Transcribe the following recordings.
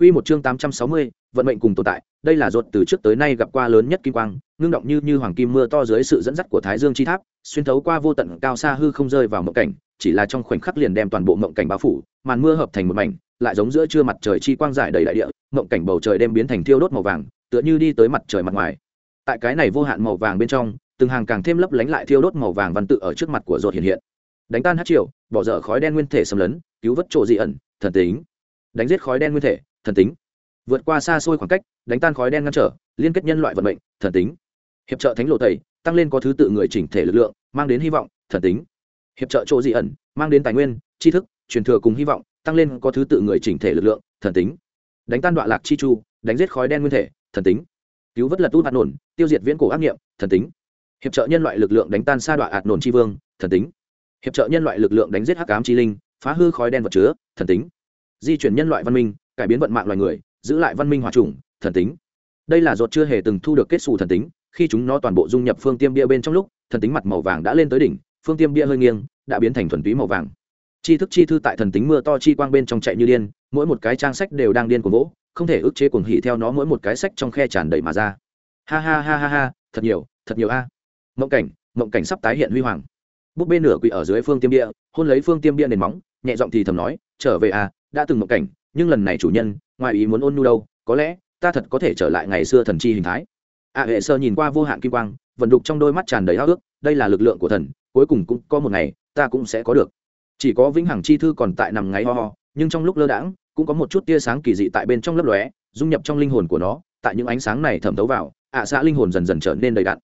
Quy một chương 860, vận mệnh cùng tồn tại, đây là ruột từ trước tới nay gặp qua lớn nhất kim quang, ngưng động như như hoàng kim mưa to dưới sự dẫn dắt của Thái Dương chi tháp, xuyên thấu qua vô tận cao xa hư không rơi vào mộng cảnh, chỉ là trong khoảnh khắc liền đem toàn bộ mộng cảnh bao phủ, màn mưa hợp thành một mảnh, lại giống giữa trưa mặt trời chi quang rải đầy đại địa, mộng cảnh bầu trời đem biến thành thiêu đốt màu vàng, tựa như đi tới mặt trời mặt ngoài. Tại cái này vô hạn màu vàng bên trong, từng hàng càng thêm lấp lánh lại thiêu đốt màu vàng văn tự ở trước mặt của ruột hiện hiện. Đánh tan hắc triều, bỏ dở khói đen nguyên thể xâm lấn, cứu vớt chỗ dị ẩn, thần tính. Đánh giết khói đen nguyên thể, thần tính. Vượt qua xa xôi khoảng cách, đánh tan khói đen ngăn trở, liên kết nhân loại vận mệnh, thần tính. Hiệp trợ thánh lộ tẩy, tăng lên có thứ tự người chỉnh thể lực lượng, mang đến hy vọng, thần tính. Hiệp trợ chỗ dị ẩn, mang đến tài nguyên, tri thức, truyền thừa cùng hy vọng, tăng lên có thứ tự người chỉnh thể lực lượng, thần tính. Đánh tan đoạn lạc chi chu, đánh giết khói đen nguyên thể, thần tính. Cứu vớt lật út hạt nổn, tiêu diệt viễn cổ ác nghiệm, thần tính. Hiệp trợ nhân loại lực lượng đánh tan sa đoạn hạt nổn tri vương, thần tính. Hiệp trợ nhân loại lực lượng đánh giết hắc ám chi linh, phá hư khói đen vật chứa, thần tính. Di chuyển nhân loại văn minh cải biến vận mạng loài người, giữ lại văn minh hòa trùng, thần tính. Đây là ruột chưa hề từng thu được kết xù thần tính, khi chúng nó toàn bộ dung nhập phương tiêm bia bên trong lúc, thần tính mặt màu vàng đã lên tới đỉnh, phương tiêm bia hơi nghiêng, đã biến thành thuần túy màu vàng. Chi thức chi thư tại thần tính mưa to chi quang bên trong chạy như điên, mỗi một cái trang sách đều đang điên cuồng vỗ, không thể ức chế cuồng hỉ theo nó mỗi một cái sách trong khe tràn đầy mà ra. Ha ha ha ha ha, thật nhiều thật nhiều a. Mộng cảnh mộng cảnh sắp tái hiện huy hoàng. Búp bên nửa quỷ ở dưới phương tiêm bia, hôn lấy phương tiêm bia nền móng, nhẹ giọng thì thầm nói, trở về a đã từng mộng cảnh nhưng lần này chủ nhân, ngoài ý muốn ôn nhu đâu, có lẽ, ta thật có thể trở lại ngày xưa thần chi hình thái. A hệ sơ nhìn qua vô hạn kim quang, vận đục trong đôi mắt tràn đầy háo ước, đây là lực lượng của thần, cuối cùng cũng có một ngày, ta cũng sẽ có được. Chỉ có vĩnh hằng chi thư còn tại nằm ngáy ho ho, nhưng trong lúc lơ đãng, cũng có một chút tia sáng kỳ dị tại bên trong lớp lóe, dung nhập trong linh hồn của nó, tại những ánh sáng này thẩm thấu vào, ạ xã linh hồn dần dần trở nên đầy đặn.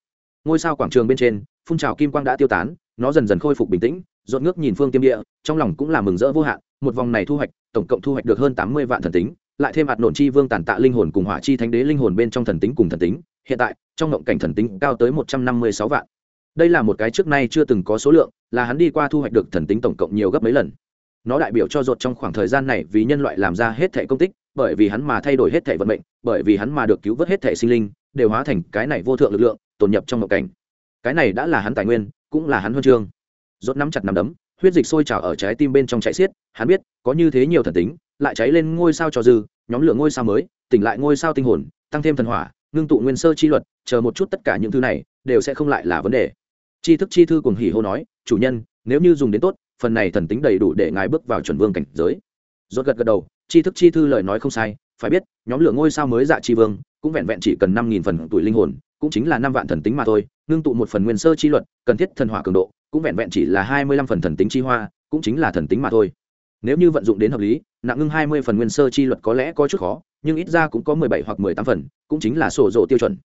Ngôi sao quảng trường bên trên, phun trào kim quang đã tiêu tán, nó dần dần khôi phục bình tĩnh, rộn ngước nhìn phương tiêm địa, trong lòng cũng là mừng rỡ vô hạn một vòng này thu hoạch, tổng cộng thu hoạch được hơn tám mươi vạn thần tính, lại thêm hạt nổn chi vương tàn tạ linh hồn cùng hỏa chi thánh đế linh hồn bên trong thần tính cùng thần tính, hiện tại, trong ngộng cảnh thần tính cao tới một trăm năm mươi sáu vạn. Đây là một cái trước nay chưa từng có số lượng, là hắn đi qua thu hoạch được thần tính tổng cộng nhiều gấp mấy lần. Nó đại biểu cho ruột trong khoảng thời gian này vì nhân loại làm ra hết thể công tích, bởi vì hắn mà thay đổi hết thể vận mệnh, bởi vì hắn mà được cứu vớt hết thể sinh linh, đều hóa thành cái này vô thượng lực lượng, tồn nhập trong ngộng cảnh. Cái này đã là hắn tài nguyên, cũng là hắn huân chương. Rốt nắm chặt nắm đấm huyết dịch sôi trào ở trái tim bên trong chạy xiết, hắn biết, có như thế nhiều thần tính, lại cháy lên ngôi sao cho dư, nhóm lửa ngôi sao mới, tỉnh lại ngôi sao tinh hồn, tăng thêm thần hỏa, ngưng tụ nguyên sơ chi luật, chờ một chút tất cả những thứ này, đều sẽ không lại là vấn đề. Chi thức chi thư cùng hỉ hô nói, chủ nhân, nếu như dùng đến tốt, phần này thần tính đầy đủ để ngài bước vào chuẩn vương cảnh giới. Rốt gật gật đầu, chi thức chi thư lời nói không sai, phải biết, nhóm lửa ngôi sao mới dạ chi vương, cũng vẹn vẹn chỉ cần năm nghìn phần tuổi linh hồn, cũng chính là năm vạn thần tính mà thôi, ngưng tụ một phần nguyên sơ chi luật, cần thiết thần hỏa cường độ cũng vẹn vẹn chỉ là hai mươi lăm phần thần tính chi hoa, cũng chính là thần tính mà thôi. Nếu như vận dụng đến hợp lý, nặng ngưng hai mươi phần nguyên sơ chi luật có lẽ có chút khó, nhưng ít ra cũng có mười bảy hoặc mười tám phần, cũng chính là sổ rộ tiêu chuẩn.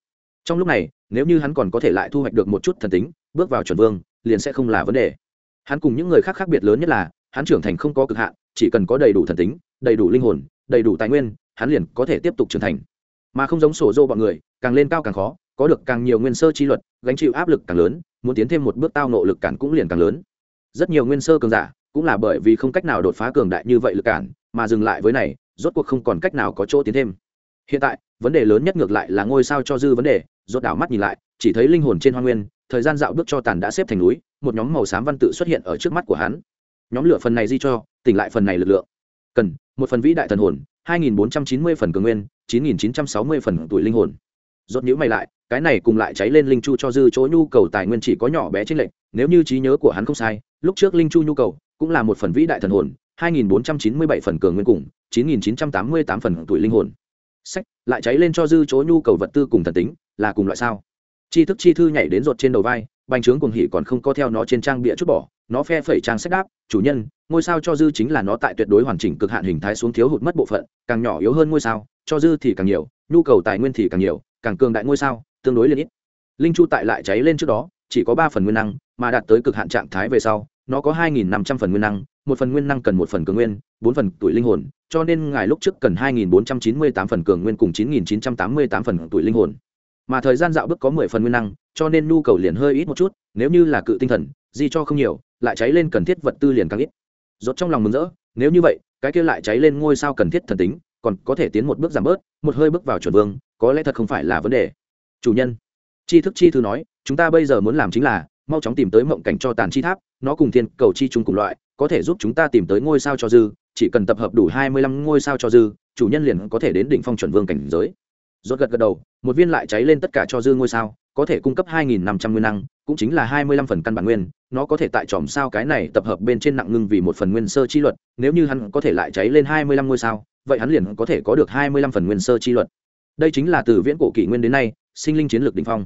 Trong lúc này, nếu như hắn còn có thể lại thu hoạch được một chút thần tính, bước vào chuẩn vương, liền sẽ không là vấn đề. Hắn cùng những người khác khác biệt lớn nhất là, hắn trưởng thành không có cực hạn, chỉ cần có đầy đủ thần tính, đầy đủ linh hồn, đầy đủ tài nguyên, hắn liền có thể tiếp tục trưởng thành. Mà không giống sổ dô bọn người, càng lên cao càng khó có được càng nhiều nguyên sơ chi luật, gánh chịu áp lực càng lớn, muốn tiến thêm một bước tao nộ lực cản cũng liền càng lớn. Rất nhiều nguyên sơ cường giả cũng là bởi vì không cách nào đột phá cường đại như vậy lực cản, mà dừng lại với này, rốt cuộc không còn cách nào có chỗ tiến thêm. Hiện tại, vấn đề lớn nhất ngược lại là ngôi sao cho dư vấn đề, rốt đảo mắt nhìn lại, chỉ thấy linh hồn trên hoa nguyên, thời gian dạo bước cho tàn đã xếp thành núi, một nhóm màu xám văn tự xuất hiện ở trước mắt của hắn. Nhóm lửa phần này di cho, tỉnh lại phần này lực lượng. Cần, một phần vĩ đại thần hồn 2490 phần cường nguyên 9960 phần tuổi linh hồn. Rốt nhíu mày lại cái này cùng lại cháy lên linh chu cho dư chỗ nhu cầu tài nguyên chỉ có nhỏ bé trên lệnh nếu như trí nhớ của hắn không sai, lúc trước linh chu nhu cầu cũng là một phần vĩ đại thần hồn 2497 phần cường nguyên cùng 9988 phần tuổi linh hồn. Sách, lại cháy lên cho dư chỗ nhu cầu vật tư cùng thần tính, là cùng loại sao? Chi thức chi thư nhảy đến ruột trên đầu vai, bành trướng cùng hỉ còn không có theo nó trên trang bịa chút bỏ, nó phe phẩy trang sách đáp, chủ nhân, ngôi sao cho dư chính là nó tại tuyệt đối hoàn chỉnh cực hạn hình thái xuống thiếu hụt mất bộ phận, càng nhỏ yếu hơn ngôi sao, cho dư thì càng nhiều, nhu cầu tài nguyên thì càng nhiều, càng cường đại ngôi sao tương đối liên ít. Linh chu tại lại cháy lên trước đó, chỉ có ba phần nguyên năng, mà đạt tới cực hạn trạng thái về sau, nó có hai nghìn năm trăm phần nguyên năng, một phần nguyên năng cần một phần cường nguyên, bốn phần tuổi linh hồn, cho nên ngài lúc trước cần hai nghìn bốn trăm chín mươi tám phần cường nguyên cùng chín nghìn chín trăm tám mươi tám phần tuổi linh hồn. Mà thời gian dạo bước có mười phần nguyên năng, cho nên nhu cầu liền hơi ít một chút, nếu như là cự tinh thần, di cho không nhiều, lại cháy lên cần thiết vật tư liền càng ít. Rốt trong lòng mừng rỡ, nếu như vậy, cái kia lại cháy lên ngôi sao cần thiết thần tính, còn có thể tiến một bước giảm bớt, một hơi bước vào chuẩn vương, có lẽ thật không phải là vấn đề chủ nhân, chi thức chi thư nói, chúng ta bây giờ muốn làm chính là, mau chóng tìm tới mộng cảnh cho tàn chi tháp, nó cùng thiên cầu chi chung cùng loại, có thể giúp chúng ta tìm tới ngôi sao cho dư, chỉ cần tập hợp đủ hai mươi lăm ngôi sao cho dư, chủ nhân liền có thể đến đỉnh phong chuẩn vương cảnh giới. Rốt gật gật đầu, một viên lại cháy lên tất cả cho dư ngôi sao, có thể cung cấp 2.500 nguyên năng, cũng chính là 25 phần căn bản nguyên, nó có thể tại tròm sao cái này tập hợp bên trên nặng ngưng vì một phần nguyên sơ chi luật, nếu như hắn có thể lại cháy lên 25 ngôi sao, vậy hắn liền có thể có được 25 phần nguyên sơ chi luật. Đây chính là từ viễn cổ kỷ nguyên đến nay sinh linh chiến lược đỉnh phong.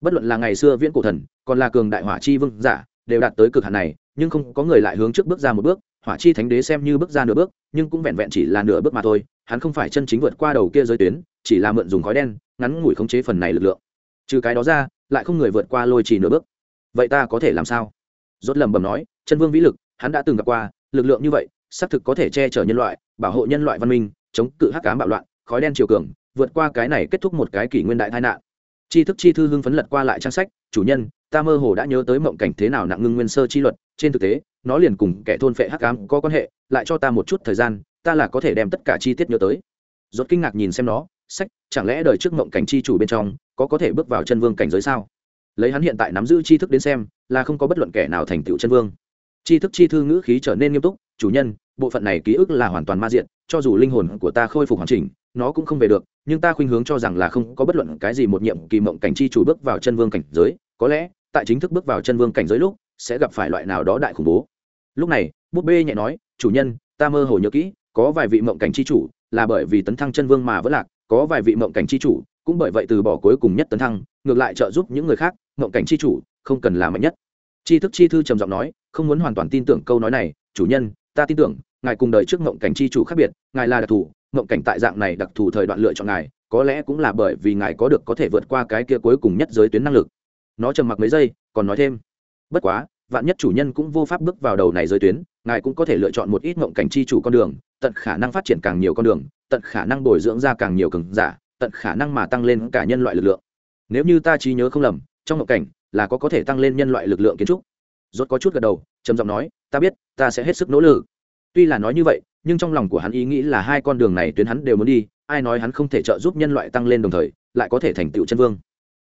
Bất luận là ngày xưa viễn cổ thần, còn là cường đại hỏa chi vương giả, đều đạt tới cực hạn này, nhưng không có người lại hướng trước bước ra một bước, hỏa chi thánh đế xem như bước ra nửa bước, nhưng cũng vẹn vẹn chỉ là nửa bước mà thôi, hắn không phải chân chính vượt qua đầu kia giới tuyến, chỉ là mượn dùng khói đen, ngắn ngủi khống chế phần này lực lượng. Trừ cái đó ra, lại không người vượt qua lôi chỉ nửa bước. Vậy ta có thể làm sao? Rốt lầm bầm nói, chân vương vĩ lực, hắn đã từng gặp qua, lực lượng như vậy, xác thực có thể che chở nhân loại, bảo hộ nhân loại văn minh, chống cự hắc ám bạo loạn, khói đen chiều cường vượt qua cái này kết thúc một cái kỷ nguyên đại tai nạn. Tri thức chi thư hưng phấn lật qua lại trang sách, chủ nhân, ta mơ hồ đã nhớ tới mộng cảnh thế nào nặng ngưng nguyên sơ chi luật, trên thực tế, nó liền cùng kẻ thôn phệ hắc ám có quan hệ, lại cho ta một chút thời gian, ta là có thể đem tất cả chi tiết nhớ tới. Rốt kinh ngạc nhìn xem nó, sách, chẳng lẽ đời trước mộng cảnh chi chủ bên trong, có có thể bước vào chân vương cảnh giới sao? Lấy hắn hiện tại nắm giữ tri thức đến xem, là không có bất luận kẻ nào thành tựu chân vương. Tri thức chi thư ngữ khí trở nên nghiêm túc, chủ nhân, bộ phận này ký ức là hoàn toàn ma diện cho dù linh hồn của ta khôi phục hoàn chỉnh, nó cũng không về được, nhưng ta khuynh hướng cho rằng là không có bất luận cái gì một nhiệm kỳ mộng cảnh chi chủ bước vào chân vương cảnh giới, có lẽ, tại chính thức bước vào chân vương cảnh giới lúc, sẽ gặp phải loại nào đó đại khủng bố. Lúc này, búp bê nhẹ nói, chủ nhân, ta mơ hồ nhớ kỹ, có vài vị mộng cảnh chi chủ, là bởi vì tấn thăng chân vương mà vẫn lạc, có vài vị mộng cảnh chi chủ, cũng bởi vậy từ bỏ cuối cùng nhất tấn thăng, ngược lại trợ giúp những người khác, mộng cảnh chi chủ, không cần là mạnh nhất. Chi thức chi thư trầm giọng nói, không muốn hoàn toàn tin tưởng câu nói này, chủ nhân, ta tin tưởng ngài cùng đời trước mộng cảnh chi chủ khác biệt, ngài là đặc thù mộng cảnh tại dạng này đặc thù thời đoạn lựa chọn ngài, có lẽ cũng là bởi vì ngài có được có thể vượt qua cái kia cuối cùng nhất giới tuyến năng lực. Nó trầm mặc mấy giây, còn nói thêm. Bất quá, vạn nhất chủ nhân cũng vô pháp bước vào đầu này giới tuyến, ngài cũng có thể lựa chọn một ít mộng cảnh chi chủ con đường, tận khả năng phát triển càng nhiều con đường, tận khả năng bồi dưỡng ra càng nhiều cường giả, tận khả năng mà tăng lên cả nhân loại lực lượng. Nếu như ta trí nhớ không lầm, trong mộng cảnh là có có thể tăng lên nhân loại lực lượng kiến trúc. Rốt có chút gật đầu, trầm giọng nói, ta biết, ta sẽ hết sức nỗ lực tuy là nói như vậy, nhưng trong lòng của hắn ý nghĩ là hai con đường này tuyến hắn đều muốn đi, ai nói hắn không thể trợ giúp nhân loại tăng lên đồng thời, lại có thể thành tựu chân vương.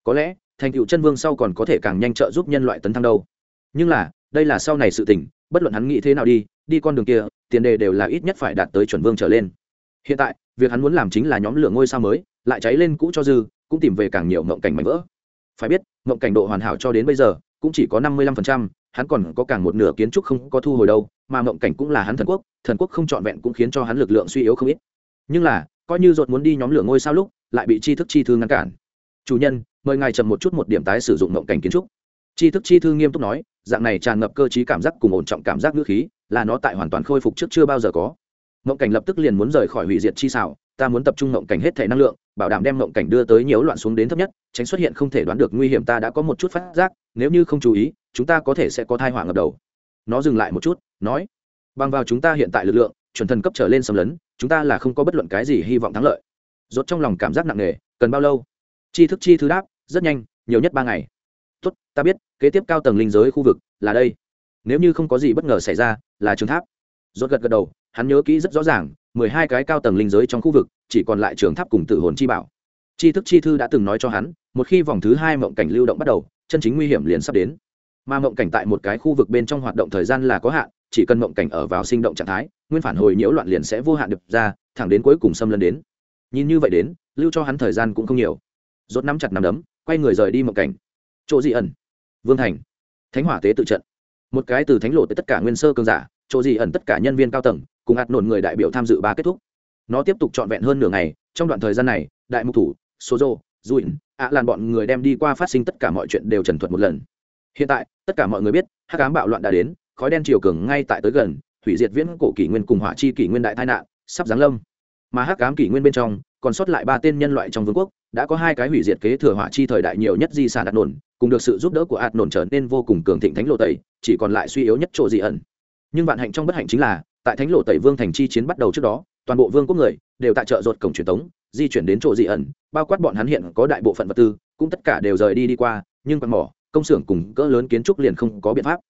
Có lẽ, thành tựu chân vương sau còn có thể càng nhanh trợ giúp nhân loại tấn thăng đâu. Nhưng là, đây là sau này sự tình, bất luận hắn nghĩ thế nào đi đi con đường kia, tiền đề đều là ít nhất phải đạt tới chuẩn vương trở lên. Hiện tại, việc hắn muốn làm chính là nhóm lửa ngôi sao mới, lại cháy lên cũ cho dư, cũng tìm về càng nhiều mộng cảnh mảnh vỡ. Phải biết, mộng cảnh độ hoàn hảo cho đến bây giờ, cũng chỉ có năm mươi lăm phần trăm hắn còn có càng một nửa kiến trúc không có thu hồi đâu, mà mộng cảnh cũng là hắn thần quốc thần quốc không trọn vẹn cũng khiến cho hắn lực lượng suy yếu không ít. Nhưng là, coi như dột muốn đi nhóm lửa ngôi sao lúc, lại bị chi thức chi thư ngăn cản. Chủ nhân, mời ngài chậm một chút một điểm tái sử dụng mộng cảnh kiến trúc. Chi thức chi thư nghiêm túc nói, dạng này tràn ngập cơ t cảm giác cùng ổn trọng cảm giác ngữ khí, là nó tại hoàn toàn khôi phục trước chưa bao giờ có. Mộng cảnh lập tức liền muốn rời khỏi hủy diệt chi xảo, ta muốn tập trung mộng cảnh hết thể năng lượng, bảo đảm đem mộng cảnh đưa tới nhiễu loạn xuống đến thấp nhất, tránh xuất hiện không thể đoán được nguy hiểm ta đã có một chút phát giác, nếu như không chú ý chúng ta có thể sẽ có thai họa ngập đầu. Nó dừng lại một chút, nói, bằng vào chúng ta hiện tại lực lượng, chuẩn thần cấp trở lên xâm lấn, chúng ta là không có bất luận cái gì hy vọng thắng lợi. Rốt trong lòng cảm giác nặng nề, cần bao lâu? Chi thức chi thứ đáp, rất nhanh, nhiều nhất ba ngày. Tốt, ta biết, kế tiếp cao tầng linh giới khu vực là đây. Nếu như không có gì bất ngờ xảy ra, là trường tháp. Rốt gật gật đầu, hắn nhớ kỹ rất rõ ràng, mười hai cái cao tầng linh giới trong khu vực, chỉ còn lại trường tháp cùng tử hồn chi bảo. Chi thức chi thư đã từng nói cho hắn, một khi vòng thứ hai mộng cảnh lưu động bắt đầu, chân chính nguy hiểm liền sắp đến mà mộng cảnh tại một cái khu vực bên trong hoạt động thời gian là có hạn, chỉ cần mộng cảnh ở vào sinh động trạng thái, nguyên phản hồi nhiễu loạn liền sẽ vô hạn được ra, thẳng đến cuối cùng xâm lấn đến. Nhìn như vậy đến, lưu cho hắn thời gian cũng không nhiều. Rốt nắm chặt nắm đấm, quay người rời đi mộng cảnh. Chỗ gì ẩn. Vương thành. Thánh hỏa tế tự trận. Một cái từ thánh lộ tới tất cả nguyên sơ cường giả, chỗ gì ẩn tất cả nhân viên cao tầng, cùng hạt nổn người đại biểu tham dự ba kết thúc. Nó tiếp tục trọn vẹn hơn nửa ngày, trong đoạn thời gian này, đại mục thủ số rô dùn ạ làn bọn người đem đi qua phát sinh tất cả mọi chuyện đều trần thuật một lần hiện tại, tất cả mọi người biết, hắc ám bạo loạn đã đến, khói đen chiều cường ngay tại tới gần, hủy diệt viễn cổ kỷ nguyên cùng hỏa chi kỷ nguyên đại tai nạn, sắp giáng lâm. Mà hắc ám kỷ nguyên bên trong, còn sót lại ba tên nhân loại trong vương quốc, đã có hai cái hủy diệt kế thừa hỏa chi thời đại nhiều nhất di sản ạt nổn, cùng được sự giúp đỡ của ạt nổn trở nên vô cùng cường thịnh thánh lộ tẩy, chỉ còn lại suy yếu nhất chỗ dị ẩn. Nhưng vạn hạnh trong bất hạnh chính là, tại thánh lộ tẩy vương thành chi chiến bắt đầu trước đó, toàn bộ vương quốc người đều tại chợ ruột cổng truyền thống di chuyển đến chỗ dị ẩn, bao quát bọn hắn hiện có đại bộ phận vật tư, cũng tất cả đều rời đi đi qua, nhưng quạt mỏ công xưởng cùng cỡ lớn kiến trúc liền không có biện pháp.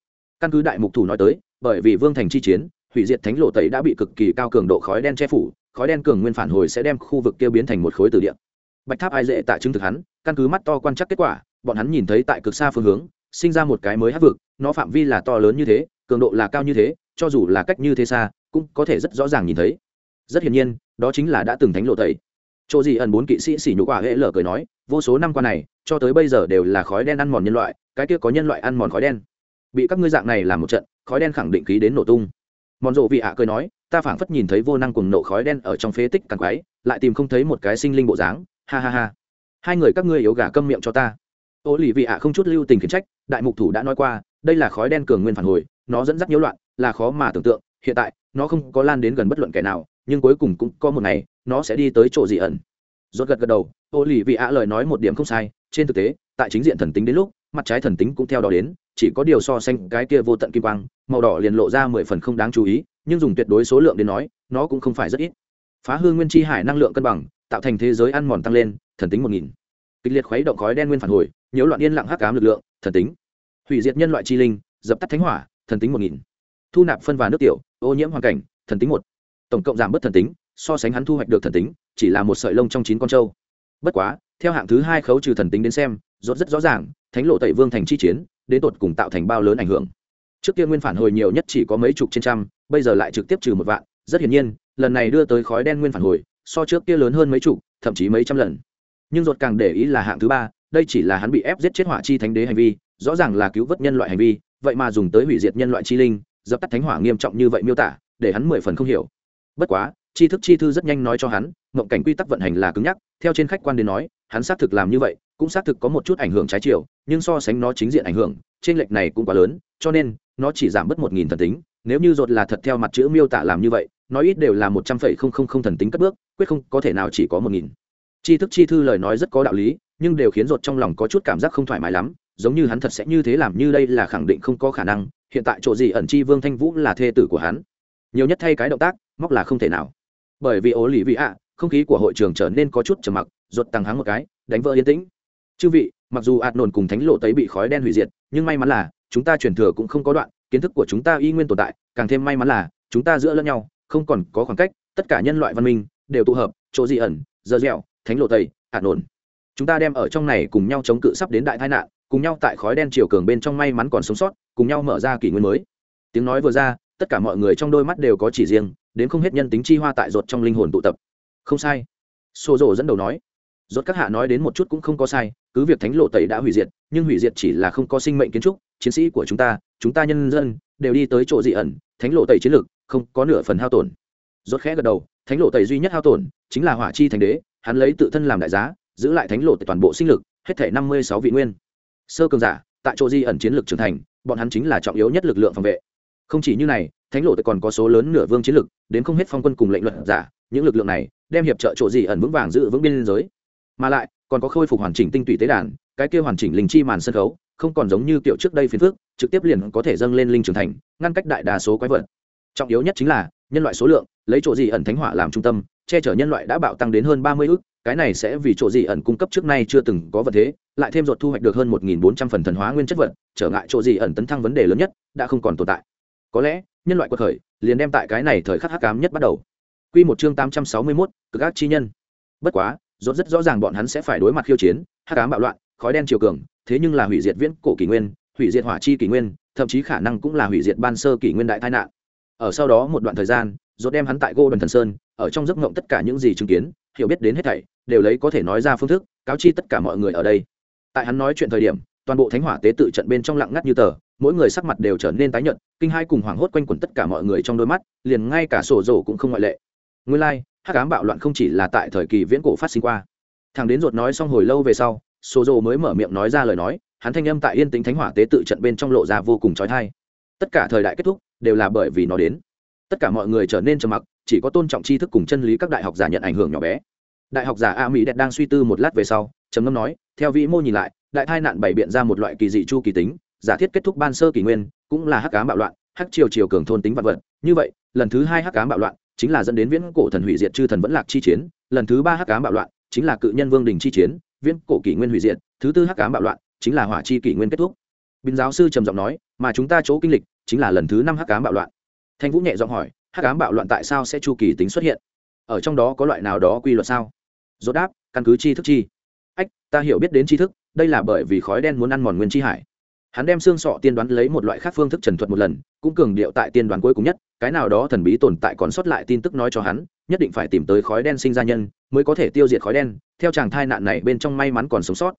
Căn cứ đại mục thủ nói tới, bởi vì vương thành chi chiến, hủy diệt thánh lộ tẩy đã bị cực kỳ cao cường độ khói đen che phủ, khói đen cường nguyên phản hồi sẽ đem khu vực kia biến thành một khối từ địa. Bạch tháp ai dễ tạ chứng thực hắn, căn cứ mắt to quan chắc kết quả, bọn hắn nhìn thấy tại cực xa phương hướng, sinh ra một cái mới hát vực, nó phạm vi là to lớn như thế, cường độ là cao như thế, cho dù là cách như thế xa, cũng có thể rất rõ ràng nhìn thấy. Rất hiển nhiên, đó chính là đã từng thánh lộ tẩy chỗ gì ẩn bốn kỵ sĩ xỉ nhục quả hệ lở cười nói, vô số năm qua này, cho tới bây giờ đều là khói đen ăn mòn nhân loại, cái kia có nhân loại ăn mòn khói đen. Bị các ngươi dạng này làm một trận, khói đen khẳng định khí đến nổ tung. Mòn rộ vị ạ cười nói, ta phảng phất nhìn thấy vô năng cùng nổ khói đen ở trong phế tích càng quái, lại tìm không thấy một cái sinh linh bộ dáng. Ha ha ha. Hai người các ngươi yếu gà câm miệng cho ta. Ô lì vị ạ không chút lưu tình khiển trách, đại mục thủ đã nói qua, đây là khói đen cường nguyên phản hồi, nó dẫn dắt nhiễu loạn, là khó mà tưởng tượng, hiện tại, nó không có lan đến gần bất luận kẻ nào, nhưng cuối cùng cũng có một ngày nó sẽ đi tới chỗ dị ẩn. Rốt gật gật đầu ô lì vị ạ lời nói một điểm không sai, trên thực tế, tại chính diện thần tính đến lúc, mặt trái thần tính cũng theo đó đến, chỉ có điều so sánh cái kia vô tận kim quang, màu đỏ liền lộ ra mười phần không đáng chú ý, nhưng dùng tuyệt đối số lượng đến nói, nó cũng không phải rất ít. Phá hư nguyên chi hải năng lượng cân bằng, tạo thành thế giới ăn mòn tăng lên, thần tính một nghìn. Kịch liệt khuấy động khói đen nguyên phản hồi, nhiễu loạn yên lặng hắc ám lực lượng, thần tính. Hủy diệt nhân loại chi linh, dập tắt thánh hỏa, thần tính một nghìn. Thu nạp phân và nước tiểu, ô nhiễm hoàn cảnh, thần tính một. Tổng cộng giảm bớt thần tính so sánh hắn thu hoạch được thần tính, chỉ là một sợi lông trong chín con trâu. Bất quá, theo hạng thứ hai khấu trừ thần tính đến xem, rốt rất rõ ràng, thánh lộ tẩy vương thành chi chiến, đến tột cùng tạo thành bao lớn ảnh hưởng. Trước kia nguyên phản hồi nhiều nhất chỉ có mấy chục trên trăm, bây giờ lại trực tiếp trừ một vạn, rất hiển nhiên, lần này đưa tới khói đen nguyên phản hồi, so trước kia lớn hơn mấy chục, thậm chí mấy trăm lần. Nhưng rốt càng để ý là hạng thứ ba, đây chỉ là hắn bị ép giết chết hỏa chi thánh đế hành vi, rõ ràng là cứu vớt nhân loại hành vi, vậy mà dùng tới hủy diệt nhân loại chi linh, dập tắt thánh hỏa nghiêm trọng như vậy miêu tả, để hắn mười phần không hiểu. Bất quá tri thức chi thư rất nhanh nói cho hắn, mộng cảnh quy tắc vận hành là cứng nhắc, theo trên khách quan đến nói, hắn xác thực làm như vậy, cũng xác thực có một chút ảnh hưởng trái chiều, nhưng so sánh nó chính diện ảnh hưởng trên lệch này cũng quá lớn, cho nên, nó chỉ giảm bớt một nghìn thần tính, nếu như dột là thật theo mặt chữ miêu tả làm như vậy nói ít đều là một trăm phẩy không không không thần tính cất bước, quyết không có thể nào chỉ có một nghìn. Tri thức chi thư lời nói rất có đạo lý, nhưng đều khiến dột trong lòng có chút cảm giác không thoải mái lắm, giống như hắn thật sẽ như thế làm như đây là khẳng định không có khả năng, hiện tại chỗ gì ẩn chi vương thanh vũ là thê tử của hắn. Nhiều nhất thay cái động tác, móc là không thể nào bởi vì ố lì vị ạ, không khí của hội trường trở nên có chút trầm mặc, ruột tăng háng một cái, đánh vỡ yên tĩnh. Chư vị, mặc dù ạt nổn cùng thánh lộ tấy bị khói đen hủy diệt, nhưng may mắn là, chúng ta truyền thừa cũng không có đoạn, kiến thức của chúng ta y nguyên tồn tại, càng thêm may mắn là, chúng ta giữa lẫn nhau, không còn có khoảng cách, tất cả nhân loại văn minh đều tụ hợp, chỗ dị ẩn dơ dẻo, thánh lộ tây, ạt nổn chúng ta đem ở trong này cùng nhau chống cự sắp đến đại tai nạn, cùng nhau tại khói đen chiều cường bên trong may mắn còn sống sót, cùng nhau mở ra kỷ nguyên mới. Tiếng nói vừa ra, tất cả mọi người trong đôi mắt đều có chỉ riêng đến không hết nhân tính chi hoa tại ruột trong linh hồn tụ tập. Không sai. Xô rộ dẫn đầu nói. Rốt các hạ nói đến một chút cũng không có sai, cứ việc thánh lộ tẩy đã hủy diệt, nhưng hủy diệt chỉ là không có sinh mệnh kiến trúc, chiến sĩ của chúng ta chúng ta nhân dân, đều đi tới chỗ dị ẩn, thánh lộ tẩy chiến lược không có nửa phần hao tổn. Rốt khẽ gật đầu, thánh lộ tẩy duy nhất hao tổn, chính là hỏa chi thành đế, hắn lấy tự thân làm đại giá, giữ lại thánh lộ tẩy toàn bộ sinh lực, hết thể năm mươi sáu vị nguyên. Sơ cường giả, tại chỗ di ẩn chiến lược trưởng thành, bọn hắn chính là trọng yếu nhất lực lượng phòng vệ. Không chỉ như này thánh lộ còn có số lớn nửa vương chiến lực, đến không hết phong quân cùng lệnh luận giả, những lực lượng này đem hiệp trợ chỗ gì ẩn vững vàng giữ vững biên giới. Mà lại, còn có khôi phục hoàn chỉnh tinh tụy tế đàn, cái kia hoàn chỉnh linh chi màn sân khấu, không còn giống như kiểu trước đây phiền phước trực tiếp liền có thể dâng lên linh trưởng thành, ngăn cách đại đa số quái vật. Trọng yếu nhất chính là, nhân loại số lượng, lấy chỗ gì ẩn thánh hỏa làm trung tâm, che chở nhân loại đã bạo tăng đến hơn ba mươi ước cái này sẽ vì chỗ gì ẩn cung cấp trước nay chưa từng có vật thế, lại thêm ruột thu hoạch được hơn một nghìn bốn trăm phần thần hóa nguyên chất vật, trở ngại chỗ gì ẩn tấn thăng vấn đề lớn nhất, đã không còn tồn tại. Có lẽ nhân loại quật khởi liền đem tại cái này thời khắc hắc cám nhất bắt đầu. Quy một chương tám trăm sáu mươi 861, cực ác chi nhân. Bất quá, rốt rất rõ ràng bọn hắn sẽ phải đối mặt khiêu chiến hắc ám bạo loạn khói đen chiều cường thế nhưng là hủy diệt viễn cổ kỷ nguyên hủy diệt hỏa chi kỷ nguyên thậm chí khả năng cũng là hủy diệt ban sơ kỷ nguyên đại tai nạn. Ở sau đó một đoạn thời gian rốt đem hắn tại gô đần thần sơn ở trong giấc ngộng tất cả những gì chứng kiến hiểu biết đến hết thảy đều lấy có thể nói ra phương thức cáo chi tất cả mọi người ở đây. Tại hắn nói chuyện thời điểm toàn bộ thánh hỏa tế tự trận bên trong lặng ngắt như tờ mỗi người sắc mặt đều trở nên tái nhợt kinh hai cùng hoảng hốt quanh quẩn tất cả mọi người trong đôi mắt liền ngay cả sổ rổ cũng không ngoại lệ. Nguyên lai like, hắc ám bạo loạn không chỉ là tại thời kỳ viễn cổ phát sinh qua. Thằng đến ruột nói xong hồi lâu về sau sổ rổ mới mở miệng nói ra lời nói hắn thanh âm tại yên tĩnh thánh hỏa tế tự trận bên trong lộ ra vô cùng trói thai tất cả thời đại kết thúc đều là bởi vì nó đến. Tất cả mọi người trở nên trầm mặc chỉ có tôn trọng tri thức cùng chân lý các đại học giả nhận ảnh hưởng nhỏ bé. Đại học giả a mỹ đẹp đang suy tư một lát về sau trầm ngâm nói theo vĩ mô nhìn lại đại tai nạn bày biện ra một loại kỳ dị chu kỳ tính, giả thiết kết thúc ban sơ kỷ nguyên, cũng là hắc cám bạo loạn, hắc triều triều cường thôn tính vật vật. Như vậy, lần thứ hai hắc cám bạo loạn chính là dẫn đến viễn cổ thần hủy diệt chư thần vẫn lạc chi chiến, lần thứ ba hắc cám bạo loạn chính là cự nhân vương đình chi chiến, viễn cổ kỷ nguyên hủy diệt, thứ tư hắc cám bạo loạn chính là hỏa chi kỷ nguyên kết thúc. Bình giáo sư trầm giọng nói, mà chúng ta chỗ kinh lịch chính là lần thứ năm hắc cám bạo loạn. Thanh vũ nhẹ giọng hỏi, hắc cám bạo loạn tại sao sẽ chu kỳ tính xuất hiện? Ở trong đó có loại nào đó quy luật sao? Dốt đáp, căn cứ tri thức chi. Ách, ta hiểu biết đến tri thức đây là bởi vì khói đen muốn ăn mòn nguyên chi hải. Hắn đem xương sọ tiên đoán lấy một loại khác phương thức trần thuật một lần, cũng cường điệu tại tiên đoán cuối cùng nhất, cái nào đó thần bí tồn tại còn sót lại tin tức nói cho hắn, nhất định phải tìm tới khói đen sinh ra nhân, mới có thể tiêu diệt khói đen, theo chàng thai nạn này bên trong may mắn còn sống sót.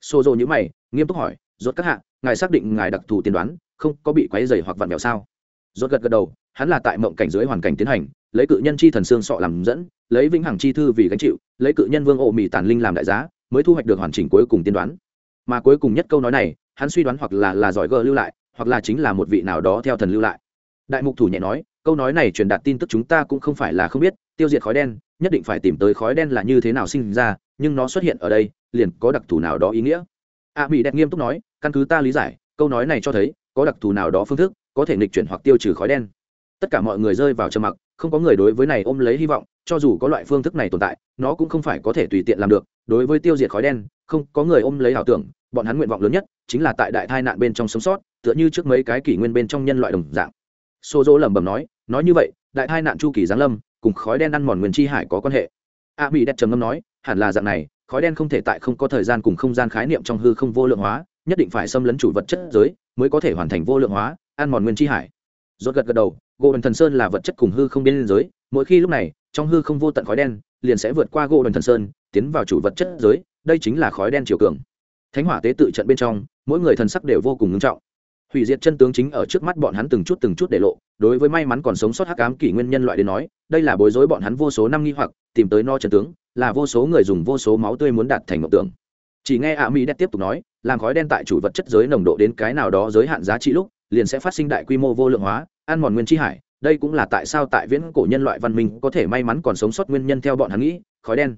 Xô rộ nhữ mày, nghiêm túc hỏi, rốt các hạ, ngài xác định ngài đặc thù tiên đoán, không có bị quấy dày hoặc vặn vẹo sao? Rốt gật gật đầu, hắn là tại mộng cảnh dưới hoàn cảnh tiến hành, lấy cự nhân chi thần xương sọ làm dẫn, lấy vĩnh hằng chi thư vì gánh chịu, lấy cự nhân vương ổ mì tàn linh làm đại giá mới thu hoạch được hoàn chỉnh cuối cùng tiên đoán. Mà cuối cùng nhất câu nói này, hắn suy đoán hoặc là là giỏi gờ lưu lại, hoặc là chính là một vị nào đó theo thần lưu lại. Đại mục thủ nhẹ nói, câu nói này truyền đạt tin tức chúng ta cũng không phải là không biết, tiêu diệt khói đen, nhất định phải tìm tới khói đen là như thế nào sinh ra, nhưng nó xuất hiện ở đây, liền có đặc thù nào đó ý nghĩa. A mỹ đẹp nghiêm túc nói, căn cứ ta lý giải, câu nói này cho thấy, có đặc thù nào đó phương thức, có thể nghịch chuyển hoặc tiêu trừ khói đen tất cả mọi người rơi vào trầm mặc, không có người đối với này ôm lấy hy vọng, cho dù có loại phương thức này tồn tại, nó cũng không phải có thể tùy tiện làm được. Đối với tiêu diệt khói đen, không có người ôm lấy ảo tưởng, bọn hắn nguyện vọng lớn nhất chính là tại đại tai nạn bên trong sống sót, tựa như trước mấy cái kỷ nguyên bên trong nhân loại đồng dạng. Xô dỗ lẩm bẩm nói nói như vậy, đại tai nạn chu kỳ giáng lâm cùng khói đen ăn mòn nguyên chi hải có quan hệ? A mỹ đẹp trầm ngâm nói, hẳn là dạng này, khói đen không thể tại không có thời gian cùng không gian khái niệm trong hư không vô lượng hóa, nhất định phải xâm lấn chủ vật chất giới mới có thể hoàn thành vô lượng hóa, ăn mòn nguyên chi hải rốt gật gật đầu, gỗ đần thần sơn là vật chất cùng hư không biên giới, mỗi khi lúc này, trong hư không vô tận khói đen, liền sẽ vượt qua gỗ đần thần sơn, tiến vào chủ vật chất giới, đây chính là khói đen chiều cường. Thánh hỏa tế tự trận bên trong, mỗi người thần sắc đều vô cùng ngưng trọng. Hủy diệt chân tướng chính ở trước mắt bọn hắn từng chút từng chút để lộ, đối với may mắn còn sống sót hắc ám kỷ nguyên nhân loại đến nói, đây là bối rối bọn hắn vô số năm nghi hoặc, tìm tới no chân tướng, là vô số người dùng vô số máu tươi muốn đạt thành mộng tưởng. Chỉ nghe ạ mỹ đẹp tiếp tục nói, làm khói đen tại chủ vật chất giới nồng độ đến cái nào đó giới hạn giá trị lúc liền sẽ phát sinh đại quy mô vô lượng hóa, ăn mòn nguyên chi hải. Đây cũng là tại sao tại viễn cổ nhân loại văn minh có thể may mắn còn sống sót nguyên nhân theo bọn hắn nghĩ, khói đen.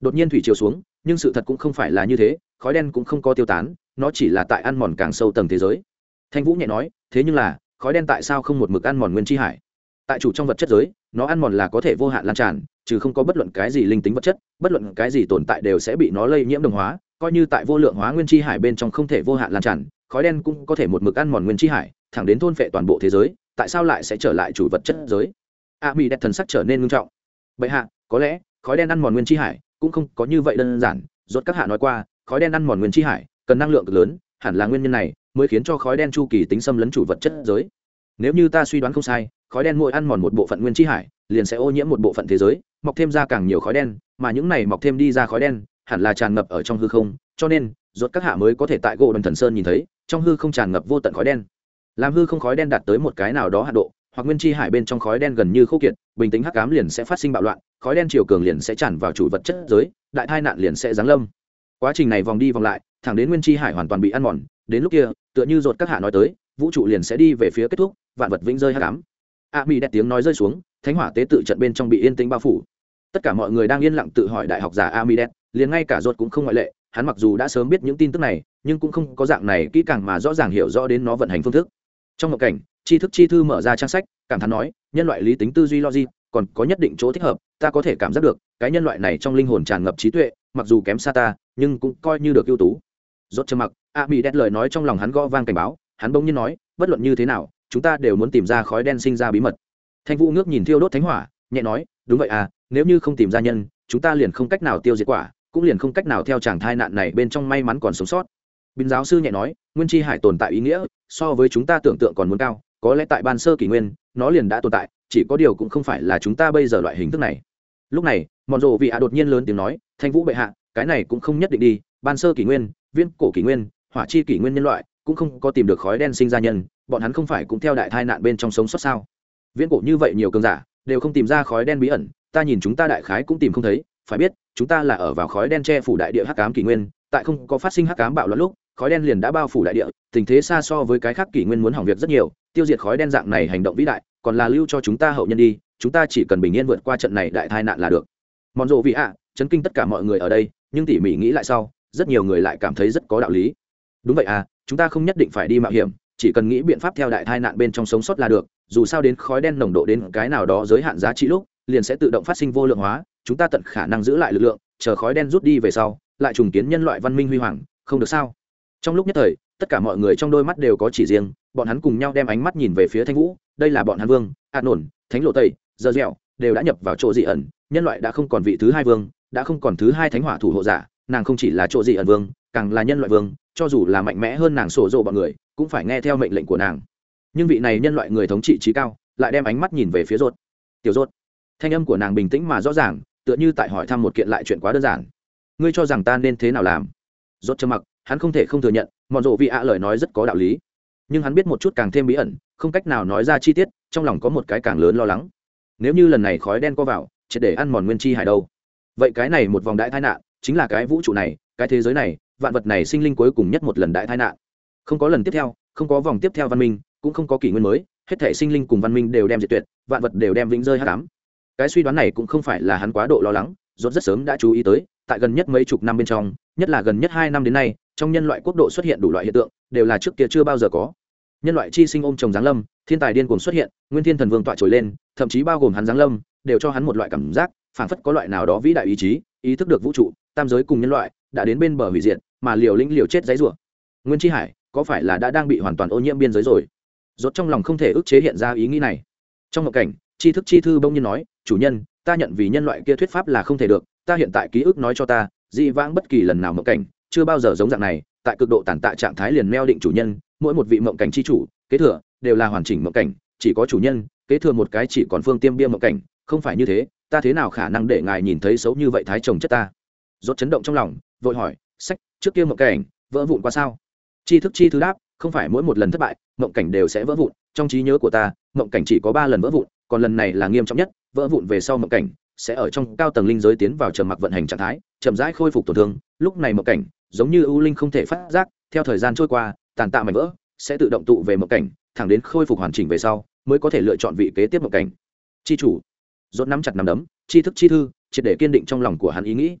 Đột nhiên thủy chiều xuống, nhưng sự thật cũng không phải là như thế, khói đen cũng không có tiêu tán, nó chỉ là tại ăn mòn càng sâu tầng thế giới. Thanh vũ nhẹ nói, thế nhưng là, khói đen tại sao không một mực ăn mòn nguyên chi hải? Tại chủ trong vật chất giới, nó ăn mòn là có thể vô hạn lan tràn, trừ không có bất luận cái gì linh tính vật chất, bất luận cái gì tồn tại đều sẽ bị nó lây nhiễm đồng hóa, coi như tại vô lượng hóa nguyên chi hải bên trong không thể vô hạn lan tràn khói đen cũng có thể một mực ăn mòn nguyên chi hải, thẳng đến thôn phệ toàn bộ thế giới, tại sao lại sẽ trở lại chủ vật chất giới? A mỹ đẹp thần sắc trở nên ngưng trọng. Bệ hạ, có lẽ, khói đen ăn mòn nguyên chi hải cũng không có như vậy đơn giản, rốt các hạ nói qua, khói đen ăn mòn nguyên chi hải, cần năng lượng cực lớn, hẳn là nguyên nhân này mới khiến cho khói đen chu kỳ tính xâm lấn chủ vật chất giới. Nếu như ta suy đoán không sai, khói đen mỗi ăn mòn một bộ phận nguyên chi hải, liền sẽ ô nhiễm một bộ phận thế giới, mọc thêm ra càng nhiều khói đen, mà những này mọc thêm đi ra khói đen, hẳn là tràn ngập ở trong hư không, cho nên rốt các hạ mới có thể tại gỗ đần thần sơn nhìn thấy, trong hư không tràn ngập vô tận khói đen. Làm hư không khói đen đạt tới một cái nào đó hạ độ, hoặc nguyên chi hải bên trong khói đen gần như khô kiệt, bình tĩnh hắc ám liền sẽ phát sinh bạo loạn, khói đen chiều cường liền sẽ tràn vào chủ vật chất giới, đại tai nạn liền sẽ giáng lâm. Quá trình này vòng đi vòng lại, thẳng đến nguyên chi hải hoàn toàn bị ăn mòn, đến lúc kia, tựa như rột các hạ nói tới, vũ trụ liền sẽ đi về phía kết thúc, vạn vật vĩnh rơi hắc ám. A mỹ đẹp tiếng nói rơi xuống, thánh hỏa tế tự trận bên trong bị yên tĩnh bao phủ. Tất cả mọi người đang yên lặng tự hỏi đại học giả a mỹ đẹp liền ngay cả rột cũng không ngoại lệ hắn mặc dù đã sớm biết những tin tức này, nhưng cũng không có dạng này kỹ càng mà rõ ràng hiểu rõ đến nó vận hành phương thức. Trong một cảnh, tri thức chi thư mở ra trang sách, cảm thán nói, nhân loại lý tính tư duy logic, còn có nhất định chỗ thích hợp, ta có thể cảm giác được, cái nhân loại này trong linh hồn tràn ngập trí tuệ, mặc dù kém xa ta, nhưng cũng coi như được ưu tú. Rốt trầm mặc, a bị đét lời nói trong lòng hắn gõ vang cảnh báo, hắn bỗng nhiên nói, bất luận như thế nào, chúng ta đều muốn tìm ra khói đen sinh ra bí mật. Thanh vũ ngước nhìn thiêu đốt thánh hỏa, nhẹ nói, đúng vậy à nếu như không tìm ra nhân, chúng ta liền không cách nào tiêu diệt quả cũng liền không cách nào theo chàng thai nạn này bên trong may mắn còn sống sót. Bình giáo sư nhẹ nói, nguyên chi hải tồn tại ý nghĩa, so với chúng ta tưởng tượng còn muốn cao, có lẽ tại ban sơ kỷ nguyên, nó liền đã tồn tại, chỉ có điều cũng không phải là chúng ta bây giờ loại hình thức này. Lúc này mòn rộ vị ạ đột nhiên lớn tiếng nói, thanh vũ bệ hạ, cái này cũng không nhất định đi, ban sơ kỷ nguyên viên cổ kỷ nguyên, hỏa chi kỷ nguyên nhân loại, cũng không có tìm được khói đen sinh ra nhân, bọn hắn không phải cũng theo đại tai nạn bên trong sống sót sao? Viễn cổ như vậy nhiều cường giả, đều không tìm ra khói đen bí ẩn, ta nhìn chúng ta đại khái cũng tìm không thấy phải biết, chúng ta là ở vào khói đen che phủ đại địa hắc ám kỷ nguyên, tại không có phát sinh hắc ám bạo loạn lúc, khói đen liền đã bao phủ đại địa, tình thế xa so với cái khác kỷ nguyên muốn hỏng việc rất nhiều, tiêu diệt khói đen dạng này hành động vĩ đại, còn là lưu cho chúng ta hậu nhân đi, chúng ta chỉ cần bình yên vượt qua trận này đại tai nạn là được. Mòn rộ vị ạ, chấn kinh tất cả mọi người ở đây, nhưng tỉ mỉ nghĩ lại sau, rất nhiều người lại cảm thấy rất có đạo lý. Đúng vậy à chúng ta không nhất định phải đi mạo hiểm, chỉ cần nghĩ biện pháp theo đại tai nạn bên trong sống sót là được, dù sao đến khói đen nồng độ đến cái nào đó giới hạn giá trị lúc, liền sẽ tự động phát sinh vô lượng hóa chúng ta tận khả năng giữ lại lực lượng, chờ khói đen rút đi về sau, lại trùng kiến nhân loại văn minh huy hoàng, không được sao? Trong lúc nhất thời, tất cả mọi người trong đôi mắt đều có chỉ riêng, bọn hắn cùng nhau đem ánh mắt nhìn về phía thanh vũ, đây là bọn hắn vương a nổn, thánh lộ tây giờ dẻo, đều đã nhập vào chỗ dị ẩn, nhân loại đã không còn vị thứ hai vương, đã không còn thứ hai thánh hỏa thủ hộ giả, nàng không chỉ là chỗ dị ẩn vương, càng là nhân loại vương, cho dù là mạnh mẽ hơn nàng sổ rộ bọn người, cũng phải nghe theo mệnh lệnh của nàng. Nhưng vị này nhân loại người thống trị trí cao, lại đem ánh mắt nhìn về phía rốt. Tiểu rốt. Thanh âm của nàng bình tĩnh mà rõ ràng tựa như tại hỏi thăm một kiện lại chuyện quá đơn giản. Ngươi cho rằng ta nên thế nào làm? Rốt trầm mặc, hắn không thể không thừa nhận, mọn rộ vị ạ lời nói rất có đạo lý. Nhưng hắn biết một chút càng thêm bí ẩn, không cách nào nói ra chi tiết, trong lòng có một cái càng lớn lo lắng. Nếu như lần này khói đen co vào, chỉ để ăn mòn nguyên chi hải đâu? Vậy cái này một vòng đại tai nạn, chính là cái vũ trụ này, cái thế giới này, vạn vật này sinh linh cuối cùng nhất một lần đại tai nạn. Không có lần tiếp theo, không có vòng tiếp theo văn minh, cũng không có kỷ nguyên mới, hết thể sinh linh cùng văn minh đều đem diệt tuyệt, vạn vật đều đem vĩnh rơi hát cám cái suy đoán này cũng không phải là hắn quá độ lo lắng, rốt rất sớm đã chú ý tới, tại gần nhất mấy chục năm bên trong, nhất là gần nhất hai năm đến nay, trong nhân loại quốc độ xuất hiện đủ loại hiện tượng, đều là trước kia chưa bao giờ có. Nhân loại chi sinh ôm chồng giáng lâm, thiên tài điên cuồng xuất hiện, nguyên thiên thần vương tọa trồi lên, thậm chí bao gồm hắn giáng lâm, đều cho hắn một loại cảm giác, phảng phất có loại nào đó vĩ đại ý chí, ý thức được vũ trụ, tam giới cùng nhân loại, đã đến bên bờ hủy diệt, mà liều lĩnh liều chết dãy rủa nguyên chi hải, có phải là đã đang bị hoàn toàn ô nhiễm biên giới rồi? Rốt trong lòng không thể ức chế hiện ra ý nghĩ này. Trong một cảnh tri thức chi thư bông nhiên nói, chủ nhân, ta nhận vì nhân loại kia thuyết pháp là không thể được, ta hiện tại ký ức nói cho ta, dị vãng bất kỳ lần nào mộng cảnh, chưa bao giờ giống dạng này, tại cực độ tàn tạ trạng thái liền meo định chủ nhân, mỗi một vị mộng cảnh chi chủ, kế thừa, đều là hoàn chỉnh mộng cảnh, chỉ có chủ nhân, kế thừa một cái chỉ còn phương tiêm bia mộng cảnh, không phải như thế, ta thế nào khả năng để ngài nhìn thấy xấu như vậy thái chồng chất ta? Rốt chấn động trong lòng, vội hỏi, sách, trước kia mộng cảnh, vỡ vụn qua sao? Tri thức chi thứ đáp, không phải mỗi một lần thất bại, mộng cảnh đều sẽ vỡ vụn, trong trí nhớ của ta, mộng cảnh chỉ có ba lần vỡ vụn còn lần này là nghiêm trọng nhất, vỡ vụn về sau mộng cảnh, sẽ ở trong cao tầng linh giới tiến vào trầm mặc vận hành trạng thái, chậm rãi khôi phục tổn thương, lúc này mộng cảnh, giống như ưu linh không thể phát giác, theo thời gian trôi qua, tàn tạ mảnh vỡ, sẽ tự động tụ về mộng cảnh, thẳng đến khôi phục hoàn chỉnh về sau, mới có thể lựa chọn vị kế tiếp mộng cảnh. Chi chủ. Dốt nắm chặt nắm đấm, chi thức chi thư, triệt để kiên định trong lòng của hắn ý nghĩ.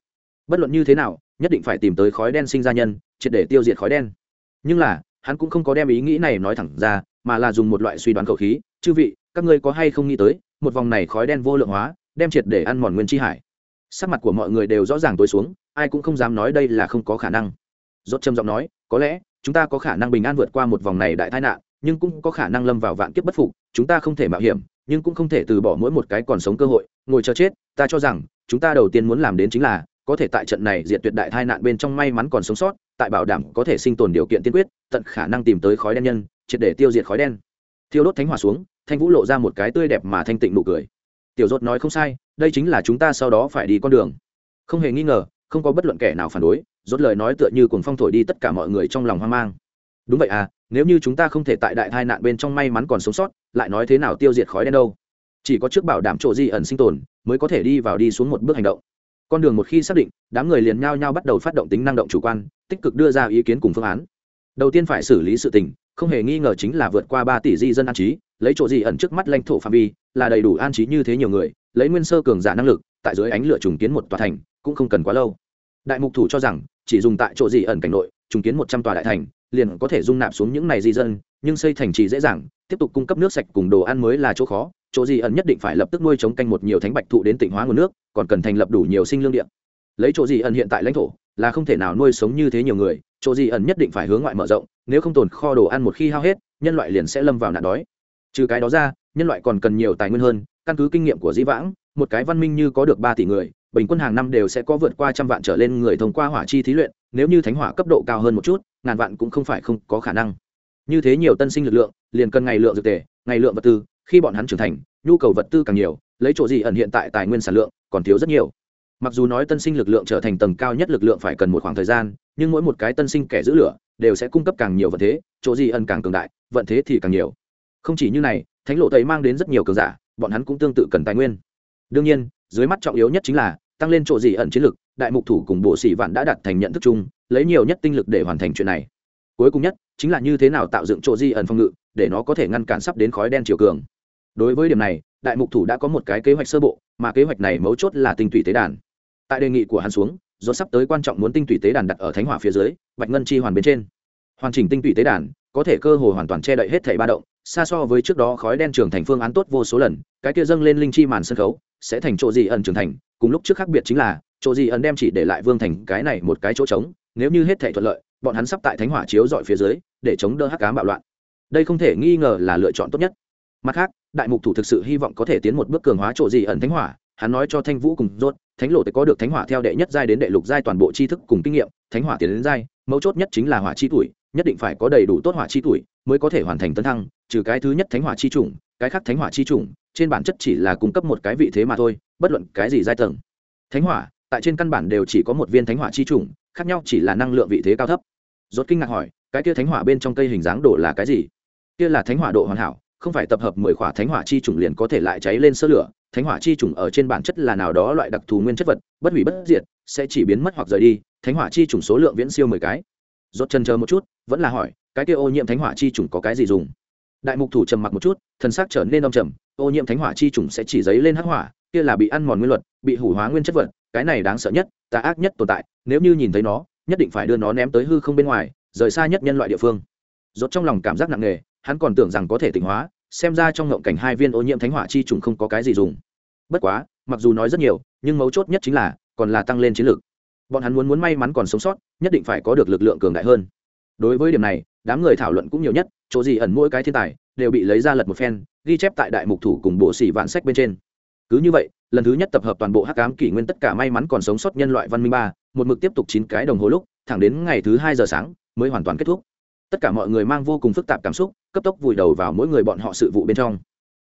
Bất luận như thế nào, nhất định phải tìm tới khói đen sinh ra nhân, triệt để tiêu diệt khói đen. Nhưng là, hắn cũng không có đem ý nghĩ này nói thẳng ra, mà là dùng một loại suy đoán khẩu khí, chư vị các ngươi có hay không nghĩ tới, một vòng này khói đen vô lượng hóa, đem triệt để ăn mòn nguyên chi hải. Sắc mặt của mọi người đều rõ ràng tối xuống, ai cũng không dám nói đây là không có khả năng. Rốt trầm giọng nói, có lẽ, chúng ta có khả năng bình an vượt qua một vòng này đại tai nạn, nhưng cũng có khả năng lâm vào vạn kiếp bất phục, chúng ta không thể mạo hiểm, nhưng cũng không thể từ bỏ mỗi một cái còn sống cơ hội, ngồi chờ chết, ta cho rằng, chúng ta đầu tiên muốn làm đến chính là, có thể tại trận này diệt tuyệt đại tai nạn bên trong may mắn còn sống sót, tại bảo đảm có thể sinh tồn điều kiện tiên quyết, tận khả năng tìm tới khói đen nhân, triệt để tiêu diệt khói đen thiêu đốt thánh hỏa xuống, thanh vũ lộ ra một cái tươi đẹp mà thanh tịnh nụ cười. Tiểu dốt nói không sai, đây chính là chúng ta sau đó phải đi con đường. Không hề nghi ngờ, không có bất luận kẻ nào phản đối rốt lời nói tựa như cuồng phong thổi đi tất cả mọi người trong lòng hoang mang. Đúng vậy à nếu như chúng ta không thể tại đại tai nạn bên trong may mắn còn sống sót, lại nói thế nào tiêu diệt khói đen đâu? Chỉ có trước bảo đảm chỗ di ẩn sinh tồn, mới có thể đi vào đi xuống một bước hành động. Con đường một khi xác định, đám người liền nhao nhao bắt đầu phát động tính năng động chủ quan, tích cực đưa ra ý kiến cùng phương án đầu tiên phải xử lý sự tình, không hề nghi ngờ chính là vượt qua ba tỷ di dân an trí, lấy chỗ gì ẩn trước mắt lãnh thổ phạm vi, là đầy đủ an trí như thế nhiều người, lấy nguyên sơ cường giả năng lực, tại dưới ánh lửa trùng kiến một tòa thành, cũng không cần quá lâu. Đại mục thủ cho rằng, chỉ dùng tại chỗ gì ẩn cảnh nội, trùng kiến một trăm tòa đại thành, liền có thể dung nạp xuống những này di dân, nhưng xây thành trì dễ dàng, tiếp tục cung cấp nước sạch cùng đồ ăn mới là chỗ khó, chỗ gì ẩn nhất định phải lập tức nuôi chống canh một nhiều thánh bạch thụ đến tỉnh hóa nguồn nước, còn cần thành lập đủ nhiều sinh lương điện lấy chỗ gì ẩn hiện tại lãnh thổ, là không thể nào nuôi sống như thế nhiều người chỗ gì ẩn nhất định phải hướng ngoại mở rộng, nếu không tồn kho đồ ăn một khi hao hết, nhân loại liền sẽ lâm vào nạn đói. Trừ cái đó ra, nhân loại còn cần nhiều tài nguyên hơn, căn cứ kinh nghiệm của dĩ vãng, một cái văn minh như có được ba tỷ người, bình quân hàng năm đều sẽ có vượt qua trăm vạn trở lên người thông qua hỏa chi thí luyện, nếu như thánh hỏa cấp độ cao hơn một chút, ngàn vạn cũng không phải không có khả năng. Như thế nhiều tân sinh lực lượng, liền cần ngày lượng dược tề, ngày lượng vật tư, khi bọn hắn trưởng thành, nhu cầu vật tư càng nhiều, lấy chỗ gì ẩn hiện tại tài nguyên sản lượng còn thiếu rất nhiều. Mặc dù nói tân sinh lực lượng trở thành tầng cao nhất lực lượng phải cần một khoảng thời gian nhưng mỗi một cái tân sinh kẻ giữ lửa đều sẽ cung cấp càng nhiều vận thế, chỗ gì ẩn càng cường đại, vận thế thì càng nhiều. Không chỉ như này, thánh lộ tây mang đến rất nhiều cường giả, bọn hắn cũng tương tự cần tài nguyên. Đương nhiên, dưới mắt trọng yếu nhất chính là tăng lên chỗ gì ẩn chiến lực, đại mục thủ cùng bộ sĩ vạn đã đặt thành nhận thức chung, lấy nhiều nhất tinh lực để hoàn thành chuyện này. Cuối cùng nhất, chính là như thế nào tạo dựng chỗ di ẩn phòng ngự, để nó có thể ngăn cản sắp đến khói đen chiều cường. Đối với điểm này, đại mục thủ đã có một cái kế hoạch sơ bộ, mà kế hoạch này mấu chốt là tinh thủy tế đàn. Tại đề nghị của hắn xuống do sắp tới quan trọng muốn tinh thủy tế đàn đặt ở thánh hỏa phía dưới, bạch ngân chi hoàn bên trên. Hoàn chỉnh tinh thủy tế đàn, có thể cơ hồ hoàn toàn che đậy hết thảy ba động, xa so với trước đó khói đen trưởng thành phương án tốt vô số lần, cái kia dâng lên linh chi màn sân khấu, sẽ thành chỗ gì ẩn trưởng thành, cùng lúc trước khác biệt chính là, chỗ gì ẩn đem chỉ để lại vương thành cái này một cái chỗ trống, nếu như hết thảy thuận lợi, bọn hắn sắp tại thánh hỏa chiếu dọi phía dưới, để chống đỡ hắc cám bạo loạn. Đây không thể nghi ngờ là lựa chọn tốt nhất. Mặt khác, đại mục thủ thực sự hy vọng có thể tiến một bước cường hóa chỗ gì ẩn thánh hỏa hắn nói cho thanh vũ cùng rốt, thánh lộ có được thánh hỏa theo đệ nhất giai đến đệ lục giai toàn bộ tri thức cùng kinh nghiệm, thánh hỏa tiến đến giai, mấu chốt nhất chính là hỏa chi tuổi, nhất định phải có đầy đủ tốt hỏa chi tuổi mới có thể hoàn thành tấn thăng, trừ cái thứ nhất thánh hỏa chi chủng, cái khác thánh hỏa chi chủng, trên bản chất chỉ là cung cấp một cái vị thế mà thôi, bất luận cái gì giai tầng. Thánh hỏa, tại trên căn bản đều chỉ có một viên thánh hỏa chi chủng, khác nhau chỉ là năng lượng vị thế cao thấp. Rốt kinh ngạc hỏi, cái kia thánh hỏa bên trong cây hình dáng đổ là cái gì? Kia là thánh hỏa độ hoàn hảo không phải tập hợp mười khỏa thánh hỏa chi trùng liền có thể lại cháy lên sơ lửa, thánh hỏa chi trùng ở trên bản chất là nào đó loại đặc thù nguyên chất vật, bất hủy bất diệt, sẽ chỉ biến mất hoặc rời đi, thánh hỏa chi trùng số lượng viễn siêu mười cái. Rốt chân chờ một chút, vẫn là hỏi, cái kia ô nhiễm thánh hỏa chi trùng có cái gì dùng? Đại mục thủ trầm mặc một chút thân xác trở nên đông trầm, ô nhiễm thánh hỏa chi trùng sẽ chỉ dấy lên hắc hỏa, kia là bị ăn mòn nguyên luật, bị hủ hóa nguyên chất vật, cái này đáng sợ nhất, tà ác nhất tồn tại, nếu như nhìn thấy nó, nhất định phải đưa nó ném tới hư không bên ngoài, rời xa nhất nhân loại địa phương. Rốt trong lòng cảm giác nặng nề hắn còn tưởng rằng có thể tỉnh hóa, xem ra trong ngộng cảnh hai viên ô nhiễm thánh hỏa chi trùng không có cái gì dùng. Bất quá, mặc dù nói rất nhiều, nhưng mấu chốt nhất chính là, còn là tăng lên chiến lược bọn hắn muốn muốn may mắn còn sống sót, nhất định phải có được lực lượng cường đại hơn. Đối với điểm này, đám người thảo luận cũng nhiều nhất, chỗ gì ẩn mỗi cái thiên tài, đều bị lấy ra lật một phen, ghi chép tại đại mục thủ cùng bộ sĩ vạn sách bên trên. Cứ như vậy, lần thứ nhất tập hợp toàn bộ hắc ám kỷ nguyên tất cả may mắn còn sống sót nhân loại văn minh ba, một mực tiếp tục chín cái đồng hồ lúc, thẳng đến ngày thứ hai giờ sáng, mới hoàn toàn kết thúc tất cả mọi người mang vô cùng phức tạp cảm xúc cấp tốc vùi đầu vào mỗi người bọn họ sự vụ bên trong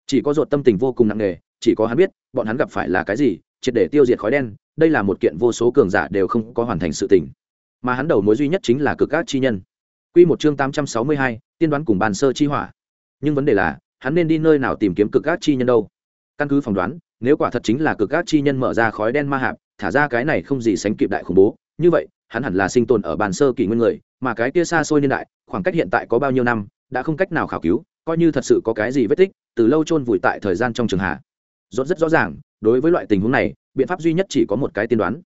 chỉ có ruột tâm tình vô cùng nặng nề chỉ có hắn biết bọn hắn gặp phải là cái gì triệt để tiêu diệt khói đen đây là một kiện vô số cường giả đều không có hoàn thành sự tình mà hắn đầu mối duy nhất chính là cực các chi nhân Quy một chương tám trăm sáu mươi hai, tiên đoán cùng bàn sơ chi hỏa. Nhưng vấn đề là, hắn nên đi nơi nào tìm kiếm cực các chi nhân đâu? Căn cứ phỏng đoán, nếu quả thật chính là cực các chi nhân mở ra khói đen ma hạp, thả ra cái này không gì sánh kịp đại khủng bố, như vậy, hắn hẳn là sinh tồn ở bàn sơ kỷ nguyên người, mà cái kia xa xôi niên đại, khoảng cách hiện tại có bao nhiêu năm, đã không cách nào khảo cứu, coi như thật sự có cái gì vết tích, từ lâu chôn vùi tại thời gian trong trường hạ. Rốt rất rõ ràng, đối với loại tình huống này, biện pháp duy nhất chỉ có một cái tiên đoán.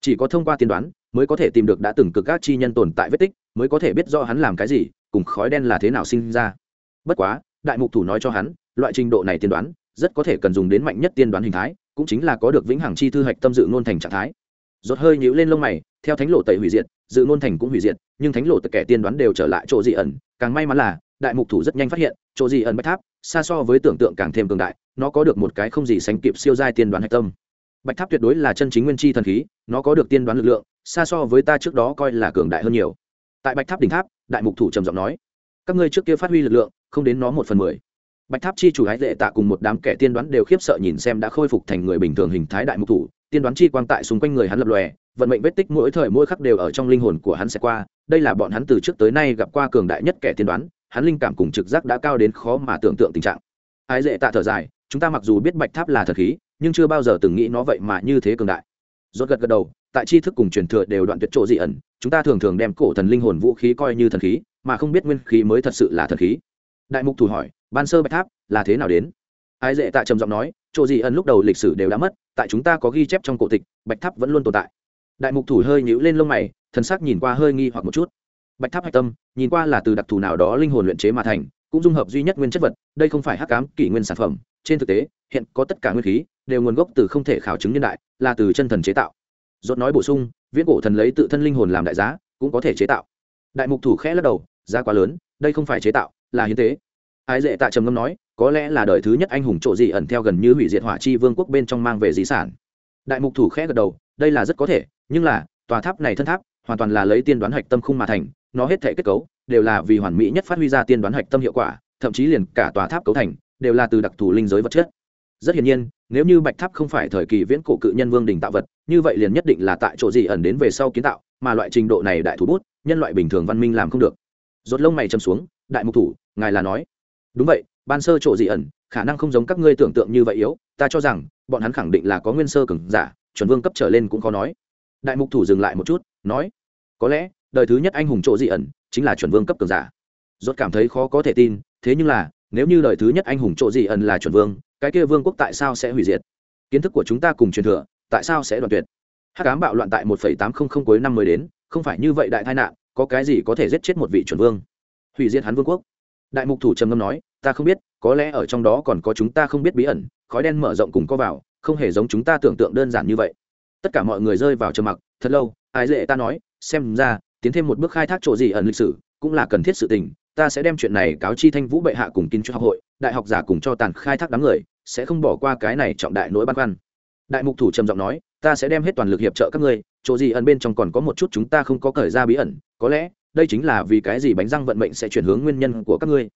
Chỉ có thông qua tiên đoán, mới có thể tìm được đã từng cực các chi nhân tồn tại vết tích, mới có thể biết rõ hắn làm cái gì, cùng khói đen là thế nào sinh ra. Bất quá, đại mục thủ nói cho hắn, loại trình độ này tiên đoán, rất có thể cần dùng đến mạnh nhất tiên đoán hình thái, cũng chính là có được vĩnh hằng chi thư hạch tâm dự ngôn thành trạng thái. Rốt hơi nhíu lên lông mày, theo thánh lộ tẩy hủy diệt, dự ngôn thành cũng hủy diệt, nhưng thánh lộ tất kẻ tiên đoán đều trở lại chỗ dị ẩn, càng may mắn là đại mục thủ rất nhanh phát hiện, chỗ dị ẩn bạch tháp, xa so với tưởng tượng càng thêm cường đại, nó có được một cái không gì sánh kịp siêu giai tiên đoán hạch tâm. Bạch tháp tuyệt đối là chân chính nguyên chi thần khí, nó có được tiên đoán lực lượng, xa so với ta trước đó coi là cường đại hơn nhiều. Tại bạch tháp đỉnh tháp, đại mục thủ trầm giọng nói: "Các ngươi trước kia phát huy lực lượng, không đến nó một phần mười." Bạch tháp chi chủ hái lệ tạ cùng một đám kẻ tiên đoán đều khiếp sợ nhìn xem đã khôi phục thành người bình thường hình thái đại mục thủ, tiên đoán chi quang tại xung quanh người hắn lập lòe, vận mệnh vết tích mỗi thời mỗi khắc đều ở trong linh hồn của hắn sẽ qua, đây là bọn hắn từ trước tới nay gặp qua cường đại nhất kẻ tiên đoán, hắn linh cảm cùng trực giác đã cao đến khó mà tưởng tượng tình trạng. Ái dễ tạ thở dài, chúng ta mặc dù biết bạch tháp là thần khí, nhưng chưa bao giờ từng nghĩ nó vậy mà như thế cường đại. Rốt gật gật đầu, tại tri thức cùng truyền thừa đều đoạn tuyệt chỗ dị ẩn, chúng ta thường thường đem cổ thần linh hồn vũ khí coi như thần khí, mà không biết nguyên khí mới thật sự là thần khí. Đại mục thủ hỏi, ban sơ bạch tháp là thế nào đến? Ái dễ tạ trầm giọng nói, chỗ dị ẩn lúc đầu lịch sử đều đã mất, tại chúng ta có ghi chép trong cổ tịch, bạch tháp vẫn luôn tồn tại đại mục thủ hơi nhíu lên lông mày, thần sắc nhìn qua hơi nghi hoặc một chút. Bạch tháp hạch tâm, nhìn qua là từ đặc thù nào đó linh hồn luyện chế mà thành, cũng dung hợp duy nhất nguyên chất vật, đây không phải hắc ám kỷ nguyên sản phẩm. Trên thực tế, hiện có tất cả nguyên khí, đều nguồn gốc từ không thể khảo chứng nhân đại, là từ chân thần chế tạo. Dốt nói bổ sung, viễn cổ thần lấy tự thân linh hồn làm đại giá, cũng có thể chế tạo. Đại mục thủ khẽ lắc đầu, giá quá lớn, đây không phải chế tạo, là hiến tế. Ái dễ tạ trầm ngâm nói, có lẽ là đời thứ nhất anh hùng trộ dị ẩn theo gần như hủy diệt hỏa chi vương quốc bên trong mang về di sản. Đại mục thủ khẽ gật đầu, đây là rất có thể nhưng là, tòa tháp này thân tháp, hoàn toàn là lấy tiên đoán hạch tâm khung mà thành, nó hết thể kết cấu, đều là vì hoàn mỹ nhất phát huy ra tiên đoán hạch tâm hiệu quả, thậm chí liền cả tòa tháp cấu thành, đều là từ đặc thù linh giới vật chất. Rất hiển nhiên, nếu như bạch tháp không phải thời kỳ viễn cổ cự nhân vương đình tạo vật, như vậy liền nhất định là tại chỗ gì ẩn đến về sau kiến tạo, mà loại trình độ này đại thủ bút, nhân loại bình thường văn minh làm không được. Rốt lông mày châm xuống, đại mục thủ, ngài là nói. Đúng vậy, ban sơ chỗ dị ẩn, khả năng không giống các ngươi tưởng tượng như vậy yếu, ta cho rằng, bọn hắn khẳng định là có nguyên sơ cường giả, chuẩn vương cấp trở lên cũng khó nói đại mục thủ dừng lại một chút, nói, có lẽ, đời thứ nhất anh hùng chỗ dị ẩn chính là chuẩn vương cấp cường giả. Rốt cảm thấy khó có thể tin, thế nhưng là, nếu như đời thứ nhất anh hùng chỗ dị ẩn là chuẩn vương, cái kia vương quốc tại sao sẽ hủy diệt? Kiến thức của chúng ta cùng truyền thừa, tại sao sẽ đoạn tuyệt? Hắc ám bạo loạn tại một tám không không cuối năm mới đến, không phải như vậy đại tai nạn, có cái gì có thể giết chết một vị chuẩn vương? Hủy diệt hắn vương quốc. Đại mục thủ trầm ngâm nói, ta không biết, có lẽ ở trong đó còn có chúng ta không biết bí ẩn, khói đen mở rộng cùng có vào, không hề giống chúng ta tưởng tượng đơn giản như vậy tất cả mọi người rơi vào trầm mặc, thật lâu ai lệ ta nói, xem ra, tiến thêm một bước khai thác chỗ gì ẩn lịch sử, cũng là cần thiết sự tình, ta sẽ đem chuyện này cáo chi thanh vũ bệ hạ cùng kinh cho học hội, đại học giả cùng cho tàn khai thác đám người, sẽ không bỏ qua cái này trọng đại nỗi băn khoăn. Đại mục thủ trầm giọng nói, ta sẽ đem hết toàn lực hiệp trợ các ngươi, chỗ gì ẩn bên trong còn có một chút chúng ta không có cởi ra bí ẩn, có lẽ, đây chính là vì cái gì bánh răng vận mệnh sẽ chuyển hướng nguyên nhân của các ngươi.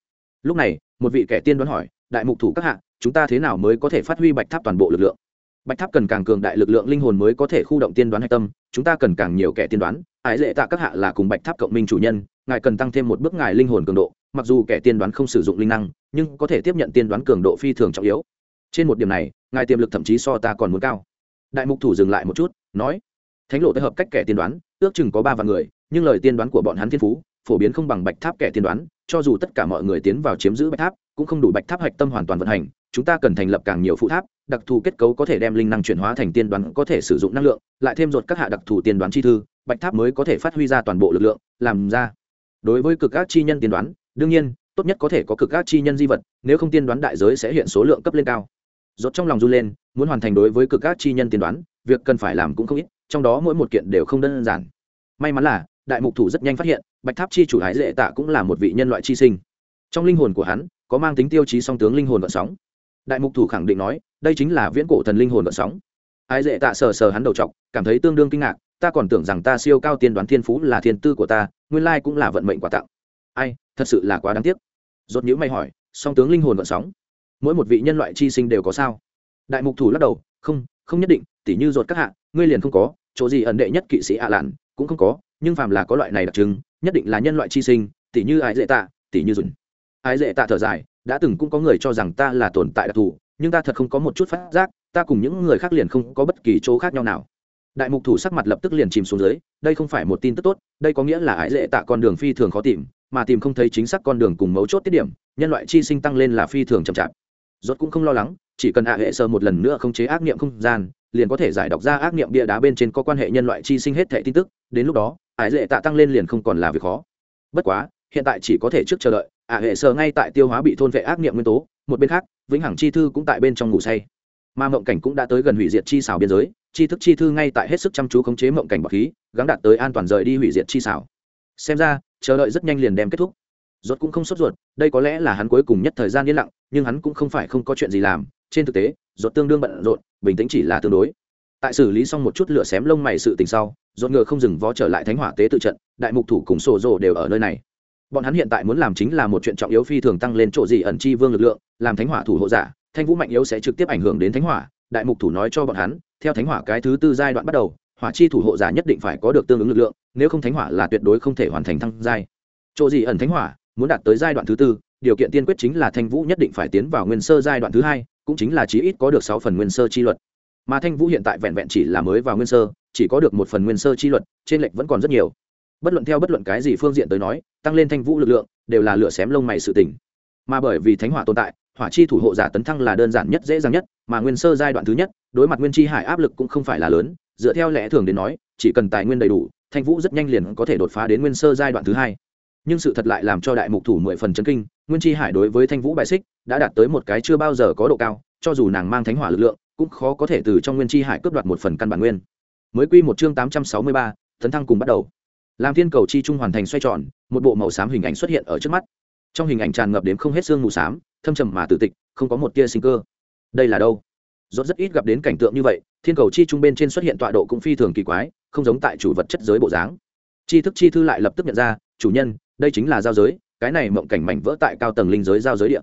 Lúc này, một vị kẻ tiên đoán hỏi, đại mục thủ các hạ, chúng ta thế nào mới có thể phát huy bạch tháp toàn bộ lực lượng? Bạch tháp cần càng cường đại lực lượng linh hồn mới có thể khu động tiên đoán hạch tâm, chúng ta cần càng nhiều kẻ tiên đoán. Ái lệ tạ các hạ là cùng bạch tháp cộng minh chủ nhân, ngài cần tăng thêm một bước ngài linh hồn cường độ, mặc dù kẻ tiên đoán không sử dụng linh năng, nhưng có thể tiếp nhận tiên đoán cường độ phi thường trọng yếu. Trên một điểm này, ngài tiềm lực thậm chí so ta còn muốn cao. Đại mục thủ dừng lại một chút, nói, thánh lộ tới hợp cách kẻ tiên đoán, ước chừng có ba vạn người, nhưng lời tiên đoán của bọn hắn thiên phú phổ biến không bằng bạch tháp kẻ tiên đoán, cho dù tất cả mọi người tiến vào chiếm giữ bạch tháp, cũng không đủ bạch tháp hạch tâm hoàn toàn vận hành, chúng ta cần thành lập càng nhiều phụ tháp, đặc thù kết cấu có thể đem linh năng chuyển hóa thành tiên đoán, có thể sử dụng năng lượng, lại thêm ruột các hạ đặc thù tiên đoán chi thư, bạch tháp mới có thể phát huy ra toàn bộ lực lượng, làm ra. Đối với cực ác chi nhân tiên đoán, đương nhiên, tốt nhất có thể có cực ác chi nhân di vật, nếu không tiên đoán đại giới sẽ hiện số lượng cấp lên cao. Rốt trong lòng run lên, muốn hoàn thành đối với cực ác chi nhân tiên đoán, việc cần phải làm cũng không ít, trong đó mỗi một kiện đều không đơn giản. May mắn là đại mục thủ rất nhanh phát hiện, bạch tháp chi chủ hái dễ tạ cũng là một vị nhân loại chi sinh. Trong linh hồn của hắn, có mang tính tiêu chí song tướng linh hồn vận sóng. Đại mục thủ khẳng định nói, đây chính là viễn cổ thần linh hồn vận sóng. Ái dễ tạ sờ sờ hắn đầu t cảm thấy tương đương kinh ngạc, ta còn tưởng rằng ta siêu cao tiên đoán thiên phú là thiên tư của ta, nguyên lai cũng là vận mệnh quà tặng. Ai, thật sự là quá đáng tiếc. Dốt nhữ may hỏi, song tướng linh hồn vận sóng? Mỗi một vị nhân loại chi sinh đều có sao? Đại mục thủ lắc đầu, không không nhất định, tỉ như dột các hạ, ngươi liền không có, chỗ gì ẩn đệ nhất kỵ sĩ ạ lạn, cũng không có nhưng phàm là có loại này đặc trưng, nhất định là nhân loại chi sinh, tỉ như ái dễ tạ, tỉ như dùn. Ái dễ tạ thở dài, đã từng cũng có người cho rằng ta là tồn tại đặc thù, nhưng ta thật không có một chút phát giác, ta cùng những người khác liền không có bất kỳ chỗ khác nhau nào. Đại mục thủ sắc mặt lập tức liền chìm xuống dưới, đây không phải một tin tức tốt, đây có nghĩa là ái dễ tạ con đường phi thường khó tìm, mà tìm không thấy chính xác con đường cùng mấu chốt tiết điểm, nhân loại chi sinh tăng lên là phi thường chậm chạp. Rốt cũng không lo lắng, chỉ cần ạ hệ sơ một lần nữa không chế ác niệm không gian, liền có thể giải đọc ra ác niệm bia đá bên trên có quan hệ nhân loại chi sinh hết thệ tin tức, đến lúc đó ải lệ tạ tăng lên liền không còn là việc khó. Bất quá, hiện tại chỉ có thể trước chờ đợi, ả hệ sơ ngay tại tiêu hóa bị thôn vệ ác niệm nguyên tố, một bên khác, vĩnh hằng chi thư cũng tại bên trong ngủ say. Mà mộng cảnh cũng đã tới gần hủy diệt chi xảo biên giới, chi thức chi thư ngay tại hết sức chăm chú khống chế mộng cảnh bọc khí, gắng đạt tới an toàn rời đi hủy diệt chi xảo. Xem ra, chờ đợi rất nhanh liền đem kết thúc. Rốt cũng không sốt ruột, đây có lẽ là hắn cuối cùng nhất thời gian yên lặng, nhưng hắn cũng không phải không có chuyện gì làm. Trên thực tế, rốt tương đương bận rộn, bình tĩnh chỉ là tương đối. Tại xử lý xong một chút lửa xém lông mày sự tình sau rốt ngựa không dừng vó trở lại thánh hỏa tế tự trận, đại mục thủ cùng sổ rồ đều ở nơi này. Bọn hắn hiện tại muốn làm chính là một chuyện trọng yếu phi thường tăng lên chỗ gì ẩn chi vương lực lượng, làm thánh hỏa thủ hộ giả, thanh vũ mạnh yếu sẽ trực tiếp ảnh hưởng đến thánh hỏa, đại mục thủ nói cho bọn hắn, theo thánh hỏa cái thứ tư giai đoạn bắt đầu, hỏa chi thủ hộ giả nhất định phải có được tương ứng lực lượng, nếu không thánh hỏa là tuyệt đối không thể hoàn thành thăng giai. Chỗ gì ẩn thánh hỏa, muốn đạt tới giai đoạn thứ tư, điều kiện tiên quyết chính là thanh vũ nhất định phải tiến vào nguyên sơ giai đoạn thứ hai, cũng chính là chí ít có được sáu phần nguyên sơ chi luật. Mà thanh vũ hiện tại vẹn vẹn chỉ là mới vào nguyên sơ chỉ có được một phần nguyên sơ chi luật, trên lệch vẫn còn rất nhiều. Bất luận theo bất luận cái gì phương diện tới nói, tăng lên thanh vũ lực lượng, đều là lửa xém lông mày sự tỉnh mà bởi vì thánh hỏa tồn tại, hỏa chi thủ hộ giả tấn thăng là đơn giản nhất, dễ dàng nhất, mà nguyên sơ giai đoạn thứ nhất, đối mặt nguyên chi hải áp lực cũng không phải là lớn. Dựa theo lẽ thường đến nói, chỉ cần tài nguyên đầy đủ, thanh vũ rất nhanh liền có thể đột phá đến nguyên sơ giai đoạn thứ hai. Nhưng sự thật lại làm cho đại mục thủ mười phần chấn kinh, nguyên chi hải đối với thanh vũ bại xích đã đạt tới một cái chưa bao giờ có độ cao, cho dù nàng mang thánh hỏa lực lượng, cũng khó có thể từ trong nguyên chi hải cướp đoạt một phần căn bản nguyên mới quy một chương tám trăm sáu mươi ba, tấn thăng cùng bắt đầu. Làm thiên cầu chi trung hoàn thành xoay tròn, một bộ màu xám hình ảnh xuất hiện ở trước mắt. Trong hình ảnh tràn ngập đến không hết xương mù xám, thâm trầm mà tử tịch, không có một tia sinh cơ. Đây là đâu? Rốt rất ít gặp đến cảnh tượng như vậy, thiên cầu chi trung bên trên xuất hiện tọa độ cũng phi thường kỳ quái, không giống tại chủ vật chất giới bộ dáng. Chi thức chi thư lại lập tức nhận ra, chủ nhân, đây chính là giao giới, cái này mộng cảnh mảnh vỡ tại cao tầng linh giới giao giới địa.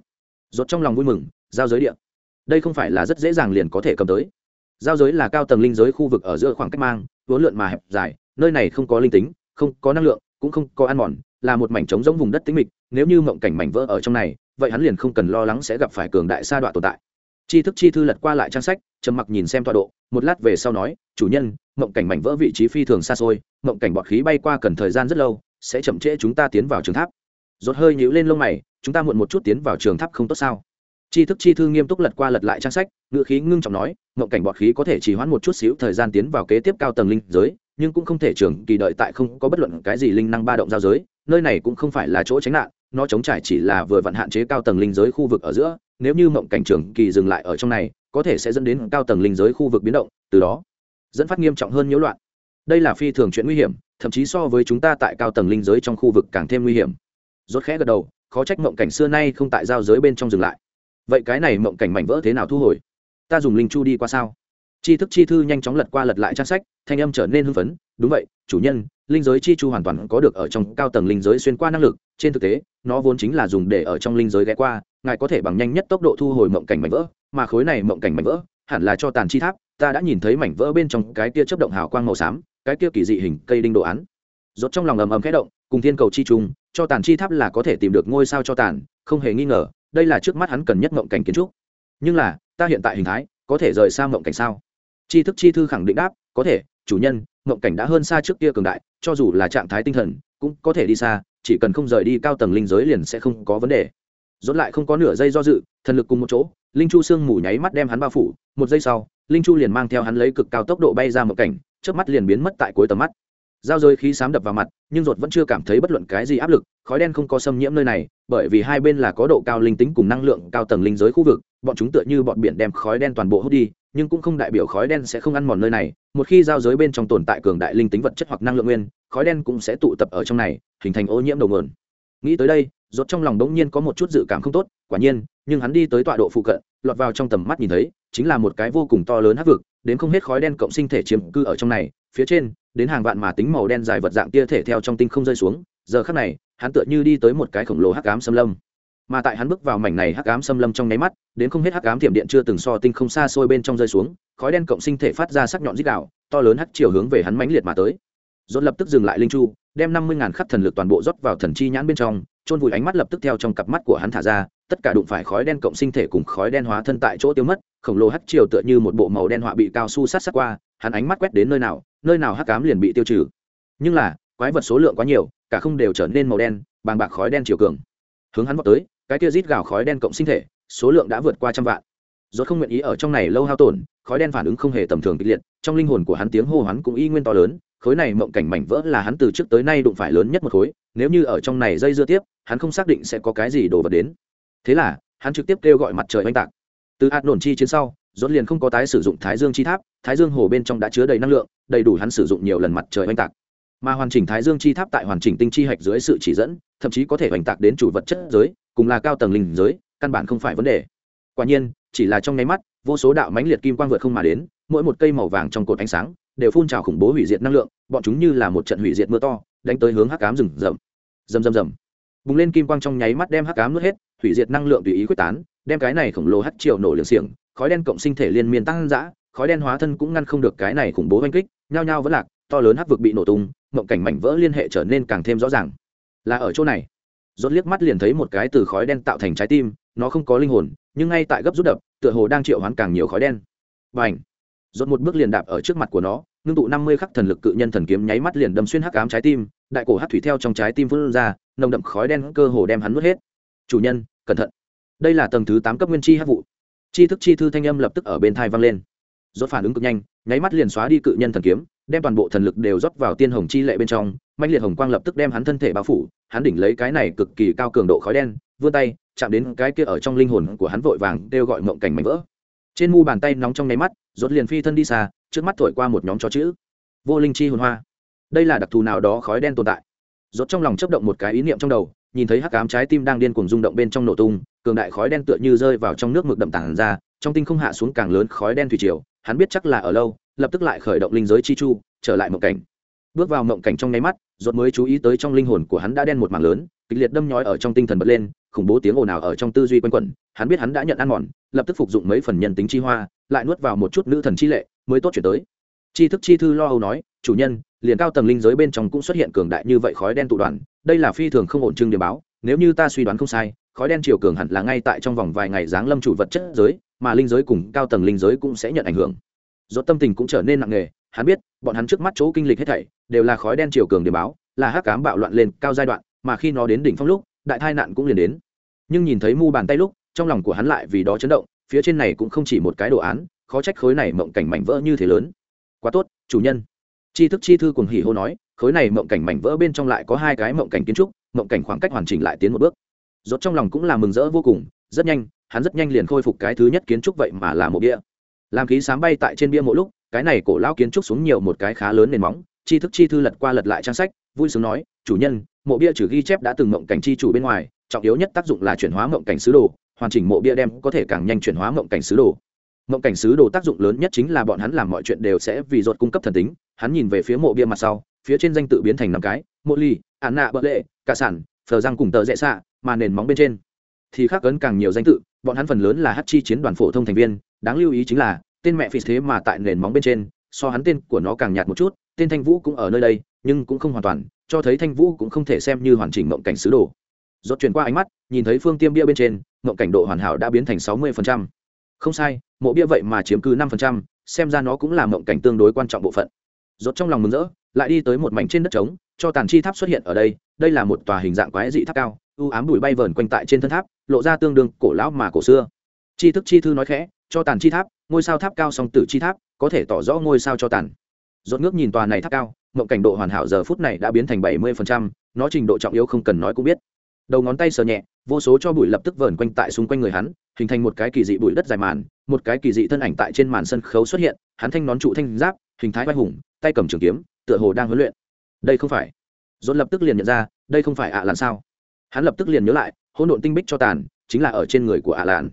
Rốt trong lòng vui mừng, giao giới địa. Đây không phải là rất dễ dàng liền có thể cầm tới giao giới là cao tầng linh giới khu vực ở giữa khoảng cách mang vốn lượn mà hẹp dài, nơi này không có linh tính, không có năng lượng, cũng không có ăn mòn, là một mảnh trống giống vùng đất tĩnh mịch, nếu như mộng cảnh mảnh vỡ ở trong này, vậy hắn liền không cần lo lắng sẽ gặp phải cường đại sa đoạn tồn tại. Chi thức chi thư lật qua lại trang sách, trầm mặc nhìn xem tọa độ, một lát về sau nói, chủ nhân, mộng cảnh mảnh vỡ vị trí phi thường xa xôi, mộng cảnh bọt khí bay qua cần thời gian rất lâu, sẽ chậm trễ chúng ta tiến vào trường tháp. Rốt hơi nhíu lên lông mày, chúng ta muộn một chút tiến vào trường tháp không tốt sao? Tri thức chi thư nghiêm túc lật qua lật lại trang sách ngựa khí ngưng trọng nói ngộng cảnh bọt khí có thể chỉ hoãn một chút xíu thời gian tiến vào kế tiếp cao tầng linh giới, nhưng cũng không thể trường kỳ đợi tại không có bất luận cái gì linh năng ba động giao giới, nơi này cũng không phải là chỗ tránh nạn, nó chống trải chỉ là vừa vặn hạn chế cao tầng linh giới khu vực ở giữa, nếu như mộng cảnh trường kỳ dừng lại ở trong này, có thể sẽ dẫn đến cao tầng linh giới khu vực biến động, từ đó dẫn phát nghiêm trọng hơn nhiễu loạn. Đây là phi thường chuyện nguy hiểm, thậm chí so với chúng ta tại cao tầng linh giới trong khu vực càng thêm nguy hiểm. Rốt khẽ gật đầu, khó trách mộng cảnh xưa nay không tại giao giới bên trong dừng lại vậy cái này mộng cảnh mảnh vỡ thế nào thu hồi? Ta dùng linh chu đi qua sao? Chi thức chi thư nhanh chóng lật qua lật lại trang sách, thanh âm trở nên hưng phấn. Đúng vậy, chủ nhân, linh giới chi chu hoàn toàn có được ở trong cao tầng linh giới xuyên qua năng lực. Trên thực tế, nó vốn chính là dùng để ở trong linh giới ghé qua, ngài có thể bằng nhanh nhất tốc độ thu hồi mộng cảnh mảnh vỡ, mà khối này mộng cảnh mảnh vỡ, hẳn là cho tàn chi tháp. Ta đã nhìn thấy mảnh vỡ bên trong cái kia chấp động hào quang màu xám, cái kia kỳ dị hình cây đinh đồ án. Rốt trong lòng ầm ầm khẽ động, cùng thiên cầu chi trùng cho tàn chi tháp là có thể tìm được ngôi sao cho tàn, không hề nghi ngờ đây là trước mắt hắn cần nhất mộng cảnh kiến trúc. Nhưng là, ta hiện tại hình thái, có thể rời xa mộng cảnh sao? Chi thức chi thư khẳng định đáp, có thể, chủ nhân mộng cảnh đã hơn xa trước kia cường đại, cho dù là trạng thái tinh thần, cũng có thể đi xa, chỉ cần không rời đi cao tầng linh giới liền sẽ không có vấn đề. Rốt lại không có nửa giây do dự, thần lực cùng một chỗ, linh chu sương mù nháy mắt đem hắn bao phủ, một giây sau, linh chu liền mang theo hắn lấy cực cao tốc độ bay ra mộng cảnh trước mắt liền biến mất tại cuối tầm mắt. Giao rơi khí sám đập vào mặt, nhưng ruột vẫn chưa cảm thấy bất luận cái gì áp lực khói đen không có xâm nhiễm nơi này, bởi vì hai bên là có độ cao linh tính cùng năng lượng cao tầng linh giới khu vực, bọn chúng tựa như bọn biển đem khói đen toàn bộ hút đi, nhưng cũng không đại biểu khói đen sẽ không ăn mòn nơi này. Một khi giao giới bên trong tồn tại cường đại linh tính vật chất hoặc năng lượng nguyên, khói đen cũng sẽ tụ tập ở trong này, hình thành ô nhiễm đầu nguồn. Nghĩ tới đây, rốt trong lòng đống nhiên có một chút dự cảm không tốt, quả nhiên, nhưng hắn đi tới tọa độ phụ cận, lọt vào trong tầm mắt nhìn thấy, chính là một cái vô cùng to lớn hắc vực, đến không hết khói đen cộng sinh thể chiếm cư ở trong này, phía trên, đến hàng vạn mà tính màu đen dài vật dạng tia thể theo trong tinh không rơi xuống, giờ khắc này hắn tựa như đi tới một cái khổng lồ hắc ám xâm lâm. Mà tại hắn bước vào mảnh này hắc ám xâm lâm trong nháy mắt, đến không hết hắc ám thiểm điện chưa từng so tinh không xa xôi bên trong rơi xuống, khói đen cộng sinh thể phát ra sắc nhọn dích đạo to lớn hắc chiều hướng về hắn mãnh liệt mà tới. Dồn lập tức dừng lại linh chu, đem năm mươi ngàn khắc thần lực toàn bộ rót vào thần chi nhãn bên trong trôn vùi ánh mắt lập tức theo trong cặp mắt của hắn thả ra, tất cả đụng phải khói đen cộng sinh thể cùng khói đen hóa thân tại chỗ tiêu mất, khổng lồ hắc chiều tựa như một bộ màu đen họa bị cao su sát sát qua, hắn ánh mắt quét đến nơi nào nơi nào hắc ám liền bị tiêu trừ. Nhưng là quái vật số lượng quá nhiều, cả không đều trở nên màu đen, bàng bạc khói đen chiều cường. Hướng hắn vào tới, cái kia rít gào khói đen cộng sinh thể, số lượng đã vượt qua trăm vạn. Rốt không nguyện ý ở trong này lâu hao tổn, khói đen phản ứng không hề tầm thường kịch liệt, trong linh hồn của hắn tiếng hô hoán cũng y nguyên to lớn, khối này mộng cảnh mảnh vỡ là hắn từ trước tới nay đụng phải lớn nhất một khối, nếu như ở trong này dây dưa tiếp, hắn không xác định sẽ có cái gì đổ vật đến. Thế là, hắn trực tiếp kêu gọi mặt trời oanh tạc. Từ hạt nổn chi chiến sau, rốt liền không có tái sử dụng thái dương chi tháp, thái dương hồ bên trong đã chứa đầy năng lượng, đầy đủ hắn sử dụng nhiều lần mặt trời oanh tạc mà hoàn chỉnh thái dương chi tháp tại hoàn chỉnh tinh chi hạch dưới sự chỉ dẫn, thậm chí có thể hoành tạc đến chủ vật chất giới, cùng là cao tầng linh giới, căn bản không phải vấn đề. Quả nhiên, chỉ là trong nháy mắt, vô số đạo mãnh liệt kim quang vượt không mà đến, mỗi một cây màu vàng trong cột ánh sáng, đều phun trào khủng bố hủy diệt năng lượng, bọn chúng như là một trận hủy diệt mưa to, đánh tới hướng hắc ám rừng rậm. Rầm rầm rầm. Bùng lên kim quang trong nháy mắt đem hắc ám nuốt hết, hủy diệt năng lượng tùy ý quyết tán, đem cái này khổng lồ hắt triệu nổ liều xiềng, khói đen cộng sinh thể liên miên tăng dã, khói đen hóa thân cũng ngăn không được cái này khủng bố oanh kích, nhao nhao vẫn lạc to lớn hắc vực bị nổ tung, mộng cảnh mảnh vỡ liên hệ trở nên càng thêm rõ ràng. Là ở chỗ này, rốt liếc mắt liền thấy một cái từ khói đen tạo thành trái tim, nó không có linh hồn, nhưng ngay tại gấp rút đập, tựa hồ đang triệu hoán càng nhiều khói đen. Và ảnh rốt một bước liền đạp ở trước mặt của nó, ngưng tụ năm mươi khắc thần lực cự nhân thần kiếm nháy mắt liền đâm xuyên hắc ám trái tim, đại cổ hắc thủy theo trong trái tim phun ra, nồng đậm khói đen cơ hồ đem hắn nuốt hết. Chủ nhân, cẩn thận! Đây là tầng thứ tám cấp nguyên chi hắc vụ. Chi thức chi thư thanh âm lập tức ở bên thai vang lên. Rốt phản ứng cực nhanh, nháy mắt liền xóa đi cự nhân thần kiếm đem toàn bộ thần lực đều rót vào tiên hồng chi lệ bên trong mạnh liệt hồng quang lập tức đem hắn thân thể bao phủ, hắn đỉnh lấy cái này cực kỳ cao cường độ khói đen, vươn tay, chạm đến cái kia ở trong linh hồn của hắn vội vàng đều gọi mộng cảnh mảnh vỡ. Trên mu bàn tay nóng trong nháy mắt, rốt liền phi thân đi xa, trước mắt thổi qua một nhóm chó chữ. Vô linh chi hồn hoa. Đây là đặc thù nào đó khói đen tồn tại. Rốt trong lòng chớp động một cái ý niệm trong đầu, nhìn thấy hắc ám trái tim đang điên cuồng rung động bên trong nổ tung, cường đại khói đen tựa như rơi vào trong nước mực đậm tảng ra, trong tinh không hạ xuống càng lớn khói đen thủy triều, hắn biết chắc là ở lâu lập tức lại khởi động linh giới chi chu, trở lại mộng cảnh. Bước vào mộng cảnh trong nháy mắt ruột mới chú ý tới trong linh hồn của hắn đã đen một mảng lớn, kịch liệt đâm nhói ở trong tinh thần bật lên, khủng bố tiếng ồn ào ở trong tư duy quanh quẩn, hắn biết hắn đã nhận ăn mòn, lập tức phục dụng mấy phần nhân tính chi hoa, lại nuốt vào một chút nữ thần chi lệ, mới tốt chuyển tới. Chi thức chi thư lo âu nói, chủ nhân, liền cao tầng linh giới bên trong cũng xuất hiện cường đại như vậy khói đen tụ đoàn, đây là phi thường không ổn trưng điểm báo, nếu như ta suy đoán không sai, khói đen chiều cường hẳn là ngay tại trong vòng vài ngày giáng lâm chủ vật chất giới, mà linh giới cùng cao tầng linh giới cũng sẽ nhận ảnh hưởng rốt tâm tình cũng trở nên nặng nề, hắn biết, bọn hắn trước mắt chỗ kinh lịch hết thảy, đều là khói đen chiều cường điểm báo, là hắc cám bạo loạn lên cao giai đoạn, mà khi nó đến đỉnh phong lúc, đại tai nạn cũng liền đến. Nhưng nhìn thấy mu bàn tay lúc, trong lòng của hắn lại vì đó chấn động, phía trên này cũng không chỉ một cái đồ án, khó trách khối này mộng cảnh mảnh vỡ như thế lớn. Quá tốt, chủ nhân. Chi thức chi thư cùng hỉ hô nói, khối này mộng cảnh mảnh vỡ bên trong lại có hai cái mộng cảnh kiến trúc, mộng cảnh khoảng cách hoàn chỉnh lại tiến một bước. Rốt trong lòng cũng là mừng rỡ vô cùng, rất nhanh, hắn rất nhanh liền khôi phục cái thứ nhất kiến trúc vậy mà là một bia làm khí sám bay tại trên bia mỗi lúc, cái này cổ lão kiến trúc xuống nhiều một cái khá lớn nền móng, chi thức chi thư lật qua lật lại trang sách, vui sướng nói, chủ nhân, mộ bia trừ ghi chép đã từng mộng cảnh chi chủ bên ngoài, trọng yếu nhất tác dụng là chuyển hóa mộng cảnh sứ đồ, hoàn chỉnh mộ bia đem có thể càng nhanh chuyển hóa mộng cảnh sứ đồ. Mộng cảnh sứ đồ tác dụng lớn nhất chính là bọn hắn làm mọi chuyện đều sẽ vì ruột cung cấp thần tính, hắn nhìn về phía mộ bia mặt sau, phía trên danh tự biến thành năm cái, mộ ly ạn nạ, bợ lệ, cả sản, phờ răng cùng tờ rẽ xạ, mà nền móng bên trên. Thì khác ấn càng nhiều danh tự, bọn hắn phần lớn là hát chi chiến đoàn phổ thông thành viên đáng lưu ý chính là, tên mẹ phì thế mà tại nền móng bên trên, so hắn tên của nó càng nhạt một chút, tên thanh vũ cũng ở nơi đây, nhưng cũng không hoàn toàn, cho thấy thanh vũ cũng không thể xem như hoàn chỉnh mộng cảnh sứ đồ. Rốt chuyển qua ánh mắt, nhìn thấy phương tiêm bia bên trên, mộng cảnh độ hoàn hảo đã biến thành sáu mươi không sai, mộ bia vậy mà chiếm cứ năm xem ra nó cũng là mộng cảnh tương đối quan trọng bộ phận. Rốt trong lòng mừng rỡ, lại đi tới một mảnh trên đất trống, cho tàn chi tháp xuất hiện ở đây đây là một tòa hình dạng quái dị tháp cao, u ám bụi bay vờn quanh tại trên thân tháp, lộ ra tương đương cổ lão mà cổ xưa. Chi thức chi thư nói khẽ cho tàn chi tháp, ngôi sao tháp cao song tử chi tháp, có thể tỏ rõ ngôi sao cho tàn. Rốt ngước nhìn tòa này tháp cao, mộng cảnh độ hoàn hảo giờ phút này đã biến thành bảy mươi nó trình độ trọng yếu không cần nói cũng biết. Đầu ngón tay sờ nhẹ, vô số cho bụi lập tức vờn quanh tại xung quanh người hắn, hình thành một cái kỳ dị bụi đất dài màn, một cái kỳ dị thân ảnh tại trên màn sân khấu xuất hiện, hắn thanh nón trụ thanh giáp, hình thái vai hùng, tay cầm trường kiếm, tựa hồ đang huấn luyện. Đây không phải. Dồn lập tức liền nhận ra, đây không phải ạ à làn sao. Hắn lập tức liền nhớ lại, hỗn độn tinh bích cho tàn, chính là ở trên người của ạ à làn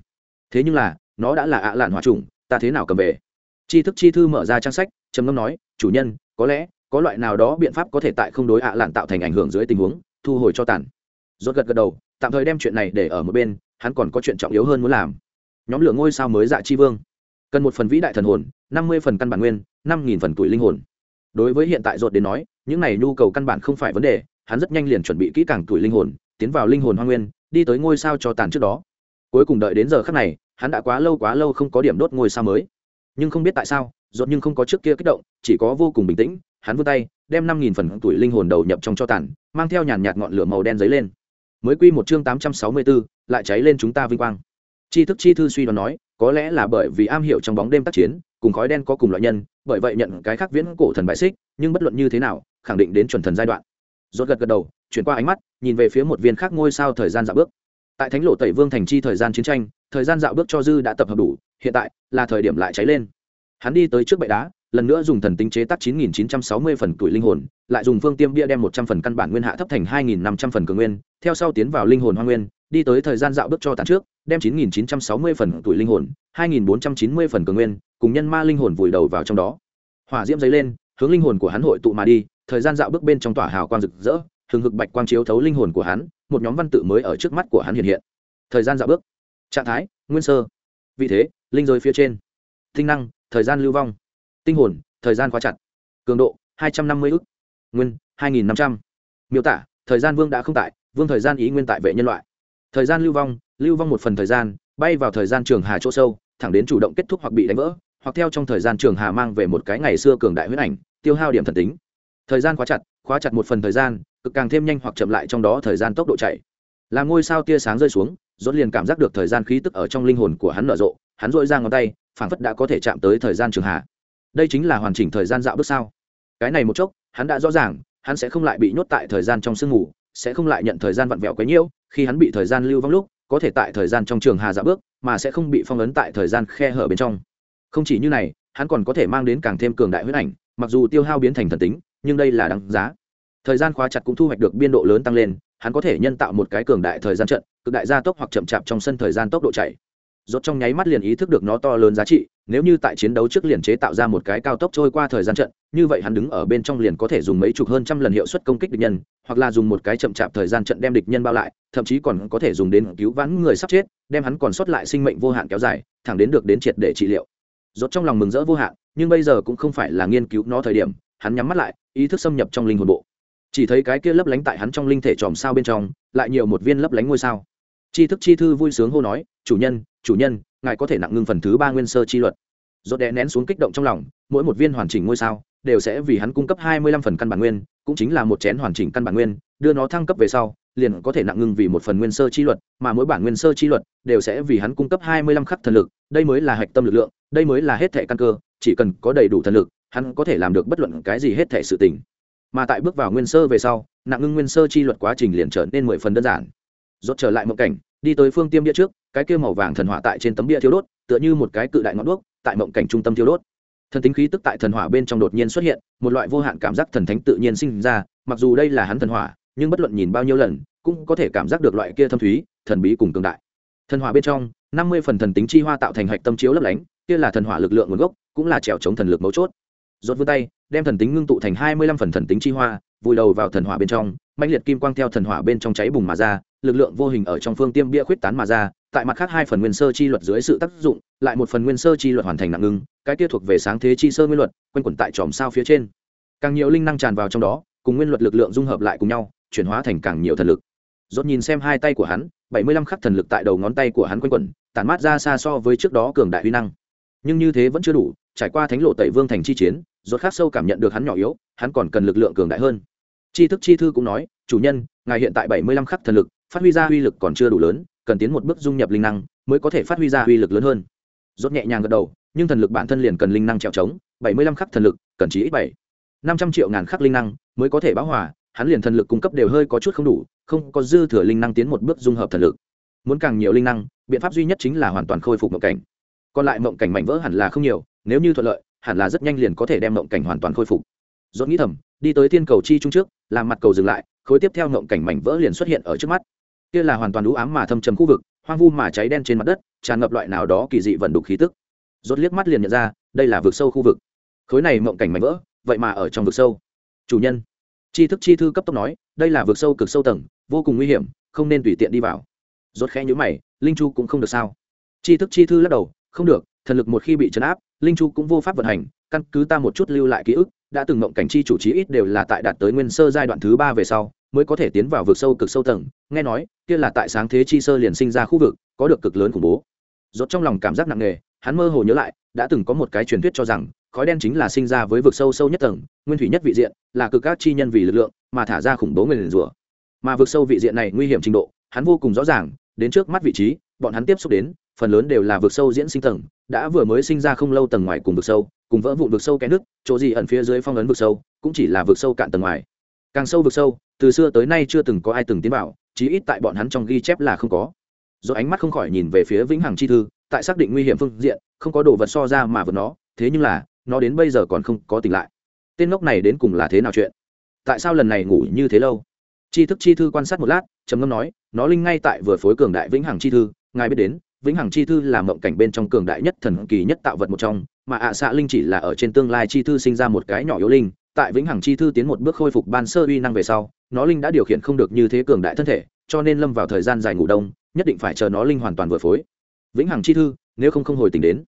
thế nhưng là nó đã là ạ à làn hỏa trùng ta thế nào cầm về? Tri thức chi thư mở ra trang sách, trầm ngâm nói, chủ nhân, có lẽ, có loại nào đó biện pháp có thể tại không đối ạ lạn tạo thành ảnh hưởng dưới tình huống, thu hồi cho tàn. Rốt gật gật đầu, tạm thời đem chuyện này để ở một bên, hắn còn có chuyện trọng yếu hơn muốn làm. Nhóm lửa ngôi sao mới dạ chi vương. Cần một phần vĩ đại thần hồn, năm mươi phần căn bản nguyên, năm nghìn phần tuổi linh hồn. Đối với hiện tại rốt đến nói, những này nhu cầu căn bản không phải vấn đề, hắn rất nhanh liền chuẩn bị kỹ càng tuổi linh hồn, tiến vào linh hồn hoa nguyên, đi tới ngôi sao cho tàn trước đó. Cuối cùng đợi đến giờ khắc này hắn đã quá lâu quá lâu không có điểm đốt ngôi sao mới. Nhưng không biết tại sao rốt nhưng không có trước kia kích động chỉ có vô cùng bình tĩnh hắn vươn tay đem năm nghìn phần tuổi linh hồn đầu nhập trong cho tàn mang theo nhàn nhạt ngọn lửa màu đen dấy lên. Mới quy một chương tám trăm sáu mươi 864, lại cháy lên chúng ta vinh quang. Chi thức chi thư suy đoán nói có lẽ là bởi vì am hiểu trong bóng đêm tác chiến cùng khói đen có cùng loại nhân bởi vậy nhận cái khác viễn cổ thần bại xích nhưng bất luận như thế nào khẳng định đến chuẩn thần giai đoạn. Rốt gật gật đầu chuyển qua ánh mắt nhìn về phía một viên khác ngôi sao thời gian dạo bước tại thánh lộ tẩy vương thành chi thời gian chiến tranh thời gian dạo bước cho dư đã tập hợp đủ hiện tại là thời điểm lại cháy lên hắn đi tới trước bệ đá lần nữa dùng thần tính chế tác 9960 phần tuổi linh hồn, lại dùng phương tiêm bia đem 100 phần căn bản nguyên hạ thấp thành 2500 phần cường nguyên, theo sau tiến vào linh hồn hoang nguyên, đi tới thời gian dạo bước cho tàn trước, đem 9960 phần tuổi linh hồn, 2490 phần cường nguyên, cùng nhân ma linh hồn vùi đầu vào trong đó. Hỏa diễm giấy lên, hướng linh hồn của hắn hội tụ mà đi, thời gian dạo bước bên trong tỏa hào quang rực rỡ, hừng hực bạch quang chiếu thấu linh hồn của hắn, một nhóm văn tự mới ở trước mắt của hắn hiện hiện. Thời gian dạo bước, trạng thái, nguyên sơ, vị thế, linh giới phía trên, tinh năng, thời gian lưu vong. Tinh hồn thời gian khóa chặt. Cường độ hai trăm năm mươi ức. Nguyên hai nghìn năm trăm. Miêu tả thời gian vương đã không tại vương thời gian ý nguyên tại vệ nhân loại. Thời gian lưu vong lưu vong một phần thời gian bay vào thời gian trường hà chỗ sâu thẳng đến chủ động kết thúc hoặc bị đánh vỡ hoặc theo trong thời gian trường hà mang về một cái ngày xưa cường đại huyết ảnh tiêu hao điểm thần tính. Thời gian khóa chặt khóa chặt một phần thời gian cực càng thêm nhanh hoặc chậm lại trong đó thời gian tốc độ chạy. Là ngôi sao tia sáng rơi xuống dốt liền cảm giác được thời gian khí tức ở trong linh hồn của hắn nở rộ, hắn dội ra ngón tay, phảng phất đã có thể chạm tới thời gian trường hạ. Đây chính là hoàn chỉnh thời gian dạo bước sao? Cái này một chốc, hắn đã rõ ràng, hắn sẽ không lại bị nhốt tại thời gian trong sương ngủ sẽ không lại nhận thời gian vặn vẹo quấy nhiễu, khi hắn bị thời gian lưu vong lúc, có thể tại thời gian trong trường hà dạo bước, mà sẽ không bị phong ấn tại thời gian khe hở bên trong. Không chỉ như này, hắn còn có thể mang đến càng thêm cường đại huyết ảnh, mặc dù tiêu hao biến thành thần tính, nhưng đây là đáng giá thời gian khóa chặt cũng thu hoạch được biên độ lớn tăng lên, hắn có thể nhân tạo một cái cường đại thời gian trận, cực đại gia tốc hoặc chậm chạp trong sân thời gian tốc độ chạy. Rốt trong nháy mắt liền ý thức được nó to lớn giá trị, nếu như tại chiến đấu trước liền chế tạo ra một cái cao tốc trôi qua thời gian trận, như vậy hắn đứng ở bên trong liền có thể dùng mấy chục hơn trăm lần hiệu suất công kích địch nhân, hoặc là dùng một cái chậm chạp thời gian trận đem địch nhân bao lại, thậm chí còn có thể dùng đến cứu vãn người sắp chết, đem hắn còn sót lại sinh mệnh vô hạn kéo dài, thẳng đến được đến triệt để trị liệu. Rốt trong lòng mừng rỡ vô hạn, nhưng bây giờ cũng không phải là nghiên cứu nó thời điểm, hắn nhắm mắt lại, ý thức xâm nhập trong linh hồn bộ chỉ thấy cái kia lấp lánh tại hắn trong linh thể tròm sao bên trong, lại nhiều một viên lấp lánh ngôi sao. Chi thức chi thư vui sướng hô nói, chủ nhân chủ nhân, ngài có thể nặng ngưng phần thứ ba nguyên sơ chi luật. Dốt đè nén xuống kích động trong lòng, mỗi một viên hoàn chỉnh ngôi sao đều sẽ vì hắn cung cấp hai mươi lăm phần căn bản nguyên, cũng chính là một chén hoàn chỉnh căn bản nguyên, đưa nó thăng cấp về sau, liền có thể nặng ngưng vì một phần nguyên sơ chi luật, mà mỗi bản nguyên sơ chi luật đều sẽ vì hắn cung cấp hai mươi lăm khắc thần lực, đây mới là hạch tâm lực lượng, đây mới là hết thẻ căn cơ, chỉ cần có đầy đủ thần lực, hắn có thể làm được bất luận cái gì hết thẻ sự tình mà tại bước vào nguyên sơ về sau, nặng ngưng nguyên sơ chi luật quá trình liền trở nên mười phần đơn giản. Rốt trở lại mộng cảnh, đi tới phương tiêm bia trước, cái kia màu vàng thần hỏa tại trên tấm bia thiêu đốt, tựa như một cái cự đại ngọn đuốc, tại mộng cảnh trung tâm thiêu đốt. Thần tính khí tức tại thần hỏa bên trong đột nhiên xuất hiện, một loại vô hạn cảm giác thần thánh tự nhiên sinh ra, mặc dù đây là hắn thần hỏa, nhưng bất luận nhìn bao nhiêu lần, cũng có thể cảm giác được loại kia thâm thúy, thần bí cùng cường đại. Thần hỏa bên trong, năm mươi phần thần tính chi hoa tạo thành hạch tâm chiếu lấp lánh, kia là thần hỏa lực lượng nguồn gốc, cũng là trèo chống thần lực mấu chốt rốt vươn tay, đem thần tính ngưng tụ thành hai mươi lăm phần thần tính chi hoa, vùi đầu vào thần hỏa bên trong mạnh liệt kim quang theo thần hỏa bên trong cháy bùng mà ra, lực lượng vô hình ở trong phương tiêm bia khuyết tán mà ra, tại mặt khác hai phần nguyên sơ chi luật dưới sự tác dụng, lại một phần nguyên sơ chi luật hoàn thành nặng ngưng, cái kia thuộc về sáng thế chi sơ nguyên luật, quanh quẩn tại tròm sao phía trên. Càng nhiều linh năng tràn vào trong đó, cùng nguyên luật lực lượng dung hợp lại cùng nhau, chuyển hóa thành càng nhiều thần lực. Dốt nhìn xem hai tay của hắn, bảy mươi lăm khắc thần lực tại đầu ngón tay của hắn quanh quẩn, tản mát ra xa so với trước đó cường đại huy năng. Nhưng như thế vẫn chưa đủ trải qua thánh lộ tẩy vương thành chi chiến, rốt khắc sâu cảm nhận được hắn nhỏ yếu, hắn còn cần lực lượng cường đại hơn. Chi thức chi thư cũng nói, chủ nhân, ngài hiện tại bảy mươi lăm khắc thần lực, phát huy ra uy lực còn chưa đủ lớn, cần tiến một bước dung nhập linh năng, mới có thể phát huy ra uy lực lớn hơn. Rốt nhẹ nhàng gật đầu, nhưng thần lực bản thân liền cần linh năng trèo trống, bảy mươi lăm khắc thần lực, cần chỉ ít bảy, năm trăm triệu ngàn khắc linh năng mới có thể báo hòa, hắn liền thần lực cung cấp đều hơi có chút không đủ, không có dư thừa linh năng tiến một bước dung hợp thần lực. Muốn càng nhiều linh năng, biện pháp duy nhất chính là hoàn toàn khôi phục mộng cảnh. Còn lại mộng cảnh mảnh vỡ hẳn là không nhiều nếu như thuận lợi, hẳn là rất nhanh liền có thể đem mộng cảnh hoàn toàn khôi phục. Dốt nghĩ thầm, đi tới thiên cầu chi trung trước, làm mặt cầu dừng lại, khối tiếp theo mộng cảnh mảnh vỡ liền xuất hiện ở trước mắt. Kia là hoàn toàn đủ ám mà thâm trầm khu vực, hoang vu mà cháy đen trên mặt đất, tràn ngập loại nào đó kỳ dị vận đục khí tức. Rốt liếc mắt liền nhận ra, đây là vực sâu khu vực. Khối này mộng cảnh mảnh vỡ, vậy mà ở trong vực sâu. Chủ nhân, chi thức chi thư cấp tốc nói, đây là vực sâu cực sâu tầng, vô cùng nguy hiểm, không nên tùy tiện đi vào. Rốt khẽ nhíu mày, linh chu cũng không được sao. Chi thức chi thư lắc đầu không được, thần lực một khi bị chấn áp, linh chu cũng vô pháp vận hành, căn cứ ta một chút lưu lại ký ức, đã từng mộng cảnh chi chủ trí ít đều là tại đạt tới nguyên sơ giai đoạn thứ ba về sau, mới có thể tiến vào vực sâu cực sâu tầng. Nghe nói, kia là tại sáng thế chi sơ liền sinh ra khu vực, có được cực lớn khủng bố. Rốt trong lòng cảm giác nặng nề, hắn mơ hồ nhớ lại, đã từng có một cái truyền thuyết cho rằng, khói đen chính là sinh ra với vực sâu sâu nhất tầng, nguyên thủy nhất vị diện, là cực các chi nhân vì lực lượng, mà thả ra khủng bố người liền rủa. Mà vực sâu vị diện này nguy hiểm trình độ, hắn vô cùng rõ ràng, đến trước mắt vị trí, bọn hắn tiếp xúc đến phần lớn đều là vực sâu diễn sinh tầng, đã vừa mới sinh ra không lâu tầng ngoài cùng vực sâu, cùng vỡ vụn vực sâu cái nước, chỗ gì ẩn phía dưới phong ấn vực sâu, cũng chỉ là vực sâu cạn tầng ngoài. Càng sâu vực sâu, từ xưa tới nay chưa từng có ai từng tiến vào, chí ít tại bọn hắn trong ghi chép là không có. Do ánh mắt không khỏi nhìn về phía vĩnh hằng chi thư, tại xác định nguy hiểm phương diện, không có đồ vật so ra mà vượt nó, thế nhưng là, nó đến bây giờ còn không có tỉnh lại. Tên ngốc này đến cùng là thế nào chuyện? Tại sao lần này ngủ như thế lâu? Chi thức chi thư quan sát một lát, trầm ngâm nói, nó linh ngay tại vừa phối cường đại vĩnh hằng chi thư, ngài biết đến vĩnh hằng chi thư là mộng cảnh bên trong cường đại nhất, thần kỳ nhất tạo vật một trong, mà ạ xạ linh chỉ là ở trên tương lai chi thư sinh ra một cái nhỏ yếu linh. Tại vĩnh hằng chi thư tiến một bước khôi phục ban sơ uy năng về sau, nó linh đã điều khiển không được như thế cường đại thân thể, cho nên lâm vào thời gian dài ngủ đông, nhất định phải chờ nó linh hoàn toàn vừa phối. Vĩnh hằng chi thư, nếu không không hồi tỉnh đến.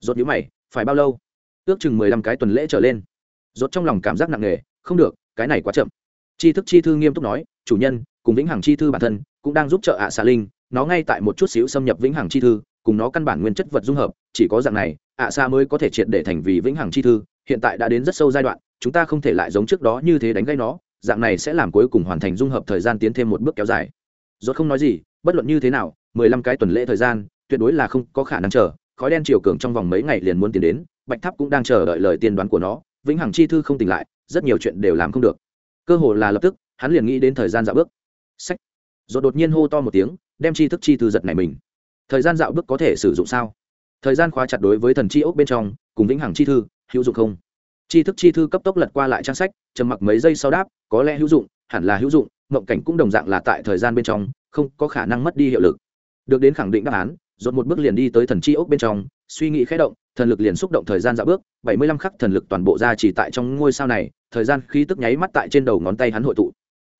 Rốt nhíu mày, phải bao lâu? Ước chừng mười lăm cái tuần lễ trở lên. Rốt trong lòng cảm giác nặng nề, không được, cái này quá chậm. Chi thức chi thư nghiêm túc nói, chủ nhân, cùng vĩnh hằng chi thư bản thân cũng đang giúp trợ ạ xạ linh nó ngay tại một chút xíu xâm nhập vĩnh hằng chi thư, cùng nó căn bản nguyên chất vật dung hợp, chỉ có dạng này, ạ xa mới có thể triệt để thành vì vĩnh hằng chi thư, hiện tại đã đến rất sâu giai đoạn, chúng ta không thể lại giống trước đó như thế đánh gây nó, dạng này sẽ làm cuối cùng hoàn thành dung hợp thời gian tiến thêm một bước kéo dài. Rốt không nói gì, bất luận như thế nào, mười lăm cái tuần lễ thời gian, tuyệt đối là không có khả năng chờ, khói đen chiều cường trong vòng mấy ngày liền muốn tiến đến, bạch tháp cũng đang chờ đợi lời tiên đoán của nó, vĩnh hằng chi thư không tỉnh lại, rất nhiều chuyện đều làm không được. Cơ hồ là lập tức, hắn liền nghĩ đến thời gian dạo bước. Sách. Rồi đột nhiên hô to một tiếng đem chi thức chi thư giật này mình. Thời gian dạo bước có thể sử dụng sao? Thời gian khóa chặt đối với thần chi ốc bên trong, cùng vĩnh hằng chi thư, hữu dụng không? Chi thức chi thư cấp tốc lật qua lại trang sách, trầm mặc mấy giây sau đáp, có lẽ hữu dụng, hẳn là hữu dụng, mộng cảnh cũng đồng dạng là tại thời gian bên trong, không có khả năng mất đi hiệu lực. Được đến khẳng định đáp án dột một bước liền đi tới thần chi ốc bên trong, suy nghĩ khẽ động, thần lực liền xúc động thời gian dạo bước, bảy mươi lăm khắc thần lực toàn bộ ra chỉ tại trong ngôi sao này, thời gian khí tức nháy mắt tại trên đầu ngón tay hắn hội tụ.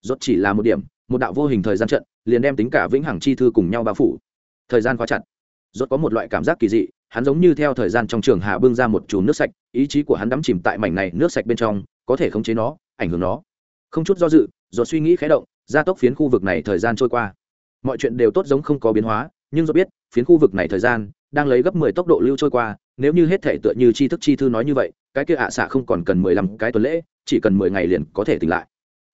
Rốt chỉ là một điểm một đạo vô hình thời gian trận, liền đem tính cả vĩnh hằng chi thư cùng nhau bao phủ. Thời gian khóa chặt. Rốt có một loại cảm giác kỳ dị, hắn giống như theo thời gian trong trường hạ bưng ra một chùm nước sạch, ý chí của hắn đắm chìm tại mảnh này nước sạch bên trong, có thể khống chế nó, ảnh hưởng nó. Không chút do dự, rốt suy nghĩ khẽ động, gia tốc phiến khu vực này thời gian trôi qua. Mọi chuyện đều tốt giống không có biến hóa, nhưng rốt biết, phiến khu vực này thời gian đang lấy gấp 10 tốc độ lưu trôi qua, nếu như hết thể tựa như tri thức chi thư nói như vậy, cái kia ạ xạ không còn cần mười lăm cái tuần lễ, chỉ cần mười ngày liền có thể tỉnh lại.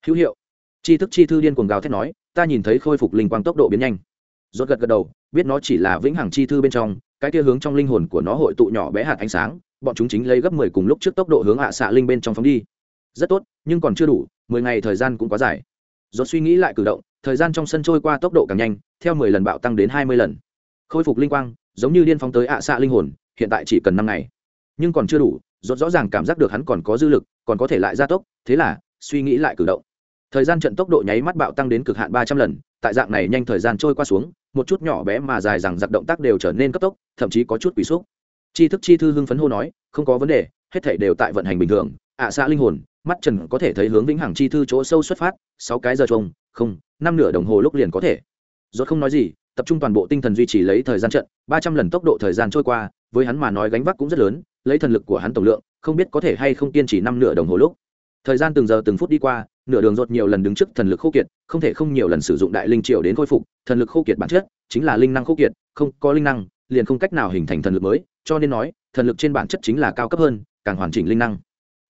Hữu hiệu tri thức chi thư điên cuồng gào thét nói, ta nhìn thấy khôi phục linh quang tốc độ biến nhanh. Rốt gật gật đầu, biết nó chỉ là vĩnh hằng chi thư bên trong, cái kia hướng trong linh hồn của nó hội tụ nhỏ bé hạt ánh sáng, bọn chúng chính lấy gấp mười cùng lúc trước tốc độ hướng hạ xạ linh bên trong phóng đi. Rất tốt, nhưng còn chưa đủ, mười ngày thời gian cũng quá dài. Rốt suy nghĩ lại cử động, thời gian trong sân trôi qua tốc độ càng nhanh, theo mười lần bạo tăng đến hai mươi lần. Khôi phục linh quang, giống như điên phóng tới ạ xạ linh hồn, hiện tại chỉ cần năm ngày. Nhưng còn chưa đủ, rốt rõ ràng cảm giác được hắn còn có dư lực, còn có thể lại gia tốc, thế là suy nghĩ lại cử động thời gian trận tốc độ nháy mắt bạo tăng đến cực hạn ba trăm lần, tại dạng này nhanh thời gian trôi qua xuống, một chút nhỏ bé mà dài rằng giặc động tác đều trở nên cấp tốc, thậm chí có chút quỷ xúc. Chi thức chi thư hưng phấn hô nói, không có vấn đề, hết thể đều tại vận hành bình thường. Ạ xã linh hồn, mắt trần có thể thấy hướng vĩnh hằng chi thư chỗ sâu xuất phát, sáu cái giờ trông, không, năm nửa đồng hồ lúc liền có thể. Rốt không nói gì, tập trung toàn bộ tinh thần duy trì lấy thời gian trận, ba trăm lần tốc độ thời gian trôi qua, với hắn mà nói gánh vác cũng rất lớn, lấy thần lực của hắn tổng lượng, không biết có thể hay không kiên trì năm nửa đồng hồ lúc. Thời gian từng giờ từng phút đi qua nửa đường rốt nhiều lần đứng trước thần lực khô kiệt, không thể không nhiều lần sử dụng đại linh triệu đến khôi phục. Thần lực khô kiệt bản chất chính là linh năng khô kiệt, không có linh năng, liền không cách nào hình thành thần lực mới, cho nên nói, thần lực trên bản chất chính là cao cấp hơn, càng hoàn chỉnh linh năng.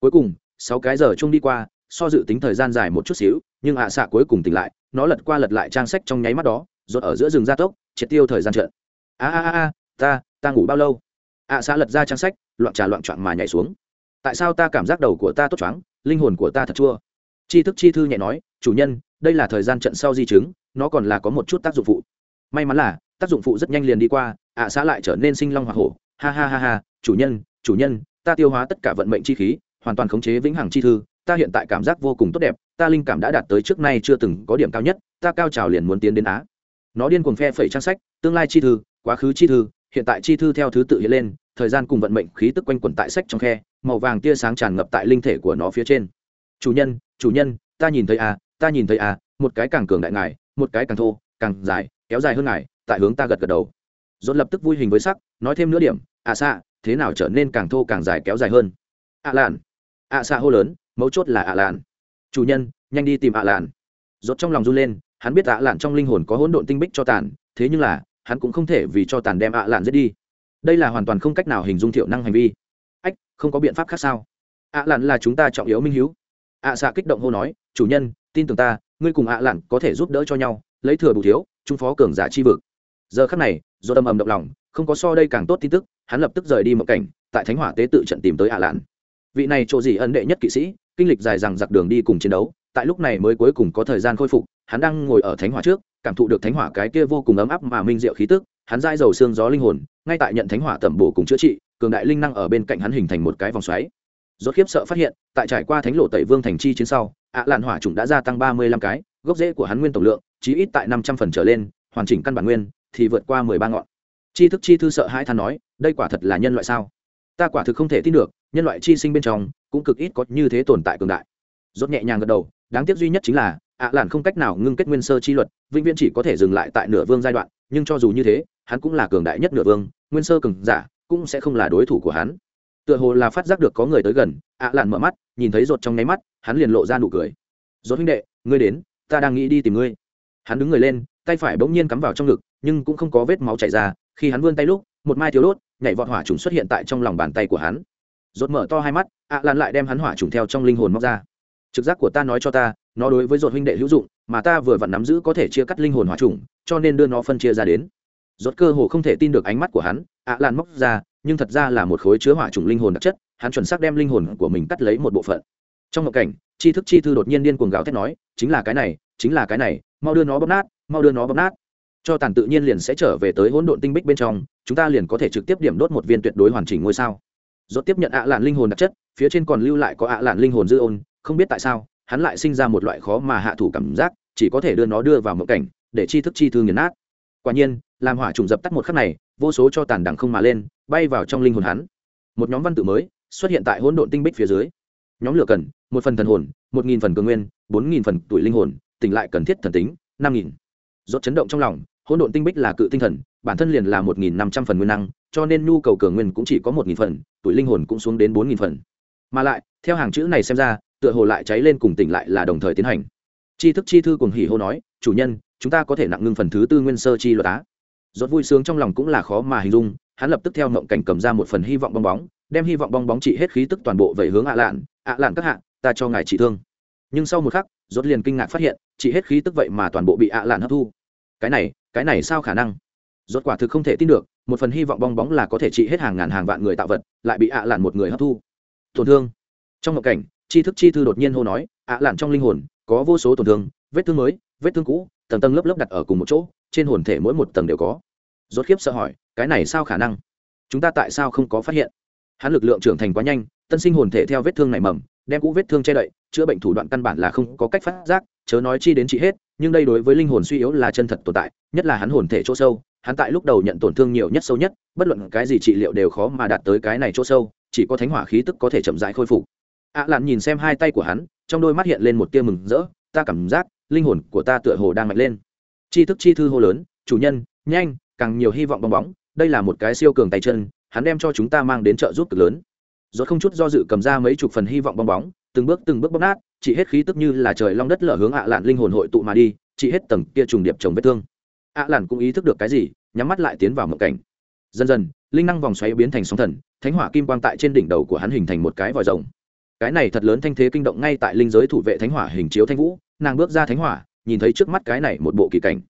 Cuối cùng, sáu cái giờ chung đi qua, so dự tính thời gian dài một chút xíu, nhưng ạ xạ cuối cùng tỉnh lại, nó lật qua lật lại trang sách trong nháy mắt đó, rốt ở giữa rừng gia tốc, triệt tiêu thời gian trận a a a ta ta ngủ bao lâu? ạ xạ lật ra trang sách, loạn trà loạn trọn mà nhảy xuống. Tại sao ta cảm giác đầu của ta tốt choáng, linh hồn của ta thật chua? Chi thức chi thư nhẹ nói, chủ nhân, đây là thời gian trận sau di chứng, nó còn là có một chút tác dụng phụ. May mắn là, tác dụng phụ rất nhanh liền đi qua, ạ xã lại trở nên sinh long hoa hổ. Ha ha ha ha, chủ nhân chủ nhân, ta tiêu hóa tất cả vận mệnh chi khí, hoàn toàn khống chế vĩnh hằng chi thư, ta hiện tại cảm giác vô cùng tốt đẹp, ta linh cảm đã đạt tới trước nay chưa từng có điểm cao nhất, ta cao trào liền muốn tiến đến á. Nó điên cuồng phe phẩy trang sách, tương lai chi thư, quá khứ chi thư, hiện tại chi thư theo thứ tự hiện lên, thời gian cùng vận mệnh khí tức quanh quẩn tại sách trong khe, màu vàng tia sáng tràn ngập tại linh thể của nó phía trên chủ nhân chủ nhân, ta nhìn thấy à ta nhìn thấy à một cái càng cường đại ngài, một cái càng thô, càng dài, kéo dài hơn ngài, tại hướng ta gật gật đầu. Dồn lập tức vui hình với sắc, nói thêm nữa điểm à xạ, thế nào trở nên càng thô càng dài kéo dài hơn? Ạ à làn ạ xạ hô lớn, mấu chốt là ạ làn chủ nhân, nhanh đi tìm ạ làn dốt trong lòng run lên, hắn biết ạ làn trong linh hồn có hỗn độn tinh bích cho tàn, thế nhưng là, hắn cũng không thể vì cho tàn đem ạ làn giết đi. Đây là hoàn toàn không cách nào hình dung thiểu năng hành vi. Ách, không có biện pháp khác sao? Ạ làn là chúng ta trọng yếu minh hiếu ạ xạ kích động hô nói, chủ nhân, tin tưởng ta, ngươi cùng ạ lặn có thể giúp đỡ cho nhau, lấy thừa bù thiếu, trung phó cường giả chi vực. Giờ khắc này do tâm ầm động lòng, không có so đây càng tốt tin tức, hắn lập tức rời đi một cảnh, tại thánh hỏa tế tự trận tìm tới ạ lạn. Vị này chỗ gì ân đệ nhất kỵ sĩ, kinh lịch dài rằng giặc đường đi cùng chiến đấu, tại lúc này mới cuối cùng có thời gian khôi phục, hắn đang ngồi ở thánh hỏa trước, cảm thụ được thánh hỏa cái kia vô cùng ấm áp mà minh diệu khí tức, hắn dai dầu xương gió linh hồn, ngay tại nhận thánh hỏa tẩm bổ cùng chữa trị, cường đại linh năng ở bên cạnh hắn hình thành một cái vòng xoáy rốt khiếp sợ phát hiện, tại trải qua thánh lộ tẩy vương thành chi chiến sau, ạ lạn hỏa trùng đã gia tăng ba mươi lăm cái, gốc rễ của hắn nguyên tổng lượng, chí ít tại năm trăm phần trở lên, hoàn chỉnh căn bản nguyên, thì vượt qua mười ba ngọn. Chi thức chi thư sợ hai than nói, đây quả thật là nhân loại sao? Ta quả thực không thể tin được, nhân loại chi sinh bên trong, cũng cực ít có như thế tồn tại cường đại. Rốt nhẹ nhàng gật đầu, đáng tiếc duy nhất chính là, ạ à không cách nào ngưng kết nguyên sơ chi luật, vĩnh viễn chỉ có thể dừng lại tại nửa vương giai đoạn, nhưng cho dù như thế, hắn cũng là cường đại nhất nửa vương, nguyên sơ cường giả, cũng sẽ không là đối thủ của hắn tựa hồ là phát giác được có người tới gần, ạ à mở mắt, nhìn thấy rột trong nháy mắt, hắn liền lộ ra nụ cười. Rột huynh đệ, ngươi đến, ta đang nghĩ đi tìm ngươi. Hắn đứng người lên, tay phải bỗng nhiên cắm vào trong ngực, nhưng cũng không có vết máu chảy ra, khi hắn vươn tay lúc, một mai thiếu đốt, nhảy vọt hỏa trùng xuất hiện tại trong lòng bàn tay của hắn. Rột mở to hai mắt, ạ lạn lại đem hắn hỏa trùng theo trong linh hồn móc ra. Trực giác của ta nói cho ta, nó đối với rột huynh đệ hữu dụng, mà ta vừa vặn nắm giữ có thể chia cắt linh hồn hỏa trùng, cho nên đưa nó phân chia ra đến. Rột cơ hồ không thể tin được ánh mắt của hắn, ạ lạn móc ra nhưng thật ra là một khối chứa hỏa trùng linh hồn đặc chất, hắn chuẩn xác đem linh hồn của mình cắt lấy một bộ phận. Trong một cảnh, tri thức chi thư đột nhiên điên cuồng gào thét nói, chính là cái này, chính là cái này, mau đưa nó bóp nát, mau đưa nó bóp nát. Cho tàn tự nhiên liền sẽ trở về tới hỗn độn tinh bích bên trong, chúng ta liền có thể trực tiếp điểm đốt một viên tuyệt đối hoàn chỉnh ngôi sao. Dốt tiếp nhận ạ lạn linh hồn đặc chất, phía trên còn lưu lại có ạ lạn linh hồn dư ôn, không biết tại sao, hắn lại sinh ra một loại khó mà hạ thủ cảm giác, chỉ có thể đưa nó đưa vào mộng cảnh, để chi thức chi thư nghiền nát. Quả nhiên, làm hỏa trùng dập tắt một khắc này vô số cho tàn đằng không mà lên, bay vào trong linh hồn hắn. Một nhóm văn tự mới xuất hiện tại hỗn độn tinh bích phía dưới. Nhóm lửa cần, một phần thần hồn, một nghìn phần cường nguyên, bốn nghìn phần tuổi linh hồn, tỉnh lại cần thiết thần tính, năm nghìn. Dốt chấn động trong lòng, hỗn độn tinh bích là cự tinh thần, bản thân liền là một nghìn năm trăm phần nguyên năng, cho nên nhu cầu cường nguyên cũng chỉ có một nghìn phần, tuổi linh hồn cũng xuống đến bốn nghìn phần. Mà lại, theo hàng chữ này xem ra, tựa hồ lại cháy lên cùng tỉnh lại là đồng thời tiến hành. Chi thức chi thư cùng hỉ hô nói, chủ nhân, chúng ta có thể nặng ngưng phần thứ tư nguyên sơ chi luật á rốt vui sướng trong lòng cũng là khó mà hình dung, hắn lập tức theo mộng cảnh cầm ra một phần hy vọng bong bóng, đem hy vọng bong bóng trị hết khí tức toàn bộ về hướng ạ lạn ạ lạn các hạ, ta cho ngài trị thương. Nhưng sau một khắc, rốt liền kinh ngạc phát hiện, trị hết khí tức vậy mà toàn bộ bị ạ lạn hấp thu. Cái này cái này sao khả năng? Rốt quả thực không thể tin được, một phần hy vọng bong bóng là có thể trị hết hàng ngàn hàng vạn người tạo vật, lại bị ạ lạn một người hấp thu. Tổn thương. Trong mộng cảnh, tri thức chi thư đột nhiên hô nói, ạ lạn trong linh hồn, có vô số tổn thương, vết thương mới, vết thương cũ, tầng tầng lớp lớp đặt ở cùng một chỗ trên hồn thể mỗi một tầng đều có. Rốt khiếp sợ hỏi, cái này sao khả năng? Chúng ta tại sao không có phát hiện? Hắn lực lượng trưởng thành quá nhanh, tân sinh hồn thể theo vết thương này mầm, đem cũ vết thương che đậy, chữa bệnh thủ đoạn căn bản là không có cách phát giác, chớ nói chi đến trị hết, nhưng đây đối với linh hồn suy yếu là chân thật tồn tại, nhất là hắn hồn thể chỗ sâu, hắn tại lúc đầu nhận tổn thương nhiều nhất sâu nhất, bất luận cái gì trị liệu đều khó mà đạt tới cái này chỗ sâu, chỉ có thánh hỏa khí tức có thể chậm rãi khôi phục. Ạ lạn nhìn xem hai tay của hắn, trong đôi mắt hiện lên một tia mừng rỡ, ta cảm giác linh hồn của ta tựa hồ đang mạnh lên chi thức chi thư hô lớn, chủ nhân, nhanh, càng nhiều hy vọng bong bóng, đây là một cái siêu cường tay chân, hắn đem cho chúng ta mang đến trợ giúp cực lớn. Rốt không chút do dự cầm ra mấy chục phần hy vọng bong bóng, từng bước từng bước bóp nát, chỉ hết khí tức như là trời long đất lở hướng ạ lạn linh hồn hội tụ mà đi, chỉ hết tầng kia trùng điệp chồng vết thương. Ạ lạn cũng ý thức được cái gì, nhắm mắt lại tiến vào mộng cảnh. Dần dần, linh năng vòng xoáy biến thành sóng thần, thánh hỏa kim quang tại trên đỉnh đầu của hắn hình thành một cái vòi rồng. Cái này thật lớn thanh thế kinh động ngay tại linh giới thủ vệ thánh hỏa hình chiếu thanh vũ, nàng bước ra thánh hỏa nhìn thấy trước mắt cái này một bộ kỳ cảnh.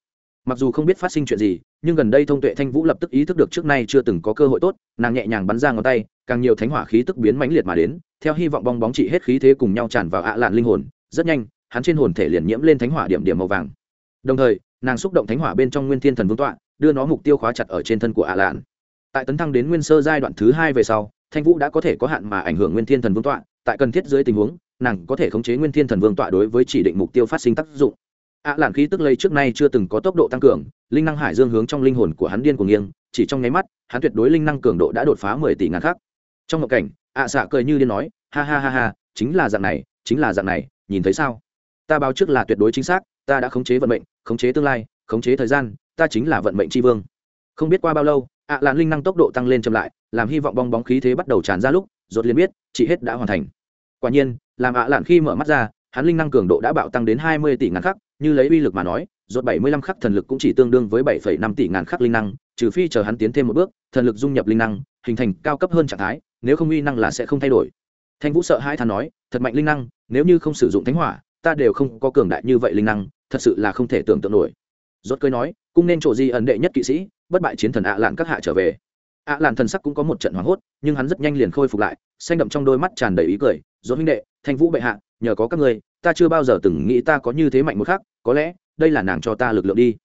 Mặc dù không biết phát sinh chuyện gì, nhưng gần đây thông tuệ thanh vũ lập tức ý thức được trước nay chưa từng có cơ hội tốt, nàng nhẹ nhàng bắn ra ngón tay, càng nhiều thánh hỏa khí tức biến mãnh liệt mà đến, theo hy vọng bong bóng trị hết khí thế cùng nhau tràn vào ạ lạn linh hồn, rất nhanh, hắn trên hồn thể liền nhiễm lên thánh hỏa điểm điểm màu vàng. Đồng thời, nàng xúc động thánh hỏa bên trong nguyên thiên thần vương tọa, đưa nó mục tiêu khóa chặt ở trên thân của ạ lạn. Tại tấn thăng đến nguyên sơ giai đoạn thứ hai về sau, thanh vũ đã có thể có hạn mà ảnh hưởng nguyên thiên thần vương tọa, tại cần thiết dưới tình huống, nàng có thể khống chế nguyên thiên thần vương tọa đối với chỉ định mục tiêu phát sinh tác dụng ạ lạn khí tức lây trước nay chưa từng có tốc độ tăng cường, linh năng hải dương hướng trong linh hồn của hắn điên của nghiêng, chỉ trong nháy mắt, hắn tuyệt đối linh năng cường độ đã đột phá mười tỷ ngàn khác trong một cảnh ạ xạ cười như điên nói, ha ha ha ha, chính là dạng này, chính là dạng này, nhìn thấy sao? Ta báo trước là tuyệt đối chính xác, ta đã khống chế vận mệnh, khống chế tương lai, khống chế thời gian, ta chính là vận mệnh tri vương. Không biết qua bao lâu ạ lạn linh năng tốc độ tăng lên chậm lại, làm hy vọng bong bóng khí thế bắt đầu tràn ra lúc rột liền biết, chị hết đã hoàn thành. Quả nhiên, làm ạ lạn khi mở mắt ra hắn linh năng cường độ đã bạo tăng đến hai mươi tỷ ngàn khắc, như lấy uy lực mà nói, rốt bảy mươi lăm khắc thần lực cũng chỉ tương đương với bảy phẩy năm tỷ ngàn khắc linh năng, trừ phi chờ hắn tiến thêm một bước, thần lực dung nhập linh năng, hình thành cao cấp hơn trạng thái, nếu không uy năng là sẽ không thay đổi. Thanh vũ sợ hãi thán nói, thật mạnh linh năng, nếu như không sử dụng thánh hỏa, ta đều không có cường đại như vậy linh năng, thật sự là không thể tưởng tượng nổi. Rốt cười nói cũng nên chỗ gì ẩn đệ nhất kỵ sĩ, bất bại chiến thần ạ lạn các hạ trở về ạ lạn thần sắc cũng có một trận hoảng hốt, nhưng hắn rất nhanh liền khôi phục lại, xanh đậm trong đôi mắt tràn đầy ý cười rốt huynh đệ, thanh vũ bệ hạ, nhờ có các ngươi, ta chưa bao giờ từng nghĩ ta có như thế mạnh một khác có lẽ, đây là nàng cho ta lực lượng đi.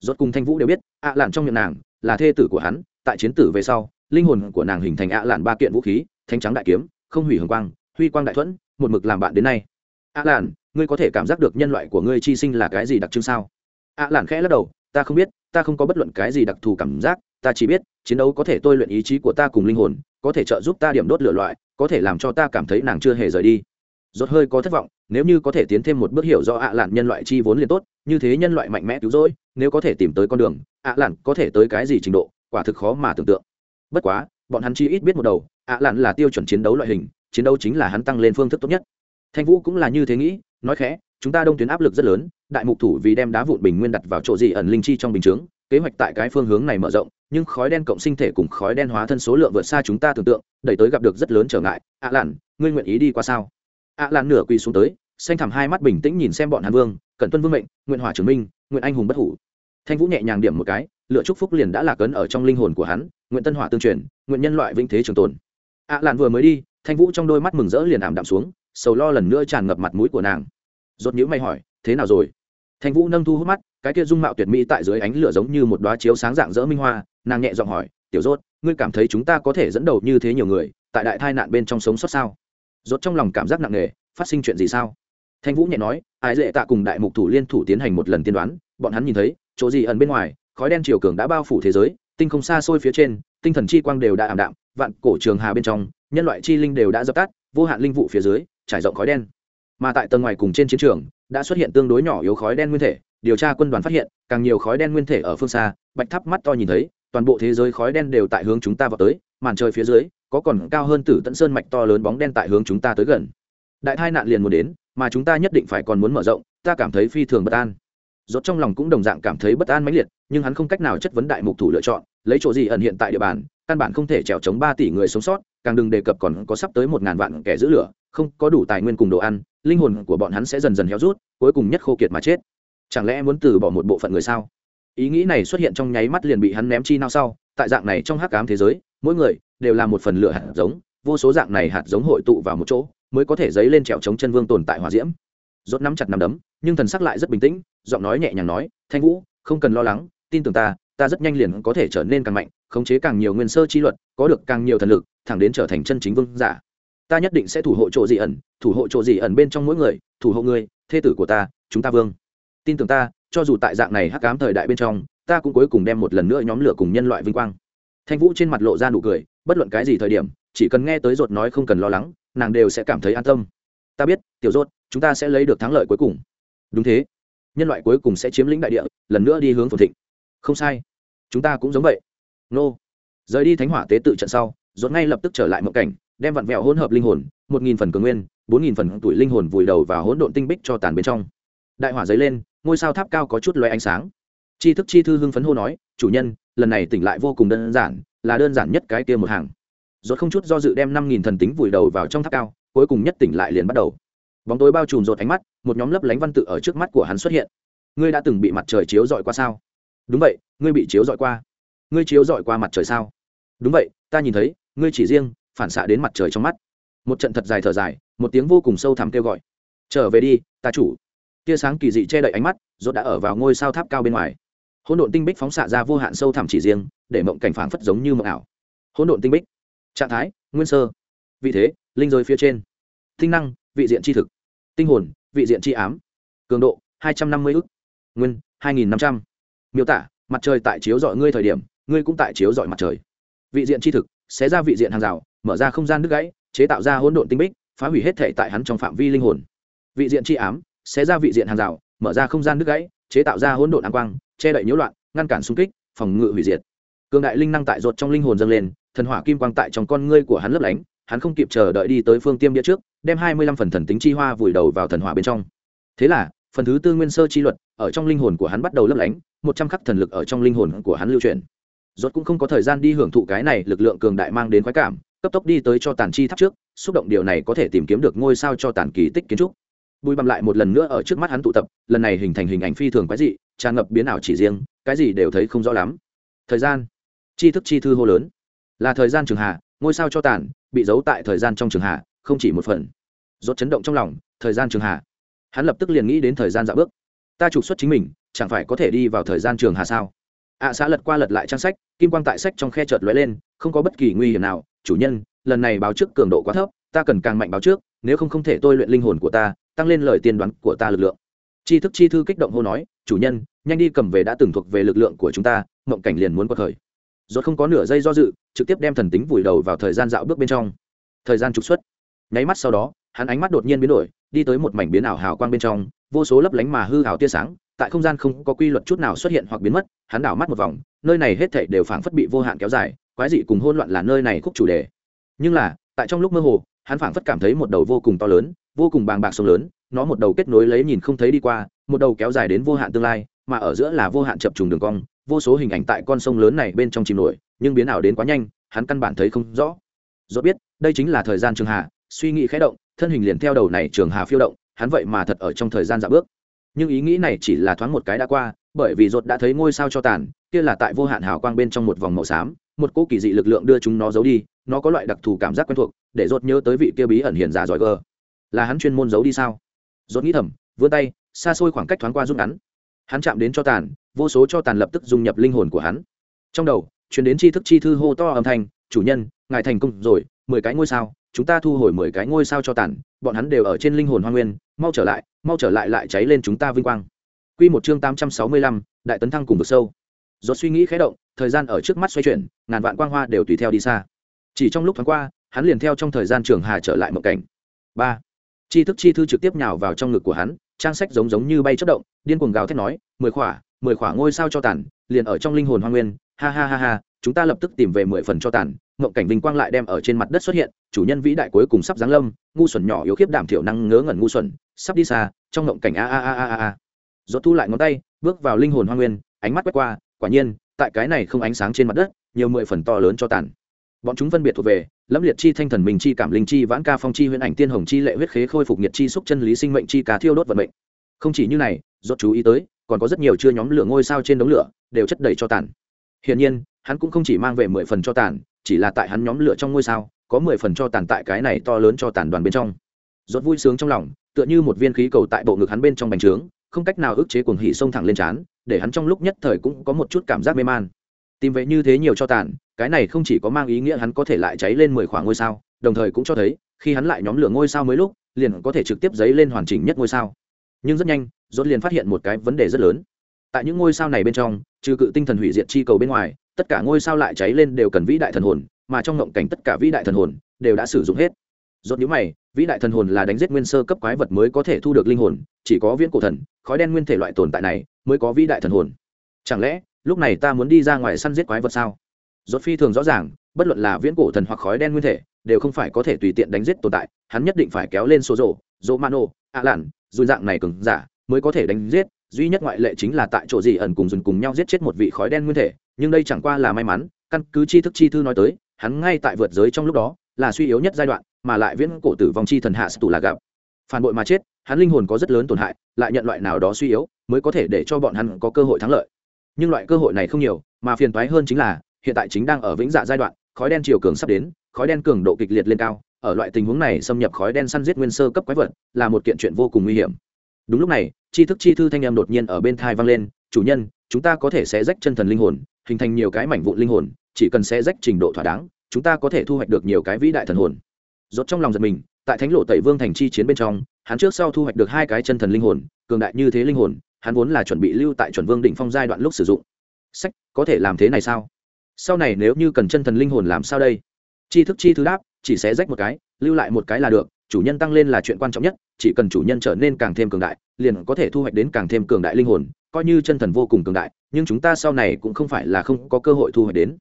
Rốt cùng thanh vũ đều biết, ạ lạn trong miệng nàng là thê tử của hắn, tại chiến tử về sau, linh hồn của nàng hình thành ạ lạn ba kiện vũ khí, thanh trắng đại kiếm, không hủy hồng quang, huy quang đại thuẫn, một mực làm bạn đến nay. Ạ lạn ngươi có thể cảm giác được nhân loại của ngươi chi sinh là cái gì đặc trưng sao? ạ lạn khẽ lắc đầu, ta không biết, ta không có bất luận cái gì đặc thù cảm giác, ta chỉ biết chiến đấu có thể tôi luyện ý chí của ta cùng linh hồn, có thể trợ giúp ta điểm đốt lửa loại, có thể làm cho ta cảm thấy nàng chưa hề rời đi. Rốt hơi có thất vọng, nếu như có thể tiến thêm một bước hiểu do ạ lạn nhân loại chi vốn liền tốt, như thế nhân loại mạnh mẽ cứu rỗi, nếu có thể tìm tới con đường, ạ lạn có thể tới cái gì trình độ, quả thực khó mà tưởng tượng. Bất quá, bọn hắn chi ít biết một đầu, ạ lạn là tiêu chuẩn chiến đấu loại hình, chiến đấu chính là hắn tăng lên phương thức tốt nhất. Thanh vũ cũng là như thế nghĩ, nói khẽ, chúng ta đông tuyến áp lực rất lớn, đại mục thủ vì đem đá vụn bình nguyên đặt vào chỗ gì ẩn linh chi trong bình chướng kế hoạch tại cái phương hướng này mở rộng, nhưng khói đen cộng sinh thể cùng khói đen hóa thân số lượng vượt xa chúng ta tưởng tượng, đẩy tới gặp được rất lớn trở ngại. Ạ lạn, ngươi nguyện ý đi qua sao? Ạ lạn nửa quỳ xuống tới, xanh thẳm hai mắt bình tĩnh nhìn xem bọn hàn vương, cẩn tuân vương mệnh, nguyện hỏa chứng minh, nguyện anh hùng bất hủ. Thanh vũ nhẹ nhàng điểm một cái, lựa chúc phúc liền đã lạc ấn ở trong linh hồn của hắn, nguyện tân hỏa tương truyền, nguyện nhân loại vĩnh thế trường tồn. Ạ lạn vừa mới đi, thanh vũ trong đôi mắt mừng rỡ liền ảm đạm xuống, sầu lo lần nữa tràn ngập mặt mũi của nàng. Rốt nhữ mày hỏi, thế nào rồi? Thanh vũ nâng thu hút mắt cái kia dung mạo tuyệt mỹ tại dưới ánh lửa giống như một đóa chiếu sáng dạng dỡ minh hoa, nàng nhẹ giọng hỏi, tiểu rốt, ngươi cảm thấy chúng ta có thể dẫn đầu như thế nhiều người, tại đại tai nạn bên trong sống sót sao? Rốt trong lòng cảm giác nặng nề, phát sinh chuyện gì sao? Thanh vũ nhẹ nói, ai dễ tạ cùng đại mục thủ liên thủ tiến hành một lần tiên đoán, bọn hắn nhìn thấy, chỗ gì ẩn bên ngoài, khói đen chiều cường đã bao phủ thế giới, tinh không xa xôi phía trên, tinh thần chi quang đều đã ảm đạm, vạn cổ trường hà bên trong, nhân loại chi linh đều đã dập tắt, vô hạn linh vụ phía dưới, trải rộng khói đen. Mà tại tầng ngoài cùng trên chiến trường, đã xuất hiện tương đối nhỏ yếu khói đen nguyên thể điều tra quân đoàn phát hiện, càng nhiều khói đen nguyên thể ở phương xa, bạch tháp mắt to nhìn thấy, toàn bộ thế giới khói đen đều tại hướng chúng ta vào tới, màn trời phía dưới, có còn cao hơn tử tận sơn mạch to lớn bóng đen tại hướng chúng ta tới gần. Đại tai nạn liền muốn đến, mà chúng ta nhất định phải còn muốn mở rộng, ta cảm thấy phi thường bất an. Rốt trong lòng cũng đồng dạng cảm thấy bất an mãnh liệt, nhưng hắn không cách nào chất vấn đại mục thủ lựa chọn, lấy chỗ gì ẩn hiện tại địa bàn, căn bản không thể trèo chống ba tỷ người sống sót, càng đừng đề cập còn có sắp tới một ngàn vạn kẻ giữ lửa, không có đủ tài nguyên cùng đồ ăn, linh hồn của bọn hắn sẽ dần dần héo rút, cuối cùng nhất khô kiệt mà chết chẳng lẽ muốn từ bỏ một bộ phận người sao? Ý nghĩ này xuất hiện trong nháy mắt liền bị hắn ném chi nao sau, tại dạng này trong hắc ám thế giới, mỗi người đều là một phần lửa hạt giống, vô số dạng này hạt giống hội tụ vào một chỗ, mới có thể dấy lên trèo chống chân vương tồn tại hỏa diễm. Rốt nắm chặt nắm đấm, nhưng thần sắc lại rất bình tĩnh, giọng nói nhẹ nhàng nói, thanh vũ, không cần lo lắng, tin tưởng ta ta rất nhanh liền có thể trở nên càng mạnh, khống chế càng nhiều nguyên sơ chi luật, có được càng nhiều thần lực, thẳng đến trở thành chân chính vương giả. Ta nhất định sẽ thủ hộ chỗ dị ẩn, thủ hộ chỗ dị ẩn bên trong mỗi người, thủ hộ người thê tử của ta, chúng ta vương tin tưởng ta, cho dù tại dạng này hắc ám thời đại bên trong, ta cũng cuối cùng đem một lần nữa nhóm lửa cùng nhân loại vinh quang. Thanh vũ trên mặt lộ ra nụ cười, bất luận cái gì thời điểm, chỉ cần nghe tới rột nói không cần lo lắng, nàng đều sẽ cảm thấy an tâm. Ta biết, tiểu rốt chúng ta sẽ lấy được thắng lợi cuối cùng. Đúng thế. Nhân loại cuối cùng sẽ chiếm lĩnh đại địa, lần nữa đi hướng phồn thịnh. Không sai. Chúng ta cũng giống vậy. Nô. Rời đi thánh hỏa tế tự trận sau rốt ngay lập tức trở lại mộng cảnh, đem vặn vẹo hỗn hợp linh hồn, một nghìn phần cường nguyên, bốn nghìn phần tuổi linh hồn vùi đầu vào hỗn độn tinh bích cho tàn bên trong. Đại hỏa dấy lên ngôi sao tháp cao có chút loé ánh sáng. Chi thức chi thư hưng phấn hô nói, chủ nhân, lần này tỉnh lại vô cùng đơn giản, là đơn giản nhất cái kia một hàng. Rốt không chút do dự đem năm nghìn thần tính vùi đầu vào trong tháp cao, cuối cùng nhất tỉnh lại liền bắt đầu. Bóng tối bao trùm rột ánh mắt, một nhóm lấp lánh văn tự ở trước mắt của hắn xuất hiện. Ngươi đã từng bị mặt trời chiếu dọi qua sao? Đúng vậy, ngươi bị chiếu dọi qua. Ngươi chiếu dọi qua mặt trời sao? Đúng vậy, ta nhìn thấy, ngươi chỉ riêng phản xạ đến mặt trời trong mắt. Một trận thật dài thở dài, một tiếng vô cùng sâu thẳm kêu gọi. Trở về đi, ta chủ tia sáng kỳ dị che đậy ánh mắt, rốt đã ở vào ngôi sao tháp cao bên ngoài. Hỗn độn tinh bích phóng xạ ra vô hạn sâu thẳm chỉ riêng, để mộng cảnh phảng phất giống như mộng ảo. Hỗn độn tinh bích. Trạng thái, nguyên sơ. Vị thế, linh giới phía trên. Tinh năng, vị diện tri thực. Tinh hồn, vị diện tri ám. Cường độ, hai trăm năm mươi ức. Nguyên, hai nghìn năm trăm. Miêu tả, mặt trời tại chiếu dọi ngươi thời điểm, ngươi cũng tại chiếu dọi mặt trời. Vị diện tri thực, xé ra vị diện hàng rào, mở ra không gian đứt gãy, chế tạo ra hỗn độn tinh bích, phá hủy hết thể tại hắn trong phạm vi linh hồn. Vị diện tri ám xé ra vị diện hàng rào, mở ra không gian đứt gãy, chế tạo ra hỗn độn an quang, che đậy nhiễu loạn, ngăn cản xung kích, phòng ngự hủy diệt. Cường đại linh năng tại ruột trong linh hồn dâng lên, thần hỏa kim quang tại trong con ngươi của hắn lấp lánh, hắn không kịp chờ đợi đi tới phương tiêm địa trước, đem hai mươi lăm phần thần tính chi hoa vùi đầu vào thần hỏa bên trong. Thế là, phần thứ tư nguyên sơ chi luật ở trong linh hồn của hắn bắt đầu lấp lánh, một trăm khắc thần lực ở trong linh hồn của hắn lưu truyền rốt cũng không có thời gian đi hưởng thụ cái này lực lượng cường đại mang đến khoái cảm, cấp tốc đi tới cho tàn chi tháp trước, xúc động điều này có thể tìm kiếm được ngôi sao cho tàn kỳ tích kiến trúc bùi bằm lại một lần nữa ở trước mắt hắn tụ tập lần này hình thành hình ảnh phi thường quái dị tràn ngập biến ảo chỉ riêng cái gì đều thấy không rõ lắm. Thời gian. Chi thức chi thư hô lớn. Là thời gian trường hạ ngôi sao cho tàn bị giấu tại thời gian trong trường hạ không chỉ một phần. Rốt chấn động trong lòng thời gian trường hạ. Hắn lập tức liền nghĩ đến thời gian dạo bước. Ta trục xuất chính mình chẳng phải có thể đi vào thời gian trường hạ sao? Ạ à, xã lật qua lật lại trang sách kim quang tại sách trong khe chợt lóe lên không có bất kỳ nguy hiểm nào. Chủ nhân lần này báo trước cường độ quá thấp ta cần càng mạnh báo trước nếu không không thể tôi luyện linh hồn của ta tăng lên lời tiên đoán của ta lực lượng. Chi thức chi thư kích động hô nói, chủ nhân, nhanh đi cầm về đã từng thuộc về lực lượng của chúng ta, mộng cảnh liền muốn qua khởi. Rốt không có nửa giây do dự, trực tiếp đem thần tính vùi đầu vào thời gian dạo bước bên trong. Thời gian trục xuất. Nháy mắt sau đó, hắn ánh mắt đột nhiên biến đổi, đi tới một mảnh biến ảo hào quang bên trong, vô số lấp lánh mà hư hào tia sáng, tại không gian không có quy luật chút nào xuất hiện hoặc biến mất, hắn đảo mắt một vòng, nơi này hết thảy đều phảng phất bị vô hạn kéo dài, quái dị cùng hỗn loạn là nơi này khúc chủ đề. Nhưng là, tại trong lúc mơ hồ, hắn phảng phất cảm thấy một đầu vô cùng to lớn vô cùng bàng bạc sông lớn, nó một đầu kết nối lấy nhìn không thấy đi qua, một đầu kéo dài đến vô hạn tương lai, mà ở giữa là vô hạn chập trùng đường cong, vô số hình ảnh tại con sông lớn này bên trong chìm nổi, nhưng biến ảo đến quá nhanh, hắn căn bản thấy không rõ. Do biết, đây chính là thời gian trường hà suy nghĩ khẽ động, thân hình liền theo đầu này trường hà phiêu động, hắn vậy mà thật ở trong thời gian dạ bước. Nhưng ý nghĩ này chỉ là thoáng một cái đã qua, bởi vì ruột đã thấy ngôi sao cho tàn, kia là tại vô hạn hào quang bên trong một vòng màu xám, một cỗ kỳ dị lực lượng đưa chúng nó giấu đi, nó có loại đặc thù cảm giác quen thuộc, để ruột nhớ tới vị kia bí ẩn hiền giả giỏi gờ là hắn chuyên môn giấu đi sao rốt nghĩ thầm vươn tay xa xôi khoảng cách thoáng qua rút ngắn hắn chạm đến cho tàn vô số cho tàn lập tức dung nhập linh hồn của hắn trong đầu truyền đến tri thức chi thư hô to âm thanh chủ nhân ngài thành công rồi mười cái ngôi sao chúng ta thu hồi mười cái ngôi sao cho tàn bọn hắn đều ở trên linh hồn hoa nguyên mau trở lại mau trở lại lại cháy lên chúng ta vinh quang Quy một chương tám trăm sáu mươi lăm, đại tấn thăng cùng vực sâu. Rốt suy nghĩ khé động, thời gian ở trước mắt xoay chuyển, ngàn vạn quang hoa đều tùy theo đi xa. Chỉ trong lúc thoáng qua, hắn liền theo trong thời gian trường hà trở lại một cảnh. Ba, Chi thức chi thư trực tiếp nhào vào trong ngực của hắn, trang sách giống giống như bay chất động, điên cuồng gào thét nói, mười khỏa, mười khỏa ngôi sao cho tàn, liền ở trong linh hồn hoa nguyên, ha ha ha ha, chúng ta lập tức tìm về mười phần cho tàn, ngộng cảnh vinh quang lại đem ở trên mặt đất xuất hiện, chủ nhân vĩ đại cuối cùng sắp giáng lâm, ngu xuẩn nhỏ yếu khiếp đảm thiểu năng ngớ ngẩn ngu xuẩn, sắp đi xa, trong ngộng cảnh a a a a a. Rốt thu lại ngón tay, bước vào linh hồn hoa nguyên, ánh mắt quét qua, quả nhiên, tại cái này không ánh sáng trên mặt đất, nhiều mười phần to lớn cho tàn. Bọn chúng phân biệt thuộc về, lâm liệt chi thanh thần mình chi cảm linh chi vãn ca phong chi huyền ảnh tiên hồng chi lệ huyết khế khôi phục nhiệt chi xúc chân lý sinh mệnh chi cá thiêu đốt vận mệnh. Không chỉ như này, rốt chú ý tới, còn có rất nhiều chưa nhóm lửa ngôi sao trên đống lửa, đều chất đầy cho tàn. Hiển nhiên, hắn cũng không chỉ mang về mười phần cho tàn, chỉ là tại hắn nhóm lửa trong ngôi sao, có mười phần cho tàn tại cái này to lớn cho tàn đoàn bên trong. Rốt vui sướng trong lòng, tựa như một viên khí cầu tại bộ ngực hắn bên trong bành trướng, không cách nào ức chế cuồng hỉ xông thẳng lên trán, để hắn trong lúc nhất thời cũng có một chút cảm giác mê man. Tìm về như thế nhiều cho tàn, cái này không chỉ có mang ý nghĩa hắn có thể lại cháy lên mười khoảng ngôi sao, đồng thời cũng cho thấy, khi hắn lại nhóm lửa ngôi sao mới lúc, liền có thể trực tiếp dấy lên hoàn chỉnh nhất ngôi sao. Nhưng rất nhanh, Rốt liền phát hiện một cái vấn đề rất lớn. Tại những ngôi sao này bên trong, trừ cự tinh thần hủy diệt chi cầu bên ngoài, tất cả ngôi sao lại cháy lên đều cần vĩ đại thần hồn, mà trong ngộng cảnh tất cả vĩ đại thần hồn đều đã sử dụng hết rốt nhíu mày vĩ đại thần hồn là đánh giết nguyên sơ cấp quái vật mới có thể thu được linh hồn chỉ có viễn cổ thần khói đen nguyên thể loại tồn tại này mới có vĩ đại thần hồn chẳng lẽ lúc này ta muốn đi ra ngoài săn giết quái vật sao? Rốt phi thường rõ ràng, bất luận là viễn cổ thần hoặc khói đen nguyên thể, đều không phải có thể tùy tiện đánh giết tồn tại, hắn nhất định phải kéo lên số rổ rô mano ạ lản dùn dạng này cứng giả, mới có thể đánh giết. Duy nhất ngoại lệ chính là tại chỗ gì ẩn cùng dùn cùng nhau giết chết một vị khói đen nguyên thể, nhưng đây chẳng qua là may mắn, căn cứ chi thức chi thư nói tới, hắn ngay tại vượt giới trong lúc đó, là suy yếu nhất giai đoạn, mà lại viễn cổ tử vong chi thần hạ tù là gặp. Phản bội mà chết, hắn linh hồn có rất lớn tổn hại, lại nhận loại nào đó suy yếu, mới có thể để cho bọn hắn có cơ hội thắng lợi nhưng loại cơ hội này không nhiều, mà phiền toái hơn chính là, hiện tại chính đang ở vĩnh dạ giai đoạn, khói đen chiều cường sắp đến, khói đen cường độ kịch liệt lên cao, ở loại tình huống này xâm nhập khói đen săn giết nguyên sơ cấp quái vật, là một kiện chuyện vô cùng nguy hiểm. Đúng lúc này tri thức chi thư thanh em đột nhiên ở bên thai vang lên, chủ nhân, chúng ta có thể sẽ rách chân thần linh hồn, hình thành nhiều cái mảnh vụn linh hồn, chỉ cần sẽ rách trình độ thỏa đáng, chúng ta có thể thu hoạch được nhiều cái vĩ đại thần hồn. Rốt trong lòng giật mình, tại thánh lộ tẩy vương thành chi chiến bên trong, hắn trước sau thu hoạch được hai cái chân thần linh hồn, cường đại như thế linh hồn hắn vốn là chuẩn bị lưu tại chuẩn vương đỉnh phong giai đoạn lúc sử dụng. Sách, có thể làm thế này sao? Sau này nếu như cần chân thần linh hồn làm sao đây? Chi thức chi thứ đáp, chỉ sẽ rách một cái, lưu lại một cái là được, chủ nhân tăng lên là chuyện quan trọng nhất, chỉ cần chủ nhân trở nên càng thêm cường đại, liền có thể thu hoạch đến càng thêm cường đại linh hồn, coi như chân thần vô cùng cường đại, nhưng chúng ta sau này cũng không phải là không có cơ hội thu hoạch đến.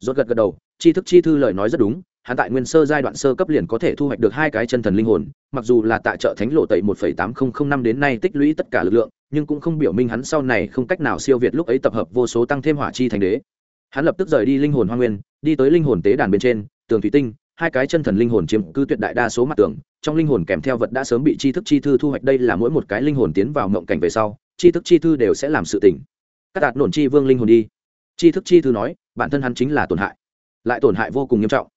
Rốt gật gật đầu, chi thức chi thư lời nói rất đúng, hắn tại nguyên sơ giai đoạn sơ cấp liền có thể thu hoạch được hai cái chân thần linh hồn, mặc dù là tại chợ thánh lộ tẩy một tám nghìn năm đến nay tích lũy tất cả lực lượng nhưng cũng không biểu minh hắn sau này không cách nào siêu việt lúc ấy tập hợp vô số tăng thêm hỏa chi thành đế. Hắn lập tức rời đi linh hồn hoa nguyên, đi tới linh hồn tế đàn bên trên, tường thủy tinh, hai cái chân thần linh hồn chiếm cư tuyệt đại đa số mặt tường, trong linh hồn kèm theo vật đã sớm bị chi thức chi thư thu hoạch đây là mỗi một cái linh hồn tiến vào mộng cảnh về sau, chi thức chi thư đều sẽ làm sự tỉnh. Các đạt nổn chi vương linh hồn đi. Chi thức chi thư nói, bản thân hắn chính là tổn hại. Lại tổn hại vô cùng nghiêm trọng.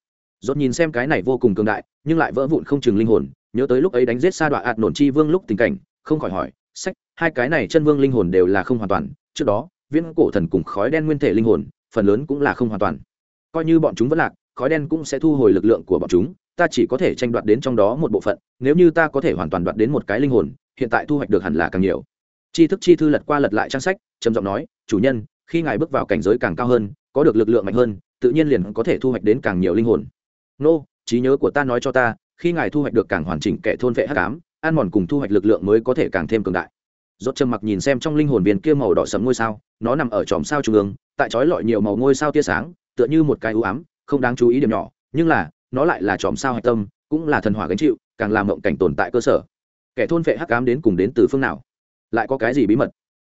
Dốt nhìn xem cái này vô cùng cường đại, nhưng lại vỡ vụn không chừng linh hồn, nhớ tới lúc ấy đánh giết sa đoạn ạt nổn chi vương lúc tình cảnh, không khỏi hỏi, sách hai cái này chân vương linh hồn đều là không hoàn toàn, trước đó, viễn cổ thần cùng khói đen nguyên thể linh hồn, phần lớn cũng là không hoàn toàn. Coi như bọn chúng vẫn lạc, khói đen cũng sẽ thu hồi lực lượng của bọn chúng, ta chỉ có thể tranh đoạt đến trong đó một bộ phận, nếu như ta có thể hoàn toàn đoạt đến một cái linh hồn, hiện tại thu hoạch được hẳn là càng nhiều. Chi thức chi thư lật qua lật lại trang sách, trầm giọng nói, chủ nhân, khi ngài bước vào cảnh giới càng cao hơn, có được lực lượng mạnh hơn, tự nhiên liền có thể thu hoạch đến càng nhiều linh hồn. Nô, trí nhớ của ta nói cho ta, khi ngài thu hoạch được càng hoàn chỉnh kẻ thôn vệ hắc ám, ăn mòn cùng thu hoạch lực lượng mới có thể càng thêm cường đại rốt trầm mặc nhìn xem trong linh hồn viên kia màu đỏ sẫm ngôi sao, nó nằm ở tròm sao trung ương, tại chói lọi nhiều màu ngôi sao tia sáng, tựa như một cái u ám, không đáng chú ý điểm nhỏ, nhưng là, nó lại là tròm sao hạch tâm, cũng là thần hỏa gánh chịu, càng làm mộng cảnh tồn tại cơ sở. Kẻ thôn vệ hắc ám đến cùng đến từ phương nào? Lại có cái gì bí mật?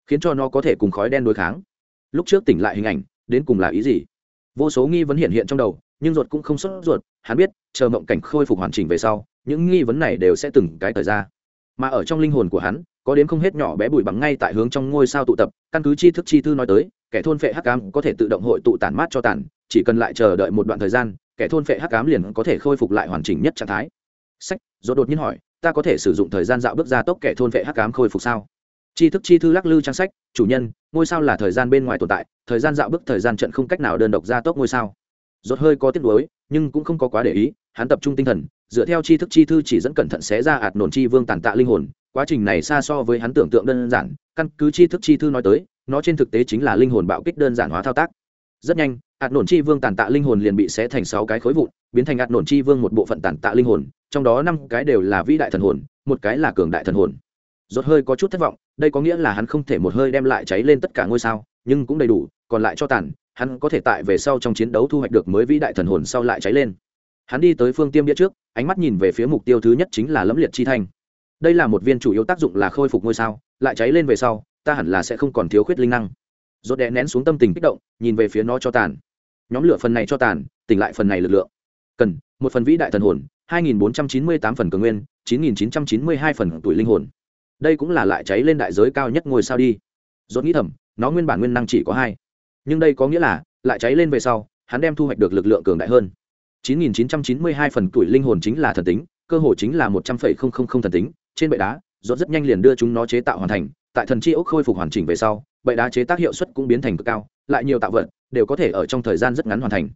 Khiến cho nó có thể cùng khói đen đối kháng. Lúc trước tỉnh lại hình ảnh, đến cùng là ý gì? Vô số nghi vấn hiện hiện trong đầu, nhưng ruột cũng không sốt ruột, hắn biết, chờ mộng cảnh khôi phục hoàn chỉnh về sau, những nghi vấn này đều sẽ từng cái thời ra. Mà ở trong linh hồn của hắn có đến không hết nhỏ bé bụi bằng ngay tại hướng trong ngôi sao tụ tập, căn cứ chi thức chi thư nói tới, kẻ thôn phệ hắc ám có thể tự động hội tụ tản mát cho tản, chỉ cần lại chờ đợi một đoạn thời gian, kẻ thôn phệ hắc ám liền có thể khôi phục lại hoàn chỉnh nhất trạng thái. Sách do đột nhiên hỏi, ta có thể sử dụng thời gian dạo bước ra tốc kẻ thôn phệ hắc ám khôi phục sao? Chi thức chi thư lắc lư trang sách, chủ nhân, ngôi sao là thời gian bên ngoài tồn tại, thời gian dạo bước, thời gian trận không cách nào đơn độc ra tốc ngôi sao. Rốt hơi có tiếc nuối, nhưng cũng không có quá để ý, hắn tập trung tinh thần dựa theo chi thức chi thư chỉ dẫn cẩn thận xé ra ạt nổn chi vương tàn tạ linh hồn, quá trình này xa so với hắn tưởng tượng đơn giản, căn cứ chi thức chi thư nói tới, nó trên thực tế chính là linh hồn bạo kích đơn giản hóa thao tác. Rất nhanh, ạt nổn chi vương tàn tạ linh hồn liền bị xé thành sáu cái khối vụn, biến thành ạt nổn chi vương một bộ phận tàn tạ linh hồn, trong đó năm cái đều là vĩ đại thần hồn, một cái là cường đại thần hồn. Rốt hơi có chút thất vọng, đây có nghĩa là hắn không thể một hơi đem lại cháy lên tất cả ngôi sao, nhưng cũng đầy đủ, còn lại cho tàn, hắn có thể tại về sau trong chiến đấu thu hoạch được mới vĩ đại thần hồn sau lại cháy lên hắn đi tới phương tiêm đĩa trước, ánh mắt nhìn về phía mục tiêu thứ nhất chính là lẫm liệt chi thanh. Đây là một viên chủ yếu tác dụng là khôi phục ngôi sao, lại cháy lên về sau, ta hẳn là sẽ không còn thiếu khuyết linh năng. Rốt đè nén xuống tâm tình kích động, nhìn về phía nó cho tàn. Nhóm lửa phần này cho tàn, tỉnh lại phần này lực lượng. Cần, một phần vĩ đại thần hồn 2498 phần cường nguyên 9992 phần tuổi linh hồn. Đây cũng là lại cháy lên đại giới cao nhất ngôi sao đi. Rốt nghĩ thầm, nó nguyên bản nguyên năng chỉ có hai. Nhưng đây có nghĩa là, lại cháy lên về sau, hắn đem thu hoạch được lực lượng cường đại hơn. 9992 phần tuổi linh hồn chính là thần tính, cơ hồ chính là một trăm phẩy không không không thần tính. Trên bệ đá, rốt rất nhanh liền đưa chúng nó chế tạo hoàn thành. Tại thần chi ốc khôi phục hoàn chỉnh về sau, bệ đá chế tác hiệu suất cũng biến thành cực cao, lại nhiều tạo vật đều có thể ở trong thời gian rất ngắn hoàn thành.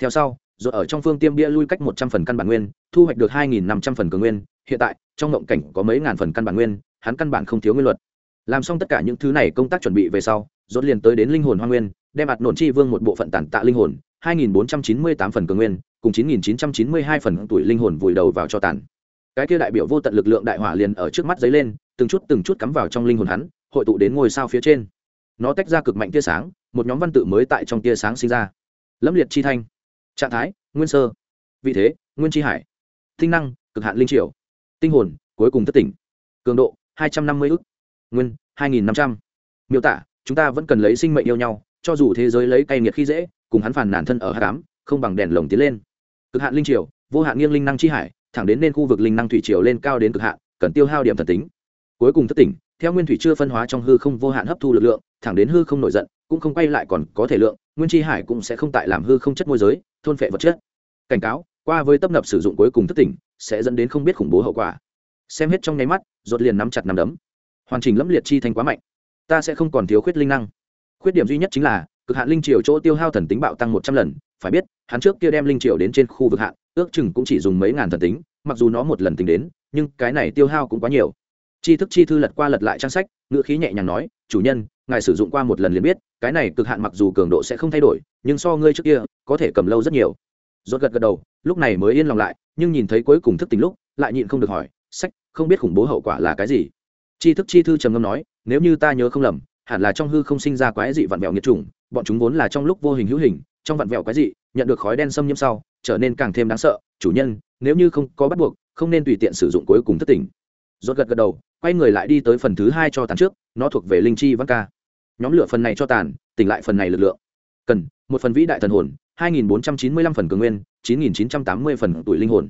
Theo sau, rốt ở trong phương tiêm bia lui cách một trăm phần căn bản nguyên, thu hoạch được hai nghìn năm trăm phần cường nguyên. Hiện tại, trong động cảnh có mấy ngàn phần căn bản nguyên, hắn căn bản không thiếu nguyên luật. Làm xong tất cả những thứ này công tác chuẩn bị về sau, rốt liền tới đến linh hồn hoang nguyên, đem ạt nổn chi vương một bộ phận tản tạ linh hồn 2.498 phần cường nguyên cùng 9.992 phần tuổi linh hồn vùi đầu vào cho tàn. Cái kia đại biểu vô tận lực lượng đại hỏa liền ở trước mắt dấy lên từng chút từng chút cắm vào trong linh hồn hắn hội tụ đến ngôi sao phía trên. Nó tách ra cực mạnh tia sáng một nhóm văn tự mới tại trong tia sáng sinh ra. Lâm liệt chi thanh trạng thái nguyên sơ vị thế nguyên chi hải tinh năng cực hạn linh triều tinh hồn cuối cùng thất tỉnh cường độ hai trăm năm mươi ức nguyên hai nghìn năm trăm. Miêu tả chúng ta vẫn cần lấy sinh mệnh yêu nhau cho dù thế giới lấy cay nghiệt khi dễ cùng hắn phản nản thân ở hắc ám, không bằng đèn lồng tiến lên cực hạn linh triều, vô hạn nghiêng linh năng chi hải, thẳng đến nên khu vực linh năng thủy triều lên cao đến cực hạn, cần tiêu hao điểm thần tính. Cuối cùng thất tỉnh, theo nguyên thủy chưa phân hóa trong hư không vô hạn hấp thu lực lượng, thẳng đến hư không nổi giận, cũng không quay lại còn có thể lượng, nguyên chi hải cũng sẽ không tại làm hư không chất môi giới, thôn phệ vật chất. Cảnh cáo, qua với tấp nập sử dụng cuối cùng thất tỉnh, sẽ dẫn đến không biết khủng bố hậu quả. Xem hết trong nháy mắt ruột liền nắm chặt nắm đấm. Hoàn chỉnh lẫm liệt chi thành quá mạnh. Ta sẽ không còn thiếu khuyết linh năng. Khuyết điểm duy nhất chính là cực hạn linh triều chỗ tiêu hao thần tính bạo tăng một trăm lần, phải biết, hắn trước kia đem linh triều đến trên khu vực hạn, ước chừng cũng chỉ dùng mấy ngàn thần tính, mặc dù nó một lần tính đến, nhưng cái này tiêu hao cũng quá nhiều. Chi thức chi thư lật qua lật lại trang sách, ngữ khí nhẹ nhàng nói, chủ nhân, ngài sử dụng qua một lần liền biết, cái này cực hạn mặc dù cường độ sẽ không thay đổi, nhưng so ngươi trước kia, có thể cầm lâu rất nhiều. Rốt gật gật đầu, lúc này mới yên lòng lại, nhưng nhìn thấy cuối cùng thức tính lúc, lại nhịn không được hỏi, sách, không biết khủng bố hậu quả là cái gì? Chi thức chi thư trầm ngâm nói, nếu như ta nhớ không lầm, hẳn là trong hư không sinh ra quái dị vặn vẹo nghiệt chủng bọn chúng vốn là trong lúc vô hình hữu hình, trong vặn vẹo quái dị, nhận được khói đen xâm nhiễm sau, trở nên càng thêm đáng sợ. Chủ nhân, nếu như không có bắt buộc, không nên tùy tiện sử dụng cuối cùng thất tình. rốt gật gật đầu, quay người lại đi tới phần thứ hai cho tàn trước, nó thuộc về linh chi văn ca. Nhóm lửa phần này cho tàn, tỉnh lại phần này lực lượng. Cần, một phần vĩ đại thần hồn 2.495 phần cường nguyên 9.980 phần tuổi linh hồn.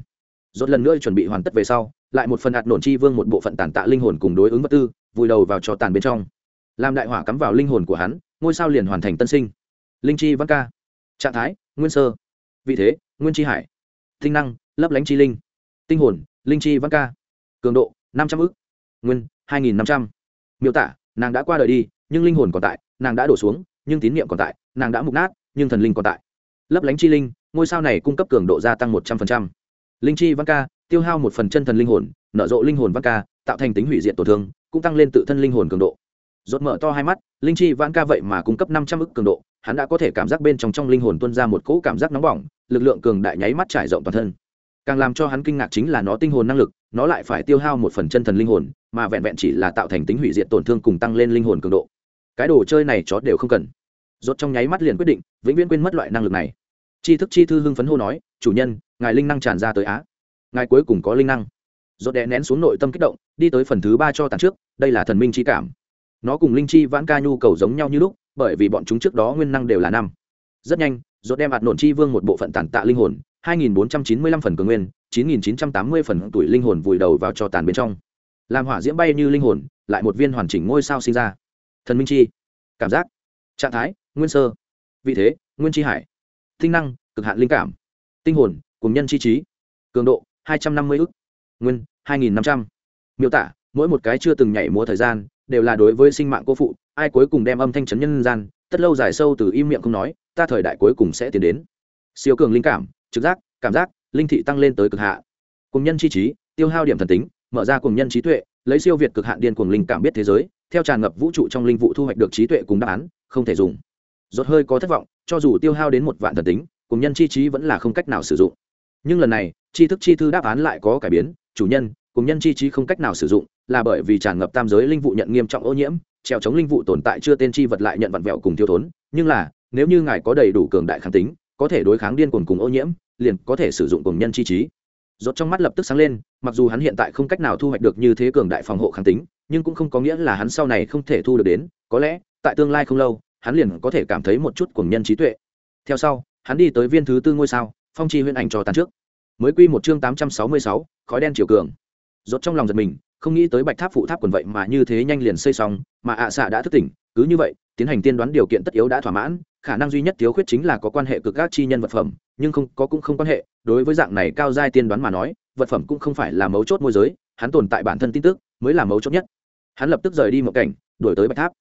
Rốt lần nữa chuẩn bị hoàn tất về sau, lại một phần hạt nổn chi vương một bộ phận tàn tạ linh hồn cùng đối ứng vật tư, vùi đầu vào cho tàn bên trong. Làm đại hỏa cắm vào linh hồn của hắn ngôi sao liền hoàn thành tân sinh. Linh chi văn ca. Trạng thái, nguyên sơ. Vị thế, nguyên chi hải. Tinh năng, lấp lánh chi linh. Tinh hồn, linh chi văn ca. Cường độ, năm trăm ư nguyên, hai nghìn năm trăm. Miêu tả, nàng đã qua đời đi, nhưng linh hồn còn tại, nàng đã đổ xuống, nhưng tín niệm còn tại, nàng đã mục nát, nhưng thần linh còn tại. Lấp lánh chi linh, ngôi sao này cung cấp cường độ gia tăng một trăm linh linh chi văn ca, tiêu hao một phần chân thần linh hồn, nở rộ linh hồn văn ca, tạo thành tính hủy diệt tổn thương, cũng tăng lên tự thân linh hồn cường độ rốt mở to hai mắt, linh chi vãn ca vậy mà cung cấp năm trăm ức cường độ, hắn đã có thể cảm giác bên trong trong linh hồn tuôn ra một cỗ cảm giác nóng bỏng, lực lượng cường đại nháy mắt trải rộng toàn thân. Càng làm cho hắn kinh ngạc chính là nó tinh hồn năng lực, nó lại phải tiêu hao một phần chân thần linh hồn, mà vẹn vẹn chỉ là tạo thành tính hủy diệt tổn thương cùng tăng lên linh hồn cường độ. Cái đồ chơi này chó đều không cần. Rốt trong nháy mắt liền quyết định, vĩnh viễn quên mất loại năng lực này. Chi thức chi thư hưng phấn hô nói, chủ nhân, ngài linh năng tràn ra tới á. Ngài cuối cùng có linh năng. Rốt đè nén xuống nội tâm kích động, đi tới phần thứ ba cho tàn trước, đây là thần minh chi cảm nó cùng linh chi vãn ca nhu cầu giống nhau như lúc, bởi vì bọn chúng trước đó nguyên năng đều là năm. Rất nhanh, rốt đem hạt nổn chi vương một bộ phận tàn tạ linh hồn 2495 phần cường nguyên 9980 phần tuổi linh hồn vùi đầu vào cho tàn bên trong. Làm hỏa diễm bay như linh hồn, lại một viên hoàn chỉnh ngôi sao sinh ra. Thần minh chi. Cảm giác. Trạng thái, nguyên sơ. Vị thế, nguyên chi hải. Tinh năng, cực hạn linh cảm. Tinh hồn, cùng nhân chi trí. Cường độ 250 ức. Nguyên 2500 miêu tả, mỗi một cái chưa từng nhảy múa thời gian đều là đối với sinh mạng cô phụ, ai cuối cùng đem âm thanh chấn nhân gian, tất lâu dài sâu từ im miệng không nói, ta thời đại cuối cùng sẽ tiến đến. Siêu cường linh cảm, trực giác, cảm giác, linh thị tăng lên tới cực hạ. Cùng nhân chi trí, tiêu hao điểm thần tính, mở ra cùng nhân trí tuệ, lấy siêu việt cực hạn điên cuồng linh cảm biết thế giới, theo tràn ngập vũ trụ trong linh vụ thu hoạch được trí tuệ cùng đáp án, không thể dùng. Rốt hơi có thất vọng, cho dù tiêu hao đến một vạn thần tính, cùng nhân chi trí vẫn là không cách nào sử dụng. Nhưng lần này, tri thức chi thư đáp án lại có cải biến, chủ nhân cùng nhân chi trí không cách nào sử dụng là bởi vì tràn ngập tam giới linh vụ nhận nghiêm trọng ô nhiễm trèo chống linh vụ tồn tại chưa tên chi vật lại nhận vặn vẹo cùng thiếu thốn. Nhưng là nếu như ngài có đầy đủ cường đại kháng tính có thể đối kháng điên cuồng cùng ô nhiễm liền có thể sử dụng cùng nhân chi trí. Rốt trong mắt lập tức sáng lên mặc dù hắn hiện tại không cách nào thu hoạch được như thế cường đại phòng hộ kháng tính nhưng cũng không có nghĩa là hắn sau này không thể thu được đến. Có lẽ tại tương lai không lâu hắn liền có thể cảm thấy một chút cùng nhân trí tuệ. Theo sau hắn đi tới viên thứ tư ngôi sao phong chi huyễn ảnh cho tàn trước. Mới quy một chương tám trăm sáu mươi sáu, khói đen chiều cường rốt trong lòng giật mình, không nghĩ tới bạch tháp phụ tháp quần vậy mà như thế nhanh liền xây xong, mà ạ xạ đã thức tỉnh, cứ như vậy, tiến hành tiên đoán điều kiện tất yếu đã thỏa mãn, khả năng duy nhất thiếu khuyết chính là có quan hệ cực các chi nhân vật phẩm, nhưng không, có cũng không quan hệ, đối với dạng này cao giai tiên đoán mà nói, vật phẩm cũng không phải là mấu chốt môi giới, hắn tồn tại bản thân tin tức mới là mấu chốt nhất. Hắn lập tức rời đi một cảnh, đuổi tới bạch tháp.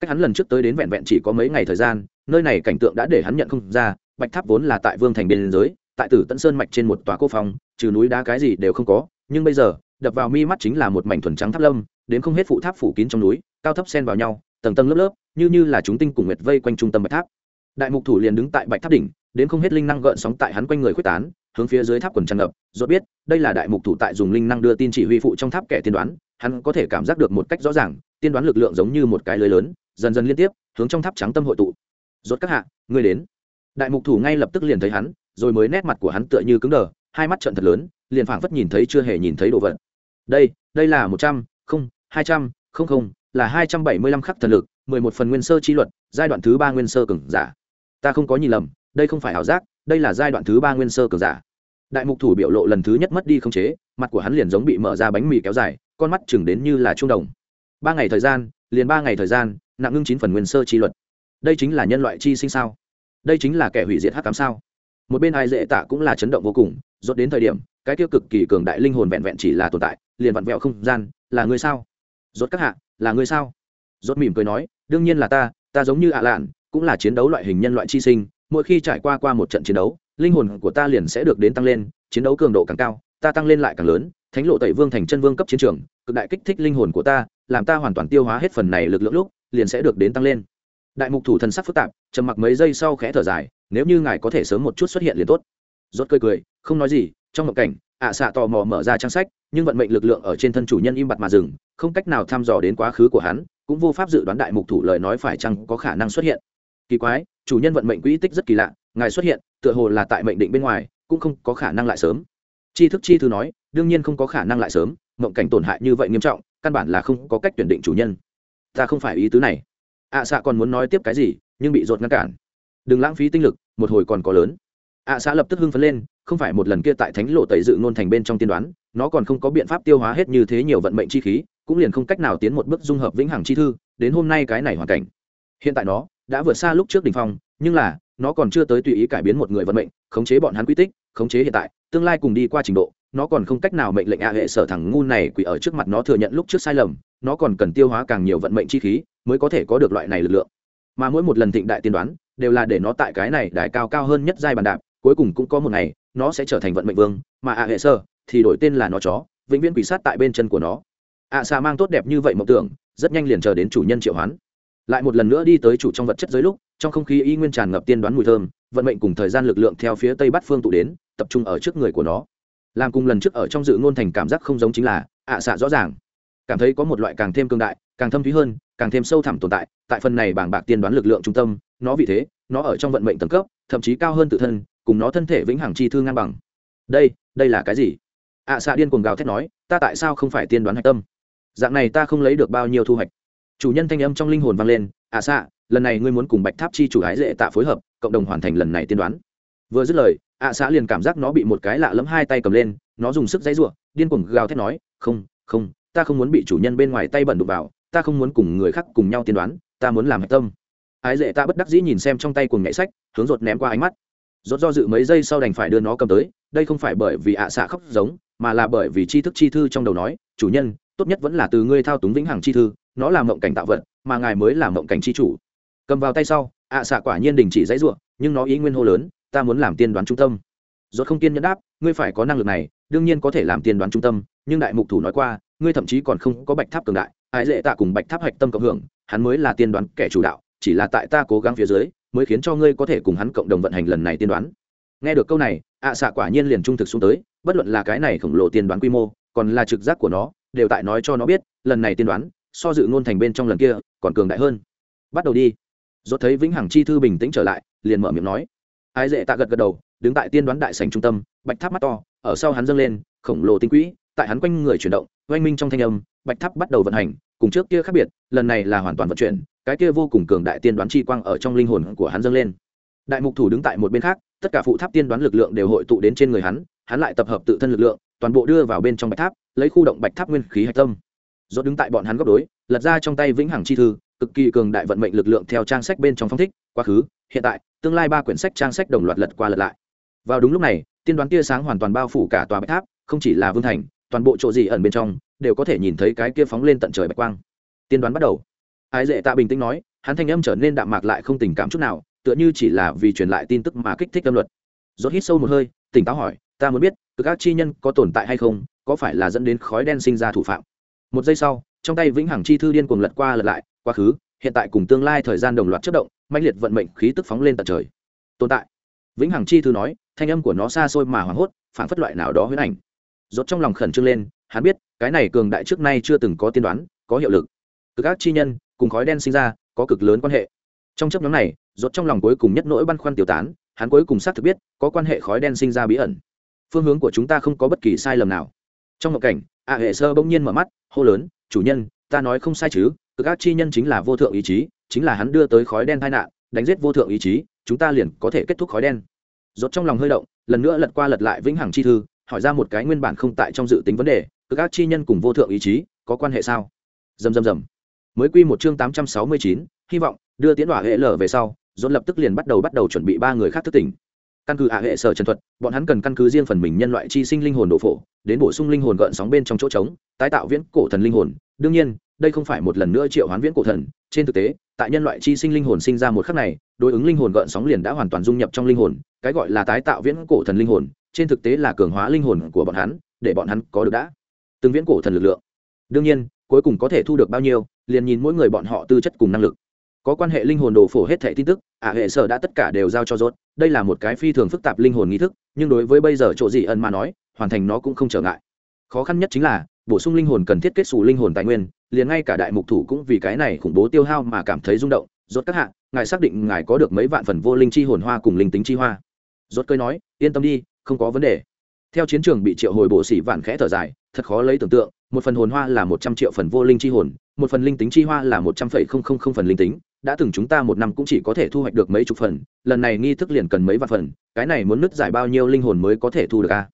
Cách hắn lần trước tới đến vẹn vẹn chỉ có mấy ngày thời gian, nơi này cảnh tượng đã để hắn nhận không ra, bạch tháp vốn là tại vương thành biên giới, tại tử tận sơn mạch trên một tòa cô phòng, trừ núi đá cái gì đều không có, nhưng bây giờ đập vào mi mắt chính là một mảnh thuần trắng tháp lâm, đến không hết phụ tháp phủ kín trong núi, cao thấp xen vào nhau, tầng tầng lớp lớp, như như là chúng tinh cùng nguyệt vây quanh trung tâm bạch tháp. Đại mục thủ liền đứng tại bạch tháp đỉnh, đến không hết linh năng gợn sóng tại hắn quanh người quyết tán, hướng phía dưới tháp quần tràn ngập do biết, đây là đại mục thủ tại dùng linh năng đưa tin chỉ huy phụ trong tháp kẻ tiên đoán, hắn có thể cảm giác được một cách rõ ràng, tiên đoán lực lượng giống như một cái lưới lớn, dần dần liên tiếp, hướng trong tháp trắng tâm hội tụ. Rốt các hạ, ngươi đến. Đại mục thủ ngay lập tức liền thấy hắn, rồi mới nét mặt của hắn tựa như cứng đờ, hai mắt trận thật lớn, liền phảng phất nhìn thấy chưa hề nhìn thấy đồ vật đây đây là một trăm, không, hai trăm, không không, là hai trăm bảy mươi lăm khắc thần lực, mười một phần nguyên sơ chi luật, giai đoạn thứ ba nguyên sơ cường giả. Ta không có nhìn lầm, đây không phải ảo giác, đây là giai đoạn thứ ba nguyên sơ cường giả. Đại mục thủ biểu lộ lần thứ nhất mất đi không chế, mặt của hắn liền giống bị mở ra bánh mì kéo dài, con mắt chừng đến như là trung đồng. Ba ngày thời gian, liền ba ngày thời gian, nặng ngưng chín phần nguyên sơ chi luật. Đây chính là nhân loại chi sinh sao? Đây chính là kẻ hủy diệt hắc cám sao? Một bên ai dễ tạ cũng là chấn động vô cùng, rốt đến thời điểm, cái tiêu cực kỳ cường đại linh hồn vẹn vẹn chỉ là tồn tại, liền vặn vẹo không gian, là ngươi sao? Rốt các hạ, là ngươi sao? Rốt mỉm cười nói, đương nhiên là ta ta giống như ạ lạn, cũng là chiến đấu loại hình nhân loại chi sinh, mỗi khi trải qua qua một trận chiến đấu, linh hồn của ta liền sẽ được đến tăng lên, chiến đấu cường độ càng cao, ta tăng lên lại càng lớn, thánh lộ tẩy vương thành chân vương cấp chiến trường, cực đại kích thích linh hồn của ta, làm ta hoàn toàn tiêu hóa hết phần này lực lượng lúc, liền sẽ được đến tăng lên. Đại mục thủ thần sắc phức tạp, trầm mặc mấy giây sau khẽ thở dài nếu như ngài có thể sớm một chút xuất hiện liền tốt. Rốt cười cười, không nói gì, trong một cảnh, ạ xạ tò mò mở ra trang sách, nhưng vận mệnh lực lượng ở trên thân chủ nhân im bặt mà dừng, không cách nào thăm dò đến quá khứ của hắn, cũng vô pháp dự đoán đại mục thủ lời nói phải chăng có khả năng xuất hiện. Kỳ quái, chủ nhân vận mệnh quỹ tích rất kỳ lạ, ngài xuất hiện, tựa hồ là tại mệnh định bên ngoài, cũng không có khả năng lại sớm. Chi thức chi thư nói, đương nhiên không có khả năng lại sớm mộng cảnh tổn hại như vậy nghiêm trọng, căn bản là không có cách tuyển định chủ nhân. Ta không phải ý tứ này. Ạ xạ còn muốn nói tiếp cái gì, nhưng bị rột ngăn cản đừng lãng phí tinh lực, một hồi còn có lớn. Ạ xã lập tức hưng phấn lên, không phải một lần kia tại thánh lộ tẩy dự ngôn thành bên trong tiên đoán, nó còn không có biện pháp tiêu hóa hết như thế nhiều vận mệnh chi khí, cũng liền không cách nào tiến một bước dung hợp vĩnh hằng chi thư, đến hôm nay cái này hoàn cảnh. Hiện tại nó đã vượt xa lúc trước đ ỉ n h phong, nhưng là, nó còn chưa tới tùy ý cải biến một người vận mệnh, khống chế bọn hắn quy tích, khống chế hiện tại, tương lai cùng đi qua trình độ, nó còn không cách nào mệnh lệnh a hệ sở thẳng ngu này quỷ ở trước mặt nó thừa nhận lúc trước sai lầm, nó còn cần tiêu hóa càng nhiều vận mệnh chi khí, mới có thể có được loại này lực lượng. Mà mỗi một lần thịnh đại tiên đoán đều là để nó tại cái này đại cao cao hơn nhất giai bàn đạp, cuối cùng cũng có một ngày, nó sẽ trở thành vận mệnh vương, mà a hệ sơ thì đổi tên là nó chó, vĩnh viễn quỷ sát tại bên chân của nó. Ạ xà mang tốt đẹp như vậy mộng tưởng, rất nhanh liền chờ đến chủ nhân triệu hoán. Lại một lần nữa đi tới chủ trong vật chất dưới lúc, trong không khí y nguyên tràn ngập tiên đoán mùi thơm, vận mệnh cùng thời gian lực lượng theo phía tây bắc phương tụ đến, tập trung ở trước người của nó. Làm cùng lần trước ở trong dự ngôn thành cảm giác không giống chính là, ạ xạ rõ ràng cảm thấy có một loại càng thêm cương đại, càng thâm thúy hơn, càng thêm sâu thẳm tồn tại tại phần này bảng bạc tiên đoán lực lượng trung tâm nó vì thế, nó ở trong vận mệnh tầng cấp, thậm chí cao hơn tự thân, cùng nó thân thể vĩnh hằng chi thư ngang bằng. Đây đây là cái gì? Ạ xạ điên cuồng gào thét nói, ta tại sao không phải tiên đoán hạch tâm? Dạng này ta không lấy được bao nhiêu thu hoạch. Chủ nhân thanh âm trong linh hồn vang lên ạ xạ lần này ngươi muốn cùng bạch tháp chi chủ hái dễ tạ phối hợp, cộng đồng hoàn thành lần này tiên đoán. Vừa dứt lời ạ xạ liền cảm giác nó bị một cái lạ lẫm hai tay cầm lên, nó dùng sức dãy r điên cuồng gào thét nói, không không, ta không muốn bị chủ nhân bên ngoài tay bẩn đục vào, ta không muốn cùng người khác cùng nhau tiên đoán, ta muốn làm hạch tâm ái dễ ta bất đắc dĩ nhìn xem trong tay cùng nhảy sách, hướng rột ném qua ánh mắt. Rột do dự mấy giây sau đành phải đưa nó cầm tới, đây không phải bởi vì ạ xạ khóc giống, mà là bởi vì tri thức chi thư trong đầu nói, chủ nhân, tốt nhất vẫn là từ ngươi thao túng vĩnh hằng chi thư, nó là mộng cảnh tạo vật, mà ngài mới là mộng cảnh chi chủ. Cầm vào tay sau, ạ xạ quả nhiên đình chỉ dãy ruộng nhưng nó ý nguyên hô lớn, ta muốn làm tiên đoán trung tâm. Rốt không tiên nhẫn đáp, ngươi phải có năng lực này, đương nhiên có thể làm tiên đoán trung tâm, nhưng đại mục thủ nói qua, ngươi thậm chí còn không có bạch tháp cường đại, ái lệ tạ cùng bạch tháp hạch tâm cộng hưởng, hắn mới là tiên đoán kẻ chủ đạo chỉ là tại ta cố gắng phía dưới, mới khiến cho ngươi có thể cùng hắn cộng đồng vận hành lần này tiên đoán. Nghe được câu này, ạ xạ quả nhiên liền trung thực xuống tới, bất luận là cái này khổng lồ tiên đoán quy mô, còn là trực giác của nó, đều tại nói cho nó biết, lần này tiên đoán, so dự ngôn thành bên trong lần kia, còn cường đại hơn. Bắt đầu đi. Dốt thấy vĩnh hằng chi thư bình tĩnh trở lại, liền mở miệng nói. Ai dễ tạ gật gật đầu, đứng tại tiên đoán đại sành trung tâm, bạch tháp mắt to, ở sau hắn dâng lên, khổng lồ tinh quỹ, tại hắn quanh người chuyển động, oanh minh trong thanh âm, bạch tháp bắt đầu vận hành, cùng trước kia khác biệt, lần này là hoàn toàn vận chuyển cái kia vô cùng cường đại tiên đoán chi quang ở trong linh hồn của hắn dâng lên. Đại mục thủ đứng tại một bên khác, tất cả phụ tháp tiên đoán lực lượng đều hội tụ đến trên người hắn hắn lại tập hợp tự thân lực lượng, toàn bộ đưa vào bên trong bạch tháp, lấy khu động bạch tháp nguyên khí hạch tâm. Do đứng tại bọn hắn góc đối, lật ra trong tay vĩnh hằng chi thư, cực kỳ cường đại vận mệnh lực lượng theo trang sách bên trong phong thích, quá khứ, hiện tại, tương lai ba quyển sách trang sách đồng loạt lật qua lật lại. Vào đúng lúc này, tiên đoán tia sáng hoàn toàn bao phủ cả tòa bạch tháp, không chỉ là vương thành, toàn bộ chỗ gì ẩn bên trong, đều có thể nhìn thấy cái kia phóng lên tận trời bạch quang. Tiên đoán bắt đầu ái dễ tạ bình tĩnh nói, hắn thanh âm trở nên đạm mạc lại không tình cảm chút nào, tựa như chỉ là vì truyền lại tin tức mà kích thích tâm luật. Rốt hít sâu một hơi, tỉnh táo hỏi, ta muốn biết, cực ác chi nhân có tồn tại hay không, có phải là dẫn đến khói đen sinh ra thủ phạm? Một giây sau, trong tay vĩnh hằng chi thư điên cuồng lật qua lật lại, quá khứ, hiện tại cùng tương lai thời gian đồng loạt chất động, mãnh liệt vận mệnh khí tức phóng lên tận trời. Tồn tại. Vĩnh hằng chi thư nói, thanh âm của nó xa xôi mà hoảng hốt phản phất loại nào đó huyễn ảnh. Rốt trong lòng khẩn trương lên, hắn biết, cái này cường đại trước nay chưa từng có tiên đoán, có hiệu lực. Cực ác chi nhân cùng khói đen sinh ra, có cực lớn quan hệ. Trong chấp nhóm này, rốt trong lòng cuối cùng nhất nỗi băn khoăn tiêu tán, hắn cuối cùng xác thực biết, có quan hệ khói đen sinh ra bí ẩn. Phương hướng của chúng ta không có bất kỳ sai lầm nào. Trong một cảnh ạ hệ sơ bỗng nhiên mở mắt, hô lớn, chủ nhân, ta nói không sai chứ, cực ác chi nhân chính là vô thượng ý chí, chính là hắn đưa tới khói đen tai nạn, đánh giết vô thượng ý chí, chúng ta liền có thể kết thúc khói đen. Rốt trong lòng hơi động, lần nữa lật qua lật lại vĩnh hằng chi thư, hỏi ra một cái nguyên bản không tại trong dự tính vấn đề, cực ác chi nhân cùng vô thượng ý chí có quan hệ sao? Dầm dầm dầm mới quy một chương tám trăm sáu mươi chín, hy vọng, đưa tiến hỏa hệ lở về sau dồn lập tức liền bắt đầu bắt đầu chuẩn bị ba người khác thức tỉnh. Căn cứ ạ hệ sở trần thuật, bọn hắn cần căn cứ riêng phần mình nhân loại chi sinh linh hồn độ phổ, đến bổ sung linh hồn gợn sóng bên trong chỗ trống, tái tạo viễn cổ thần linh hồn. Đương nhiên, đây không phải một lần nữa triệu hoán viễn cổ thần. Trên thực tế, tại nhân loại chi sinh linh hồn sinh ra một khắc này, đối ứng linh hồn gợn sóng liền đã hoàn toàn dung nhập trong linh hồn, cái gọi là tái tạo viễn cổ thần linh hồn, trên thực tế là cường hóa linh hồn của bọn hắn, để bọn hắn có được đã từng viễn cổ thần lực lượng. Đương nhiên, cuối cùng có thể thu được bao nhiêu liền nhìn mỗi người bọn họ tư chất cùng năng lực. Có quan hệ linh hồn đồ phổ hết thẻ tin tức, ả hệ sở đã tất cả đều giao cho rốt. Đây là một cái phi thường phức tạp linh hồn nghi thức, nhưng đối với bây giờ chỗ gì ân mà nói, hoàn thành nó cũng không trở ngại. Khó khăn nhất chính là, bổ sung linh hồn cần thiết kết xù linh hồn tài nguyên, liền ngay cả đại mục thủ cũng vì cái này khủng bố tiêu hao mà cảm thấy rung động. Rốt các hạ, ngài xác định ngài có được mấy vạn phần vô linh chi hồn hoa cùng linh tính chi hoa? Rốt cơi nói, yên tâm đi, không có vấn đề. Theo chiến trường bị triệu hồi bổ sỉ vạn khẽ thở dài, thật khó lấy tưởng tượng, một phần hồn hoa là một trăm triệu phần vô linh chi hồn một phần linh tính chi hoa là một trăm phẩy không không không phần linh tính, đã từng chúng ta một năm cũng chỉ có thể thu hoạch được mấy chục phần, lần này nghi thức liền cần mấy vạn phần, cái này muốn nứt giải bao nhiêu linh hồn mới có thể thu được a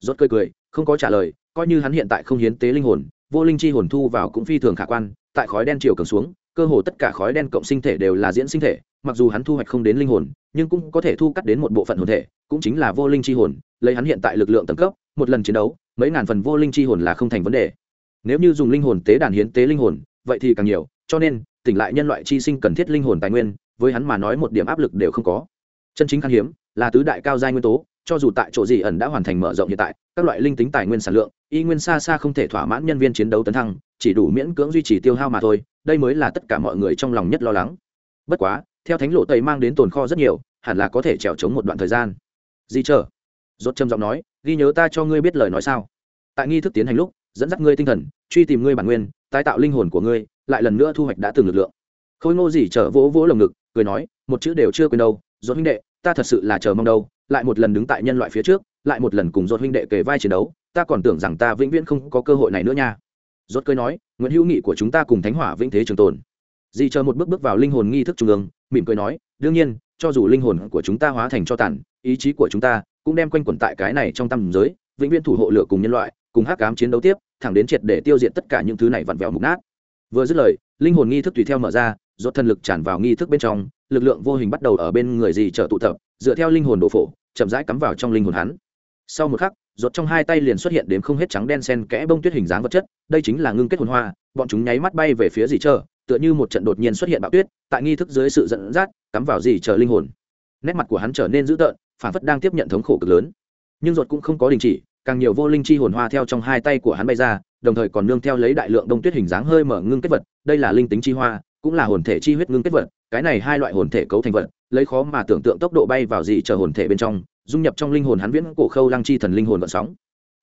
rốt cười cười, không có trả lời, coi như hắn hiện tại không hiến tế linh hồn, vô linh chi hồn thu vào cũng phi thường khả quan, tại khói đen chiều cường xuống, cơ hồ tất cả khói đen cộng sinh thể đều là diễn sinh thể, mặc dù hắn thu hoạch không đến linh hồn, nhưng cũng có thể thu cắt đến một bộ phận hồn thể, cũng chính là vô linh chi hồn, lấy hắn hiện tại lực lượng tầng cấp, một lần chiến đấu, mấy ngàn phần vô linh chi hồn là không thành vấn đề nếu như dùng linh hồn tế đàn hiến tế linh hồn, vậy thì càng nhiều, cho nên, tỉnh lại nhân loại chi sinh cần thiết linh hồn tài nguyên, với hắn mà nói một điểm áp lực đều không có. Chân chính khan hiếm, là tứ đại cao giai nguyên tố, cho dù tại chỗ gì ẩn đã hoàn thành mở rộng hiện tại, các loại linh tính tài nguyên sản lượng, y nguyên xa xa không thể thỏa mãn nhân viên chiến đấu tấn thăng, chỉ đủ miễn cưỡng duy trì tiêu hao mà thôi, đây mới là tất cả mọi người trong lòng nhất lo lắng. Bất quá, theo thánh lộ tây mang đến tồn kho rất nhiều, hẳn là có thể trèo trống một đoạn thời gian. Di chờ rốt trầm giọng nói, ghi nhớ ta cho ngươi biết lời nói sao. Tại nghi thức tiến hành lúc dẫn dắt ngươi tinh thần, truy tìm ngươi bản nguyên, tái tạo linh hồn của ngươi, lại lần nữa thu hoạch đã từng lực lượng. Khôi ngô dỉ chờ vỗ vỗ lồng ngực, cười nói, một chữ đều chưa quên đâu dốt huynh đệ, ta thật sự là chờ mong đâu, lại một lần đứng tại nhân loại phía trước, lại một lần cùng dốt huynh đệ kề vai chiến đấu, ta còn tưởng rằng ta vĩnh viễn không có cơ hội này nữa nha. Dốt cười nói nguyễn hữu nghị của chúng ta cùng thánh hỏa vĩnh thế trường tồn. Dì chờ một bước bước vào linh hồn nghi thức trung ương, mỉm cười nói, đương nhiên, cho dù linh hồn của chúng ta hóa thành cho tàn, ý chí của chúng ta cũng đem quanh quẩn tại cái này trong tâm giới, vĩnh viễn thủ hộ lửa cùng nhân loại, cùng hắc cám chiến đấu tiếp thẳng đến triệt để tiêu diệt tất cả những thứ này vặn vẹo mục nát. Vừa dứt lời, linh hồn nghi thức tùy theo mở ra dốt thần lực tràn vào nghi thức bên trong, lực lượng vô hình bắt đầu ở bên người gì trở tụ tập, dựa theo linh hồn độ phổ, chậm rãi cắm vào trong linh hồn hắn. Sau một khắc dốt trong hai tay liền xuất hiện đến không hết trắng đen sen kẽ bông tuyết hình dáng vật chất, đây chính là ngưng kết hồn hoa, bọn chúng nháy mắt bay về phía gì chờ tựa như một trận đột nhiên xuất hiện bão tuyết, tại nghi thức dưới sự dẫn dắt, cắm vào gì chờ linh hồn. Nét mặt của hắn trở nên dữ tợn phản phất đang tiếp nhận thống khổ cực lớn. Nhưng ruột cũng không có đình chỉ càng nhiều vô linh chi hồn hoa theo trong hai tay của hắn bay ra, đồng thời còn nương theo lấy đại lượng đông tuyết hình dáng hơi mở ngưng kết vật, đây là linh tính chi hoa, cũng là hồn thể chi huyết ngưng kết vật, cái này hai loại hồn thể cấu thành vật, lấy khó mà tưởng tượng tốc độ bay vào dị chờ hồn thể bên trong, dung nhập trong linh hồn hắn viễn cổ khâu lăng chi thần linh hồn vận sóng.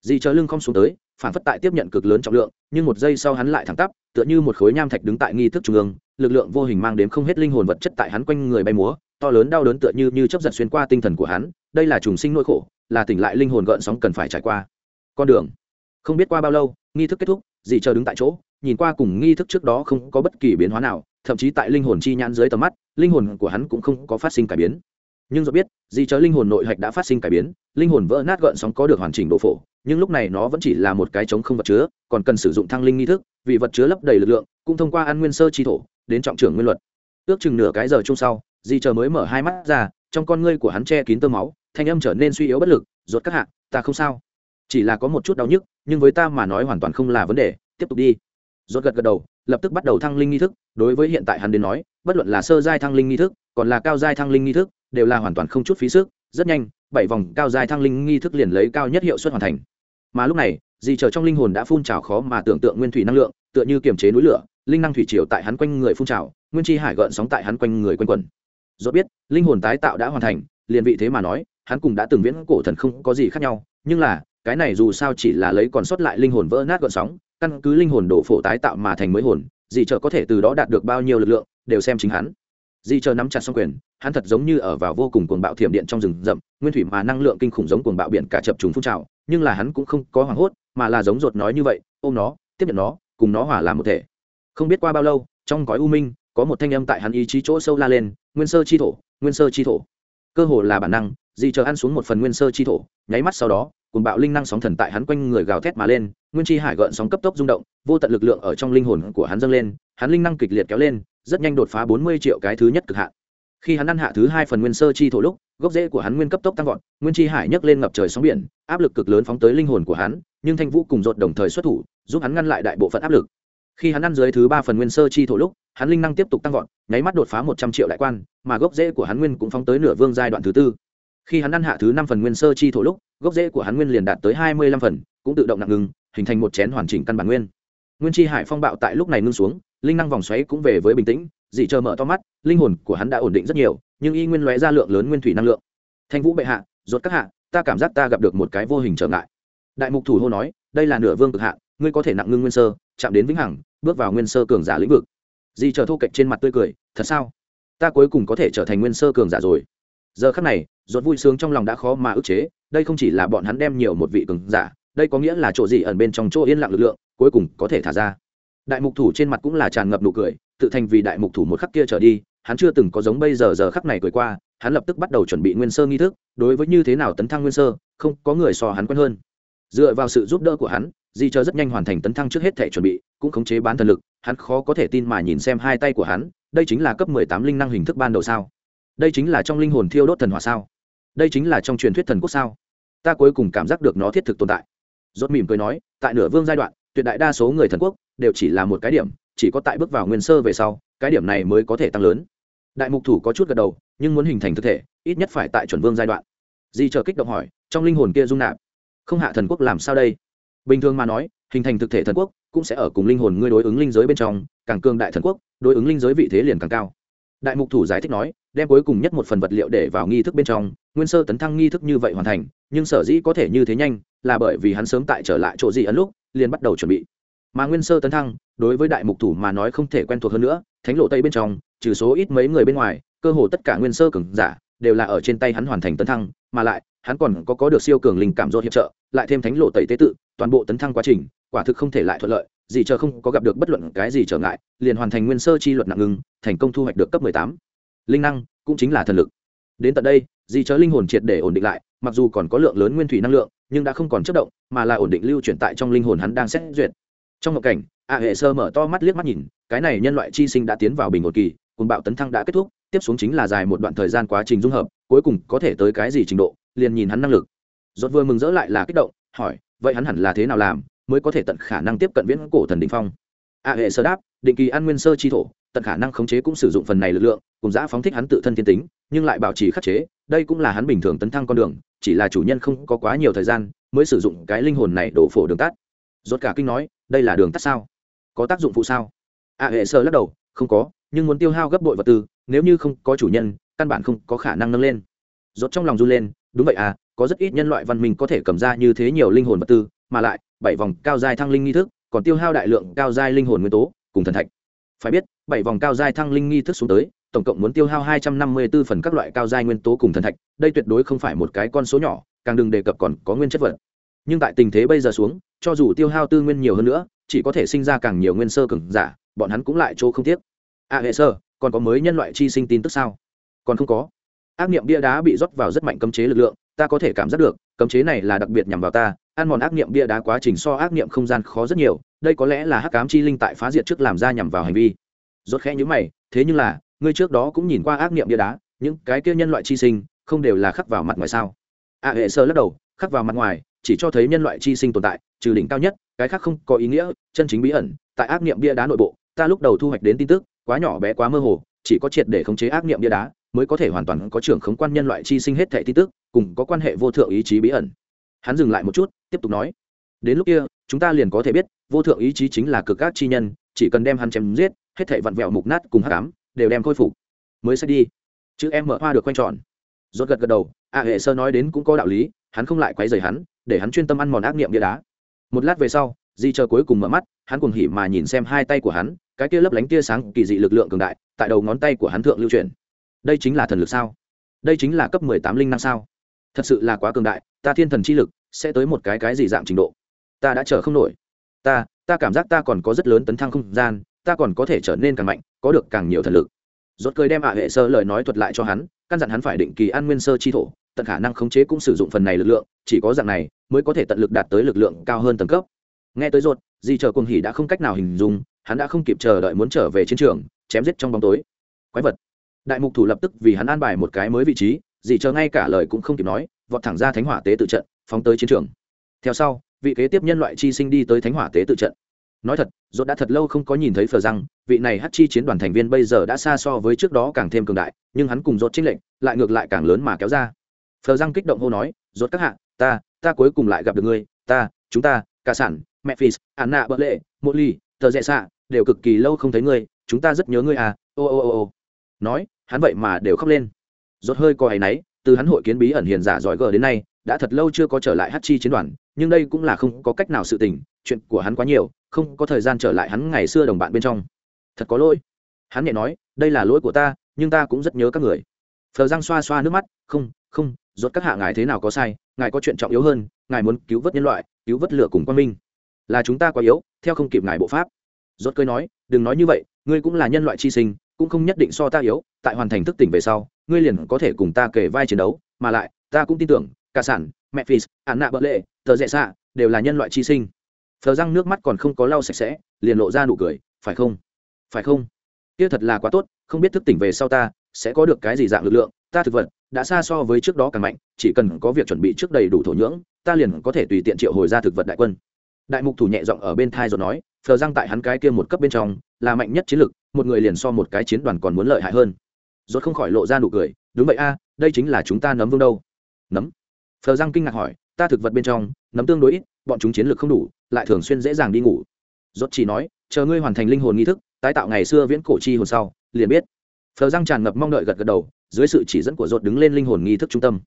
Dị chờ lưng không xuống tới, phản phất tại tiếp nhận cực lớn trọng lượng, nhưng một giây sau hắn lại thẳng tắp, tựa như một khối nham thạch đứng tại nghi thức trung ương, lực lượng vô hình mang đến không hết linh hồn vật chất tại hắn quanh người bay múa to lớn đau đớn tựa như như chấp giật xuyên qua tinh thần của hắn, đây là trùng sinh nỗi khổ, là tỉnh lại linh hồn gợn sóng cần phải trải qua. Con đường không biết qua bao lâu, nghi thức kết thúc, dì chờ đứng tại chỗ, nhìn qua cùng nghi thức trước đó không có bất kỳ biến hóa nào, thậm chí tại linh hồn chi nhãn dưới tầm mắt, linh hồn của hắn cũng không có phát sinh cải biến. Nhưng do biết, dì chờ linh hồn nội hạch đã phát sinh cải biến, linh hồn vỡ nát gợn sóng có được hoàn chỉnh độ phổ, nhưng lúc này nó vẫn chỉ là một cái trống không vật chứa, còn cần sử dụng thăng linh nghi thức, vì vật chứa lấp đầy lực lượng, cũng thông qua ăn nguyên sơ chi thổ, đến trọng trưởng nguyên luật ước chừng nửa cái giờ chung sau, Di chờ mới mở hai mắt ra, trong con ngươi của hắn che kín tơ máu, thanh âm trở nên suy yếu bất lực, ruột các hạ, ta không sao. Chỉ là có một chút đau nhức, nhưng với ta mà nói hoàn toàn không là vấn đề, tiếp tục đi. Rốt gật gật đầu, lập tức bắt đầu thăng linh nghi thức, đối với hiện tại hắn đến nói, bất luận là sơ giai thăng linh nghi thức, còn là cao giai thăng linh nghi thức, đều là hoàn toàn không chút phí sức, rất nhanh, bảy vòng cao giai thăng linh nghi thức liền lấy cao nhất hiệu suất hoàn thành. Mà lúc này, di chờ trong linh hồn đã phun trào khó mà tưởng tượng nguyên thủy năng lượng, tựa như kiềm chế núi lửa, linh năng thủy triều tại hắn quanh người phun trào nguyên chi hải gợn sóng tại hắn quanh người quanh quẩn dốt biết, linh hồn tái tạo đã hoàn thành, liền vị thế mà nói, hắn cùng đã từng viễn cổ thần không có gì khác nhau, nhưng là, cái này dù sao chỉ là lấy còn sót lại linh hồn vỡ nát gợn sóng, căn cứ linh hồn đổ phổ tái tạo mà thành mới hồn, dì chờ có thể từ đó đạt được bao nhiêu lực lượng, đều xem chính hắn. Dì chờ nắm chặt xong quyền, hắn thật giống như ở vào vô cùng cuồng bạo thiểm điện trong rừng rậm, nguyên thủy mà năng lượng kinh khủng giống cuồng bạo biển cả chập trùng phun trào, nhưng là hắn cũng không có hoảng hốt, mà là giống ruột nói như vậy, ôm nó, tiếp nhận nó, cùng nó hòa làm một thể. Không biết qua bao lâu, trong gói u minh có một thanh âm tại hắn ý chí chỗ sâu la lên, nguyên sơ chi thổ, nguyên sơ chi thổ. Cơ hồ là bản năng, dì chờ ăn xuống một phần nguyên sơ chi thổ, nháy mắt sau đó cùng bạo linh năng sóng thần tại hắn quanh người gào thét mà lên, nguyên chi hải gợn sóng cấp tốc rung động, vô tận lực lượng ở trong linh hồn của hắn dâng lên, hắn linh năng kịch liệt kéo lên, rất nhanh đột phá bốn mươi triệu cái thứ nhất cực hạn. Khi hắn ăn hạ thứ hai phần nguyên sơ chi thổ lúc, gốc rễ của hắn nguyên cấp tốc tăng vọt, nguyên chi hải nhấc lên ngập trời sóng biển, áp lực cực lớn phóng tới linh hồn của hắn, nhưng thanh vũ cùng dột đồng thời xuất thủ, giúp hắn ngăn lại đại bộ phận áp lực khi hắn ăn dưới thứ ba phần nguyên sơ chi thổ lúc, hắn linh năng tiếp tục tăng vọt, nháy mắt đột phá một trăm triệu đại quan, mà gốc rễ của hắn nguyên cũng phóng tới nửa vương giai đoạn thứ tư. Khi hắn ăn hạ thứ năm phần nguyên sơ chi thổ lúc, gốc rễ của hắn nguyên liền đạt tới hai mươi lăm phần, cũng tự động nặng ngừng, hình thành một chén hoàn chỉnh căn bản nguyên. Nguyên chi hải phong bạo tại lúc này ngưng xuống, linh năng vòng xoáy cũng về với bình tĩnh, dị chờ mở to mắt, linh hồn của hắn đã ổn định rất nhiều, nhưng y nguyên lóe ra lượng lớn nguyên thủy năng lượng. Thanh vũ bệ hạ rốt các hạ, ta cảm giác ta gặp được một cái vô hình trở ngại. Đại mục thủ hô nói, đây là nửa vương cực hạ ngươi có thể nặng ngưng nguyên sơ, chạm đến vĩnh hằng, bước vào nguyên sơ cường giả lĩnh vực. Di chờ thô kệch trên mặt tươi cười, thật sao? Ta cuối cùng có thể trở thành nguyên sơ cường giả rồi. Giờ khắc này rốt vui sướng trong lòng đã khó mà ức chế, đây không chỉ là bọn hắn đem nhiều một vị cường giả, đây có nghĩa là chỗ gì ẩn bên trong chỗ yên lặng lực lượng, cuối cùng có thể thả ra. Đại mục thủ trên mặt cũng là tràn ngập nụ cười, tự thành vì đại mục thủ một khắc kia trở đi, hắn chưa từng có giống bây giờ giờ khắc này cười qua, hắn lập tức bắt đầu chuẩn bị nguyên sơ nghi thức, đối với như thế nào tấn thăng nguyên sơ, không có người so hắn quen hơn. Dựa vào sự giúp đỡ của hắn di chờ rất nhanh hoàn thành tấn thăng trước hết thể chuẩn bị, cũng khống chế bán thần lực, hắn khó có thể tin mà nhìn xem hai tay của hắn, đây chính là cấp mười tám linh năng hình thức ban đầu sao? Đây chính là trong linh hồn thiêu đốt thần hỏa sao? Đây chính là trong truyền thuyết thần quốc sao? Ta cuối cùng cảm giác được nó thiết thực tồn tại. Rốt mỉm cười nói, tại nửa vương giai đoạn, tuyệt đại đa số người thần quốc đều chỉ là một cái điểm, chỉ có tại bước vào nguyên sơ về sau, cái điểm này mới có thể tăng lớn. Đại mục thủ có chút gật đầu, nhưng muốn hình thành thực thể, ít nhất phải tại chuẩn vương giai đoạn. Di chờ kích động hỏi, trong linh hồn kia dung nạp, không hạ thần quốc làm sao đây? Bình thường mà nói, hình thành thực thể thần quốc cũng sẽ ở cùng linh hồn ngươi đối ứng linh giới bên trong, càng cường đại thần quốc, đối ứng linh giới vị thế liền càng cao. Đại mục thủ giải thích nói, đem cuối cùng nhất một phần vật liệu để vào nghi thức bên trong, nguyên sơ tấn thăng nghi thức như vậy hoàn thành, nhưng sở dĩ có thể như thế nhanh, là bởi vì hắn sớm tại trở lại chỗ gì ấn lúc, liền bắt đầu chuẩn bị. Mà nguyên sơ tấn thăng, đối với đại mục thủ mà nói không thể quen thuộc hơn nữa, thánh lộ tây bên trong, trừ số ít mấy người bên ngoài, cơ hồ tất cả nguyên sơ cường giả, đều là ở trên tay hắn hoàn thành tấn thăng, mà lại, hắn còn có có được siêu cường linh cảm dốt hiệp trợ lại thêm thánh lộ tẩy tế tự, toàn bộ tấn thăng quá trình, quả thực không thể lại thuận lợi, gì chờ không có gặp được bất luận cái gì trở ngại, liền hoàn thành nguyên sơ chi luật nặng ngưng, thành công thu hoạch được cấp mười tám. Linh năng, cũng chính là thần lực. Đến tận đây, gì chớ linh hồn triệt để ổn định lại, mặc dù còn có lượng lớn nguyên thủy năng lượng, nhưng đã không còn chất động, mà là ổn định lưu chuyển tại trong linh hồn hắn đang xét duyệt. Trong một cảnh, a hệ sơ mở to mắt liếc mắt nhìn, cái này nhân loại chi sinh đã tiến vào bình ổn kỳ, cùng bạo tấn thăng đã kết thúc, tiếp xuống chính là dài một đoạn thời gian quá trình dung hợp, cuối cùng có thể tới cái gì trình độ, liền nhìn hắn năng lực rốt vừa mừng rỡ lại là kích động, hỏi, vậy hắn hẳn là thế nào làm mới có thể tận khả năng tiếp cận viễn cổ thần đỉnh phong? A hệ sơ đáp, định kỳ ăn nguyên sơ chi thổ, tận khả năng khống chế cũng sử dụng phần này lực lượng, cùng giã phóng thích hắn tự thân thiên tính, nhưng lại bảo trì khắc chế, đây cũng là hắn bình thường tấn thăng con đường, chỉ là chủ nhân không có quá nhiều thời gian mới sử dụng cái linh hồn này đổ phổ đường tắt. Rốt cả kinh nói, đây là đường tắt sao? Có tác dụng phụ sao? A hệ sơ lắc đầu, không có, nhưng muốn tiêu hao gấp bội vật tư, nếu như không có chủ nhân, căn bản không có khả năng nâng lên. Rốt trong lòng run lên đúng vậy à có rất ít nhân loại văn minh có thể cầm ra như thế nhiều linh hồn vật tư mà lại bảy vòng cao giai thăng linh nghi thức còn tiêu hao đại lượng cao giai linh hồn nguyên tố cùng thần thạch. Phải biết bảy vòng cao giai thăng linh nghi thức xuống tới tổng cộng muốn tiêu hao hai trăm năm mươi 254 phần các loại cao giai nguyên tố cùng thần thạch đây tuyệt đối không phải một cái con số nhỏ càng đừng đề cập còn có nguyên chất vật. Nhưng tại tình thế bây giờ xuống cho dù tiêu hao tư nguyên nhiều hơn nữa chỉ có thể sinh ra càng nhiều nguyên sơ cường giả bọn hắn cũng lại chỗ không tiếc. A à, hệ sơ còn có mới nhân loại chi sinh tin tức sao? Còn không có ác niệm bia đá bị rót vào rất mạnh cấm chế lực lượng, ta có thể cảm giác được, cấm chế này là đặc biệt nhằm vào ta, ăn mòn ác niệm bia đá quá trình so ác niệm không gian khó rất nhiều, đây có lẽ là hắc cám chi linh tại phá diệt trước làm ra nhằm vào hành vi. Rốt khẽ nhíu mày, thế nhưng là, ngươi trước đó cũng nhìn qua ác niệm bia đá, những cái kia nhân loại chi sinh, không đều là khắc vào mặt ngoài sao? A hệ sơ lắc đầu, khắc vào mặt ngoài, chỉ cho thấy nhân loại chi sinh tồn tại, trừ đỉnh cao nhất, cái khác không có ý nghĩa, chân chính bí ẩn, tại ác niệm bia đá nội bộ, ta lúc đầu thu hoạch đến tin tức, quá nhỏ bé quá mơ hồ, chỉ có triệt để khống chế ác niệm bia đá mới có thể hoàn toàn có trưởng khống quan nhân loại chi sinh hết thệ tin tức, cùng có quan hệ vô thượng ý chí bí ẩn. Hắn dừng lại một chút, tiếp tục nói, đến lúc kia, chúng ta liền có thể biết, vô thượng ý chí chính là cực các chi nhân, chỉ cần đem hắn chém giết, hết thảy vặn vẹo mục nát cùng hắc đều đem khôi phục. Mới sẽ đi. Chữ em mở hoa được quanh tròn. Rốt gật gật đầu, a hệ sơ nói đến cũng có đạo lý, hắn không lại quấy rầy hắn, để hắn chuyên tâm ăn mòn ác niệm bia đá. Một lát về sau, di chờ cuối cùng mở mắt, hắn cùng hỉ mà nhìn xem hai tay của hắn, cái kia lấp lánh tia sáng kỳ dị lực lượng cường đại, tại đầu ngón tay của hắn thượng lưu truyền đây chính là thần lực sao? Đây chính là cấp mười tám linh năng sao? Thật sự là quá cường đại, ta thiên thần chi lực sẽ tới một cái cái gì dạng trình độ? Ta đã chờ không nổi. Ta ta cảm giác ta còn có rất lớn tấn thăng không gian, ta còn có thể trở nên càng mạnh, có được càng nhiều thần lực. Rốt cười đem ạ hệ sơ lời nói thuật lại cho hắn, căn dặn hắn phải định kỳ an nguyên sơ chi thổ, tận khả năng khống chế cũng sử dụng phần này lực lượng, chỉ có dạng này mới có thể tận lực đạt tới lực lượng cao hơn tầng cấp. Nghe tới rốt, di chờ cuồng hỉ đã không cách nào hình dung, hắn đã không kịp chờ đợi muốn trở về chiến trường, chém giết trong bóng tối. Quái vật đại mục thủ lập tức vì hắn an bài một cái mới vị trí dì chờ ngay cả lời cũng không kịp nói, vọt thẳng ra thánh hỏa tế tự trận, phóng tới chiến trường. Theo sau, vị kế tiếp nhân loại chi sinh đi tới thánh hỏa tế tự trận. Nói thật dốt đã thật lâu không có nhìn thấy phờ răng, vị này hát chi chiến đoàn thành viên bây giờ đã xa so với trước đó càng thêm cường đại, nhưng hắn cùng dốt trinh lệnh lại ngược lại càng lớn mà kéo ra. Phờ răng kích động hô nói dốt các hạ, ta ta cuối cùng lại gặp được ngươi, ta, chúng ta, cả sản mẹ phis anna bợ lệ một ly tờ rẽ xạ, đều cực kỳ lâu không thấy ngươi, chúng ta rất nhớ ngươi à ô ô ô ô. Nói hắn vậy mà đều khóc lên. Rốt hơi coi hay náy, từ hắn hội kiến bí ẩn hiền giả giỏi gờ đến nay, đã thật lâu chưa có trở lại hát chi chiến đoàn, nhưng đây cũng là không có cách nào sự tình, chuyện của hắn quá nhiều, không có thời gian trở lại hắn ngày xưa đồng bạn bên trong. Thật có lỗi. Hắn nhẹ nói, đây là lỗi của ta, nhưng ta cũng rất nhớ các người. Phờ giang xoa xoa nước mắt, không không, rốt các hạ ngài thế nào có sai, ngài có chuyện trọng yếu hơn, ngài muốn cứu vớt nhân loại, cứu vớt lửa cùng quan minh. Là chúng ta quá yếu, theo không kịp ngài bộ pháp. Rốt cơi nói, đừng nói như vậy, ngươi cũng là nhân loại chi sinh cũng không nhất định so ta yếu, tại hoàn thành thức tỉnh về sau, ngươi liền có thể cùng ta kể vai chiến đấu, mà lại, ta cũng tin tưởng, cả sản, mẹ phì ạn nạ bợ lệ, tờ rẽ xạ, đều là nhân loại chi sinh. Thờ răng nước mắt còn không có lau sạch sẽ, liền lộ ra nụ cười, phải không? Phải không? Kia thật là quá tốt, không biết thức tỉnh về sau ta, sẽ có được cái gì dạng lực lượng, ta thực vật, đã xa so với trước đó càng mạnh, chỉ cần có việc chuẩn bị trước đầy đủ thổ nhưỡng, ta liền có thể tùy tiện triệu hồi ra thực vật đại quân. Đại mục thủ nhẹ giọng ở bên thai rồi nói thờ răng tại hắn cái kia một cấp bên trong, là mạnh nhất chiến lực một người liền so một cái chiến đoàn còn muốn lợi hại hơn. Rốt không khỏi lộ ra nụ cười, đúng vậy a, đây chính là chúng ta nấm vương đâu. Nấm? Phờ răng kinh ngạc hỏi, ta thực vật bên trong, nấm tương đối ít, bọn chúng chiến lược không đủ, lại thường xuyên dễ dàng đi ngủ. Rốt chỉ nói, chờ ngươi hoàn thành linh hồn nghi thức, tái tạo ngày xưa viễn cổ chi hồn sau, liền biết. Phờ răng tràn ngập mong đợi gật gật đầu, dưới sự chỉ dẫn của rốt đứng lên linh hồn nghi thức trung tâm.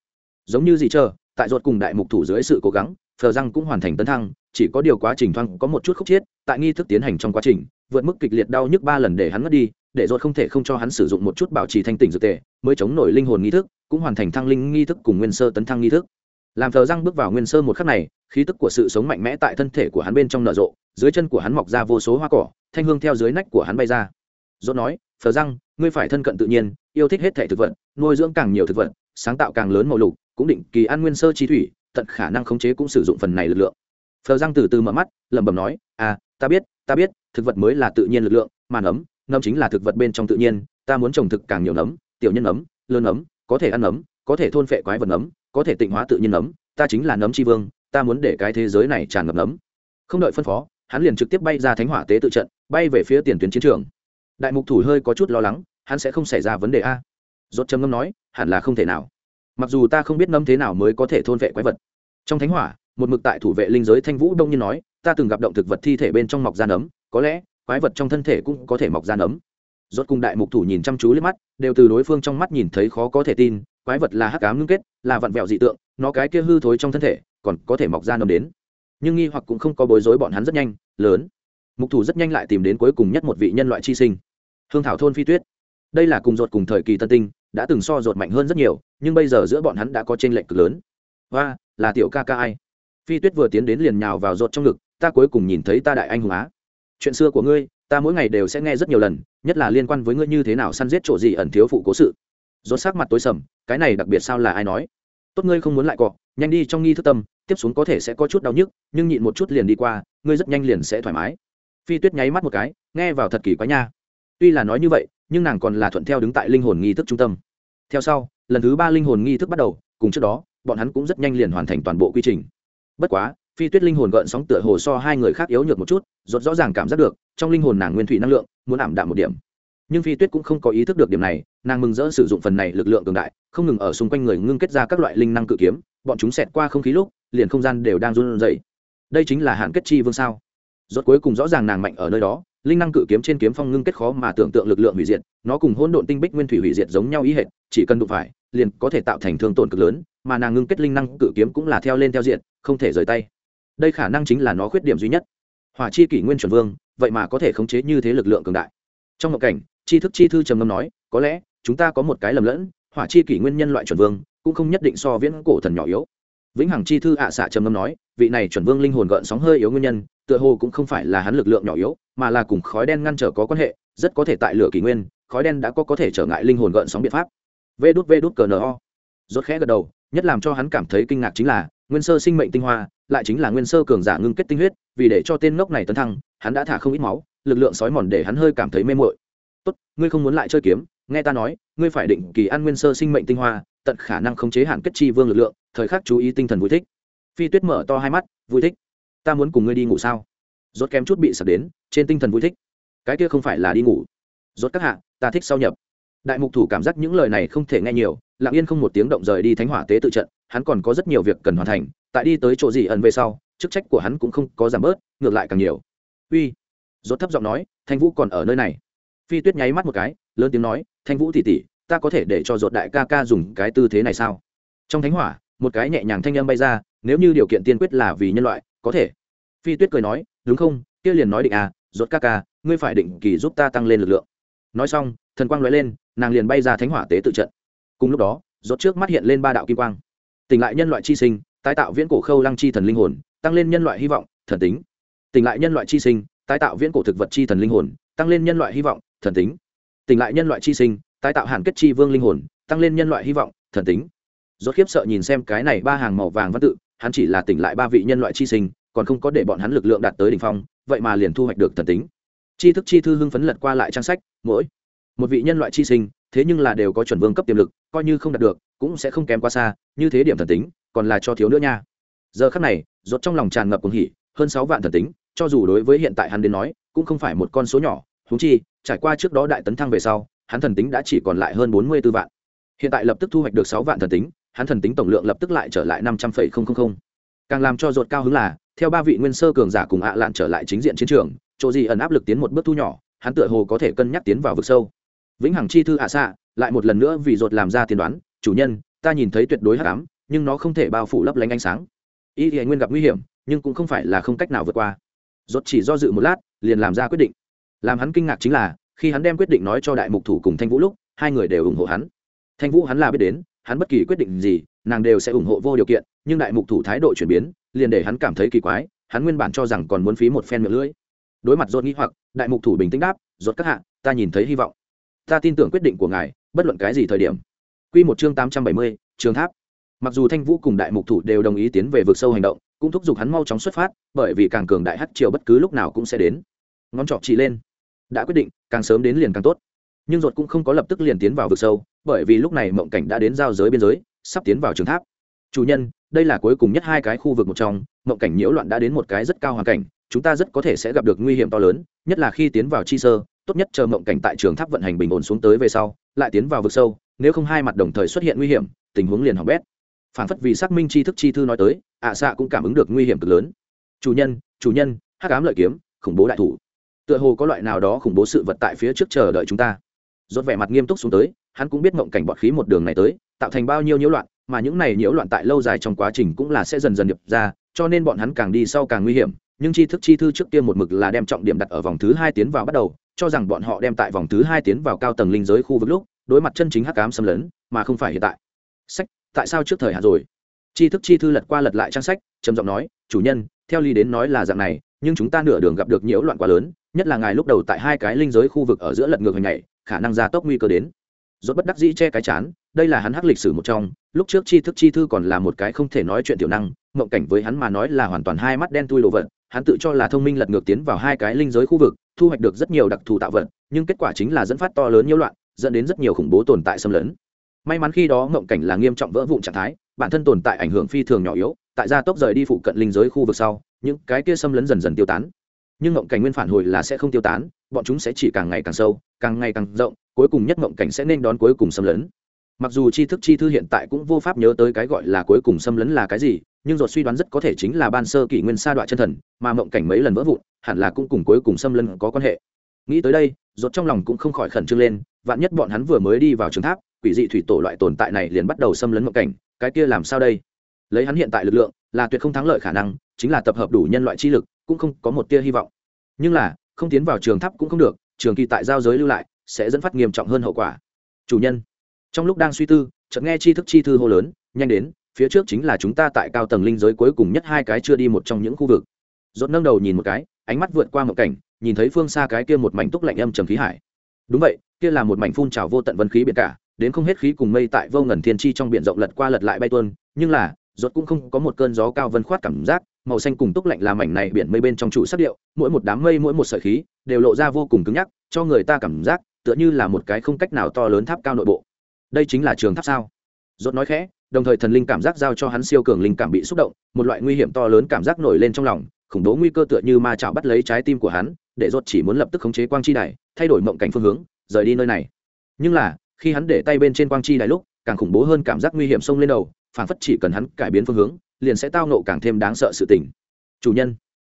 Giống như gì chờ, tại rốt cùng đại mục thủ dưới sự cố gắng, phờ răng cũng hoàn thành tấn thăng chỉ có điều quá trình thoáng có một chút khúc chiết, tại nghi thức tiến hành trong quá trình, vượt mức kịch liệt đau nhức ba lần để hắn mất đi, để rốt không thể không cho hắn sử dụng một chút bảo trì thanh tỉnh dược tề, mới chống nổi linh hồn nghi thức, cũng hoàn thành thăng linh nghi thức cùng nguyên sơ tấn thăng nghi thức. Làm thờ răng bước vào nguyên sơ một khắc này, khí tức của sự sống mạnh mẽ tại thân thể của hắn bên trong nở rộ, dưới chân của hắn mọc ra vô số hoa cỏ, thanh hương theo dưới nách của hắn bay ra. Dốt nói, thờ răng, ngươi phải thân cận tự nhiên, yêu thích hết thể thực vật, nuôi dưỡng càng nhiều thực vật, sáng tạo càng lớn màu lục, cũng định kỳ ăn nguyên sơ chi thủy, tận khả năng khống chế cũng sử dụng phần này lực lượng phờ răng từ từ mở mắt, lẩm bẩm nói à ta biết ta biết, thực vật mới là tự nhiên lực lượng, mà nấm nấm chính là thực vật bên trong tự nhiên, ta muốn trồng thực càng nhiều nấm, tiểu nhân nấm, lớn nấm, có thể ăn nấm, có thể thôn phệ quái vật nấm, có thể tịnh hóa tự nhiên nấm, ta chính là nấm tri vương, ta muốn để cái thế giới này tràn ngập nấm. Không đợi phân phó, hắn liền trực tiếp bay ra thánh hỏa tế tự trận, bay về phía tiền tuyến chiến trường. Đại mục thủ hơi có chút lo lắng, hắn sẽ không xảy ra vấn đề a. Dốt trầm ngâm nói, hẳn là không thể nào. Mặc dù ta không biết nấm thế nào mới có thể thôn vệ quái vật. Trong thánh hỏa một mực tại thủ vệ linh giới thanh vũ đông nhiên nói, ta từng gặp động thực vật thi thể bên trong mọc da nấm, có lẽ quái vật trong thân thể cũng có thể mọc da nấm. Rốt cùng đại mục thủ nhìn chăm chú lên mắt, đều từ đối phương trong mắt nhìn thấy khó có thể tin, quái vật là hắc ám ngưng kết, là vặn vẹo dị tượng, nó cái kia hư thối trong thân thể, còn có thể mọc ra nấm đến. Nhưng nghi hoặc cũng không có bối rối bọn hắn rất nhanh, lớn. Mục thủ rất nhanh lại tìm đến cuối cùng nhất một vị nhân loại chi sinh. Hương thảo thôn phi tuyết. Đây là cùng ruột cùng thời kỳ tân tinh, đã từng so ruột mạnh hơn rất nhiều, nhưng bây giờ giữa bọn hắn đã có t r ê n lệch cực lớn. Và là tiểu ca ca ai? Phi tuyết vừa tiến đến liền nhào vào rột trong ngực, ta cuối cùng nhìn thấy ta đại anh hùng á. Chuyện xưa của ngươi, ta mỗi ngày đều sẽ nghe rất nhiều lần, nhất là liên quan với ngươi như thế nào săn giết chỗ gì ẩn thiếu phụ cố sự. Rốt sắc mặt tối sầm, cái này đặc biệt sao là ai nói? Tốt ngươi không muốn lại cọ, nhanh đi trong nghi thức tâm, tiếp xuống có thể sẽ có chút đau nhức, nhưng nhịn một chút liền đi qua, ngươi rất nhanh liền sẽ thoải mái. Phi tuyết nháy mắt một cái, nghe vào thật kỳ quá nha. Tuy là nói như vậy, nhưng nàng còn là thuận theo đứng tại linh hồn nghi thức trung tâm. Theo sau, lần thứ ba linh hồn nghi thức bắt đầu, cùng trước đó, bọn hắn cũng rất nhanh liền hoàn thành toàn bộ quy trình bất quá, phi tuyết linh hồn gợn sóng tựa hồ so hai người khác yếu nhược một chút, rốt rõ ràng cảm giác được, trong linh hồn nàng nguyên thủy năng lượng, muốn ảm đạm một điểm. Nhưng phi tuyết cũng không có ý thức được điểm này, nàng mừng rỡ sử dụng phần này lực lượng cường đại, không ngừng ở xung quanh người ngưng kết ra các loại linh năng cự kiếm, bọn chúng xẹt qua không khí lúc, liền không gian đều đang run rẩy. Đây chính là hạn kết chi vương sao? Rốt cuối cùng rõ ràng nàng mạnh ở nơi đó, linh năng cự kiếm trên kiếm phong ngưng kết khó mà tưởng tượng lực lượng hủy diệt, nó cùng hỗn độn tinh bích nguyên thủy hủy diệt giống nhau ý hệ chỉ cần đụng phải, liền có thể tạo thành thương tổn cực lớn, mà nàng ngưng kết linh năng cự kiếm cũng là theo lên theo diện không thể rời tay. Đây khả năng chính là nó khuyết điểm duy nhất. Hỏa chi kỷ nguyên chuẩn vương, vậy mà có thể khống chế như thế lực lượng cường đại. Trong một cảnh tri thức chi thư trầm ngâm nói, có lẽ, chúng ta có một cái lầm lẫn, hỏa chi kỷ nguyên nhân loại chuẩn vương, cũng không nhất định so viễn cổ thần nhỏ yếu. Vĩnh hằng chi thư ạ xạ trầm ngâm nói, vị này chuẩn vương linh hồn gợn sóng hơi yếu nguyên nhân, tựa hồ cũng không phải là hắn lực lượng nhỏ yếu, mà là cùng khói đen ngăn trở có quan hệ, rất có thể tại lửa kỷ nguyên, khói đen đã có có thể trở ngại linh hồn gợn sóng biện pháp. Vê đút vê đút cờ no rốt khẽ gật đầu, nhất làm cho hắn cảm thấy kinh ngạc chính là nguyên sơ sinh mệnh tinh hoa, lại chính là nguyên sơ cường giả ngưng kết tinh huyết, vì để cho tên ngốc này tấn thăng, hắn đã thả không ít máu, lực lượng sói mòn để hắn hơi cảm thấy mê mội tốt, ngươi không muốn lại chơi kiếm, nghe ta nói, ngươi phải định kỳ ăn nguyên sơ sinh mệnh tinh hoa, tận khả năng khống chế hạn kết chi vương lực lượng, thời khắc chú ý tinh thần vui thích. Phi tuyết mở to hai mắt, vui thích? Ta muốn cùng ngươi đi ngủ sao? Rốt kém chút bị sập đến, trên tinh thần vui thích. Cái kia không phải là đi ngủ. Rốt các hạ, ta thích sau nhập. Đại mục thủ cảm giác những lời này không thể nghe nhiều lặng yên không một tiếng động rời đi thánh hỏa tế tự trận, hắn còn có rất nhiều việc cần hoàn thành, tại đi tới chỗ gì ẩn về sau, chức trách của hắn cũng không có giảm bớt, ngược lại càng nhiều. Uy, rốt thấp giọng nói, thanh vũ còn ở nơi này. Phi tuyết nháy mắt một cái, lớn tiếng nói, thanh vũ tỉ tỉ ta có thể để cho rốt đại ca ca dùng cái tư thế này sao? Trong thánh hỏa, một cái nhẹ nhàng thanh âm bay ra, nếu như điều kiện tiên quyết là vì nhân loại, có thể. Phi tuyết cười nói, đúng không? Kia liền nói định à rốt ca ca, ngươi phải định kỳ giúp ta tăng lên lực lượng. Nói xong, thần quang lóe lên, nàng liền bay ra thánh hỏa tế tự trận cùng lúc đó, rốt trước mắt hiện lên ba đạo kim quang. Tỉnh lại nhân loại chi sinh, tái tạo viễn cổ khâu lăng chi thần linh hồn, tăng lên nhân loại hy vọng, thần tính. Tỉnh lại nhân loại chi sinh, tái tạo viễn cổ thực vật chi thần linh hồn, tăng lên nhân loại hy vọng, thần tính. Tỉnh lại nhân loại chi sinh, tái tạo hàn kết chi vương linh hồn, tăng lên nhân loại hy vọng, thần tính. Rốt khiếp sợ nhìn xem cái này ba hàng màu vàng văn tự, hắn chỉ là tỉnh lại ba vị nhân loại chi sinh, còn không có để bọn hắn lực lượng đạt tới đỉnh phong, vậy mà liền thu hoạch được thần tính. Chi thức chi thư hưng phấn lật qua lại trang sách, mỗi một vị nhân loại chi sinh thế nhưng là đều có chuẩn vương cấp tiềm lực, coi như không đạt được, cũng sẽ không kém quá xa, như thế điểm thần tính, còn là cho thiếu nữa nha. Giờ khắc này rốt trong lòng tràn ngập cuồng hỉ, hơn sáu vạn thần tính, cho dù đối với hiện tại hắn đến nói, cũng không phải một con số nhỏ, huống chi, trải qua trước đó đại tấn thăng về sau, hắn thần tính đã chỉ còn lại hơn bốn mươi 44 vạn. Hiện tại lập tức thu hoạch được sáu vạn thần tính, hắn thần tính tổng lượng lập tức lại trở lại năm trăm linh càng làm cho rốt cao hứng là, theo ba vị nguyên sơ cường giả cùng ạ lạn trở lại chính diện chiến trường, chỗ gì ẩn áp lực tiến một bước thu nhỏ, hắn tựa hồ có thể cân nhắc tiến vào vực sâu vĩnh hằng chi thư ạ xạ, lại một lần nữa vì rột làm ra tiên đoán, chủ nhân, ta nhìn thấy tuyệt đối hắc ám, nhưng nó không thể bao phủ lấp lánh ánh sáng. Y thì nguyên gặp nguy hiểm, nhưng cũng không phải là không cách nào vượt qua. Rốt chỉ do dự một lát, liền làm ra quyết định. Làm hắn kinh ngạc chính là, khi hắn đem quyết định nói cho đại mục thủ cùng thanh vũ lúc, hai người đều ủng hộ hắn. Thanh vũ hắn là biết đến, hắn bất kỳ quyết định gì, nàng đều sẽ ủng hộ vô điều kiện, nhưng đại mục thủ thái độ chuyển biến, liền để hắn cảm thấy kỳ quái, hắn nguyên bản cho rằng còn muốn phí một phen miệng lưỡi. Đối mặt rốt nghĩ hoặc, đại mục thủ bình tĩnh đáp rốt các hạ, ta nhìn thấy hy vọng ta tin tưởng quyết định của ngài bất luận cái gì thời điểm. Quy một chương tám trăm bảy mươi, trường tháp. Mặc dù thanh vũ cùng đại mục thủ đều đồng ý tiến về vực sâu hành động cũng thúc giục hắn mau chóng xuất phát bởi vì càng cường đại hắc triều bất cứ lúc nào cũng sẽ đến. Ngón trỏ chỉ lên. Đã quyết định càng sớm đến liền càng tốt. Nhưng ruột cũng không có lập tức liền tiến vào vực sâu bởi vì lúc này mộng cảnh đã đến giao giới biên giới sắp tiến vào trường tháp. Chủ nhân đây là cuối cùng nhất hai cái khu vực một trong mộng cảnh nhiễu loạn đã đến một cái rất cao hoàn cảnh chúng ta rất có thể sẽ gặp được nguy hiểm to lớn, nhất là khi tiến vào chi sơ, tốt nhất chờ mộng cảnh tại trường tháp vận hành bình ổn xuống tới về sau, lại tiến vào vực sâu, nếu không hai mặt đồng thời xuất hiện nguy hiểm, tình huống liền hỏng bét. Phản phất vì xác minh tri thức chi thư nói tới, ạ xạ cũng cảm ứng được nguy hiểm cực lớn. Chủ nhân chủ nhân, hắc ám lợi kiếm, khủng bố đại thủ. Tựa hồ có loại nào đó khủng bố sự vật tại phía trước chờ đợi chúng ta. Rốt vẻ mặt nghiêm túc xuống tới, hắn cũng biết mộng cảnh bọt khí một đường này tới, tạo thành bao nhiêu nhiễu loạn, mà những này nhiễu loạn tại lâu dài trong quá trình cũng là sẽ dần dần điệp ra, cho nên bọn hắn càng đi sau càng nguy hiểm nhưng tri thức chi thư trước tiên một mực là đem trọng điểm đặt ở vòng thứ hai tiến vào bắt đầu, cho rằng bọn họ đem tại vòng thứ hai tiến vào cao tầng linh giới khu vực lúc, đối mặt chân chính hắc ám xâm lấn, mà không phải hiện tại. Sách, tại sao trước thời hạn rồi? Tri thức chi thư lật qua lật lại trang sách, trầm giọng nói, chủ nhân, theo lý đến nói là dạng này, nhưng chúng ta nửa đường gặp được nhiễu loạn quá lớn, nhất là ngài lúc đầu tại hai cái linh giới khu vực ở giữa lật ngược hình nhảy khả năng gia tốc nguy cơ đến. Rốt bất đắc dĩ che cái chán, đây là hắn hắc lịch sử một trong, lúc trước tri thức chi thư còn là một cái không thể nói chuyện tiểu năng, mộng cảnh với hắn mà nói là hoàn toàn hai mắt đen tui đồ vật hắn tự cho là thông minh lật ngược tiến vào hai cái linh giới khu vực, thu hoạch được rất nhiều đặc thù tạo vật, nhưng kết quả chính là dẫn phát to lớn nhiễu loạn, dẫn đến rất nhiều khủng bố tồn tại xâm lấn. May mắn khi đó mộng cảnh là nghiêm trọng vỡ vụn trạng thái, bản thân tồn tại ảnh hưởng phi thường nhỏ yếu, tại gia tốc rời đi phụ cận linh giới khu vực sau, những cái kia xâm lấn dần dần tiêu tán. Nhưng mộng cảnh nguyên phản hồi là sẽ không tiêu tán, bọn chúng sẽ chỉ càng ngày càng sâu, càng ngày càng rộng, cuối cùng nhất mộng cảnh sẽ nên đón cuối cùng xâm lấn. Mặc dù tri thức chi thư hiện tại cũng vô pháp nhớ tới cái gọi là cuối cùng xâm lấn là cái gì nhưng ruột suy đoán rất có thể chính là ban sơ kỷ nguyên sa đoạn chân thần, mà mộng cảnh mấy lần vỡ vụn, hẳn là cũng cùng cuối cùng xâm lấn có quan hệ. Nghĩ tới đây, ruột trong lòng cũng không khỏi khẩn trương lên, vạn nhất bọn hắn vừa mới đi vào trường tháp, quỷ dị thủy tổ loại tồn tại này liền bắt đầu xâm lấn mộng cảnh, cái kia làm sao đây? Lấy hắn hiện tại lực lượng, là tuyệt không thắng lợi khả năng, chính là tập hợp đủ nhân loại chi lực, cũng không có một tia hy vọng. Nhưng là, không tiến vào trường tháp cũng không được, trường kỳ tại giao giới lưu lại, sẽ dẫn phát nghiêm trọng hơn hậu quả. Chủ nhân, trong lúc đang suy tư, chợt nghe chi thức chi thư hô lớn, nhanh đến phía trước chính là chúng ta tại cao tầng linh giới cuối cùng nhất hai cái chưa đi một trong những khu vực. Dốt nâng đầu nhìn một cái, ánh mắt vượt qua một cảnh, nhìn thấy phương xa cái kia một mảnh túc lạnh âm trầm khí hải. Đúng vậy, kia là một mảnh phun trào vô tận vân khí biển cả, đến không hết khí cùng mây tại vô ngần thiên chi trong biển rộng lật qua lật lại bay tuôn, nhưng là, rốt cũng không có một cơn gió cao vân khoát cảm giác, màu xanh cùng túc lạnh làm mảnh này biển mây bên trong chủ sắc điệu, mỗi một đám mây mỗi một sợi khí, đều lộ ra vô cùng cứng nhắc, cho người ta cảm giác, tựa như là một cái không cách nào to lớn tháp cao nội bộ. Đây chính là trường tháp sao? Rốt nói khẽ đồng thời thần linh cảm giác giao cho hắn siêu cường linh cảm bị xúc động, một loại nguy hiểm to lớn cảm giác nổi lên trong lòng, khủng bố nguy cơ tựa như ma chảo bắt lấy trái tim của hắn, để rốt chỉ muốn lập tức khống chế quang chi đài, thay đổi mộng cảnh phương hướng, rời đi nơi này. Nhưng là, khi hắn để tay bên trên quang chi đài lúc, càng khủng bố hơn cảm giác nguy hiểm xông lên đầu, phản phất chỉ cần hắn cải biến phương hướng, liền sẽ tao nộ càng thêm đáng sợ sự tình. Chủ nhân,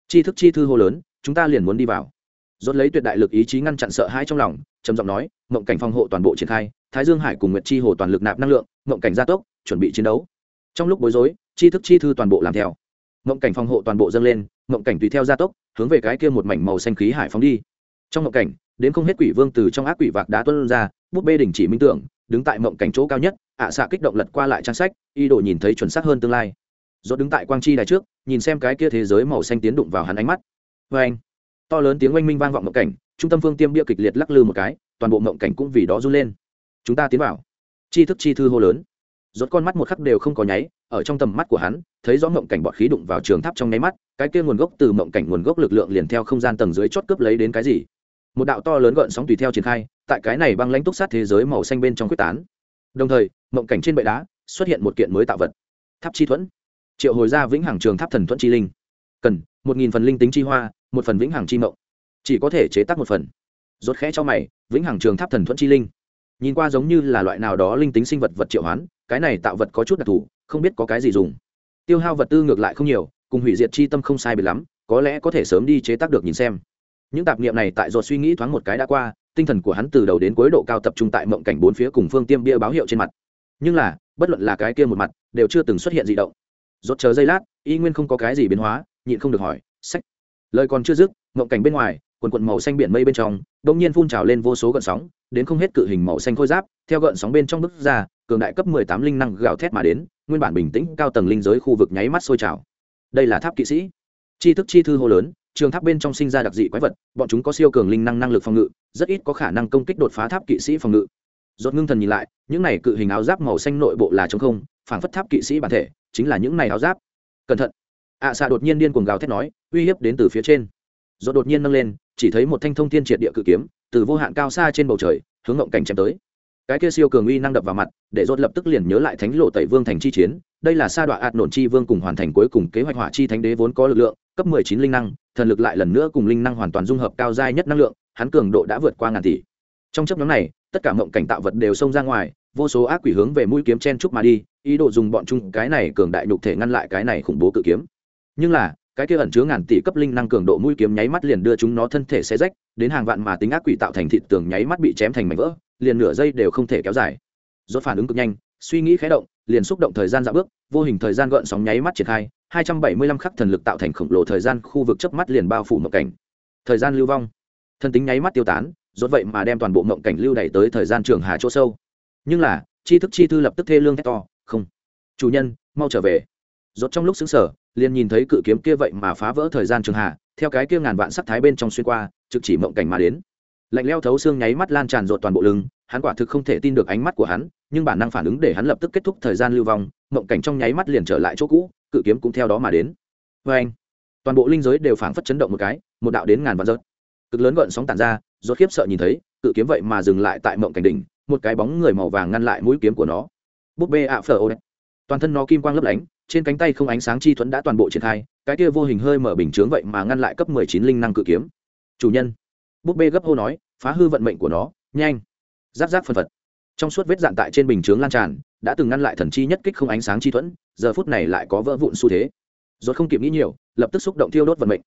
chi thức chi thư hô lớn, chúng ta liền muốn đi vào. Rốt lấy tuyệt đại lực ý chí ngăn chặn sợ hãi trong lòng, trầm giọng nói, mộng cảnh phòng hộ toàn bộ triển khai, thái dương hải cùng nguyệt chi hồ toàn lực nạp năng lượng mộng cảnh gia tốc, chuẩn bị chiến đấu. Trong lúc bối rối chi thức chi thư toàn bộ làm theo. Mộng cảnh phòng hộ toàn bộ dâng lên, mộng cảnh tùy theo gia tốc, hướng về cái kia một mảnh màu xanh khí hải phóng đi. Trong mộng cảnh, đến không hết quỷ vương từ trong ác quỷ vạc đá tuân ra bút bê đình chỉ minh tưởng, đứng tại mộng cảnh chỗ cao nhất, ạ à xạ kích động lật qua lại trang sách y đồ nhìn thấy chuẩn xác hơn tương lai. Dốt đứng tại quang chi đài trước, nhìn xem cái kia thế giới màu xanh tiến đụng vào hắn ánh mắt. Vê anh, to lớn tiếng oanh minh vang vọng mộng cảnh, trung tâm phương tiêm bia kịch liệt lắc lư một cái, toàn bộ mộng cảnh cũng vì đó run lên. Chúng ta tiến vào chi thức chi thư hô lớn. Rốt con mắt một khắc đều không có nháy, ở trong tầm mắt của hắn, thấy rõ mộng cảnh bọt khí đụng vào trường tháp trong nháy mắt, cái kia nguồn gốc từ mộng cảnh nguồn gốc lực lượng liền theo không gian tầng dưới chót cướp lấy đến cái gì? Một đạo to lớn gợn sóng tùy theo triển khai, tại cái này băng lãnh túc sát thế giới màu xanh bên trong quyết tán. Đồng thời, mộng cảnh trên bệ đá xuất hiện một kiện mới tạo vật. Tháp chi thuẫn. Triệu hồi ra vĩnh hằng trường tháp thần thuẫn chi linh. Cần một nghìn phần linh tính chi hoa, một phần vĩnh hằng chi mộng. Chỉ có thể chế tác một phần. Rốt khẽ cho mày, vĩnh hằng trường tháp thần thuẫn chi linh nhìn qua giống như là loại nào đó linh tính sinh vật vật triệu hoán, cái này tạo vật có chút đặc thù, không biết có cái gì dùng. Tiêu hao vật tư ngược lại không nhiều, cùng hủy diệt chi tâm không sai biệt lắm, có lẽ có thể sớm đi chế tác được nhìn xem. Những tạp niệm này tại ruột suy nghĩ thoáng một cái đã qua, tinh thần của hắn từ đầu đến cuối độ cao tập trung tại mộng cảnh bốn phía cùng phương tiêm bia báo hiệu trên mặt. Nhưng là, bất luận là cái kia một mặt, đều chưa từng xuất hiện gì động. Rốt chờ giây lát, y nguyên không có cái gì biến hóa, nhịn không được hỏi, sách. Lời còn chưa dứt, mộng cảnh bên ngoài quần quần màu xanh biển mây bên trong đột nhiên phun trào lên vô số gợn sóng đến không hết cự hình màu xanh khôi giáp theo gợn sóng bên trong bức ra cường đại cấp mười tám linh năng gạo thét mà đến nguyên bản bình tĩnh cao tầng linh giới khu vực nháy mắt sôi trào. Đây là tháp kỵ sĩ. Chi thức chi thư hô lớn trường tháp bên trong sinh ra đặc dị quái vật bọn chúng có siêu cường linh năng năng lực phòng ngự rất ít có khả năng công kích đột phá tháp kỵ sĩ phòng ngự. Rốt ngưng thần nhìn lại những này cự hình áo giáp màu xanh nội bộ là trống không phảng phất tháp kỵ sĩ bản thể chính là những này áo giáp. Cẩn thận. Ạ à, xạ đột nhiên điên cuồng gào thét nói uy hiếp đến từ phía trên. Rốt đột nhiên nâng lên chỉ thấy một thanh thông thiên triệt địa cự kiếm, từ vô hạn cao xa trên bầu trời, hướng ngộng cảnh chém tới. Cái kia siêu cường uy năng đập vào mặt, để dốt lập tức liền nhớ lại thánh lộ tẩy vương thành chi chiến. Đây là sa đoạn ạt nổn chi vương cùng hoàn thành cuối cùng kế hoạch hỏa chi thánh đế vốn có lực lượng, cấp mười chín linh năng, thần lực lại lần nữa cùng linh năng hoàn toàn dung hợp cao giai nhất năng lượng, hắn cường độ đã vượt qua ngàn tỷ. Trong chấp nhóm này, tất cả mộng cảnh tạo vật đều xông ra ngoài, vô số ác quỷ hướng về mũi kiếm chen trúc mà đi, ý đồ dùng bọn chung cái này cường đại nhục thể ngăn lại cái này khủng bố cự kiếm. Nhưng là cái kia ẩn chứa ngàn tỷ cấp linh năng cường độ mũi kiếm nháy mắt liền đưa chúng nó thân thể xé rách, đến hàng vạn mà tính ác quỷ tạo thành thịt tường nháy mắt bị chém thành mảnh vỡ, liền nửa giây đều không thể kéo dài. Rốt phản ứng cực nhanh, suy nghĩ khé động, liền xúc động thời gian dạo bước, vô hình thời gian gợn sóng nháy mắt triển khai, hai trăm bảy mươi lăm khắc thần lực tạo thành khổng lồ thời gian khu vực chớp mắt liền bao phủ mộng cảnh. Thời gian lưu vong. Thân tính nháy mắt tiêu tán, rốt vậy mà đem toàn bộ mộng cảnh lưu đẩy tới thời gian trường hà chỗ sâu. Nhưng là chi thức chi thư lập tức thê lương thét to, không, chủ nhân, mau trở về. Rốt trong lúc xứng sở liền nhìn thấy cự kiếm kia vậy mà phá vỡ thời gian trường hạ, theo cái kia ngàn vạn sắc thái bên trong xuyên qua trực chỉ mộng cảnh mà đến. Lạnh leo thấu xương nháy mắt lan tràn rột toàn bộ lưng hắn quả thực không thể tin được ánh mắt của hắn nhưng bản năng phản ứng để hắn lập tức kết thúc thời gian lưu vong mộng cảnh trong nháy mắt liền trở lại chỗ cũ cự kiếm cũng theo đó mà đến. Vê anh toàn bộ linh giới đều phảng phất chấn động một cái một đạo đến ngàn vạn rớt cực lớn gợn sóng tàn ra rốt khiếp sợ nhìn thấy cự kiếm vậy mà dừng lại tại mộng cảnh đỉnh một cái bóng người màu vàng ngăn lại mũi kiếm của nó. Búp bê ạ phở ô toàn thân nó kim quang lấp lánh trên cánh tay không ánh sáng chi thuẫn đã toàn bộ triển khai, cái kia vô hình hơi mở bình chướng vậy mà ngăn lại cấp mười chín linh năng cự kiếm. Chủ nhân, búp bê gấp hô nói, phá hư vận mệnh của nó, nhanh. Giáp giáp phân phật. Trong suốt vết dạn tại trên bình chướng lan tràn, đã từng ngăn lại thần chi nhất kích không ánh sáng chi thuẫn, giờ phút này lại có vỡ vụn xu thế. Rốt không kịp nghĩ nhiều, lập tức xúc động thiêu đốt vận mệnh.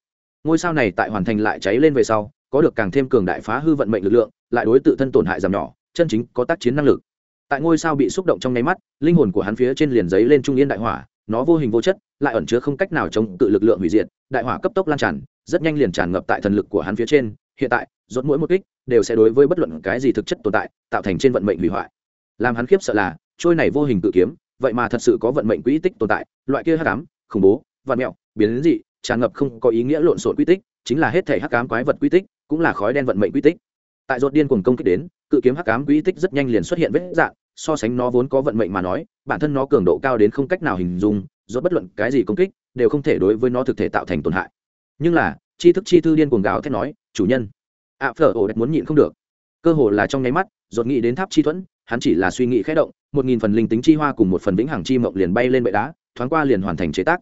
Ngôi sao này tại hoàn thành lại cháy lên về sau, có được càng thêm cường đại phá hư vận mệnh lực lượng, lại đối tự thân tổn hại giảm nhỏ, chân chính có tác chiến năng lực. Tại ngôi sao bị xúc động trong nháy mắt, linh hồn của hắn phía trên liền giấy lên trung yên đại hỏa nó vô hình vô chất, lại ẩn chứa không cách nào chống tự lực lượng hủy diệt, đại hỏa cấp tốc lan tràn, rất nhanh liền tràn ngập tại thần lực của hắn phía trên. Hiện tại, rốt mỗi một kích đều sẽ đối với bất luận cái gì thực chất tồn tại tạo thành trên vận mệnh hủy hoại. Làm hắn khiếp sợ là, trôi này vô hình tự kiếm, vậy mà thật sự có vận mệnh quỹ tích tồn tại, loại kia hắc ám, khủng bố, vạn mẹo, biến đến dị, tràn ngập không có ý nghĩa lộn xộn quy tích, chính là hết thể hắc ám quái vật quy tích, cũng là khói đen vận mệnh quy tích tại rốt điên cuồng công kích đến cự kiếm hắc ám quý tích rất nhanh liền xuất hiện vết dạng so sánh nó vốn có vận mệnh mà nói bản thân nó cường độ cao đến không cách nào hình dung rốt bất luận cái gì công kích đều không thể đối với nó thực thể tạo thành tổn hại. Nhưng là chi thức chi thư điên cuồng gào thét nói chủ nhân ạ à, phở ổ đẹp muốn nhịn không được. Cơ hồ là trong nháy mắt rốt nghĩ đến tháp chi thuẫn hắn chỉ là suy nghĩ khẽ động một nghìn phần linh tính chi hoa cùng một phần vĩnh hằng chi mộng liền bay lên bệ đá thoáng qua liền hoàn thành chế tác.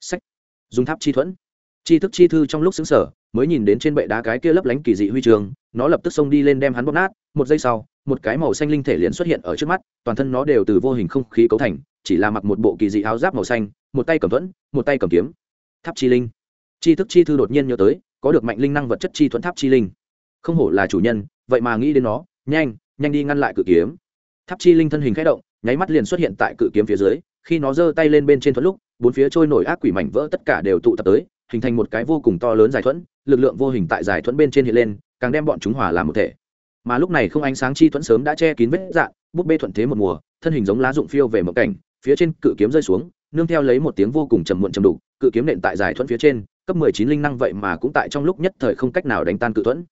Sách dùng tháp chi thuẫn. Chi thức chi thư trong lúc xứng sở mới nhìn đến trên bệ đá cái kia lấp lánh kỳ dị huy trường, nó lập tức xông đi lên đem hắn bóp nát, một giây sau, một cái màu xanh linh thể liền xuất hiện ở trước mắt, toàn thân nó đều từ vô hình không khí cấu thành, chỉ là mặc một bộ kỳ dị áo giáp màu xanh, một tay cầm thuẫn, một tay cầm kiếm. Tháp chi linh. Chi thức chi thư đột nhiên nhớ tới, có được mạnh linh năng vật chất chi thuẫn tháp chi linh. Không hổ là chủ nhân, vậy mà nghĩ đến nó, nhanh nhanh đi ngăn lại cự kiếm. Tháp chi linh thân hình khẽ động, nháy mắt liền xuất hiện tại cự kiếm phía dưới, khi nó giơ tay lên bên trên thuẫn lúc, bốn phía trôi nổi ác quỷ mảnh vỡ tất cả đều tụ tập tới, hình thành một cái vô cùng to lớn giải thuẫn lực lượng vô hình tại giải thuẫn bên trên hiện lên càng đem bọn chúng hòa làm một thể. Mà lúc này không ánh sáng chi thuẫn sớm đã che kín vết dạ, búp bê thuận thế một mùa thân hình giống lá dụng phiêu về một cảnh phía trên cự kiếm rơi xuống nương theo lấy một tiếng vô cùng trầm muộn trầm đục cự kiếm nện tại giải thuẫn phía trên cấp mười chín linh năng vậy mà cũng tại trong lúc nhất thời không cách nào đánh tan cự thuẫn.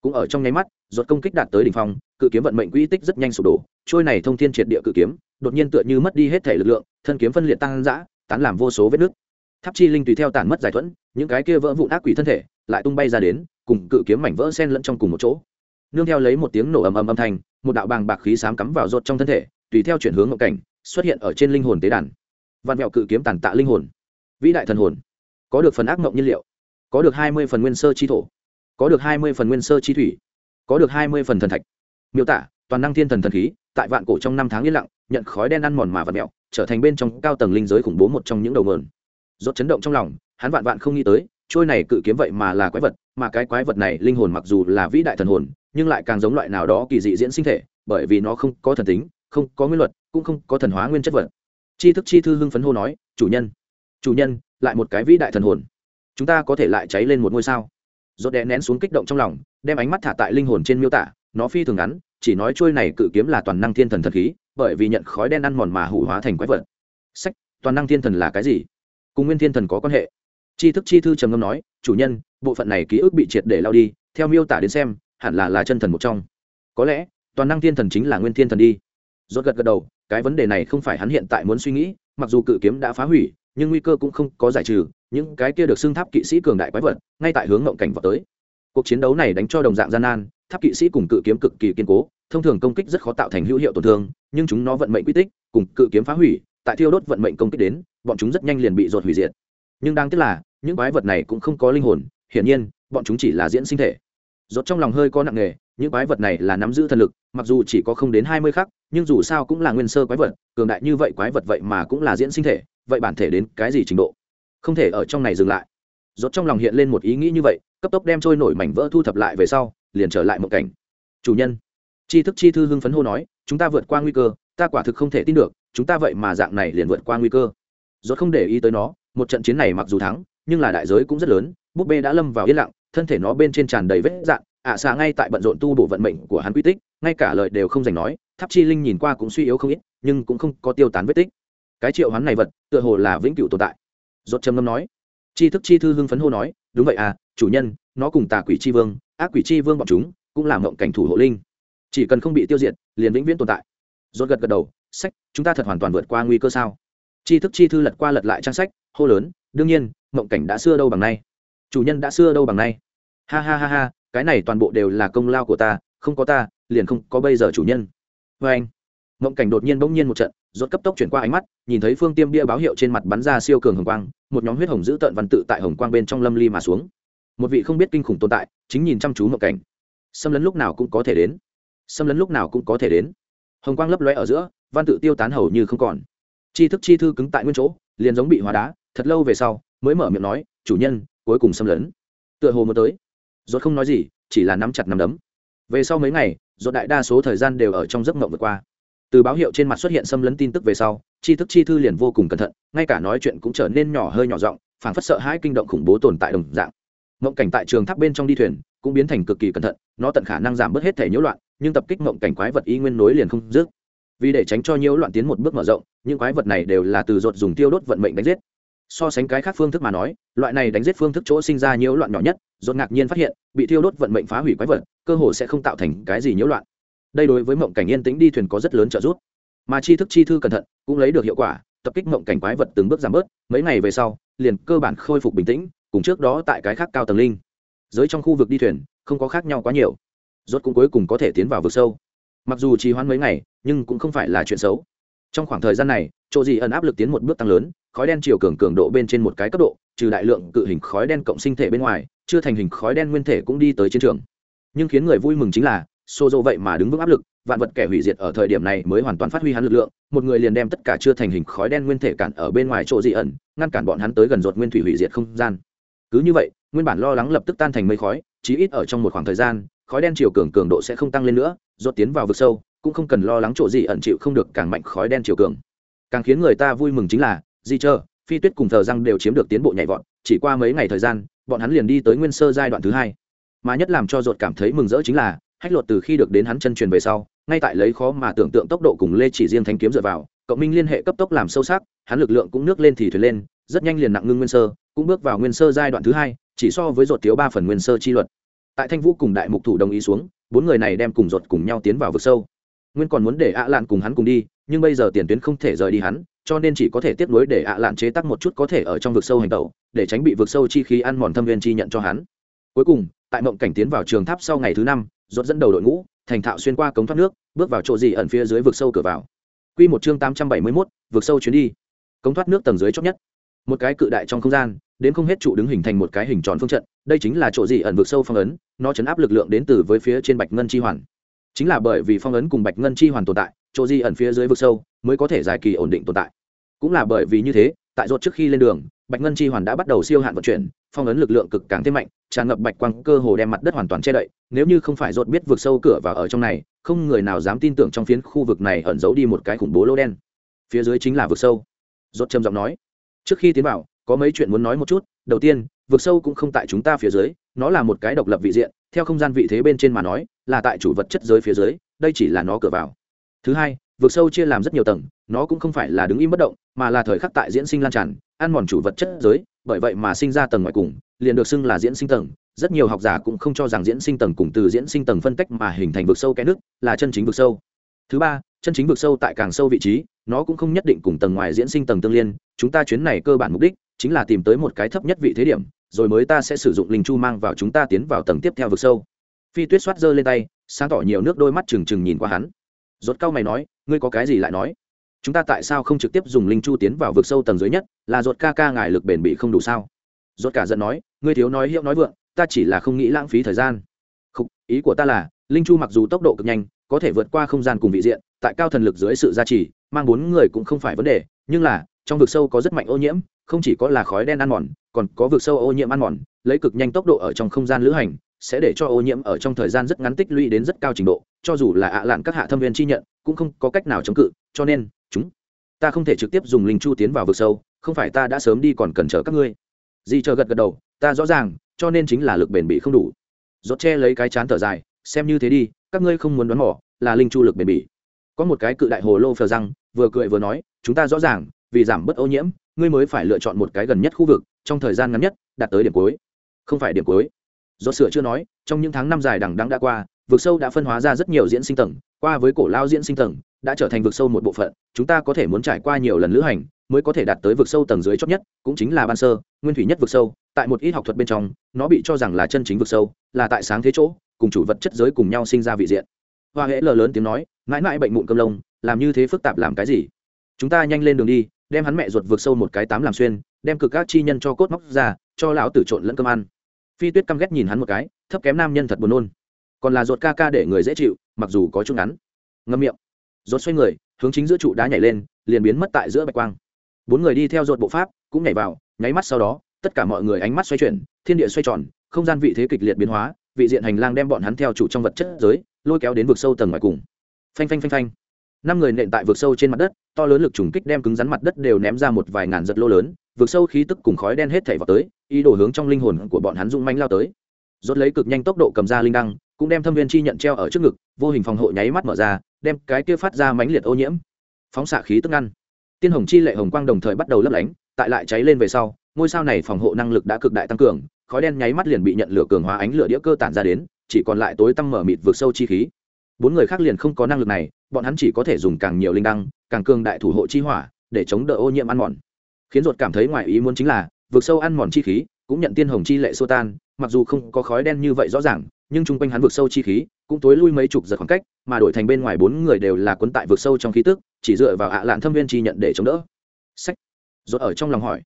Cũng ở trong nháy mắt ruột công kích đạt tới đỉnh phong cự kiếm vận mệnh quỹ tích rất nhanh sụp đổ trôi này thông thiên triệt địa cự kiếm đột nhiên tựa như mất đi hết thể lực lượng thân kiếm phân liệt tăng dã tán làm vô số vết nứt. Tháp chi linh tùy theo tản mất giải thuẫn những cái kia vỡ vụn ác quỷ thân thể lại tung bay ra đến, cùng cự kiếm mảnh vỡ sen lẫn trong cùng một chỗ. Nương theo lấy một tiếng nổ ầm ầm âm thanh, một đạo bàng bạc khí sám cắm vào rột trong thân thể, tùy theo chuyển hướng ngộ cảnh, xuất hiện ở trên linh hồn tế đàn. Văn mẹo cự kiếm tàn tạ linh hồn. Vĩ đại thần hồn. Có được phần ác mộng nhiên liệu. Có được hai mươi phần nguyên sơ chi thổ. Có được hai mươi phần nguyên sơ chi thủy. Có được hai mươi phần thần thạch. Miêu tả, toàn năng thiên thần thần khí, tại vạn cổ trong năm tháng yên lặng, nhận khói đen ăn mòn mà Vạn mẹo, trở thành bên trong cao tầng linh giới khủng bố một trong những đầu mờn rốt chấn động trong lòng, hắn vạn vạn không nghĩ tới trôi này cự kiếm vậy mà là quái vật, mà cái quái vật này linh hồn mặc dù là vĩ đại thần hồn, nhưng lại càng giống loại nào đó kỳ dị diễn sinh thể, bởi vì nó không có thần tính, không có nguyên luật, cũng không có thần hóa nguyên chất vật. Chi thức chi thư hưng phấn hô nói, chủ nhân chủ nhân, lại một cái vĩ đại thần hồn. Chúng ta có thể lại cháy lên một ngôi sao. Rốt đè nén xuống kích động trong lòng, đem ánh mắt thả tại linh hồn trên miêu tả, nó phi thường ngắn, chỉ nói trôi này cự kiếm là toàn năng thiên thần thần khí, bởi vì nhận khói đen ăn mòn mà hủ hóa thành quái vật. Sách, toàn năng thiên thần là cái gì? Cùng nguyên thiên thần có quan hệ? Tri thức chi thư trầm ngâm nói, chủ nhân, bộ phận này ký ức bị triệt để lao đi, theo miêu tả đến xem, hẳn là là chân thần một trong. Có lẽ, toàn năng thiên thần chính là nguyên thiên thần đi. Rốt gật gật đầu, cái vấn đề này không phải hắn hiện tại muốn suy nghĩ, mặc dù cự kiếm đã phá hủy, nhưng nguy cơ cũng không có giải trừ, những cái kia được xưng tháp kỵ sĩ cường đại quái vật, ngay tại hướng ngộng cảnh vào tới. Cuộc chiến đấu này đánh cho đồng dạng gian nan, tháp kỵ sĩ cùng cự kiếm cực kỳ kiên cố, thông thường công kích rất khó tạo thành hữu hiệu tổn thương, nhưng chúng nó vận mệnh quy tích, cùng cự kiếm phá hủy, tại thiêu đốt vận mệnh công kích đến, bọn chúng rất nhanh liền bị dột hủy diệt nhưng đáng tiếc là, những quái vật này cũng không có linh hồn, hiển nhiên, bọn chúng chỉ là diễn sinh thể. Rốt trong lòng hơi có nặng nề, những quái vật này là nắm giữ thần lực, mặc dù chỉ có không đến hai mươi khắc, nhưng dù sao cũng là nguyên sơ quái vật, cường đại như vậy quái vật vậy mà cũng là diễn sinh thể, vậy bản thể đến cái gì trình độ? Không thể ở trong này dừng lại. Rốt trong lòng hiện lên một ý nghĩ như vậy, cấp tốc đem trôi nổi mảnh vỡ thu thập lại về sau, liền trở lại một cảnh. Chủ nhân tri thức chi thư hưng phấn hô nói, chúng ta vượt qua nguy cơ, ta quả thực không thể tin được, chúng ta vậy mà dạng này liền vượt qua nguy cơ. Rốt không để ý tới nó một trận chiến này mặc dù thắng, nhưng là đại giới cũng rất lớn, búp bê đã lâm vào yên lặng, thân thể nó bên trên tràn đầy vết dạn, ạ à xạ ngay tại bận rộn tu bổ vận mệnh của hắn quy tích, ngay cả lời đều không dành nói, tháp chi linh nhìn qua cũng suy yếu không ít, nhưng cũng không có tiêu tán vết tích. Cái triệu hắn này vật, tựa hồ là vĩnh cửu tồn tại. Rốt trầm ngâm nói. Chi thức chi thư hưng phấn hô nói, đúng vậy à chủ nhân, nó cùng tà quỷ chi vương, ác quỷ chi vương bọn chúng, cũng làm mộng cảnh thủ hộ linh. Chỉ cần không bị tiêu diệt, liền vĩnh viễn tồn tại. Rốt gật gật đầu, sách, chúng ta thật hoàn toàn vượt qua nguy cơ sao? Chi thức chi thư lật qua lật lại trang sách hô lớn, đương nhiên, mộng cảnh đã xưa đâu bằng nay. Chủ nhân đã xưa đâu bằng nay. Ha ha ha ha, cái này toàn bộ đều là công lao của ta, không có ta, liền không có bây giờ chủ nhân. Vê anh, mộng cảnh đột nhiên bỗng nhiên một trận, rốt cấp tốc chuyển qua ánh mắt, nhìn thấy phương tiêm bia báo hiệu trên mặt bắn ra siêu cường hồng quang, một nhóm huyết hồng giữ tợn văn tự tại hồng quang bên trong lâm ly mà xuống. Một vị không biết kinh khủng tồn tại, chính nhìn chăm chú mộng cảnh. Xâm lấn lúc nào cũng có thể đến. Xâm lấn lúc nào cũng có thể đến. Hồng quang lấp lóe ở giữa, văn tự tiêu tán hầu như không còn. Chi thức chi thư cứng tại nguyên chỗ, liền giống bị hóa đá thật lâu về sau, mới mở miệng nói, chủ nhân, cuối cùng xâm lấn. Tựa hồ mới tới. Rốt không nói gì, chỉ là nắm chặt nắm đấm. Về sau mấy ngày rốt đại đa số thời gian đều ở trong giấc mộng vượt qua. Từ báo hiệu trên mặt xuất hiện xâm lấn tin tức về sau chi thức chi thư liền vô cùng cẩn thận, ngay cả nói chuyện cũng trở nên nhỏ hơi nhỏ giọng, phảng phất sợ hãi kinh động khủng bố tồn tại đồng dạng. Mộng cảnh tại trường tháp bên trong đi thuyền, cũng biến thành cực kỳ cẩn thận, nó tận khả năng giảm bớt hết thể nhiễu loạn, nhưng tập kích mộng cảnh quái vật y nguyên nối liền không dứt. Vì để tránh cho nhiễu loạn tiến một bước mở rộng, những quái vật này đều là từ ruột dùng tiêu đốt vận mệnh đánh giết so sánh cái khác phương thức mà nói, loại này đánh giết phương thức chỗ sinh ra nhiễu loạn nhỏ nhất dồn ngạc nhiên phát hiện, bị tiêu đốt vận mệnh phá hủy quái vật, cơ hồ sẽ không tạo thành cái gì nhiễu loạn. Đây đối với mộng cảnh yên tĩnh đi thuyền có rất lớn trợ giúp. Mà chi thức chi thư cẩn thận, cũng lấy được hiệu quả, tập kích mộng cảnh quái vật từng bước giảm bớt, mấy ngày về sau, liền cơ bản khôi phục bình tĩnh, cùng trước đó tại cái khác cao tầng linh. Giới trong khu vực đi thuyền, không có khác nhau quá nhiều. Rốt cũng cuối cùng có thể tiến vào vực sâu. Mặc dù trì hoãn mấy ngày, nhưng cũng không phải là chuyện xấu. Trong khoảng thời gian này, chỗ gì ẩn áp lực tiến một bước tăng lớn khói đen chiều cường cường độ bên trên một cái cấp độ, trừ đại lượng cự hình khói đen cộng sinh thể bên ngoài, chưa thành hình khói đen nguyên thể cũng đi tới chiến trường. Nhưng khiến người vui mừng chính là xô dô vậy mà đứng vững áp lực, vạn vật kẻ hủy diệt ở thời điểm này mới hoàn toàn phát huy hắn lực lượng, một người liền đem tất cả chưa thành hình khói đen nguyên thể cản ở bên ngoài chỗ dị ẩn, ngăn cản bọn hắn tới gần ruột nguyên thủy hủy diệt không gian. Cứ như vậy, nguyên bản lo lắng lập tức tan thành mây khói, chí ít ở trong một khoảng thời gian, khói đen chiều cường cường độ sẽ không tăng lên nữa, ruột tiến vào vực sâu, cũng không cần lo lắng chỗ gì ẩn chịu không được càng mạnh khói đen chiều cường. Càng khiến người ta vui mừng chính là di chơ, phi tuyết cùng thờ răng đều chiếm được tiến bộ nhảy vọt, chỉ qua mấy ngày thời gian, bọn hắn liền đi tới nguyên sơ giai đoạn thứ hai. Mà nhất làm cho ruột cảm thấy mừng rỡ chính là, hách lột từ khi được đến hắn chân truyền về sau, ngay tại lấy khó mà tưởng tượng tốc độ cùng lê chỉ riêng thanh kiếm dựa vào, cộng minh liên hệ cấp tốc làm sâu sắc, hắn lực lượng cũng nước lên thì thuyền lên, rất nhanh liền nặng ngưng nguyên sơ, cũng bước vào nguyên sơ giai đoạn thứ hai, chỉ so với ruột thiếu ba phần nguyên sơ chi luật. Tại thanh vũ cùng đại mục thủ đồng ý xuống, bốn người này đem cùng ruột cùng nhau tiến vào vực sâu. Nguyên còn muốn để ạ lạn cùng hắn cùng đi, nhưng bây giờ tiền tuyến không thể rời đi hắn cho nên chỉ có thể tiếp nối để ạ lạn chế tắc một chút có thể ở trong vực sâu hành tẩu để tránh bị vực sâu chi khí ăn mòn thâm viên chi nhận cho hắn. Cuối cùng tại mộng cảnh tiến vào trường tháp sau ngày thứ năm dốt dẫn đầu đội ngũ thành thạo xuyên qua cống thoát nước bước vào chỗ gì ẩn phía dưới vực sâu cửa vào. Quy một chương tám trăm bảy mươi 871, vực sâu chuyến đi. Cống thoát nước tầng dưới chót nhất. Một cái cự đại trong không gian đến không hết trụ đứng hình thành một cái hình tròn phương trận đây chính là chỗ gì ẩn vực sâu phong ấn nó chấn áp lực lượng đến từ với phía trên bạch ngân chi hoàn. Chính là bởi vì phong ấn cùng bạch ngân chi hoàn tồn tại chỗ gì ẩn phía dưới vực sâu mới có thể dài kỳ ổn định tồn tại cũng là bởi vì như thế, tại rốt trước khi lên đường, bạch ngân chi hoàn đã bắt đầu siêu hạn vận chuyển, phong ấn lực lượng cực càng thêm mạnh, tràn ngập bạch quang cơ hồ đem mặt đất hoàn toàn che đậy. Nếu như không phải rốt biết vượt sâu cửa và ở trong này, không người nào dám tin tưởng trong phiến khu vực này ẩn giấu đi một cái khủng bố lô đen. Phía dưới chính là vực sâu. Rốt trầm giọng nói, trước khi tiến vào, có mấy chuyện muốn nói một chút. Đầu tiên, vực sâu cũng không tại chúng ta phía dưới, nó là một cái độc lập vị diện. Theo không gian vị thế bên trên mà nói, là tại chủ vật chất giới phía dưới, đây chỉ là nó cửa vào. Thứ hai vực sâu chia làm rất nhiều tầng, nó cũng không phải là đứng im bất động, mà là thời khắc tại diễn sinh lan tràn, ăn mòn chủ vật chất giới, bởi vậy mà sinh ra tầng ngoài cùng, liền được xưng là diễn sinh tầng. Rất nhiều học giả cũng không cho rằng diễn sinh tầng cùng từ diễn sinh tầng phân tách mà hình thành vực sâu cái nước, là chân chính vực sâu. Thứ ba, chân chính vực sâu tại càng sâu vị trí, nó cũng không nhất định cùng tầng ngoài diễn sinh tầng tương liên. Chúng ta chuyến này cơ bản mục đích chính là tìm tới một cái thấp nhất vị thế điểm, rồi mới ta sẽ sử dụng linh chu mang vào chúng ta tiến vào tầng tiếp theo vực sâu. Phi tuyết xoát giơ lên tay, sáng tỏ nhiều nước đôi mắt trừng trừng nhìn qua hắn rốt cao mày nói ngươi có cái gì lại nói? Chúng ta tại sao không trực tiếp dùng linh chu tiến vào vực sâu tầng dưới nhất là rốt ca ca ngài lực bền bị không đủ sao? Rốt cả giận nói ngươi thiếu nói hiệu nói vượng ta chỉ là không nghĩ lãng phí thời gian. Khúc, ý của ta là linh chu mặc dù tốc độ cực nhanh có thể vượt qua không gian cùng vị diện tại cao thần lực dưới sự gia trì mang bốn người cũng không phải vấn đề nhưng là trong vực sâu có rất mạnh ô nhiễm không chỉ có là khói đen ăn mòn còn có vực sâu ô nhiễm ăn mòn lấy cực nhanh tốc độ ở trong không gian lữ hành sẽ để cho ô nhiễm ở trong thời gian rất ngắn tích lũy đến rất cao trình độ, cho dù là ạ lạn các hạ thâm viên chi nhận, cũng không có cách nào chống cự, cho nên, chúng, ta không thể trực tiếp dùng linh chu tiến vào vực sâu, không phải ta đã sớm đi còn cần chờ các ngươi. Di chờ gật gật đầu, ta rõ ràng, cho nên chính là lực bền bỉ không đủ. Rốt che lấy cái chán thở dài, xem như thế đi, các ngươi không muốn đoán mỏ là linh chu lực bền bỉ. Có một cái cự đại hồ lô phờ răng, vừa cười vừa nói, chúng ta rõ ràng, vì giảm bớt ô nhiễm, ngươi mới phải lựa chọn một cái gần nhất khu vực, trong thời gian ngắn nhất, đạt tới điểm cuối. Không phải điểm cuối do sửa chưa nói, trong những tháng năm dài đằng đẵng đã qua, vực sâu đã phân hóa ra rất nhiều diễn sinh tầng, qua với cổ lao diễn sinh tầng, đã trở thành vực sâu một bộ phận, chúng ta có thể muốn trải qua nhiều lần lữ hành, mới có thể đạt tới vực sâu tầng dưới chót nhất, cũng chính là ban sơ, nguyên thủy nhất vực sâu, tại một ít học thuật bên trong, nó bị cho rằng là chân chính vực sâu, là tại sáng thế chỗ, cùng chủ vật chất giới cùng nhau sinh ra vị diện. Hoa hễ lờ lớn tiếng nói, mãi mãi bệnh mụn cơm lông, làm như thế phức tạp làm cái gì? Chúng ta nhanh lên đường đi, đem hắn mẹ ruột vượt sâu một cái tám làm xuyên, đem cực các chi nhân cho cốt móc ra, cho lão tử trộn lẫn cơm ăn phi tuyết căm ghét nhìn hắn một cái, thấp kém nam nhân thật buồn nôn. Còn là ruột ca ca để người dễ chịu, mặc dù có chút ngắn. Ngâm miệng. Ruột xoay người, hướng chính giữa trụ đá nhảy lên, liền biến mất tại giữa bạch quang. Bốn người đi theo ruột bộ pháp, cũng nhảy vào, nháy mắt sau đó, tất cả mọi người ánh mắt xoay chuyển, thiên địa xoay tròn, không gian vị thế kịch liệt biến hóa, vị diện hành lang đem bọn hắn theo chủ trong vật chất giới, lôi kéo đến vực sâu tầng ngoài cùng. Phanh phanh phanh phanh. Năm người nện tại vực sâu trên mặt đất, to lớn lực trùng kích đem cứng rắn mặt đất đều ném ra một vài ngàn giật lô lớn vượt sâu khí tức cùng khói đen hết thảy vào tới, ý đồ hướng trong linh hồn của bọn hắn rung manh lao tới. Rốt lấy cực nhanh tốc độ cầm ra linh đăng, cũng đem thâm viên chi nhận treo ở trước ngực, vô hình phòng hộ nháy mắt mở ra, đem cái kia phát ra mãnh liệt ô nhiễm, phóng xạ khí tức ngăn. Tiên hồng chi lệ hồng quang đồng thời bắt đầu lấp lánh, tại lại cháy lên về sau, ngôi sao này phòng hộ năng lực đã cực đại tăng cường, khói đen nháy mắt liền bị nhận lửa cường hóa ánh lửa đĩa cơ tản ra đến, chỉ còn lại tối tăm mở mịt vượt sâu chi khí. Bốn người khác liền không có năng lực này, bọn hắn chỉ có thể dùng càng nhiều linh đăng, càng cường đại thủ hộ chi hỏa, để chống đỡ ô nhiễm ăn mòn khiến ruột cảm thấy ngoài ý muốn chính là vượt sâu ăn mòn chi khí, cũng nhận tiên hồng chi lệ xô tan, mặc dù không có khói đen như vậy rõ ràng, nhưng chung quanh hắn vượt sâu chi khí cũng tối lui mấy chục giật khoảng cách, mà đổi thành bên ngoài bốn người đều là cuốn tại vượt sâu trong khí tức, chỉ dựa vào ạ lạn thâm viên chi nhận để chống đỡ. Sách rốt ở trong lòng hỏi,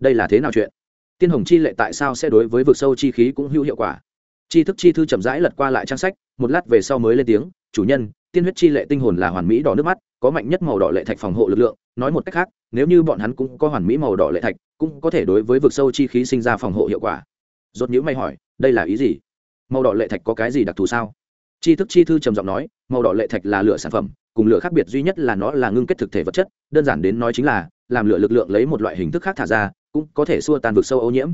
đây là thế nào chuyện? Tiên hồng chi lệ tại sao sẽ đối với vượt sâu chi khí cũng hữu hiệu quả? Chi thức chi thư chậm rãi lật qua lại trang sách, một lát về sau mới lên tiếng, chủ nhân, tiên huyết chi lệ tinh hồn là hoàn mỹ đỏ nước mắt, có mạnh nhất màu đỏ lệ thạch phòng hộ lực lượng, nói một cách khác nếu như bọn hắn cũng có hoàn mỹ màu đỏ lệ thạch, cũng có thể đối với vực sâu chi khí sinh ra phòng hộ hiệu quả. Rốt nhữ mày hỏi, đây là ý gì? Màu đỏ lệ thạch có cái gì đặc thù sao? Chi thức chi thư trầm giọng nói, màu đỏ lệ thạch là lửa sản phẩm, cùng lửa khác biệt duy nhất là nó là ngưng kết thực thể vật chất, đơn giản đến nói chính là, làm lửa lực lượng lấy một loại hình thức khác thả ra, cũng có thể xua tan vực sâu ô nhiễm.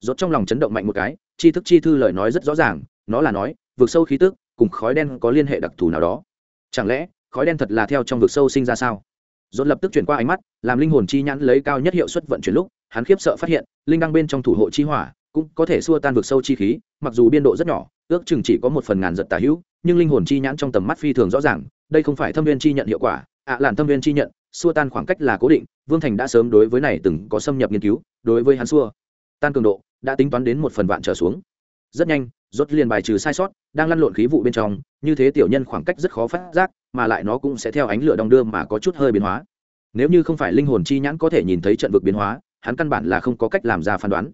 Rốt trong lòng chấn động mạnh một cái, chi thức chi thư lời nói rất rõ ràng, nó là nói, vực sâu khí tức cùng khói đen có liên hệ đặc thù nào đó. Chẳng lẽ, khói đen thật là theo trong vực sâu sinh ra sao? Rốt lập tức chuyển qua ánh mắt, làm linh hồn chi nhãn lấy cao nhất hiệu suất vận chuyển lúc, hắn khiếp sợ phát hiện, linh đăng bên trong thủ hộ chi hỏa cũng có thể xua tan vực sâu chi khí, mặc dù biên độ rất nhỏ, ước chừng chỉ có một phần ngàn giật tà hữu, nhưng linh hồn chi nhãn trong tầm mắt phi thường rõ ràng, đây không phải thâm viên chi nhận hiệu quả, ạ à làn thâm viên chi nhận, xua tan khoảng cách là cố định, vương thành đã sớm đối với này từng có xâm nhập nghiên cứu, đối với hắn xua tan cường độ, đã tính toán đến một phần vạn trở xuống rất nhanh, rốt liền bài trừ sai sót, đang lăn lộn khí vụ bên trong, như thế tiểu nhân khoảng cách rất khó phát giác, mà lại nó cũng sẽ theo ánh lửa đong đưa mà có chút hơi biến hóa. Nếu như không phải linh hồn chi nhãn có thể nhìn thấy trận vực biến hóa, hắn căn bản là không có cách làm ra phán đoán.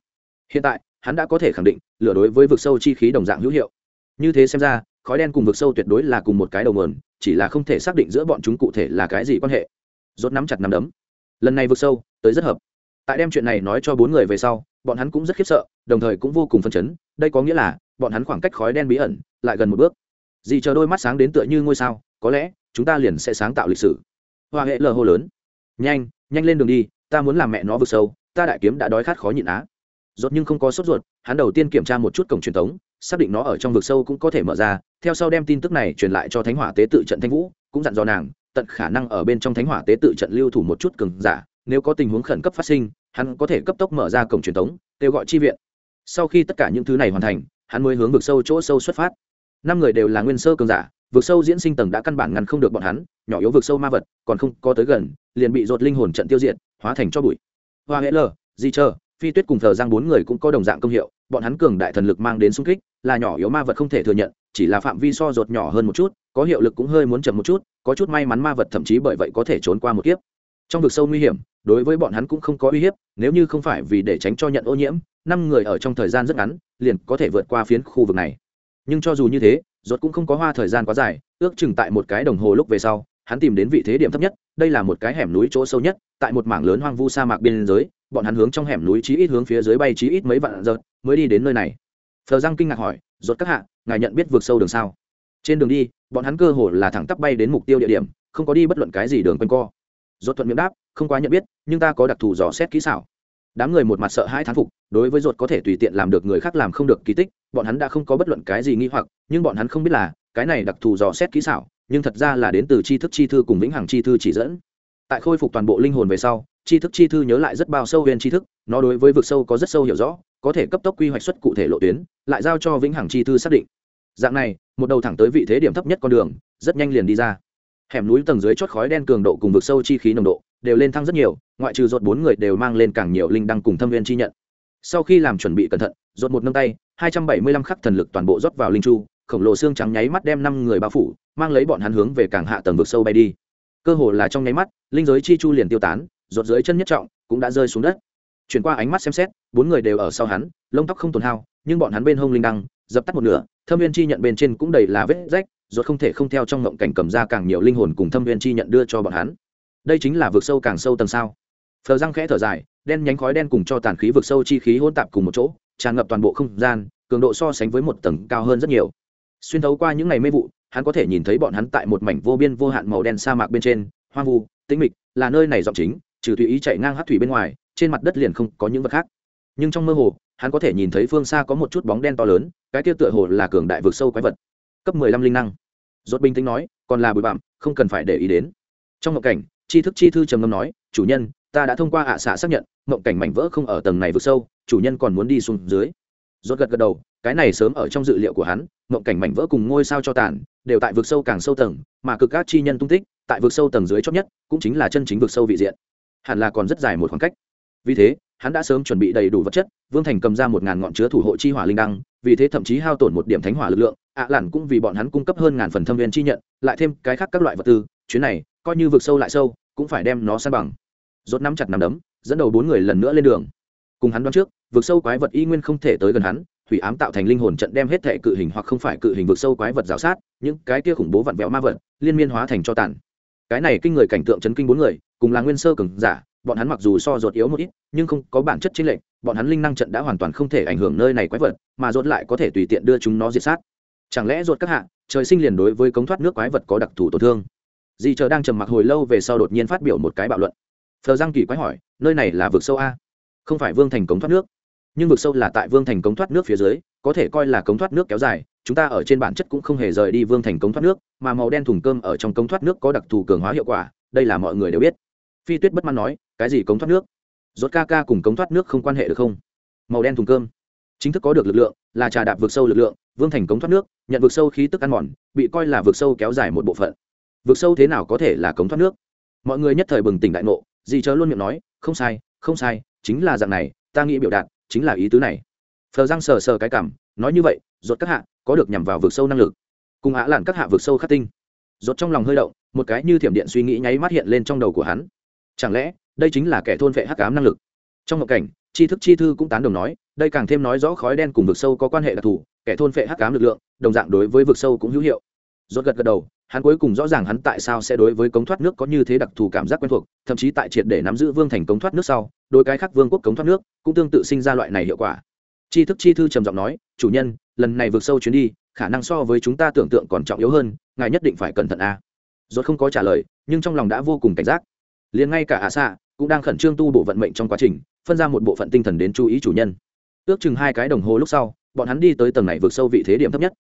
Hiện tại, hắn đã có thể khẳng định, lửa đối với vực sâu chi khí đồng dạng hữu hiệu. Như thế xem ra, khói đen cùng vực sâu tuyệt đối là cùng một cái đầu nguồn, chỉ là không thể xác định giữa bọn chúng cụ thể là cái gì quan hệ. Rốt nắm chặt nắm đấm. Lần này vực sâu, tới rất hợp tại đem chuyện này nói cho bốn người về sau, bọn hắn cũng rất khiếp sợ, đồng thời cũng vô cùng phấn chấn. Đây có nghĩa là, bọn hắn khoảng cách khói đen bí ẩn lại gần một bước. Dì chờ đôi mắt sáng đến tựa như ngôi sao, có lẽ, chúng ta liền sẽ sáng tạo lịch sử. Hoa hệ lờ hô lớn. Nhanh nhanh lên đường đi, ta muốn làm mẹ nó vực sâu, ta đại kiếm đã đói khát khó nhịn á. Rốt nhưng không có sốt ruột, hắn đầu tiên kiểm tra một chút cổng truyền thống, xác định nó ở trong vực sâu cũng có thể mở ra, theo sau đem tin tức này truyền lại cho thánh hỏa tế tự trận thanh vũ, cũng dặn dò nàng, tận khả năng ở bên trong thánh hỏa tế tự trận lưu thủ một chút cường giả nếu có tình huống khẩn cấp phát sinh, hắn có thể cấp tốc mở ra cổng truyền thống kêu gọi chi viện. Sau khi tất cả những thứ này hoàn thành, hắn mới hướng vực sâu chỗ sâu xuất phát. Năm người đều là nguyên sơ cường giả, vực sâu diễn sinh tầng đã căn bản ngăn không được bọn hắn, nhỏ yếu vực sâu ma vật, còn không có tới gần, liền bị dột linh hồn trận tiêu diệt, hóa thành cho bụi. Hoa nghệ lờ, di chờ phi tuyết cùng thờ giang bốn người cũng có đồng dạng công hiệu, bọn hắn cường đại thần lực mang đến xung kích, là nhỏ yếu ma vật không thể thừa nhận, chỉ là phạm vi so dột nhỏ hơn một chút, có hiệu lực cũng hơi muốn chậm một chút, có chút may mắn ma vật thậm chí bởi vậy có thể trốn qua một kiếp. Trong vực sâu nguy hiểm đối với bọn hắn cũng không có uy hiếp, nếu như không phải vì để tránh cho nhận ô nhiễm, năm người ở trong thời gian rất ngắn, liền có thể vượt qua phiến khu vực này. Nhưng cho dù như thế, rốt cũng không có hoa thời gian quá dài, ước chừng tại một cái đồng hồ lúc về sau, hắn tìm đến vị thế điểm thấp nhất, đây là một cái hẻm núi chỗ sâu nhất, tại một mảng lớn hoang vu sa mạc biên giới, bọn hắn hướng trong hẻm núi chí ít hướng phía dưới bay chí ít mấy vạn giật mới đi đến nơi này. Phờ răng kinh ngạc hỏi, rốt các hạ, ngài nhận biết vượt sâu đường sao? Trên đường đi, bọn hắn cơ hồ là thẳng tắp bay đến mục tiêu địa điểm, không có đi bất luận cái gì đường quanh co rốt thuận miệng đáp, không quá nhận biết, nhưng ta có đặc thù dò xét kỹ xảo. Đám người một mặt sợ hãi thán phục, đối với ruột có thể tùy tiện làm được người khác làm không được kỳ tích, bọn hắn đã không có bất luận cái gì nghi hoặc, nhưng bọn hắn không biết là, cái này đặc thù dò xét kỹ xảo, nhưng thật ra là đến từ tri thức chi thư cùng vĩnh hằng chi thư chỉ dẫn. Tại khôi phục toàn bộ linh hồn về sau, tri thức chi thư nhớ lại rất bao sâu huyền tri thức, nó đối với vực sâu có rất sâu hiểu rõ, có thể cấp tốc quy hoạch xuất cụ thể lộ tuyến, lại giao cho vĩnh hằng chi thư xác định. Dạng này, một đầu thẳng tới vị thế điểm thấp nhất con đường, rất nhanh liền đi ra hẻm núi tầng dưới chót khói đen cường độ cùng vực sâu chi khí nồng độ đều lên thăng rất nhiều, ngoại trừ dột bốn người đều mang lên càng nhiều linh đăng cùng thâm viên chi nhận. Sau khi làm chuẩn bị cẩn thận dột một nâng tay, hai trăm bảy mươi lăm khắc thần lực toàn bộ rót vào linh chu, khổng lồ xương trắng nháy mắt đem năm người bao phủ, mang lấy bọn hắn hướng về càng hạ tầng vực sâu bay đi. Cơ hồ là trong nháy mắt, linh giới chi chu liền tiêu tán dột dưới chân nhất trọng cũng đã rơi xuống đất. Chuyển qua ánh mắt xem xét, bốn người đều ở sau hắn, lông tóc không tồn hao, nhưng bọn hắn bên hông linh đăng dập tắt một nửa, thâm viên chi nhận bên trên cũng đầy là vết rách, ruột không thể không theo trong ngộng cảnh cầm ra càng nhiều linh hồn cùng thâm viên chi nhận đưa cho bọn hắn. Đây chính là vực sâu càng sâu tầng sao? Phờ răng khẽ thở dài, đen nhánh khói đen cùng cho tàn khí vực sâu chi khí hỗn tạp cùng một chỗ, tràn ngập toàn bộ không gian, cường độ so sánh với một tầng cao hơn rất nhiều. Xuyên thấu qua những ngày mê vụ, hắn có thể nhìn thấy bọn hắn tại một mảnh vô biên vô hạn màu đen sa mạc bên trên, hoang vu, tĩnh mịch, là nơi này giọng chính, trừ tùy ý chạy ngang hát thủy bên ngoài, trên mặt đất liền không có những vật khác nhưng trong mơ hồ, hắn có thể nhìn thấy phương xa có một chút bóng đen to lớn, cái kia tựa hồ là cường đại vực sâu quái vật. Cấp mười lăm linh năng. Rốt bình tĩnh nói, còn là bụi bặm, không cần phải để ý đến. Trong ngộ cảnh, tri thức chi thư trầm ngâm nói, chủ nhân, ta đã thông qua ạ à xạ xác nhận ngộ cảnh mảnh vỡ không ở tầng này vực sâu, chủ nhân còn muốn đi xuống dưới. Rốt gật gật đầu, cái này sớm ở trong dự liệu của hắn ngộ cảnh mảnh vỡ cùng ngôi sao cho tàn, đều tại vực sâu càng sâu tầng, mà cực các chi nhân tung tích, tại vực sâu tầng dưới chót nhất, cũng chính là chân chính vực sâu vị diện. Hẳn là còn rất dài một khoảng cách. Vì thế hắn đã sớm chuẩn bị đầy đủ vật chất, vương thành cầm ra một ngàn ngọn chứa thủ hộ chi hỏa linh đăng, vì thế thậm chí hao tổn một điểm thánh hỏa lực lượng, ạ à lản cũng vì bọn hắn cung cấp hơn ngàn phần thâm viên chi nhận, lại thêm cái khác các loại vật tư, chuyến này, coi như vực sâu lại sâu, cũng phải đem nó san bằng. Rốt nắm chặt nắm đấm, dẫn đầu bốn người lần nữa lên đường. Cùng hắn đoán trước, vực sâu quái vật y nguyên không thể tới gần hắn thủy ám tạo thành linh hồn trận đem hết thể cự hình hoặc không phải cự hình vực sâu quái vật rào sát, những cái kia khủng bố vặn vẹo ma vật, liên miên hóa thành cho tàn. Cái này kinh người cảnh tượng chấn kinh bốn người, cùng là nguyên sơ cường giả bọn hắn mặc dù so rột yếu một ít, nhưng không có bản chất chính lệnh bọn hắn linh năng trận đã hoàn toàn không thể ảnh hưởng nơi này quái vật, mà rột lại có thể tùy tiện đưa chúng nó diệt sát. Chẳng lẽ rột các hạ, trời sinh liền đối với cống thoát nước quái vật có đặc thù tổn thương? Dì chờ đang trầm mặc hồi lâu về sau đột nhiên phát biểu một cái bạo luận. Thờ giang kỳ quái hỏi, nơi này là vực sâu a? Không phải vương thành cống thoát nước. Nhưng vực sâu là tại vương thành cống thoát nước phía dưới, có thể coi là cống thoát nước kéo dài, chúng ta ở trên bản chất cũng không hề rời đi vương thành cống thoát nước, mà màu đen thùng cơm ở trong cống thoát nước có đặc thù cường hóa hiệu quả, đây là mọi người đều biết phi tuyết bất mãn nói, cái gì cống thoát nước? Rốt ca ca cùng cống thoát nước không quan hệ được không? Màu đen thùng cơm. Chính thức có được lực lượng là trà đạp vượt sâu lực lượng, vương thành cống thoát nước, nhận vượt sâu khí tức ăn mòn, bị coi là vượt sâu kéo dài một bộ phận. Vượt sâu thế nào có thể là cống thoát nước? Mọi người nhất thời bừng tỉnh đại ngộ dì chớ luôn miệng nói, không sai không sai, chính là dạng này, ta nghĩ biểu đạt chính là ý tứ này. Phờ răng sờ sờ cái cảm, nói như vậy, rốt các hạ có được nhằm vào vượt sâu năng lực. Cùng hạ lặn các hạ vượt sâu khắc tinh. Rốt trong lòng hơi động, một cái như thiểm điện suy nghĩ nháy mắt hiện lên trong đầu của hắn chẳng lẽ, đây chính là kẻ thôn vệ hắc ám năng lực? Trong ngộ cảnh, tri thức chi thư cũng tán đồng nói, đây càng thêm nói rõ khói đen cùng vực sâu có quan hệ đặc thù, kẻ thôn vệ hắc ám lực lượng, đồng dạng đối với vực sâu cũng hữu hiệu. Rốt gật gật đầu, hắn cuối cùng rõ ràng hắn tại sao sẽ đối với cống thoát nước có như thế đặc thù cảm giác quen thuộc, thậm chí tại triệt để nắm giữ vương thành cống thoát nước sau đôi cái khác vương quốc cống thoát nước cũng tương tự sinh ra loại này hiệu quả. Tri thức chi thư trầm giọng nói, chủ nhân, lần này vượt sâu chuyến đi, khả năng so với chúng ta tưởng tượng còn trọng yếu hơn, ngài nhất định phải cẩn thận a. À. rốt không có trả lời, nhưng trong lòng đã vô cùng cảnh giác liền ngay cả ạ xạ cũng đang khẩn trương tu bộ vận mệnh trong quá trình phân ra một bộ phận tinh thần đến chú ý chủ nhân. Ước chừng hai cái đồng hồ lúc sau bọn hắn đi tới tầng này vượt sâu vị thế điểm thấp nhất.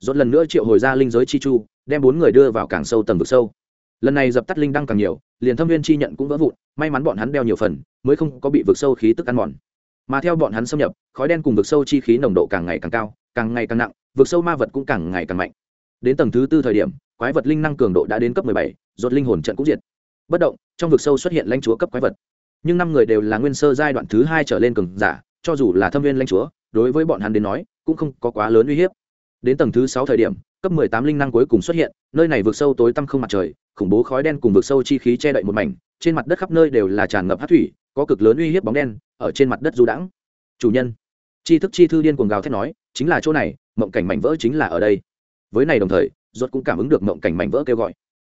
Rốt lần nữa triệu hồi ra linh giới chi chu đem bốn người đưa vào càng sâu tầng vực sâu. Lần này dập tắt linh đăng càng nhiều liền thâm viên chi nhận cũng vỡ vụn may mắn bọn hắn đeo nhiều phần mới không có bị vực sâu khí tức ăn mòn. Mà theo bọn hắn xâm nhập khói đen cùng vực sâu chi khí nồng độ càng ngày càng cao càng ngày càng nặng vực sâu ma vật cũng càng ngày càng mạnh. Đến tầng thứ tư thời điểm quái vật linh năng cường độ đã đến cấp 17, rốt linh hồn trận cũng diệt bất động trong vực sâu xuất hiện lãnh chúa cấp quái vật. Nhưng năm người đều là nguyên sơ giai đoạn thứ hai trở lên cường giả cho dù là thâm viên lãnh chúa đối với bọn hắn đến nói cũng không có quá lớn uy hiếp. Đến tầng thứ sáu thời điểm cấp 18 linh năng cuối cùng xuất hiện nơi này vực sâu tối tăm không mặt trời khủng bố khói đen cùng vực sâu chi khí che đậy một mảnh trên mặt đất khắp nơi đều là tràn ngập hát thủy có cực lớn uy hiếp bóng đen ở trên mặt đất du đãng. Chủ nhân chi thức chi thư điên cuồng gào thét nói chính là chỗ này mộng cảnh mảnh vỡ chính là ở đây. Với này đồng thời ruột cũng cảm ứng được mộng cảnh mảnh vỡ kêu gọi.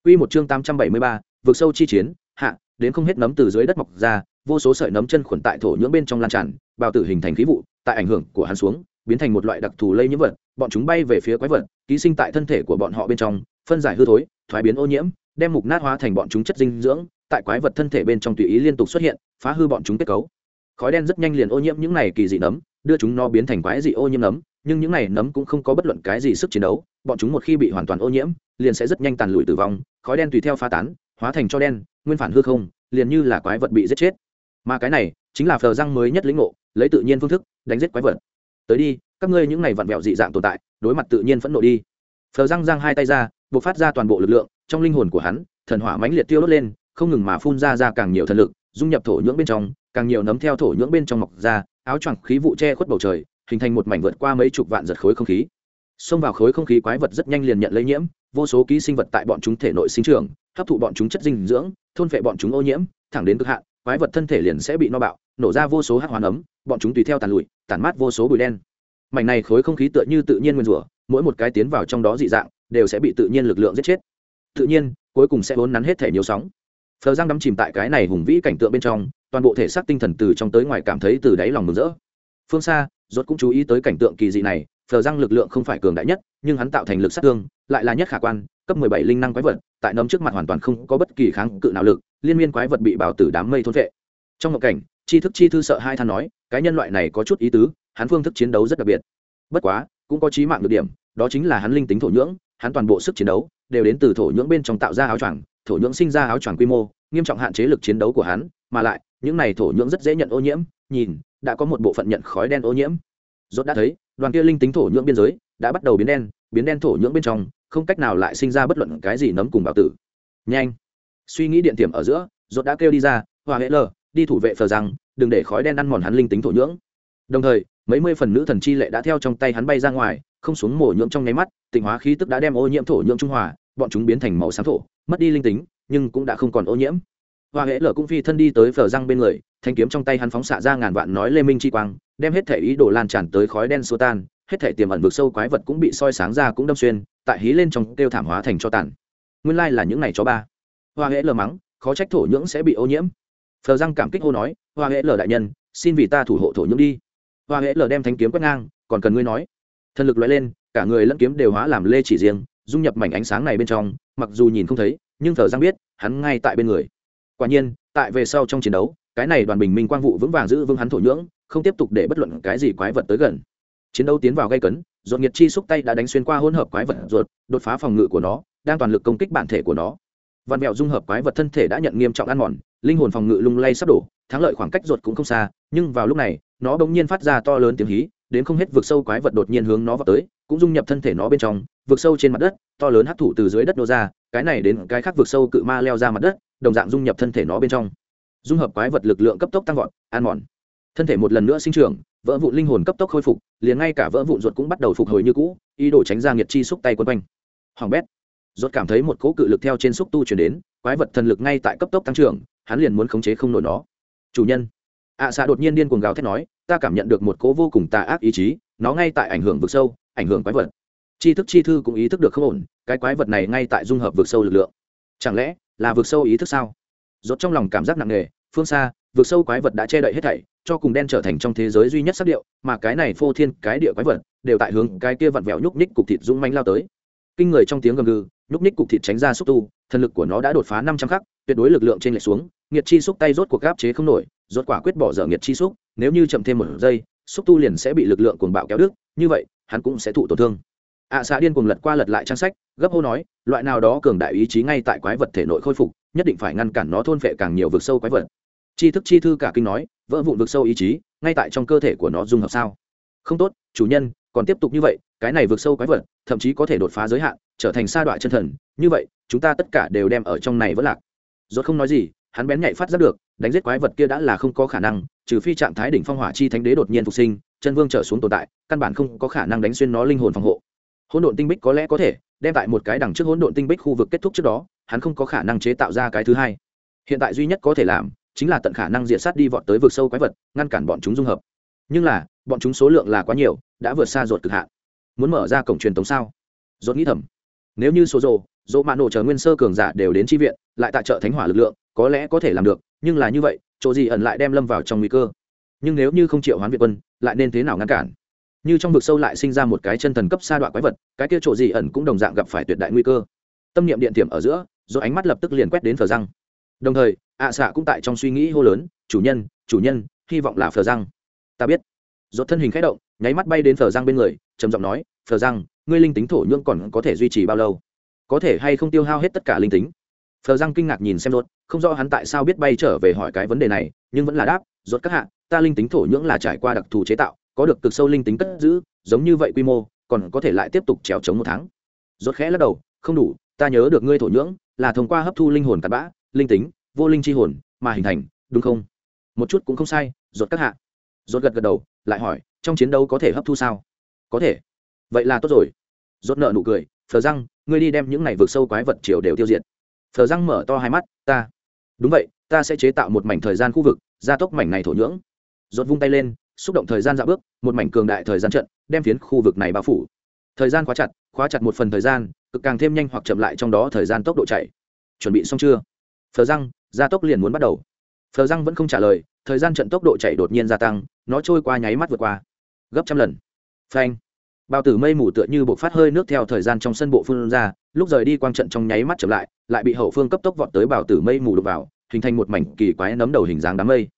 Quy một chương 873, vực sâu chi chiến, hạ, đến không hết nấm từ dưới đất mọc ra, vô số sợi nấm chân khuẩn tại thổ nhưỡng bên trong lan tràn, bào tử hình thành khí vụ, tại ảnh hưởng của hắn xuống, biến thành một loại đặc thù lây nhiễm vật, bọn chúng bay về phía quái vật, ký sinh tại thân thể của bọn họ bên trong, phân giải hư thối, thoái biến ô nhiễm, đem mục nát hóa thành bọn chúng chất dinh dưỡng, tại quái vật thân thể bên trong tùy ý liên tục xuất hiện, phá hư bọn chúng kết cấu. Khói đen rất nhanh liền ô nhiễm những này kỳ dị nấm, đưa chúng nó biến thành quái dị ô nhiễm nấm, nhưng những này nấm cũng không có bất luận cái gì sức chiến đấu, bọn chúng một khi bị hoàn toàn ô nhiễm, liền sẽ rất nhanh tàn lụi tử vong, khói đen tùy theo phá tán, hóa thành cho đen, nguyên phản hư không, liền như là quái vật bị giết chết. Mà cái này, chính là phờ răng mới nhất lĩnh ngộ, lấy tự nhiên phương thức đánh giết quái vật. Tới đi, các ngươi những ngày vặn vẹo dị dạng tồn tại, đối mặt tự nhiên phẫn nộ đi. Phờ răng giang hai tay ra, bộc phát ra toàn bộ lực lượng, trong linh hồn của hắn, thần hỏa mãnh liệt tiêu đốt lên, không ngừng mà phun ra ra càng nhiều thần lực, dung nhập thổ nhưỡng bên trong, càng nhiều nấm theo thổ nhưỡng bên trong mọc ra, áo choàng khí vụ che khuất bầu trời, hình thành một mảnh vượt qua mấy chục vạn giật khối không khí. Xông vào khối không khí quái vật rất nhanh liền nhận lây nhiễm, vô số ký sinh vật tại bọn chúng thể nội sinh trưởng, hấp thụ bọn chúng chất dinh dưỡng, thôn phệ bọn chúng ô nhiễm, thẳng đến cực hạn, quái vật thân thể liền sẽ bị no bạo, nổ ra vô số hát hoàn ấm, bọn chúng tùy theo tàn lụi, tản mát vô số bụi đen. Mảnh này khối không khí tựa như tự nhiên nguyên rủa, mỗi một cái tiến vào trong đó dị dạng, đều sẽ bị tự nhiên lực lượng giết chết. Tự nhiên, cuối cùng sẽ vốn nắn hết thể nhiều sóng. Phờ Giang đắm chìm tại cái này hùng vĩ cảnh tượng bên trong, toàn bộ thể xác tinh thần từ trong tới ngoài cảm thấy từ đáy lòng mừng rỡ. Phương xa, rốt cũng chú ý tới cảnh tượng kỳ dị này, phờ răng lực lượng không phải cường đại nhất, nhưng hắn tạo thành lực sát thương, lại là nhất khả quan, cấp mười bảy linh năng quái vật, tại nấm trước mặt hoàn toàn không có bất kỳ kháng cự nào lực, liên miên quái vật bị bảo tử đám mây thôn vệ trong một cảnh chi thức chi thư sợ hai than nói, cái nhân loại này có chút ý tứ, hắn phương thức chiến đấu rất đặc biệt. Bất quá, cũng có trí mạng được điểm, đó chính là hắn linh tính thổ nhưỡng, hắn toàn bộ sức chiến đấu đều đến từ thổ nhưỡng bên trong tạo ra áo choàng, thổ nhưỡng sinh ra áo choàng quy mô, nghiêm trọng hạn chế lực chiến đấu của hắn, mà lại, những này thổ nhưỡng rất dễ nhận ô nhiễm, nhìn, đã có một bộ phận nhận khói đen ô nhiễm. Rốt đã thấy đoàn kia linh tính thổ nhưỡng biên giới đã bắt đầu biến đen biến đen thổ nhưỡng bên trong, không cách nào lại sinh ra bất luận cái gì nấm cùng bào tử. Nhanh! Suy nghĩ điện tiềm ở giữa dốt đã kêu đi ra hòa hệ lờ, đi thủ vệ phờ rằng đừng để khói đen ăn mòn hắn linh tính thổ nhưỡng. Đồng thời, mấy mươi phần nữ thần chi lệ đã theo trong tay hắn bay ra ngoài, không xuống mổ nhưỡng trong nháy mắt, tịnh hóa khí tức đã đem ô nhiễm thổ nhưỡng trung hòa, bọn chúng biến thành màu xám thổ, mất đi linh tính, nhưng cũng đã không còn ô nhiễm hoa hễ lở cũng phi thân đi tới phở răng bên người, thanh kiếm trong tay hắn phóng xạ ra ngàn vạn nói lê minh chi quang, đem hết thể ý đồ lan tràn tới khói đen xô tan, hết thể tiềm ẩn vực sâu quái vật cũng bị soi sáng ra cũng đâm xuyên, tại hí lên trong kêu thảm hóa thành cho tàn. Nguyên lai là những này chó ba. Hoa hễ lở mắng, khó trách thổ nhưỡng sẽ bị ô nhiễm. Phờ răng cảm kích hô nói, hoa hễ lở đại nhân, xin vì ta thủ hộ thổ nhưỡng đi. Hoa hễ lở đem thanh kiếm quét ngang, còn cần ngươi nói. Thần lực loại lên, cả người lẫn kiếm đều hóa làm lê chỉ riêng, dung nhập mảnh ánh sáng này bên trong, mặc dù nhìn không thấy, nhưng thờ giang biết, hắn ngay tại bên người quả nhiên, tại về sau trong chiến đấu, cái này đoàn bình minh quang vụ vững vàng giữ vững hắn thổ nhưỡng, không tiếp tục để bất luận cái gì quái vật tới gần. Chiến đấu tiến vào gây cấn, ruột nhiệt chi xúc tay đã đánh xuyên qua hỗn hợp quái vật ruột, đột phá phòng ngự của nó, đang toàn lực công kích bản thể của nó. Vạn mẹo dung hợp quái vật thân thể đã nhận nghiêm trọng ăn mòn, linh hồn phòng ngự lung lay sắp đổ, thắng lợi khoảng cách ruột cũng không xa, nhưng vào lúc này, nó bỗng nhiên phát ra to lớn tiếng hí, đến không hết vực sâu quái vật đột nhiên hướng nó vào tới, cũng dung nhập thân thể nó bên trong, vực sâu trên mặt đất, to lớn hấp thụ từ dưới đất nô ra, cái này đến cái khác vực sâu cự ma leo ra mặt đất đồng dạng dung nhập thân thể nó bên trong. Dung hợp quái vật lực lượng cấp tốc tăng vọt an mòn. Thân thể một lần nữa sinh trưởng, vỡ vụn linh hồn cấp tốc khôi phục, liền ngay cả vỡ vụn ruột cũng bắt đầu phục hồi như cũ, ý đồ tránh ra nghiệt chi xúc tay quân quanh. Hoàng bét ruột cảm thấy một cỗ cự lực theo trên xúc tu chuyển đến, quái vật thần lực ngay tại cấp tốc tăng trưởng, hắn liền muốn khống chế không nổi nó. Chủ nhân, ạ xạ đột nhiên điên cuồng gào thét nói, ta cảm nhận được một cỗ vô cùng tà ác ý chí, nó ngay tại ảnh hưởng vực sâu, ảnh hưởng quái vật. Chi thức chi thư cũng ý thức được không ổn, cái quái vật này ngay tại dung hợp vực sâu lực lượng chẳng lẽ là vượt sâu ý thức sao? Rốt trong lòng cảm giác nặng nề, phương xa vượt sâu quái vật đã che đậy hết thảy, cho cùng đen trở thành trong thế giới duy nhất sắc điệu, mà cái này phô thiên cái địa quái vật đều tại hướng cái kia vặn vẹo nhúc nhích cục thịt dũng manh lao tới. Kinh người trong tiếng gầm gừ, nhúc nhích cục thịt tránh ra xúc tu, thần lực của nó đã đột phá năm trăm khắc, tuyệt đối lực lượng trên lệch xuống, nghiệt chi xúc tay rốt cuộc gáp chế không nổi, rốt quả quyết bỏ dở nghiệt chi xúc, nếu như chậm thêm một giây, xúc tu liền sẽ bị lực lượng cuồng bạo kéo đứt, như vậy, hắn cũng sẽ thụ tổn thương ạ à, xạ điên cuồng lật qua lật lại trang sách gấp hô nói loại nào đó cường đại ý chí ngay tại quái vật thể nội khôi phục nhất định phải ngăn cản nó thôn phệ càng nhiều vực sâu quái vật. Chi thức chi thư cả kinh nói vỡ vụn vực sâu ý chí ngay tại trong cơ thể của nó dung hợp sao? Không tốt chủ nhân còn tiếp tục như vậy cái này vượt sâu quái vật thậm chí có thể đột phá giới hạn trở thành sa đoạn chân thần như vậy chúng ta tất cả đều đem ở trong này vẫn lạc. Rốt không nói gì hắn bén nhạy phát giác được đánh giết quái vật kia đã là không có khả năng trừ phi trạng thái đỉnh phong hỏa chi thánh đế đột nhiên phục sinh chân vương trở xuống tồn tại căn bản không có khả năng đánh xuyên nó linh hồn phòng hộ hỗn độn tinh bích có lẽ có thể đem tại một cái đằng trước hỗn độn tinh bích khu vực kết thúc trước đó, hắn không có khả năng chế tạo ra cái thứ hai. Hiện tại duy nhất có thể làm chính là tận khả năng diện sát đi vọt tới vực sâu quái vật, ngăn cản bọn chúng dung hợp. Nhưng là, bọn chúng số lượng là quá nhiều, đã vượt xa ruột cực hạn. Muốn mở ra cổng truyền tống sao? Ruột nghĩ thầm. Nếu như số rồ dỗ mạ nổ chờ nguyên sơ cường giả đều đến tri viện, lại tại trợ thánh hỏa lực lượng, có lẽ có thể làm được, nhưng là như vậy, chỗ gì ẩn lại đem lâm vào trong nguy cơ? Nhưng nếu như không triệu hoán việt quân, lại nên thế nào ngăn cản? Như trong vực sâu lại sinh ra một cái chân thần cấp sa đoạn quái vật, cái kia chỗ gì ẩn cũng đồng dạng gặp phải tuyệt đại nguy cơ. Tâm niệm điện tiềm ở giữa, rồi ánh mắt lập tức liền quét đến phờ răng. Đồng thời, ạ à xạ cũng tại trong suy nghĩ hô lớn, chủ nhân chủ nhân, hy vọng là phờ răng. Ta biết. Dốt thân hình khẽ động, nháy mắt bay đến phờ răng bên người, trầm giọng nói phờ răng, ngươi linh tính thổ nhưỡng còn có thể duy trì bao lâu? Có thể hay không tiêu hao hết tất cả linh tính? Phờ răng kinh ngạc nhìn xem rốt, không rõ hắn tại sao biết bay trở về hỏi cái vấn đề này, nhưng vẫn là đáp, rốt các hạ, ta linh tính thổ nhưỡng là trải qua đặc thù chế tạo có được cực sâu linh tính cất giữ, giống như vậy quy mô, còn có thể lại tiếp tục trèo chống một tháng. Rốt khẽ lắc đầu, không đủ, ta nhớ được ngươi thổ nhưỡng, là thông qua hấp thu linh hồn cặn bã, linh tính, vô linh chi hồn, mà hình thành, đúng không? Một chút cũng không sai, rốt các hạ. Rốt gật gật đầu, lại hỏi, trong chiến đấu có thể hấp thu sao? Có thể. Vậy là tốt rồi. Rốt nợ nụ cười, phờ răng, ngươi đi đem những này vượt sâu quái vật triều đều tiêu diệt. Phờ răng mở to hai mắt, ta. Đúng vậy, ta sẽ chế tạo một mảnh thời gian khu vực, gia tốc mảnh này thổ nhưỡng. Rốt vung tay lên xúc động thời gian dạo bước, một mảnh cường đại thời gian trận đem phiến khu vực này bao phủ. Thời gian khóa chặt khóa chặt một phần thời gian, cực càng thêm nhanh hoặc chậm lại trong đó thời gian tốc độ chạy. Chuẩn bị xong chưa? Phờ răng, gia tốc liền muốn bắt đầu. Phờ răng vẫn không trả lời, thời gian trận tốc độ chạy đột nhiên gia tăng, nó trôi qua nháy mắt vượt qua. Gấp trăm lần. Phanh. Bao tử mây mù tựa như bộ phát hơi nước theo thời gian trong sân bộ phương ra, lúc rời đi quang trận trong nháy mắt chậm lại lại bị hậu phương cấp tốc vọt tới bảo tử mây mù đục vào, hình thành một mảnh kỳ quái nấm đầu hình dáng đám mây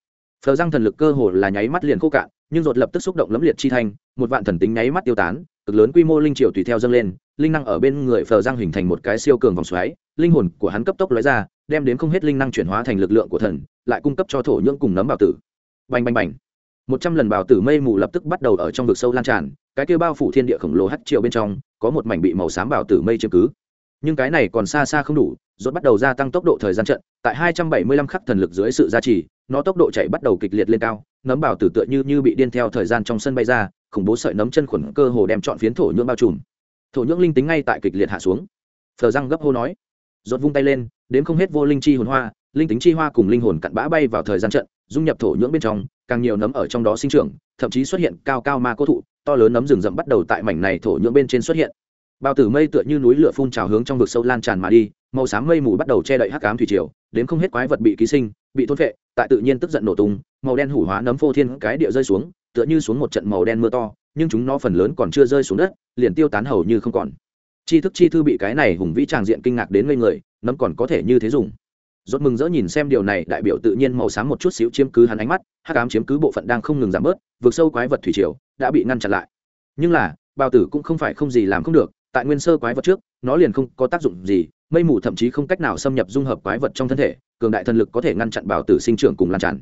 phờ răng thần lực cơ hồ là nháy mắt liền khô cạn, nhưng rột lập tức xúc động lấm liệt chi thanh, một vạn thần tính nháy mắt tiêu tán, cực lớn quy mô linh triều tùy theo dâng lên, linh năng ở bên người phờ răng hình thành một cái siêu cường vòng xoáy, linh hồn của hắn cấp tốc lóe ra, đem đến không hết linh năng chuyển hóa thành lực lượng của thần, lại cung cấp cho thổ nhưỡng cùng nấm bảo tử. Bành bành bành. Một trăm lần bảo tử mây mù lập tức bắt đầu ở trong vực sâu lan tràn, cái kia bao phủ thiên địa khổng lồ hắt triệu bên trong, có một mảnh bị màu xám bảo tử mây chiếm cứ nhưng cái này còn xa xa không đủ, rốt bắt đầu gia tăng tốc độ thời gian trận, tại 275 khắc thần lực dưới sự gia trì, nó tốc độ chạy bắt đầu kịch liệt lên cao, nấm bảo tử tựa như như bị điên theo thời gian trong sân bay ra, khủng bố sợi nấm chân khuẩn cơ hồ đem chọn phiến thổ nhưỡng bao trùm. Thổ nhưỡng linh tính ngay tại kịch liệt hạ xuống. Phờ răng gấp hô nói, rốt vung tay lên đến không hết vô linh chi hồn hoa, linh tính chi hoa cùng linh hồn cặn bã bay vào thời gian trận, dung nhập thổ nhưỡng bên trong, càng nhiều nấm ở trong đó sinh trưởng, thậm chí xuất hiện cao cao ma cố thụ, to lớn nấm rừng rậm bắt đầu tại mảnh này thổ nhưỡng bên trên xuất hiện bao tử mây tựa như núi lửa phun trào hướng trong vực sâu lan tràn mà đi, màu xám mây mù bắt đầu che đậy hắc ám thủy triều, đến không hết quái vật bị ký sinh, bị thôn phệ, tại tự nhiên tức giận nổ tung, màu đen hủ hóa nấm phô thiên cái địa rơi xuống, tựa như xuống một trận màu đen mưa to, nhưng chúng nó phần lớn còn chưa rơi xuống đất, liền tiêu tán hầu như không còn. Chi thức chi thư bị cái này hùng vĩ tràng diện kinh ngạc đến ngây người, nấm còn có thể như thế dùng. Rốt mừng rỡ nhìn xem điều này, đại biểu tự nhiên màu xám một chút xíu chiếm cứ hắn ánh mắt, hắc ám chiếm cứ bộ phận đang không ngừng giảm bớt, vượt sâu quái vật thủy triều đã bị ngăn chặn lại. Nhưng là, bao tử cũng không phải không gì làm không được tại nguyên sơ quái vật trước, nó liền không có tác dụng gì, mây mù thậm chí không cách nào xâm nhập dung hợp quái vật trong thân thể, cường đại thần lực có thể ngăn chặn bào tử sinh trưởng cùng lan tràn.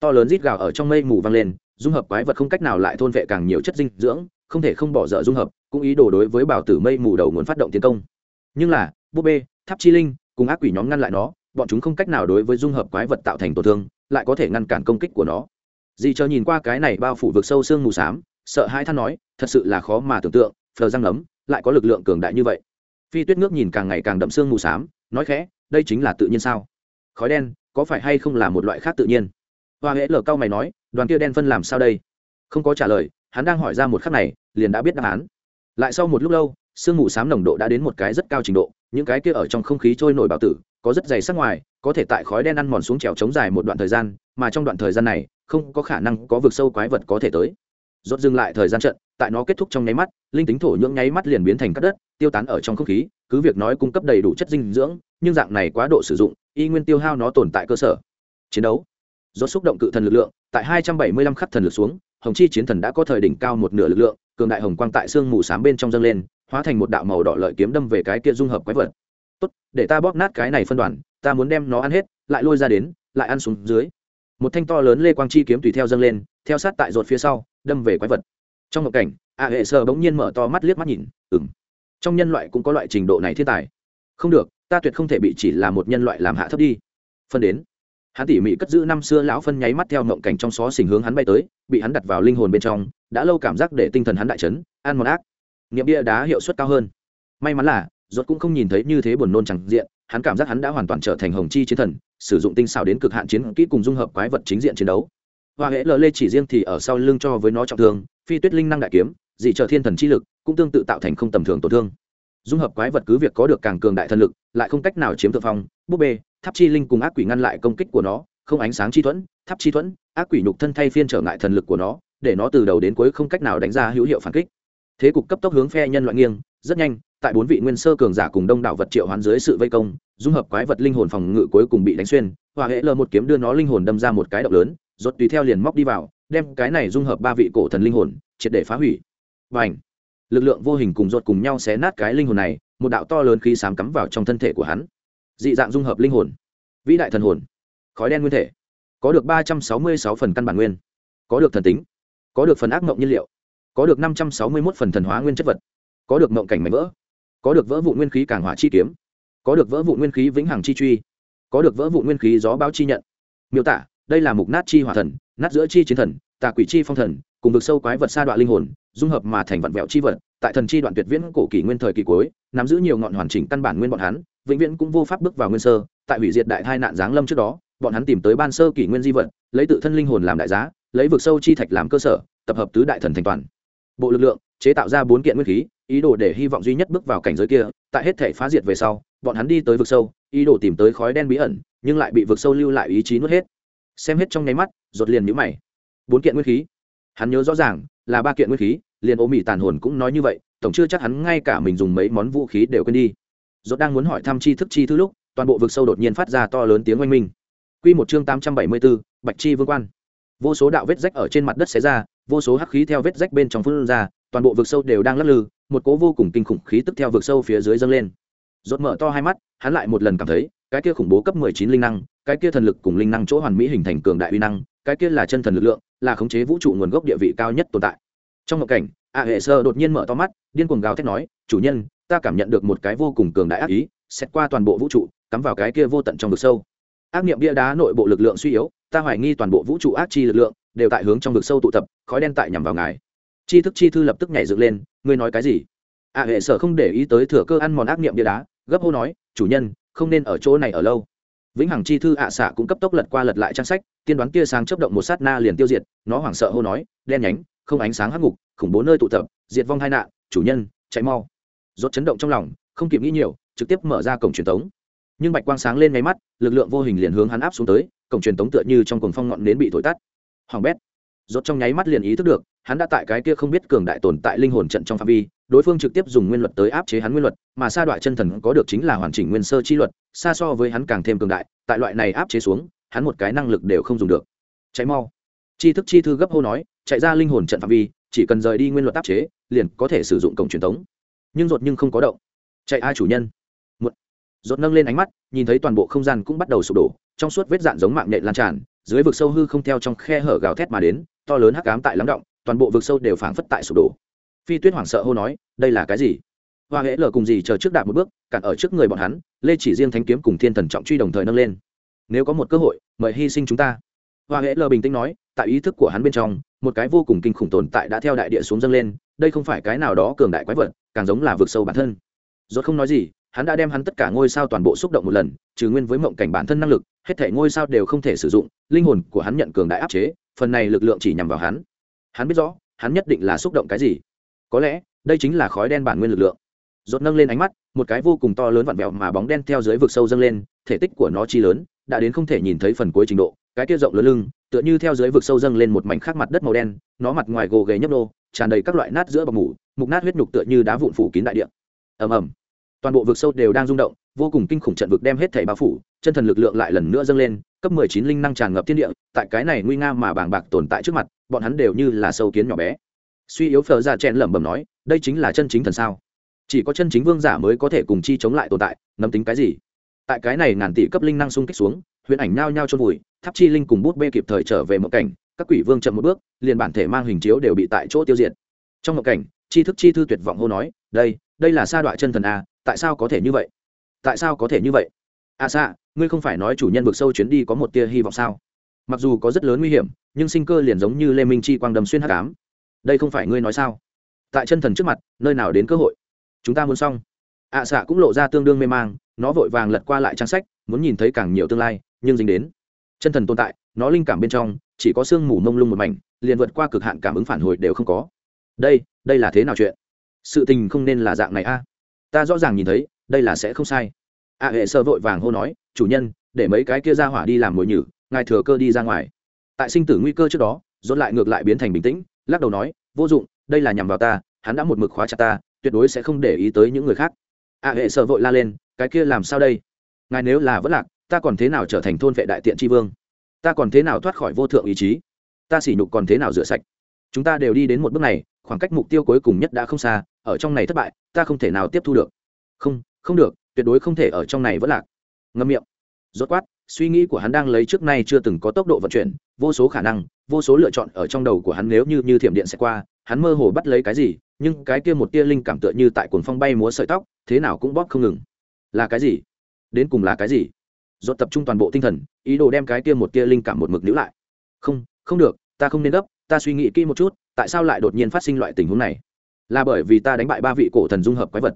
To lớn rít gào ở trong mây mù vang lên, dung hợp quái vật không cách nào lại thôn vệ càng nhiều chất dinh dưỡng, không thể không bỏ dở dung hợp, cũng ý đồ đối với bào tử mây mù đầu muốn phát động tiến công. Nhưng là, búp bê, tháp chi linh cùng ác quỷ nhóm ngăn lại nó, bọn chúng không cách nào đối với dung hợp quái vật tạo thành tổn thương, lại có thể ngăn cản công kích của nó. Dì chờ nhìn qua cái này bao phủ vực sâu xương mù xám, sợ hai than nói, thật sự là khó mà tưởng tượng, phờ răng nấm lại có lực lượng cường đại như vậy. Phi tuyết Ngước nhìn càng ngày càng đậm sương mù xám, nói khẽ, đây chính là tự nhiên sao? Khói đen, có phải hay không là một loại khác tự nhiên? Hoa hễ lờ cao mày nói, đoàn kia đen phân làm sao đây? Không có trả lời, hắn đang hỏi ra một khắc này, liền đã biết đáp án. Lại sau một lúc lâu, sương mù xám nồng độ đã đến một cái rất cao trình độ, những cái kia ở trong không khí trôi nổi bào tử, có rất dày sắc ngoài, có thể tại khói đen ăn mòn xuống trèo chống dài một đoạn thời gian, mà trong đoạn thời gian này, không có khả năng có vực sâu quái vật có thể tới. Rốt dừng lại thời gian trận tại nó kết thúc trong nháy mắt, linh tính thổ nhưỡng nháy mắt liền biến thành cát đất, tiêu tán ở trong không khí, cứ việc nói cung cấp đầy đủ chất dinh dưỡng, nhưng dạng này quá độ sử dụng, y nguyên tiêu hao nó tồn tại cơ sở. Chiến đấu. Rốt xúc động cự thần lực lượng, tại 275 khắc thần lực xuống, hồng chi chiến thần đã có thời đỉnh cao một nửa lực lượng, cường đại hồng quang tại xương mù xám bên trong dâng lên, hóa thành một đạo màu đỏ lợi kiếm đâm về cái kia dung hợp quái vật. Tốt, để ta bóp nát cái này phân đoàn, ta muốn đem nó ăn hết, lại lôi ra đến, lại ăn xuống dưới. Một thanh to lớn lê quang chi kiếm tùy theo dâng lên, theo sát tại rột phía sau, đâm về quái vật trong một cảnh, a hệ sơ bỗng nhiên mở to mắt liếc mắt nhìn ừng trong nhân loại cũng có loại trình độ này thiên tài. Không được, ta tuyệt không thể bị chỉ là một nhân loại làm hạ thấp đi. Phân đến, hắn tỉ mỉ cất giữ năm xưa lão phân nháy mắt theo mộng cảnh trong xó xình hướng hắn bay tới, bị hắn đặt vào linh hồn bên trong, đã lâu cảm giác để tinh thần hắn đại chấn ăn mòn ác. Nghiệm bia đá hiệu suất cao hơn. May mắn là rốt cũng không nhìn thấy như thế buồn nôn chẳng diện, hắn cảm giác hắn đã hoàn toàn trở thành hồng chi chiến thần, sử dụng tinh xảo đến cực hạn chiến kỹ cùng dung hợp quái vật chính diện chiến đấu. Hoa hệ lờ lê chỉ riêng thì ở sau lưng cho với nó trọng thương phi tuyết linh năng đại kiếm, dị trợ thiên thần chi lực, cũng tương tự tạo thành không tầm thường tổn thương. Dung hợp quái vật cứ việc có được càng cường đại thần lực, lại không cách nào chiếm thượng phong, búp bê, tháp chi linh cùng ác quỷ ngăn lại công kích của nó, không ánh sáng chi thuẫn, tháp chi thuẫn, ác quỷ nhục thân thay phiên trở ngại thần lực của nó, để nó từ đầu đến cuối không cách nào đánh ra hữu hiệu phản kích. Thế cục cấp tốc hướng phe nhân loại nghiêng, rất nhanh tại bốn vị nguyên sơ cường giả cùng đông đảo vật triệu hoán dưới sự vây công, dung hợp quái vật linh hồn phòng ngự cuối cùng bị đánh xuyên, hòa hệ lờ một kiếm đưa nó linh hồn đâm ra một cái động lớn, rốt tùy theo liền móc đi vào, đem cái này dung hợp ba vị cổ thần linh hồn, triệt để phá hủy. Và ảnh lực lượng vô hình cùng rốt cùng nhau xé nát cái linh hồn này, một đạo to lớn khí sám cắm vào trong thân thể của hắn. Dị dạng dung hợp linh hồn. Vĩ đại thần hồn. Khói đen nguyên thể. Có được ba trăm sáu mươi sáu phần căn bản nguyên. Có được thần tính. Có được phần ác mộng nhiên liệu. Có được năm trăm sáu mươi một phần thần hóa nguyên chất vật. Có được mộng cảnh mảnh vỡ có được vỡ vụ nguyên khí cảng hỏa chi kiếm, có được vỡ vụ nguyên khí vĩnh hằng chi truy, có được vỡ vụ nguyên khí gió báo chi nhận. Miêu tả, đây là mục nát chi hỏa thần, nát giữa chi chiến thần, tà quỷ chi phong thần, cùng vực sâu quái vật sa đoạn linh hồn, dung hợp mà thành vạn vẹo chi vật, tại thần chi đoạn tuyệt viễn cổ kỷ nguyên thời kỳ cuối, nắm giữ nhiều ngọn hoàn chỉnh căn bản nguyên bọn hắn, vĩnh viễn cũng vô pháp bước vào nguyên sơ, tại hủy diệt đại hai nạn giáng lâm trước đó, bọn hắn tìm tới ban sơ kỷ nguyên di vật, lấy tự thân linh hồn làm đại giá, lấy vực sâu chi thạch làm cơ sở, tập hợp tứ đại thần thành toàn. Bộ lực lượng, chế tạo ra bốn kiện nguyên khí ý đồ để hy vọng duy nhất bước vào cảnh giới kia tại hết thể phá diệt về sau bọn hắn đi tới vực sâu ý đồ tìm tới khói đen bí ẩn nhưng lại bị vực sâu lưu lại ý chí nuốt hết. Xem hết trong nháy mắt rột liền nhũ mày. Bốn kiện nguyên khí. Hắn nhớ rõ ràng là ba kiện nguyên khí liền ô mỹ tàn hồn cũng nói như vậy tổng chưa chắc hắn ngay cả mình dùng mấy món vũ khí đều quên đi. Rột đang muốn hỏi thăm chi thức chi thứ lúc toàn bộ vực sâu đột nhiên phát ra to lớn tiếng oanh minh. Quy một chương tám trăm bảy mươi bốn, Bạch Chi Vương Quan. Vô số đạo vết rách ở trên mặt đất xé ra, vô số hắc khí theo vết rách bên trong phun ra, toàn bộ vực sâu đều đang lắc lư, một cỗ vô cùng kinh khủng khí tức theo vực sâu phía dưới dâng lên. Rốt mở to hai mắt, hắn lại một lần cảm thấy, cái kia khủng bố cấp mười chín linh năng, cái kia thần lực cùng linh năng chỗ hoàn mỹ hình thành cường đại uy năng, cái kia là chân thần lực lượng, là khống chế vũ trụ nguồn gốc địa vị cao nhất tồn tại. Trong một cảnh, A Hệ Sơ đột nhiên mở to mắt, điên cuồng gào thét nói, "Chủ nhân, ta cảm nhận được một cái vô cùng cường đại ác ý, xét qua toàn bộ vũ trụ, cắm vào cái kia vô tận trong vực sâu." Ác niệm bia đá nội bộ lực lượng suy yếu, ta hoài nghi toàn bộ vũ trụ ác chi lực lượng đều tại hướng trong vực sâu tụ tập, khói đen tại nhằm vào ngài. Chi thức chi thư lập tức nhảy dựng lên, ngươi nói cái gì? A Hệ Sở không để ý tới thừa cơ ăn mòn ác niệm bia đá, gấp hô nói, "Chủ nhân, không nên ở chỗ này ở lâu." vĩnh hằng chi thư ạ xạ cũng cấp tốc lật qua lật lại trang sách tiên đoán kia sáng chấp động một sát na liền tiêu diệt nó hoảng sợ hô nói đen nhánh không ánh sáng hắc ngục khủng bố nơi tụ tập diệt vong hai nạn chủ nhân chạy mau rốt chấn động trong lòng không kịp nghĩ nhiều trực tiếp mở ra cổng truyền tống nhưng bạch quang sáng lên ngay mắt lực lượng vô hình liền hướng hắn áp xuống tới cổng truyền tống tựa như trong cuồng phong ngọn nến bị thổi tắt hoàng bét rốt trong nháy mắt liền ý thức được hắn đã tại cái kia không biết cường đại tồn tại linh hồn trận trong phạm vi, đối phương trực tiếp dùng nguyên luật tới áp chế hắn nguyên luật, mà sa đoạn chân thần có được chính là hoàn chỉnh nguyên sơ chi luật, xa so với hắn càng thêm cường đại, tại loại này áp chế xuống, hắn một cái năng lực đều không dùng được. Cháy mau. Chi thức chi thư gấp hô nói, chạy ra linh hồn trận phạm vi, chỉ cần rời đi nguyên luật áp chế, liền có thể sử dụng cổng truyền thống nhưng rột nhưng không có động. Chạy ai chủ nhân? Một. Rột nâng lên ánh mắt, nhìn thấy toàn bộ không gian cũng bắt đầu sụp đổ, trong suốt vết dạn giống mạng nhện lan tràn, dưới vực sâu hư không theo trong khe hở gào thét mà đến, to lớn hắc ám tại lắng động toàn bộ vực sâu đều phảng phất tại sụp đổ. Phi tuyết hoảng sợ hô nói, đây là cái gì? Hoa hễ lờ cùng gì chờ trước đạp một bước, cản ở trước người bọn hắn, lê chỉ riêng thanh kiếm cùng thiên thần trọng truy đồng thời nâng lên. Nếu có một cơ hội, mời hy sinh chúng ta. Hoa hễ lờ bình tĩnh nói, tại ý thức của hắn bên trong, một cái vô cùng kinh khủng tồn tại đã theo đại địa xuống dâng lên, đây không phải cái nào đó cường đại quái vật, càng giống là vực sâu bản thân. Rốt không nói gì, hắn đã đem hắn tất cả ngôi sao toàn bộ xúc động một lần, trừ nguyên với mộng cảnh bản thân năng lực, hết thể ngôi sao đều không thể sử dụng, linh hồn của hắn nhận cường đại áp chế, phần này lực lượng chỉ nhằm vào hắn hắn biết rõ, hắn nhất định là xúc động cái gì. Có lẽ, đây chính là khói đen bản nguyên lực lượng. Rột nâng lên ánh mắt, một cái vô cùng to lớn vặn vẹo mà bóng đen theo dưới vực sâu dâng lên, thể tích của nó chi lớn, đã đến không thể nhìn thấy phần cuối trình độ, cái kia rộng lớn lưng, tựa như theo dưới vực sâu dâng lên một mảnh khắc mặt đất màu đen, nó mặt ngoài gồ ghề nhấp nô, tràn đầy các loại nát giữa bọc mủ, mục nát huyết nhục tựa như đá vụn phủ kín đại địa. Ầm ầm. Toàn bộ vực sâu đều đang rung động, vô cùng kinh khủng trận vực đem hết thảy bao phủ, chân thần lực lượng lại lần nữa dâng lên, cấp mười chín linh năng tràn ngập thiên địa, tại cái này nguy nga mà bàng bạc tồn tại trước mặt bọn hắn đều như là sâu kiến nhỏ bé. Suy yếu phờ ra chen lẩm bẩm nói, đây chính là chân chính thần sao? Chỉ có chân chính vương giả mới có thể cùng chi chống lại tồn tại nắm tính cái gì? Tại cái này ngàn tỷ cấp linh năng xung kích xuống, huyền ảnh nhao nhao trôn vùi, tháp chi linh cùng bút bê kịp thời trở về mộng cảnh, các quỷ vương chậm một bước, liền bản thể mang hình chiếu đều bị tại chỗ tiêu diệt. Trong mộng cảnh, chi thức chi thư tuyệt vọng hô nói, đây đây là sa đoạn chân thần a tại sao có thể như vậy? Tại sao có thể như vậy? A à ngươi không phải nói chủ nhân vực sâu chuyến đi có một tia hy vọng sao? Mặc dù có rất lớn nguy hiểm, nhưng sinh cơ liền giống như lê minh chi quang đầm xuyên h tám đây không phải ngươi nói sao? Tại chân thần trước mặt, nơi nào đến cơ hội? Chúng ta muốn xong. Ạ à xạ cũng lộ ra tương đương mê mang, nó vội vàng lật qua lại trang sách, muốn nhìn thấy càng nhiều tương lai, nhưng dính đến. Chân thần tồn tại, nó linh cảm bên trong, chỉ có sương mù mông lung một mảnh, liền vượt qua cực hạn cảm ứng phản hồi đều không có. Đây đây là thế nào chuyện? Sự tình không nên là dạng này a. Ta rõ ràng nhìn thấy, đây là sẽ không sai. Ạ hệ sơ vội vàng hô nói, chủ nhân, để mấy cái kia ra hỏa đi làm mồi nhử ngài thừa cơ đi ra ngoài. Tại sinh tử nguy cơ trước đó dốt lại ngược lại biến thành bình tĩnh, lắc đầu nói, vô dụng, đây là nhằm vào ta, hắn đã một mực khóa chặt ta, tuyệt đối sẽ không để ý tới những người khác. A hệ sợ vội la lên, cái kia làm sao đây? Ngài nếu là vẫn lạc, ta còn thế nào trở thành thôn vệ đại tiện tri vương? Ta còn thế nào thoát khỏi vô thượng ý chí? Ta sỉ nhục còn thế nào rửa sạch? Chúng ta đều đi đến một bước này, khoảng cách mục tiêu cuối cùng nhất đã không xa, ở trong này thất bại, ta không thể nào tiếp thu được. Không không được, tuyệt đối không thể ở trong này vẫn lạc. Ngâm miệng. Rốt quát suy nghĩ của hắn đang lấy trước nay chưa từng có tốc độ vận chuyển, vô số khả năng, vô số lựa chọn ở trong đầu của hắn nếu như như thiểm điện sẽ qua, hắn mơ hồ bắt lấy cái gì, nhưng cái kia một tia linh cảm tựa như tại cuồng phong bay múa sợi tóc, thế nào cũng bóp không ngừng. Là cái gì? Đến cùng là cái gì? Dốt tập trung toàn bộ tinh thần, ý đồ đem cái kia một tia linh cảm một mực níu lại. Không không được, ta không nên gấp, ta suy nghĩ kỹ một chút, tại sao lại đột nhiên phát sinh loại tình huống này? Là bởi vì ta đánh bại ba vị cổ thần dung hợp quái vật.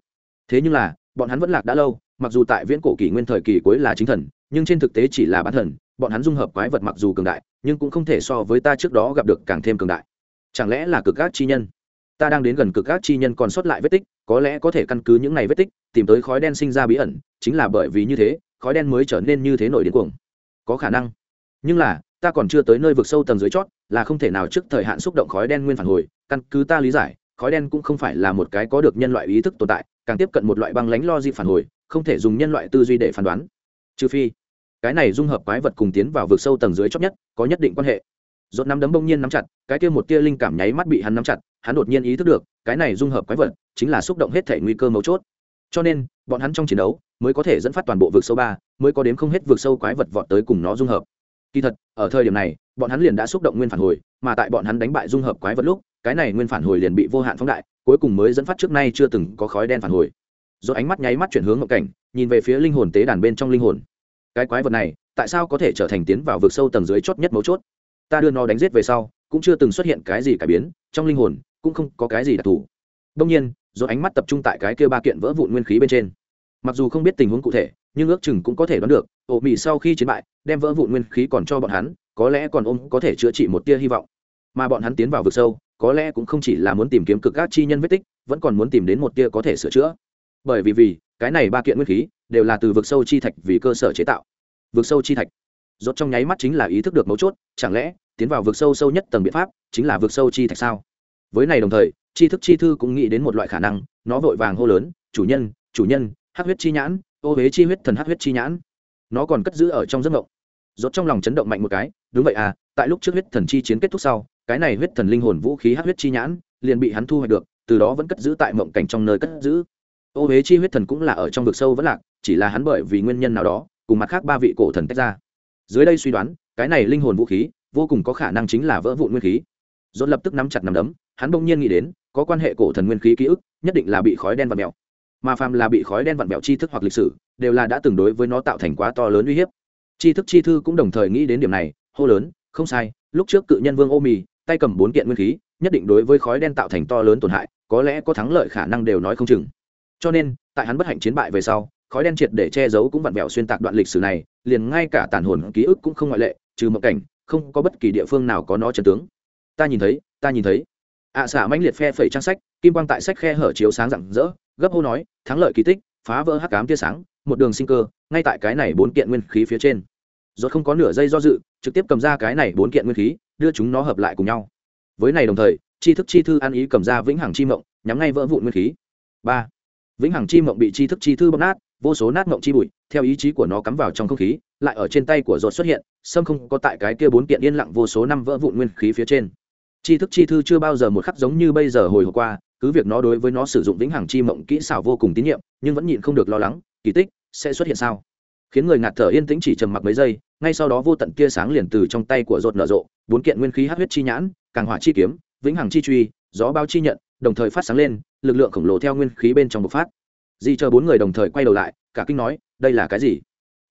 Thế nhưng là, bọn hắn vẫn lạc đã lâu, mặc dù tại viễn cổ kỷ nguyên thời kỳ cuối là chính thần nhưng trên thực tế chỉ là bán thần, bọn hắn dung hợp quái vật mặc dù cường đại, nhưng cũng không thể so với ta trước đó gặp được càng thêm cường đại. Chẳng lẽ là cực gác chi nhân? Ta đang đến gần cực gác chi nhân còn sót lại vết tích, có lẽ có thể căn cứ những này vết tích, tìm tới khói đen sinh ra bí ẩn, chính là bởi vì như thế, khói đen mới trở nên như thế nổi đến cuồng. Có khả năng. Nhưng là, ta còn chưa tới nơi vực sâu tầng dưới chót, là không thể nào trước thời hạn xúc động khói đen nguyên phản hồi, căn cứ ta lý giải, khói đen cũng không phải là một cái có được nhân loại ý thức tồn tại, càng tiếp cận một loại băng lánh lo di phản hồi, không thể dùng nhân loại tư duy để phán đoán trừ phi, cái này dung hợp quái vật cùng tiến vào vực sâu tầng dưới chót nhất, có nhất định quan hệ. Rốt nắm đấm bỗng nhiên nắm chặt, cái kia một tia linh cảm nháy mắt bị hắn nắm chặt, hắn đột nhiên ý thức được, cái này dung hợp quái vật chính là xúc động hết thể nguy cơ mấu chốt. Cho nên, bọn hắn trong chiến đấu mới có thể dẫn phát toàn bộ vực sâu ba, mới có đến không hết vực sâu quái vật vọt tới cùng nó dung hợp. Kỳ thật, ở thời điểm này, bọn hắn liền đã xúc động nguyên phản hồi, mà tại bọn hắn đánh bại dung hợp quái vật lúc, cái này nguyên phản hồi liền bị vô hạn phóng đại, cuối cùng mới dẫn phát trước nay chưa từng có khói đen phản hồi. Rồi ánh mắt nháy mắt chuyển hướng ngộ cảnh nhìn về phía linh hồn tế đàn bên trong linh hồn. Cái quái vật này, tại sao có thể trở thành tiến vào vực sâu tầng dưới chót nhất mấu chốt? Ta đưa nó đánh giết về sau, cũng chưa từng xuất hiện cái gì cải biến, trong linh hồn, cũng không có cái gì đặc thù. Đông nhiên, do ánh mắt tập trung tại cái kia ba kiện vỡ vụn nguyên khí bên trên. Mặc dù không biết tình huống cụ thể, nhưng ước chừng cũng có thể đoán được, ổ mị sau khi chiến bại, đem vỡ vụn nguyên khí còn cho bọn hắn, có lẽ còn ôm, có thể chữa trị một tia hy vọng. Mà bọn hắn tiến vào vực sâu, có lẽ cũng không chỉ là muốn tìm kiếm cực gác chi nhân vết tích, vẫn còn muốn tìm đến một tia có thể sửa chữa bởi vì vì, cái này ba kiện nguyên khí đều là từ vực sâu chi thạch vì cơ sở chế tạo. Vực sâu chi thạch. Rốt trong nháy mắt chính là ý thức được mấu chốt, chẳng lẽ tiến vào vực sâu sâu nhất tầng biện pháp chính là vực sâu chi thạch sao? Với này đồng thời chi thức chi thư cũng nghĩ đến một loại khả năng, nó vội vàng hô lớn, chủ nhân chủ nhân, hắc huyết chi nhãn, ô huế chi huyết thần hắc huyết chi nhãn. Nó còn cất giữ ở trong giấc mộng. Rốt trong lòng chấn động mạnh một cái, đúng vậy à tại lúc trước huyết thần chi chiến kết thúc sau, cái này huyết thần linh hồn vũ khí hắc huyết chi nhãn liền bị hắn thu hoạch được, từ đó vẫn cất giữ tại mộng cảnh trong nơi cất giữ ô huế chi huyết thần cũng là ở trong vực sâu vẫn lạc, chỉ là hắn bởi vì nguyên nhân nào đó, cùng mặt khác ba vị cổ thần tách ra. Dưới đây suy đoán, cái này linh hồn vũ khí, vô cùng có khả năng chính là vỡ vụn nguyên khí. Dốt lập tức nắm chặt nắm đấm, hắn bỗng nhiên nghĩ đến, có quan hệ cổ thần nguyên khí ký ức, nhất định là bị khói đen vặn mèo. Mà phàm là bị khói đen vặn mèo tri thức hoặc lịch sử, đều là đã từng đối với nó tạo thành quá to lớn uy hiếp. Tri thức chi thư cũng đồng thời nghĩ đến điểm này, hô lớn, không sai, lúc trước cự nhân vương ô mì, tay cầm bốn kiện nguyên khí, nhất định đối với khói đen tạo thành to lớn tổn hại, có lẽ có thắng lợi khả năng đều nói không chừng cho nên tại hắn bất hạnh chiến bại về sau khói đen triệt để che giấu cũng vặn vẹo xuyên tạc đoạn lịch sử này liền ngay cả tàn hồn ký ức cũng không ngoại lệ trừ một cảnh không có bất kỳ địa phương nào có nó trần tướng. Ta nhìn thấy ta nhìn thấy. Ạ à, xả mãnh liệt phe phẩy trang sách kim quang tại sách khe hở chiếu sáng rạng rỡ gấp hô nói thắng lợi kỳ tích phá vỡ hắc cám tia sáng một đường sinh cơ ngay tại cái này bốn kiện nguyên khí phía trên. Rốt không có nửa giây do dự trực tiếp cầm ra cái này bốn kiện nguyên khí đưa chúng nó hợp lại cùng nhau. Với này đồng thời chi thức chi thư ăn ý cầm ra vĩnh hằng chi mộng nhắm ngay vỡ vụn nguyên khí. Ba vĩnh hằng chi mộng bị chi thức chi thư bóp nát, vô số nát mộng chi bụi, theo ý chí của nó cắm vào trong không khí, lại ở trên tay của rột xuất hiện sâm không có tại cái kia bốn kiện yên lặng vô số năm vỡ vụn nguyên khí phía trên. Chi thức chi thư chưa bao giờ một khắc giống như bây giờ hồi hộp qua, cứ việc nó đối với nó sử dụng vĩnh hằng chi mộng kỹ xảo vô cùng tín nhiệm, nhưng vẫn nhịn không được lo lắng, kỳ tích sẽ xuất hiện sao? Khiến người ngạt thở yên tĩnh chỉ trầm mặc mấy giây, ngay sau đó vô tận kia sáng liền từ trong tay của rột nở rộ, bốn kiện nguyên khí hát huyết chi nhãn, càng hỏa chi kiếm, vĩnh hằng chi truy, gió bao chi nhận đồng thời phát sáng lên, lực lượng khổng lồ theo nguyên khí bên trong bộc phát. Di chờ bốn người đồng thời quay đầu lại, cả kinh nói, đây là cái gì?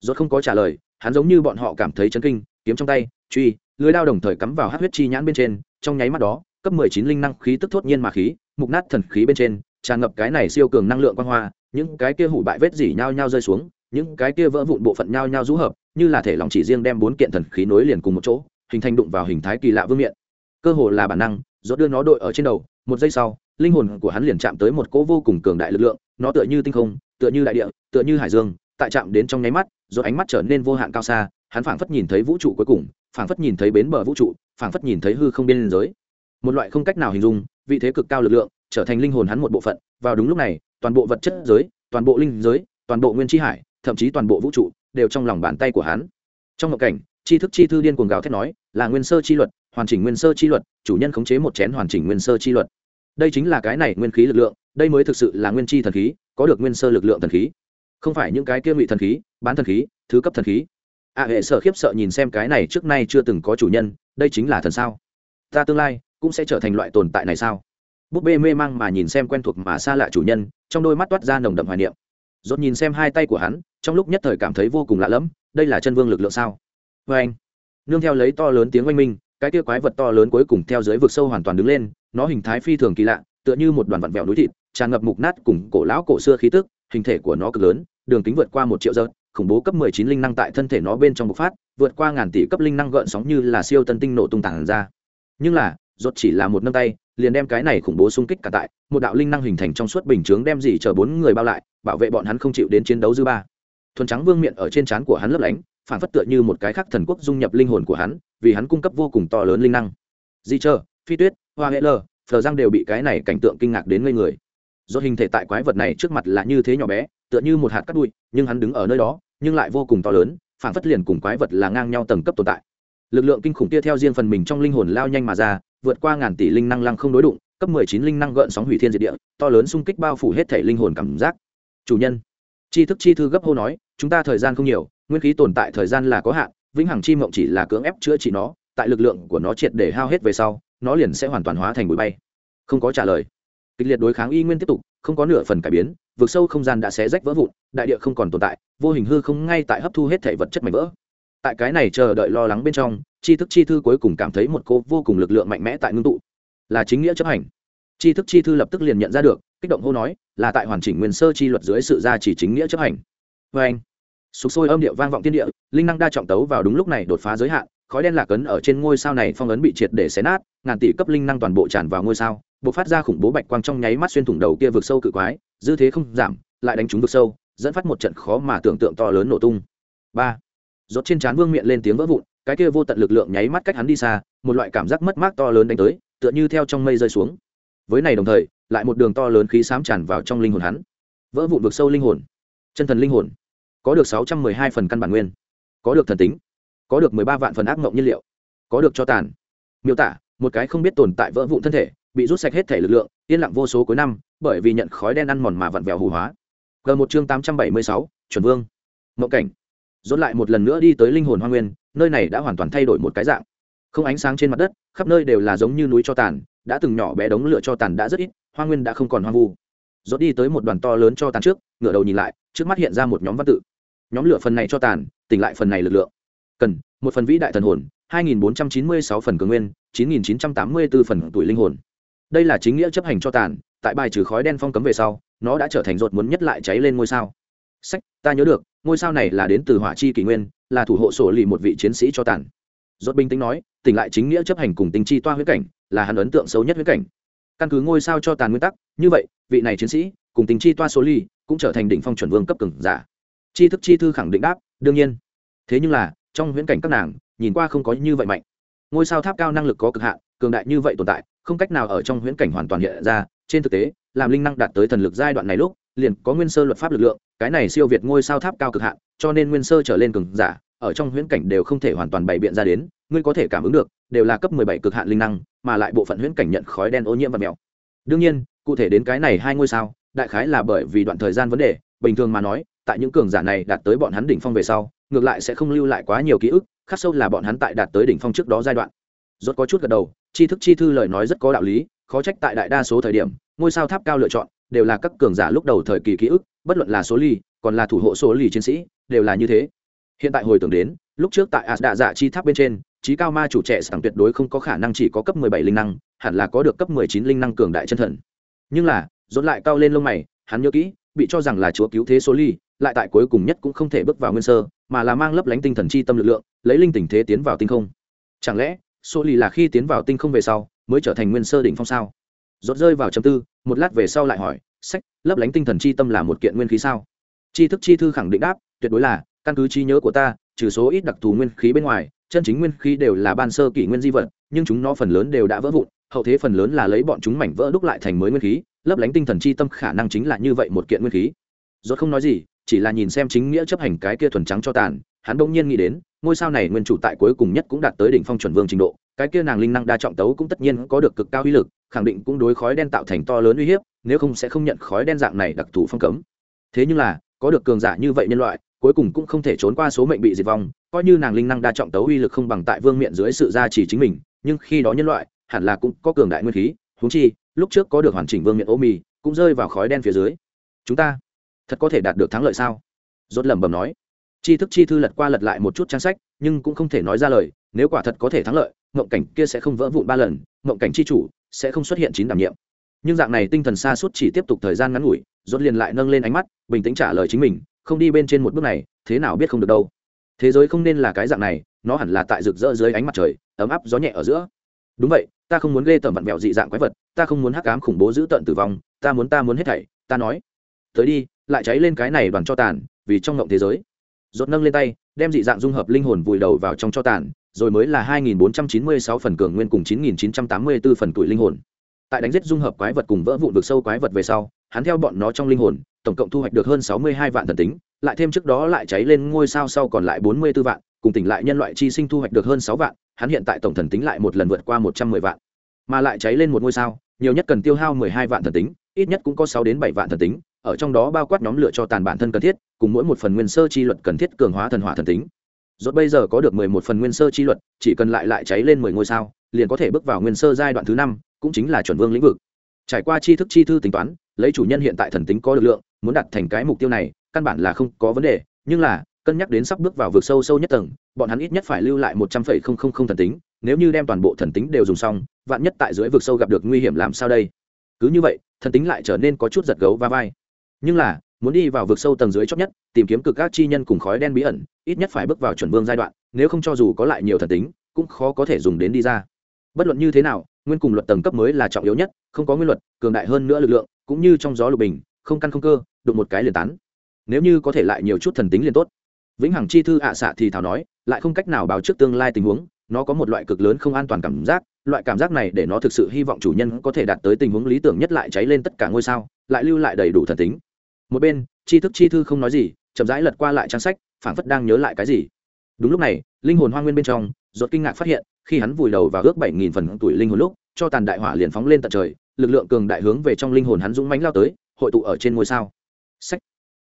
Rốt không có trả lời, hắn giống như bọn họ cảm thấy chấn kinh, kiếm trong tay, truy lưới đao đồng thời cắm vào hát huyết chi nhãn bên trên, trong nháy mắt đó, cấp mười chín linh năng khí tức thốt nhiên mà khí, mục nát thần khí bên trên, tràn ngập cái này siêu cường năng lượng quang hoa, những cái kia hủ bại vết dỉ nhao nhao rơi xuống, những cái kia vỡ vụn bộ phận nhao nhao rũ hợp, như là thể lòng chỉ riêng đem bốn kiện thần khí nối liền cùng một chỗ, hình thành đụng vào hình thái kỳ lạ vương miện. Cơ hồ là bản năng, rốt đưa nó đội ở trên đầu một giây sau, linh hồn của hắn liền chạm tới một cỗ vô cùng cường đại lực lượng, nó tựa như tinh không, tựa như đại địa, tựa như hải dương, tại chạm đến trong nháy mắt, rồi ánh mắt trở nên vô hạn cao xa, hắn phảng phất nhìn thấy vũ trụ cuối cùng, phảng phất nhìn thấy bến bờ vũ trụ, phảng phất nhìn thấy hư không biên giới. Một loại không cách nào hình dung, vị thế cực cao lực lượng, trở thành linh hồn hắn một bộ phận, vào đúng lúc này, toàn bộ vật chất giới, toàn bộ linh giới, toàn bộ nguyên tri hải, thậm chí toàn bộ vũ trụ, đều trong lòng bàn tay của hắn. Trong ngộ cảnh, tri thức chi thư điên cuồng gào thét nói, là nguyên sơ chi luật hoàn chỉnh nguyên sơ chi luật chủ nhân khống chế một chén hoàn chỉnh nguyên sơ chi luật. Đây chính là cái này nguyên khí lực lượng đây mới thực sự là nguyên chi thần khí có được nguyên sơ lực lượng thần khí. Không phải những cái kia ngụy thần khí bán thần khí thứ cấp thần khí. Ạ à, hệ sở khiếp sợ nhìn xem cái này trước nay chưa từng có chủ nhân đây chính là thần sao? Ta tương lai cũng sẽ trở thành loại tồn tại này sao? Búp bê mê mang mà nhìn xem quen thuộc mà xa lạ chủ nhân trong đôi mắt toát ra nồng đậm hoài niệm. Dốt nhìn xem hai tay của hắn trong lúc nhất thời cảm thấy vô cùng lạ lẫm đây là chân vương lực lượng sao? Vê anh nương theo lấy to lớn tiếng oanh minh cái kia quái vật to lớn cuối cùng theo dưới vực sâu hoàn toàn đứng lên, nó hình thái phi thường kỳ lạ, tựa như một đoàn vặn vẹo núi thịt, tràn ngập mục nát cùng cổ lão cổ xưa khí tức, hình thể của nó cực lớn, đường kính vượt qua một triệu giờ, khủng bố cấp 19 linh năng tại thân thể nó bên trong bộc phát, vượt qua ngàn tỷ cấp linh năng gợn sóng như là siêu tân tinh nổ tung tàng ra. Nhưng là, rốt chỉ là một nâng tay, liền đem cái này khủng bố xung kích cả tại, một đạo linh năng hình thành trong suốt bình chướng đem gì chờ bốn người bao lại, bảo vệ bọn hắn không chịu đến chiến đấu dư ba. Thuần trắng vương miện ở trên trán của hắn lấp lánh phản phất tựa như một cái khắc thần quốc dung nhập linh hồn của hắn vì hắn cung cấp vô cùng to lớn linh năng. Di trơ phi tuyết hoa hệ lờ phờ giang đều bị cái này cảnh tượng kinh ngạc đến ngây người. Do hình thể tại quái vật này trước mặt là như thế nhỏ bé tựa như một hạt cắt bụi, nhưng hắn đứng ở nơi đó nhưng lại vô cùng to lớn phản phất liền cùng quái vật là ngang nhau tầng cấp tồn tại. Lực lượng kinh khủng kia theo riêng phần mình trong linh hồn lao nhanh mà ra vượt qua ngàn tỷ linh năng lăng không đối đụng cấp mười chín linh năng gợn sóng hủy thiên diệt địa to lớn xung kích bao phủ hết thể linh hồn cảm giác. Chủ nhân. Chi thức chi thư gấp hô nói chúng ta thời gian không nhiều nguyên khí tồn tại thời gian là có hạn, vĩnh hằng chi mộng chỉ là cưỡng ép chữa trị nó, tại lực lượng của nó triệt để hao hết về sau, nó liền sẽ hoàn toàn hóa thành bụi bay. Không có trả lời. Kịch liệt đối kháng y nguyên tiếp tục, không có nửa phần cải biến vượt sâu không gian đã xé rách vỡ vụn, đại địa không còn tồn tại, vô hình hư không ngay tại hấp thu hết thể vật chất mảnh vỡ. Tại cái này chờ đợi lo lắng bên trong, tri thức chi thư cuối cùng cảm thấy một cô vô cùng lực lượng mạnh mẽ tại ngưng tụ. Là chính nghĩa chấp hành. Tri thức chi thư lập tức liền nhận ra được, kích động hô nói, là tại hoàn chỉnh nguyên sơ chi luật dưới sự gia chỉ chính nghĩa chấp hành. Vê anh sục sôi âm điệu vang vọng tiên địa, linh năng đa trọng tấu vào đúng lúc này đột phá giới hạn, khói đen lạc ấn ở trên ngôi sao này phong ấn bị triệt để xé nát, ngàn tỷ cấp linh năng toàn bộ tràn vào ngôi sao b ộ c phát ra khủng bố bạch quang trong nháy mắt xuyên thủng đầu kia vực sâu cự quái, dư thế không giảm, lại đánh trúng vực sâu, dẫn phát một trận khó mà tưởng tượng to lớn nổ tung. Ba. Rốt trên trán vương miệng lên tiếng vỡ vụn, cái kia vô tận lực lượng nháy mắt cách hắn đi xa, một loại cảm giác mất mát to lớn đánh tới, tựa như theo trong mây rơi xuống. Với này đồng thời, lại một đường to lớn khí xám tràn vào trong linh hồn hắn. Vỡ vụn vực sâu linh hồn. Chân thần linh hồn có được sáu trăm mười hai phần căn bản nguyên, có được thần tính, có được mười ba vạn phần ác mộng nhiên liệu, có được cho tàn. Miêu tả, một cái không biết tồn tại vỡ vụn thân thể, bị rút sạch hết thể lực lượng, yên lặng vô số cuối năm, bởi vì nhận khói đen ăn mòn mà vặn vẹo hủ hóa. G một chương tám trăm bảy mươi sáu, chuẩn vương. Mộng cảnh. Rốt lại một lần nữa đi tới linh hồn hoa nguyên, nơi này đã hoàn toàn thay đổi một cái dạng. Không ánh sáng trên mặt đất, khắp nơi đều là giống như núi cho tàn, đã từng nhỏ bé đống lửa cho tàn đã rất ít, hoa nguyên đã không còn hoang vu. Dốt đi tới một đoàn to lớn cho tàn trước, ngửa đầu nhìn lại, trước mắt hiện ra một nhóm văn tự nhóm lửa phần này cho tàn, tỉnh lại phần này lực lượng. Cần, một phần vĩ đại thần hồn 2.496 phần cường nguyên 9.984 phần tuổi linh hồn. Đây là chính nghĩa chấp hành cho tàn, tại bài trừ khói đen phong cấm về sau, nó đã trở thành ruột muốn nhất lại cháy lên ngôi sao. Sách, ta nhớ được, ngôi sao này là đến từ hỏa chi kỷ nguyên, là thủ hộ sổ lì một vị chiến sĩ cho tàn. Rốt bình tĩnh nói, tỉnh lại chính nghĩa chấp hành cùng tình chi toa huyết cảnh, là hắn ấn tượng xấu nhất huyết cảnh. Căn cứ ngôi sao cho tàn nguyên tắc, như vậy, vị này chiến sĩ, cùng tình chi toa số ly cũng trở thành đỉnh phong chuẩn vương cấp cường giả chi thức chi thư khẳng định đáp, đương nhiên. Thế nhưng là, trong huyễn cảnh các nàng, nhìn qua không có như vậy mạnh. Ngôi sao tháp cao năng lực có cực hạn, cường đại như vậy tồn tại, không cách nào ở trong huyễn cảnh hoàn toàn hiện ra. Trên thực tế, làm linh năng đạt tới thần lực giai đoạn này lúc, liền có nguyên sơ luật pháp lực lượng, cái này siêu việt ngôi sao tháp cao cực hạn, cho nên nguyên sơ trở lên cường giả, ở trong huyễn cảnh đều không thể hoàn toàn bày biện ra đến. Ngươi có thể cảm ứng được, đều là cấp mười bảy cực hạn linh năng, mà lại bộ phận huyễn cảnh nhận khói đen ô nhiễm và mèo. Đương nhiên, cụ thể đến cái này hai ngôi sao, đại khái là bởi vì đoạn thời gian vấn đề, bình thường mà nói tại những cường giả này đạt tới bọn hắn đỉnh phong về sau, ngược lại sẽ không lưu lại quá nhiều ký ức, khắc sâu là bọn hắn tại đạt tới đỉnh phong trước đó giai đoạn. Rốt có chút gật đầu, tri thức chi thư lời nói rất có đạo lý, khó trách tại đại đa số thời điểm, ngôi sao tháp cao lựa chọn đều là các cường giả lúc đầu thời kỳ ký ức, bất luận là số ly, còn là thủ hộ số ly chiến sĩ, đều là như thế. Hiện tại hồi tưởng đến, lúc trước tại asda dạ chi tháp bên trên, trí cao ma chủ trẻ sẵn tuyệt đối không có khả năng chỉ có cấp mười bảy linh năng, hẳn là có được cấp mười chín linh năng cường đại chân thần. Nhưng là, rốt lại cao lên lông mày, hắn nhớ kỹ, bị cho rằng là chúa cứu thế số ly lại tại cuối cùng nhất cũng không thể bước vào nguyên sơ, mà là mang lấp lánh tinh thần chi tâm lực lượng, lấy linh tình thế tiến vào tinh không. Chẳng lẽ số lì là khi tiến vào tinh không về sau, mới trở thành nguyên sơ đỉnh phong sao? Rốt rơi vào chấm tư, một lát về sau lại hỏi, sách, lấp lánh tinh thần chi tâm là một kiện nguyên khí sao? Chi thức chi thư khẳng định đáp, tuyệt đối là, căn cứ trí nhớ của ta, trừ số ít đặc thù nguyên khí bên ngoài, chân chính nguyên khí đều là ban sơ kỷ nguyên di vật, nhưng chúng nó phần lớn đều đã vỡ vụn, hậu thế phần lớn là lấy bọn chúng mảnh vỡ đúc lại thành mới nguyên khí, lấp lánh tinh thần chi tâm khả năng chính là như vậy một kiện nguyên khí. Rốt không nói gì chỉ là nhìn xem chính nghĩa chấp hành cái kia thuần trắng cho tàn, hắn bỗng nhiên nghĩ đến, ngôi sao này nguyên chủ tại cuối cùng nhất cũng đạt tới đỉnh phong chuẩn vương trình độ, cái kia nàng linh năng đa trọng tấu cũng tất nhiên có được cực cao uy lực, khẳng định cũng đối khói đen tạo thành to lớn uy hiếp, nếu không sẽ không nhận khói đen dạng này đặc thù phong cấm. Thế nhưng là, có được cường giả như vậy nhân loại, cuối cùng cũng không thể trốn qua số mệnh bị diệt vong, coi như nàng linh năng đa trọng tấu uy lực không bằng tại vương miện dưới sự gia trì chính mình, nhưng khi đó nhân loại, hẳn là cũng có cường đại nguyên khí, huống chi, lúc trước có được hoàn chỉnh vương miện ô mì, cũng rơi vào khói đen phía dưới. Chúng ta thật có thể đạt được thắng lợi sao? Rốt lẩm bẩm nói. Tri thức chi thư lật qua lật lại một chút trang sách, nhưng cũng không thể nói ra lời, nếu quả thật có thể thắng lợi, mộng cảnh kia sẽ không vỡ vụn ba lần, mộng cảnh chi chủ sẽ không xuất hiện chín đảm nhiệm. Nhưng dạng này tinh thần xa suốt chỉ tiếp tục thời gian ngắn ngủi, rốt liền lại nâng lên ánh mắt, bình tĩnh trả lời chính mình, không đi bên trên một bước này, thế nào biết không được đâu. Thế giới không nên là cái dạng này, nó hẳn là tại rực rỡ dưới ánh mặt trời, ấm áp gió nhẹ ở giữa. Đúng vậy, ta không muốn ghê tởm vặn vẹo dị dạng quái vật, ta không muốn hắc ám khủng bố giữ tận tử vong, ta muốn ta muốn hết thảy, ta nói. Tới đi lại cháy lên cái này đoàn cho tàn, vì trong ngộng thế giới. Rốt nâng lên tay, đem dị dạng dung hợp linh hồn vùi đầu vào trong cho tàn, rồi mới là 2496 phần cường nguyên cùng 9984 phần tuổi linh hồn. Tại đánh giết dung hợp quái vật cùng vỡ vụn vực sâu quái vật về sau, hắn theo bọn nó trong linh hồn, tổng cộng thu hoạch được hơn sáu mươi hai vạn thần tính, lại thêm trước đó lại cháy lên ngôi sao sau còn lại bốn mươi b ố vạn, cùng tỉnh lại nhân loại chi sinh thu hoạch được hơn sáu vạn, hắn hiện tại tổng thần tính lại một lần vượt qua một trăm mười vạn. Mà lại cháy lên một ngôi sao, nhiều nhất cần tiêu hao mười hai vạn thần tính ít nhất cũng có sáu đến bảy vạn thần tính, ở trong đó bao quát nhóm lựa cho tàn bản thân cần thiết, cùng mỗi một phần nguyên sơ chi luật cần thiết cường hóa thần hỏa thần tính. Rốt bây giờ có được mười một phần nguyên sơ chi luật, chỉ cần lại lại cháy lên mười ngôi sao, liền có thể bước vào nguyên sơ giai đoạn thứ năm, cũng chính là chuẩn vương lĩnh vực. Trải qua chi thức chi thư tính toán, lấy chủ nhân hiện tại thần tính có lực lượng, muốn đạt thành cái mục tiêu này, căn bản là không có vấn đề, nhưng là, cân nhắc đến sắp bước vào vực sâu sâu nhất tầng, bọn hắn ít nhất phải lưu lại một trăm phẩy không không không thần tính, nếu như đem toàn bộ thần tính đều dùng xong, vạn nhất tại dưới vực sâu gặp được nguy hiểm làm sao đây? Cứ như vậy, thần tính lại trở nên có chút giật gấu va vai. Nhưng là, muốn đi vào vực sâu tầng dưới chót nhất, tìm kiếm cực các chi nhân cùng khói đen bí ẩn, ít nhất phải bước vào chuẩn vương giai đoạn, nếu không cho dù có lại nhiều thần tính, cũng khó có thể dùng đến đi ra. Bất luận như thế nào, nguyên cùng luật tầng cấp mới là trọng yếu nhất, không có nguyên luật, cường đại hơn nữa lực lượng, cũng như trong gió lục bình, không căn không cơ, đụng một cái liền tán. Nếu như có thể lại nhiều chút thần tính liền tốt. Vĩnh hằng chi thư ạ à xạ thì thảo nói, lại không cách nào báo trước tương lai tình huống nó có một loại cực lớn không an toàn cảm giác, loại cảm giác này để nó thực sự hy vọng chủ nhân có thể đạt tới tình huống lý tưởng nhất lại cháy lên tất cả ngôi sao, lại lưu lại đầy đủ thần tính. Một bên, tri thức chi thư không nói gì, chậm rãi lật qua lại trang sách, phảng phất đang nhớ lại cái gì. Đúng lúc này, linh hồn hoa nguyên bên trong giọt kinh ngạc phát hiện, khi hắn vùi đầu và ước bảy nghìn phần tuổi linh hồn lúc, cho tàn đại hỏa liền phóng lên tận trời, lực lượng cường đại hướng về trong linh hồn hắn dũng mánh lao tới, hội tụ ở trên ngôi sao. Sách.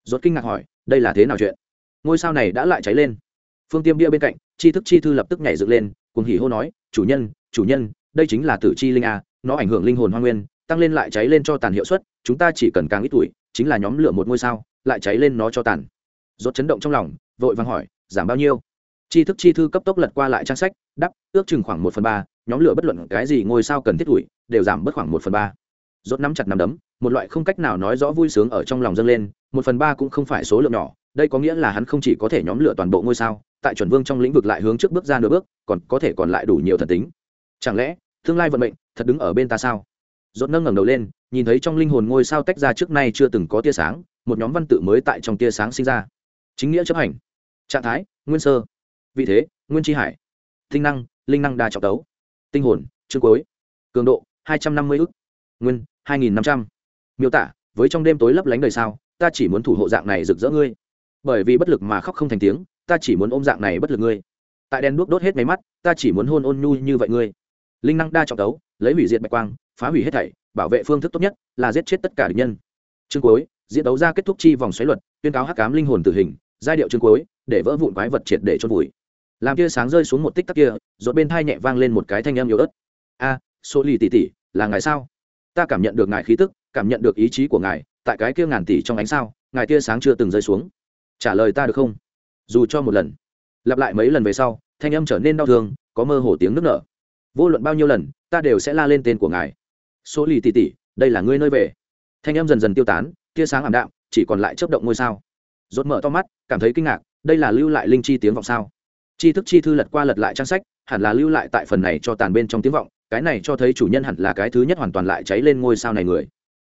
Giọt kinh ngạc hỏi, đây là thế nào chuyện? Ngôi sao này đã lại cháy lên phương tiêm bia bên cạnh tri thức chi thư lập tức nhảy dựng lên cùng hỉ hô nói, chủ nhân chủ nhân, đây chính là tử chi linh a, nó ảnh hưởng linh hồn hoa nguyên, tăng lên lại cháy lên cho tàn hiệu suất, chúng ta chỉ cần càng ít tuổi, chính là nhóm lửa một ngôi sao, lại cháy lên nó cho tàn. Rốt chấn động trong lòng, vội vàng hỏi, giảm bao nhiêu? Tri thức chi thư cấp tốc lật qua lại trang sách, đắp, ước chừng khoảng một phần ba, nhóm lửa bất luận cái gì ngôi sao cần thiết tuổi, đều giảm bớt khoảng một phần ba. Rốt nắm chặt nắm đấm, một loại không cách nào nói rõ vui sướng ở trong lòng dâng lên, một phần ba cũng không phải số lượng nhỏ, đây có nghĩa là hắn không chỉ có thể nhóm lửa toàn bộ ngôi sao tại chuẩn vương trong lĩnh vực lại hướng trước bước ra nửa bước, còn có thể còn lại đủ nhiều thần tính. Chẳng lẽ, tương lai vận mệnh thật đứng ở bên ta sao? Rốt nâng ngẩng đầu lên, nhìn thấy trong linh hồn ngôi sao tách ra trước nay chưa từng có tia sáng, một nhóm văn tự mới tại trong tia sáng sinh ra. Chính nghĩa chấp hành. Trạng thái, nguyên sơ. Vị thế, nguyên tri hải. Tinh năng, linh năng đa trọng tấu. Tinh hồn, chương cuối. Cường độ, hai trăm năm mươi ức. Nguyên, hai nghìn năm trăm. Miêu tả, với trong đêm tối lấp lánh đời sao, ta chỉ muốn thủ hộ dạng này rực rỡ ngươi. Bởi vì bất lực mà khóc không thành tiếng ta chỉ muốn ôm dạng này bất lực ngươi. Tại đèn đuốc đốt hết máy mắt ta chỉ muốn hôn ôn nhu như vậy ngươi. Linh năng đa trọng tấu lấy hủy diệt bạch quang phá hủy hết thảy bảo vệ phương thức tốt nhất là giết chết tất cả địch nhân. Chương cuối diễn đấu ra kết thúc chi vòng xoáy luật tuyên cáo hắc cám linh hồn tử hình giai điệu chương cuối để vỡ vụn quái vật triệt để chôn vùi. Làm tia sáng rơi xuống một tích tắc kia rột bên thai nhẹ vang lên một cái thanh âm yếu ớt. A à, số lì tỷ tỷ là ngài sao? Ta cảm nhận được ngài khí tức cảm nhận được ý chí của ngài tại cái kia ngàn tỷ trong ánh sao ngài tia sáng chưa từng rơi xuống. Trả lời ta được không? Dù cho một lần, lặp lại mấy lần về sau, thanh âm trở nên đau thương, có mơ hồ tiếng nức nở. Vô luận bao nhiêu lần, ta đều sẽ la lên tên của ngài. Số lì tỷ tỷ đây là ngươi nơi về. Thanh âm dần dần tiêu tán, tia sáng ảm đạm, chỉ còn lại chớp động ngôi sao. Rốt mở to mắt, cảm thấy kinh ngạc, đây là lưu lại linh chi tiếng vọng sao? Chi thức chi thư lật qua lật lại trang sách, hẳn là lưu lại tại phần này cho tàn bên trong tiếng vọng, cái này cho thấy chủ nhân hẳn là cái thứ nhất hoàn toàn lại cháy lên ngôi sao này người.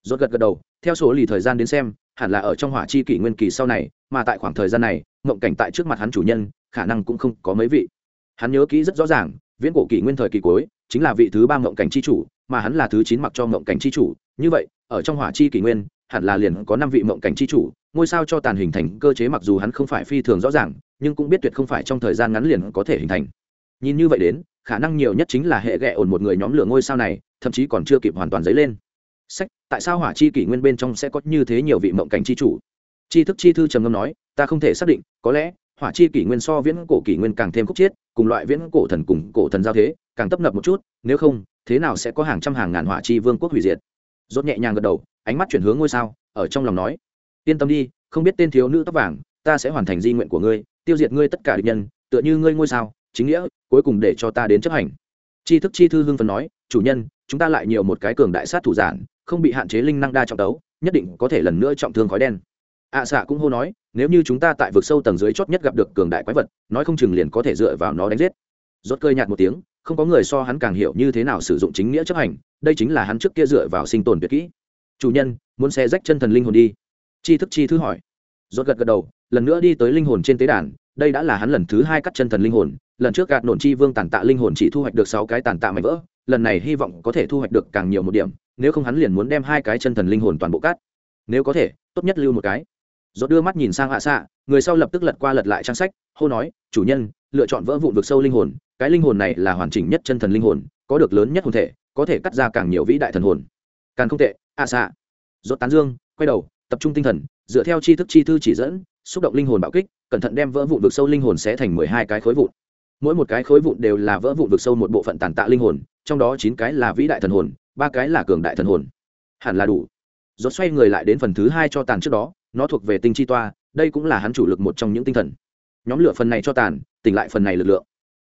Rốt gật gật đầu, theo số lì thời gian đến xem hẳn là ở trong hỏa chi kỷ nguyên kỳ sau này, mà tại khoảng thời gian này, mộng cảnh tại trước mặt hắn chủ nhân, khả năng cũng không có mấy vị. Hắn nhớ kỹ rất rõ ràng, viễn cổ kỷ nguyên thời kỳ cuối, chính là vị thứ ba mộng cảnh chi chủ, mà hắn là thứ chín mặc cho mộng cảnh chi chủ. Như vậy, ở trong hỏa chi kỷ nguyên, hẳn là liền có năm vị mộng cảnh chi chủ, ngôi sao cho tàn hình thành cơ chế mặc dù hắn không phải phi thường rõ ràng, nhưng cũng biết tuyệt không phải trong thời gian ngắn liền có thể hình thành. Nhìn như vậy đến, khả năng nhiều nhất chính là hệ ghẹ ổn một người nhóm lửa ngôi sao này, thậm chí còn chưa kịp hoàn toàn dấy lên sách, tại sao hỏa chi kỷ nguyên bên trong sẽ có như thế nhiều vị mộng cảnh chi chủ? Chi thức chi thư trầm ngâm nói, ta không thể xác định, có lẽ, hỏa chi kỷ nguyên so viễn cổ kỷ nguyên càng thêm khúc chiết, cùng loại viễn cổ thần cùng cổ thần giao thế, càng tấp nập một chút, nếu không, thế nào sẽ có hàng trăm hàng ngàn hỏa chi vương quốc hủy diệt? Rốt nhẹ nhàng gật đầu, ánh mắt chuyển hướng ngôi sao, ở trong lòng nói, yên tâm đi, không biết tên thiếu nữ tóc vàng, ta sẽ hoàn thành di nguyện của ngươi, tiêu diệt ngươi tất cả địch nhân, tựa như ngươi ngôi sao, chính nghĩa, cuối cùng để cho ta đến chấp hành. Chi thức chi thư hương phần nói, chủ nhân, chúng ta lại nhiều một cái cường đại sát thủ giản không bị hạn chế linh năng đa trọng tấu nhất định có thể lần nữa trọng thương khói đen. Ạ à, xạ cũng hô nói nếu như chúng ta tại vực sâu tầng dưới chót nhất gặp được cường đại quái vật nói không chừng liền có thể dựa vào nó đánh giết. Rốt cơi nhạt một tiếng không có người so hắn càng hiểu như thế nào sử dụng chính nghĩa chấp hành đây chính là hắn trước kia dựa vào sinh tồn tuyệt kỹ. Chủ nhân muốn xe rách chân thần linh hồn đi. Chi thức chi thư hỏi. Rốt gật gật đầu lần nữa đi tới linh hồn trên tế đàn đây đã là hắn lần thứ hai cắt chân thần linh hồn lần trước gạt nổn chi vương tàn tạ linh hồn chỉ thu hoạch được sáu cái tàn tạ mảnh vỡ lần này hy vọng có thể thu hoạch được càng nhiều một điểm, nếu không hắn liền muốn đem hai cái chân thần linh hồn toàn bộ cát nếu có thể, tốt nhất lưu một cái. Dốt đưa mắt nhìn sang hạ xạ người sau lập tức lật qua lật lại trang sách, hô nói, chủ nhân, lựa chọn vỡ vụn vực sâu linh hồn, cái linh hồn này là hoàn chỉnh nhất chân thần linh hồn, có được lớn nhất hồn thể, có thể cắt ra càng nhiều vĩ đại thần hồn. Càng không tệ, hạ xạ dốt tán dương, quay đầu, tập trung tinh thần, dựa theo tri thức chi thư chỉ dẫn, xúc động linh hồn bạo kích, cẩn thận đem vỡ vụn vực sâu linh hồn sẽ thành mười hai cái khối vụn mỗi một cái khối vụn đều là vỡ vụn vực sâu một bộ phận tàn tạ linh hồn, trong đó chín cái là vĩ đại thần hồn, ba cái là cường đại thần hồn. Hẳn là đủ. Rốt xoay người lại đến phần thứ hai cho tàn trước đó, nó thuộc về tinh chi toa, đây cũng là hắn chủ lực một trong những tinh thần. Nhóm lửa phần này cho tàn, tỉnh lại phần này lực lượng.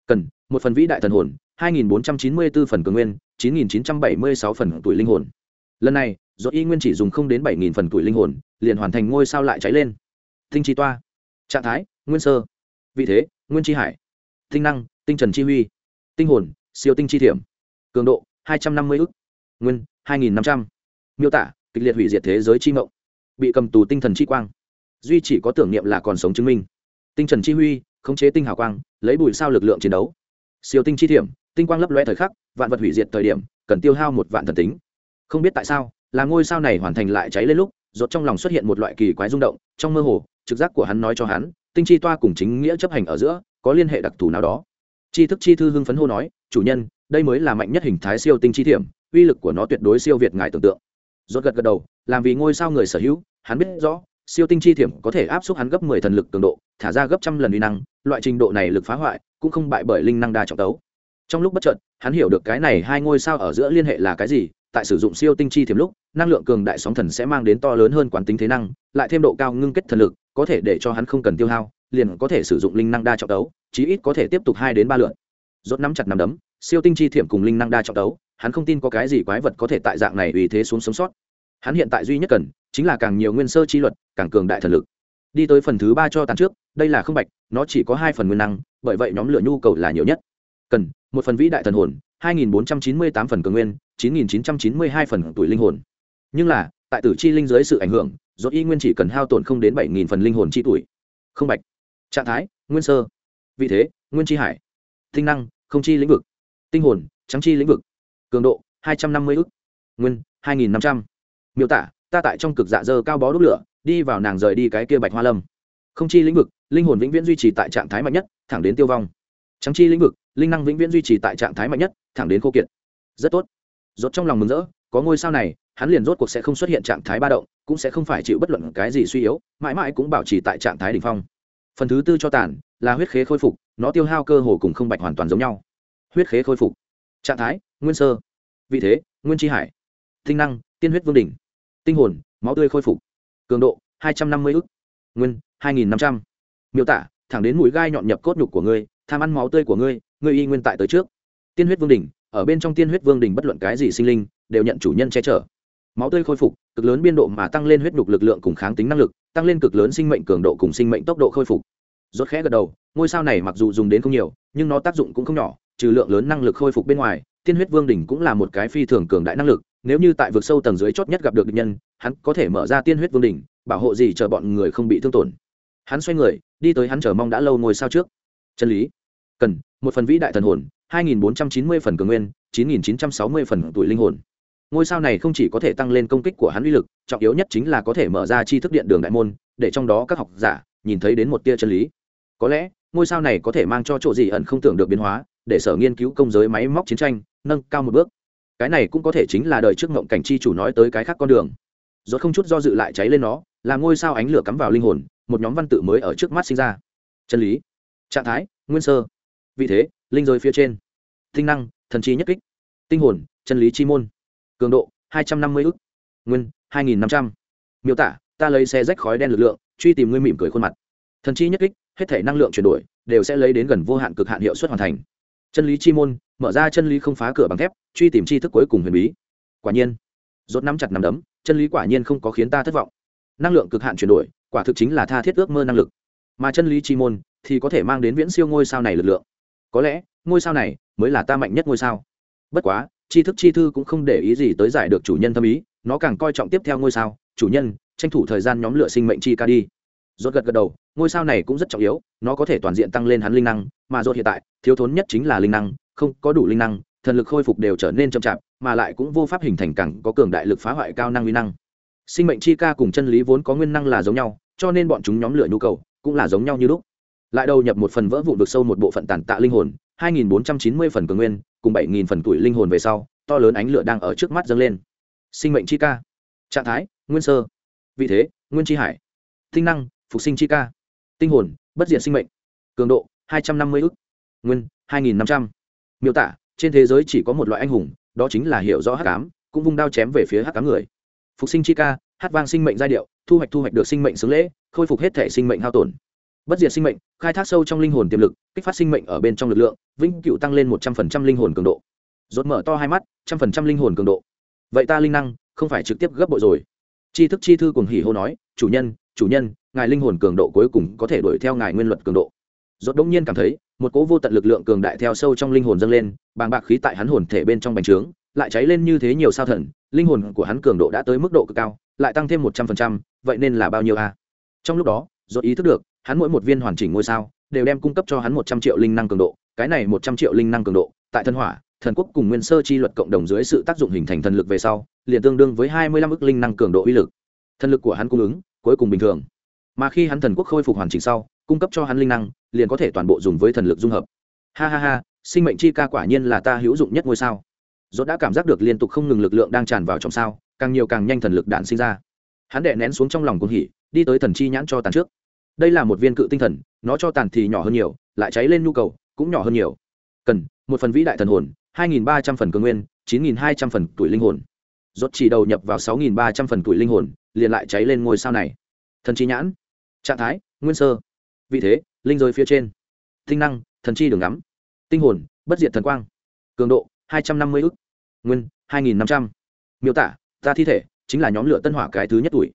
Cần, một phần vĩ đại thần hồn 2.494 phần cường nguyên 9.976 phần tuổi linh hồn. Lần này, Rốt y nguyên chỉ dùng không đến 7.000 phần tuổi linh hồn, liền hoàn thành ngôi sao lại cháy lên. Tinh chi toa. Trạng thái, nguyên sơ. Vị thế, nguyên chi hải tinh năng, tinh trần chi huy, tinh hồn, siêu tinh chi thiểm, cường độ 250 ức, nguyên 2.500 miêu tả, kịch liệt hủy diệt thế giới chi mộng, bị cầm tù tinh thần chi quang. Duy chỉ có tưởng niệm là còn sống chứng minh. Tinh trần chi huy, khống chế tinh hào quang, lấy bùi sao lực lượng chiến đấu. Siêu tinh chi thiểm, tinh quang lấp loe thời khắc, vạn vật hủy diệt thời điểm, cần tiêu hao một vạn thần tính. Không biết tại sao, là ngôi sao này hoàn thành lại cháy lên lúc rột trong lòng xuất hiện một loại kỳ quái rung động, trong mơ hồ, trực giác của hắn nói cho hắn, tinh chi toa cùng chính nghĩa chấp hành ở giữa có liên hệ đặc thù nào đó. Tri thức chi thư hưng phấn hô nói, chủ nhân, đây mới là mạnh nhất hình thái siêu tinh chi thiểm, uy lực của nó tuyệt đối siêu việt ngài tưởng tượng. Rốt gật gật đầu, làm vì ngôi sao người sở hữu, hắn biết rõ, siêu tinh chi thiểm có thể áp suất hắn gấp mười thần lực cường độ, thả ra gấp trăm lần uy năng, loại trình độ này lực phá hoại cũng không bại bởi linh năng đa trọng tấu. Trong lúc bất chợt, hắn hiểu được cái này hai ngôi sao ở giữa liên hệ là cái gì, tại sử dụng siêu tinh chi thiểm lúc, năng lượng cường đại sóng thần sẽ mang đến to lớn hơn quán tính thế năng, lại thêm độ cao ngưng kết thần lực, có thể để cho hắn không cần tiêu hao liền có thể sử dụng linh năng đa trọng đấu, chí ít có thể tiếp tục hai đến ba lượt. Rốt nắm chặt nắm đấm siêu tinh chi thiểm cùng linh năng đa trọng đấu, hắn không tin có cái gì quái vật có thể tại dạng này vì thế xuống sống sót. Hắn hiện tại duy nhất cần chính là càng nhiều nguyên sơ chi luật càng cường đại thần lực. Đi tới phần thứ ba cho tàn trước đây là không bạch nó chỉ có hai phần nguyên năng bởi vậy nhóm lửa nhu cầu là nhiều nhất. Cần một phần vĩ đại thần hồn 2.498 phần cường nguyên 9.992 phần tuổi linh hồn. Nhưng là tại tử chi linh dưới sự ảnh hưởng rốt y nguyên chỉ cần hao tổn không đến 7.000 phần linh hồn chi tuổi. Không bạch trạng thái, nguyên sơ. Vị thế, nguyên chi hải. Tinh năng, không chi lĩnh vực. Tinh hồn, trắng chi lĩnh vực. Cường độ 250 ức. Nguyên 2.500 miêu tả, ta tại trong cực dạ dơ cao bó đốt lửa, đi vào nàng rời đi cái kia bạch hoa lâm. Không chi lĩnh vực, linh hồn vĩnh viễn duy trì tại trạng thái mạnh nhất, thẳng đến tiêu vong. Trắng chi lĩnh vực, linh năng vĩnh viễn duy trì tại trạng thái mạnh nhất, thẳng đến khô kiệt. Rất tốt. Rốt trong lòng mừng rỡ, có ngôi sao này, hắn liền rốt cuộc sẽ không xuất hiện trạng thái ba động, cũng sẽ không phải chịu bất luận cái gì suy yếu, mãi mãi cũng bảo trì tại trạng thái đỉnh phong phần thứ tư cho tàn, là huyết khế khôi phục, nó tiêu hao cơ hồ cùng không bạch hoàn toàn giống nhau. Huyết khế khôi phục. Trạng thái, nguyên sơ. Vị thế, nguyên chi hải. Tinh năng, tiên huyết vương đỉnh. Tinh hồn, máu tươi khôi phục. Cường độ, hai trăm năm mươi ức. Nguyên, hai nghìn năm trăm. Miêu tả, thẳng đến mũi gai nhọn nhập cốt nhục của ngươi, tham ăn máu tươi của ngươi ngươi y nguyên tại tới trước. Tiên huyết vương đỉnh, ở bên trong tiên huyết vương đỉnh bất luận cái gì sinh linh, đều nhận chủ nhân che chở. Máu tươi khôi phục, cực lớn biên độ mà tăng lên huyết nhục lực lượng cùng kháng tính năng lực, tăng lên cực lớn sinh mệnh cường độ cùng sinh mệnh tốc độ khôi phục rốt khẽ gật đầu, ngôi sao này mặc dù dùng đến không nhiều, nhưng nó tác dụng cũng không nhỏ, trừ lượng lớn năng lực khôi phục bên ngoài, tiên huyết vương đỉnh cũng là một cái phi thường cường đại năng lực, nếu như tại vực sâu tầng dưới chót nhất gặp được địch nhân, hắn có thể mở ra tiên huyết vương đỉnh, bảo hộ gì chờ bọn người không bị thương tổn. Hắn xoay người, đi tới hắn chờ mong đã lâu ngồi sao trước. Chân lý. Cần, một phần vĩ đại thần hồn 2.490 phần cường nguyên 9.960 phần tuổi linh hồn. Ngôi sao này không chỉ có thể tăng lên công kích của hắn uy lực, trọng yếu nhất chính là có thể mở ra chi thức điện đường đại môn, để trong đó các học giả nhìn thấy đến một tia chân lý có lẽ, ngôi sao này có thể mang cho chỗ gì ẩn không tưởng được biến hóa, để sở nghiên cứu công giới máy móc chiến tranh, nâng cao một bước. Cái này cũng có thể chính là đời trước ngộng cảnh chi chủ nói tới cái khác con đường. Rốt không chút do dự lại cháy lên nó, là ngôi sao ánh lửa cắm vào linh hồn, một nhóm văn tự mới ở trước mắt sinh ra. Chân lý. Trạng thái, nguyên sơ. Vị thế, linh giới phía trên. Tinh năng, thần trí nhất kích. Tinh hồn, chân lý chi môn. Cường độ, hai trăm năm mươi ức. Nguyên, hai nghìn năm trăm. Miêu tả, ta lấy xe rách khói đen lực lượng, truy tìm ngươi mỉm cười khuôn mặt. Thần chi nhất kích hết thể năng lượng chuyển đổi đều sẽ lấy đến gần vô hạn cực hạn hiệu suất hoàn thành. Chân lý chi môn, mở ra chân lý không phá cửa bằng thép, truy tìm chi thức cuối cùng huyền bí. Quả nhiên, rốt nắm chặt nắm đấm, chân lý quả nhiên không có khiến ta thất vọng. Năng lượng cực hạn chuyển đổi, quả thực chính là tha thiết ước mơ năng lực. Mà chân lý chi môn thì có thể mang đến viễn siêu ngôi sao này lực lượng. Có lẽ, ngôi sao này mới là ta mạnh nhất ngôi sao. Bất quá, tri thức chi thư cũng không để ý gì tới giải được chủ nhân tâm ý, nó càng coi trọng tiếp theo ngôi sao, chủ nhân, tranh thủ thời gian nhóm lửa sinh mệnh chi ca đi. Rốt gật gật đầu ngôi sao này cũng rất trọng yếu, nó có thể toàn diện tăng lên hắn linh năng, mà rốt hiện tại, thiếu thốn nhất chính là linh năng, không có đủ linh năng, thần lực khôi phục đều trở nên chậm chạp, mà lại cũng vô pháp hình thành cẳng có cường đại lực phá hoại cao năng uy năng. Sinh mệnh chi ca cùng chân lý vốn có nguyên năng là giống nhau, cho nên bọn chúng nhóm lửa nhu cầu, cũng là giống nhau như lúc. Lại đầu nhập một phần vỡ vụn vực sâu một bộ phận tàn tạ linh hồn 2.490 phần cường nguyên, cùng 7.000 phần tuổi linh hồn về sau, to lớn ánh lửa đang ở trước mắt dâng lên. Sinh mệnh chi ca. Trạng thái, nguyên sơ. Vị thế, nguyên chi hải. Tinh năng, phục sinh chi ca tinh hồn bất diệt sinh mệnh. Cường độ 250 ức. Nguyên 2.500 miêu tả trên thế giới chỉ có một loại anh hùng đó chính là hiểu rõ hát cám, cũng vung đao chém về phía hát cám người. Phục sinh chi ca hát vang sinh mệnh giai điệu thu hoạch thu hoạch được sinh mệnh xứng lễ khôi phục hết thể sinh mệnh hao tổn. Bất diệt sinh mệnh khai thác sâu trong linh hồn tiềm lực kích phát sinh mệnh ở bên trong lực lượng vĩnh cựu tăng lên một trăm phần trăm linh hồn cường độ. Rốt mở to hai mắt trăm phần trăm linh hồn cường độ. Vậy ta linh năng không phải trực tiếp gấp bội rồi. Chi thức chi thư cùng hỉ hô nói chủ nhân chủ nhân ngài linh hồn cường độ cuối cùng có thể đuổi theo ngài nguyên luật cường độ. Rốt đống nhiên cảm thấy, một cỗ vô tận lực lượng cường đại theo sâu trong linh hồn dâng lên, bàng bạc khí tại hắn hồn thể bên trong bành trướng, lại cháy lên như thế nhiều sao thần, linh hồn của hắn cường độ đã tới mức độ cực cao, lại tăng thêm một trăm phần trăm, vậy nên là bao nhiêu a? Trong lúc đó, rốt ý thức được, hắn mỗi một viên hoàn chỉnh ngôi sao, đều đem cung cấp cho hắn một trăm triệu linh năng cường độ, cái này một trăm triệu linh năng cường độ, tại thân hỏa, thần quốc cùng nguyên sơ chi luật cộng đồng dưới sự tác dụng hình thành thần lực về sau, liền tương đương với hai mươi lăm ức linh năng cường độ uy lực. Thần lực của hắn cung ứng, cuối cùng bình thường mà khi hắn thần quốc khôi phục hoàn chỉnh sau, cung cấp cho hắn linh năng, liền có thể toàn bộ dùng với thần lực dung hợp. Ha ha ha, sinh mệnh chi ca quả nhiên là ta hữu dụng nhất ngôi sao. Dốt đã cảm giác được liên tục không ngừng lực lượng đang tràn vào trong sao, càng nhiều càng nhanh thần lực đạn sinh ra. Hắn đệ nén xuống trong lòng cuồng hỉ, đi tới thần chi nhãn cho tàn trước. Đây là một viên cự tinh thần, nó cho tàn thì nhỏ hơn nhiều, lại cháy lên nhu cầu, cũng nhỏ hơn nhiều. Cần một phần vĩ đại thần hồn, hai nghìn ba trăm phần cơ nguyên, chín nghìn hai trăm phần tuổi linh hồn. Rốt chỉ đầu nhập vào sáu nghìn ba trăm phần tuổi linh hồn, liền lại cháy lên ngôi sao này. Thần chi nhãn trạng thái, nguyên sơ. Vị thế, linh giới phía trên. Tinh năng, thần chi đường ngắm. Tinh hồn, bất diệt thần quang. Cường độ, hai trăm năm mươi ức. Nguyên, hai nghìn năm trăm. Miêu tả, ta thi thể, chính là nhóm lửa tân hỏa cái thứ nhất tuổi.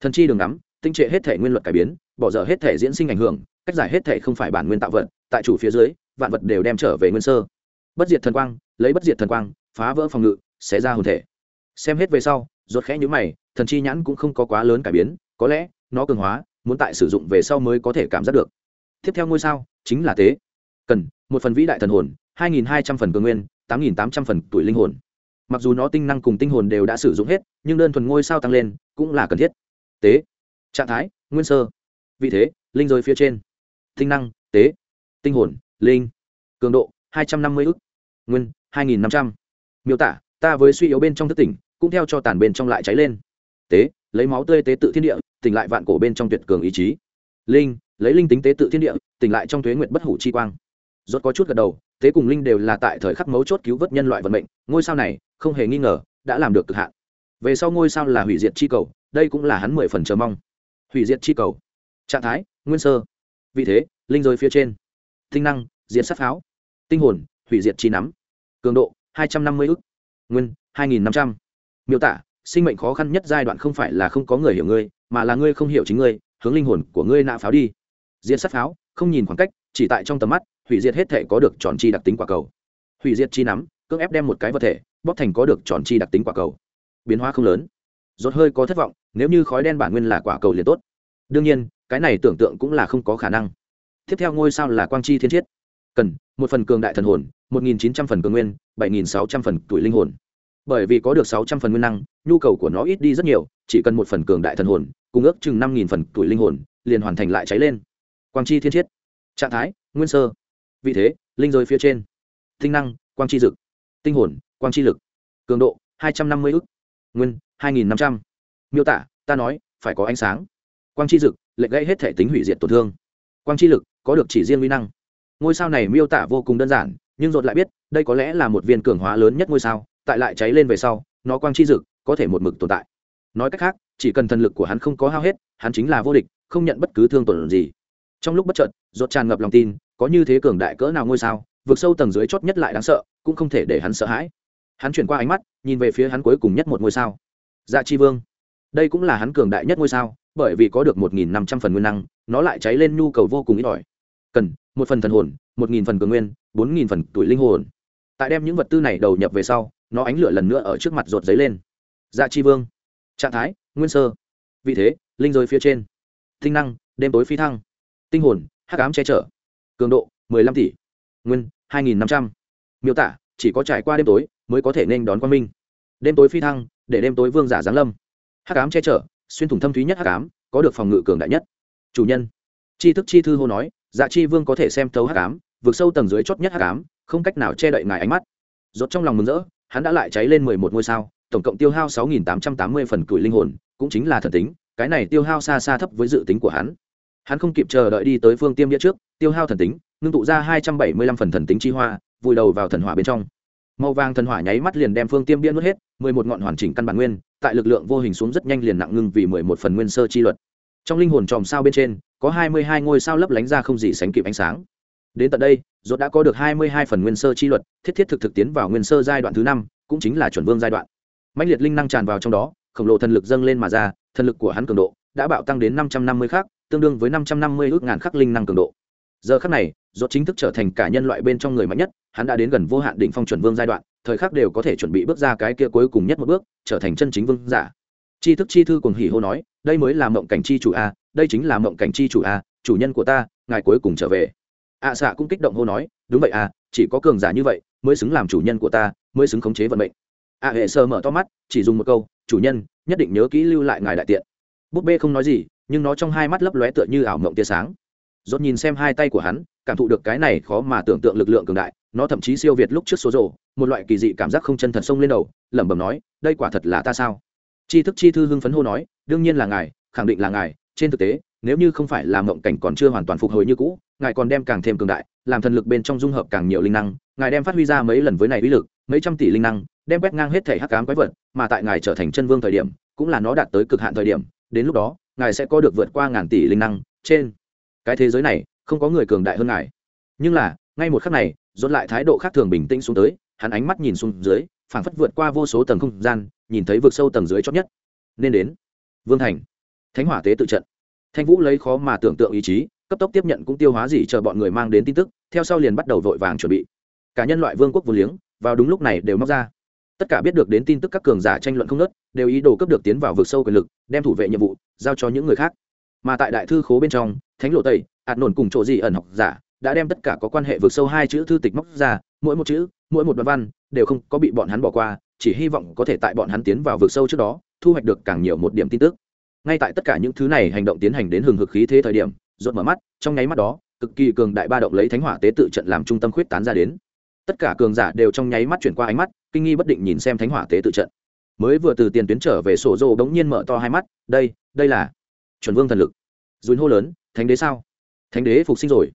Thần chi đường ngắm, tinh trệ hết thể nguyên luật cải biến, bỏ dở hết thể diễn sinh ảnh hưởng, cách giải hết thể không phải bản nguyên tạo vật, tại chủ phía dưới, vạn vật đều đem trở về nguyên sơ. Bất diệt thần quang, lấy bất diệt thần quang, phá vỡ phòng ngự, xé ra hồn thể. Xem hết về sau ruột khẽ nhũ mày, thần chi nhãn cũng không có quá lớn cải biến, có lẽ, nó cường hóa muốn tại sử dụng về sau mới có thể cảm giác được. Tiếp theo ngôi sao, chính là tế. Cần, một phần vĩ đại thần hồn 2.200 phần cơ nguyên 8.800 phần tuổi linh hồn. Mặc dù nó tinh năng cùng tinh hồn đều đã sử dụng hết, nhưng đơn thuần ngôi sao tăng lên, cũng là cần thiết. Tế. Trạng thái, nguyên sơ. Vị thế, linh rơi phía trên. Tinh năng, tế. Tinh hồn, linh. Cường độ 250 ức. Nguyên 2.500 miêu tả, ta với suy yếu bên trong thức tỉnh, cũng theo cho tàn bên trong lại cháy lên. Tế, lấy máu tươi tế tự thiên địa tỉnh lại vạn cổ bên trong tuyệt cường ý chí. Linh, lấy linh tính tế tự thiên địa, tỉnh lại trong thuế nguyện bất hủ chi quang. Rốt có chút gật đầu, thế cùng linh đều là tại thời khắc mấu chốt cứu vớt nhân loại vận mệnh, ngôi sao này, không hề nghi ngờ, đã làm được cực hạn. Về sau ngôi sao là hủy diệt chi cầu, đây cũng là hắn mười phần chờ mong. Hủy diệt chi cầu. Trạng thái, nguyên sơ. Vì thế, linh rơi phía trên. Tinh năng, diệt sát pháo. Tinh hồn, hủy diệt chi nắm. Cường độ, hai trăm năm mươi ức. Nguyên, hai nghìn năm trăm. Miêu tả, sinh mệnh khó khăn nhất giai đoạn không phải là không có người hiểu ngươi mà là ngươi không hiểu chính ngươi, hướng linh hồn của ngươi nạ pháo đi. Diệt sát pháo, không nhìn khoảng cách, chỉ tại trong tầm mắt, hủy diệt hết thể có được tròn chi đặc tính quả cầu. Hủy diệt chi nắm, cưỡng ép đem một cái vật thể, bóp thành có được tròn chi đặc tính quả cầu. Biến hóa không lớn. Rốt hơi có thất vọng, nếu như khói đen bản nguyên là quả cầu liền tốt. Đương nhiên, cái này tưởng tượng cũng là không có khả năng. Tiếp theo ngôi sao là quang chi thiên chiết cần, một phần cường đại thần hồn, một nghìn chín trăm phần cường nguyên, bảy nghìn sáu trăm phần tuổi linh hồn bởi vì có được sáu trăm phần nguyên năng, nhu cầu của nó ít đi rất nhiều, chỉ cần một phần cường đại thần hồn, cùng ước chừng năm nghìn phần tuổi linh hồn, liền hoàn thành lại cháy lên. Quang chi thiên chiết trạng thái, nguyên sơ. Vị thế, linh giới phía trên. Tinh năng, quang chi dực. Tinh hồn, quang chi lực. Cường độ, hai trăm năm mươi ức. Nguyên, hai nghìn năm trăm. Miêu tả, ta nói, phải có ánh sáng. Quang chi dực lệnh gây hết thể tính hủy diệt tổn thương. Quang chi lực, có được chỉ riêng uy năng. Ngôi sao này miêu tả vô cùng đơn giản, nhưng dột lại biết, đây có lẽ là một viên cường hóa lớn nhất ngôi sao tại lại cháy lên về sau, nó quang chi dực, có thể một mực tồn tại. Nói cách khác, chỉ cần thần lực của hắn không có hao hết, hắn chính là vô địch, không nhận bất cứ thương tổn gì. Trong lúc bất chợt dột tràn ngập lòng tin, có như thế cường đại cỡ nào ngôi sao, vượt sâu tầng dưới chót nhất lại đáng sợ, cũng không thể để hắn sợ hãi. Hắn chuyển qua ánh mắt, nhìn về phía hắn cuối cùng nhất một ngôi sao. Dạ chi vương. Đây cũng là hắn cường đại nhất ngôi sao, bởi vì có được một nghìn năm trăm phần nguyên năng, nó lại cháy lên nhu cầu vô cùng ít ỏi. Cần, một phần thần hồn, một nghìn phần cường nguyên, bốn nghìn phần tuổi linh hồn. Tại đem những vật tư này đầu nhập về sau nó ánh lửa lần nữa ở trước mặt rột giấy lên. Dạ chi vương. Trạng thái, nguyên sơ. Vị thế, linh rơi phía trên. Tinh năng, đêm tối phi thăng. Tinh hồn, hắc ám che chở. Cường độ 15 tỷ. Nguyên 2.500 miêu tả, chỉ có trải qua đêm tối mới có thể nên đón quang minh. Đêm tối phi thăng, để đêm tối vương giả giáng lâm. Hắc ám che chở, xuyên thủng thâm thúy nhất hắc ám, có được phòng ngự cường đại nhất. Chủ nhân. Chi thức chi thư hô nói dạ chi vương có thể xem thấu hắc ám, vượt sâu tầng dưới chót nhất hắc ám, không cách nào che đậy ngài ánh mắt. Rốt trong lòng mừng rỡ hắn đã lại cháy lên mười một ngôi sao, tổng cộng tiêu hao sáu nghìn tám trăm tám mươi phần củi linh hồn, cũng chính là thần tính, cái này tiêu hao xa xa thấp với dự tính của hắn. Hắn không kịp chờ đợi đi tới phương tiêm địa trước, tiêu hao thần tính, ngưng tụ ra hai trăm bảy mươi lăm phần thần tính chi hoa, vùi đầu vào thần hỏa bên trong. Màu vàng thần hỏa nháy mắt liền đem phương tiêm bia nuốt hết, mười một ngọn hoàn chỉnh căn bản nguyên, tại lực lượng vô hình xuống rất nhanh liền nặng ngưng vì mười một phần nguyên sơ chi luật. Trong linh hồn tròm sao bên trên, có hai mươi hai ngôi sao lấp lánh ra không gì sánh kịp ánh sáng đến tận đây dốt đã có được hai mươi hai phần nguyên sơ chi luật, thiết thiết thực thực tiến vào nguyên sơ giai đoạn thứ năm, cũng chính là chuẩn vương giai đoạn. Mạnh liệt linh năng tràn vào trong đó, khổng lồ thần lực dâng lên mà ra, thần lực của hắn cường độ đã bạo tăng đến năm trăm năm mươi khắc, tương đương với năm trăm năm mươi ước ngàn khắc linh năng cường độ. Giờ khắc này dốt chính thức trở thành cả nhân loại bên trong người mạnh nhất, hắn đã đến gần vô hạn định phong chuẩn vương giai đoạn, thời khắc đều có thể chuẩn bị bước ra cái kia cuối cùng nhất một bước, trở thành chân chính vương giả. Chi thức chi thư cùng hỉ hô nói, đây mới là mộng cảnh chi chủ a, đây chính là mộng cảnh chi chủ a, chủ nhân của ta, ngài cuối cùng trở về ạ à, xạ cũng kích động hô nói đúng vậy à chỉ có cường giả như vậy mới xứng làm chủ nhân của ta mới xứng khống chế vận mệnh. ạ à, hệ sơ mở to mắt chỉ dùng một câu chủ nhân nhất định nhớ kỹ lưu lại ngài đại tiện. Búp bê không nói gì nhưng nó trong hai mắt lấp lóe tựa như ảo mộng tia sáng. Dốt nhìn xem hai tay của hắn cảm thụ được cái này khó mà tưởng tượng lực lượng cường đại nó thậm chí siêu việt lúc trước số rồ một loại kỳ dị cảm giác không chân thật sông lên đầu lẩm bẩm nói đây quả thật là ta sao? Chi thức chi thư hưng phấn hô nói đương nhiên là ngài khẳng định là ngài trên thực tế nếu như không phải là mộng cảnh còn chưa hoàn toàn phục hồi như cũ ngài còn đem càng thêm cường đại, làm thần lực bên trong dung hợp càng nhiều linh năng, ngài đem phát huy ra mấy lần với này uy lực, mấy trăm tỷ linh năng, đem quét ngang hết thể hắc cám quái vật, mà tại ngài trở thành chân vương thời điểm, cũng là nó đạt tới cực hạn thời điểm, đến lúc đó, ngài sẽ có được vượt qua ngàn tỷ linh năng, trên cái thế giới này, không có người cường đại hơn ngài. Nhưng là, ngay một khắc này dồn lại thái độ khác thường bình tĩnh xuống tới, hắn ánh mắt nhìn xuống dưới, phảng phất vượt qua vô số tầng không gian, nhìn thấy vượt sâu tầng dưới chót nhất. Nên đến. Vương thành. Thánh hỏa tế tự trận. Thanh vũ lấy khó mà tưởng tượng ý chí cấp tốc tiếp nhận cũng tiêu hóa gì chờ bọn người mang đến tin tức, theo sau liền bắt đầu vội vàng chuẩn bị. Cả nhân loại vương quốc vô liếng, vào đúng lúc này đều móc ra. Tất cả biết được đến tin tức các cường giả tranh luận không nớt đều ý đồ cấp được tiến vào vực sâu quyền lực, đem thủ vệ nhiệm vụ giao cho những người khác. Mà tại đại thư khố bên trong, thánh lộ tây ạt nổn cùng chỗ gì ẩn học giả đã đem tất cả có quan hệ vực sâu hai chữ thư tịch móc ra, mỗi một chữ, mỗi một đoạn văn đều không có bị bọn hắn bỏ qua, chỉ hy vọng có thể tại bọn hắn tiến vào vực sâu trước đó, thu hoạch được càng nhiều một điểm tin tức. Ngay tại tất cả những thứ này hành động tiến hành đến hừng hực khí thế thời điểm rột mở mắt, trong nháy mắt đó, cực kỳ cường đại ba động lấy thánh hỏa tế tự trận làm trung tâm khuyết tán ra đến. Tất cả cường giả đều trong nháy mắt chuyển qua ánh mắt, kinh nghi bất định nhìn xem thánh hỏa tế tự trận. Mới vừa từ tiền tuyến trở về sổ rồ bỗng nhiên mở to hai mắt, đây đây là chuẩn vương thần lực. Dùn hô lớn, thánh đế sao? Thánh đế phục sinh rồi.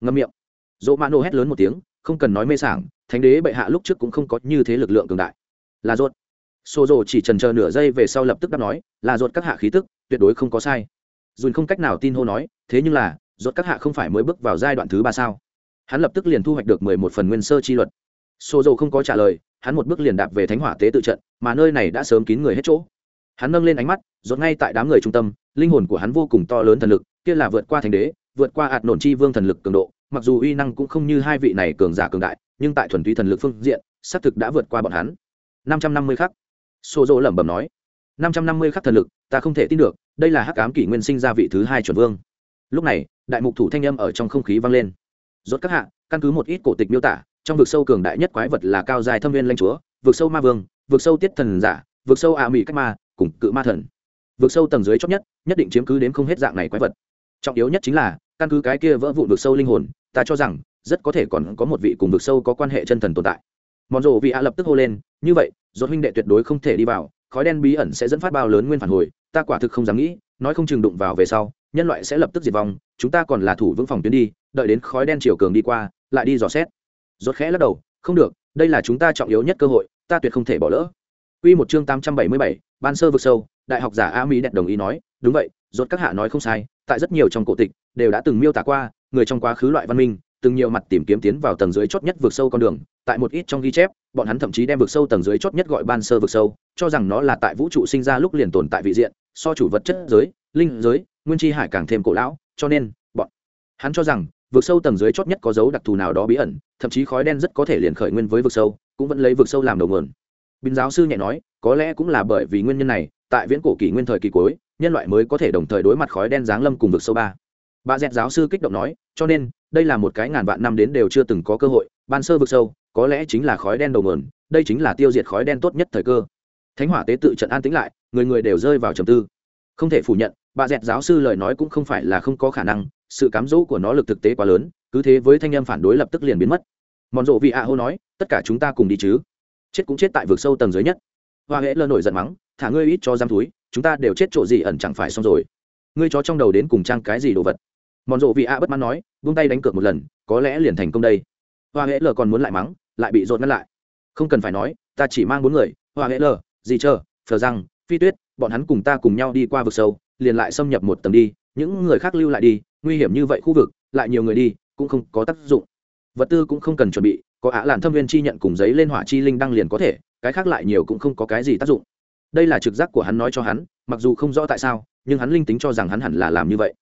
Ngâm miệng. Dỗ mã nô hét lớn một tiếng, không cần nói mê sảng, thánh đế bệ hạ lúc trước cũng không có như thế lực lượng cường đại. Là ruột. Xô rồ chỉ trần chờ nửa giây về sau lập tức đáp nói, là ruột các hạ khí tức, tuyệt đối không có sai dùn không cách nào tin hô nói, thế nhưng là, rốt các hạ không phải mới bước vào giai đoạn thứ ba sao? Hắn lập tức liền thu hoạch được mười một phần nguyên sơ chi luật. Xô dầu không có trả lời, hắn một bước liền đạp về thánh hỏa tế tự trận, mà nơi này đã sớm kín người hết chỗ. Hắn nâng lên ánh mắt, rốt ngay tại đám người trung tâm, linh hồn của hắn vô cùng to lớn thần lực, kia là vượt qua thánh đế, vượt qua ạt nổn chi vương thần lực cường độ, mặc dù uy năng cũng không như hai vị này cường giả cường đại, nhưng tại thuần túy thần lực phương diện, xác thực đã vượt qua bọn hắn. Năm trăm năm mươi khắc. Xô dầu lẩm bẩm nói năm trăm năm mươi khắc thần lực, ta không thể tin được, đây là hắc ám kỷ nguyên sinh ra vị thứ hai chuẩn vương. Lúc này, đại mục thủ thanh âm ở trong không khí vang lên. Rốt các hạ, căn cứ một ít cổ tịch miêu tả, trong vực sâu cường đại nhất quái vật là cao dài thâm viên lanh chúa, vực sâu ma vương, vực sâu tiết thần giả, vực sâu ạ mỹ cách ma, cùng cự ma thần. Vực sâu tầng dưới chót nhất nhất định chiếm cứ đến không hết dạng này quái vật. Trọng yếu nhất chính là, căn cứ cái kia vỡ vụn vực sâu linh hồn, ta cho rằng, rất có thể còn có một vị cùng vực sâu có quan hệ chân thần tồn tại. Mòn rộ vị ạ lập tức hô lên, như vậy, rốt huynh đệ tuyệt đối không thể đi vào khói đen bí ẩn sẽ dẫn phát bao lớn nguyên phản hồi ta quả thực không dám nghĩ nói không chừng đụng vào về sau nhân loại sẽ lập tức diệt vong chúng ta còn là thủ vững phòng tuyến đi đợi đến khói đen chiều cường đi qua lại đi dò xét. Rốt khẽ lắc đầu không được đây là chúng ta trọng yếu nhất cơ hội ta tuyệt không thể bỏ lỡ. Quy một chương 877, ban sơ vực sâu, đại học giả A Mỹ đẹp đồng ý nói, đúng vậy, rốt các hạ nói không sai, tại rất nhiều trong cổ tịch đều đã từng miêu tả qua, người trong quá khứ loại văn minh, từng nhiều mặt tìm kiếm tiến vào tầng dưới chót nhất vực sâu con đường, tại một ít trong ghi chép, bọn hắn thậm chí đem vực sâu tầng dưới chót nhất gọi ban sơ vực sâu, cho rằng nó là tại vũ trụ sinh ra lúc liền tồn tại vị diện, so chủ vật chất giới, linh giới, nguyên chi hải càng thêm cổ lão, cho nên, bọn hắn cho rằng vực sâu tầng dưới chót nhất có dấu đặc thù nào đó bí ẩn, thậm chí khói đen rất có thể liền khởi nguyên với vực sâu, cũng vẫn lấy vực sâu làm đầu nguồn. Bình giáo sư nhẹ nói, có lẽ cũng là bởi vì nguyên nhân này, tại viễn cổ kỷ nguyên thời kỳ cuối, nhân loại mới có thể đồng thời đối mặt khói đen giáng lâm cùng vực sâu ba bà dẹt giáo sư kích động nói, cho nên, đây là một cái ngàn vạn năm đến đều chưa từng có cơ hội, ban sơ vực sâu, có lẽ chính là khói đen đầu nguồn, đây chính là tiêu diệt khói đen tốt nhất thời cơ. Thánh hỏa tế tự trận an tĩnh lại, người người đều rơi vào trầm tư. Không thể phủ nhận bà dẹt giáo sư lời nói cũng không phải là không có khả năng, sự cám dỗ của nó lực thực tế quá lớn, cứ thế với thanh em phản đối lập tức liền biến mất. Mòn rộ vị ạ hô nói, tất cả chúng ta cùng đi chứ. Chết cũng chết tại vực sâu tầng dưới nhất. Hoa hễ lơ nổi giận mắng, thả ngươi ít cho giam túi chúng ta đều chết chỗ gì ẩn chẳng phải xong rồi. Ngươi chó trong đầu đến cùng trang cái gì đồ vật? Mòn rộ vị ạ bất mãn nói vung tay đánh cược một lần có lẽ liền thành công đây. Hoa hễ lờ còn muốn lại mắng lại bị dồn ngăn lại. Không cần phải nói ta chỉ mang bốn người hoa hễ lờ gì chờ phờ rằng, phi tuyết bọn hắn cùng ta cùng nhau đi qua vực sâu liền lại xâm nhập một tầng đi những người khác lưu lại đi nguy hiểm như vậy khu vực lại nhiều người đi cũng không có tác dụng. Vật tư cũng không cần chuẩn bị có ả làn thâm viên chi nhận cùng giấy lên hỏa chi linh đăng liền có thể cái khác lại nhiều cũng không có cái gì tác dụng. Đây là trực giác của hắn nói cho hắn mặc dù không rõ tại sao nhưng hắn linh tính cho rằng hắn hẳn là làm như vậy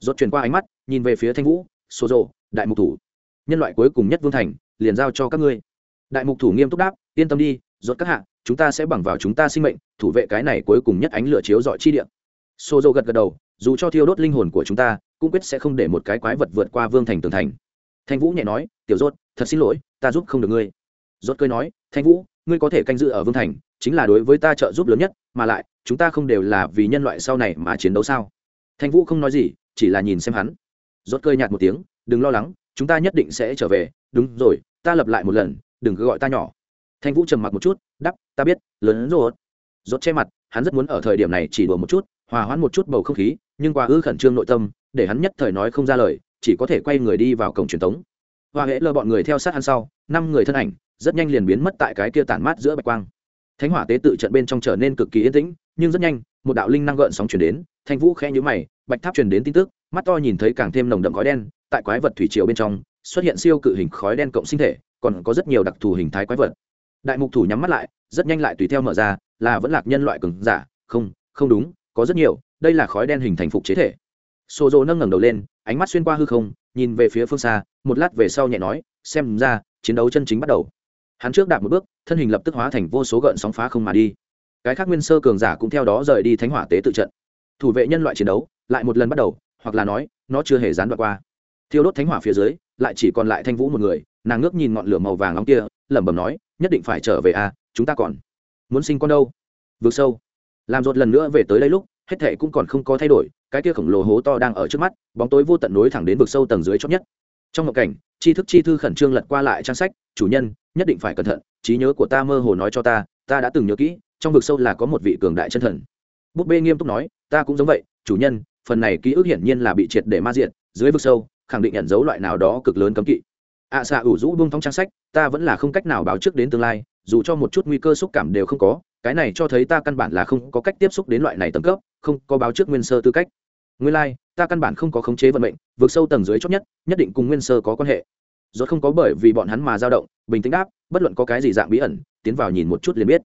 rốt chuyển qua ánh mắt, nhìn về phía thanh vũ số rộ đại mục thủ, nhân loại cuối cùng nhất vương thành, liền giao cho các ngươi. Đại mục thủ nghiêm túc đáp, yên tâm đi, rốt các hạ, chúng ta sẽ bằng vào chúng ta sinh mệnh, thủ vệ cái này cuối cùng nhất ánh lửa chiếu dọi chi địa. Sô dầu gật gật đầu, dù cho thiêu đốt linh hồn của chúng ta, cũng quyết sẽ không để một cái quái vật vượt qua vương thành tường thành. Thanh vũ nhẹ nói, tiểu rốt, thật xin lỗi, ta giúp không được ngươi. Rốt cười nói, thanh vũ, ngươi có thể canh giữ ở vương thành, chính là đối với ta trợ giúp lớn nhất, mà lại, chúng ta không đều là vì nhân loại sau này mà chiến đấu sao? Thanh vũ không nói gì chỉ là nhìn xem hắn. Rốt cười nhạt một tiếng, đừng lo lắng, chúng ta nhất định sẽ trở về, đúng rồi, ta lập lại một lần, đừng cứ gọi ta nhỏ. Thanh vũ trầm mặc một chút đắp ta biết, lớn rồi. Rốt che mặt, hắn rất muốn ở thời điểm này chỉ đùa một chút, hòa hoãn một chút bầu không khí, nhưng quá ư khẩn trương nội tâm, để hắn nhất thời nói không ra lời, chỉ có thể quay người đi vào cổng truyền thống hoa hễ lơ bọn người theo sát hắn sau, năm người thân ảnh, rất nhanh liền biến mất tại cái kia tản mát giữa bạch quang. Thánh hỏa tế tự trận bên trong trở nên cực kỳ yên tĩnh, nhưng rất nhanh, một đạo linh năng gợn sóng chuyển đến, thanh vũ khẽ nhíu mày bạch tháp truyền đến tin tức, mắt to nhìn thấy càng thêm nồng đậm khói đen, tại quái vật thủy triều bên trong, xuất hiện siêu cự hình khói đen cộng sinh thể, còn có rất nhiều đặc thù hình thái quái vật. Đại mục thủ nhắm mắt lại, rất nhanh lại tùy theo mở ra, là vẫn lạc nhân loại cường giả. Không không đúng, có rất nhiều, đây là khói đen hình thành phục chế thể. Xô dô nâng ngẩng đầu lên, ánh mắt xuyên qua hư không, nhìn về phía phương xa, một lát về sau nhẹ nói, xem ra, chiến đấu chân chính bắt đầu. Hắn trước đạp một bước, thân hình lập tức hóa thành vô số gợn sóng phá không mà đi. Cái khác nguyên sơ cường giả cũng theo đó rời đi thánh hỏa tế tự trận. Thủ vệ nhân loại chiến đấu lại một lần bắt đầu, hoặc là nói, nó chưa hề gián đoạn qua. Thiêu đốt thánh hỏa phía dưới, lại chỉ còn lại thanh vũ một người, nàng ngước nhìn ngọn lửa màu vàng nóng kia, lẩm bẩm nói, nhất định phải trở về à chúng ta còn muốn sinh con đâu? Vượt sâu. Làm rột lần nữa về tới đây lúc, hết thệ cũng còn không có thay đổi, cái kia khổng lồ hố to đang ở trước mắt, bóng tối vô tận nối thẳng đến vực sâu tầng dưới chót nhất. Trong một cảnh, tri thức chi thư khẩn trương lật qua lại trang sách, chủ nhân, nhất định phải cẩn thận, trí nhớ của ta mơ hồ nói cho ta ta đã từng nhớ kỹ, trong vực sâu là có một vị cường đại chân thần. Búp bê nghiêm túc nói, ta cũng giống vậy, chủ nhân phần này ký ức hiển nhiên là bị triệt để ma diện dưới vực sâu khẳng định nhận dấu loại nào đó cực lớn cấm kỵ. Ạ xạ ủ rũ bung thong trang sách ta vẫn là không cách nào báo trước đến tương lai dù cho một chút nguy cơ xúc cảm đều không có cái này cho thấy ta căn bản là không có cách tiếp xúc đến loại này tầng cấp không có báo trước nguyên sơ tư cách. Nguyên lai、like, ta căn bản không có khống chế vận mệnh vượt sâu tầng dưới chót nhất nhất định cùng nguyên sơ có quan hệ. Do không có bởi vì bọn hắn mà dao động bình tĩnh đáp bất luận có cái gì dạng bí ẩn tiến vào nhìn một chút liền biết.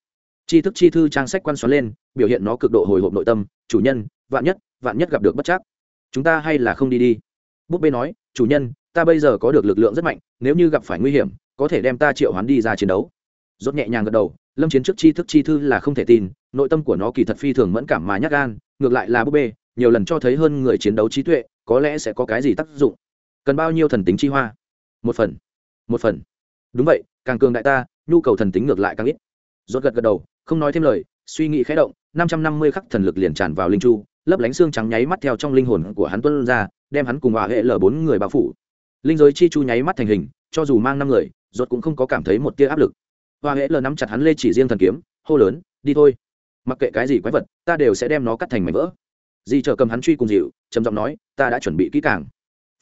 Tri thức chi thư trang sách quan xoắn lên biểu hiện nó cực độ hồi hộp nội tâm chủ nhân vạn nhất vạn nhất gặp được bất chắc. Chúng ta hay là không đi đi. Búp bê nói, chủ nhân, ta bây giờ có được lực lượng rất mạnh, nếu như gặp phải nguy hiểm, có thể đem ta triệu hoán đi ra chiến đấu. Rốt nhẹ nhàng gật đầu, lâm chiến trước chi thức chi thư là không thể tin, nội tâm của nó kỳ thật phi thường mẫn cảm mà nhắc gan, ngược lại là búp bê, nhiều lần cho thấy hơn người chiến đấu trí tuệ, có lẽ sẽ có cái gì tác dụng. Cần bao nhiêu thần tính chi hoa? Một phần. Một phần. Đúng vậy, càng cường đại ta, nhu cầu thần tính ngược lại càng ít. Rốt gật gật đầu, không nói thêm lời, suy nghĩ khẽ động, năm trăm năm mươi khắc thần lực liền tràn vào linh chu lấp lánh xương trắng nháy mắt theo trong linh hồn của hắn tuân ra, đem hắn cùng hòa hệ l bốn người bao phủ. Linh giới chi chu nháy mắt thành hình, cho dù mang năm người, rốt cũng không có cảm thấy một tia áp lực. Hòa hệ l nắm chặt hắn lê chỉ riêng thần kiếm, hô lớn, đi thôi. Mặc kệ cái gì quái vật, ta đều sẽ đem nó cắt thành mảnh vỡ. Di chờ cầm hắn truy cùng dịu, trầm giọng nói, ta đã chuẩn bị kỹ càng.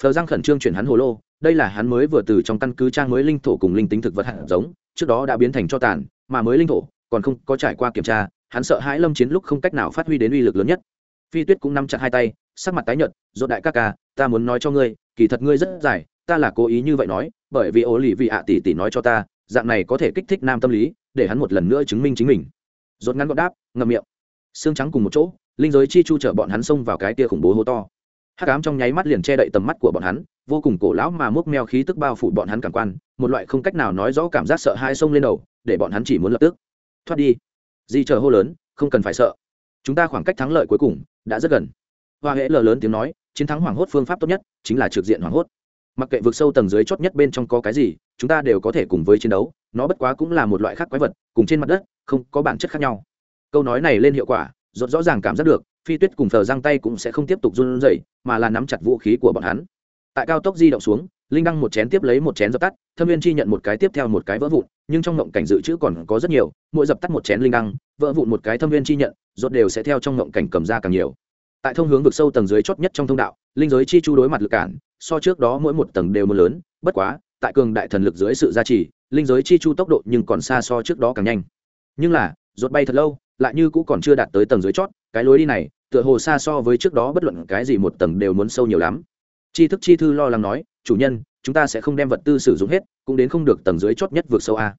Phờ giang khẩn trương chuyển hắn hồ lô, đây là hắn mới vừa từ trong căn cứ trang mới linh thổ cùng linh tính thực vật hạt giống, trước đó đã biến thành cho tàn, mà mới linh thổ còn không có trải qua kiểm tra, hắn sợ hãi lâm chiến lúc không cách nào phát huy đến uy lực lớn nhất phi tuyết cũng nắm chặt hai tay, sắc mặt tái nhợt dốt đại ca ca, ta muốn nói cho ngươi, kỳ thật ngươi rất dài, ta là cố ý như vậy nói, bởi vì ố lì vị ạ tỷ tỷ nói cho ta, dạng này có thể kích thích nam tâm lý, để hắn một lần nữa chứng minh chính mình. Dốt ngắn gọn đáp, ngậm miệng. Xương trắng cùng một chỗ, linh giới chi chu chở bọn hắn xông vào cái tia khủng bố hô to. Hắc ám trong nháy mắt liền che đậy tầm mắt của bọn hắn, vô cùng cổ lão mà múc meo khí tức bao phủ bọn hắn cảm quan, một loại không cách nào nói rõ cảm giác sợ hai xông lên đầu, để bọn hắn chỉ muốn lập tức. Thoát đi. Di chờ hô lớn, không cần phải sợ chúng ta khoảng cách thắng lợi cuối cùng đã rất gần. Hoa hễ lờ lớn tiếng nói, chiến thắng hoảng hốt phương pháp tốt nhất chính là trực diện hoảng hốt. Mặc kệ vực sâu tầng dưới chót nhất bên trong có cái gì, chúng ta đều có thể cùng với chiến đấu, nó bất quá cũng là một loại khác quái vật, cùng trên mặt đất, không có bản chất khác nhau. Câu nói này lên hiệu quả rất rõ ràng cảm giác được, phi tuyết cùng thờ giang tay cũng sẽ không tiếp tục run rẩy, mà là nắm chặt vũ khí của bọn hắn. Tại cao tốc di động xuống, linh đăng một chén tiếp lấy một chén dập tắt, thâm viên chi nhận một cái tiếp theo một cái vỡ vụn, nhưng trong ngộng cảnh dự trữ còn có rất nhiều, mỗi dập tắt một chén linh đăng vỡ vụn một cái thâm viên chi nhận, rốt đều sẽ theo trong ngộng cảnh cầm ra càng nhiều. Tại thông hướng vực sâu tầng dưới chót nhất trong thông đạo, linh giới chi chu đối mặt lực cản, so trước đó mỗi một tầng đều mưa lớn, bất quá, tại cường đại thần lực dưới sự gia trì, linh giới chi chu tốc độ nhưng còn xa so trước đó càng nhanh. Nhưng là, rốt bay thật lâu, lại như cũng còn chưa đạt tới tầng dưới chót, cái lối đi này, tựa hồ xa so với trước đó bất luận cái gì một tầng đều muốn sâu nhiều lắm. Chi thức chi thư lo lắng nói, chủ nhân, chúng ta sẽ không đem vật tư sử dụng hết, cũng đến không được tầng dưới chót nhất vượt sâu a.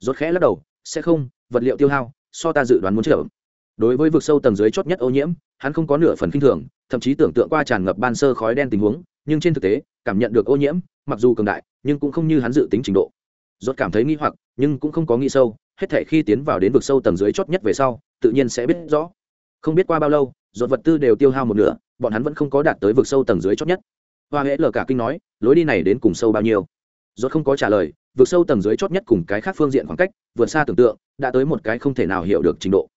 Rốt khẽ lắc đầu, sẽ không, vật liệu tiêu hao so ta dự đoán muốn trở đối với vực sâu tầng dưới chót nhất ô nhiễm, hắn không có nửa phần kinh thường, thậm chí tưởng tượng qua tràn ngập ban sơ khói đen tình huống, nhưng trên thực tế, cảm nhận được ô nhiễm, mặc dù cường đại, nhưng cũng không như hắn dự tính trình độ. Rốt cảm thấy nghi hoặc, nhưng cũng không có nghi sâu, hết thể khi tiến vào đến vực sâu tầng dưới chót nhất về sau, tự nhiên sẽ biết rõ. Không biết qua bao lâu, rốt vật tư đều tiêu hao một nửa, bọn hắn vẫn không có đạt tới vực sâu tầng dưới chót nhất. Hoa hễ lờ cả kinh nói, lối đi này đến cùng sâu bao nhiêu? Rốt không có trả lời vượt sâu tầng dưới chót nhất cùng cái khác phương diện khoảng cách, vượt xa tưởng tượng, đã tới một cái không thể nào hiểu được trình độ.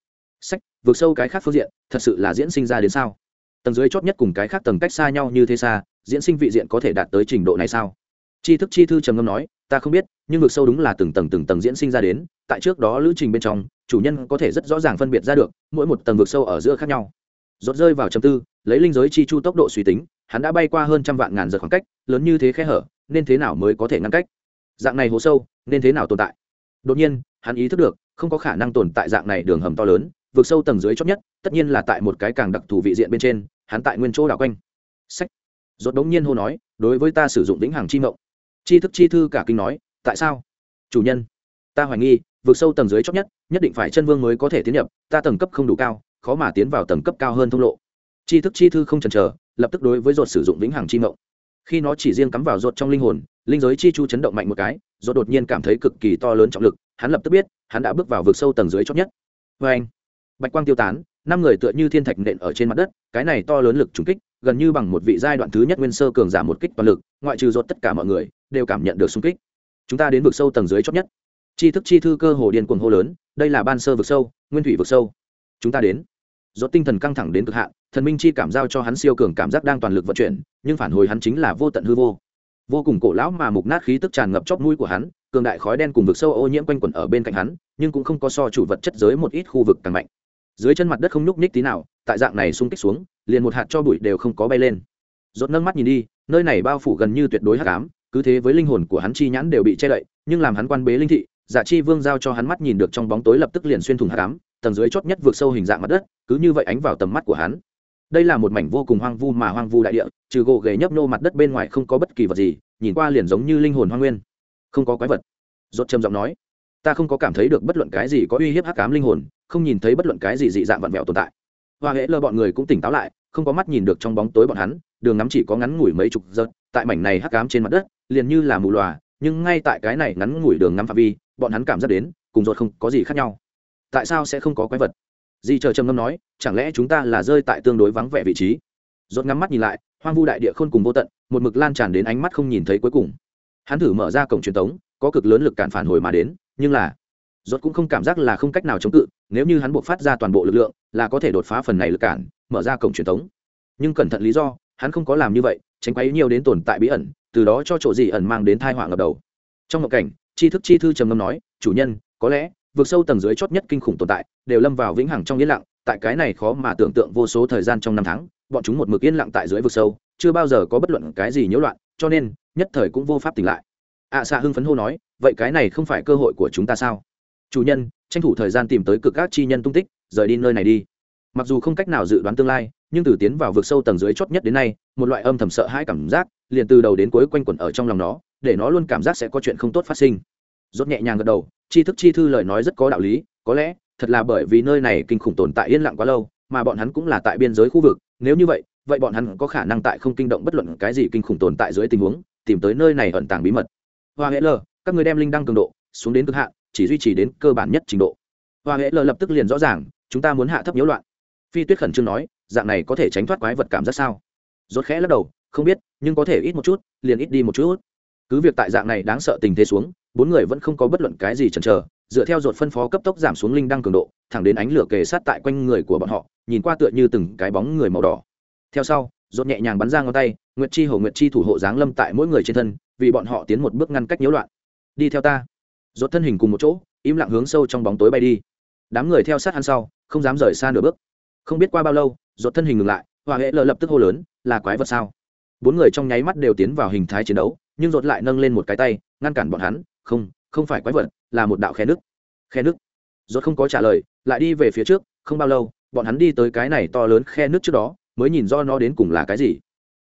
Sách vượt sâu cái khác phương diện, thật sự là diễn sinh ra đến sao? Tầng dưới chót nhất cùng cái khác tầng cách xa nhau như thế xa, diễn sinh vị diện có thể đạt tới trình độ này sao? Tri thức chi thư trầm ngâm nói, ta không biết, nhưng vượt sâu đúng là từng tầng từng tầng diễn sinh ra đến, tại trước đó lữ trình bên trong, chủ nhân có thể rất rõ ràng phân biệt ra được, mỗi một tầng vượt sâu ở giữa khác nhau. Rốt rơi vào trầm tư, lấy linh giới chi chu tốc độ suy tính, hắn đã bay qua hơn trăm vạn ngàn giờ khoảng cách, lớn như thế khe hở nên thế nào mới có thể ngăn cách? Dạng này hố sâu, nên thế nào tồn tại? Đột nhiên, hắn ý thức được, không có khả năng tồn tại dạng này đường hầm to lớn vượt sâu tầng dưới chót nhất, tất nhiên là tại một cái càng đặc thù vị diện bên trên, hắn tại nguyên chỗ đảo quanh. Sách rốt đống nhiên hô nói, đối với ta sử dụng vĩnh hằng chi mộng. Chi thức chi thư cả kinh nói, tại sao? Chủ nhân, ta hoài nghi vượt sâu tầng dưới chót nhất nhất định phải chân vương mới có thể tiến nhập, ta tầng cấp không đủ cao, khó mà tiến vào tầng cấp cao hơn thông lộ. Chi thức chi thư không chần chờ, lập tức đối với rột sử dụng vĩnh hằng chi mộng khi nó chỉ riêng cắm vào ruột trong linh hồn, linh giới chi chu chấn động mạnh một cái rột đột nhiên cảm thấy cực kỳ to lớn trọng lực, hắn lập tức biết, hắn đã bước vào vực sâu tầng dưới chót nhất. Vê anh, bạch quang tiêu tán, năm người tựa như thiên thạch nện ở trên mặt đất, cái này to lớn lực trùng kích, gần như bằng một vị giai đoạn thứ nhất nguyên sơ cường giả một kích toàn lực, ngoại trừ ruột tất cả mọi người, đều cảm nhận được xung kích. Chúng ta đến vực sâu tầng dưới chót nhất. Chi thức chi thư cơ hồ điên cuồng hô lớn, đây là ban sơ vực sâu, nguyên thủy vực sâu. Chúng ta đến rốt tinh thần căng thẳng đến cực hạn, thần minh chi cảm giao cho hắn siêu cường cảm giác đang toàn lực vận chuyển, nhưng phản hồi hắn chính là vô tận hư vô. Vô cùng cổ lão mà mục nát khí tức tràn ngập chóp mũi của hắn, cường đại khói đen cùng vực sâu ô nhiễm quanh quẩn ở bên cạnh hắn, nhưng cũng không có so chủ vật chất giới một ít khu vực càng mạnh. Dưới chân mặt đất không nhúc nhích tí nào, tại dạng này xung kích xuống, liền một hạt cho bụi đều không có bay lên. Rốt nâng mắt nhìn đi, nơi này bao phủ gần như tuyệt đối hắc ám, cứ thế với linh hồn của hắn chi nhãn đều bị che đậy, nhưng làm hắn quan bế linh thị dạ chi vương giao cho hắn mắt nhìn được trong bóng tối lập tức liền xuyên thủng hắc ám tầng dưới chót nhất vượt sâu hình dạng mặt đất, cứ như vậy ánh vào tầm mắt của hắn. Đây là một mảnh vô cùng hoang vu mà hoang vu đại địa, trừ gỗ ghề nhấp nô mặt đất bên ngoài không có bất kỳ vật gì, nhìn qua liền giống như linh hồn hoang nguyên. Không có quái vật. Rốt trầm giọng nói, ta không có cảm thấy được bất luận cái gì có uy hiếp hắc ám linh hồn, không nhìn thấy bất luận cái gì dị dạng vặn vẹo tồn tại. Hoa hễ lơ bọn người cũng tỉnh táo lại, không có mắt nhìn được trong bóng tối bọn hắn, đường ngắm chỉ có ngắn ngủi mấy chục giật, tại mảnh này hắc ám trên mặt đất, liền như là mù lòa, nhưng ngay tại cái này ngắn ngủi đường ngắm phạm vi, bọn hắn cảm giác đến, cùng rốt không có gì khác nhau tại sao sẽ không có quái vật? Di chờ trầm ngâm nói, chẳng lẽ chúng ta là rơi tại tương đối vắng vẻ vị trí? Rốt ngắm mắt nhìn lại, hoang vu đại địa khôn cùng vô tận, một mực lan tràn đến ánh mắt không nhìn thấy cuối cùng. Hắn thử mở ra cổng truyền thống có cực lớn lực cản phản hồi mà đến, nhưng là, rốt cũng không cảm giác là không cách nào chống cự, nếu như hắn buộc phát ra toàn bộ lực lượng, là có thể đột phá phần này lực cản, mở ra cổng truyền thống nhưng cẩn thận lý do, hắn không có làm như vậy, tránh quấy nhiều đến tồn tại bí ẩn, từ đó cho chỗ gì ẩn mang đến tai họa ngập đầu. Trong một cảnh, tri thức chi thư trầm ngâm nói, chủ nhân, có lẽ vượt sâu tầng dưới chót nhất kinh khủng tồn tại đều lâm vào vĩnh hằng trong yên lặng tại cái này khó mà tưởng tượng vô số thời gian trong năm tháng bọn chúng một mực yên lặng tại dưới vực sâu chưa bao giờ có bất luận cái gì nhiễu loạn cho nên nhất thời cũng vô pháp tỉnh lại. Ạ à, xạ hưng phấn hô nói vậy cái này không phải cơ hội của chúng ta sao? Chủ nhân tranh thủ thời gian tìm tới cực các chi nhân tung tích rời đi nơi này đi. Mặc dù không cách nào dự đoán tương lai nhưng từ tiến vào vực sâu tầng dưới chót nhất đến nay một loại âm thầm sợ hãi cảm giác liền từ đầu đến cuối quanh quẩn ở trong lòng nó để nó luôn cảm giác sẽ có chuyện không tốt phát sinh. Rốt nhẹ nhàng gật đầu tri thức chi thư lời nói rất có đạo lý, có lẽ, thật là bởi vì nơi này kinh khủng tồn tại yên lặng quá lâu, mà bọn hắn cũng là tại biên giới khu vực, nếu như vậy vậy bọn hắn có khả năng tại không kinh động bất luận cái gì kinh khủng tồn tại dưới tình huống, tìm tới nơi này ẩn tàng bí mật. Hoa hệ lờ, các người đem linh đăng cường độ, xuống đến cực hạn, chỉ duy trì đến cơ bản nhất trình độ. Hoa hệ lờ lập tức liền rõ ràng, chúng ta muốn hạ thấp nhiễu loạn. Phi tuyết khẩn trương nói, dạng này có thể tránh thoát quái vật cảm giác sao? Rốt khẽ lắc đầu, không biết, nhưng có thể ít một chút, liền ít đi một chút. Cứ việc tại dạng này đáng sợ tình thế xuống bốn người vẫn không có bất luận cái gì chần chờ, dựa theo dột phân phó cấp tốc giảm xuống linh đăng cường độ, thẳng đến ánh lửa kề sát tại quanh người của bọn họ, nhìn qua tựa như từng cái bóng người màu đỏ. Theo sau dột nhẹ nhàng bắn ra ngón tay, nguyệt chi hầu nguyệt chi thủ hộ giáng lâm tại mỗi người trên thân, vì bọn họ tiến một bước ngăn cách nhiễu loạn. Đi theo ta. Dột thân hình cùng một chỗ, im lặng hướng sâu trong bóng tối bay đi. Đám người theo sát hắn sau, không dám rời xa nửa bước. Không biết qua bao lâu dột thân hình ngừng lại, hòa hệ lợ lập tức hô lớn, là quái vật sao? Bốn người trong nháy mắt đều tiến vào hình thái chiến đấu, nhưng dột lại nâng lên một cái tay, ngăn cản bọn hắn không không phải quái vật, là một đạo khe nước. Khe nước? Rốt không có trả lời, lại đi về phía trước, không bao lâu, bọn hắn đi tới cái này to lớn khe nước trước đó, mới nhìn do nó đến cùng là cái gì.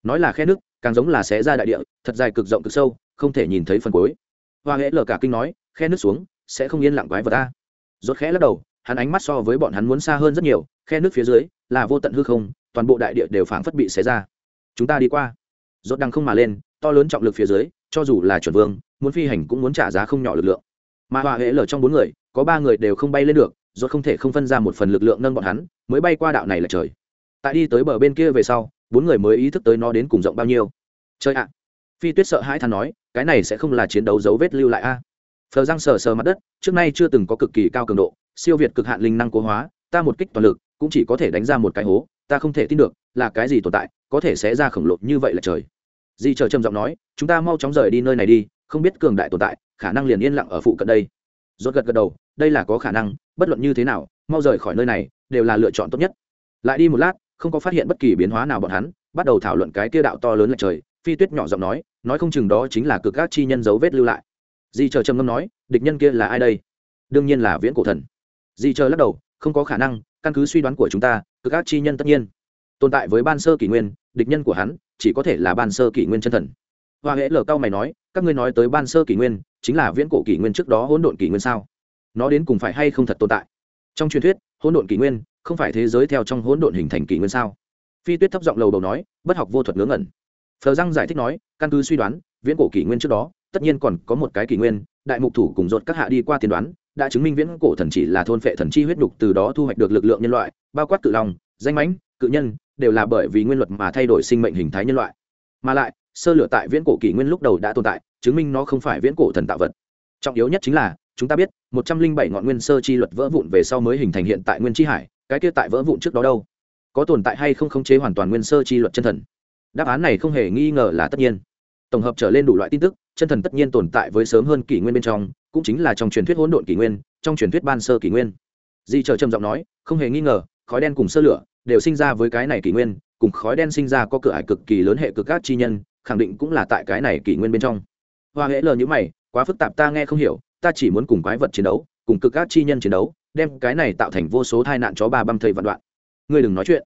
Nói là khe nước, càng giống là xé ra đại địa, thật dài cực rộng cực sâu, không thể nhìn thấy phần cuối. Hoa hễ lờ cả kinh nói, khe nước xuống, sẽ không yên lặng quái vật ta. Rốt khẽ lắc đầu, hắn ánh mắt so với bọn hắn muốn xa hơn rất nhiều, khe nước phía dưới, là vô tận hư không, toàn bộ đại địa đều phảng phất bị xé ra. Chúng ta đi qua. Rốt đang không mà lên, to lớn trọng lực phía dưới, cho dù là chuẩn vương muốn phi hành cũng muốn trả giá không nhỏ lực lượng. Mà họa hệ lở trong bốn người, có ba người đều không bay lên được, rốt không thể không phân ra một phần lực lượng nâng bọn hắn, mới bay qua đạo này là trời. Tại đi tới bờ bên kia về sau, bốn người mới ý thức tới nó đến cùng rộng bao nhiêu. Chơi ạ! Phi tuyết sợ hãi than nói, cái này sẽ không là chiến đấu dấu vết lưu lại a. À? phờ răng sờ sờ mặt đất, trước nay chưa từng có cực kỳ cao cường độ, siêu việt cực hạn linh năng cố hóa, ta một kích toàn lực, cũng chỉ có thể đánh ra một cái hố, ta không thể tin được, là cái gì tồn tại, có thể sẽ ra khổng lồ như vậy là trời. Di chờ trầm giọng nói, chúng ta mau chóng rời đi nơi này đi không biết cường đại tồn tại, khả năng liền yên lặng ở phụ cận đây. Rốt gật gật đầu, đây là có khả năng, bất luận như thế nào, mau rời khỏi nơi này, đều là lựa chọn tốt nhất. Lại đi một lát, không có phát hiện bất kỳ biến hóa nào bọn hắn, bắt đầu thảo luận cái kia đạo to lớn lệch trời, phi tuyết nhỏ giọng nói nói không chừng đó chính là cực các chi nhân dấu vết lưu lại. Di chờ trầm ngâm nói, địch nhân kia là ai đây? Đương nhiên là viễn cổ thần. Di chờ lắc đầu, không có khả năng, căn cứ suy đoán của chúng ta, cực các chi nhân tất nhiên. Tồn tại với ban sơ kỷ nguyên, địch nhân của hắn, chỉ có thể là ban sơ kỷ nguyên chân thần. Hoa hễ lờ cao mày nói các ngươi nói tới ban sơ kỷ nguyên, chính là viễn cổ kỷ nguyên trước đó hỗn độn kỷ nguyên sao? Nó đến cùng phải hay không thật tồn tại? Trong truyền thuyết, hỗn độn kỷ nguyên không phải thế giới theo trong hỗn độn hình thành kỷ nguyên sao? Phi tuyết thấp giọng lầu đầu nói, bất học vô thuật ngớ ngẩn. Phờ răng giải thích nói, căn cứ suy đoán, viễn cổ kỷ nguyên trước đó, tất nhiên còn có một cái kỷ nguyên, đại mục thủ cùng dột các hạ đi qua tiên đoán, đã chứng minh viễn cổ thần chỉ là thôn phệ thần chi huyết đục từ đó thu hoạch được lực lượng nhân loại, bao quát cự long, danh mãnh, cự nhân, đều là bởi vì nguyên luật mà thay đổi sinh mệnh hình thái nhân loại. Mà lại sơ lửa tại viễn cổ kỷ nguyên lúc đầu đã tồn tại, chứng minh nó không phải viễn cổ thần tạo vật. Trọng yếu nhất chính là, chúng ta biết, một trăm linh bảy ngọn nguyên sơ chi luật vỡ vụn về sau mới hình thành hiện tại nguyên chi hải, cái kia tại vỡ vụn trước đó đâu? Có tồn tại hay không khống chế hoàn toàn nguyên sơ chi luật chân thần? Đáp án này không hề nghi ngờ là tất nhiên. Tổng hợp trở lên đủ loại tin tức, chân thần tất nhiên tồn tại với sớm hơn kỷ nguyên bên trong, cũng chính là trong truyền thuyết hỗn độn kỷ nguyên, trong truyền thuyết ban sơ kỷ nguyên. Di chờ trầm giọng nói, không hề nghi ngờ, khói đen cùng sơ lửa đều sinh ra với cái này kỷ nguyên, cùng khói đen sinh ra có cửa ải cực kỳ lớn hệ cực các chi nhân khẳng định cũng là tại cái này kỷ nguyên bên trong. Hoa hễ lờ như mày, quá phức tạp ta nghe không hiểu, ta chỉ muốn cùng quái vật chiến đấu, cùng cực các chi nhân chiến đấu, đem cái này tạo thành vô số tai nạn chó ba băm thây vạn đoạn. Ngươi đừng nói chuyện.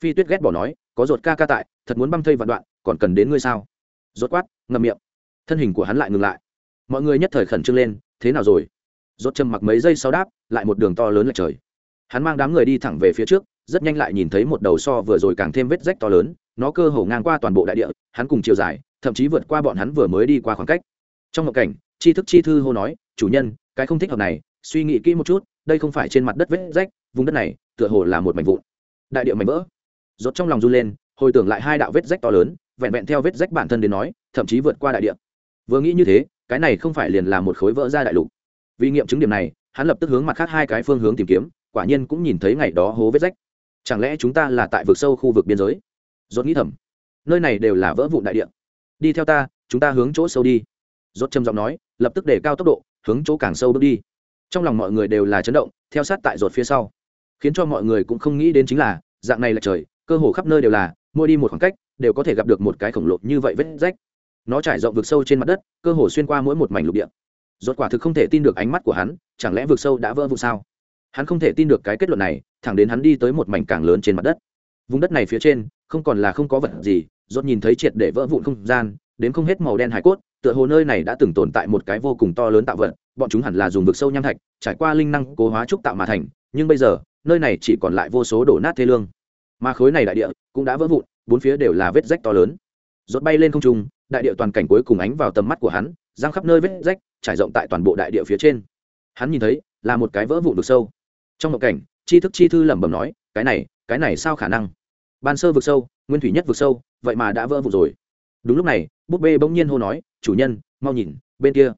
Phi tuyết ghét bỏ nói, có ruột ca ca tại, thật muốn băm thây vạn đoạn, còn cần đến ngươi sao? Rốt quát, ngậm miệng. Thân hình của hắn lại ngừng lại. Mọi người nhất thời khẩn trương lên, thế nào rồi? Rốt châm mặc mấy giây sau đáp, lại một đường to lớn lệch trời. Hắn mang đám người đi thẳng về phía trước, rất nhanh lại nhìn thấy một đầu so vừa rồi càng thêm vết rách to lớn nó cơ hồ ngang qua toàn bộ đại địa, hắn cùng chiều dài, thậm chí vượt qua bọn hắn vừa mới đi qua khoảng cách. Trong một cảnh, tri thức chi thư hô nói, chủ nhân, cái không thích hợp này, suy nghĩ kỹ một chút, đây không phải trên mặt đất vết rách, vùng đất này, tựa hồ là một mảnh vụn. Đại địa mảnh vỡ. Rốt trong lòng run lên, hồi tưởng lại hai đạo vết rách to lớn, vẹn vẹn theo vết rách bản thân đến nói, thậm chí vượt qua đại địa. Vừa nghĩ như thế, cái này không phải liền là một khối vỡ ra đại lục. Vì nghiệm chứng điểm này, hắn lập tức hướng mặt khác hai cái phương hướng tìm kiếm, quả nhiên cũng nhìn thấy ngày đó hố vết rách. Chẳng lẽ chúng ta là tại vực sâu khu vực biên giới? Rốt nghĩ thầm, nơi này đều là vỡ vụn đại địa. Đi theo ta, chúng ta hướng chỗ sâu đi. Rốt trầm giọng nói, lập tức để cao tốc độ, hướng chỗ càng sâu bước đi. Trong lòng mọi người đều là chấn động, theo sát tại rột phía sau. Khiến cho mọi người cũng không nghĩ đến chính là, dạng này là trời, cơ hồ khắp nơi đều là, mỗi đi một khoảng cách, đều có thể gặp được một cái khổng lồ như vậy vết rách. Nó trải rộng vực sâu trên mặt đất, cơ hồ xuyên qua mỗi một mảnh lục địa. Rốt quả thực không thể tin được ánh mắt của hắn, chẳng lẽ vực sâu đã vỡ vụ sao? Hắn không thể tin được cái kết luận này, thẳng đến hắn đi tới một mảnh càng lớn trên mặt đất. Vùng đất này phía trên không còn là không có vật gì, rốt nhìn thấy triệt để vỡ vụn không gian, đến không hết màu đen hải cốt, tựa hồ nơi này đã từng tồn tại một cái vô cùng to lớn tạo vật, bọn chúng hẳn là dùng vực sâu nham thạch, trải qua linh năng cố hóa trúc tạo mà thành, nhưng bây giờ, nơi này chỉ còn lại vô số đổ nát thê lương. Mà khối này đại địa cũng đã vỡ vụn, bốn phía đều là vết rách to lớn. Rốt bay lên không trung, đại địa toàn cảnh cuối cùng ánh vào tầm mắt của hắn giang khắp nơi vết rách, trải rộng tại toàn bộ đại địa phía trên. Hắn nhìn thấy, là một cái vỡ vụn vực sâu. Trong một cảnh, tri thức chi thư lẩm bẩm nói, cái này cái này sao khả năng? Ban sơ vực sâu nguyên thủy nhất vực sâu vậy mà đã vỡ vụn rồi. Đúng lúc này búp bê bỗng nhiên hô nói chủ nhân mau nhìn bên kia.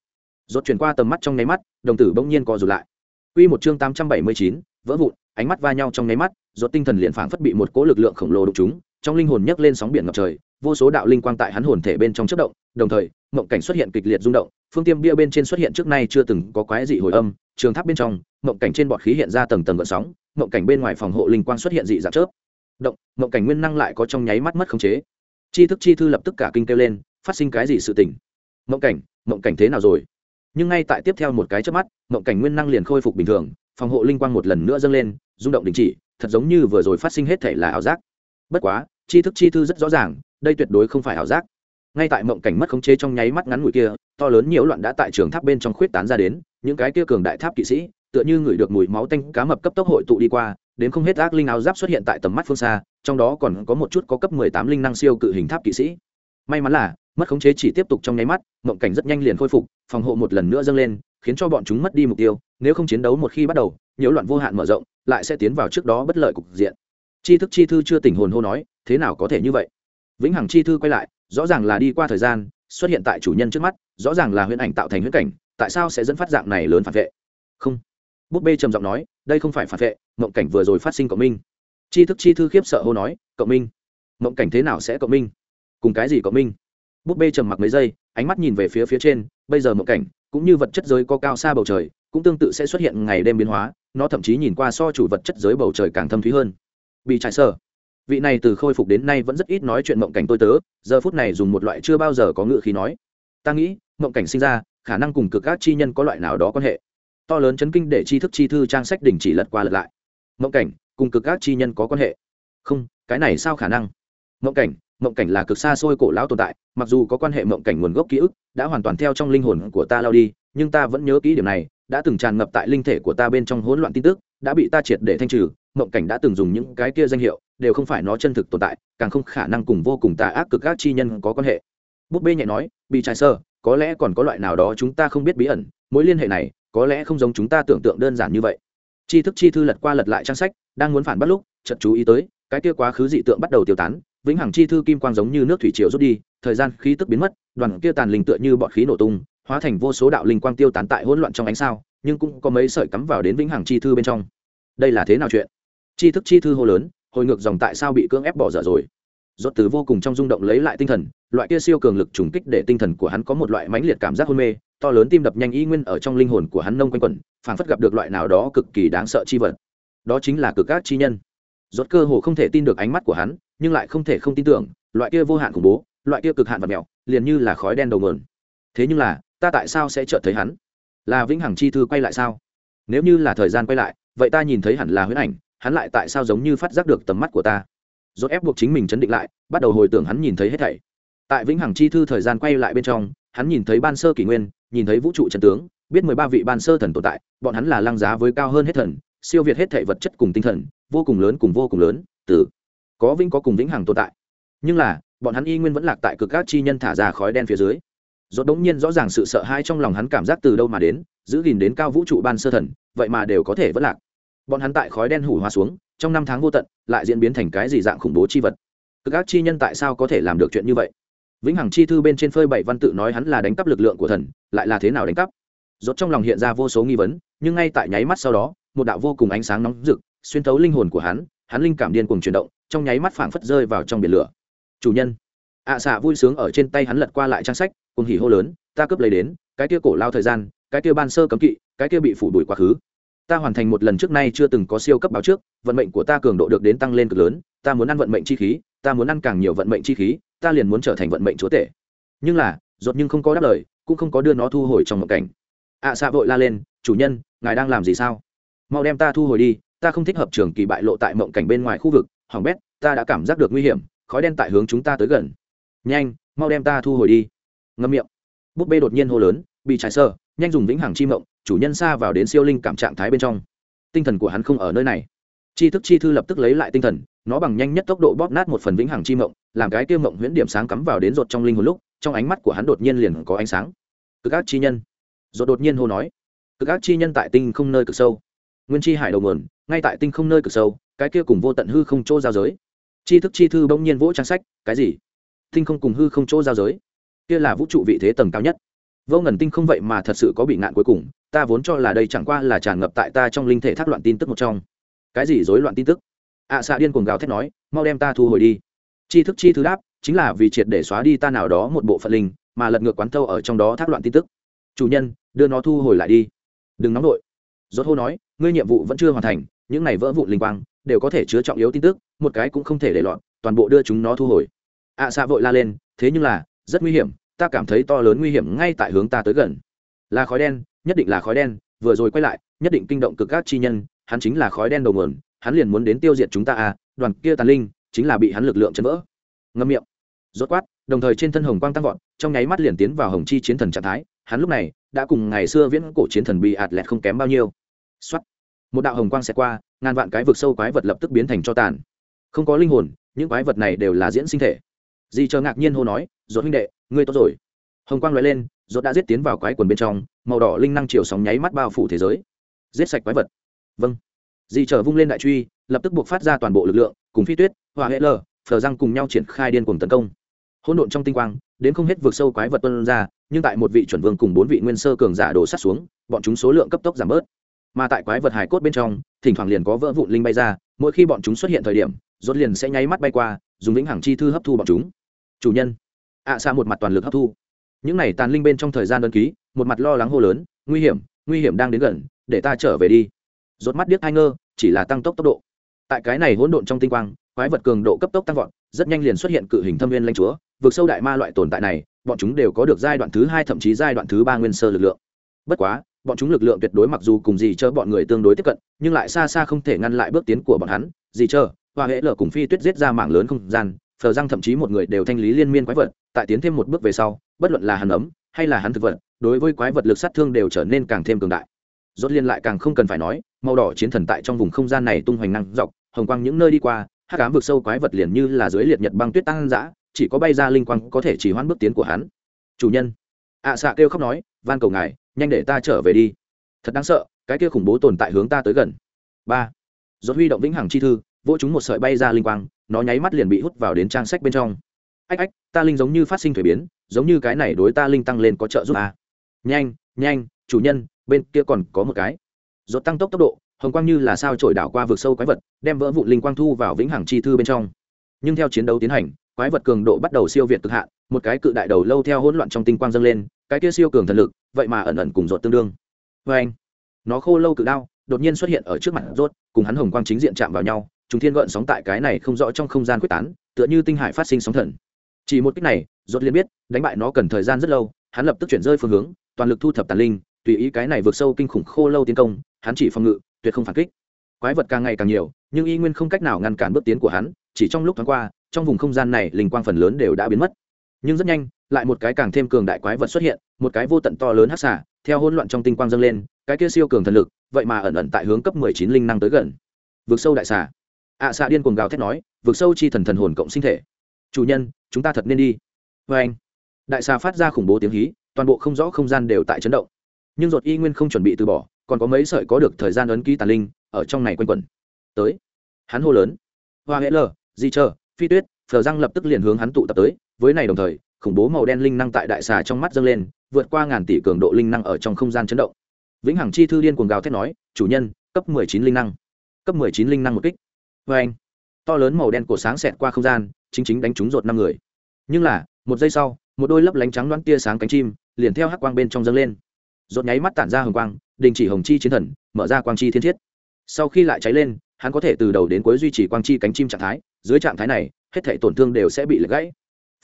Rốt chuyển qua tầm mắt trong nháy mắt đồng tử bỗng nhiên co rụt lại. Quy một chương 879, vỡ vụn, ánh mắt va nhau trong nháy mắt, rốt tinh thần liền phảng phất bị một cỗ lực lượng khổng lồ đụng trúng, trong linh hồn nhấc lên sóng biển ngập trời, vô số đạo linh quang tại hắn hồn thể bên trong chớp động, đồng thời, mộng cảnh xuất hiện kịch liệt rung động, phương tiêm bia bên trên xuất hiện trước nay chưa từng có quái dị hồi âm, trường tháp bên trong, mộng cảnh trên bọt khí hiện ra tầng tầng gợn sóng, mộng cảnh bên ngoài phòng hộ linh quang xuất hiện dị dạng chớp. Động, mộng cảnh nguyên năng lại có trong nháy mắt mất khống chế. Chi thức chi thư lập tức cả kinh kêu lên, phát sinh cái gì sự tình? Mộng cảnh, mộng cảnh thế nào rồi? Nhưng ngay tại tiếp theo một cái chớp mắt, mộng cảnh nguyên năng liền khôi phục bình thường, phòng hộ linh quang một lần nữa dâng lên, rung động đình chỉ, thật giống như vừa rồi phát sinh hết thể là ảo giác. Bất quá, chi thức chi thư rất rõ ràng, đây tuyệt đối không phải ảo giác ngay tại mộng cảnh mất khống chế trong nháy mắt ngắn ngủi kia to lớn nhiễu loạn đã tại trường tháp bên trong khuyết tán ra đến những cái kia cường đại tháp kỵ sĩ tựa như ngửi được mùi máu tanh cá mập cấp tốc hội tụ đi qua đến không hết ác linh áo giáp xuất hiện tại tầm mắt phương xa, trong đó còn có một chút có cấp mười tám linh năng siêu cự hình tháp kỵ sĩ. May mắn là, mất khống chế chỉ tiếp tục trong nháy mắt, mộng cảnh rất nhanh liền khôi phục, phòng hộ một lần nữa dâng lên, khiến cho bọn chúng mất đi mục tiêu, nếu không chiến đấu một khi bắt đầu, nhiễu loạn vô hạn mở rộng, lại sẽ tiến vào trước đó bất lợi cục diện. Chi thức chi thư chưa tỉnh hồn hô nói, thế nào có thể như vậy? Vĩnh hằng chi thư quay lại, rõ ràng là đi qua thời gian, xuất hiện tại chủ nhân trước mắt, rõ ràng là huyễn ảnh tạo thành huyễn cảnh, tại sao sẽ dẫn phát dạng này lớn phản vệ? Không. Búp bê trầm giọng nói đây không phải phản vệ, mộng cảnh vừa rồi phát sinh cộng minh. Chi thức chi thư khiếp sợ hô nói cộng minh, mộng cảnh thế nào sẽ cộng minh? Cùng cái gì cộng minh? Búp bê trầm mặc mấy giây, ánh mắt nhìn về phía phía trên, bây giờ mộng cảnh, cũng như vật chất giới có cao xa bầu trời, cũng tương tự sẽ xuất hiện ngày đêm biến hóa, nó thậm chí nhìn qua so chủ vật chất giới bầu trời càng thâm thúy hơn. Bị trải sơ vị này từ khôi phục đến nay vẫn rất ít nói chuyện mộng cảnh tôi tớ, giờ phút này dùng một loại chưa bao giờ có ngự khí nói. Ta nghĩ, mộng cảnh sinh ra, khả năng cùng cực các chi nhân có loại nào đó quan hệ to lớn chấn kinh để tri thức chi thư trang sách đình chỉ lật qua lật lại. Mộng cảnh, cùng cực các chi nhân có quan hệ. Không, cái này sao khả năng? Mộng cảnh mộng cảnh là cực xa xôi cổ lão tồn tại, mặc dù có quan hệ mộng cảnh nguồn gốc ký ức, đã hoàn toàn theo trong linh hồn của ta lao đi, nhưng ta vẫn nhớ kỹ điểm này, đã từng tràn ngập tại linh thể của ta bên trong hỗn loạn tin tức, đã bị ta triệt để thanh trừ, mộng cảnh đã từng dùng những cái kia danh hiệu, đều không phải nó chân thực tồn tại, càng không khả năng cùng vô cùng tà ác cực các chi nhân có quan hệ. Búp bê nhẹ nói, bị trái sơ, có lẽ còn có loại nào đó chúng ta không biết bí ẩn, mối liên hệ này có lẽ không giống chúng ta tưởng tượng đơn giản như vậy. Chi thức chi thư lật qua lật lại trang sách, đang muốn phản bắt lúc, chợt chú ý tới, cái kia quá khứ dị tượng bắt đầu tiêu tán, vĩnh hằng chi thư kim quang giống như nước thủy triều rút đi, thời gian khí tức biến mất, đoàn kia tàn linh tựa như bọt khí nổ tung, hóa thành vô số đạo linh quang tiêu tán tại hỗn loạn trong ánh sao, nhưng cũng có mấy sợi cắm vào đến vĩnh hằng chi thư bên trong. Đây là thế nào chuyện? Chi thức chi thư hô lớn, hồi ngược dòng tại sao bị cưỡng ép bỏ dở rồi? Rốt từ vô cùng trong rung động lấy lại tinh thần, loại kia siêu cường lực trùng kích để tinh thần của hắn có một loại mãnh liệt cảm giác hôn mê to lớn tim đập nhanh y nguyên ở trong linh hồn của hắn nông quanh quẩn, phảng phất gặp được loại nào đó cực kỳ đáng sợ chi vật. Đó chính là cực ác chi nhân. Rốt cơ hồ không thể tin được ánh mắt của hắn, nhưng lại không thể không tin tưởng, loại kia vô hạn khủng bố, loại kia cực hạn vật mèo, liền như là khói đen đầu nguồn. Thế nhưng là, ta tại sao sẽ chợt thấy hắn? Là vĩnh hằng chi thư quay lại sao? Nếu như là thời gian quay lại, vậy ta nhìn thấy hẳn là huyễn ảnh, hắn lại tại sao giống như phát giác được tầm mắt của ta? Rốt ép buộc chính mình chấn định lại, bắt đầu hồi tưởng hắn nhìn thấy hết thảy. Tại vĩnh hằng chi thư thời gian quay lại bên trong, hắn nhìn thấy ban sơ kỷ nguyên nhìn thấy vũ trụ trần tướng, biết mười ba vị ban sơ thần tồn tại, bọn hắn là lăng giá với cao hơn hết thần, siêu việt hết thể vật chất cùng tinh thần, vô cùng lớn cùng vô cùng lớn, từ có vĩnh có cùng vĩnh hằng tồn tại. Nhưng là, bọn hắn y nguyên vẫn lạc tại cực các chi nhân thả ra khói đen phía dưới. Dốt đống nhiên rõ ràng sự sợ hãi trong lòng hắn cảm giác từ đâu mà đến, giữ gìn đến cao vũ trụ ban sơ thần, vậy mà đều có thể vẫn lạc. Bọn hắn tại khói đen hủ hoa xuống, trong năm tháng vô tận, lại diễn biến thành cái gì dạng khủng bố chi vật? Cực các chi nhân tại sao có thể làm được chuyện như vậy? Vĩnh hằng chi thư bên trên phơi bảy văn tự nói hắn là đánh cắp lực lượng của thần, lại là thế nào đánh cắp? Rốt trong lòng hiện ra vô số nghi vấn, nhưng ngay tại nháy mắt sau đó, một đạo vô cùng ánh sáng nóng rực xuyên thấu linh hồn của hắn hắn linh cảm điên cuồng chuyển động, trong nháy mắt phảng phất rơi vào trong biển lửa. Chủ nhân. ạ à xạ vui sướng ở trên tay hắn lật qua lại trang sách, cùng hỉ hô lớn, ta cướp lấy đến, cái kia cổ lao thời gian, cái kia ban sơ cấm kỵ, cái kia bị phủ đuổi quá khứ. Ta hoàn thành một lần trước nay chưa từng có siêu cấp báo trước, vận mệnh của ta cường độ được đến tăng lên cực lớn, ta muốn ăn vận mệnh chi khí ta muốn ăn càng nhiều vận mệnh chi khí ta liền muốn trở thành vận mệnh chúa tể. Nhưng là ruột nhưng không có đáp lời cũng không có đưa nó thu hồi trong một cảnh. Ạ à, xạ vội la lên chủ nhân ngài đang làm gì sao? Mau đem ta thu hồi đi ta không thích hợp trường kỳ bại lộ tại mộng cảnh bên ngoài khu vực hỏng bét ta đã cảm giác được nguy hiểm khói đen tại hướng chúng ta tới gần. Nhanh mau đem ta thu hồi đi. Ngâm miệng. Búp bê đột nhiên hô lớn bị trái sơ nhanh dùng vĩnh hằng chi mộng chủ nhân xa vào đến siêu linh cảm trạng thái bên trong. Tinh thần của hắn không ở nơi này chi thức chi thư lập tức lấy lại tinh thần, nó bằng nhanh nhất tốc độ bóp nát một phần vĩnh hằng chi mộng, làm cái tiêu mộng huyễn điểm sáng cắm vào đến rột trong linh hồn lúc, trong ánh mắt của hắn đột nhiên liền có ánh sáng. Cực ác chi nhân. Rột đột nhiên hô nói. Cực ác chi nhân tại tinh không nơi cực sâu. Nguyên chi hải đầu nguồn, ngay tại tinh không nơi cực sâu, cái kia cùng vô tận hư không chỗ giao giới. Chi thức chi thư bỗng nhiên vỗ trang sách, cái gì? Tinh không cùng hư không chỗ giao giới? Kia là vũ trụ vị thế tầng cao nhất. Vô ngần tinh không vậy mà thật sự có bị ngạn cuối cùng, ta vốn cho là đây chẳng qua là tràn ngập tại ta trong linh thể thác loạn tin tức một trong cái gì rối loạn tin tức? Ạ à, xạ điên cuồng gào thét nói mau đem ta thu hồi đi. Chi thức chi thứ đáp chính là vì triệt để xóa đi ta nào đó một bộ phận linh mà lật ngược quán thâu ở trong đó thác loạn tin tức. Chủ nhân đưa nó thu hồi lại đi. Đừng nóng nổi dốt hô nói ngươi nhiệm vụ vẫn chưa hoàn thành những này vỡ vụn linh quang đều có thể chứa trọng yếu tin tức một cái cũng không thể để lọt toàn bộ đưa chúng nó thu hồi. Ạ à, xạ vội la lên thế nhưng là rất nguy hiểm ta cảm thấy to lớn nguy hiểm ngay tại hướng ta tới gần. Là khói đen nhất định là khói đen vừa rồi quay lại nhất định kinh động cực các chi nhân hắn chính là khói đen đầu nguồn, hắn liền muốn đến tiêu diệt chúng ta à đoàn kia tàn linh chính là bị hắn lực lượng chấn vỡ. Ngâm miệng. Rốt quát, đồng thời trên thân hồng quang tăng vọt, trong nháy mắt liền tiến vào hồng chi chiến thần trạng thái, hắn lúc này đã cùng ngày xưa viễn cổ chiến thần bị ạt lẹt không kém bao nhiêu. Xuất một đạo hồng quang sẽ qua, ngàn vạn cái vực sâu quái vật lập tức biến thành cho tàn. Không có linh hồn, những quái vật này đều là diễn sinh thể. Di chờ ngạc nhiên hô nói, rốt huynh đệ, ngươi tốt rồi. Hồng quang lóe lên, rốt đã giết tiến vào quái quần bên trong, màu đỏ linh năng chiều sóng nháy mắt bao phủ thế giới. Giết sạch quái vật vâng. Di chờ vung lên đại truy, lập tức buộc phát ra toàn bộ lực lượng, cùng phi tuyết hòa hệ lờ phờ răng cùng nhau triển khai điên cuồng tấn công. Hỗn độn trong tinh quang, đến không hết vượt sâu quái vật tuân ra, nhưng tại một vị chuẩn vương cùng bốn vị nguyên sơ cường giả đổ sát xuống, bọn chúng số lượng cấp tốc giảm bớt. Mà tại quái vật hải cốt bên trong, thỉnh thoảng liền có vỡ vụn linh bay ra, mỗi khi bọn chúng xuất hiện thời điểm, rốt liền sẽ nháy mắt bay qua, dùng lĩnh hàng chi thư hấp thu bọn chúng. Chủ nhân, ạ à xa một mặt toàn lực hấp thu. Những này tàn linh bên trong thời gian đơn ký, một mặt lo lắng hô lớn, nguy hiểm nguy hiểm đang đến gần, để ta trở về đi rốt mắt điếc hai ngơ, chỉ là tăng tốc tốc độ. Tại cái này hỗn độn trong tinh quang, quái vật cường độ cấp tốc tăng vọt, rất nhanh liền xuất hiện cự hình thâm viên lanh chúa, vượt sâu đại ma loại tồn tại này, bọn chúng đều có được giai đoạn thứ hai thậm chí giai đoạn thứ ba nguyên sơ lực lượng. Bất quá, bọn chúng lực lượng tuyệt đối mặc dù cùng gì chớ bọn người tương đối tiếp cận, nhưng lại xa xa không thể ngăn lại bước tiến của bọn hắn. Gì chớ và hễ lở cùng phi tuyết giết ra mạng lớn không gian, phờ răng thậm chí một người đều thanh lý liên miên quái vật, tại tiến thêm một bước về sau, bất luận là hắn ấm, hay là hắn thực vật, đối với quái vật lực sát thương đều trở nên càng thêm cường đại rốt liên lại càng không cần phải nói màu đỏ chiến thần tại trong vùng không gian này tung hoành năng dọc hồng quang những nơi đi qua hắc ám vực sâu quái vật liền như là dưới liệt nhật băng tuyết tăng dã chỉ có bay ra linh quang có thể chỉ hoãn bước tiến của hắn. Chủ nhân ạ à, xạ kêu khóc nói van cầu ngài nhanh để ta trở về đi. Thật đáng sợ cái kia khủng bố tồn tại hướng ta tới gần. Ba rốt huy động vĩnh hằng chi thư vỗ chúng một sợi bay ra linh quang nó nháy mắt liền bị hút vào đến trang sách bên trong. Ách ách ta linh giống như phát sinh thuế biến giống như cái này đối ta linh tăng lên có trợ giúp à. nhanh nhanh chủ nhân bên kia còn có một cái. Rốt tăng tốc tốc độ, hồng quang như là sao trổi đảo qua vực sâu quái vật, đem vỡ vụn linh quang thu vào vĩnh hằng chi thư bên trong. Nhưng theo chiến đấu tiến hành, quái vật cường độ bắt đầu siêu việt cực hạn, một cái cự đại đầu lâu theo hỗn loạn trong tinh quang dâng lên, cái kia siêu cường thần lực, vậy mà ẩn ẩn cùng rốt tương đương. Vê anh, nó khô lâu cự đao, đột nhiên xuất hiện ở trước mặt rốt, cùng hắn hồng quang chính diện chạm vào nhau chúng thiên gợn sóng tại cái này không rõ trong không gian quyết tán, tựa như tinh hải phát sinh sóng thần. Chỉ một cách này, rốt liền biết, đánh bại nó cần thời gian rất lâu, hắn lập tức chuyển rơi phương hướng, toàn lực thu thập tàn linh tùy ý cái này vượt sâu kinh khủng khô lâu tiến công hắn chỉ phòng ngự tuyệt không phản kích. Quái vật càng ngày càng nhiều nhưng y nguyên không cách nào ngăn cản bước tiến của hắn chỉ trong lúc thoáng qua trong vùng không gian này linh quang phần lớn đều đã biến mất. Nhưng rất nhanh lại một cái càng thêm cường đại quái vật xuất hiện một cái vô tận to lớn hắc xả theo hỗn loạn trong tinh quang dâng lên cái kia siêu cường thần lực vậy mà ẩn ẩn tại hướng cấp mười chín linh năng tới gần. Vượt sâu đại xả ạ à, xạ điên cuồng gào thét nói vượt sâu chi thần thần hồn cộng sinh thể. Chủ nhân chúng ta thật nên đi. Vê anh đại xà phát ra khủng bố tiếng hí toàn bộ không rõ không gian đều tại chấn động nhưng ruột y nguyên không chuẩn bị từ bỏ, còn có mấy sợi có được thời gian ấn ký tàn linh ở trong này quanh quẩn. Tới, hắn hô lớn. Hoa hễ lờ, di chờ phi tuyết, phờ răng lập tức liền hướng hắn tụ tập tới, với này đồng thời, khủng bố màu đen linh năng tại đại xà trong mắt dâng lên, vượt qua ngàn tỷ cường độ linh năng ở trong không gian chấn động. Vĩnh hằng chi thư điên cuồng gào thét nói, chủ nhân, cấp mười chín linh năng. Cấp mười chín linh năng một kích. Vê anh, to lớn màu đen cổ sáng xẹt qua không gian, chính chính đánh trúng rột năm người. Nhưng là, một giây sau, một đôi lấp lánh trắng đoán tia sáng cánh chim liền theo hắc quang bên trong dâng lên rột nháy mắt tản ra hồng quang, đình chỉ hồng chi chiến thần, mở ra quang chi thiên thiết. Sau khi lại cháy lên, hắn có thể từ đầu đến cuối duy trì quang chi cánh chim trạng thái, dưới trạng thái này, hết thể tổn thương đều sẽ bị lật gãy.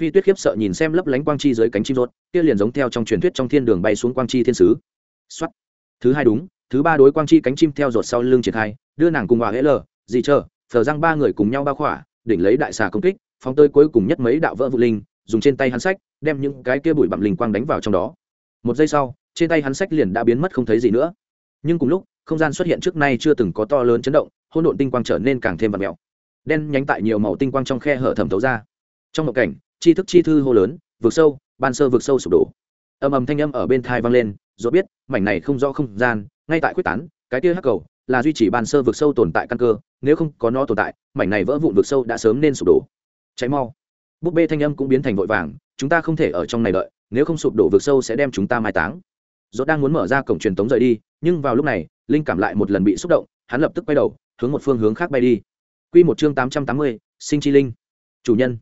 Phi tuyết khiếp sợ nhìn xem lấp lánh quang chi dưới cánh chim rốt, kia liền giống theo trong truyền thuyết trong thiên đường bay xuống quang chi thiên sứ. Xuất thứ hai đúng, thứ ba đối quang chi cánh chim theo rột sau lưng triển khai, đưa nàng cùng vào hễ lờ, Dì chờ thờ răng ba người cùng nhau bao khỏa, đỉnh lấy đại xà công kích, phóng tới cuối cùng nhất mấy đạo vỡ vụ linh, dùng trên tay hắn sách, đem những cái kia bụi bặm linh quang đánh vào trong đó. Một giây sau trên tay hắn sách liền đã biến mất không thấy gì nữa. Nhưng cùng lúc, không gian xuất hiện trước nay chưa từng có to lớn chấn động, hỗn độn tinh quang trở nên càng thêm vật mèo. Đen nhánh tại nhiều màu tinh quang trong khe hở thẩm thấu ra. Trong một cảnh chi thức chi thư hô lớn vượt sâu, ban sơ vượt sâu sụp đổ. Ầm ầm thanh âm ở bên thai vang lên rồi biết, mảnh này không rõ không gian, ngay tại quyết tán, cái kia hắc cầu là duy trì ban sơ vượt sâu tồn tại căn cơ, nếu không có nó tồn tại, mảnh này vỡ vụn vượt sâu đã sớm nên sụp đổ. Cháy mau. Búp bê thanh âm cũng biến thành vội vàng, chúng ta không thể ở trong này đợi, nếu không sụp đổ vượt sâu sẽ đem chúng ta mai táng dốt đang muốn mở ra cổng truyền tống rời đi nhưng vào lúc này linh cảm lại một lần bị xúc động hắn lập tức quay đầu hướng một phương hướng khác bay đi Quy một chương tám trăm tám mươi, sinh chi linh. Chủ nhân.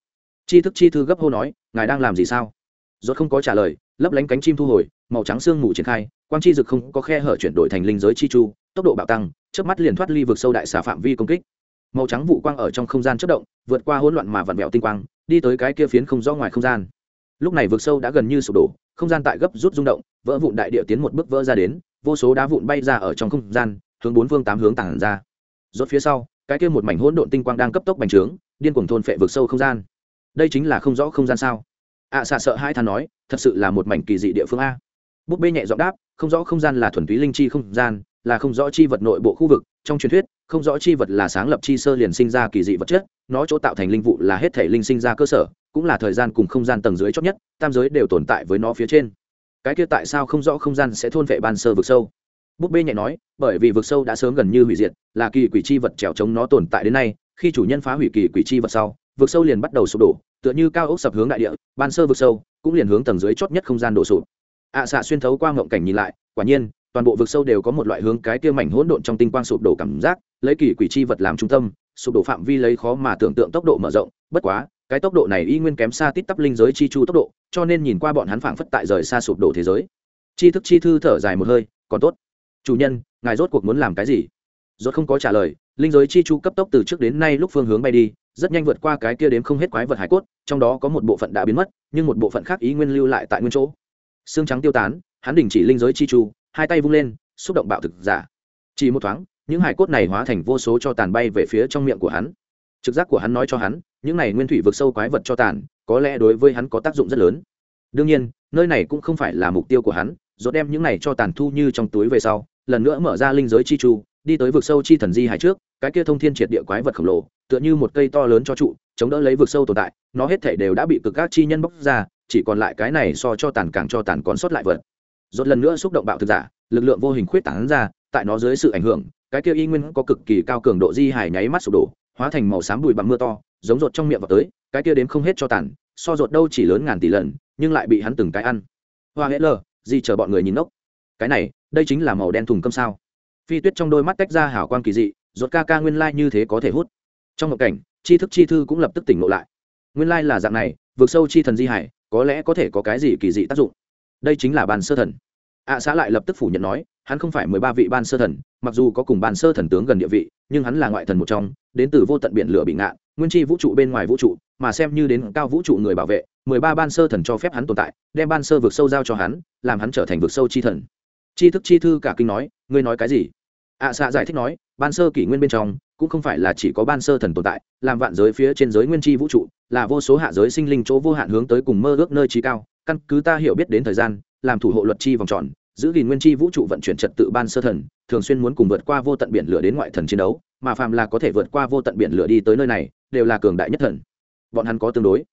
Chi thức chi thư gấp hô nói, ngài đang làm gì sao? Rốt không có trả lời, lấp lánh cánh chim thu hồi, màu trắng xương mù triển khai, quang chi dực không có khe hở chuyển đổi thành linh giới chi chu, tốc độ bạo tăng, chớp mắt liền thoát ly vực sâu đại xà phạm vi công kích. Màu trắng vụ quang ở trong không gian chớp động, vượt qua hỗn loạn mà vặn vẹo tinh quang, đi tới cái kia phiến không rõ ngoài không gian. Lúc này vực sâu đã gần như sụp đổ, không gian tại gấp rút rung động, vỡ vụn đại địa tiến một bước vỡ ra đến, vô số đá vụn bay ra ở trong không gian, hướng bốn phương tám hướng tản ra. Rốt phía sau, cái kia một mảnh hỗn độn tinh quang đang cấp tốc bành trướng điên cuồng thôn phệ vực sâu không gian. Đây chính là không rõ không gian sao? Ạ à, xạ sợ hai thằng nói thật sự là một mảnh kỳ dị địa phương a. Búp bê nhẹ giọng đáp không rõ không gian là thuần túy linh chi không gian là không rõ chi vật nội bộ khu vực. Trong truyền thuyết không rõ chi vật là sáng lập chi sơ liền sinh ra kỳ dị vật chất nó chỗ tạo thành linh vụ là hết thể linh sinh ra cơ sở cũng là thời gian cùng không gian tầng dưới chót nhất tam giới đều tồn tại với nó phía trên cái kia tại sao không rõ không gian sẽ thôn vệ ban sơ vực sâu? Búp bê nhẹ nói bởi vì vực sâu đã sớm gần như hủy diệt là kỳ quỷ chi vật trèo chống nó tồn tại đến nay khi chủ nhân phá hủy kỳ quỷ chi vật sau vực sâu liền bắt đầu sụp đổ tựa như cao ốc sập hướng đại địa ban sơ vực sâu cũng liền hướng tầng dưới chót nhất không gian đổ sụp. Ạ à, xạ xuyên thấu qua ngộng cảnh nhìn lại quả nhiên toàn bộ vực sâu đều có một loại hướng cái kia mảnh hỗn độn trong tinh quang sụp đổ cảm giác lấy kỳ quỷ chi vật làm trung tâm sụp đổ phạm vi lấy khó mà tưởng tượng tốc độ mở rộng bất quá cái tốc độ này y nguyên kém xa tít tắp linh giới chi chu tốc độ, cho nên nhìn qua bọn hắn phảng phất tại rời xa sụp đổ thế giới. Chi thức chi thư thở dài một hơi, còn tốt. Chủ nhân, ngài rốt cuộc muốn làm cái gì? Rốt không có trả lời, linh giới chi chu cấp tốc từ trước đến nay lúc phương hướng bay đi, rất nhanh vượt qua cái kia đếm không hết quái vật hải cốt, trong đó có một bộ phận đã biến mất, nhưng một bộ phận khác ý nguyên lưu lại tại nguyên chỗ. Xương trắng tiêu tán, hắn đình chỉ linh giới chi chu, hai tay vung lên, xúc động bạo thực giả. Chỉ một thoáng, những hải cốt này hóa thành vô số cho tàn bay về phía trong miệng của hắn. Trực giác của hắn nói cho hắn những này nguyên thủy vực sâu quái vật cho tàn, có lẽ đối với hắn có tác dụng rất lớn. Đương nhiên, nơi này cũng không phải là mục tiêu của hắn dốt đem những này cho tàn thu như trong túi về sau, lần nữa mở ra linh giới chi chu đi tới vực sâu chi thần di hải trước, cái kia thông thiên triệt địa quái vật khổng lồ, tựa như một cây to lớn cho trụ, chống đỡ lấy vực sâu tồn tại, nó hết thể đều đã bị cực các chi nhân bóc ra, chỉ còn lại cái này so cho tàn càng cho tàn còn sót lại vật. Dốt lần nữa xúc động bạo thực giả, lực lượng vô hình khuyết tảng ra, tại nó dưới sự ảnh hưởng, cái kia y nguyên có cực kỳ cao cường độ di hải nháy mắt sụp đổ, hóa thành màu xám bụi bằng mưa to giống rột trong miệng vào tới, cái kia đến không hết cho tàn, so rột đâu chỉ lớn ngàn tỷ lần, nhưng lại bị hắn từng cái ăn. Hoa hết lờ, gì chờ bọn người nhìn nốc cái này, đây chính là màu đen thùng cơm sao? Phi tuyết trong đôi mắt tách ra hảo quan kỳ dị, ruột ca ca nguyên lai như thế có thể hút. Trong một cảnh, tri thức chi thư cũng lập tức tỉnh ngộ lại. Nguyên lai là dạng này, vượt sâu chi thần di hải, có lẽ có thể có cái gì kỳ dị tác dụng? Đây chính là bàn sơ thần ạ xã lại lập tức phủ nhận nói hắn không phải mười ba vị ban sơ thần mặc dù có cùng ban sơ thần tướng gần địa vị nhưng hắn là ngoại thần một trong đến từ vô tận biển lửa bị ngạn nguyên chi vũ trụ bên ngoài vũ trụ mà xem như đến cao vũ trụ người bảo vệ mười ba ban sơ thần cho phép hắn tồn tại đem ban sơ vượt sâu giao cho hắn làm hắn trở thành vượt sâu chi thần. Chi thức chi thư cả kinh nói ngươi nói cái gì? ạ à, xạ giải thích nói ban sơ kỷ nguyên bên trong cũng không phải là chỉ có ban sơ thần tồn tại làm vạn giới phía trên giới nguyên chi vũ trụ là vô số hạ giới sinh linh chỗ vô hạn hướng tới cùng mơ ước nơi trí cao căn cứ ta hiểu biết đến thời gian làm thủ hộ luật chi vòng tròn giữ gìn nguyên chi vũ trụ vận chuyển trật tự ban sơ thần thường xuyên muốn cùng vượt qua vô tận biển lửa đến ngoại thần chiến đấu mà phàm là có thể vượt qua vô tận biển lửa đi tới nơi này đều là cường đại nhất thần. Bọn hắn có tương đối.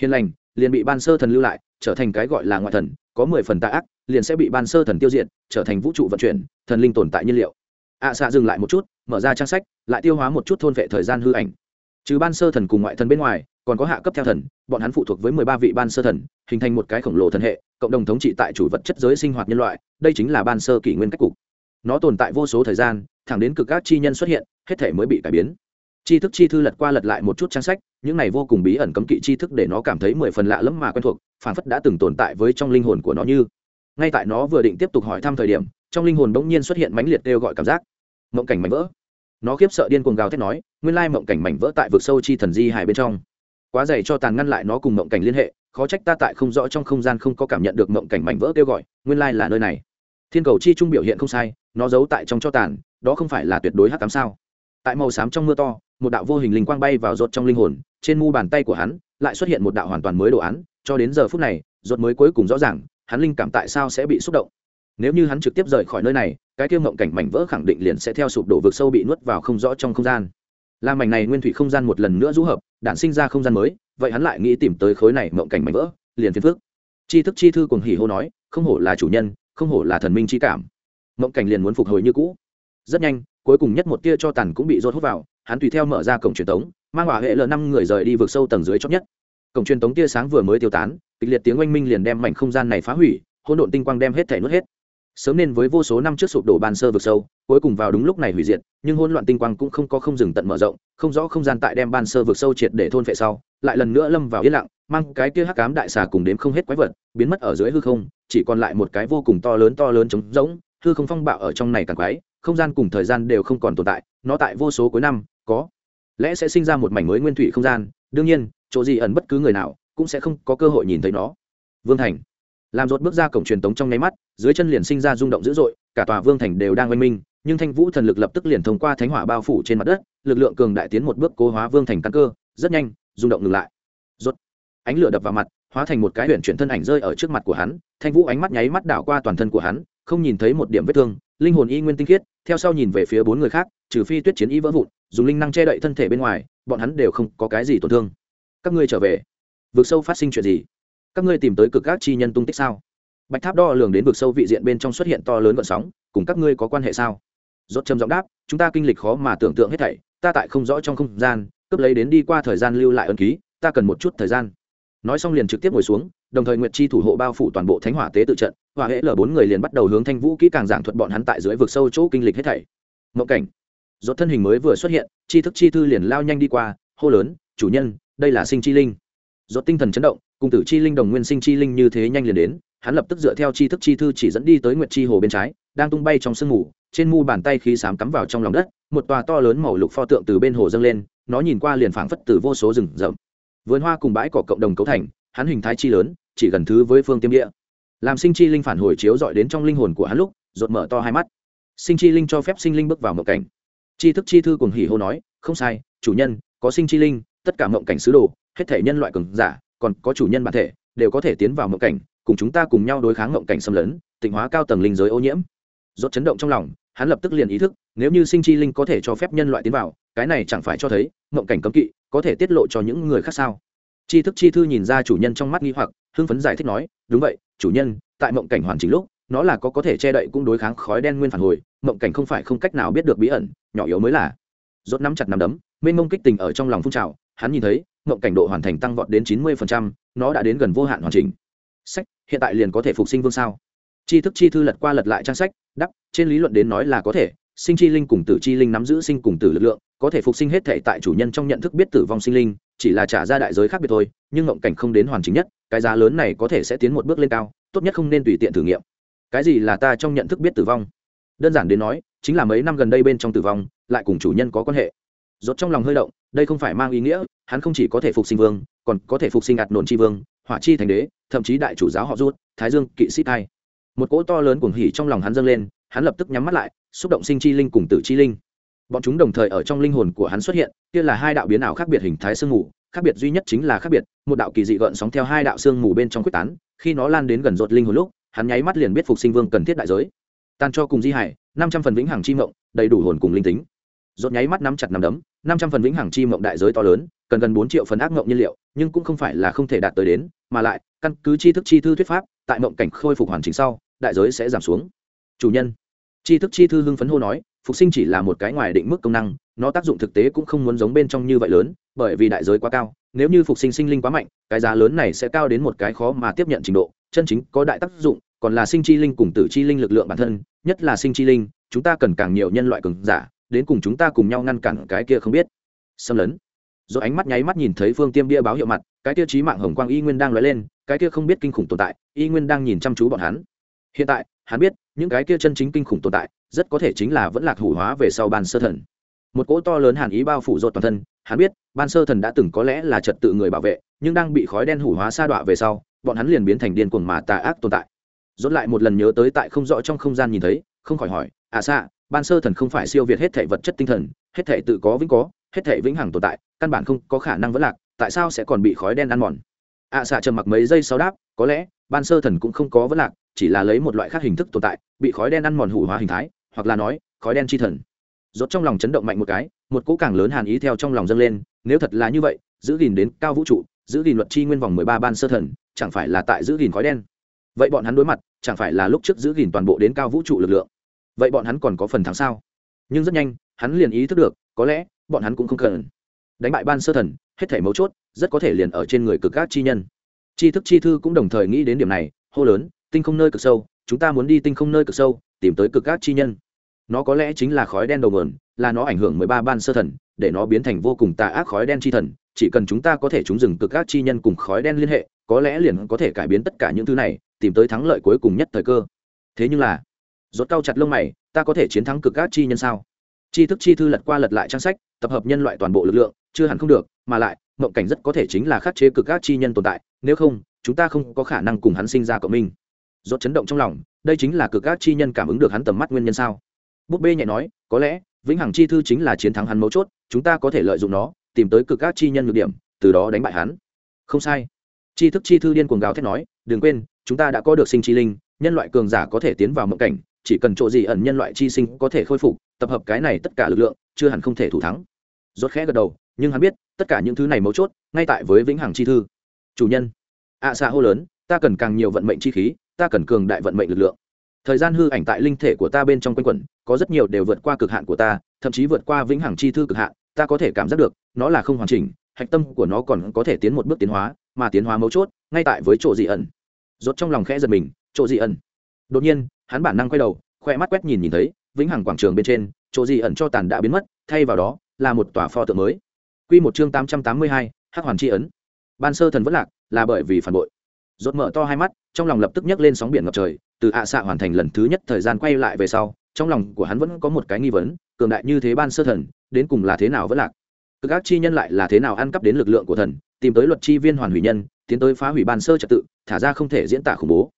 Hiền lành liền bị ban sơ thần lưu lại trở thành cái gọi là ngoại thần có mười phần tạ ác liền sẽ bị ban sơ thần tiêu diệt trở thành vũ trụ vận chuyển thần linh tồn tại nhiên liệu. Ạ à, xạ dừng lại một chút mở ra trang sách lại tiêu hóa một chút thôn vệ thời gian hư ảnh. Trừ ban sơ thần cùng ngoại thần bên ngoài còn có hạ cấp theo thần, bọn hắn phụ thuộc với mười ba vị ban sơ thần, hình thành một cái khổng lồ thần hệ, cộng đồng thống trị tại chủ vật chất giới sinh hoạt nhân loại, đây chính là ban sơ kỷ nguyên cách cục. Nó tồn tại vô số thời gian, thẳng đến cực các chi nhân xuất hiện, hết thể mới bị cải biến. Tri thức chi thư lật qua lật lại một chút trang sách, những này vô cùng bí ẩn cấm kỵ tri thức để nó cảm thấy mười phần lạ lẫm mà quen thuộc phản phất đã từng tồn tại với trong linh hồn của nó như. Ngay tại nó vừa định tiếp tục hỏi thăm thời điểm, trong linh hồn bỗng nhiên xuất hiện mãnh liệt kêu gọi cảm giác. Mộng cảnh mảnh vỡ. Nó khiếp sợ điên cuồng gào thét nói, nguyên lai mộng cảnh mảnh vỡ tại vực sâu chi thần di hải bên trong quá dày cho tàn ngăn lại nó cùng mộng cảnh liên hệ, khó trách ta tại không rõ trong không gian không có cảm nhận được mộng cảnh mảnh vỡ kêu gọi, nguyên lai là nơi này. Thiên cầu chi trung biểu hiện không sai, nó giấu tại trong cho tàn, đó không phải là tuyệt đối hát tám sao? Tại màu xám trong mưa to, một đạo vô hình linh quang bay vào rột trong linh hồn, trên mu bàn tay của hắn lại xuất hiện một đạo hoàn toàn mới đồ án, cho đến giờ phút này rột mới cuối cùng rõ ràng, hắn linh cảm tại sao sẽ bị xúc động. Nếu như hắn trực tiếp rời khỏi nơi này, cái kia mộng cảnh mảnh vỡ khẳng định liền sẽ theo sụp đổ vực sâu bị nuốt vào không rõ trong không gian làm mảnh này nguyên thủy không gian một lần nữa rũ hợp, đản sinh ra không gian mới, vậy hắn lại nghĩ tìm tới khối này mộng cảnh mảnh vỡ, liền phiền phước chi thức chi thư cùng hỉ hô nói, không hổ là chủ nhân, không hổ là thần minh chi cảm. Mộng cảnh liền muốn phục hồi như cũ. Rất nhanh, cuối cùng nhất một tia cho tàn cũng bị rốt hút vào, hắn tùy theo mở ra cổng truyền tống, mang hỏa hệ l năm người rời đi vượt sâu tầng dưới chót nhất. Cổng truyền tống tia sáng vừa mới tiêu tán, kịch liệt tiếng oanh minh liền đem mảnh không gian này phá hủy, hỗn độn tinh quang đem hết thể nuốt hết sớm nên với vô số năm trước sụp đổ ban sơ vực sâu, cuối cùng vào đúng lúc này hủy diệt, nhưng hỗn loạn tinh quang cũng không có không dừng tận mở rộng, không rõ không gian tại đem ban sơ vực sâu triệt để thôn phệ sau, lại lần nữa lâm vào yên lặng, mang cái kia hắc cám đại xà cùng đếm không hết quái vật, biến mất ở dưới hư không, chỉ còn lại một cái vô cùng to lớn to lớn trống rỗng, hư không phong bạo ở trong này càng quái, không gian cùng thời gian đều không còn tồn tại, nó tại vô số cuối năm, có lẽ sẽ sinh ra một mảnh mới nguyên thủy không gian, đương nhiên, chỗ gì ẩn bất cứ người nào cũng sẽ không có cơ hội nhìn thấy nó. Vương thành làm rột bước ra cổng truyền tống trong nháy mắt, dưới chân liền sinh ra rung động dữ dội, cả tòa vương thành đều đang oanh minh, nhưng thanh vũ thần lực lập tức liền thông qua thánh hỏa bao phủ trên mặt đất, lực lượng cường đại tiến một bước cố hóa vương thành căn cơ, rất nhanh, rung động ngừng lại. Rốt, ánh lửa đập vào mặt, hóa thành một cái huyện chuyển thân ảnh rơi ở trước mặt của hắn, thanh vũ ánh mắt nháy mắt đảo qua toàn thân của hắn, không nhìn thấy một điểm vết thương, linh hồn y nguyên tinh khiết, theo sau nhìn về phía bốn người khác, trừ phi tuyết chiến y vỡ vụn, dùng linh năng che đậy thân thể bên ngoài, bọn hắn đều không có cái gì tổn thương. Các ngươi trở về. Vực sâu phát sinh chuyện gì? Các ngươi tìm tới cực các chi nhân tung tích sao? Bạch tháp đo lường đến vực sâu vị diện bên trong xuất hiện to lớn vận sóng, cùng các ngươi có quan hệ sao? Rốt trầm giọng đáp, chúng ta kinh lịch khó mà tưởng tượng hết thảy, ta tại không rõ trong không gian, cướp lấy đến đi qua thời gian lưu lại ân ký, ta cần một chút thời gian. Nói xong liền trực tiếp ngồi xuống, đồng thời nguyệt chi thủ hộ bao phủ toàn bộ thánh hỏa tế tự trận, hỏa hễ lở bốn người liền bắt đầu hướng thanh vũ kỹ càng giảng thuật bọn hắn tại dưới vực sâu chỗ kinh lịch hết thảy. Mộng cảnh. Rốt thân hình mới vừa xuất hiện, chi thức chi thư liền lao nhanh đi qua, hô lớn, chủ nhân, đây là sinh chi linh. Rốt tinh thần chấn động cùng tử chi linh đồng nguyên sinh chi linh như thế nhanh liền đến, hắn lập tức dựa theo chi thức chi thư chỉ dẫn đi tới nguyệt chi hồ bên trái, đang tung bay trong sương mù, trên mu bàn tay khí sám cắm vào trong lòng đất, một tòa to lớn màu lục pho tượng từ bên hồ dâng lên, nó nhìn qua liền phảng phất từ vô số rừng rậm. Vườn hoa cùng bãi cỏ cộng đồng cấu thành, hắn hình thái chi lớn, chỉ gần thứ với phương tiêm địa. Làm sinh chi linh phản hồi chiếu dọi đến trong linh hồn của hắn lúc, rột mở to hai mắt. Sinh chi linh cho phép sinh linh bước vào mộng cảnh. Chi thức chi thư cùng hỉ hô nói, không sai, chủ nhân, có sinh chi linh, tất cả mộng cảnh sứ đồ, hết thể nhân loại cường giả còn có chủ nhân bản thể, đều có thể tiến vào mộng cảnh, cùng chúng ta cùng nhau đối kháng mộng cảnh xâm lấn, tịnh hóa cao tầng linh giới ô nhiễm. Rốt chấn động trong lòng, hắn lập tức liền ý thức, nếu như sinh chi linh có thể cho phép nhân loại tiến vào, cái này chẳng phải cho thấy, mộng cảnh cấm kỵ có thể tiết lộ cho những người khác sao? Chi thức chi thư nhìn ra chủ nhân trong mắt nghi hoặc, hưng phấn giải thích nói, đúng vậy, chủ nhân, tại mộng cảnh hoàn chỉnh lúc, nó là có có thể che đậy cũng đối kháng khói đen nguyên phản hồi, mộng cảnh không phải không cách nào biết được bí ẩn, nhỏ yếu mới là. Rốt nắm chặt nắm đấm, mênh mông kích tình ở trong lòng phun trào, hắn nhìn thấy mộng cảnh độ hoàn thành tăng vọt đến chín mươi nó đã đến gần vô hạn hoàn chỉnh. Sách, hiện tại liền có thể phục sinh vương sao? Tri thức chi thư lật qua lật lại trang sách đắc trên lý luận đến nói là có thể, sinh chi linh cùng tử chi linh nắm giữ sinh cùng tử lực lượng, có thể phục sinh hết thể tại chủ nhân trong nhận thức biết tử vong sinh linh, chỉ là trả ra đại giới khác biệt thôi, nhưng mộng cảnh không đến hoàn chỉnh nhất, cái giá lớn này có thể sẽ tiến một bước lên cao, tốt nhất không nên tùy tiện thử nghiệm. Cái gì là ta trong nhận thức biết tử vong? Đơn giản đến nói, chính là mấy năm gần đây bên trong tử vong, lại cùng chủ nhân có quan hệ. Rốt trong lòng hơi động, đây không phải mang ý nghĩa hắn không chỉ có thể phục sinh vương, còn có thể phục sinh ạt nổn tri vương, hỏa chi thành đế, thậm chí đại chủ giáo họ rút thái dương, kỵ sĩ thai một cỗ to lớn cuồng hỉ trong lòng hắn dâng lên, hắn lập tức nhắm mắt lại, xúc động sinh chi linh cùng tử chi linh. Bọn chúng đồng thời ở trong linh hồn của hắn xuất hiện, kia là hai đạo biến ảo khác biệt hình thái sương mù, khác biệt duy nhất chính là khác biệt, một đạo kỳ dị gợn sóng theo hai đạo sương mù bên trong quyết tán, khi nó lan đến gần rột linh hồn lúc, hắn nháy mắt liền biết phục sinh vương cần thiết đại giới. Tan cho cùng di hải, năm trăm phần vĩnh hằng chi mộng, đầy đủ hồn cùng linh tính. Rột nháy mắt nắm chặt nắm đấm, năm trăm phần vĩnh hằng chi mộng đại giới to lớn cần gần bốn triệu phần ác mộng nhiên liệu, nhưng cũng không phải là không thể đạt tới đến, mà lại, căn cứ tri thức chi thư thuyết pháp, tại mộng cảnh khôi phục hoàn chỉnh sau, đại giới sẽ giảm xuống. Chủ nhân, tri thức chi thư hưng phấn hô nói, phục sinh chỉ là một cái ngoài định mức công năng, nó tác dụng thực tế cũng không muốn giống bên trong như vậy lớn, bởi vì đại giới quá cao, nếu như phục sinh sinh linh quá mạnh, cái giá lớn này sẽ cao đến một cái khó mà tiếp nhận trình độ, chân chính có đại tác dụng, còn là sinh chi linh cùng tử chi linh lực lượng bản thân, nhất là sinh chi linh, chúng ta cần càng nhiều nhân loại cường giả, đến cùng chúng ta cùng nhau ngăn cản cái kia không biết. Xâm lấn rồi ánh mắt nháy mắt nhìn thấy phương tiêm bia báo hiệu mặt, cái tiêu chí mạng hồng quang y nguyên đang lóe lên, cái kia không biết kinh khủng tồn tại, y nguyên đang nhìn chăm chú bọn hắn. Hiện tại, hắn biết, những cái kia chân chính kinh khủng tồn tại, rất có thể chính là vẫn lạc hủ hóa về sau ban sơ thần. Một cỗ to lớn hàn ý bao phủ rột toàn thân, hắn biết, ban sơ thần đã từng có lẽ là trật tự người bảo vệ, nhưng đang bị khói đen hủ hóa sa đọa về sau, bọn hắn liền biến thành điên cuồng mà tà ác tồn tại. Rốt lại một lần nhớ tới tại không rõ trong không gian nhìn thấy, không khỏi hỏi à xa ban sơ thần không phải siêu việt hết thể vật chất tinh thần, hết thể tự có vĩnh có hết thể vĩnh hằng tồn tại, căn bản không có khả năng vẫn lạc, tại sao sẽ còn bị khói đen ăn mòn? Ạ xạ trầm mặc mấy giây sau đáp, có lẽ, ban sơ thần cũng không có vẫn lạc, chỉ là lấy một loại khác hình thức tồn tại, bị khói đen ăn mòn hủ hóa hình thái, hoặc là nói, khói đen chi thần. Rốt trong lòng chấn động mạnh một cái, một cỗ càng lớn hàn ý theo trong lòng dâng lên, nếu thật là như vậy, giữ gìn đến cao vũ trụ, giữ gìn luật chi nguyên vòng mười ba ban sơ thần, chẳng phải là tại giữ gìn khói đen? Vậy bọn hắn đối mặt, chẳng phải là lúc trước giữ gìn toàn bộ đến cao vũ trụ lực lượng? Vậy bọn hắn còn có phần thắng sao? Nhưng rất nhanh, hắn liền ý thức được, có lẽ bọn hắn cũng không cần. Đánh bại ban sơ thần, hết thể mấu chốt, rất có thể liền ở trên người cực các chi nhân. Chi thức chi thư cũng đồng thời nghĩ đến điểm này, hô lớn, tinh không nơi cực sâu, chúng ta muốn đi tinh không nơi cực sâu, tìm tới cực các chi nhân. Nó có lẽ chính là khói đen đầu mườn là nó ảnh hưởng mười ba ban sơ thần, để nó biến thành vô cùng tà ác khói đen chi thần, chỉ cần chúng ta có thể chúng dừng cực các chi nhân cùng khói đen liên hệ, có lẽ liền có thể cải biến tất cả những thứ này, tìm tới thắng lợi cuối cùng nhất thời cơ. Thế nhưng là, rốt cao chặt lông mày, ta có thể chiến thắng cực các chi nhân sao? Tri thức chi thư lật qua lật lại trang sách, tập hợp nhân loại toàn bộ lực lượng, chưa hẳn không được, mà lại, mộng cảnh rất có thể chính là khắc chế cực các chi nhân tồn tại, nếu không, chúng ta không có khả năng cùng hắn sinh ra cộng minh. Rốt chấn động trong lòng, đây chính là cực các chi nhân cảm ứng được hắn tầm mắt nguyên nhân sao? Búp bê nhẹ nói, có lẽ, vĩnh hằng chi thư chính là chiến thắng hắn mấu chốt, chúng ta có thể lợi dụng nó, tìm tới cực các chi nhân nhược điểm, từ đó đánh bại hắn. Không sai. Chi thức chi thư điên cuồng gào thét nói, đừng quên, chúng ta đã có được sinh chi linh, nhân loại cường giả có thể tiến vào mộng cảnh chỉ cần chỗ gì ẩn nhân loại chi sinh có thể khôi phục tập hợp cái này tất cả lực lượng chưa hẳn không thể thủ thắng. Rốt khẽ gật đầu nhưng hắn biết tất cả những thứ này mấu chốt ngay tại với vĩnh hằng chi thư. Chủ nhân ạ à, xạ hô lớn ta cần càng nhiều vận mệnh chi khí ta cần cường đại vận mệnh lực lượng. Thời gian hư ảnh tại linh thể của ta bên trong quanh quẩn có rất nhiều đều vượt qua cực hạn của ta thậm chí vượt qua vĩnh hằng chi thư cực hạn ta có thể cảm giác được nó là không hoàn chỉnh hạch tâm của nó còn có thể tiến một bước tiến hóa mà tiến hóa mấu chốt ngay tại với chỗ dị ẩn. Rốt trong lòng khẽ giật mình chỗ dị ẩn. Đột nhiên hắn bản năng quay đầu, khoe mắt quét nhìn nhìn thấy, vĩnh hằng quảng trường bên trên, chỗ gì ẩn cho tàn đã biến mất, thay vào đó, là một tòa pho tượng mới. Quy một chương tám trăm tám mươi hai, hắc hoàn chi ấn. Ban sơ thần vẫn lạc, là bởi vì phản bội. Rốt mở to hai mắt, trong lòng lập tức nhấc lên sóng biển ngập trời, từ ạ xạ hoàn thành lần thứ nhất thời gian quay lại về sau, trong lòng của hắn vẫn có một cái nghi vấn, cường đại như thế ban sơ thần, đến cùng là thế nào vẫn lạc? Cực ác chi nhân lại là thế nào ăn cắp đến lực lượng của thần, tìm tới luật chi viên hoàn hủy nhân, tiến tới phá hủy ban sơ trật tự, thả ra không thể diễn tả khủng bố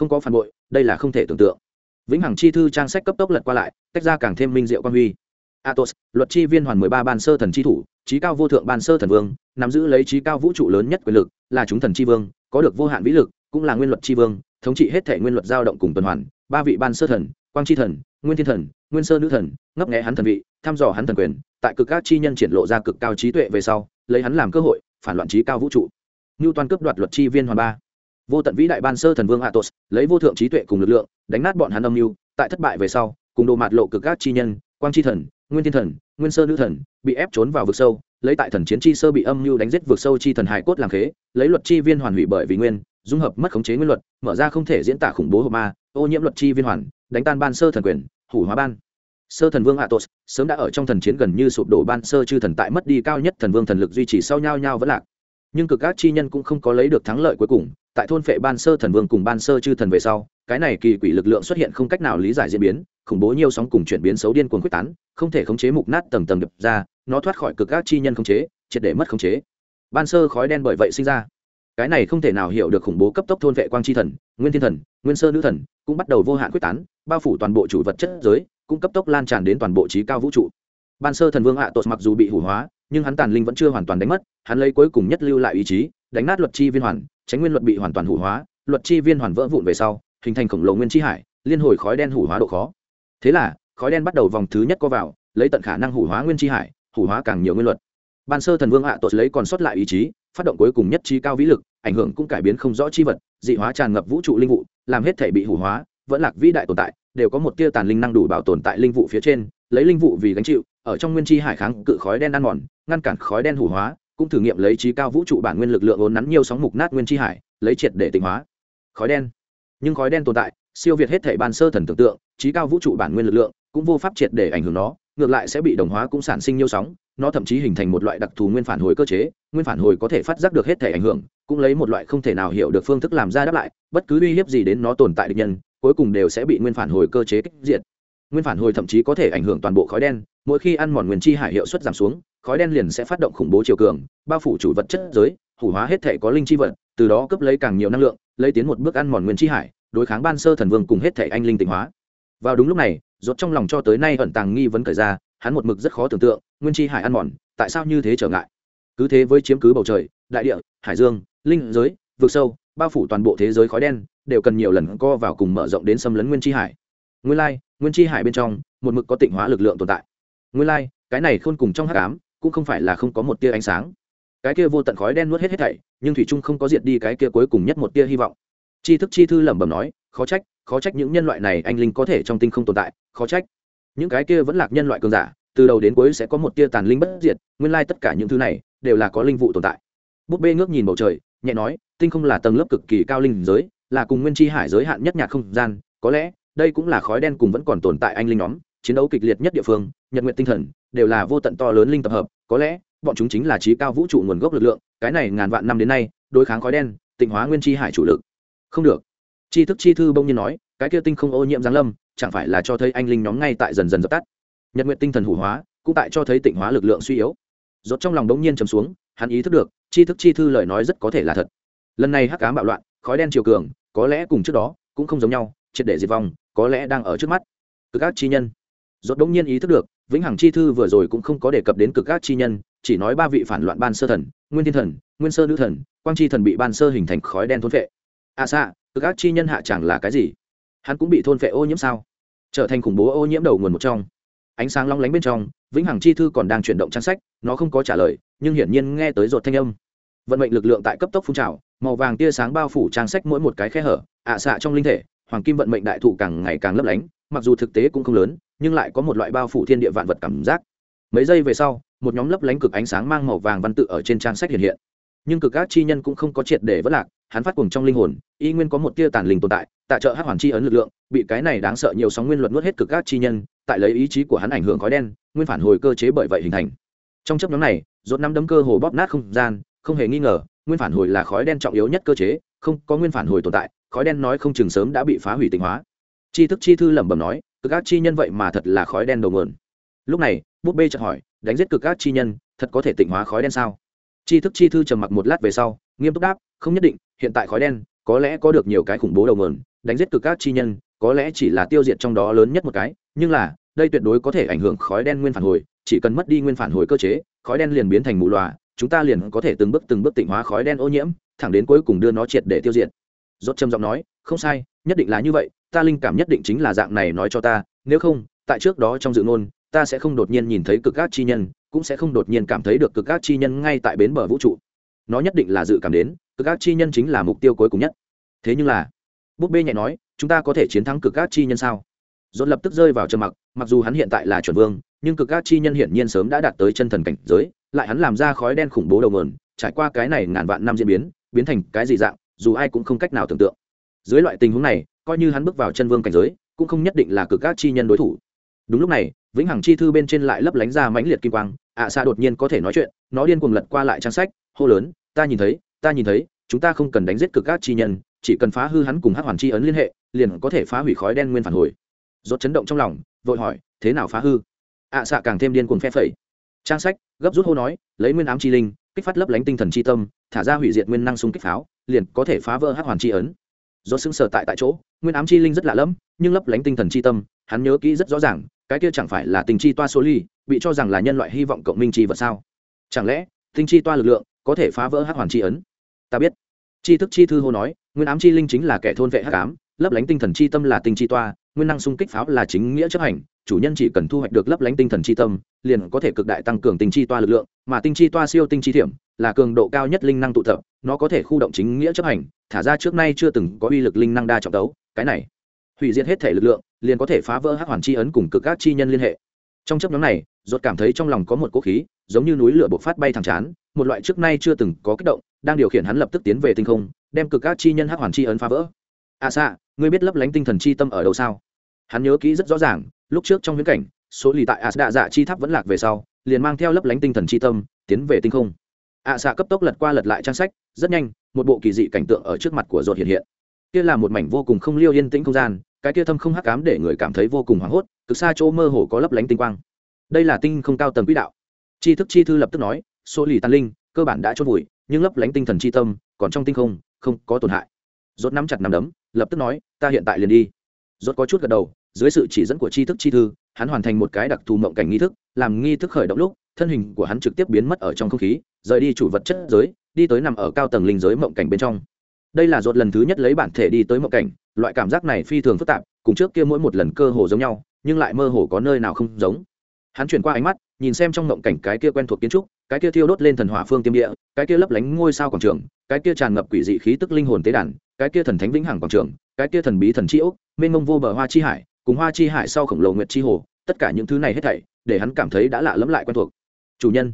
không có phản bội, đây là không thể tưởng tượng. Vĩnh hằng chi thư trang sách cấp tốc lật qua lại, tách ra càng thêm minh diệu quan huy. Atos luật chi viên hoàn mười ba ban sơ thần chi thủ, trí cao vô thượng ban sơ thần vương, nắm giữ lấy trí cao vũ trụ lớn nhất quyền lực, là chúng thần chi vương, có được vô hạn vĩ lực, cũng là nguyên luật chi vương, thống trị hết thể nguyên luật dao động cùng tuần hoàn, ba vị ban sơ thần, quang chi thần, nguyên thiên thần, nguyên sơ nữ thần, ngấp nghẽ hắn thần vị, thăm dò hắn thần quyền, tại cực các chi nhân triển lộ ra cực cao trí tuệ về sau, lấy hắn làm cơ hội, phản loạn trí cao vũ trụ. Như toàn cướp đoạt luật chi viên hoàn ba vô tận vĩ đại ban sơ thần vương atos lấy vô thượng trí tuệ cùng lực lượng, đánh nát bọn hắn âm mưu, tại thất bại về sau, cùng đồ mạt lộ cực các chi nhân, quang chi thần, nguyên thiên thần, nguyên sơ nữ thần, bị ép trốn vào vực sâu, lấy tại thần chiến chi sơ bị âm mưu đánh giết vực sâu chi thần hải cốt làm khế, lấy luật chi viên hoàn hủy bởi vì nguyên, dung hợp mất khống chế nguyên luật, mở ra không thể diễn tả khủng bố hộp ma, ô nhiễm luật chi viên hoàn, đánh tan ban sơ thần quyền, hủ hóa ban. Sơ thần vương atos sớm đã ở trong thần chiến gần như sụp đổ ban sơ chư thần tại mất đi cao nhất thần vương thần lực duy trì sau nhau nhau vẫn lạc. Nhưng cực các chi nhân cũng không có lấy được thắng lợi cuối cùng tại thôn phệ ban sơ thần vương cùng ban sơ chư thần về sau, cái này kỳ quỷ lực lượng xuất hiện không cách nào lý giải diễn biến, khủng bố nhiều sóng cùng chuyển biến xấu điên cuồng quyết tán, không thể khống chế mục nát tầng tầng đập ra, nó thoát khỏi cực các chi nhân khống chế, triệt để mất khống chế. Ban sơ khói đen bởi vậy sinh ra. Cái này không thể nào hiểu được khủng bố cấp tốc thôn vệ quang chi thần, nguyên thiên thần, nguyên sơ nữ thần, cũng bắt đầu vô hạn quyết tán, bao phủ toàn bộ chủ vật chất giới, cũng cấp tốc lan tràn đến toàn bộ trí cao vũ trụ. Ban sơ thần vương hạ tột mặc dù bị hủ hóa, nhưng hắn tàn linh vẫn chưa hoàn toàn đánh mất, hắn lấy cuối cùng nhất lưu lại ý chí đánh nát luật chi viên hoàn, tránh nguyên luật bị hoàn toàn hủ hóa, luật chi viên hoàn vỡ vụn về sau, hình thành khổng lồ nguyên chi hải, liên hồi khói đen hủ hóa độ khó. Thế là, khói đen bắt đầu vòng thứ nhất có vào, lấy tận khả năng hủ hóa nguyên chi hải, hủ hóa càng nhiều nguyên luật. Ban sơ thần vương hạ tội lấy còn sót lại ý chí, phát động cuối cùng nhất trí cao vĩ lực, ảnh hưởng cũng cải biến không rõ chi vật, dị hóa tràn ngập vũ trụ linh vụ, làm hết thể bị hủ hóa, vẫn lạc vĩ đại tồn tại, đều có một tia tàn linh năng đủ bảo tồn tại linh vụ phía trên, lấy linh vụ vì gánh chịu, ở trong nguyên chi hải kháng cự khói đen ăn mòn, ngăn cản khói đen hủ hóa cũng thử nghiệm lấy trí cao vũ trụ bản nguyên lực lượng ốn nắn nhiều sóng mục nát nguyên chi hải, lấy triệt để tịnh hóa. Khói đen. Nhưng khói đen tồn tại, siêu việt hết thể ban sơ thần tưởng tượng, trí cao vũ trụ bản nguyên lực lượng cũng vô pháp triệt để ảnh hưởng nó, ngược lại sẽ bị đồng hóa cũng sản sinh nhiều sóng, nó thậm chí hình thành một loại đặc thù nguyên phản hồi cơ chế, nguyên phản hồi có thể phát giác được hết thể ảnh hưởng, cũng lấy một loại không thể nào hiểu được phương thức làm ra đáp lại, bất cứ uy hiếp gì đến nó tồn tại được nhân, cuối cùng đều sẽ bị nguyên phản hồi cơ chế kích diệt. Nguyên phản hồi thậm chí có thể ảnh hưởng toàn bộ khói đen, mỗi khi ăn mòn nguyên chi hải hiệu suất giảm xuống khói đen liền sẽ phát động khủng bố chiều cường, bao phủ chủ vật chất giới, hủ hóa hết thể có linh chi vật, từ đó cấp lấy càng nhiều năng lượng, lấy tiến một bước ăn mòn nguyên chi hải, đối kháng ban sơ thần vương cùng hết thể anh linh tịnh hóa. Vào đúng lúc này, rốt trong lòng cho tới nay ẩn tàng nghi vấn khởi ra, hắn một mực rất khó tưởng tượng, nguyên chi hải ăn mòn, tại sao như thế trở ngại? Cứ thế với chiếm cứ bầu trời, đại địa, hải dương, linh giới, vực sâu, bao phủ toàn bộ thế giới khói đen, đều cần nhiều lần co vào cùng mở rộng đến xâm lấn nguyên chi hải. Nguyên lai, nguyên chi hải bên trong, một mực có tịnh hóa lực lượng tồn tại. Nguyên lai, cái này khôn cùng trong hắc ám cũng không phải là không có một tia ánh sáng. Cái kia vô tận khói đen nuốt hết hết thảy, nhưng thủy trung không có diệt đi cái kia cuối cùng nhất một tia hy vọng. Tri thức chi thư lẩm bẩm nói, khó trách khó trách những nhân loại này anh linh có thể trong tinh không tồn tại, khó trách. Những cái kia vẫn lạc nhân loại cường giả, từ đầu đến cuối sẽ có một tia tàn linh bất diệt, nguyên lai tất cả những thứ này đều là có linh vụ tồn tại. Búp bê ngước nhìn bầu trời, nhẹ nói, tinh không là tầng lớp cực kỳ cao linh giới, là cùng nguyên chi hải giới hạn nhất nhạt không gian, có lẽ đây cũng là khói đen cùng vẫn còn tồn tại anh linh nhóm chiến đấu kịch liệt nhất địa phương, nhật nguyện tinh thần đều là vô tận to lớn linh tập hợp, có lẽ bọn chúng chính là trí cao vũ trụ nguồn gốc lực lượng, cái này ngàn vạn năm đến nay, đối kháng khói đen, tịnh hóa nguyên chi hải chủ lực. Không được. Chi thức chi thư bông nhiên nói, cái kia tinh không ô nhiễm giáng lâm, chẳng phải là cho thấy anh linh nhóm ngay tại dần dần dập tắt. Nhật nguyện tinh thần hủ hóa, cũng tại cho thấy tịnh hóa lực lượng suy yếu. Rốt trong lòng đống nhiên trầm xuống, hắn ý thức được, chi thức chi thư lời nói rất có thể là thật. Lần này hắc ám bạo loạn, khói đen chiều cường, có lẽ cùng trước đó cũng không giống nhau, triệt để diệt vong, có lẽ đang ở trước mắt. Cực ác chi nhân rốt đống nhiên ý thức được, vĩnh hằng chi thư vừa rồi cũng không có đề cập đến cực gác chi nhân, chỉ nói ba vị phản loạn ban sơ thần, nguyên thiên thần, nguyên sơ nữ thần, quang chi thần bị ban sơ hình thành khói đen thôn phệ. À xạ, cực gác chi nhân hạ chẳng là cái gì? Hắn cũng bị thôn phệ ô nhiễm sao? Trở thành khủng bố ô nhiễm đầu nguồn một trong. Ánh sáng long lánh bên trong, vĩnh hằng chi thư còn đang chuyển động trang sách, nó không có trả lời, nhưng hiển nhiên nghe tới rột thanh âm. Vận mệnh lực lượng tại cấp tốc phun trào, màu vàng tia sáng bao phủ trang sách mỗi một cái khe hở, ạ à xạ trong linh thể, hoàng kim vận mệnh đại thụ càng ngày càng lấp lánh, mặc dù thực tế cũng không lớn nhưng lại có một loại bao phủ thiên địa vạn vật cảm giác. Mấy giây về sau, một nhóm lấp lánh cực ánh sáng mang màu vàng văn tự ở trên trang sách hiện hiện. Nhưng cực các chi nhân cũng không có triệt để vất lạc, hắn phát cùng trong linh hồn, y nguyên có một tia tàn linh tồn tại tại trợ hát hoàn chi ấn lực lượng, bị cái này đáng sợ nhiều sóng nguyên luật nuốt hết cực các chi nhân, tại lấy ý chí của hắn ảnh hưởng khói đen, nguyên phản hồi cơ chế bởi vậy hình thành. Trong chấp nhóm này, rốt năm đấm cơ hồ bóp nát không gian, không hề nghi ngờ, nguyên phản hồi là khói đen trọng yếu nhất cơ chế, không có nguyên phản hồi tồn tại, khói đen nói không chừng sớm đã bị phá hủy tịnh hóa. Chi thức chi thư lẩm bẩm nói cực ác chi nhân vậy mà thật là khói đen đầu nguồn. Lúc này, búp bê chợt hỏi, đánh giết cực ác chi nhân, thật có thể tịnh hóa khói đen sao? Chi thức chi thư trầm mặc một lát về sau, nghiêm túc đáp, không nhất định, hiện tại khói đen, có lẽ có được nhiều cái khủng bố đầu nguồn, đánh giết cực ác chi nhân, có lẽ chỉ là tiêu diệt trong đó lớn nhất một cái, nhưng là, đây tuyệt đối có thể ảnh hưởng khói đen nguyên phản hồi, chỉ cần mất đi nguyên phản hồi cơ chế, khói đen liền biến thành mù loà, chúng ta liền có thể từng bước từng bước tịnh hóa khói đen ô nhiễm, thẳng đến cuối cùng đưa nó triệt để tiêu diệt. Rốt trầm giọng nói, không sai, nhất định là như vậy ta linh cảm nhất định chính là dạng này nói cho ta, nếu không, tại trước đó trong dự ngôn, ta sẽ không đột nhiên nhìn thấy cực ác chi nhân, cũng sẽ không đột nhiên cảm thấy được cực ác chi nhân ngay tại bến bờ vũ trụ. Nó nhất định là dự cảm đến, cực ác chi nhân chính là mục tiêu cuối cùng nhất. Thế nhưng là, búp bê nhẹ nói, chúng ta có thể chiến thắng cực ác chi nhân sao? Dồn lập tức rơi vào trầm mặc mặc dù hắn hiện tại là chuẩn vương, nhưng cực ác chi nhân hiển nhiên sớm đã đạt tới chân thần cảnh giới, lại hắn làm ra khói đen khủng bố đầu mờn trải qua cái này ngàn vạn năm diễn biến biến thành cái gì dạng, dù ai cũng không cách nào tưởng tượng. Dưới loại tình huống này coi như hắn bước vào chân vương cảnh giới, cũng không nhất định là cực các chi nhân đối thủ. Đúng lúc này, vĩnh hằng chi thư bên trên lại lấp lánh ra mãnh liệt kim quang, ạ à xa đột nhiên có thể nói chuyện, nó điên cuồng lật qua lại trang sách, hô lớn, ta nhìn thấy, ta nhìn thấy, chúng ta không cần đánh giết cực các chi nhân, chỉ cần phá hư hắn cùng hắc hoàn chi ấn liên hệ, liền có thể phá hủy khói đen nguyên phản hồi. Rốt chấn động trong lòng, vội hỏi, thế nào phá hư? ạ à xạ càng thêm điên cuồng phe phẩy. Trang sách, gấp rút hô nói, lấy nguyên ám chi linh, kích phát lấp lánh tinh thần chi tâm, thả ra hủy diệt nguyên năng xung kích pháo, liền có thể phá vỡ hắc hoàn chi ấn do xứng sở tại tại chỗ, nguyên ám chi linh rất lạ lẫm, nhưng lấp lánh tinh thần chi tâm, hắn nhớ kỹ rất rõ ràng, cái kia chẳng phải là tình chi toa số ly, bị cho rằng là nhân loại hy vọng cộng minh chi vật sao? Chẳng lẽ, tinh chi toa lực lượng có thể phá vỡ hắc hoàn chi ấn? Ta biết. Chi thức chi thư hô nói, nguyên ám chi linh chính là kẻ thôn vệ hắc ám, lấp lánh tinh thần chi tâm là tinh chi toa, nguyên năng xung kích pháo là chính nghĩa chấp hành, chủ nhân chỉ cần thu hoạch được lấp lánh tinh thần chi tâm, liền có thể cực đại tăng cường tinh chi toa lực lượng, mà tinh chi toa siêu tinh chi thiểm, là cường độ cao nhất linh năng tụ tập, nó có thể khu động chính nghĩa chấp hành thả ra trước nay chưa từng có uy lực linh năng đa trọng tấu, cái này, hủy diệt hết thể lực lượng, liền có thể phá vỡ hắc hoàn chi ấn cùng cực các chi nhân liên hệ. Trong chấp nhóm này ruột cảm thấy trong lòng có một cỗ khí, giống như núi lửa bộc phát bay thẳng chán, một loại trước nay chưa từng có kích động, đang điều khiển hắn lập tức tiến về tinh không, đem cực các chi nhân hắc hoàn chi ấn phá vỡ. A à xạ ngươi biết lấp lánh tinh thần chi tâm ở đâu sao? Hắn nhớ kỹ rất rõ ràng, lúc trước trong viễn cảnh, số lì tại asda dạ chi tháp vẫn lạc về sau, liền mang theo lấp lánh tinh thần chi tâm, tiến về tinh không. À Ạ xạ cấp tốc lật qua lật lại trang sách, rất nhanh một bộ kỳ dị cảnh tượng ở trước mặt của ruột hiện hiện. Kia là một mảnh vô cùng không liêu yên tĩnh không gian, cái kia thâm không hắc cám để người cảm thấy vô cùng hoảng hốt, cực xa chỗ mơ hồ có lấp lánh tinh quang. Đây là tinh không cao tầng quỹ đạo. Chi thức chi thư lập tức nói, số lì tàn linh, cơ bản đã chốt vùi, nhưng lấp lánh tinh thần chi tâm, còn trong tinh không không có tổn hại. Rốt nắm chặt nắm đấm, lập tức nói, ta hiện tại liền đi. Rốt có chút gật đầu, dưới sự chỉ dẫn của tri thức chi thư, hắn hoàn thành một cái đặc thù mộng cảnh nghi thức, làm nghi thức khởi động lúc, thân hình của hắn trực tiếp biến mất ở trong không khí, rời đi chủ vật chất giới đi tới nằm ở cao tầng linh giới mộng cảnh bên trong. Đây là rốt lần thứ nhất lấy bản thể đi tới mộng cảnh, loại cảm giác này phi thường phức tạp, cùng trước kia mỗi một lần cơ hồ giống nhau, nhưng lại mơ hồ có nơi nào không giống. Hắn chuyển qua ánh mắt, nhìn xem trong mộng cảnh cái kia quen thuộc kiến trúc, cái kia thiêu đốt lên thần hỏa phương tiêm địa, cái kia lấp lánh ngôi sao quảng trường, cái kia tràn ngập quỷ dị khí tức linh hồn tế đàn, cái kia thần thánh vĩnh hằng quảng trường, cái kia thần bí thần chi ốc, mênh mông vô bờ hoa chi hải, cùng hoa chi hải sau khổng lồ nguyệt chi hồ, tất cả những thứ này hết thảy, để hắn cảm thấy đã lạ lẫm lại quen thuộc. Chủ nhân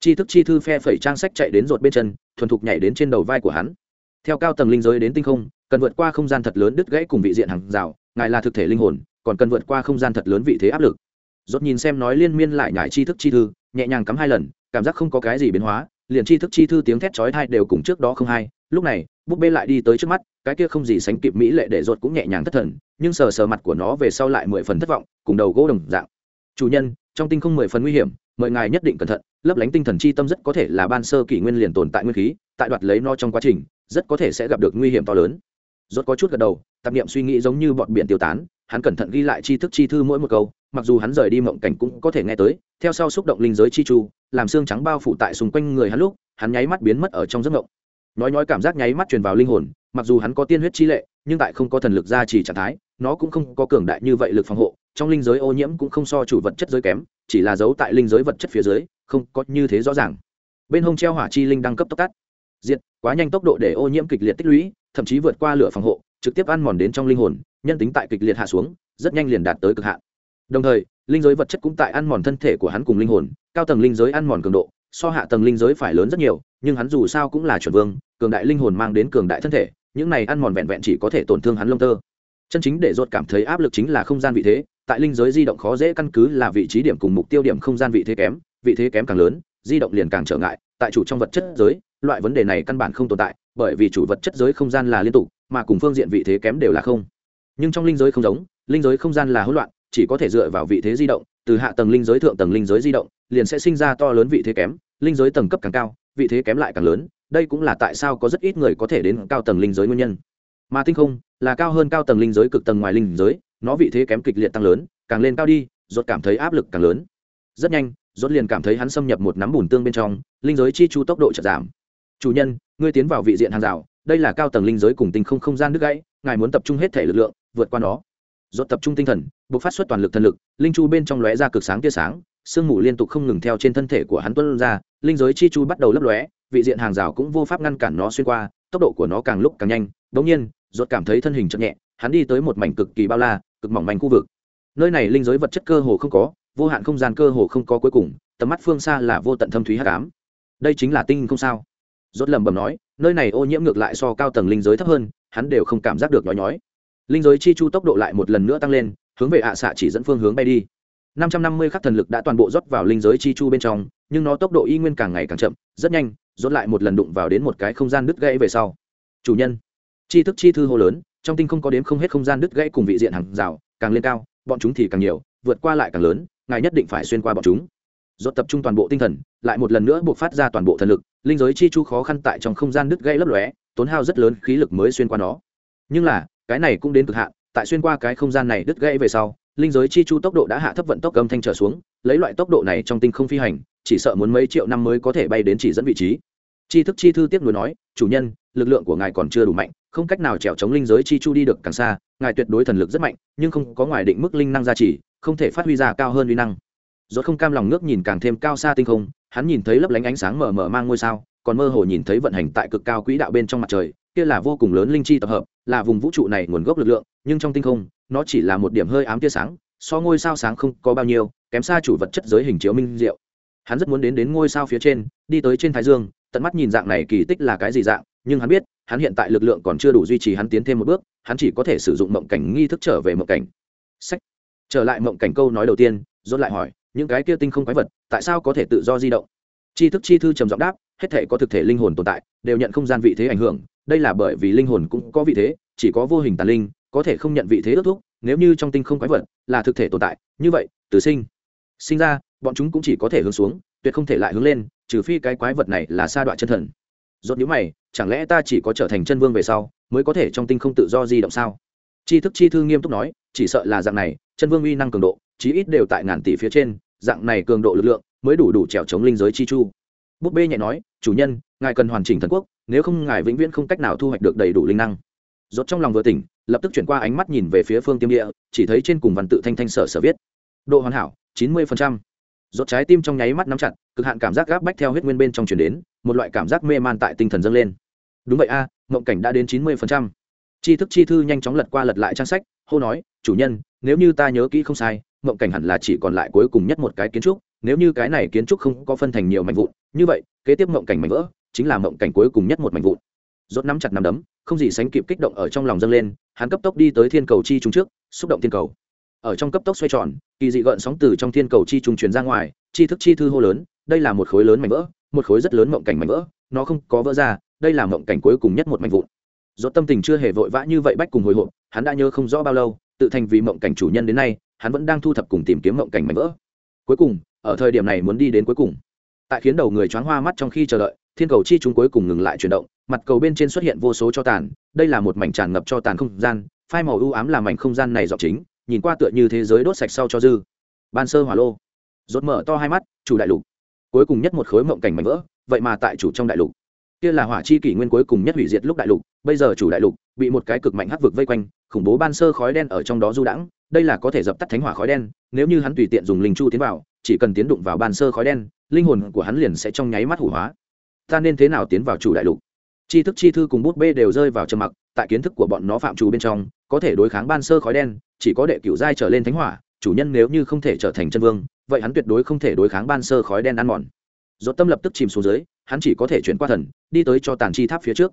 chi thức chi thư phe phẩy trang sách chạy đến rột bên chân, thuần thục nhảy đến trên đầu vai của hắn. Theo cao tầng linh giới đến tinh không, cần vượt qua không gian thật lớn đứt gãy cùng vị diện hàng rào, ngài là thực thể linh hồn, còn cần vượt qua không gian thật lớn vị thế áp lực. Rốt nhìn xem nói liên miên lại nhải chi thức chi thư, nhẹ nhàng cắm hai lần, cảm giác không có cái gì biến hóa, liền chi thức chi thư tiếng thét chói tai đều cùng trước đó không hay lúc này, búp bê lại đi tới trước mắt, cái kia không gì sánh kịp mỹ lệ để rốt cũng nhẹ nhàng thất thần, nhưng sờ sờ mặt của nó về sau lại mười phần thất vọng, cùng đầu gỗ đồng dạng. Chủ nhân, trong tinh không mười phần nguy hiểm mời ngài nhất định cẩn thận, lấp lánh tinh thần chi tâm rất có thể là ban sơ kỷ nguyên liền tồn tại nguyên khí, tại đoạt lấy nó trong quá trình, rất có thể sẽ gặp được nguy hiểm to lớn. Rốt có chút gật đầu, tạp niệm suy nghĩ giống như bọn biển tiêu tán, hắn cẩn thận ghi lại tri thức chi thư mỗi một câu, mặc dù hắn rời đi mộng cảnh cũng có thể nghe tới, theo sau xúc động linh giới chi chu, làm xương trắng bao phủ tại xung quanh người hắn lúc, hắn nháy mắt biến mất ở trong giấc mộng. Nói nói cảm giác nháy mắt truyền vào linh hồn, mặc dù hắn có tiên huyết chi lệ, nhưng tại không có thần lực gia trì trạng thái, nó cũng không có cường đại như vậy lực phòng hộ trong linh giới ô nhiễm cũng không so chủ vật chất giới kém, chỉ là giấu tại linh giới vật chất phía dưới, không có như thế rõ ràng. Bên hông treo hỏa chi linh đăng cấp tốc tắt. Diệt, quá nhanh tốc độ để ô nhiễm kịch liệt tích lũy, thậm chí vượt qua lửa phòng hộ, trực tiếp ăn mòn đến trong linh hồn, nhân tính tại kịch liệt hạ xuống, rất nhanh liền đạt tới cực hạn. Đồng thời, linh giới vật chất cũng tại ăn mòn thân thể của hắn cùng linh hồn, cao tầng linh giới ăn mòn cường độ, so hạ tầng linh giới phải lớn rất nhiều, nhưng hắn dù sao cũng là chuẩn vương, cường đại linh hồn mang đến cường đại thân thể, những này ăn mòn vẹn vẹn chỉ có thể tổn thương hắn lông tơ. Chân chính để ruột cảm thấy áp lực chính là không gian vị thế tại linh giới di động khó dễ căn cứ là vị trí điểm cùng mục tiêu điểm không gian vị thế kém, vị thế kém càng lớn, di động liền càng trở ngại, tại chủ trong vật chất giới, loại vấn đề này căn bản không tồn tại, bởi vì chủ vật chất giới không gian là liên tục, mà cùng phương diện vị thế kém đều là không. Nhưng trong linh giới không giống, linh giới không gian là hỗn loạn, chỉ có thể dựa vào vị thế di động, từ hạ tầng linh giới thượng tầng linh giới di động, liền sẽ sinh ra to lớn vị thế kém, linh giới tầng cấp càng cao, vị thế kém lại càng lớn, đây cũng là tại sao có rất ít người có thể đến cao tầng linh giới nguyên nhân. Mà tinh không là cao hơn cao tầng linh giới cực tầng ngoài linh giới nó vị thế kém kịch liệt tăng lớn, càng lên cao đi, rốt cảm thấy áp lực càng lớn. Rất nhanh, rốt liền cảm thấy hắn xâm nhập một nắm bùn tương bên trong, linh giới chi chu tốc độ chậm giảm. Chủ nhân, ngươi tiến vào vị diện hàng rào, đây là cao tầng linh giới cùng tinh không không gian đứt gãy, ngài muốn tập trung hết thể lực lượng, vượt qua nó. Rốt tập trung tinh thần buộc phát xuất toàn lực thần lực, linh chu bên trong lóe ra cực sáng tia sáng, sương mù liên tục không ngừng theo trên thân thể của hắn tuôn ra, linh giới chi chu bắt đầu lấp lóe, vị diện hàng rào cũng vô pháp ngăn cản nó xuyên qua, tốc độ của nó càng lúc càng nhanh. Đột nhiên, rốt cảm thấy thân hình chậm nhẹ hắn đi tới một mảnh cực kỳ bao la, cực mỏng manh khu vực. Nơi này linh giới vật chất cơ hồ không có, vô hạn không gian cơ hồ không có cuối cùng, tầm mắt phương xa là vô tận thâm thúy hắc cám đây chính là tinh không sao. Rốt lầm bầm nói, nơi này ô nhiễm ngược lại so cao tầng linh giới thấp hơn, hắn đều không cảm giác được nhói nhói. Linh giới chi chu tốc độ lại một lần nữa tăng lên, hướng về ạ xạ chỉ dẫn phương hướng bay đi. Năm trăm năm mươi khắc thần lực đã toàn bộ rót vào linh giới chi chu bên trong, nhưng nó tốc độ y nguyên càng ngày càng chậm, rất nhanh, rốt lại một lần đụng vào đến một cái không gian đứt gãy về sau. Chủ nhân, chi thức chi thư hô lớn trong tinh không có đếm không hết không gian đứt gãy cùng vị diện hàng rào, càng lên cao, bọn chúng thì càng nhiều, vượt qua lại càng lớn, ngài nhất định phải xuyên qua bọn chúng. Rốt tập trung toàn bộ tinh thần, lại một lần nữa buộc phát ra toàn bộ thần lực, linh giới chi chu khó khăn tại trong không gian đứt gãy lấp lóe, tốn hao rất lớn khí lực mới xuyên qua nó. Nhưng là, cái này cũng đến cực hạn, tại xuyên qua cái không gian này đứt gãy về sau, linh giới chi chu tốc độ đã hạ thấp vận tốc âm thanh trở xuống, lấy loại tốc độ này trong tinh không phi hành, chỉ sợ muốn mấy triệu năm mới có thể bay đến chỉ dẫn vị trí. Chi thức chi thư tiếp nối nói, chủ nhân lực lượng của ngài còn chưa đủ mạnh, không cách nào trèo chống linh giới chi chu đi được càng xa, ngài tuyệt đối thần lực rất mạnh, nhưng không có ngoài định mức linh năng gia trì, không thể phát huy ra cao hơn uy năng. Rốt không cam lòng ngước nhìn càng thêm cao xa tinh không, hắn nhìn thấy lấp lánh ánh sáng mờ mờ mang ngôi sao, còn mơ hồ nhìn thấy vận hành tại cực cao quỹ đạo bên trong mặt trời, kia là vô cùng lớn linh chi tập hợp, là vùng vũ trụ này nguồn gốc lực lượng, nhưng trong tinh không, nó chỉ là một điểm hơi ám tia sáng, so ngôi sao sáng không có bao nhiêu, kém xa chủ vật chất giới hình chiếu minh diệu. Hắn rất muốn đến đến ngôi sao phía trên, đi tới trên thái dương, tận mắt nhìn dạng này kỳ tích là cái gì dạng nhưng hắn biết, hắn hiện tại lực lượng còn chưa đủ duy trì hắn tiến thêm một bước, hắn chỉ có thể sử dụng mộng cảnh nghi thức trở về mộng cảnh. Sách. Trở lại mộng cảnh câu nói đầu tiên dốt lại hỏi, những cái kia tinh không quái vật, tại sao có thể tự do di động? Tri thức chi thư trầm giọng đáp, hết thể có thực thể linh hồn tồn tại, đều nhận không gian vị thế ảnh hưởng, đây là bởi vì linh hồn cũng có vị thế, chỉ có vô hình tàn linh, có thể không nhận vị thế ước thúc, nếu như trong tinh không quái vật là thực thể tồn tại, như vậy, từ sinh. Sinh ra, bọn chúng cũng chỉ có thể hướng xuống, tuyệt không thể lại hướng lên, trừ phi cái quái vật này là sa đoạn chân thần. Dốt nhữ mày chẳng lẽ ta chỉ có trở thành chân vương về sau, mới có thể trong tinh không tự do di động sao? Tri thức chi thư nghiêm túc nói, chỉ sợ là dạng này, chân vương uy năng cường độ, chí ít đều tại ngàn tỷ phía trên, dạng này cường độ lực lượng mới đủ đủ trèo chống linh giới chi chu. Búp bê nhẹ nói, chủ nhân, ngài cần hoàn chỉnh thần quốc, nếu không ngài vĩnh viễn không cách nào thu hoạch được đầy đủ linh năng. Rốt trong lòng vừa tỉnh, lập tức chuyển qua ánh mắt nhìn về phía phương tiêm địa, chỉ thấy trên cùng văn tự thanh thanh sở sở viết. Độ hoàn hảo, chín mươi rốt trái tim trong nháy mắt nắm chặt, cực hạn cảm giác gáp bách theo huyết nguyên bên trong truyền đến, một loại cảm giác mê man tại tinh thần dâng lên đúng vậy a à, mộng cảnh đã đến chín mươi phần trăm. tri thức chi thư nhanh chóng lật qua lật lại trang sách hô nói chủ nhân nếu như ta nhớ kỹ không sai mộng cảnh hẳn là chỉ còn lại cuối cùng nhất một cái kiến trúc nếu như cái này kiến trúc không có phân thành nhiều mảnh vụn như vậy kế tiếp mộng cảnh mảnh vỡ chính là mộng cảnh cuối cùng nhất một mảnh vụn rốt nắm chặt nắm đấm không gì sánh kịp kích động ở trong lòng dâng lên hắn cấp tốc đi tới thiên cầu chi trung trước xúc động thiên cầu ở trong cấp tốc xoay tròn kỳ dị gợn sóng từ trong thiên cầu chi trùng truyền ra ngoài chi thức chi thư hô lớn đây là một khối lớn mảnh vỡ một khối rất lớn mộng cảnh mảnh vỡ nó không có vỡ ra đây là mộng cảnh cuối cùng nhất một mảnh vụn. Dốt tâm tình chưa hề vội vã như vậy bách cùng hồi hộp, hắn đã nhớ không rõ bao lâu, tự thành vì mộng cảnh chủ nhân đến nay, hắn vẫn đang thu thập cùng tìm kiếm mộng cảnh mảnh vỡ. Cuối cùng, ở thời điểm này muốn đi đến cuối cùng. Tại khiến đầu người choáng hoa mắt trong khi chờ đợi, thiên cầu chi chúng cuối cùng ngừng lại chuyển động, mặt cầu bên trên xuất hiện vô số cho tàn, đây là một mảnh tràn ngập cho tàn không gian, phai màu ưu ám làm mảnh không gian này dọc chính, nhìn qua tựa như thế giới đốt sạch sau cho dư. Ban sơ hỏa lô. Rốt mở to hai mắt, chủ đại lục. Cuối cùng nhất một khối mộng cảnh mảnh vỡ, vậy mà tại chủ trong đại lục kia là hỏa chi kỷ nguyên cuối cùng nhất hủy diệt lúc đại lục, bây giờ chủ đại lục bị một cái cực mạnh hắc vực vây quanh, khủng bố ban sơ khói đen ở trong đó du đãng, đây là có thể dập tắt thánh hỏa khói đen, nếu như hắn tùy tiện dùng linh chu tiến vào, chỉ cần tiến đụng vào ban sơ khói đen, linh hồn của hắn liền sẽ trong nháy mắt hủ hóa. Ta nên thế nào tiến vào chủ đại lục? Chi thức chi thư cùng bút bê đều rơi vào trầm mặc, tại kiến thức của bọn nó phạm trù bên trong, có thể đối kháng ban sơ khói đen, chỉ có đệ cửu giai trở lên thánh hỏa, chủ nhân nếu như không thể trở thành chân vương, vậy hắn tuyệt đối không thể đối kháng ban sơ khói đen ăn mòn. Dốt tâm lập tức chìm xuống dưới hắn chỉ có thể chuyển qua thần, đi tới cho tàn chi tháp phía trước.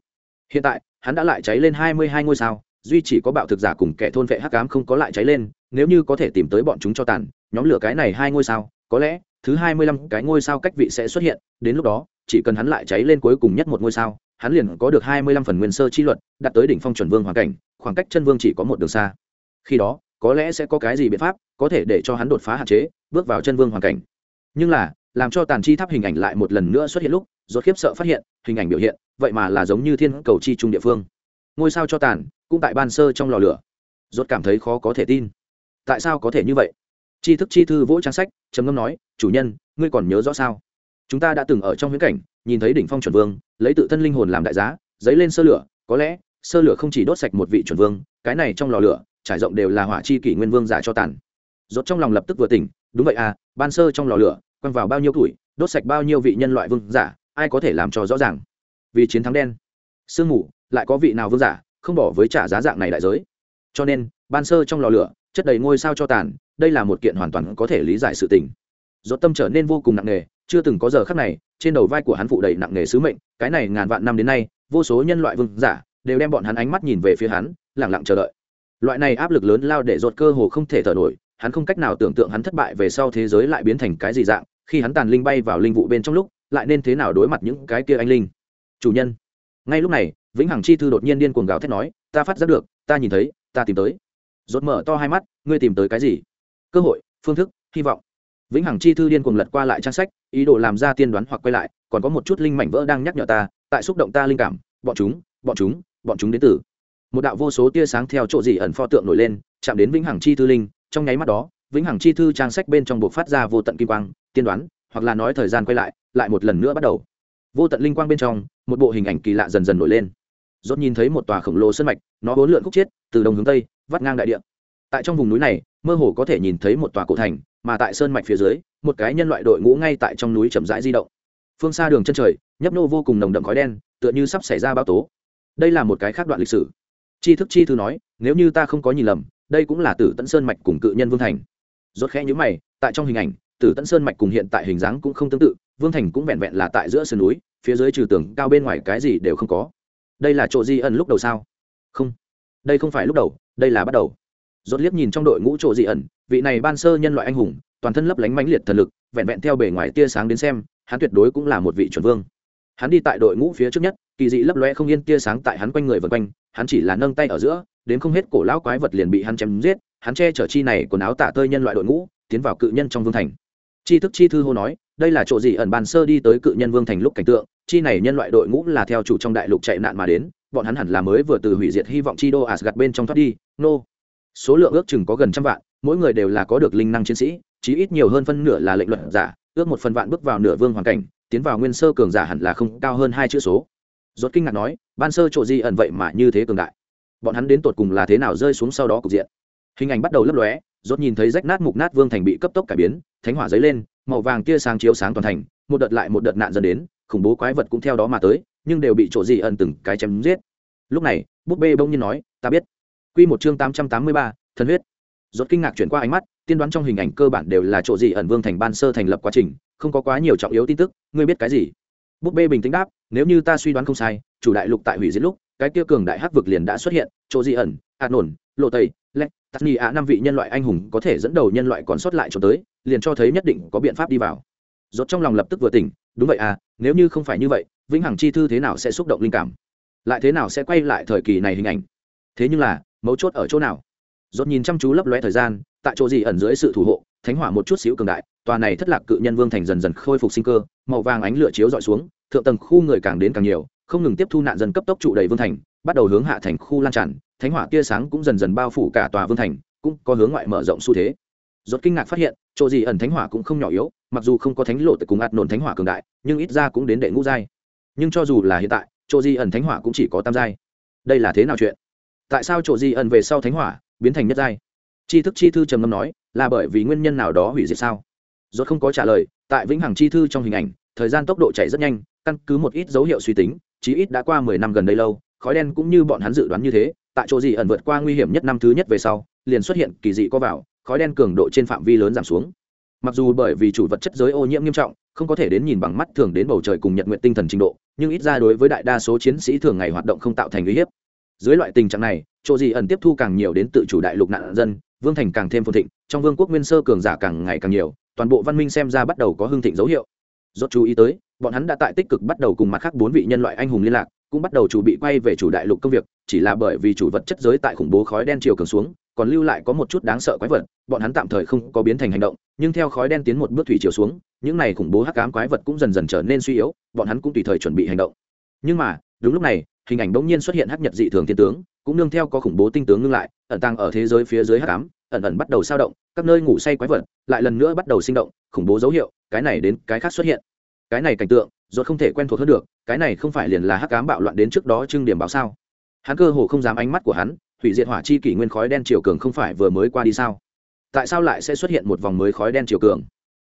Hiện tại, hắn đã lại cháy lên hai mươi hai ngôi sao, duy chỉ có bạo thực giả cùng kẻ thôn vệ hắc cám không có lại cháy lên, nếu như có thể tìm tới bọn chúng cho tàn, nhóm lửa cái này hai ngôi sao, có lẽ thứ hai mươi lăm cái ngôi sao cách vị sẽ xuất hiện, đến lúc đó, chỉ cần hắn lại cháy lên cuối cùng nhất một ngôi sao, hắn liền có được hai mươi lăm phần nguyên sơ chi luật, đạt tới đỉnh phong chuẩn vương hoàn cảnh, khoảng cách chân vương chỉ có một đường xa. Khi đó, có lẽ sẽ có cái gì biện pháp có thể để cho hắn đột phá hạn chế, bước vào chân vương hoàn cảnh. Nhưng là làm cho tàn chi tháp hình ảnh lại một lần nữa xuất hiện lúc, rốt khiếp sợ phát hiện, hình ảnh biểu hiện, vậy mà là giống như thiên cầu chi trung địa phương. Ngôi sao cho tàn, cũng tại ban sơ trong lò lửa. Rốt cảm thấy khó có thể tin. Tại sao có thể như vậy? Chi thức chi thư vỗ trang sách, trầm ngâm nói, chủ nhân, ngươi còn nhớ rõ sao? Chúng ta đã từng ở trong huyễn cảnh, nhìn thấy đỉnh phong chuẩn vương, lấy tự thân linh hồn làm đại giá dấy lên sơ lửa, có lẽ, sơ lửa không chỉ đốt sạch một vị chuẩn vương, cái này trong lò lửa, trải rộng đều là hỏa chi kỷ nguyên vương giả cho tàn. Rốt trong lòng lập tức vừa tỉnh, đúng vậy à ban sơ trong lò lửa quăng vào bao nhiêu tuổi đốt sạch bao nhiêu vị nhân loại vương giả, ai có thể làm cho rõ ràng? Vì chiến thắng đen. Sương mù, lại có vị nào vương giả không bỏ với trả giá dạng này đại giới? Cho nên, ban sơ trong lò lửa, chất đầy ngôi sao cho tàn, đây là một kiện hoàn toàn có thể lý giải sự tình. Dốt tâm trở nên vô cùng nặng nề, chưa từng có giờ khắc này, trên đầu vai của hắn phụ đầy nặng nề sứ mệnh, cái này ngàn vạn năm đến nay, vô số nhân loại vương giả đều đem bọn hắn ánh mắt nhìn về phía hắn lẳng lặng chờ đợi. Loại này áp lực lớn lao để dột cơ hồ không thể thở nổi, hắn không cách nào tưởng tượng hắn thất bại về sau thế giới lại biến thành cái gì dạng khi hắn tàn linh bay vào linh vụ bên trong lúc, lại nên thế nào đối mặt những cái kia anh linh? Chủ nhân. Ngay lúc này, vĩnh hằng chi thư đột nhiên điên cuồng gào thét nói, ta phát giác được, ta nhìn thấy, ta tìm tới. Rốt mở to hai mắt, ngươi tìm tới cái gì? Cơ hội, phương thức, hy vọng. Vĩnh hằng chi thư điên cuồng lật qua lại trang sách, ý đồ làm ra tiên đoán hoặc quay lại, còn có một chút linh mảnh vỡ đang nhắc nhở ta, tại xúc động ta linh cảm, bọn chúng bọn chúng bọn chúng đến từ. Một đạo vô số tia sáng theo chỗ gì ẩn pho tượng nổi lên, chạm đến vĩnh hằng chi thư linh, trong nháy mắt đó, vĩnh hằng chi thư trang sách bên trong buộc phát ra vô tận kim quang tiên đoán hoặc là nói thời gian quay lại lại một lần nữa bắt đầu. Vô tận linh quang bên trong một bộ hình ảnh kỳ lạ dần dần nổi lên. Dốt nhìn thấy một tòa khổng lồ sân mạch nó bốn lượn khúc chết, từ đông hướng tây vắt ngang đại địa. Tại trong vùng núi này mơ hồ có thể nhìn thấy một tòa cổ thành mà tại sơn mạch phía dưới một cái nhân loại đội ngũ ngay tại trong núi chậm rãi di động. Phương xa đường chân trời nhấp nô vô cùng nồng đậm khói đen tựa như sắp xảy ra bão tố. Đây là một cái khác đoạn lịch sử. Chi thức chi thư nói nếu như ta không có nhìn lầm đây cũng là tử tận sơn mạch cùng cự nhân vương thành. Rốt khẽ nhíu mày tại trong hình ảnh tử tận sơn mạch cùng hiện tại hình dáng cũng không tương tự, vương thành cũng vẹn vẹn là tại giữa sườn núi, phía dưới trừ tường cao bên ngoài cái gì đều không có. Đây là chỗ di ẩn lúc đầu sao? Không. Đây không phải lúc đầu, đây là bắt đầu. Rốt liếc nhìn trong đội ngũ chỗ di ẩn, vị này ban sơ nhân loại anh hùng, toàn thân lấp lánh mãnh liệt thần lực, vẹn vẹn theo bề ngoài tia sáng đến xem, hắn tuyệt đối cũng là một vị chuẩn vương. Hắn đi tại đội ngũ phía trước nhất, kỳ dị lấp lóe không yên tia sáng tại hắn quanh người vần quanh, hắn chỉ là nâng tay ở giữa, đến không hết cổ lão quái vật liền bị hắn chém giết, hắn che chở chi này quần áo tả tơi nhân loại đội ngũ, tiến vào cự nhân trong vương thành chi thức chi thư hô nói, đây là chỗ gì ẩn bàn sơ đi tới cự nhân vương thành lúc cảnh tượng, chi này nhân loại đội ngũ là theo chủ trong đại lục chạy nạn mà đến, bọn hắn hẳn là mới vừa từ hủy diệt hy vọng chi đô asgad bên trong thoát đi, nô. Số lượng ước chừng có gần trăm vạn, mỗi người đều là có được linh năng chiến sĩ, chí ít nhiều hơn phân nửa là lệnh luận giả, ước một phần vạn bước vào nửa vương hoàn cảnh, tiến vào nguyên sơ cường giả hẳn là không cao hơn hai chữ số. Rốt kinh ngạc nói, ban sơ chỗ gì ẩn vậy mà như thế cường đại? Bọn hắn đến tột cùng là thế nào rơi xuống sau đó cục diện? Hình ảnh bắt đầu lấp lóe, rốt nhìn thấy rách nát mục nát vương thành bị cấp tốc cải biến thánh hỏa dấy lên, màu vàng tia sáng chiếu sáng toàn thành, một đợt lại một đợt nạn dần đến, khủng bố quái vật cũng theo đó mà tới, nhưng đều bị chỗ gì ẩn từng cái chém giết. Lúc này, búp bê bỗng nhiên nói, ta biết. Quy một chương tám trăm tám mươi ba, thần huyết. Rốt kinh ngạc chuyển qua ánh mắt, tiên đoán trong hình ảnh cơ bản đều là chỗ gì ẩn vương thành ban sơ thành lập quá trình, không có quá nhiều trọng yếu tin tức, ngươi biết cái gì? Búp bê bình tĩnh đáp, nếu như ta suy đoán không sai, chủ đại lục tại hủy diệt lúc, cái kia cường đại hắc vực liền đã xuất hiện, chỗ gì ẩn hạt nổn lộ tây tắt nghi ạ, năm vị nhân loại anh hùng có thể dẫn đầu nhân loại còn sót lại cho tới, liền cho thấy nhất định có biện pháp đi vào. Rốt trong lòng lập tức vừa tỉnh, đúng vậy à nếu như không phải như vậy, vĩnh hằng chi thư thế nào sẽ xúc động linh cảm? Lại thế nào sẽ quay lại thời kỳ này hình ảnh? Thế nhưng là, mấu chốt ở chỗ nào? Rốt nhìn chăm chú lấp lóe thời gian, tại chỗ gì ẩn dưới sự thủ hộ, thánh hỏa một chút xíu cường đại, tòa này thất lạc cự nhân vương thành dần dần khôi phục sinh cơ, màu vàng ánh lửa chiếu dọi xuống, thượng tầng khu người càng đến càng nhiều, không ngừng tiếp thu nạn dân cấp tốc trụ đầy vương thành, bắt đầu hướng hạ thành khu lan tràn thánh hỏa tia sáng cũng dần dần bao phủ cả tòa vương thành, cũng có hướng ngoại mở rộng xu thế. Rốt kinh ngạc phát hiện, chỗ gì ẩn thánh hỏa cũng không nhỏ yếu, mặc dù không có thánh lộ tại cùng ạt nổn thánh hỏa cường đại, nhưng ít ra cũng đến đệ ngũ giai. Nhưng cho dù là hiện tại, chỗ gì ẩn thánh hỏa cũng chỉ có tam giai. Đây là thế nào chuyện? Tại sao chỗ gì ẩn về sau thánh hỏa biến thành nhất giai? Chi thức chi thư trầm ngâm nói, là bởi vì nguyên nhân nào đó hủy diệt sao? Rốt không có trả lời, tại vĩnh hằng chi thư trong hình ảnh, thời gian tốc độ chạy rất nhanh, căn cứ một ít dấu hiệu suy tính, chí ít đã qua mười năm gần đây lâu, khói đen cũng như bọn hắn dự đoán như thế tại chỗ gì ẩn vượt qua nguy hiểm nhất năm thứ nhất về sau, liền xuất hiện kỳ dị có vào, khói đen cường độ trên phạm vi lớn giảm xuống. Mặc dù bởi vì chủ vật chất giới ô nhiễm nghiêm trọng, không có thể đến nhìn bằng mắt thường đến bầu trời cùng nhận nguyện tinh thần trình độ, nhưng ít ra đối với đại đa số chiến sĩ thường ngày hoạt động không tạo thành uy hiếp. Dưới loại tình trạng này, chỗ gì ẩn tiếp thu càng nhiều đến tự chủ đại lục nạn dân, vương thành càng thêm phồn thịnh, trong vương quốc nguyên sơ cường giả càng ngày càng nhiều, toàn bộ văn minh xem ra bắt đầu có hưng thịnh dấu hiệu. Rốt chú ý tới, bọn hắn đã tại tích cực bắt đầu cùng mặt khác bốn vị nhân loại anh hùng liên lạc cũng bắt đầu chuẩn bị quay về chủ đại lục công việc, chỉ là bởi vì chủ vật chất giới tại khủng bố khói đen chiều cường xuống, còn lưu lại có một chút đáng sợ quái vật, bọn hắn tạm thời không có biến thành hành động, nhưng theo khói đen tiến một bước thủy chiều xuống, những này khủng bố hắc ám quái vật cũng dần dần trở nên suy yếu, bọn hắn cũng tùy thời chuẩn bị hành động. Nhưng mà, đúng lúc này, hình ảnh bỗng nhiên xuất hiện hắc nhật dị thường thiên tướng, cũng nương theo có khủng bố tinh tướng ngưng lại, ẩn tàng ở thế giới phía dưới hắc ám, ẩn ẩn bắt đầu sao động, các nơi ngủ say quái vật lại lần nữa bắt đầu sinh động, khủng bố dấu hiệu, cái này đến cái khác xuất hiện. Cái này cảnh tượng rốt không thể quen thuộc hơn được, cái này không phải liền là hắc ám bạo loạn đến trước đó trưng điểm báo sao? Hắn cơ hồ không dám ánh mắt của hắn, hủy diệt hỏa chi kỷ nguyên khói đen chiều cường không phải vừa mới qua đi sao? Tại sao lại sẽ xuất hiện một vòng mới khói đen chiều cường?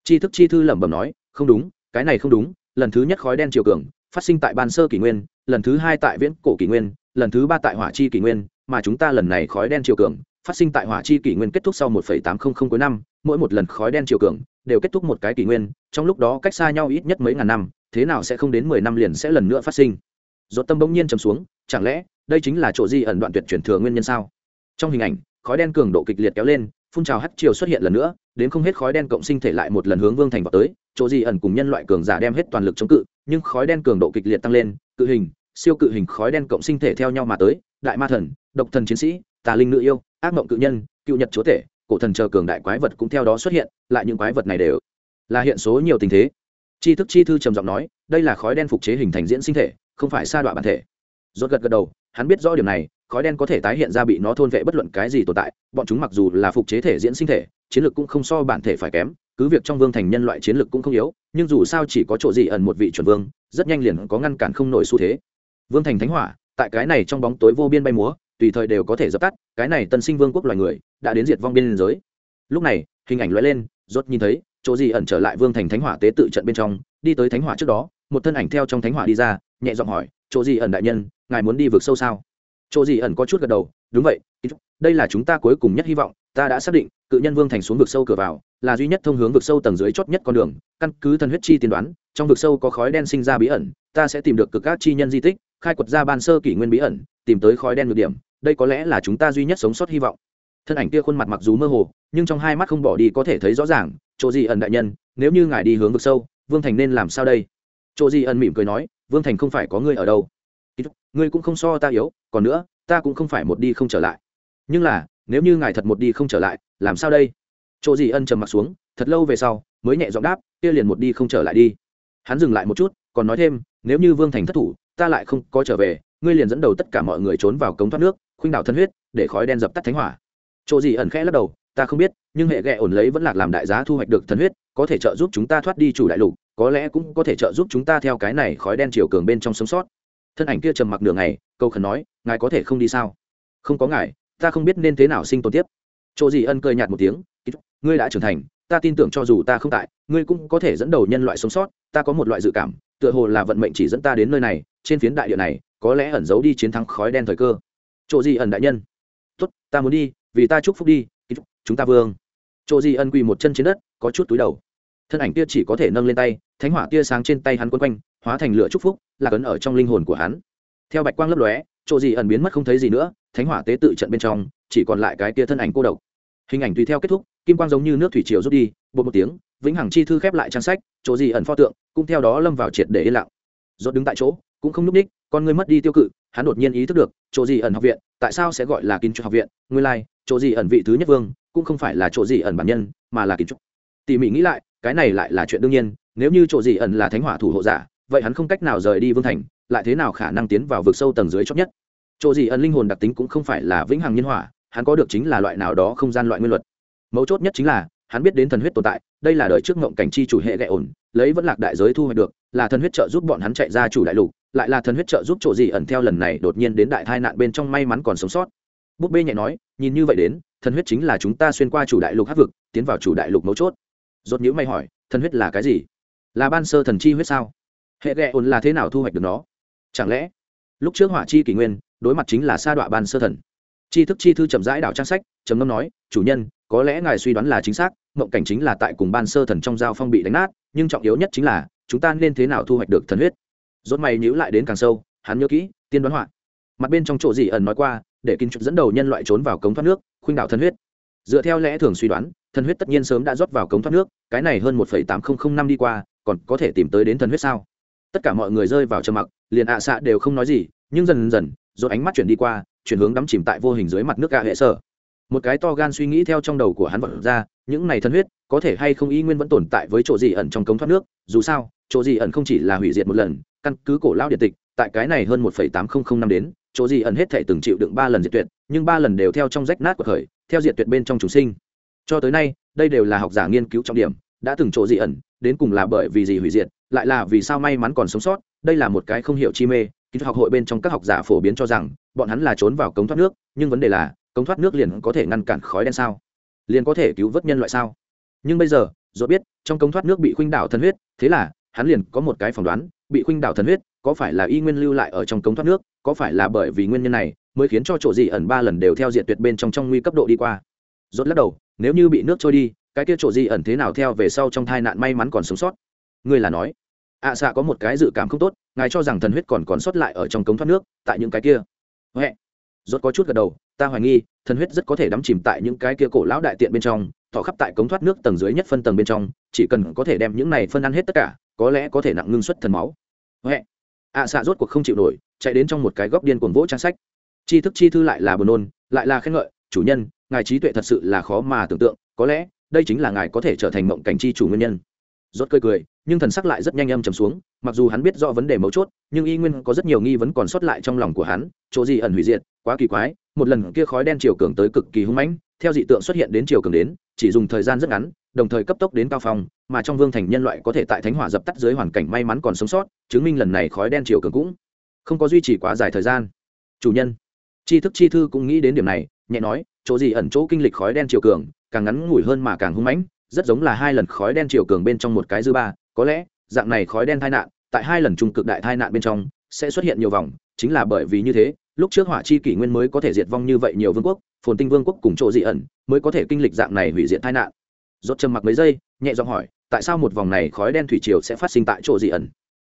Chi thức chi thư lẩm bẩm nói, không đúng, cái này không đúng, lần thứ nhất khói đen chiều cường, phát sinh tại ban sơ kỷ nguyên, lần thứ hai tại viễn cổ kỷ nguyên, lần thứ ba tại hỏa chi kỷ nguyên, mà chúng ta lần này khói đen chiều cường, phát sinh tại hỏa chi kỷ nguyên kết thúc sau 1.800 cuối năm, mỗi một lần khói đen chiều cường đều kết thúc một cái kỷ nguyên, trong lúc đó cách xa nhau ít nhất mấy ngàn năm thế nào sẽ không đến mười năm liền sẽ lần nữa phát sinh? Dột tâm bỗng nhiên trầm xuống, chẳng lẽ đây chính là chỗ di ẩn đoạn tuyệt chuyển thừa nguyên nhân sao? Trong hình ảnh, khói đen cường độ kịch liệt kéo lên, phun trào hắt chiều xuất hiện lần nữa, đến không hết khói đen cộng sinh thể lại một lần hướng vương thành vào tới, chỗ di ẩn cùng nhân loại cường giả đem hết toàn lực chống cự, nhưng khói đen cường độ kịch liệt tăng lên, cự hình, siêu cự hình khói đen cộng sinh thể theo nhau mà tới, đại ma thần, độc thần chiến sĩ, tà linh nữ yêu, ác mộng cự nhân, cựu nhật chúa tể, cổ thần chờ cường đại quái vật cũng theo đó xuất hiện, lại những quái vật này đều là hiện số nhiều tình thế tri thức chi thư trầm giọng nói, đây là khói đen phục chế hình thành diễn sinh thể, không phải sa đoạn bản thể. Rốt gật gật đầu, hắn biết rõ điểm này, khói đen có thể tái hiện ra bị nó thôn vệ bất luận cái gì tồn tại, bọn chúng mặc dù là phục chế thể diễn sinh thể, chiến lược cũng không so bản thể phải kém, cứ việc trong vương thành nhân loại chiến lược cũng không yếu, nhưng dù sao chỉ có chỗ gì ẩn một vị chuẩn vương, rất nhanh liền có ngăn cản không nổi xu thế. Vương thành thánh hỏa, tại cái này trong bóng tối vô biên bay múa, tùy thời đều có thể dập tắt, cái này tân sinh vương quốc loài người, đã đến diệt vong biên giới. Lúc này, hình ảnh lóe lên, rốt nhìn thấy chỗ gì ẩn trở lại vương thành thánh hỏa tế tự trận bên trong, đi tới thánh hỏa trước đó, một thân ảnh theo trong thánh hỏa đi ra, nhẹ giọng hỏi, chỗ gì ẩn đại nhân, ngài muốn đi vực sâu sao? Chỗ gì ẩn có chút gật đầu, đúng vậy đây là chúng ta cuối cùng nhất hy vọng, ta đã xác định, cự nhân vương thành xuống vực sâu cửa vào, là duy nhất thông hướng vực sâu tầng dưới chót nhất con đường, căn cứ thần huyết chi tiên đoán, trong vực sâu có khói đen sinh ra bí ẩn, ta sẽ tìm được cực các chi nhân di tích, khai quật ra ban sơ kỷ nguyên bí ẩn, tìm tới khói đen ngược điểm, đây có lẽ là chúng ta duy nhất sống sót hy vọng. Thân ảnh kia khuôn mặt mặc dù mơ hồ, nhưng trong hai mắt không bỏ đi có thể thấy rõ ràng chỗ gì ẩn đại nhân, nếu như ngài đi hướng vực sâu, vương thành nên làm sao đây? Chỗ gì ẩn mỉm cười nói, vương thành không phải có ngươi ở đâu. Ngươi cũng không so ta yếu, còn nữa, ta cũng không phải một đi không trở lại. Nhưng là, nếu như ngài thật một đi không trở lại, làm sao đây? Chỗ gì ân trầm mặt xuống, thật lâu về sau, mới nhẹ giọng đáp, kia liền một đi không trở lại đi. Hắn dừng lại một chút, còn nói thêm, nếu như vương thành thất thủ, ta lại không có trở về, ngươi liền dẫn đầu tất cả mọi người trốn vào cống thoát nước, khuynh đảo thân huyết, để khói đen dập tắt thánh hỏa. Chỗ gì ẩn khẽ lắc đầu ta không biết, nhưng hệ ghẹ ổn lấy vẫn lạc làm đại giá thu hoạch được thần huyết, có thể trợ giúp chúng ta thoát đi chủ đại lục, có lẽ cũng có thể trợ giúp chúng ta theo cái này khói đen chiều cường bên trong sống sót. Thân ảnh kia trầm mặc nửa ngày câu khẩn nói, ngài có thể không đi sao? Không có ngài, ta không biết nên thế nào sinh tồn tiếp. Chỗ gì ân cười nhạt một tiếng ngươi đã trưởng thành, ta tin tưởng cho dù ta không tại, ngươi cũng có thể dẫn đầu nhân loại sống sót, ta có một loại dự cảm, tựa hồ là vận mệnh chỉ dẫn ta đến nơi này, trên phiến đại địa này, có lẽ ẩn giấu đi chiến thắng khói đen thời cơ. Chỗ gì ẩn đại nhân? Tốt, ta muốn đi, vì ta chúc phúc đi chúng ta vương. Chỗ Di ân quỳ một chân trên đất có chút túi đầu. Thân ảnh kia chỉ có thể nâng lên tay thánh hỏa tia sáng trên tay hắn quấn quanh hóa thành lửa chúc phúc là cấn ở trong linh hồn của hắn. Theo bạch quang lấp lóe chỗ Di ẩn biến mất không thấy gì nữa thánh hỏa tế tự trận bên trong chỉ còn lại cái tia thân ảnh cô độc. Hình ảnh tùy theo kết thúc kim quang giống như nước thủy triều rút đi bột một tiếng vĩnh hằng chi thư khép lại trang sách chỗ Di ẩn pho tượng cũng theo đó lâm vào triệt để yên lặng. Rốt đứng tại chỗ cũng không núp ních con người mất đi tiêu cự hắn đột nhiên ý thức được chỗ Di ẩn học viện tại sao sẽ gọi là kinh trục học viện nguyên lai like, chỗ gì ẩn vị thứ nhất vương, cũng không phải là chỗ gì ẩn bản nhân, mà là kỳ trúc tỉ mỉ nghĩ lại, cái này lại là chuyện đương nhiên, nếu như chỗ gì ẩn là thánh hỏa thủ hộ giả, vậy hắn không cách nào rời đi vương thành, lại thế nào khả năng tiến vào vực sâu tầng dưới chót nhất? Chỗ gì ẩn linh hồn đặc tính cũng không phải là vĩnh hằng nhân hỏa, hắn có được chính là loại nào đó không gian loại nguyên luật. Mấu chốt nhất chính là, hắn biết đến thần huyết tồn tại, đây là đời trước ngộng cảnh chi chủ hệ gậy ổn, lấy vẫn lạc đại giới thu hoạch được, là thần huyết trợ giúp bọn hắn chạy ra chủ đại lục, lại là thần huyết trợ giúp chỗ gì ẩn theo lần này đột nhiên đến đại tai nạn bên trong may mắn còn sống sót búp bê nhẹ nói, nhìn như vậy đến, thần huyết chính là chúng ta xuyên qua chủ đại lục hắc vực, tiến vào chủ đại lục mấu chốt. Rốt nhữ mày hỏi, thần huyết là cái gì? Là ban sơ thần chi huyết sao? Hệ ghẹ ổn là thế nào thu hoạch được nó? Chẳng lẽ, lúc trước hỏa chi kỷ nguyên, đối mặt chính là sa đọa ban sơ thần? Chi thức chi thư chậm rãi đảo trang sách, trầm ngâm nói, chủ nhân, có lẽ ngài suy đoán là chính xác, mộng cảnh chính là tại cùng ban sơ thần trong giao phong bị đánh nát, nhưng trọng yếu nhất chính là, chúng ta nên thế nào thu hoạch được thần huyết? Rốt mày nhíu lại đến càng sâu, hắn nhớ kỹ, tiên đoán họa. Mặt bên trong chỗ gì ẩn nói qua để kinh trục dẫn đầu nhân loại trốn vào cống thoát nước, khuynh đảo thần huyết. Dựa theo lẽ thường suy đoán, thần huyết tất nhiên sớm đã rót vào cống thoát nước, cái này hơn một tám nghìn năm đi qua, còn có thể tìm tới đến thần huyết sao? Tất cả mọi người rơi vào trầm mặc, liền ạ xạ đều không nói gì, nhưng dần dần, rồi ánh mắt chuyển đi qua, chuyển hướng đắm chìm tại vô hình dưới mặt nước gà hệ sở. Một cái to gan suy nghĩ theo trong đầu của hắn vật ra, những này thân huyết, có thể hay không y nguyên vẫn tồn tại với chỗ gì ẩn trong cống thoát nước? Dù sao, chỗ gì ẩn không chỉ là hủy diệt một lần, căn cứ cổ lao điện tịch, tại cái này hơn một tám nghìn năm đến chỗ gì ẩn hết thể từng chịu đựng ba lần diệt tuyệt, nhưng ba lần đều theo trong rách nát của khởi, theo diệt tuyệt bên trong chúng sinh. Cho tới nay, đây đều là học giả nghiên cứu trọng điểm, đã từng chỗ gì ẩn, đến cùng là bởi vì gì hủy diệt, lại là vì sao may mắn còn sống sót, đây là một cái không hiểu chi mê. Kỹ thuật học hội bên trong các học giả phổ biến cho rằng, bọn hắn là trốn vào cống thoát nước, nhưng vấn đề là, cống thoát nước liền có thể ngăn cản khói đen sao? Liền có thể cứu vớt nhân loại sao? Nhưng bây giờ dốt biết, trong cống thoát nước bị khuynh đảo thần huyết, thế là, hắn liền có một cái phỏng đoán, bị khuynh đảo thần huyết có phải là y nguyên lưu lại ở trong cống thoát nước có phải là bởi vì nguyên nhân này mới khiến cho chỗ dị ẩn ba lần đều theo diện tuyệt bên trong trong nguy cấp độ đi qua? Rốt lắc đầu nếu như bị nước trôi đi cái kia chỗ dị ẩn thế nào theo về sau trong tai nạn may mắn còn sống sót? Ngươi là nói ạ à, xạ có một cái dự cảm không tốt ngài cho rằng thần huyết còn còn sót lại ở trong cống thoát nước tại những cái kia. Huệ rốt có chút gật đầu ta hoài nghi thần huyết rất có thể đắm chìm tại những cái kia cổ lão đại tiện bên trong thọ khắp tại cống thoát nước tầng dưới nhất phân tầng bên trong chỉ cần có thể đem những này phân ăn hết tất cả có lẽ có thể nặng ngưng xuất thần máu. Huệ ạ à, xạ rốt cuộc không chịu nổi chạy đến trong một cái góc điên cuồng vỗ trang sách. Chi thức chi thư lại là buồn nôn lại là khen ngợi chủ nhân ngài trí tuệ thật sự là khó mà tưởng tượng có lẽ đây chính là ngài có thể trở thành mộng cảnh chi chủ nguyên nhân. Rốt cười cười nhưng thần sắc lại rất nhanh âm trầm xuống mặc dù hắn biết rõ vấn đề mấu chốt nhưng y nguyên có rất nhiều nghi vấn còn sót lại trong lòng của hắn chỗ gì ẩn hủy diệt quá kỳ quái một lần kia khói đen chiều cường tới cực kỳ hung mãnh theo dị tượng xuất hiện đến chiều cường đến chỉ dùng thời gian rất ngắn đồng thời cấp tốc đến cao phong, mà trong vương thành nhân loại có thể tại thánh hỏa dập tắt dưới hoàn cảnh may mắn còn sống sót, chứng minh lần này khói đen chiều cường cũng không có duy trì quá dài thời gian. Chủ nhân, tri thức chi thư cũng nghĩ đến điểm này, nhẹ nói, chỗ gì ẩn chỗ kinh lịch khói đen chiều cường, càng ngắn ngủi hơn mà càng hung mãnh, rất giống là hai lần khói đen chiều cường bên trong một cái dư ba, có lẽ, dạng này khói đen tai nạn, tại hai lần trung cực đại tai nạn bên trong, sẽ xuất hiện nhiều vòng, chính là bởi vì như thế, lúc trước hỏa chi kỷ nguyên mới có thể diệt vong như vậy nhiều vương quốc, phồn tinh vương quốc cùng chỗ dị ẩn, mới có thể kinh lịch dạng này hủy diệt tai nạn rốt trầm mặc mấy giây, nhẹ giọng hỏi, tại sao một vòng này khói đen thủy triều sẽ phát sinh tại chỗ dị ẩn?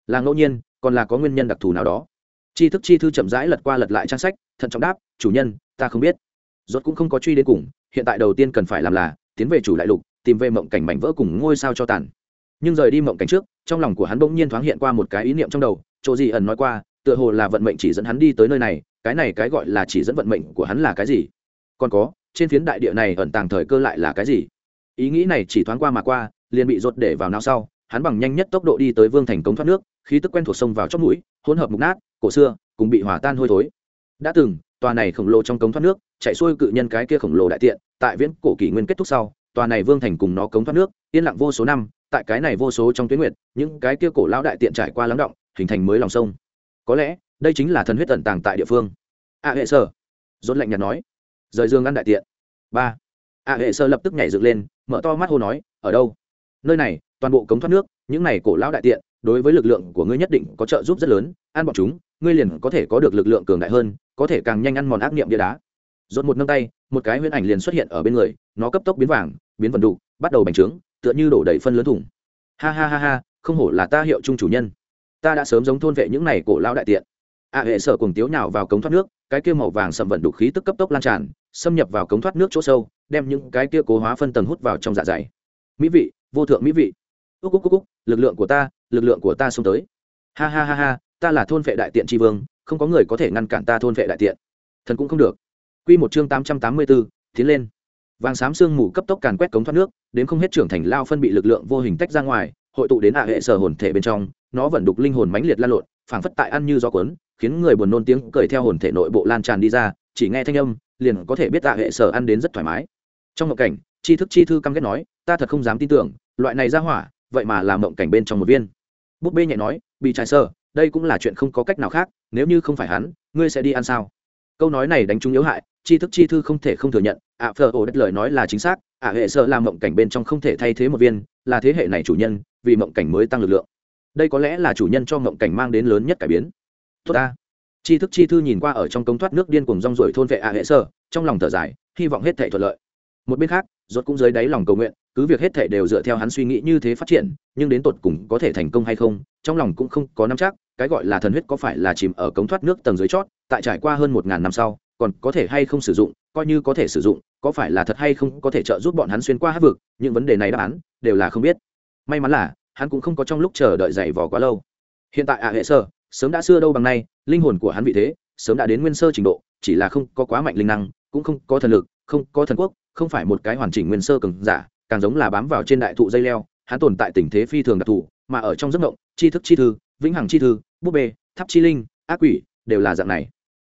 Là ngẫu nhiên, còn là có nguyên nhân đặc thù nào đó? Chi thức chi thư chậm rãi lật qua lật lại trang sách, thận trọng đáp, chủ nhân, ta không biết. Rốt cũng không có truy đến cùng, hiện tại đầu tiên cần phải làm là, tiến về chủ đại lục, tìm về mộng cảnh mảnh vỡ cùng ngôi sao cho tàn. Nhưng rời đi mộng cảnh trước, trong lòng của hắn bỗng nhiên thoáng hiện qua một cái ý niệm trong đầu, chỗ gì ẩn nói qua, tựa hồ là vận mệnh chỉ dẫn hắn đi tới nơi này, cái này cái gọi là chỉ dẫn vận mệnh của hắn là cái gì? Còn có, trên phiến đại địa này ẩn tàng thời cơ lại là cái gì? Ý nghĩ này chỉ thoáng qua mà qua, liền bị rột để vào não sau. Hắn bằng nhanh nhất tốc độ đi tới vương thành cống thoát nước, khí tức quen thuộc sông vào chót mũi, hỗn hợp mục nát, cổ xưa, cùng bị hòa tan hôi thối. Đã từng, tòa này khổng lồ trong cống thoát nước, chạy xuôi cự nhân cái kia khổng lồ đại tiện, tại viễn cổ kỷ nguyên kết thúc sau, tòa này vương thành cùng nó cống thoát nước, yên lặng vô số năm, tại cái này vô số trong tuyến nguyệt, những cái kia cổ lão đại tiện trải qua lắng động, hình thành mới lòng sông. Có lẽ, đây chính là thần huyết tận tàng tại địa phương. A hệ sơ, rốt lạnh nhạt nói. Rời dương ăn đại tiện. Ba. A hệ sơ lập tức nhảy dựng lên mở to mắt hô nói, ở đâu? Nơi này, toàn bộ cống thoát nước, những này cổ lão đại tiện, đối với lực lượng của ngươi nhất định có trợ giúp rất lớn, ăn bọn chúng, ngươi liền có thể có được lực lượng cường đại hơn, có thể càng nhanh ăn mòn ác niệm bia đá. Dốt một nâng tay, một cái huyễn ảnh liền xuất hiện ở bên người, nó cấp tốc biến vàng, biến vần đục, bắt đầu bành trướng, tựa như đổ đầy phân lớn thủng. Ha ha ha ha, không hổ là ta hiệu trung chủ nhân. Ta đã sớm giống thôn vệ những này cổ lao đại tiện. A hệ sở cùng tiếu nào vào cống thoát nước, cái kia màu vàng sầm vận đục khí tức cấp tốc lan tràn xâm nhập vào cống thoát nước chỗ sâu, đem những cái kia cố hóa phân tầng hút vào trong dạ dày. Mỹ vị, vô thượng mỹ vị. Úc úc úc úc, lực lượng của ta, lực lượng của ta xông tới. Ha ha ha ha, ta là thôn vệ đại tiện tri vương, không có người có thể ngăn cản ta thôn vệ đại tiện. Thần cũng không được. Q một chương tám trăm tám mươi bốn tiến lên. Vàng xám sương mù cấp tốc càn quét cống thoát nước, đến không hết trưởng thành lao phân bị lực lượng vô hình tách ra ngoài, hội tụ đến hạ hệ sở hồn thể bên trong, nó vẫn đục linh hồn mãnh liệt lan lộn, phảng phất tại ăn như gió cuốn, khiến người buồn nôn tiếng cười theo hồn thể nội bộ lan tràn đi ra chỉ nghe thanh âm, liền có thể biết tạ hệ sở ăn đến rất thoải mái. Trong mộng cảnh tri thức chi thư căm ghét nói, ta thật không dám tin tưởng, loại này ra hỏa, vậy mà làm mộng cảnh bên trong một viên. Búp bê nhẹ nói, bị trai sơ, đây cũng là chuyện không có cách nào khác, nếu như không phải hắn, ngươi sẽ đi ăn sao? Câu nói này đánh trúng yếu hại tri thức chi thư không thể không thừa nhận, ạ phờ ổ đất lời nói là chính xác, ạ hệ sơ làm mộng cảnh bên trong không thể thay thế một viên, là thế hệ này chủ nhân, vì mộng cảnh mới tăng lực lượng. Đây có lẽ là chủ nhân cho mộng cảnh mang đến lớn nhất cải biến. Tốt ta tri thức chi thư nhìn qua ở trong cống thoát nước điên cùng rong ruổi thôn vệ ạ hệ sơ trong lòng thở dài, hy vọng hết thể thuận lợi. Một bên khác, rốt cũng dưới đáy lòng cầu nguyện, cứ việc hết thể đều dựa theo hắn suy nghĩ như thế phát triển, nhưng đến tột cùng có thể thành công hay không, trong lòng cũng không có nắm chắc, cái gọi là thần huyết có phải là chìm ở cống thoát nước tầng dưới chót, tại trải qua hơn một ngàn năm sau, còn có thể hay không sử dụng, coi như có thể sử dụng, có phải là thật hay không có thể trợ giúp bọn hắn xuyên qua hát vực, những vấn đề này đáp án, đều là không biết. May mắn là, hắn cũng không có trong lúc chờ đợi dày vò quá lâu. Hiện tại ạ hệ sơ sớm đã xưa đâu bằng nay linh hồn của hắn vị thế, sớm đã đến nguyên sơ trình độ, chỉ là không có quá mạnh linh năng, cũng không có thần lực, không có thần quốc, không phải một cái hoàn chỉnh nguyên sơ cường giả, càng giống là bám vào trên đại thụ dây leo, hắn tồn tại tình thế phi thường đặc thù, mà ở trong giấc mộng, tri thức chi thư, vĩnh hằng chi thư, búp bê, tháp chi linh, ác quỷ, đều là dạng này.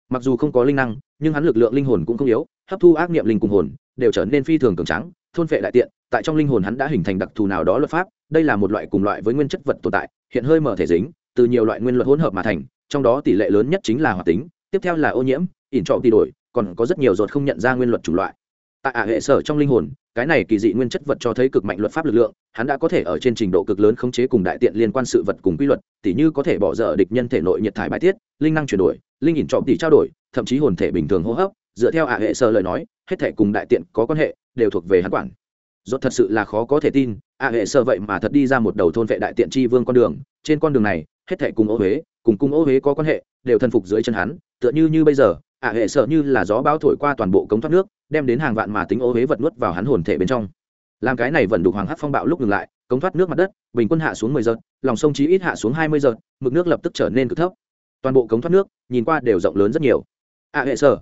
Mặc dù không có linh năng, nhưng hắn lực lượng linh hồn cũng không yếu, hấp thu ác niệm linh cùng hồn, đều trở nên phi thường cường trắng thôn vệ đại tiện, tại trong linh hồn hắn đã hình thành đặc thù nào đó luật pháp, đây là một loại cùng loại với nguyên chất vật tồn tại, hiện hơi mở thể dính, từ nhiều loại nguyên luật hỗn hợp mà thành trong đó tỷ lệ lớn nhất chính là hoạt tính, tiếp theo là ô nhiễm, ỉn trọng tỷ đổi, còn có rất nhiều ruột không nhận ra nguyên luật chủng loại. Tại ả hệ sở trong linh hồn, cái này kỳ dị nguyên chất vật cho thấy cực mạnh luật pháp lực lượng, hắn đã có thể ở trên trình độ cực lớn khống chế cùng đại tiện liên quan sự vật cùng quy luật, tỉ như có thể bỏ dở địch nhân thể nội nhiệt thải bài tiết, linh năng chuyển đổi, linh ỉn trọng tỷ trao đổi, thậm chí hồn thể bình thường hô hấp, dựa theo ả hệ sở lời nói, hết thể cùng đại tiện có quan hệ, đều thuộc về hắn quản. Rốt thật sự là khó có thể tin ả hệ sơ vậy mà thật đi ra một đầu thôn vệ đại tiện chi vương con đường, trên con đường này hết thể cùng ô huế cùng cung ô huế có quan hệ đều thần phục dưới chân hắn tựa như như bây giờ ả hệ sợ như là gió bão thổi qua toàn bộ cống thoát nước đem đến hàng vạn mà tính ô huế vật nuốt vào hắn hồn thể bên trong. Làm cái này vẫn đủ hoàng hắc phong bạo lúc ngừng lại cống thoát nước mặt đất bình quân hạ xuống mười giật lòng sông chí ít hạ xuống hai mươi giật mực nước lập tức trở nên cực thấp. Toàn bộ cống thoát nước nhìn qua đều rộng lớn rất nhiều. Ả hệ sợ,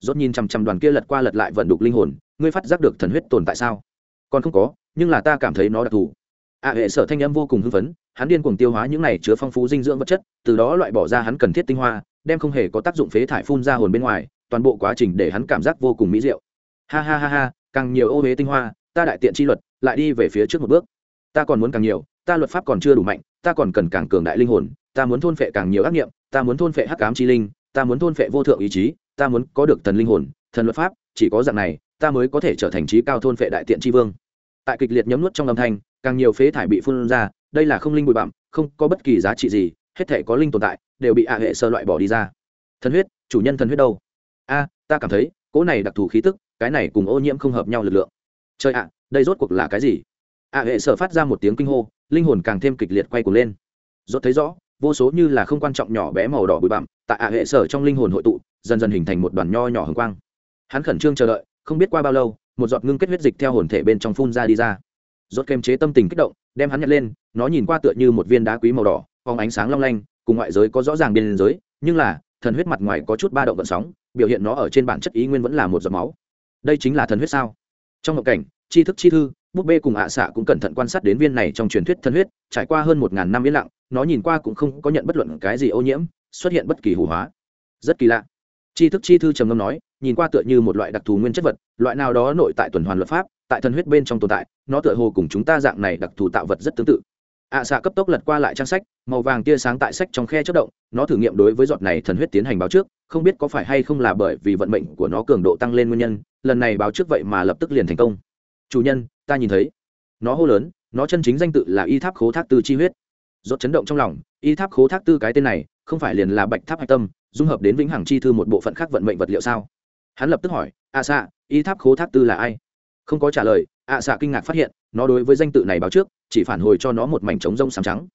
rốt nhìn chằm chằm đoàn kia lật qua lật lại vận đục linh hồn ngươi phát giác được thần huyết tồn tại sao? Còn không có nhưng là ta cảm thấy nó đặc thù. A hệ sở thanh âm vô cùng hưng phấn, hắn điên cuồng tiêu hóa những này chứa phong phú dinh dưỡng vật chất, từ đó loại bỏ ra hắn cần thiết tinh hoa, đem không hề có tác dụng phế thải phun ra hồn bên ngoài, toàn bộ quá trình để hắn cảm giác vô cùng mỹ diệu. Ha ha ha ha, càng nhiều ô huế tinh hoa, ta đại tiện chi luật, lại đi về phía trước một bước. Ta còn muốn càng nhiều, ta luật pháp còn chưa đủ mạnh, ta còn cần càng cường đại linh hồn, ta muốn thôn phệ càng nhiều ác nghiệm, ta muốn thôn phệ hắc ám chi linh, ta muốn thôn phệ vô thượng ý chí, ta muốn có được thần linh hồn, thần luật pháp, chỉ có dạng này, ta mới có thể trở thành trí cao thôn phệ đại tiện tri vương. Tại kịch liệt nhấm nuốt trong âm thanh càng nhiều phế thải bị phun ra, đây là không linh bụi bặm, không có bất kỳ giá trị gì, hết thể có linh tồn tại, đều bị ạ hệ sơ loại bỏ đi ra. Thần huyết, chủ nhân thần huyết đâu? A, ta cảm thấy, cỗ này đặc thù khí tức, cái này cùng ô nhiễm không hợp nhau lực lượng. Trời ạ, đây rốt cuộc là cái gì? ạ hệ sở phát ra một tiếng kinh hô, linh hồn càng thêm kịch liệt quay cuồng lên. Rốt thấy rõ, vô số như là không quan trọng nhỏ bé màu đỏ bụi bặm, tại ạ hệ sở trong linh hồn hội tụ, dần dần hình thành một đoàn nho nhỏ hồng quang. Hắn khẩn trương chờ đợi, không biết qua bao lâu, một giọt ngưng kết huyết dịch theo hồn thể bên trong phun ra đi ra rốt kềm chế tâm tình kích động, đem hắn nhặt lên, nó nhìn qua tựa như một viên đá quý màu đỏ, phóng ánh sáng long lanh, cùng ngoại giới có rõ ràng biên giới, nhưng là, thần huyết mặt ngoài có chút ba động vận sóng, biểu hiện nó ở trên bản chất ý nguyên vẫn là một giọt máu. Đây chính là thần huyết sao? Trong ngộ cảnh, tri thức chi thư, búp bê cùng ạ xạ cũng cẩn thận quan sát đến viên này trong truyền thuyết thần huyết, trải qua hơn một ngàn năm yên lặng, nó nhìn qua cũng không có nhận bất luận cái gì ô nhiễm, xuất hiện bất kỳ hủ hóa. Rất kỳ lạ. Tri thức chi thư trầm ngâm nói, nhìn qua tựa như một loại đặc thù nguyên chất vật, loại nào đó nội tại tuần hoàn luật pháp tại thần huyết bên trong tồn tại, nó tựa hồ cùng chúng ta dạng này đặc thù tạo vật rất tương tự. Ạ xạ cấp tốc lật qua lại trang sách, màu vàng tia sáng tại sách trong khe chất động, nó thử nghiệm đối với giọt này thần huyết tiến hành báo trước, không biết có phải hay không là bởi vì vận mệnh của nó cường độ tăng lên nguyên nhân, lần này báo trước vậy mà lập tức liền thành công. Chủ nhân, ta nhìn thấy. Nó hô lớn, nó chân chính danh tự là y tháp khố thác tư chi huyết. Giọt chấn động trong lòng, y tháp khố thác tư cái tên này, không phải liền là bạch tháp hạch tâm, dung hợp đến vĩnh hằng chi thư một bộ phận khác vận mệnh vật liệu sao? Hắn lập tức hỏi ạ xạ y tháp khố thác tư là ai? Không có trả lời, ạ xạ kinh ngạc phát hiện, nó đối với danh tự này báo trước, chỉ phản hồi cho nó một mảnh trống rông sáng trắng.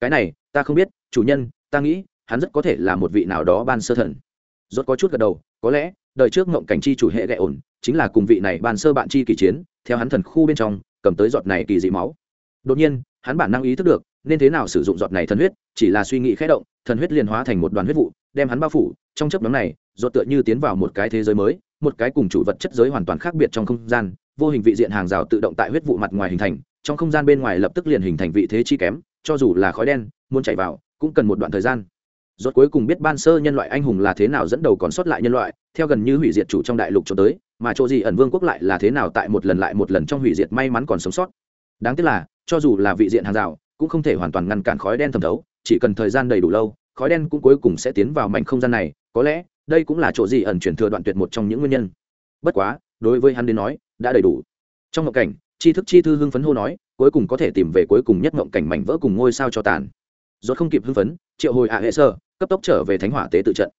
Cái này, ta không biết, chủ nhân, ta nghĩ, hắn rất có thể là một vị nào đó ban sơ thần. Rốt có chút gật đầu, có lẽ, đời trước ngộng cảnh chi chủ hệ ghẹ ổn, chính là cùng vị này ban sơ bạn chi kỳ chiến, theo hắn thần khu bên trong, cầm tới giọt này kỳ dị máu. Đột nhiên, hắn bản năng ý thức được, nên thế nào sử dụng giọt này thần huyết, chỉ là suy nghĩ khẽ động, thần huyết liền hóa thành một đoàn huyết vụ, đem hắn bao phủ. Trong chấp nhóm này, rốt tựa như tiến vào một cái thế giới mới, một cái cùng chủ vật chất giới hoàn toàn khác biệt trong không gian vô hình vị diện hàng rào tự động tại huyết vụ mặt ngoài hình thành, trong không gian bên ngoài lập tức liền hình thành vị thế chi kém, cho dù là khói đen, muốn chạy vào, cũng cần một đoạn thời gian. Rốt cuối cùng biết ban sơ nhân loại anh hùng là thế nào dẫn đầu còn sót lại nhân loại, theo gần như hủy diệt chủ trong đại lục cho tới, mà chỗ gì ẩn vương quốc lại là thế nào tại một lần lại một lần trong hủy diệt may mắn còn sống sót. Đáng tiếc là, cho dù là vị diện hàng rào, cũng không thể hoàn toàn ngăn cản khói đen thẩm thấu, chỉ cần thời gian đầy đủ lâu, khói đen cũng cuối cùng sẽ tiến vào mảnh không gian này, có lẽ, đây cũng là chỗ gì ẩn chuyển thừa đoạn tuyệt một trong những nguyên nhân. Bất quá, đối với hắn đến nói đã đầy đủ. Trong ngộng cảnh, tri thức chi thư hưng phấn hô nói, cuối cùng có thể tìm về cuối cùng nhất ngộng cảnh mảnh vỡ cùng ngôi sao cho tàn. Rốt không kịp hưng phấn, triệu hồi ạ hệ sơ, cấp tốc trở về thánh hỏa tế tự trận.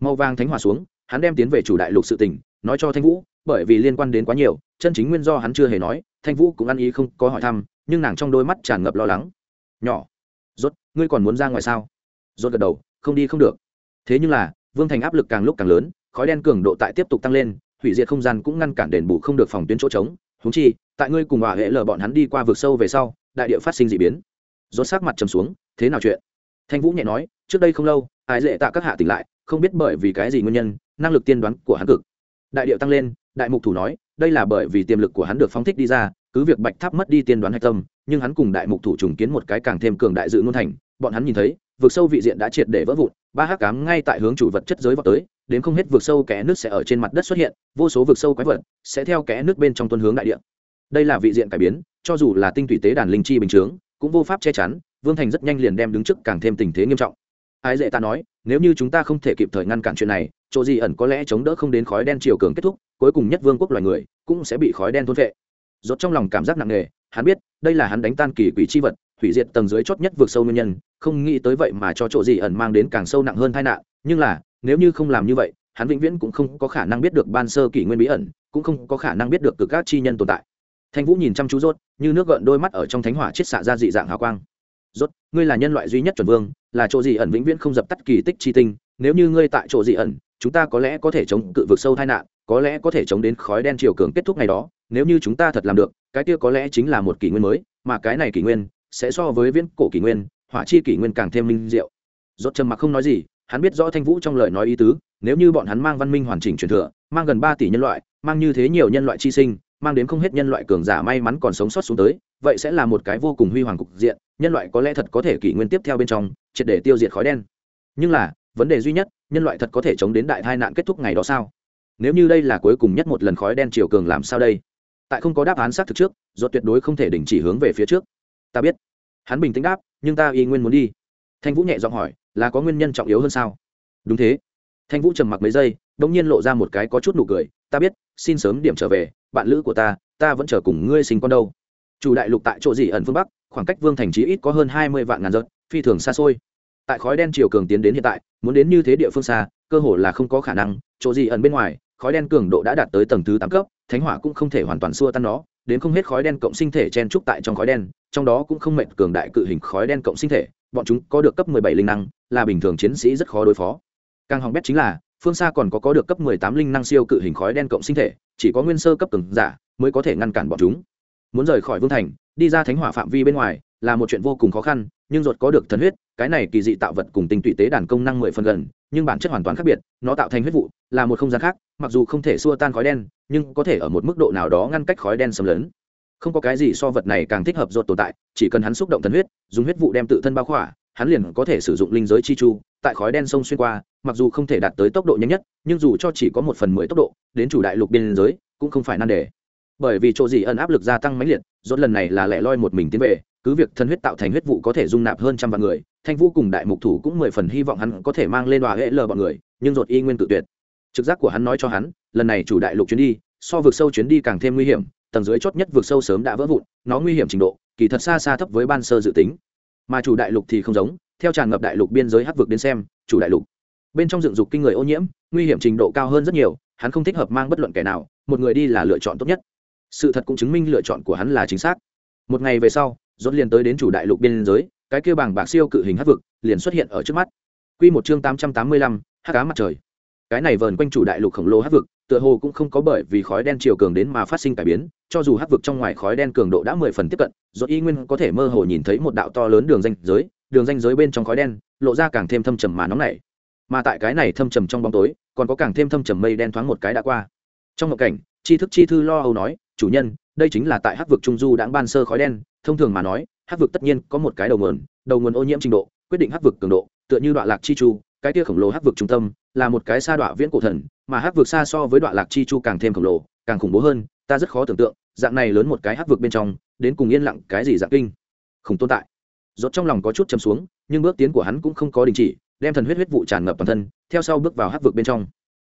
Màu vàng thánh hỏa xuống, hắn đem tiến về chủ đại lục sự tình, nói cho thanh vũ, bởi vì liên quan đến quá nhiều, chân chính nguyên do hắn chưa hề nói, thanh vũ cũng ăn ý không có hỏi thăm, nhưng nàng trong đôi mắt tràn ngập lo lắng. Nhỏ, rốt, ngươi còn muốn ra ngoài sao? Rốt gật đầu, không đi không được. Thế nhưng là, vương thành áp lực càng lúc càng lớn, khói đen cường độ tại tiếp tục tăng lên hủy diệt không gian cũng ngăn cản đền bù không được phòng tuyến chỗ trống. Húng chi, tại ngươi cùng bà hệ lờ bọn hắn đi qua vực sâu về sau, đại địa phát sinh d ị biến. Rốt sắc mặt trầm xuống, thế nào chuyện? Thanh vũ nhẹ nói, trước đây không lâu ái dễ tạ các hạ tỉnh lại, không biết bởi vì cái gì nguyên nhân, năng lực tiên đoán của hắn cực. Đại điệu tăng lên, đại mục thủ nói, đây là bởi vì tiềm lực của hắn được phóng thích đi ra, cứ việc bạch tháp mất đi tiên đoán hạch tâm, nhưng hắn cùng đại mục thủ trùng kiến một cái càng thêm cường đại dự ngôn thành. Bọn hắn nhìn thấy, vực sâu vị diện đã triệt để vỡ vụn, ba hắc cám ngay tại hướng chủ vật chất giới vào tới đến không hết vực sâu kẽ nước sẽ ở trên mặt đất xuất hiện, vô số vực sâu quái vật sẽ theo kẽ nước bên trong tuân hướng đại địa. Đây là vị diện cải biến, cho dù là tinh thủy tế đàn linh chi bình chướng, cũng vô pháp che chắn, vương thành rất nhanh liền đem đứng trước càng thêm tình thế nghiêm trọng. Ái dễ ta nói, nếu như chúng ta không thể kịp thời ngăn cản chuyện này, chỗ gì ẩn có lẽ chống đỡ không đến khói đen chiều cường kết thúc, cuối cùng nhất vương quốc loài người cũng sẽ bị khói đen thôn vệ rốt trong lòng cảm giác nặng nề, hắn biết, đây là hắn đánh tan kỳ quỷ chi vật, hủy diệt tầng dưới chót nhất vượt sâu nguyên nhân, không nghĩ tới vậy mà cho chỗ gì ẩn mang đến càng sâu nặng hơn tai nạn, nhưng là nếu như không làm như vậy, hắn vĩnh viễn cũng không có khả năng biết được ban sơ kỷ nguyên bí ẩn, cũng không có khả năng biết được cực các chi nhân tồn tại. Thanh vũ nhìn chăm chú rốt, như nước gợn đôi mắt ở trong thánh hỏa chiết xạ ra dị dạng hào quang. Rốt, ngươi là nhân loại duy nhất chuẩn vương, là chỗ dị ẩn vĩnh viễn không dập tắt kỳ tích chi tinh, nếu như ngươi tại chỗ dị ẩn, chúng ta có lẽ có thể chống cự vực sâu tai nạn, có lẽ có thể chống đến khói đen chiều cường kết thúc ngày đó, nếu như chúng ta thật làm được, cái kia có lẽ chính là một kỷ nguyên mới, mà cái này kỷ nguyên sẽ so với viễn cổ kỷ nguyên, hỏa chi kỷ nguyên càng thêm minh diệu. Rốt trầm mặc không nói gì hắn biết rõ thanh vũ trong lời nói ý tứ, nếu như bọn hắn mang văn minh hoàn chỉnh truyền thừa, mang gần ba tỷ nhân loại, mang như thế nhiều nhân loại chi sinh, mang đến không hết nhân loại cường giả may mắn còn sống sót xuống tới, vậy sẽ là một cái vô cùng huy hoàng cục diện, nhân loại có lẽ thật có thể kỷ nguyên tiếp theo bên trong, triệt để tiêu diệt khói đen. Nhưng là, vấn đề duy nhất, nhân loại thật có thể chống đến đại tai nạn kết thúc ngày đó sao? Nếu như đây là cuối cùng nhất một lần khói đen chiều cường làm sao đây? Tại không có đáp án xác thực trước do tuyệt đối không thể đình chỉ hướng về phía trước. Ta biết. Hắn bình tĩnh đáp, nhưng ta y nguyên muốn đi. Thanh vũ nhẹ giọng hỏi là có nguyên nhân trọng yếu hơn sao? Đúng thế. Thanh vũ trầm mặc mấy giây đ ỗ n g nhiên lộ ra một cái có chút nụ cười. Ta biết, xin sớm điểm trở về, bạn lữ của ta ta vẫn chờ cùng ngươi sinh con đâu. Chủ đại lục tại chỗ gì ẩn phương bắc, khoảng cách vương thành trí ít có hơn hai mươi vạn ngàn giật phi thường xa xôi. Tại khói đen chiều cường tiến đến hiện tại, muốn đến như thế địa phương xa, cơ hồ là không có khả năng. Chỗ gì ẩn bên ngoài, khói đen cường độ đã đạt tới tầng thứ tám cấp, thánh hỏa cũng không thể hoàn toàn xua tan nó đến không hết khói đen cộng sinh thể chen trúc tại trong khói đen, trong đó cũng không mệt cường đại cự hình khói đen cộng sinh thể, bọn chúng có được cấp 17 linh năng, là bình thường chiến sĩ rất khó đối phó. Càng hỏng bét chính là, phương xa còn có có được cấp 18 linh năng siêu cự hình khói đen cộng sinh thể, chỉ có nguyên sơ cấp cường giả mới có thể ngăn cản bọn chúng. Muốn rời khỏi vương thành, đi ra thánh hỏa phạm vi bên ngoài, là một chuyện vô cùng khó khăn, nhưng ruột có được thần huyết, cái này kỳ dị tạo vật cùng tinh tụy tế đàn công năng mười phần gần nhưng bản chất hoàn toàn khác biệt, nó tạo thành huyết vụ, là một không gian khác, mặc dù không thể xua tan khói đen, nhưng có thể ở một mức độ nào đó ngăn cách khói đen xâm lấn. Không có cái gì so vật này càng thích hợp ruột tồn tại, chỉ cần hắn xúc động thần huyết, dùng huyết vụ đem tự thân bao khỏa, hắn liền có thể sử dụng linh giới chi chu, tại khói đen sông xuyên qua, mặc dù không thể đạt tới tốc độ nhanh nhất, nhưng dù cho chỉ có một phần mười tốc độ, đến chủ đại lục biên giới, cũng không phải nan đề. Bởi vì chỗ gì ẩn áp lực gia tăng mãnh liệt rốt lần này là lẻ loi một mình tiến về cứ việc thân huyết tạo thành huyết vụ có thể dung nạp hơn trăm vạn người, thanh vũ cùng đại mục thủ cũng mười phần hy vọng hắn có thể mang lên hòa hệ lờ bọn người, nhưng dột y nguyên tự tuyệt. Trực giác của hắn nói cho hắn, lần này chủ đại lục chuyến đi, so vượt sâu chuyến đi càng thêm nguy hiểm, tầng dưới chót nhất vượt sâu sớm đã vỡ vụn, nó nguy hiểm trình độ, kỳ thật xa xa thấp với ban sơ dự tính. Mà chủ đại lục thì không giống, theo tràn ngập đại lục biên giới hắc vực đến xem, chủ đại lục. Bên trong dựng dục kinh người ô nhiễm, nguy hiểm trình độ cao hơn rất nhiều, hắn không thích hợp mang bất luận kẻ nào, một người đi là lựa chọn tốt nhất. Sự thật cũng chứng minh lựa chọn của hắn là chính xác. Một ngày về sau rốt liền tới đến chủ đại lục biên giới cái kia bảng bạc siêu cự hình hắc vực liền xuất hiện ở trước mắt. Quy một chương tám tám trăm mươi lăm, hắc ám mặt trời. Cái này vờn quanh chủ đại lục khổng lồ hắc vực tựa hồ cũng không có bởi vì khói đen chiều cường đến mà phát sinh cải biến cho dù hắc vực trong ngoài khói đen cường độ đã mười phần tiếp cận rốt y nguyên có thể mơ hồ nhìn thấy một đạo to lớn đường ranh giới đường ranh giới bên trong khói đen lộ ra càng thêm thâm trầm mà nóng nảy. Mà tại cái này thâm trầm trong bóng tối còn có càng thêm thâm trầm mây đen thoáng một cái đã qua. Trong một cảnh tri thức chi thư lo âu nói chủ nhân đây chính là tại hắc vực trung du đã ban sơ khói đen, thông thường mà nói, hắc vực tất nhiên có một cái đầu nguồn đầu nguồn ô nhiễm trình độ, quyết định hắc vực cường độ, tựa như đoạn lạc chi chu, cái kia khổng lồ hắc vực trung tâm, là một cái xa đoạn viễn cổ thần, mà hắc vực xa so với đoạn lạc chi chu càng thêm khổng lồ, càng khủng bố hơn, ta rất khó tưởng tượng, dạng này lớn một cái hắc vực bên trong, đến cùng yên lặng cái gì dạng kinh. Khủng tồn tại. Rốt trong lòng có chút chầm xuống, nhưng bước tiến của hắn cũng không có đình chỉ, đem thần huyết huyết vụ tràn ngập toàn thân, theo sau bước vào hắc vực bên trong.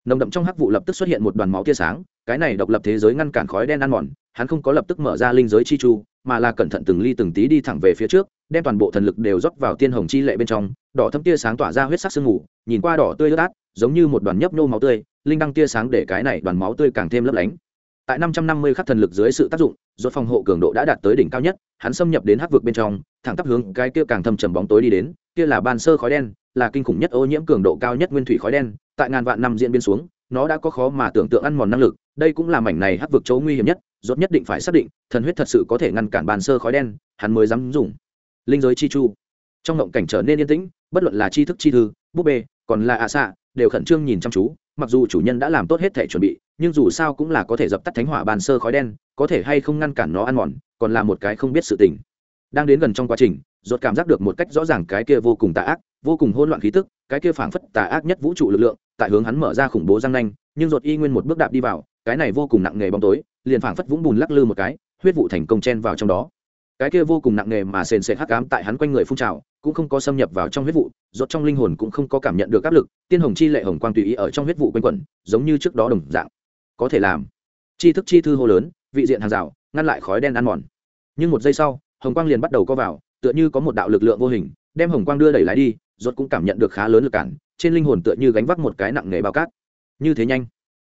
Nồng đậm trong hắc vụ lập tức xuất hiện một đoàn máu tia sáng cái này độc lập thế giới ngăn cản khói đen ăn mòn, hắn không có lập tức mở ra linh giới chi chu, mà là cẩn thận từng ly từng tí đi thẳng về phía trước, đem toàn bộ thần lực đều rót vào tiên hồng chi lệ bên trong, đỏ thâm tia sáng tỏa ra huyết sắc sương mù, nhìn qua đỏ tươi ướt át, giống như một đoàn nhấp nô máu tươi, linh đăng tia sáng để cái này đoàn máu tươi càng thêm lấp lánh. Tại năm trăm năm mươi khắc thần lực dưới sự tác dụng, rốt phòng hộ cường độ đã đạt tới đỉnh cao nhất, hắn xâm nhập đến hắc vực bên trong, thẳng tắp hướng cái kia càng thâm trầm bóng tối đi đến, kia là ban sơ khói đen, là kinh khủng nhất ô nhiễm cường độ cao nhất nguyên thủy khói đen, tại ngàn vạn năm diễn biến xuống nó đã có khó mà tưởng tượng ăn mòn năng lực, đây cũng là mảnh này hắc vực chỗ nguy hiểm nhất, rốt nhất định phải xác định, thần huyết thật sự có thể ngăn cản bàn sơ khói đen, hắn mới dám dùng. Linh giới chi chu. Trong ngộng cảnh trở nên yên tĩnh, bất luận là chi thức chi thư, búp bê, còn là ạ xạ, đều khẩn trương nhìn chăm chú, mặc dù chủ nhân đã làm tốt hết thể chuẩn bị, nhưng dù sao cũng là có thể dập tắt thánh hỏa bàn sơ khói đen, có thể hay không ngăn cản nó ăn mòn, còn là một cái không biết sự tình. Đang đến gần trong quá trình, rốt cảm giác được một cách rõ ràng cái kia vô cùng tà ác vô cùng hỗn loạn khí tức, cái kia phảng phất tà ác nhất vũ trụ lực lượng, tại hướng hắn mở ra khủng bố răng nanh, nhưng rốt y nguyên một bước đạp đi vào, cái này vô cùng nặng nề bóng tối, liền phảng phất vũng bùn lắc lư một cái, huyết vụ thành công chen vào trong đó. Cái kia vô cùng nặng nề mà sền sệt hắc ám tại hắn quanh người phun trào, cũng không có xâm nhập vào trong huyết vụ rốt trong linh hồn cũng không có cảm nhận được áp lực, tiên hồng chi lệ hồng quang tùy ý ở trong huyết vụ quanh quẩn, giống như trước đó đồng dạng. Có thể làm. Chi thức chi thư hô lớn, vị diện hàng rào, ngăn lại khói đen ăn mòn. Nhưng một giây sau, hồng quang liền bắt đầu co vào, tựa như có một đạo lực lượng vô hình, đem hồng quang đưa đẩy lái đi rốt cũng cảm nhận được khá lớn lực cản trên linh hồn tựa như gánh vác một cái nặng nghề bao cát. Như thế nhanh.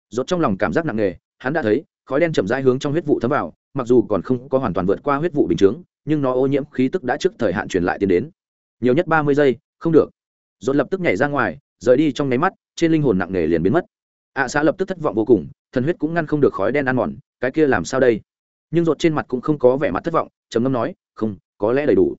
Rốt trong lòng cảm giác nặng nghề, hắn đã thấy khói đen chậm rãi hướng trong huyết vụ thấm vào mặc dù còn không có hoàn toàn vượt qua huyết vụ bình chướng nhưng nó ô nhiễm khí tức đã trước thời hạn truyền lại tiến đến. Nhiều nhất ba mươi giây không được. Rốt lập tức nhảy ra ngoài rời đi trong nháy mắt trên linh hồn nặng nghề liền biến mất. Ạ à xã lập tức thất vọng vô cùng thần huyết cũng ngăn không được khói đen ăn mòn cái kia làm sao đây? Nhưng rột trên mặt cũng không có vẻ mặt thất vọng trầm ngâm nói không có lẽ đầy đủ.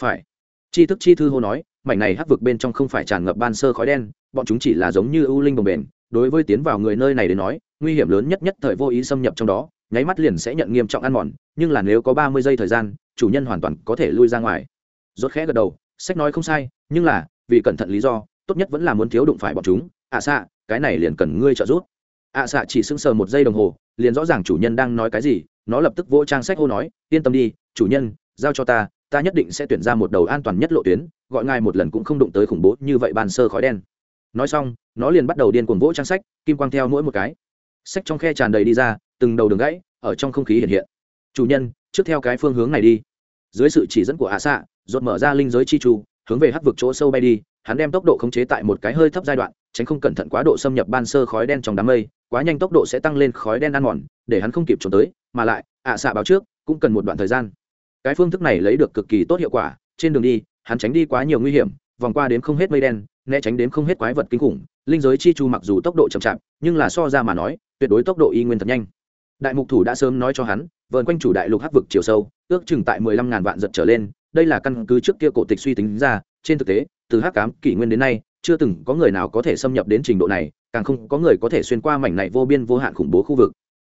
Phải. Chi thức chi thư hô nói mảnh này hắc vực bên trong không phải tràn ngập ban sơ khói đen, bọn chúng chỉ là giống như ưu linh bồng bền. Đối với tiến vào người nơi này đến nói, nguy hiểm lớn nhất nhất thời vô ý xâm nhập trong đó, nháy mắt liền sẽ nhận nghiêm trọng ăn mòn, nhưng là nếu có ba mươi giây thời gian, chủ nhân hoàn toàn có thể lui ra ngoài. Rốt khẽ gật đầu, sách nói không sai, nhưng là, vì cẩn thận lý do, tốt nhất vẫn là muốn thiếu đụng phải bọn chúng. Ạ à xạ, cái này liền cần ngươi trợ giúp. Ạ à xạ chỉ sững sờ một giây đồng hồ, liền rõ ràng chủ nhân đang nói cái gì, nó lập tức vỗ trang sách hô nói, yên tâm đi, chủ nhân, giao cho ta ta nhất định sẽ tuyển ra một đầu an toàn nhất lộ tuyến, gọi ngài một lần cũng không đụng tới khủng bố như vậy bàn sơ khói đen. Nói xong, nó liền bắt đầu điên cuồng vỗ trang sách, kim quang theo mỗi một cái. Sách trong khe tràn đầy đi ra, từng đầu đường gãy, ở trong không khí hiện hiện. Chủ nhân, trước theo cái phương hướng này đi. Dưới sự chỉ dẫn của hạ xạ rột mở ra linh giới chi chu hướng về hắc vực chỗ sâu bay đi, hắn đem tốc độ khống chế tại một cái hơi thấp giai đoạn, tránh không cẩn thận quá độ xâm nhập ban sơ khói đen trong đám mây, quá nhanh tốc độ sẽ tăng lên khói đen ăn mòn, để hắn không kịp trốn tới, mà lại, ạ xạ báo trước, cũng cần một đoạn thời gian cái phương thức này lấy được cực kỳ tốt hiệu quả, trên đường đi, hắn tránh đi quá nhiều nguy hiểm, vòng qua đến không hết mây đen, né tránh đến không hết quái vật kinh khủng, linh giới chi chu mặc dù tốc độ chậm chạp, nhưng là so ra mà nói, tuyệt đối tốc độ y nguyên thật nhanh. Đại mục thủ đã sớm nói cho hắn, vờn quanh chủ đại lục hắc vực chiều sâu, ước chừng tại mười lăm ngàn vạn giật trở lên, đây là căn cứ trước kia cổ tịch suy tính ra, trên thực tế, từ hắc cám kỷ nguyên đến nay, chưa từng có người nào có thể xâm nhập đến trình độ này, càng không có người có thể xuyên qua mảnh này vô biên vô hạn khủng bố khu vực.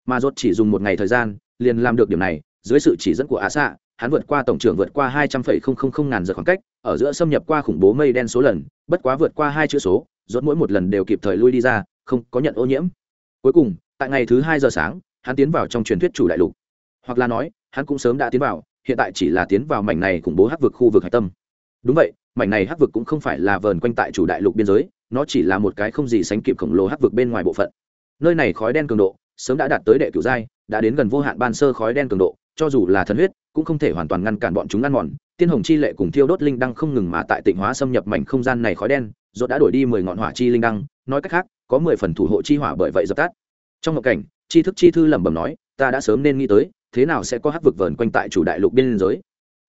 Mà rốt chỉ dùng một ngày thời gian, liền làm được điểm này, dưới sự chỉ dẫn của á xạ hắn vượt qua tổng trưởng vượt qua hai trăm phẩy không không không ngàn giờ khoảng cách, ở giữa xâm nhập qua khủng bố mây đen số lần, bất quá vượt qua hai chữ số, rốt mỗi một lần đều kịp thời lui đi ra, không có nhận ô nhiễm. Cuối cùng, tại ngày thứ hai giờ sáng, hắn tiến vào trong truyền thuyết chủ đại lục. Hoặc là nói, hắn cũng sớm đã tiến vào, hiện tại chỉ là tiến vào mảnh này khủng bố hắc vực khu vực hải tâm. Đúng vậy, mảnh này hắc vực cũng không phải là vờn quanh tại chủ đại lục biên giới, nó chỉ là một cái không gì sánh kịp khổng lồ hắc vực bên ngoài bộ phận. Nơi này khói đen cường độ, sớm đã đạt tới đệ cửu giai, đã đến gần vô hạn ban sơ khói đen cường độ, cho dù là thần huyết cũng không thể hoàn toàn ngăn cản bọn chúng ăn mòn. Tiên hồng chi lệ cùng thiêu đốt linh đăng không ngừng mà tại tịnh hóa xâm nhập mảnh không gian này khói đen rốt đã đổi đi mười ngọn hỏa chi linh đăng. Nói cách khác có mười phần thủ hộ chi hỏa bởi vậy dập tắt. Trong ngộ cảnh chi thức chi thư lẩm bẩm nói ta đã sớm nên nghĩ tới thế nào sẽ có hắc vực vờn quanh tại chủ đại lục biên giới?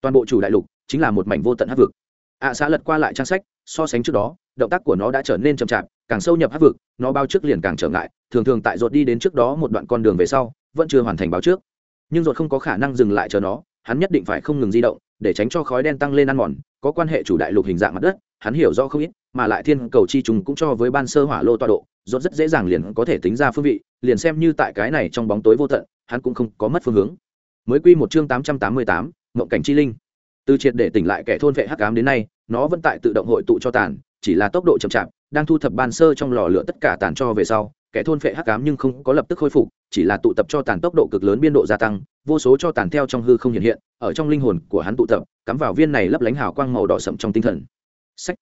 Toàn bộ chủ đại lục chính là một mảnh vô tận hắc vực. Ạ à, xã lật qua lại trang sách so sánh trước đó động tác của nó đã trở nên chậm chạp càng sâu nhập hắc vực nó bao trước liền càng trở ngại thường thường tại rột đi đến trước đó một đoạn con đường về sau vẫn chưa hoàn thành báo trước. Nhưng rột không có khả năng dừng lại chờ nó hắn nhất định phải không ngừng di động, để tránh cho khói đen tăng lên ăn mòn, có quan hệ chủ đại lục hình dạng mặt đất, hắn hiểu rõ không ít, mà lại thiên cầu chi trùng cũng cho với ban sơ hỏa lô tọa độ, rốt rất dễ dàng liền có thể tính ra phương vị, liền xem như tại cái này trong bóng tối vô tận, hắn cũng không có mất phương hướng. Mới quy một chương tám trăm tám mươi tám mộng cảnh chi linh. Từ triệt để tỉnh lại kẻ thôn vệ hắc ám đến nay, nó vẫn tại tự động hội tụ cho tàn, chỉ là tốc độ chậm chạp đang thu thập ban sơ trong lò lửa tất cả tàn cho về sau, kẻ thôn phệ hắc ám nhưng không có lập tức khôi phục, chỉ là tụ tập cho tàn tốc độ cực lớn biên độ gia tăng, vô số cho tàn theo trong hư không hiện hiện, ở trong linh hồn của hắn tụ tập, cắm vào viên này lấp lánh hào quang màu đỏ sậm trong tinh thần. Sách.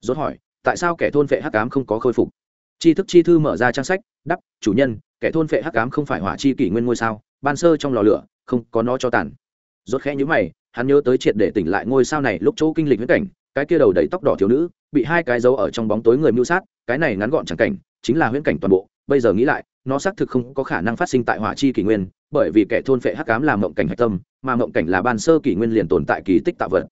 Rốt hỏi, tại sao kẻ thôn phệ hắc ám không có khôi phục? Chi thức chi thư mở ra trang sách đắp chủ nhân, kẻ thôn phệ hắc ám không phải hỏa chi kỷ nguyên ngôi sao, ban sơ trong lò lửa, không có nó cho tàn. Rốt khẽ nhíu mày, hắn nhớ tới triệt để tỉnh lại ngôi sao này lúc chỗ kinh lịch huyết cảnh, cái kia đầu đầy tóc đỏ thiếu nữ bị hai cái dấu ở trong bóng tối người mưu sát, cái này ngắn gọn chẳng cảnh, chính là huyễn cảnh toàn bộ. Bây giờ nghĩ lại, nó xác thực không có khả năng phát sinh tại hỏa chi kỷ nguyên, bởi vì kẻ thôn phệ hắc cám là mộng cảnh hạch tâm, mà mộng cảnh là ban sơ kỷ nguyên liền tồn tại kỳ tích tạo vật.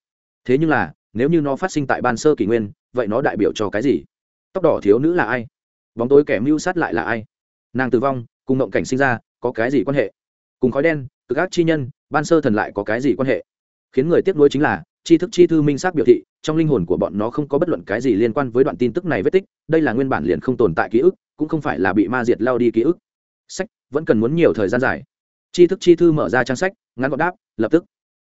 Thế nhưng là, nếu như nó phát sinh tại ban sơ kỷ nguyên, vậy nó đại biểu cho cái gì? Tóc đỏ thiếu nữ là ai? Bóng tối kẻ mưu sát lại là ai? Nàng tử vong, cùng mộng cảnh sinh ra, có cái gì quan hệ? Cùng khói đen, cực ác chi nhân, ban sơ thần lại có cái gì quan hệ? Khiến người tiếc nuối chính là tri thức chi thư minh xác biểu thị, trong linh hồn của bọn nó không có bất luận cái gì liên quan với đoạn tin tức này vết tích, đây là nguyên bản liền không tồn tại ký ức, cũng không phải là bị ma diệt lao đi ký ức. Sách, vẫn cần muốn nhiều thời gian dài. Tri thức chi thư mở ra trang sách, ngắn gọn đáp, lập tức.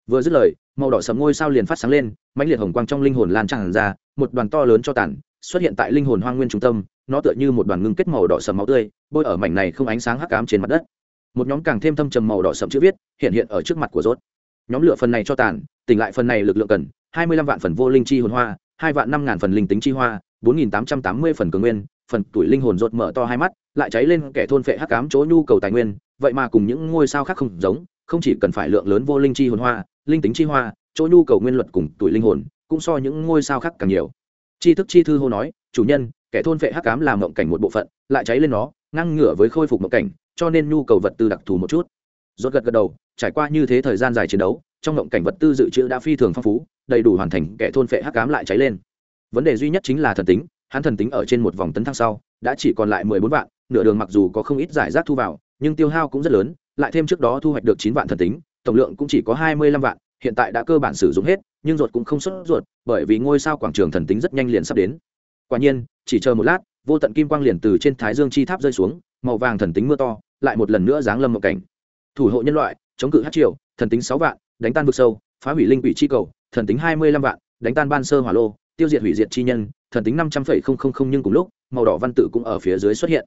Vừa dứt lời, màu đỏ sầm ngôi sao liền phát sáng lên, mãnh liệt hồng quang trong linh hồn lan tràn ra, một đoàn to lớn cho tàn, xuất hiện tại linh hồn hoang nguyên trung tâm, nó tựa như một đoàn ngưng kết màu đỏ sầm máu tươi, bôi ở mảnh này không ánh sáng hắc ám trên mặt đất. Một nhóm càng thêm thâm trầm màu đỏ sầm chữ viết hiện hiện ở trước mặt của rốt. Nhóm lửa phần này cho tàn tỉnh lại phần này lực lượng cần, hai mươi lăm vạn phần vô linh chi hồn hoa, hai vạn năm ngàn phần linh tính chi hoa, bốn nghìn tám trăm tám mươi phần cường nguyên, phần tuổi linh hồn rột mở to hai mắt, lại cháy lên kẻ thôn phệ hắc ám chỗ nhu cầu tài nguyên, vậy mà cùng những ngôi sao khác không giống, không chỉ cần phải lượng lớn vô linh chi hồn hoa, linh tính chi hoa, chỗ nhu cầu nguyên luật cùng tuổi linh hồn, cũng so những ngôi sao khác càng nhiều. Chi thức chi thư hô nói, chủ nhân, kẻ thôn phệ hắc ám làm mộng cảnh một bộ phận, lại cháy lên nó ngăn ngửa với khôi phục mộng cảnh, cho nên nhu cầu vật tư đặc thù một chút. Rốt gật gật đầu, trải qua như thế thời gian dài chiến đấu trong mộng cảnh vật tư dự trữ đã phi thường phong phú, đầy đủ hoàn thành kẻ thôn phệ hắc ám lại cháy lên. Vấn đề duy nhất chính là thần tính, hắn thần tính ở trên một vòng tấn thăng sau, đã chỉ còn lại mười bốn vạn, nửa đường mặc dù có không ít giải rác thu vào, nhưng tiêu hao cũng rất lớn, lại thêm trước đó thu hoạch được chín vạn thần tính, tổng lượng cũng chỉ có hai mươi lăm vạn, hiện tại đã cơ bản sử dụng hết, nhưng ruột cũng không xuất ruột, bởi vì ngôi sao quảng trường thần tính rất nhanh liền sắp đến. Quả nhiên, chỉ chờ một lát, vô tận kim quang liền từ trên thái dương chi tháp rơi xuống, màu vàng thần tính mưa to, lại một lần nữa giáng lâm một cảnh. Thủ hộ nhân loại, chống cự hát triều, thần tính sáu vạn đánh tan vực sâu, phá hủy linh quỷ chi cầu, thần tính hai mươi lăm vạn, đánh tan ban sơ hỏa lô, tiêu diệt hủy diệt chi nhân, thần tính năm trăm phẩy không không không nhưng cùng lúc, màu đỏ văn tự cũng ở phía dưới xuất hiện.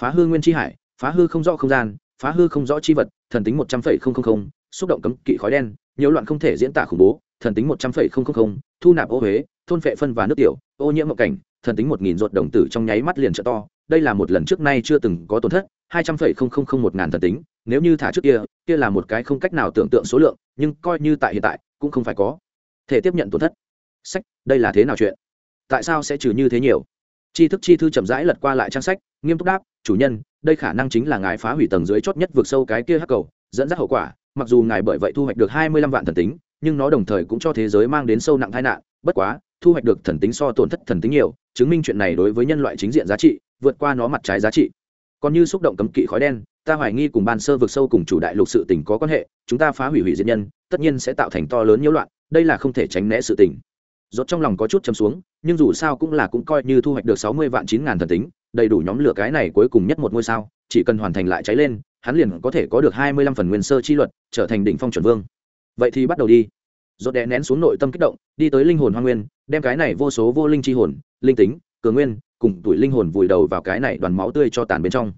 Phá hư nguyên chi hải, phá hư không rõ không gian, phá hư không rõ chi vật, thần tính một trăm phẩy không không không, xúc động cấm kỵ khói đen nhiều loạn không thể diễn tả khủng bố, thần tính một trăm phẩy không không không, thu nạp ô huế, thôn phệ phân và nước tiểu, ô nhiễm mộng cảnh, thần tính một nghìn ruột đồng tử trong nháy mắt liền trợ to đây là một lần trước nay chưa từng có tổn thất, hai trăm phẩy không không không một ngàn thần tính, nếu như thả trước kia kia là một cái không cách nào tưởng tượng số lượng, nhưng coi như tại hiện tại, cũng không phải có thể tiếp nhận tổn thất. Sách, đây là thế nào chuyện? Tại sao sẽ trừ như thế nhiều? Chi thức chi thư chậm rãi lật qua lại trang sách, nghiêm túc đáp, chủ nhân, đây khả năng chính là ngài phá hủy tầng dưới chót nhất vượt sâu cái kia hắc cầu, dẫn dắt hậu quả, mặc dù ngài bởi vậy thu hoạch được hai mươi lăm vạn thần tính, nhưng nó đồng thời cũng cho thế giới mang đến sâu nặng tai nạn, bất quá, thu hoạch được thần tính so tổn thất thần tính nhiều, chứng minh chuyện này đối với nhân loại chính diện giá trị vượt qua nó mặt trái giá trị. Còn như xúc động cấm kỵ khói đen, ta hoài nghi cùng ban sơ vực sâu cùng chủ đại lục sự tình có quan hệ, chúng ta phá hủy hủy diệt nhân, tất nhiên sẽ tạo thành to lớn nhiễu loạn, đây là không thể tránh né sự tình. Rốt trong lòng có chút chấm xuống, nhưng dù sao cũng là cũng coi như thu hoạch được sáu mươi vạn chín ngàn thần tính, đầy đủ nhóm lửa cái này cuối cùng nhất một ngôi sao, chỉ cần hoàn thành lại cháy lên, hắn liền có thể có được hai mươi lăm phần nguyên sơ chi luật, trở thành đỉnh phong chuẩn vương. Vậy thì bắt đầu đi. Rốt đè nén xuống nội tâm kích động, đi tới linh hồn hoang nguyên, đem cái này vô số vô linh chi hồn, linh tính, cường nguyên cùng tuổi linh hồn vùi đầu vào cái này đoàn máu tươi cho tàn bên trong.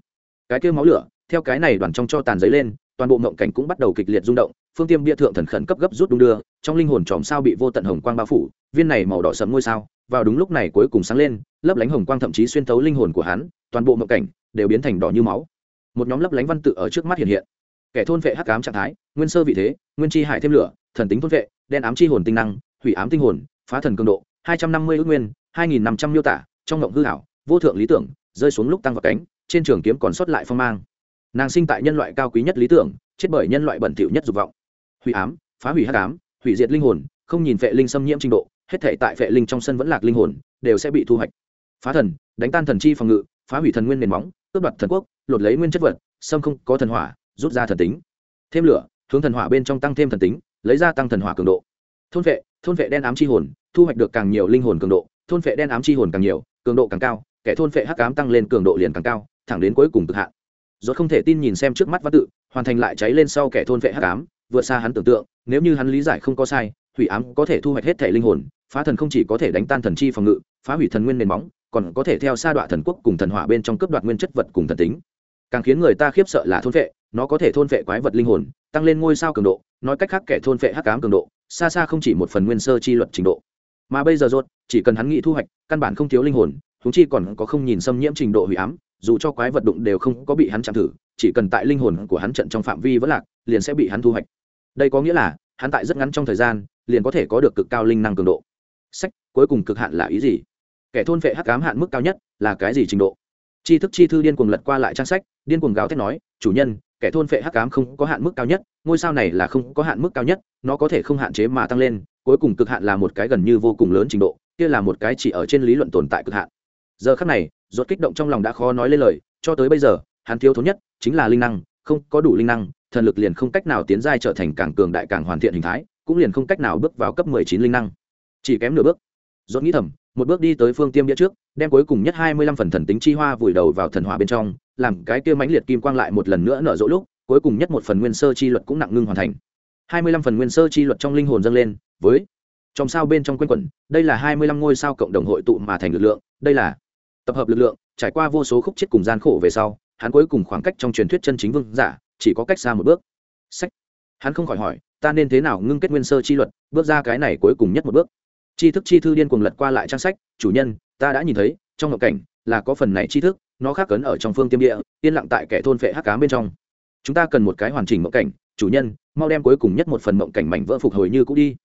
Cái kia máu lửa, theo cái này đoàn trong cho tàn giấy lên, toàn bộ mộng cảnh cũng bắt đầu kịch liệt rung động, phương tiêm bia thượng thần khẩn cấp gấp rút đung đưa, trong linh hồn tròm sao bị vô tận hồng quang bao phủ, viên này màu đỏ sẫm ngôi sao, vào đúng lúc này cuối cùng sáng lên, lấp lánh hồng quang thậm chí xuyên thấu linh hồn của hắn, toàn bộ mộng cảnh đều biến thành đỏ như máu. Một nhóm lấp lánh văn tự ở trước mắt hiện hiện. Kẻ thôn vệ hắc ám trạng thái, nguyên sơ vị thế, nguyên chi hải thêm lửa, thần tính thôn vệ, đen ám chi hồn tinh năng, hủy ám tinh hồn, phá thần cường độ, hai trăm năm mươi ước nguyên, hai nghìn năm trăm miêu tả trong ngộng hư hảo, vô thượng lý tưởng, rơi xuống lúc tăng vào cánh, trên trường kiếm còn sót lại phong mang. Nàng sinh tại nhân loại cao quý nhất lý tưởng, chết bởi nhân loại bẩn thỉu nhất dục vọng. Hủy ám, phá hủy hắc ám, hủy diệt linh hồn, không nhìn vệ linh xâm nhiễm trình độ, hết thể tại vệ linh trong sân vẫn lạc linh hồn, đều sẽ bị thu hoạch. Phá thần, đánh tan thần chi phòng ngự, phá hủy thần nguyên nền móng, cướp đoạt thần quốc, lột lấy nguyên chất vật, xâm không có thần hỏa, rút ra thần tính. Thêm lửa, hướng thần hỏa bên trong tăng thêm thần tính, lấy ra tăng thần hỏa cường độ. Thôn vệ thôn vệ đen ám chi hồn, thu hoạch được càng nhiều linh hồn cường độ, thôn vệ đen ám chi hồn càng nhiều cường độ càng cao kẻ thôn phệ hắc ám tăng lên cường độ liền càng cao thẳng đến cuối cùng cực hạn. Rốt không thể tin nhìn xem trước mắt văn tự hoàn thành lại cháy lên sau kẻ thôn phệ hắc ám vượt xa hắn tưởng tượng nếu như hắn lý giải không có sai hủy ám có thể thu hoạch hết thể linh hồn phá thần không chỉ có thể đánh tan thần chi phòng ngự phá hủy thần nguyên nền móng còn có thể theo sa đoạn thần quốc cùng thần hỏa bên trong cướp đoạt nguyên chất vật cùng thần tính. Càng khiến người ta khiếp sợ là thôn phệ, nó có thể thôn phệ quái vật linh hồn tăng lên ngôi sao cường độ nói cách khác kẻ thôn phệ hắc ám cường độ xa xa không chỉ một phần nguyên sơ chi luật trình độ mà bây giờ rốt, chỉ cần hắn nghĩ thu hoạch, căn bản không thiếu linh hồn chúng chi còn có không nhìn xâm nhiễm trình độ hủy ám, dù cho quái vật đụng đều không có bị hắn chạm thử, chỉ cần tại linh hồn của hắn trận trong phạm vi vẫn lạc, liền sẽ bị hắn thu hoạch. Đây có nghĩa là, hắn tại rất ngắn trong thời gian, liền có thể có được cực cao linh năng cường độ. Sách, cuối cùng cực hạn là ý gì? Kẻ thôn vệ hắc ám hạn mức cao nhất là cái gì trình độ? Tri thức chi thư điên cuồng lật qua lại trang sách, điên cuồng gáo thét nói, chủ nhân, kẻ thôn vệ hắc ám không có hạn mức cao nhất, ngôi sao này là không có hạn mức cao nhất, nó có thể không hạn chế mà tăng lên cuối cùng cực hạn là một cái gần như vô cùng lớn trình độ, kia là một cái chỉ ở trên lý luận tồn tại cực hạn. Giờ khắc này, rốt kích động trong lòng đã khó nói lên lời, cho tới bây giờ, hắn thiếu thốn nhất chính là linh năng, không có đủ linh năng, thần lực liền không cách nào tiến giai trở thành càng cường đại càng hoàn thiện hình thái, cũng liền không cách nào bước vào cấp mười chín linh năng. Chỉ kém nửa bước. Rốt nghĩ thầm, một bước đi tới phương tiêm đĩa trước, đem cuối cùng nhất hai mươi lăm phần thần tính chi hoa vùi đầu vào thần hỏa bên trong, làm cái kia mãnh liệt kim quang lại một lần nữa nở rộ lúc, cuối cùng nhất một phần nguyên sơ chi luật cũng nặng ngưng hoàn thành. hai mươi lăm phần nguyên sơ chi luật trong linh hồn dâng lên với trong sao bên trong quanh quẩn, đây là hai mươi lăm ngôi sao cộng đồng hội tụ mà thành lực lượng, đây là tập hợp lực lượng, trải qua vô số khúc chết cùng gian khổ về sau, hắn cuối cùng khoảng cách trong truyền thuyết chân chính vương giả, chỉ có cách xa một bước. Sách. Hắn không khỏi hỏi, ta nên thế nào ngưng kết nguyên sơ chi luật, bước ra cái này cuối cùng nhất một bước? Tri thức chi thư điên cuồng lật qua lại trang sách, chủ nhân, ta đã nhìn thấy, trong ngộ cảnh là có phần này tri thức, nó khác cấn ở trong phương tiêm địa, yên lặng tại kẻ thôn phệ hắc cám bên trong. Chúng ta cần một cái hoàn chỉnh mộng cảnh, chủ nhân, mau đem cuối cùng nhất một phần mộng cảnh mảnh vỡ phục hồi như cũ đi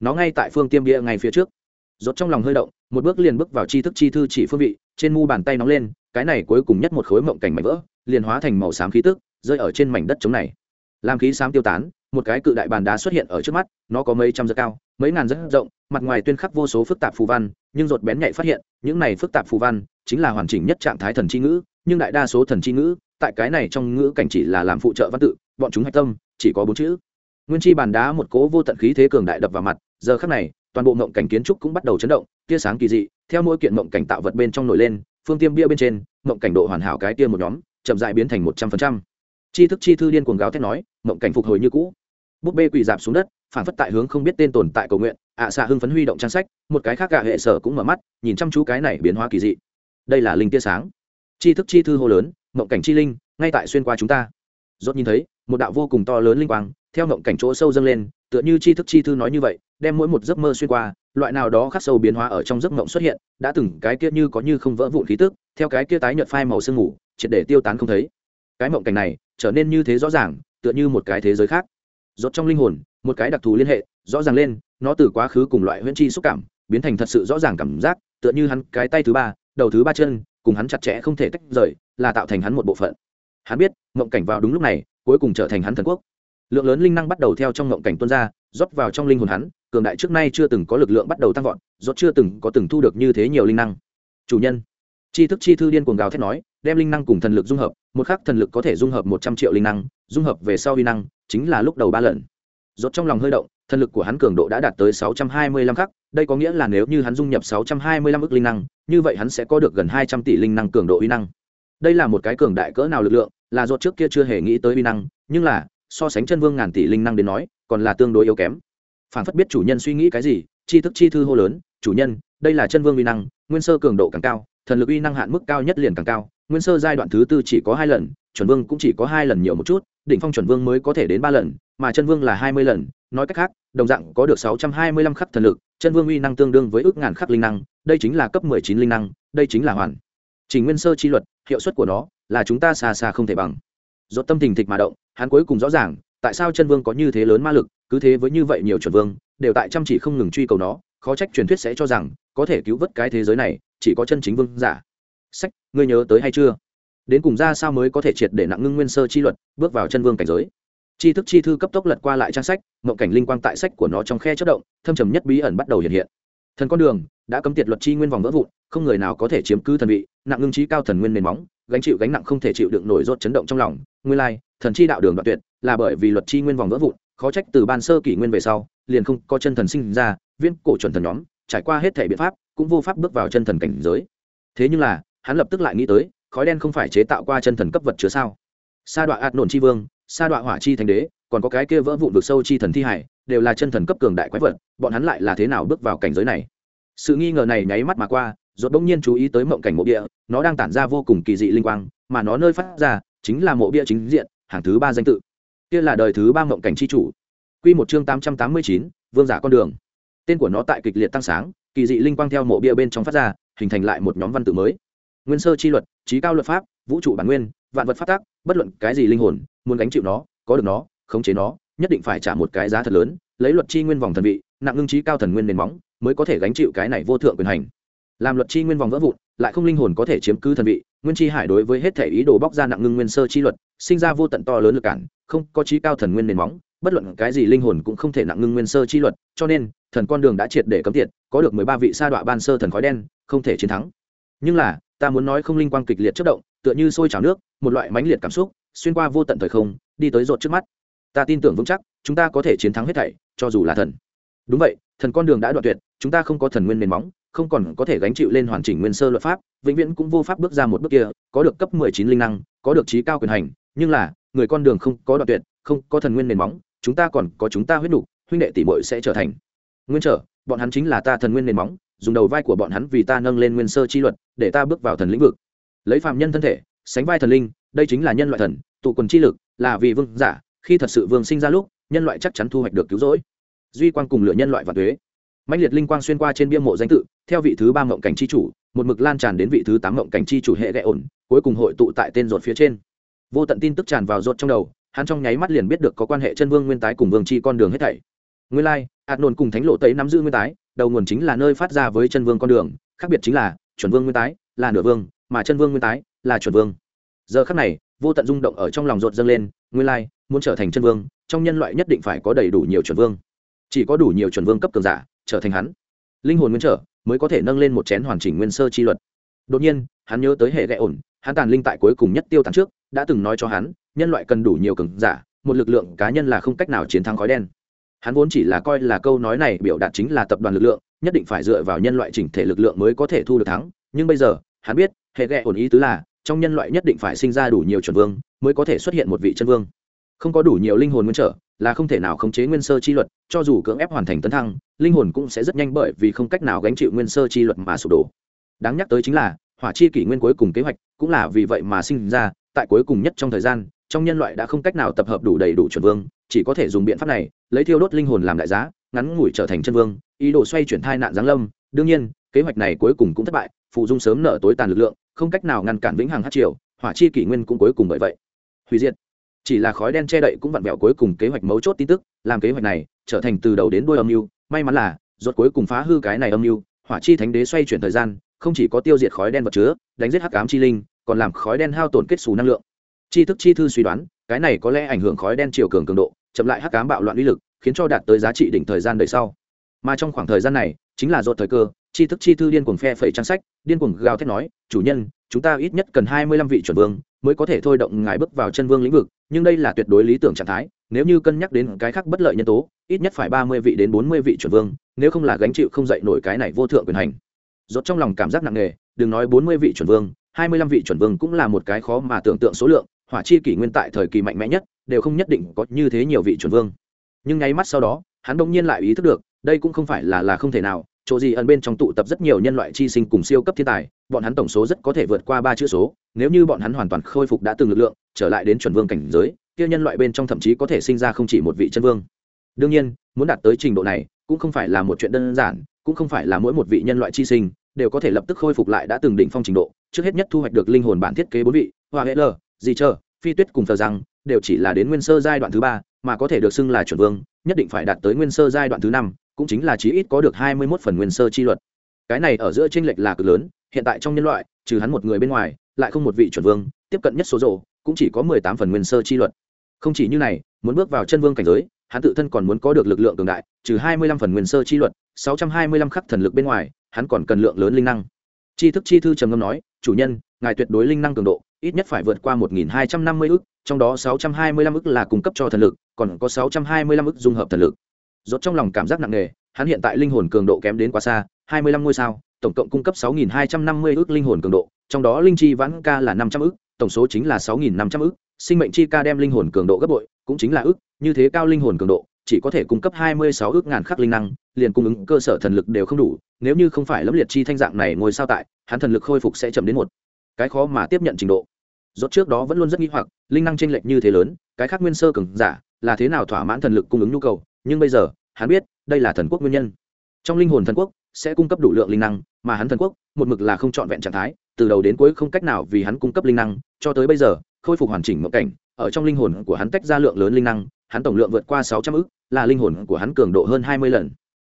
nó ngay tại phương tiêm địa ngay phía trước. Rốt trong lòng hơi động, một bước liền bước vào chi thức chi thư chỉ phương vị, trên mu bàn tay nóng lên, cái này cuối cùng nhất một khối mộng cảnh mảnh vỡ, liền hóa thành màu xám khí tức, rơi ở trên mảnh đất trống này. Làm khí xám tiêu tán, một cái cự đại bàn đá xuất hiện ở trước mắt, nó có mấy trăm giật cao, mấy ngàn dặm rộng, mặt ngoài tuyên khắc vô số phức tạp phù văn, nhưng rột bén nhạy phát hiện, những này phức tạp phù văn chính là hoàn chỉnh nhất trạng thái thần chi ngữ, nhưng đại đa số thần chi ngữ, tại cái này trong ngữ cảnh chỉ là làm phụ trợ văn tự, bọn chúng hạch tâm, chỉ có bốn chữ nguyên chi bàn đá một cố vô tận khí thế cường đại đập vào mặt, giờ khắc này, toàn bộ mộng cảnh kiến trúc cũng bắt đầu chấn động, tia sáng kỳ dị, theo mỗi kiện mộng cảnh tạo vật bên trong nổi lên, phương tiêm bia bên trên, mộng cảnh độ hoàn hảo cái tia một nhóm, chậm dại biến thành một trăm phần trăm. Chi thức chi thư điên cuồng gáo thét nói, mộng cảnh phục hồi như cũ. Búp bê quỳ dạp xuống đất phản phất tại hướng không biết tên tồn tại cầu nguyện, ạ à xạ hưng phấn huy động trang sách, một cái khác gạ hệ sở cũng mở mắt, nhìn chăm chú cái này biến hóa kỳ dị. Đây là linh tia sáng. Chi thức chi thư hô lớn, mộng cảnh chi linh, ngay tại xuyên qua chúng ta. Rốt nhìn thấy, một đạo vô cùng to lớn linh quang theo mộng cảnh chỗ sâu dâng lên, tựa như tri thức chi thư nói như vậy, đem mỗi một giấc mơ xuyên qua, loại nào đó khắc sâu biến hóa ở trong giấc mộng xuất hiện, đã từng cái kia như có như không vỡ vụn khí tức, theo cái kia tái nhợt phai màu sương ngủ triệt để tiêu tán không thấy. Cái mộng cảnh này trở nên như thế rõ ràng, tựa như một cái thế giới khác. Rốt trong linh hồn, một cái đặc thù liên hệ, rõ ràng lên, nó từ quá khứ cùng loại huyễn chi xúc cảm, biến thành thật sự rõ ràng cảm giác, tựa như hắn cái tay thứ ba, đầu thứ ba chân, cùng hắn chặt chẽ không thể tách rời, là tạo thành hắn một bộ phận. Hắn biết, mộng cảnh vào đúng lúc này, cuối cùng trở thành hắn thần quốc lượng lớn linh năng bắt đầu theo trong ngộng cảnh tuôn ra, rót vào trong linh hồn hắn, cường đại trước nay chưa từng có lực lượng bắt đầu tăng vọt rốt chưa từng có từng thu được như thế nhiều linh năng. Chủ nhân, chi thức chi thư điên cuồng gào thét nói, đem linh năng cùng thần lực dung hợp, một khắc thần lực có thể dung hợp một trăm triệu linh năng, dung hợp về sau uy năng, chính là lúc đầu ba lần. Rốt trong lòng hơi động, thần lực của hắn cường độ đã đạt tới sáu trăm hai mươi lăm khắc, đây có nghĩa là nếu như hắn dung nhập sáu trăm hai mươi lăm ức linh năng, như vậy hắn sẽ có được gần hai trăm tỷ linh năng cường độ uy năng. Đây là một cái cường đại cỡ nào lực lượng, là rốt trước kia chưa hề nghĩ tới uy năng, nhưng là so sánh chân vương ngàn tỷ linh năng đến nói, còn là tương đối yếu kém. Phản phất biết chủ nhân suy nghĩ cái gì chi thức chi thư hô lớn, chủ nhân, đây là chân vương uy năng, nguyên sơ cường độ càng cao, thần lực uy năng hạn mức cao nhất liền càng cao, nguyên sơ giai đoạn thứ tư chỉ có hai lần, chuẩn vương cũng chỉ có hai lần nhiều một chút, đỉnh phong chuẩn vương mới có thể đến ba lần, mà chân vương là hai mươi lần. Nói cách khác, đồng dạng có được sáu trăm hai mươi lăm khắc thần lực, chân vương uy năng tương đương với ước ngàn khắc linh năng, đây chính là cấp mười chín linh năng, đây chính là hoàn. Trình nguyên sơ chi luật, hiệu suất của nó là chúng ta xa xa không thể bằng. Rốt tâm tình thịch mà động, hắn cuối cùng rõ ràng, tại sao chân vương có như thế lớn ma lực, cứ thế với như vậy nhiều chuẩn vương, đều tại chăm chỉ không ngừng truy cầu nó, khó trách truyền thuyết sẽ cho rằng, có thể cứu vớt cái thế giới này, chỉ có chân chính vương giả. Sách, ngươi nhớ tới hay chưa? Đến cùng ra sao mới có thể triệt để nặng ngưng nguyên sơ chi luật, bước vào chân vương cảnh giới? Chi thức chi thư cấp tốc lật qua lại trang sách, mộng cảnh linh quang tại sách của nó trong khe chớp động, thâm trầm nhất bí ẩn bắt đầu hiện hiện. Thần con đường đã cấm tiệt luật chi nguyên vòng vỡ vụn, không người nào có thể chiếm cứ thần vị, nặng ngưng trí cao thần nguyên nền móng, gánh chịu gánh nặng không thể chịu đựng nổi rốt chấn động trong lòng nguyên lai thần chi đạo đường đoạn tuyệt là bởi vì luật chi nguyên vòng vỡ vụn khó trách từ ban sơ kỷ nguyên về sau liền không có chân thần sinh ra viên cổ chuẩn thần nhóm trải qua hết thể biện pháp cũng vô pháp bước vào chân thần cảnh giới. Thế nhưng là hắn lập tức lại nghĩ tới khói đen không phải chế tạo qua chân thần cấp vật chứa sao? Sa đoạn ạt nổn chi vương sa đoạn hỏa chi thành đế còn có cái kia vỡ vụn vực sâu chi thần thi hải đều là chân thần cấp cường đại quái vật bọn hắn lại là thế nào bước vào cảnh giới này? Sự nghi ngờ này nháy mắt mà qua rốt bỗng nhiên chú ý tới mộng cảnh mộ địa, nó đang tản ra vô cùng kỳ dị linh quang mà nó nơi phát ra chính là mộ bia chính diện, hàng thứ ba danh tự. Kia là đời thứ ba mộng cảnh chi chủ. Quy một chương tám trăm tám mươi chín, vương giả con đường. Tên của nó tại kịch liệt tăng sáng, kỳ dị linh quang theo mộ bia bên trong phát ra, hình thành lại một nhóm văn tự mới. Nguyên sơ chi luật, trí cao luật pháp, vũ trụ bản nguyên, vạn vật phát tác, bất luận cái gì linh hồn, muốn gánh chịu nó, có được nó, khống chế nó, nhất định phải trả một cái giá thật lớn, lấy luật chi nguyên vòng thần vị, nặng ngưng trí cao thần nguyên nền móng, mới có thể gánh chịu cái này vô thượng quyền hành. Làm luật chi nguyên vòng vỡ vụn, lại không linh hồn có thể chiếm cứ thần vị nguyên chi hải đối với hết thể ý đồ bóc ra nặng ngưng nguyên sơ chi luật, sinh ra vô tận to lớn lực cản, không có trí cao thần nguyên nền móng, bất luận cái gì linh hồn cũng không thể nặng ngưng nguyên sơ chi luật, cho nên, thần con đường đã triệt để cấm tiệt, có được mười ba vị sa đọa ban sơ thần khói đen, không thể chiến thắng. Nhưng là, ta muốn nói không linh quang kịch liệt chất động, tựa như sôi trào nước, một loại mãnh liệt cảm xúc, xuyên qua vô tận thời không, đi tới rột trước mắt. Ta tin tưởng vững chắc, chúng ta có thể chiến thắng hết thảy, cho dù là thần. Đúng vậy thần con đường đã đoạn tuyệt, chúng ta không có thần nguyên nền móng, không còn có thể gánh chịu lên hoàn chỉnh nguyên sơ luật pháp, vĩnh viễn cũng vô pháp bước ra một bước kia, có được cấp mười chín linh năng, có được trí cao quyền hành, nhưng là, người con đường không có đoạn tuyệt, không có thần nguyên nền móng, chúng ta còn có chúng ta huyết nục huynh đệ tỷ muội sẽ trở thành. Nguyên trở, bọn hắn chính là ta thần nguyên nền móng, dùng đầu vai của bọn hắn vì ta nâng lên nguyên sơ chi luật, để ta bước vào thần lĩnh vực. Lấy phạm nhân thân thể, sánh vai thần linh, đây chính là nhân loại thần, tụ quần chi lực, là vì vương giả, khi thật sự vương sinh ra lúc, nhân loại chắc chắn thu hoạch được cứu rỗi duy quang cùng lựa nhân loại và thuế mạnh liệt linh quang xuyên qua trên bia mộ danh tự, theo vị thứ ba mộng cảnh chi chủ, một mực lan tràn đến vị thứ tám mộng cảnh chi chủ hệ ghẹ ổn, cuối cùng hội tụ tại tên ruột phía trên. Vô tận tin tức tràn vào ruột trong đầu, hắn trong nháy mắt liền biết được có quan hệ chân vương nguyên tái cùng vương chi con đường hết thảy. Nguyên lai, hạt nôn cùng thánh lộ tấy nắm giữ nguyên tái, đầu nguồn chính là nơi phát ra với chân vương con đường, khác biệt chính là, chuẩn vương nguyên tái là nửa vương, mà chân vương nguyên tái là chuẩn vương. Giờ khắc này, vô tận rung động ở trong lòng ruột dâng lên, nguyên lai, muốn trở thành chân vương, trong nhân loại nhất định phải có đầy đủ nhiều chuẩn vương chỉ có đủ nhiều chuẩn vương cấp cường giả, trở thành hắn. Linh hồn nguyên trở, mới có thể nâng lên một chén hoàn chỉnh nguyên sơ chi luật. Đột nhiên, hắn nhớ tới hệ ghẹ ổn, hắn tàn linh tại cuối cùng nhất tiêu tán trước, đã từng nói cho hắn, nhân loại cần đủ nhiều cường giả, một lực lượng cá nhân là không cách nào chiến thắng khói đen. Hắn vốn chỉ là coi là câu nói này biểu đạt chính là tập đoàn lực lượng, nhất định phải dựa vào nhân loại chỉnh thể lực lượng mới có thể thu được thắng. Nhưng bây giờ, hắn biết, hệ ghẹ ổn ý tứ là, trong nhân loại nhất định phải sinh ra đủ nhiều chuẩn vương, mới có thể xuất hiện một vị chân vương. Không có đủ nhiều linh hồn nguyên trở là không thể nào khống chế nguyên sơ chi luật, cho dù cưỡng ép hoàn thành tấn thăng, linh hồn cũng sẽ rất nhanh bởi vì không cách nào gánh chịu nguyên sơ chi luật mà sụp đổ. Đáng nhắc tới chính là, hỏa chi kỷ nguyên cuối cùng kế hoạch cũng là vì vậy mà sinh ra, tại cuối cùng nhất trong thời gian, trong nhân loại đã không cách nào tập hợp đủ đầy đủ chuẩn vương, chỉ có thể dùng biện pháp này, lấy thiêu đốt linh hồn làm đại giá, ngắn ngủi trở thành chân vương, ý đồ xoay chuyển thai nạn giáng lâm. Đương nhiên, kế hoạch này cuối cùng cũng thất bại, phụ dung sớm nợ tối tàn lực lượng, không cách nào ngăn cản vĩnh hằng hát triều, hỏa chi kỷ nguyên cũng cuối cùng bởi vậy. Hủy diệt chỉ là khói đen che đậy cũng vặn vẹo cuối cùng kế hoạch mấu chốt tin tức, làm kế hoạch này trở thành từ đầu đến đuôi âm mưu. May mắn là, rốt cuối cùng phá hư cái này âm mưu, hỏa chi thánh đế xoay chuyển thời gian, không chỉ có tiêu diệt khói đen vật chứa, đánh giết hắc ám chi linh, còn làm khói đen hao tổn kết xù năng lượng. Chi thức chi thư suy đoán, cái này có lẽ ảnh hưởng khói đen chiều cường cường độ, chậm lại hắc ám bạo loạn uy lực, khiến cho đạt tới giá trị đỉnh thời gian đời sau. Mà trong khoảng thời gian này, chính là rốt thời cơ chi thức chi thư điên cuồng phe phẩy trang sách, điên cuồng gào thét nói, chủ nhân, chúng ta ít nhất cần hai mươi lăm vị chuẩn vương mới có thể thôi động ngài bước vào chân vương lĩnh vực, nhưng đây là tuyệt đối lý tưởng trạng thái, nếu như cân nhắc đến cái khác bất lợi nhân tố, ít nhất phải ba mươi vị đến bốn mươi vị chuẩn vương, nếu không là gánh chịu không dậy nổi cái này vô thượng quyền hành. Rốt trong lòng cảm giác nặng nề, đừng nói bốn mươi vị chuẩn vương, hai mươi lăm vị chuẩn vương cũng là một cái khó mà tưởng tượng số lượng, hỏa chi kỷ nguyên tại thời kỳ mạnh mẽ nhất, đều không nhất định có như thế nhiều vị chuẩn vương. Nhưng ngay mắt sau đó, hắn đông nhiên lại ý thức được, đây cũng không phải là là không thể nào chỗ gì ẩn bên trong tụ tập rất nhiều nhân loại chi sinh cùng siêu cấp thiên tài, bọn hắn tổng số rất có thể vượt qua ba chữ số, nếu như bọn hắn hoàn toàn khôi phục đã từng lực lượng, trở lại đến chuẩn vương cảnh giới, kia nhân loại bên trong thậm chí có thể sinh ra không chỉ một vị chân vương. Đương nhiên, muốn đạt tới trình độ này, cũng không phải là một chuyện đơn giản, cũng không phải là mỗi một vị nhân loại chi sinh đều có thể lập tức khôi phục lại đã từng đỉnh phong trình độ. Trước hết nhất thu hoạch được linh hồn bản thiết kế bốn vị, hoa hệ lờ, di chờ phi tuyết cùng thờ rằng đều chỉ là đến nguyên sơ giai đoạn thứ ba mà có thể được xưng là chuẩn vương, nhất định phải đạt tới nguyên sơ giai đoạn thứ năm, cũng chính là chí ít có được hai mươi 21 phần nguyên sơ chi luật. Cái này ở giữa tranh lệch là cực lớn, hiện tại trong nhân loại, trừ hắn một người bên ngoài, lại không một vị chuẩn vương, tiếp cận nhất số rộ cũng chỉ có mười tám phần nguyên sơ chi luật. Không chỉ như này, muốn bước vào chân vương cảnh giới, hắn tự thân còn muốn có được lực lượng cường đại, trừ hai mươi lăm phần nguyên sơ chi luật, sáu trăm hai mươi lăm khắc thần lực bên ngoài, hắn còn cần lượng lớn linh năng. Tri thức chi thư trầm ngâm nói, chủ nhân ngài tuyệt đối linh năng cường độ, ít nhất phải vượt qua một nghìn hai trăm năm mươi ức, trong đó sáu trăm hai mươi lăm ức là cung cấp cho thần lực, còn có sáu trăm hai mươi lăm ức dung hợp thần lực. Rốt trong lòng cảm giác nặng nề, hắn hiện tại linh hồn cường độ kém đến quá xa, hai mươi lăm ngôi sao, tổng cộng cung cấp sáu nghìn hai trăm năm mươi ức linh hồn cường độ, trong đó linh chi vãn ca là năm trăm ức, tổng số chính là sáu nghìn năm trăm ức, sinh mệnh chi ca đem linh hồn cường độ gấp bội, cũng chính là ức, như thế cao linh hồn cường độ, chỉ có thể cung cấp hai mươi sáu ước ngàn khắc linh năng, liền cung ứng cơ sở thần lực đều không đủ, nếu như không phải lẫm liệt chi thanh dạng này ngồi sao tại, hắn thần lực khôi phục sẽ chậm đến một cái khó mà tiếp nhận trình độ. Rốt trước đó vẫn luôn rất nghi hoặc, linh năng chênh lệch như thế lớn, cái khác nguyên sơ cường giả, là thế nào thỏa mãn thần lực cung ứng nhu cầu, nhưng bây giờ, hắn biết, đây là thần quốc nguyên nhân. Trong linh hồn thần quốc, sẽ cung cấp đủ lượng linh năng, mà hắn thần quốc, một mực là không trọn vẹn trạng thái, từ đầu đến cuối không cách nào vì hắn cung cấp linh năng, cho tới bây giờ, khôi phục hoàn chỉnh một cảnh, ở trong linh hồn của hắn tách ra lượng lớn linh năng, hắn tổng lượng vượt qua sáu trăm ức, là linh hồn của hắn cường độ hơn hai mươi lần.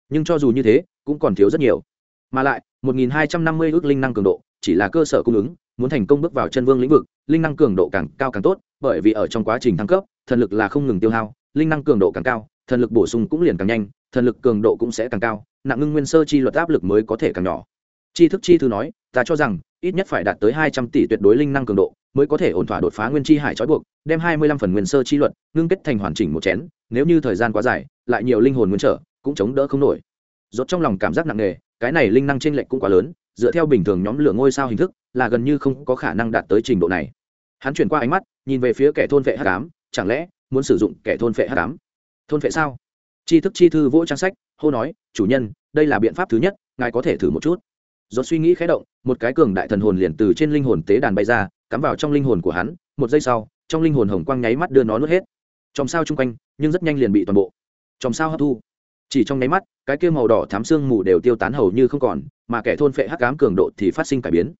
Nhưng cho dù như thế, cũng còn thiếu rất nhiều. Mà lại, một nghìn hai trăm năm mươi ước linh năng cường độ, chỉ là cơ sở cung ứng muốn thành công bước vào chân vương lĩnh vực, linh năng cường độ càng cao càng tốt, bởi vì ở trong quá trình thăng cấp, thần lực là không ngừng tiêu hao, linh năng cường độ càng cao, thần lực bổ sung cũng liền càng nhanh, thần lực cường độ cũng sẽ càng cao, nặng ngưng nguyên sơ chi luật áp lực mới có thể càng nhỏ. Chi thức chi thư nói, ta cho rằng, ít nhất phải đạt tới hai trăm tỷ tuyệt đối linh năng cường độ, mới có thể ổn thỏa đột phá nguyên chi hải trói buộc, đem hai mươi lăm phần nguyên sơ chi luật ngưng kết thành hoàn chỉnh một chén, nếu như thời gian quá dài, lại nhiều linh hồn nguyên trở, cũng chống đỡ không nổi. Rốt trong lòng cảm giác nặng nề, cái này linh năng trên lệch cũng quá lớn, dựa theo bình thường nhóm lửa ngôi sao hình thức là gần như không có khả năng đạt tới trình độ này. Hắn chuyển qua ánh mắt, nhìn về phía kẻ thôn vệ hắc ám, chẳng lẽ muốn sử dụng kẻ thôn vệ hắc ám? Thôn vệ sao? Chi thức chi thư vỗ trang sách, hô nói, chủ nhân, đây là biện pháp thứ nhất, ngài có thể thử một chút. Do suy nghĩ khẽ động, một cái cường đại thần hồn liền từ trên linh hồn tế đàn bay ra, cắm vào trong linh hồn của hắn, một giây sau, trong linh hồn hồng quang nháy mắt đưa nó nuốt hết. Chòm sao chung quanh, nhưng rất nhanh liền bị toàn bộ. Chòm sao hấp thu. Chỉ trong nháy mắt, cái kia màu đỏ thám xương mù đều tiêu tán hầu như không còn, mà kẻ thôn phệ hắc ám cường độ thì phát sinh cải biến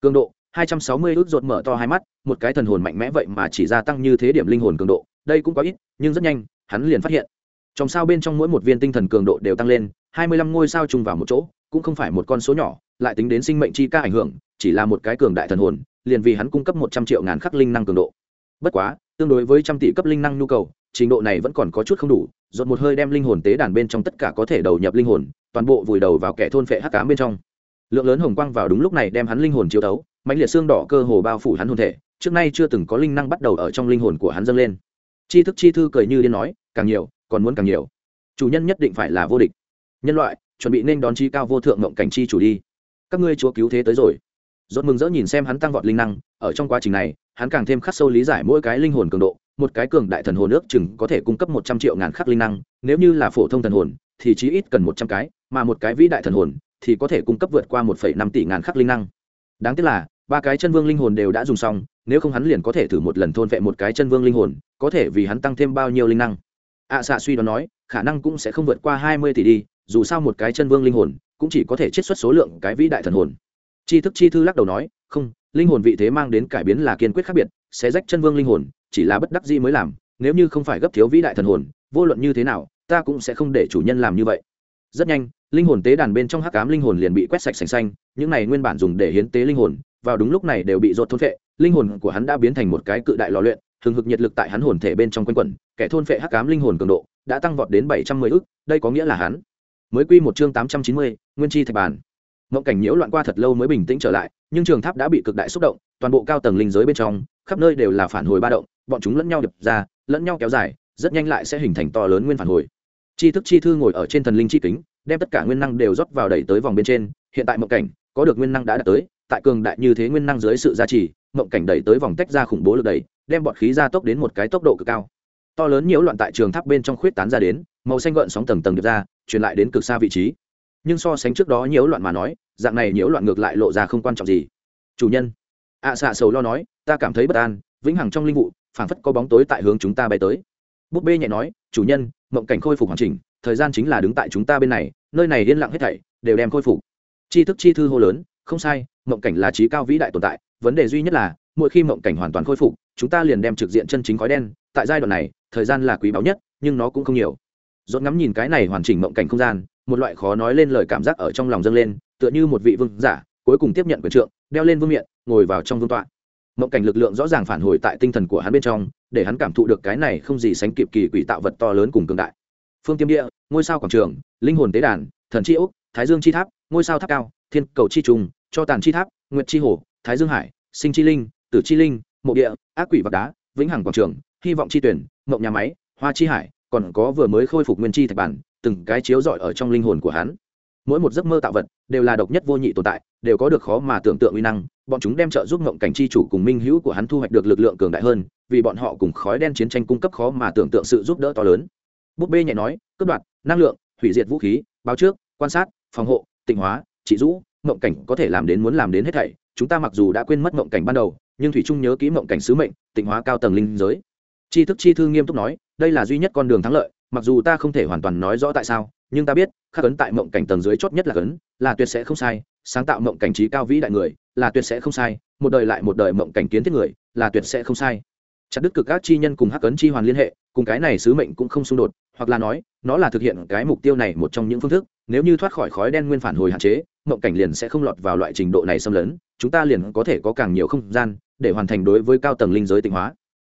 cường độ 260 ức rột mở to hai mắt, một cái thần hồn mạnh mẽ vậy mà chỉ gia tăng như thế điểm linh hồn cường độ, đây cũng có ít, nhưng rất nhanh, hắn liền phát hiện. Trong sao bên trong mỗi một viên tinh thần cường độ đều tăng lên 25 ngôi sao chung vào một chỗ, cũng không phải một con số nhỏ, lại tính đến sinh mệnh chi ca ảnh hưởng, chỉ là một cái cường đại thần hồn, liền vì hắn cung cấp một trăm triệu ngàn khắc linh năng cường độ. Bất quá, tương đối với trăm tỷ cấp linh năng nhu cầu, trình độ này vẫn còn có chút không đủ dột một hơi đem linh hồn tế đàn bên trong tất cả có thể đầu nhập linh hồn, toàn bộ vùi đầu vào kẻ thôn phệ hắc cám bên trong lượng lớn hồng quang vào đúng lúc này đem hắn linh hồn chiếu tấu mạnh liệt xương đỏ cơ hồ bao phủ hắn hồn thể, trước nay chưa từng có linh năng bắt đầu ở trong linh hồn của hắn dâng lên. Chi thức chi thư cười như điên nói, càng nhiều, còn muốn càng nhiều. Chủ nhân nhất định phải là vô địch. Nhân loại, chuẩn bị nên đón chi cao vô thượng ngộng cảnh chi chủ đi. Các ngươi chúa cứu thế tới rồi. Rốt mừng rỡ nhìn xem hắn tăng vọt linh năng, ở trong quá trình này, hắn càng thêm khắc sâu lý giải mỗi cái linh hồn cường độ, một cái cường đại thần hồn ước chừng có thể cung cấp một trăm triệu ngàn khắc linh năng, nếu như là phổ thông thần hồn, thì chí ít cần một trăm cái, mà một cái vĩ đại thần hồn thì có thể cung cấp vượt qua một phẩy năm tỷ ngàn khắc linh năng. Đáng tiếc là ba cái chân vương linh hồn đều đã dùng xong nếu không hắn liền có thể thử một lần thôn vệ một cái chân vương linh hồn có thể vì hắn tăng thêm bao nhiêu linh năng. Ạ à, xạ suy đoán nói khả năng cũng sẽ không vượt qua hai mươi tỷ đi dù sao một cái chân vương linh hồn cũng chỉ có thể chiết xuất số lượng cái vĩ đại thần hồn. Chi thức chi thư lắc đầu nói không linh hồn vị thế mang đến cải biến là kiên quyết khác biệt sẽ rách chân vương linh hồn chỉ là bất đắc dĩ mới làm nếu như không phải gấp thiếu vĩ đại thần hồn vô luận như thế nào ta cũng sẽ không để chủ nhân làm như vậy. Rất nhanh linh hồn tế đàn bên trong hắc ám linh hồn liền bị quét sạch sành xanh, những này nguyên bản dùng để hiến tế linh hồn, vào đúng lúc này đều bị rột thôn phệ, linh hồn của hắn đã biến thành một cái cự đại lò luyện thường hực nhiệt lực tại hắn hồn thể bên trong quanh quẩn, kẻ thôn phệ hắc ám linh hồn cường độ đã tăng vọt đến bảy trăm mười ức, đây có nghĩa là hắn mới quy một chương tám trăm chín mươi, nguyên chi thạch bàn. Mộng cảnh nhiễu loạn qua thật lâu mới bình tĩnh trở lại, nhưng trường tháp đã bị cực đại xúc động, toàn bộ cao tầng linh giới bên trong, khắp nơi đều là phản hồi ba động, bọn chúng lẫn nhau đập ra, lẫn nhau kéo dài, rất nhanh lại sẽ hình thành to lớn nguyên phản hồi. Chi thức chi thư ngồi ở trên thần linh chi kính đem tất cả nguyên năng đều rót vào đẩy tới vòng bên trên hiện tại mộng cảnh có được nguyên năng đã đạt tới tại cường đại như thế nguyên năng dưới sự gia trì mộng cảnh đẩy tới vòng tách ra khủng bố lực đẩy đem bọt khí ra tốc đến một cái tốc độ cực cao. To lớn nhiễu loạn tại trường tháp bên trong khuyết tán ra đến màu xanh gợn sóng tầng tầng được ra truyền lại đến cực xa vị trí. Nhưng so sánh trước đó nhiễu loạn mà nói dạng này nhiễu loạn ngược lại lộ ra không quan trọng gì. Chủ nhân ạ à, xạ sầu lo nói ta cảm thấy bất an vĩnh hằng trong linh vụ phảng phất có bóng tối tại hướng chúng ta bay tới. Búp bê nhẹ nói chủ nhân mộng cảnh khôi phục hoàn chỉnh thời gian chính là đứng tại chúng ta bên này nơi này yên lặng hết thảy, đều đem khôi phục. Tri thức chi thư hô lớn, không sai, mộng cảnh là trí cao vĩ đại tồn tại, vấn đề duy nhất là, mỗi khi mộng cảnh hoàn toàn khôi phục, chúng ta liền đem trực diện chân chính khói đen, tại giai đoạn này, thời gian là quý báu nhất, nhưng nó cũng không nhiều. Dốt ngắm nhìn cái này hoàn chỉnh mộng cảnh không gian, một loại khó nói lên lời cảm giác ở trong lòng dâng lên, tựa như một vị vương giả, cuối cùng tiếp nhận quyền trượng, đeo lên vương miện, ngồi vào trong vương tọa. Mộng cảnh lực lượng rõ ràng phản hồi tại tinh thần của hắn bên trong, để hắn cảm thụ được cái này không gì sánh kịp kỳ quỷ tạo vật to lớn cùng cường đại phương tiêm địa, ngôi sao quảng trường, linh hồn tế đàn, thần chi úc, thái dương chi tháp, ngôi sao tháp cao, thiên cầu chi trùng cho tàn chi tháp, nguyệt chi hồ, thái dương hải, sinh chi linh, tử chi linh, mộ địa, ác quỷ vạc đá, vĩnh hằng quảng trường, hy vọng chi tuyển, mộng nhà máy, hoa chi hải, còn có vừa mới khôi phục nguyên chi thạch bản, từng cái chiếu rọi ở trong linh hồn của hắn. Mỗi một giấc mơ tạo vật đều là độc nhất vô nhị tồn tại, đều có được khó mà tưởng tượng uy năng, bọn chúng đem trợ giúp ngộng cảnh chi chủ cùng minh hữu của hắn thu hoạch được lực lượng cường đại hơn, vì bọn họ cùng khói đen chiến tranh cung cấp khó mà tưởng tượng sự giúp đỡ to lớn búp bê nhẹ nói, cướp đoạt, năng lượng, hủy diệt vũ khí, báo trước, quan sát, phòng hộ, tịnh hóa trị rũ mộng cảnh có thể làm đến muốn làm đến hết thảy. Chúng ta mặc dù đã quên mất mộng cảnh ban đầu, nhưng thủy trung nhớ kỹ mộng cảnh sứ mệnh, tịnh hóa cao tầng linh giới. Tri thức chi thư nghiêm túc nói, đây là duy nhất con đường thắng lợi, mặc dù ta không thể hoàn toàn nói rõ tại sao, nhưng ta biết, khắc ấn tại mộng cảnh tầng dưới chót nhất là ấn, là tuyệt sẽ không sai, sáng tạo mộng cảnh trí cao vĩ đại người, là tuyệt sẽ không sai, một đời lại một đời mộng cảnh kiến thiết người, là tuyệt sẽ không sai chặt đứt cực các chi nhân cùng hắc ấn chi hoàn liên hệ, cùng cái này sứ mệnh cũng không xung đột, hoặc là nói, nó là thực hiện cái mục tiêu này một trong những phương thức, nếu như thoát khỏi khói đen nguyên phản hồi hạn chế, mộng cảnh liền sẽ không lọt vào loại trình độ này xâm lấn, chúng ta liền có thể có càng nhiều không gian để hoàn thành đối với cao tầng linh giới tịnh hóa.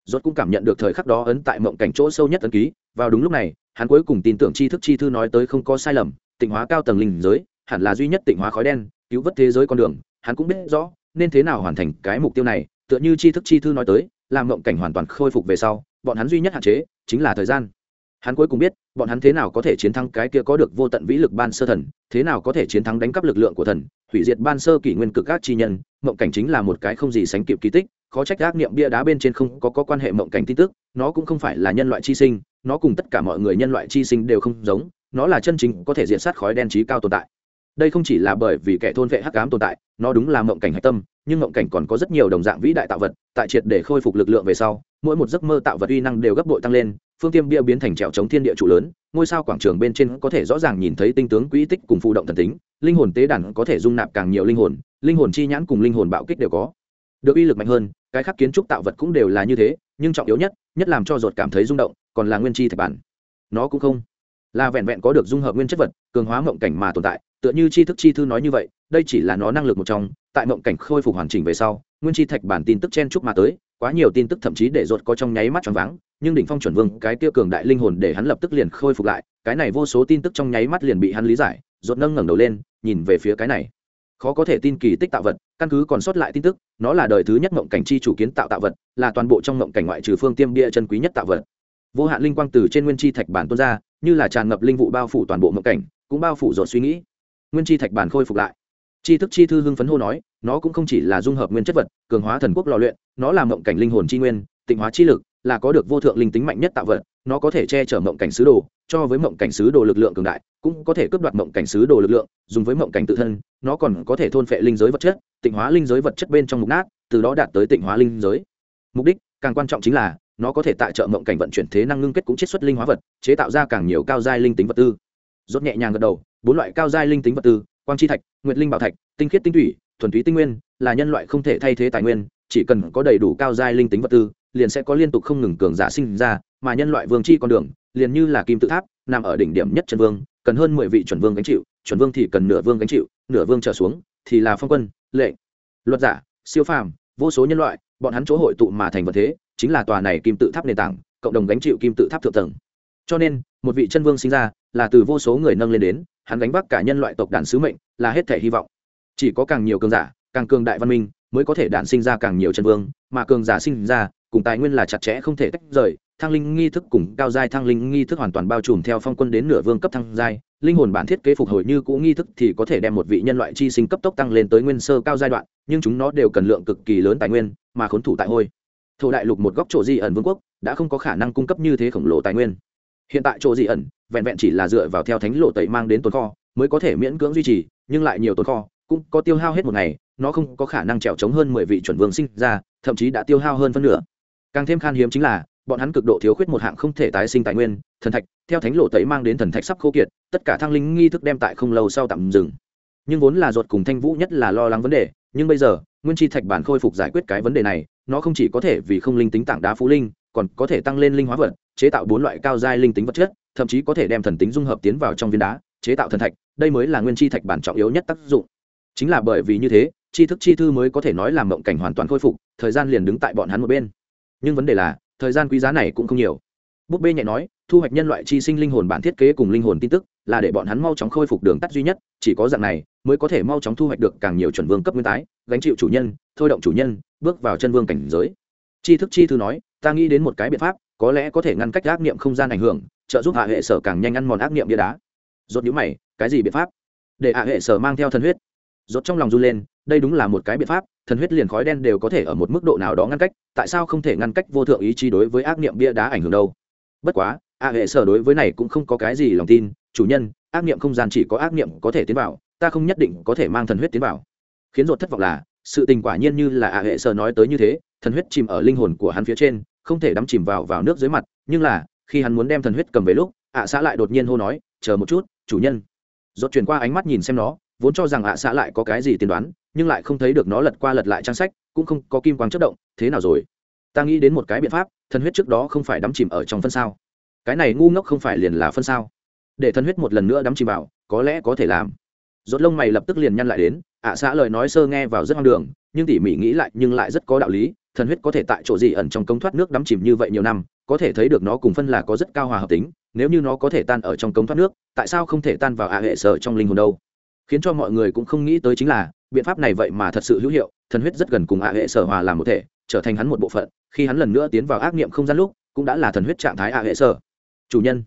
Rốt cũng cảm nhận được thời khắc đó ấn tại mộng cảnh chỗ sâu nhất ấn ký, vào đúng lúc này, hắn cuối cùng tin tưởng tri thức chi thư nói tới không có sai lầm, tịnh hóa cao tầng linh giới hẳn là duy nhất tịnh hóa khói đen, cứu vớt thế giới con đường, hắn cũng biết rõ nên thế nào hoàn thành cái mục tiêu này, tựa như tri thức chi thư nói tới làm mộng cảnh hoàn toàn khôi phục về sau bọn hắn duy nhất hạn chế chính là thời gian. Hắn cuối cùng biết bọn hắn thế nào có thể chiến thắng cái kia có được vô tận vĩ lực ban sơ thần thế nào có thể chiến thắng đánh cắp lực lượng của thần hủy diệt ban sơ kỷ nguyên cực các chi nhân. Mộng cảnh chính là một cái không gì sánh kịp kỳ tích khó trách ác niệm bia đá bên trên không có, có quan hệ mộng cảnh tin tức nó cũng không phải là nhân loại chi sinh nó cùng tất cả mọi người nhân loại chi sinh đều không giống nó là chân chính có thể diện sát khói đen trí cao tồn tại đây không chỉ là bởi vì kẻ thôn vệ hắc ám tồn tại, nó đúng là mộng cảnh hạch tâm, nhưng mộng cảnh còn có rất nhiều đồng dạng vĩ đại tạo vật, tại triệt để khôi phục lực lượng về sau, mỗi một giấc mơ tạo vật uy năng đều gấp bội tăng lên, phương tiêm bia biến thành trèo chống thiên địa trụ lớn, ngôi sao quảng trường bên trên có thể rõ ràng nhìn thấy tinh tướng quỹ tích cùng phụ động thần tính, linh hồn tế đàn có thể dung nạp càng nhiều linh hồn linh hồn chi nhãn cùng linh hồn bạo kích đều có. Được uy lực mạnh hơn, cái khác kiến trúc tạo vật cũng đều là như thế, nhưng trọng yếu nhất nhất làm cho ruột cảm thấy rung động, còn là nguyên chi thạch bản. Nó cũng không là vẹn vẹn có được dung hợp nguyên chất vật, cường hóa mộng cảnh mà tồn tại tựa như tri thức chi thư nói như vậy, đây chỉ là nó năng lực một trong, tại mộng cảnh khôi phục hoàn chỉnh về sau, nguyên chi thạch bản tin tức chen chúc mà tới, quá nhiều tin tức thậm chí để ruột có trong nháy mắt choáng váng, nhưng đỉnh phong chuẩn vương, cái kia cường đại linh hồn để hắn lập tức liền khôi phục lại, cái này vô số tin tức trong nháy mắt liền bị hắn lý giải, ruột nâng ngẩng đầu lên, nhìn về phía cái này. Khó có thể tin kỳ tích tạo vật, căn cứ còn sót lại tin tức, nó là đời thứ nhất mộng cảnh chi chủ kiến tạo tạo vật, là toàn bộ trong mộng cảnh ngoại trừ phương tiêm bia chân quý nhất tạo vật. Vô hạn linh quang từ trên nguyên chi thạch bản tuôn ra, như là tràn ngập linh vụ bao phủ toàn bộ mộng cảnh, cũng bao phủ ruột suy nghĩ nguyên chi thạch bản khôi phục lại. Chi thức chi thư hưng phấn hô nói, nó cũng không chỉ là dung hợp nguyên chất vật, cường hóa thần quốc lò luyện, nó là mộng cảnh linh hồn chi nguyên, tịnh hóa chi lực, là có được vô thượng linh tính mạnh nhất tạo vật, nó có thể che chở mộng cảnh sứ đồ, cho với mộng cảnh sứ đồ lực lượng cường đại, cũng có thể cướp đoạt mộng cảnh sứ đồ lực lượng, dùng với mộng cảnh tự thân, nó còn có thể thôn phệ linh giới vật chất, tịnh hóa linh giới vật chất bên trong mục nát, từ đó đạt tới tịnh hóa linh giới. Mục đích, càng quan trọng chính là, nó có thể tại trợ mộng cảnh vận chuyển thế năng ngưng kết cũng chiết xuất linh hóa vật, chế tạo ra càng nhiều cao giai linh tính vật tư. Rốt nhẹ nhàng gật đầu bốn loại cao giai linh tính vật tư, quang chi thạch, nguyệt linh bảo thạch, tinh khiết tinh thủy, thuần túy tinh nguyên, là nhân loại không thể thay thế tài nguyên, chỉ cần có đầy đủ cao giai linh tính vật tư, liền sẽ có liên tục không ngừng cường giả sinh ra, mà nhân loại vương chi con đường, liền như là kim tự tháp, nằm ở đỉnh điểm nhất chân vương, cần hơn mười vị chuẩn vương gánh chịu, chuẩn vương thì cần nửa vương gánh chịu, nửa vương trở xuống thì là phong quân, lệ. Luật giả, siêu phàm, vô số nhân loại, bọn hắn chỗ hội tụ mà thành vật thế, chính là tòa này kim tự tháp nền tảng, cộng đồng gánh chịu kim tự tháp thượng tầng. Cho nên một vị chân vương sinh ra, là từ vô số người nâng lên đến, hắn gánh vác cả nhân loại tộc đàn sứ mệnh, là hết thể hy vọng. Chỉ có càng nhiều cường giả, càng cường đại văn minh, mới có thể đản sinh ra càng nhiều chân vương, mà cường giả sinh ra, cùng tài nguyên là chặt chẽ không thể tách rời, thăng linh nghi thức cùng cao giai thăng linh nghi thức hoàn toàn bao trùm theo phong quân đến nửa vương cấp thăng giai, linh hồn bản thiết kế phục hồi như cũ nghi thức thì có thể đem một vị nhân loại chi sinh cấp tốc tăng lên tới nguyên sơ cao giai đoạn, nhưng chúng nó đều cần lượng cực kỳ lớn tài nguyên mà khốn thủ tại hôi. Thổ đại lục một góc chỗ di ẩn vương quốc, đã không có khả năng cung cấp như thế khổng lồ tài nguyên hiện tại chỗ dị ẩn, vẹn vẹn chỉ là dựa vào theo thánh lộ tẩy mang đến tồn kho, mới có thể miễn cưỡng duy trì, nhưng lại nhiều tồn kho, cũng có tiêu hao hết một ngày, nó không có khả năng trèo chống hơn mười vị chuẩn vương sinh ra, thậm chí đã tiêu hao hơn phân nửa. Càng thêm khan hiếm chính là, bọn hắn cực độ thiếu khuyết một hạng không thể tái sinh tài nguyên, thần thạch, theo thánh lộ tẩy mang đến thần thạch sắp khô kiệt, tất cả thăng linh nghi thức đem tại không lâu sau tạm dừng. Nhưng vốn là ruột cùng thanh vũ nhất là lo lắng vấn đề, nhưng bây giờ, nguyên chi thạch bản khôi phục giải quyết cái vấn đề này, nó không chỉ có thể vì không linh tính tảng đá phú linh còn có thể tăng lên linh hóa vật, chế tạo bốn loại cao giai linh tính vật chất, thậm chí có thể đem thần tính dung hợp tiến vào trong viên đá, chế tạo thần thạch, đây mới là nguyên chi thạch bản trọng yếu nhất tác dụng. Chính là bởi vì như thế chi thức chi thư mới có thể nói làm mộng cảnh hoàn toàn khôi phục, thời gian liền đứng tại bọn hắn một bên. Nhưng vấn đề là, thời gian quý giá này cũng không nhiều. Búp bê nhẹ nói, thu hoạch nhân loại chi sinh linh hồn bản thiết kế cùng linh hồn tin tức, là để bọn hắn mau chóng khôi phục đường tắt duy nhất, chỉ có dạng này, mới có thể mau chóng thu hoạch được càng nhiều chuẩn vương cấp nguyên tái, gánh chịu chủ nhân, thôi động chủ nhân, bước vào chân vương cảnh giới chi thức chi thư nói, ta nghĩ đến một cái biện pháp, có lẽ có thể ngăn cách ác niệm không gian ảnh hưởng, trợ giúp hạ hệ sở càng nhanh ăn mòn ác niệm bia đá. Rốt nhíu mày, cái gì biện pháp? Để hạ hệ sở mang theo thần huyết. Rốt trong lòng run lên, đây đúng là một cái biện pháp, thần huyết liền khói đen đều có thể ở một mức độ nào đó ngăn cách, tại sao không thể ngăn cách vô thượng ý chí đối với ác niệm bia đá ảnh hưởng đâu? Bất quá a hệ sở đối với này cũng không có cái gì lòng tin, chủ nhân, ác niệm không gian chỉ có ác niệm có thể tiến vào, ta không nhất định có thể mang thần huyết tiến vào. Khiến ruột thất vọng là sự tình quả nhiên như là ạ hệ sở nói tới như thế, thần huyết chìm ở linh hồn của hắn phía trên, không thể đắm chìm vào vào nước dưới mặt, nhưng là, khi hắn muốn đem thần huyết cầm về lúc, ạ xã lại đột nhiên hô nói, chờ một chút, chủ nhân. Dốt chuyển qua ánh mắt nhìn xem nó, vốn cho rằng ạ xã lại có cái gì tiên đoán, nhưng lại không thấy được nó lật qua lật lại trang sách, cũng không có kim quang chất động, thế nào rồi? Ta nghĩ đến một cái biện pháp, thần huyết trước đó không phải đắm chìm ở trong phân sao? Cái này ngu ngốc không phải liền là phân sao? Để thần huyết một lần nữa đắm chìm vào, có lẽ có thể làm rốt lông mày lập tức liền nhăn lại đến, ạ xã lời nói sơ nghe vào rất hoang đường, nhưng tỉ mỉ nghĩ lại nhưng lại rất có đạo lý, thần huyết có thể tại chỗ gì ẩn trong công thoát nước đắm chìm như vậy nhiều năm, có thể thấy được nó cùng phân là có rất cao hòa hợp tính, nếu như nó có thể tan ở trong cống thoát nước, tại sao không thể tan vào ạ hệ sở trong linh hồn đâu? Khiến cho mọi người cũng không nghĩ tới chính là, biện pháp này vậy mà thật sự hữu hiệu, thần huyết rất gần cùng ạ hệ sở hòa làm một thể, trở thành hắn một bộ phận, khi hắn lần nữa tiến vào ác niệm không gian lúc, cũng đã là thần huyết trạng thái ạ hệ sở. Chủ nhân,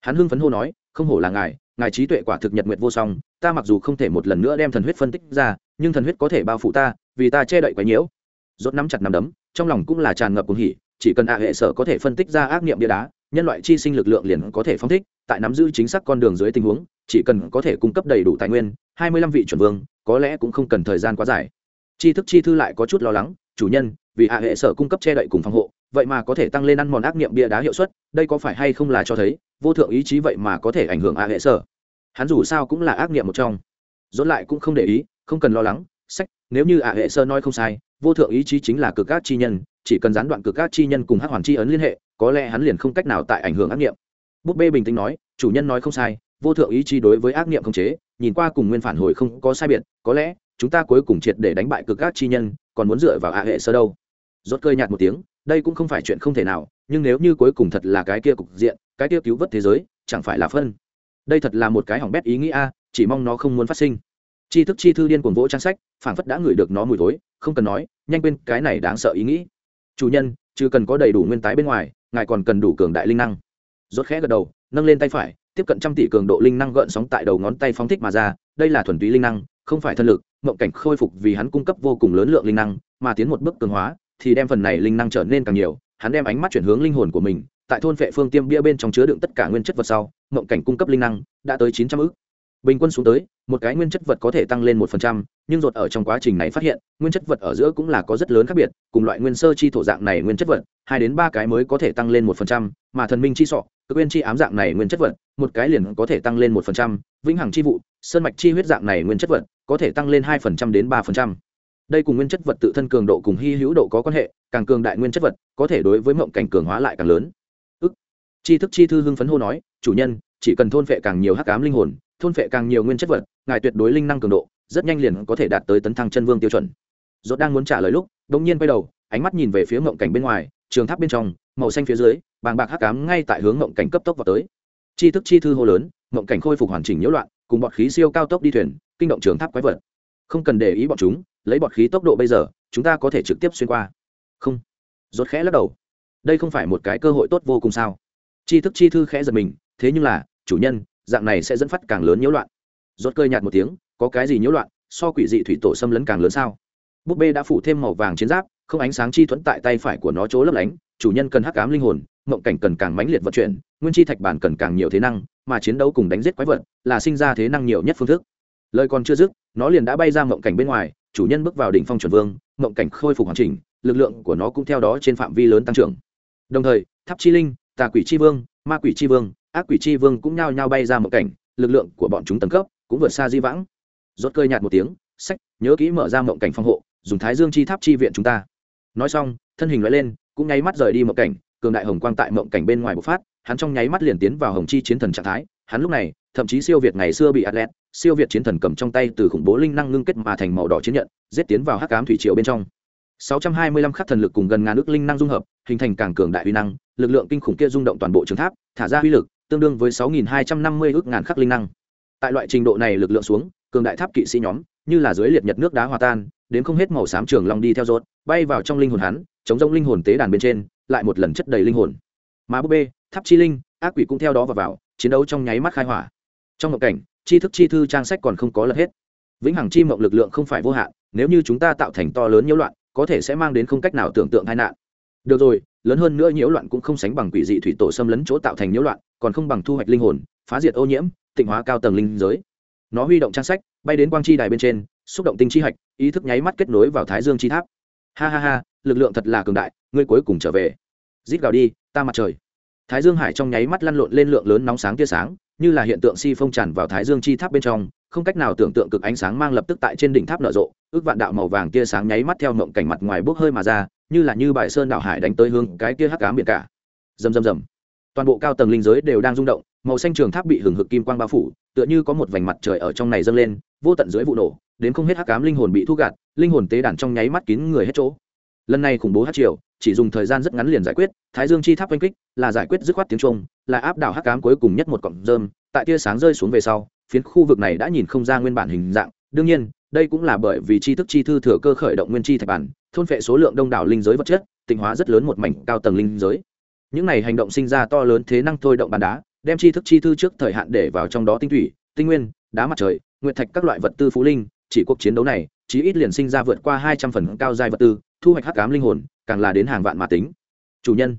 hắn hưng phấn hô nói, không hổ là ngài ngài trí tuệ quả thực nhật nguyệt vô song ta mặc dù không thể một lần nữa đem thần huyết phân tích ra, nhưng thần huyết có thể bao phủ ta, vì ta che đậy quá nhiễu. Rốt nắm chặt nắm đấm, trong lòng cũng là tràn ngập cuồng hỉ, chỉ cần ạ hệ sở có thể phân tích ra ác niệm bia đá, nhân loại chi sinh lực lượng liền có thể phóng thích, tại nắm giữ chính xác con đường dưới tình huống, chỉ cần có thể cung cấp đầy đủ tài nguyên, hai mươi lăm vị chuẩn vương, có lẽ cũng không cần thời gian quá dài. Chi thức chi thư lại có chút lo lắng, chủ nhân, vì hạ hệ sở cung cấp che đậy cùng phòng hộ, vậy mà có thể tăng lên ăn mòn ác niệm bia đá hiệu suất, đây có phải hay không là cho thấy, vô thượng ý chí vậy mà có thể ảnh hưởng hạ hệ sở? Hắn dù sao cũng là ác niệm một trong. Dốt lại cũng không để ý, không cần lo lắng, sách, nếu như hạ hệ sơ nói không sai, vô thượng ý chí chính là cực các chi nhân, chỉ cần gián đoạn cực các chi nhân cùng hắc hoàn chi ấn liên hệ, có lẽ hắn liền không cách nào tại ảnh hưởng ác niệm búp bê bình tĩnh nói, chủ nhân nói không sai, vô thượng ý chí đối với ác niệm không chế, nhìn qua cùng nguyên phản hồi không có sai biệt, có lẽ, chúng ta cuối cùng triệt để đánh bại cực các chi nhân, còn muốn dựa vào hạ hệ sơ đâu? Rốt cơi nhạt một tiếng, đây cũng không phải chuyện không thể nào, nhưng nếu như cuối cùng thật là cái kia cục diện, cái kia cứu vớt thế giới, chẳng phải là phân đây thật là một cái hỏng bét ý nghĩ a chỉ mong nó không muốn phát sinh. Chi thức chi thư điên cuồng vỗ trang sách phảng phất đã ngửi được nó mùi tối, không cần nói nhanh quên cái này đáng sợ ý nghĩ. Chủ nhân chứ cần có đầy đủ nguyên tái bên ngoài ngài còn cần đủ cường đại linh năng. Rốt khẽ gật đầu nâng lên tay phải tiếp cận trăm tỷ cường độ linh năng gợn sóng tại đầu ngón tay phóng thích mà ra đây là thuần túy linh năng không phải thân lực mộng cảnh khôi phục vì hắn cung cấp vô cùng lớn lượng linh năng mà tiến một bước cường hóa thì đem phần này linh năng trở nên càng nhiều hắn đem ánh mắt chuyển hướng linh hồn của mình tại thôn vệ phương tiêm bia bên trong chứa đựng tất cả nguyên chất vật sau, mộng cảnh cung cấp linh năng đã tới chín trăm ư bình quân xuống tới, một cái nguyên chất vật có thể tăng lên một phần trăm, nhưng ruột ở trong quá trình này phát hiện, nguyên chất vật ở giữa cũng là có rất lớn khác biệt, cùng loại nguyên sơ chi thổ dạng này nguyên chất vật, hai đến ba cái mới có thể tăng lên một phần trăm, mà thần minh chi sọ cực nguyên chi ám dạng này nguyên chất vật, một cái liền có thể tăng lên một phần trăm, vĩnh hằng chi vụ, sơn mạch chi huyết dạng này nguyên chất vật, có thể tăng lên hai phần trăm đến ba phần trăm. Đây cùng nguyên chất vật tự thân cường độ cùng hy hữu độ có quan hệ, càng cường đại nguyên chất vật, có thể đối với mộng cảnh cường hóa lại càng lớn chi thức chi thư hưng phấn hô nói, chủ nhân, chỉ cần thôn phệ càng nhiều hắc ám linh hồn, thôn phệ càng nhiều nguyên chất vật, ngài tuyệt đối linh năng cường độ, rất nhanh liền có thể đạt tới tấn thăng chân vương tiêu chuẩn. Dốt đang muốn trả lời lúc đ ỗ n g nhiên quay đầu, ánh mắt nhìn về phía ngộng cảnh bên ngoài, trường tháp bên trong, màu xanh phía dưới, bàng bạc hắc ám ngay tại hướng ngộng cảnh cấp tốc vào tới. Chi thức chi thư hô lớn, ngộng cảnh khôi phục hoàn chỉnh nhiễu loạn, cùng bọt khí siêu cao tốc đi thuyền, kinh động trường tháp quái vật. Không cần để ý bọn chúng, lấy bọt khí tốc độ bây giờ, chúng ta có thể trực tiếp xuyên qua. Không. Rốt khẽ lắc đầu. Đây không phải một cái cơ hội tốt vô cùng sao? Chi thức chi thư khẽ giật mình, thế nhưng là, chủ nhân, dạng này sẽ dẫn phát càng lớn nhiễu loạn. Rốt cơi nhạt một tiếng, có cái gì nhiễu loạn, so quỷ dị thủy tổ xâm lấn càng lớn sao? Búp bê đã phủ thêm màu vàng chiến giáp, không ánh sáng chi thuẫn tại tay phải của nó chỗ lấp lánh, chủ nhân cần hắc ám linh hồn, mộng cảnh cần càng mãnh liệt vận chuyển, nguyên chi thạch bản cần càng nhiều thế năng, mà chiến đấu cùng đánh giết quái vật là sinh ra thế năng nhiều nhất phương thức. Lời còn chưa dứt, nó liền đã bay ra mộng cảnh bên ngoài, chủ nhân bước vào đỉnh phong chuẩn vương, mộng cảnh khôi phục hoàn chỉnh, lực lượng của nó cũng theo đó trên phạm vi lớn tăng trưởng. Đồng thời, tháp chi linh tà quỷ chi vương, ma quỷ chi vương, ác quỷ chi vương cũng nhao nhao bay ra một cảnh, lực lượng của bọn chúng tầng cấp cũng vượt xa di vãng. Rốt cơi nhạt một tiếng, sách, nhớ kỹ mở ra mộng cảnh phòng hộ, dùng thái dương chi tháp chi viện chúng ta. Nói xong, thân hình loại lên, cũng nháy mắt rời đi mộng cảnh, cường đại hồng quang tại mộng cảnh bên ngoài bộc phát, hắn trong nháy mắt liền tiến vào hồng chi chiến thần trạng thái. Hắn lúc này, thậm chí siêu việt ngày xưa bị atlet siêu việt chiến thần cầm trong tay từ khủng bố linh năng ngưng kết mà thành màu đỏ chiến nhận, giết tiến vào hắc ám thủy triều bên trong. 625 khắc thần lực cùng gần ngàn ước linh năng dung hợp, hình thành càng cường đại uy năng lực lượng kinh khủng kia rung động toàn bộ trường tháp, thả ra uy lực, tương đương với 6.250 ước ngàn khắc linh năng. Tại loại trình độ này lực lượng xuống, cường đại tháp kỵ sĩ nhóm, như là dưới liệt nhật nước đá hòa tan, đến không hết màu xám trường long đi theo rốt, bay vào trong linh hồn hắn, chống rông linh hồn tế đàn bên trên, lại một lần chất đầy linh hồn. Mà búp bê, tháp chi linh, ác quỷ cũng theo đó và vào, chiến đấu trong nháy mắt khai hỏa. Trong ngộng cảnh chi thức chi thư trang sách còn không có lật hết. Vĩnh hằng chi mộng lực lượng không phải vô hạn, nếu như chúng ta tạo thành to lớn nhiễu loạn, có thể sẽ mang đến không cách nào tưởng tượng tai nạn. Được rồi lớn hơn nữa nhiễu loạn cũng không sánh bằng quỷ dị thủy tổ xâm lấn chỗ tạo thành nhiễu loạn, còn không bằng thu hoạch linh hồn, phá diệt ô nhiễm, tịnh hóa cao tầng linh giới. Nó huy động trang sách, bay đến quang chi đài bên trên, xúc động tinh chi hạch, ý thức nháy mắt kết nối vào thái dương chi tháp. Ha ha ha, lực lượng thật là cường đại, ngươi cuối cùng trở về. Rít gào đi, ta mặt trời. Thái dương hải trong nháy mắt lăn lộn lên lượng lớn nóng sáng tia sáng, như là hiện tượng si phong tràn vào thái dương chi tháp bên trong, không cách nào tưởng tượng cực ánh sáng mang lập tức tại trên đỉnh tháp nở rộ, ước vạn đạo màu vàng tia sáng nháy mắt theo mộng cảnh mặt ngoài bốc hơi mà ra như là như bài sơn đảo hải đánh tới hướng cái kia hắc cám biển cả. Rầm rầm rầm. Toàn bộ cao tầng linh giới đều đang rung động, màu xanh trường tháp bị hừng hực kim quang bao phủ, tựa như có một vành mặt trời ở trong này dâng lên, vô tận dưới vụ nổ, đến không hết hắc cám linh hồn bị thu gạt, linh hồn tế đàn trong nháy mắt kín người hết chỗ. Lần này khủng bố hát triều, chỉ dùng thời gian rất ngắn liền giải quyết, thái dương chi tháp oanh kích, là giải quyết dứt khoát tiếng trung, là áp đảo hắc cám cuối cùng nhất một cọng rơm, tại tia sáng rơi xuống về sau, phiến khu vực này đã nhìn không ra nguyên bản hình dạng, đương nhiên đây cũng là bởi vì tri thức chi thư thừa cơ khởi động nguyên chi thạch bản, thôn phệ số lượng đông đảo linh giới vật chất, tịnh hóa rất lớn một mảnh cao tầng linh giới. Những này hành động sinh ra to lớn thế năng thôi động bàn đá, đem tri thức chi thư trước thời hạn để vào trong đó tinh thủy, tinh nguyên, đá mặt trời nguyện thạch các loại vật tư phú linh, chỉ cuộc chiến đấu này, chí ít liền sinh ra vượt qua hai trăm phần cao giai vật tư, thu hoạch hắc cám linh hồn, càng là đến hàng vạn mà tính. Chủ nhân,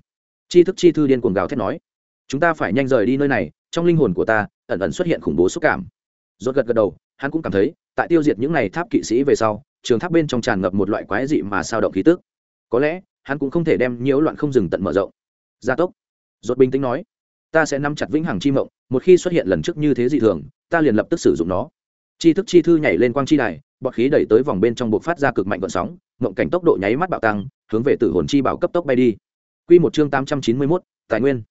tri thức chi thư điên cuồng gào thét nói, chúng ta phải nhanh rời đi nơi này, trong linh hồn của ta, ẩn ẩn xuất hiện khủng bố xúc cảm. Rốt gật gật đầu hắn cũng cảm thấy tại tiêu diệt những này tháp kỵ sĩ về sau trường tháp bên trong tràn ngập một loại quái dị mà sao động khí tức. Có lẽ hắn cũng không thể đem nhiễu loạn không dừng tận mở rộng. Gia tốc. Rốt bình tĩnh nói ta sẽ nắm chặt vĩnh hằng chi mộng một khi xuất hiện lần trước như thế dị thường ta liền lập tức sử dụng nó. Chi thức chi thư nhảy lên quang chi đài bọt khí đẩy tới vòng bên trong buộc phát ra cực mạnh vận sóng mộng cảnh tốc độ nháy mắt bạo tăng hướng về tử hồn chi bảo cấp tốc bay đi. Quy một chương tám trăm chín mươi 891, tài nguyên.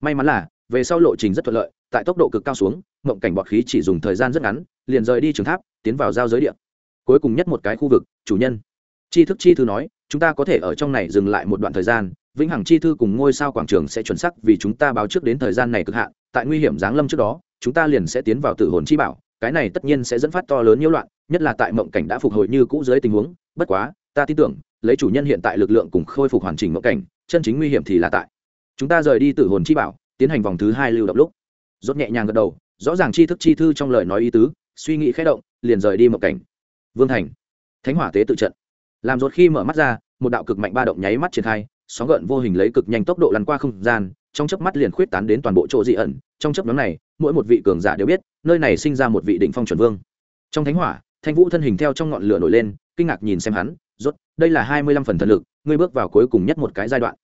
May mắn là, về sau lộ trình rất thuận lợi, tại tốc độ cực cao xuống, mộng cảnh bọt khí chỉ dùng thời gian rất ngắn, liền rời đi trường tháp, tiến vào giao giới địa. Cuối cùng nhất một cái khu vực, chủ nhân. Chi thức chi thư nói, chúng ta có thể ở trong này dừng lại một đoạn thời gian, vĩnh hằng chi thư cùng ngôi sao quảng trường sẽ chuẩn xác vì chúng ta báo trước đến thời gian này cực hạn, tại nguy hiểm giáng lâm trước đó, chúng ta liền sẽ tiến vào tử hồn chi bảo, cái này tất nhiên sẽ dẫn phát to lớn nhiễu loạn, nhất là tại mộng cảnh đã phục hồi như cũ dưới tình huống, bất quá, ta tin tưởng, lấy chủ nhân hiện tại lực lượng cùng khôi phục hoàn chỉnh mộng cảnh, chân chính nguy hiểm thì là tại. Chúng ta rời đi tử hồn chi bảo, tiến hành vòng thứ hai lưu động lúc. Rốt nhẹ nhàng gật đầu, rõ ràng chi thức chi thư trong lời nói ý tứ, suy nghĩ khẽ động, liền rời đi một cảnh. Vương Thành, Thánh Hỏa tế tự trận. Làm rốt khi mở mắt ra, một đạo cực mạnh ba động nháy mắt triển khai, sóng gợn vô hình lấy cực nhanh tốc độ lăn qua không gian, trong chớp mắt liền khuyết tán đến toàn bộ chỗ dị ẩn, trong chớp nhoáng này, mỗi một vị cường giả đều biết, nơi này sinh ra một vị đỉnh phong chuẩn vương. Trong thánh hỏa, Thanh Vũ thân hình theo trong ngọn lửa nổi lên, kinh ngạc nhìn xem hắn, rốt, đây là hai mươi lăm phần thần lực, ngươi bước vào cuối cùng nhất một cái giai đoạn.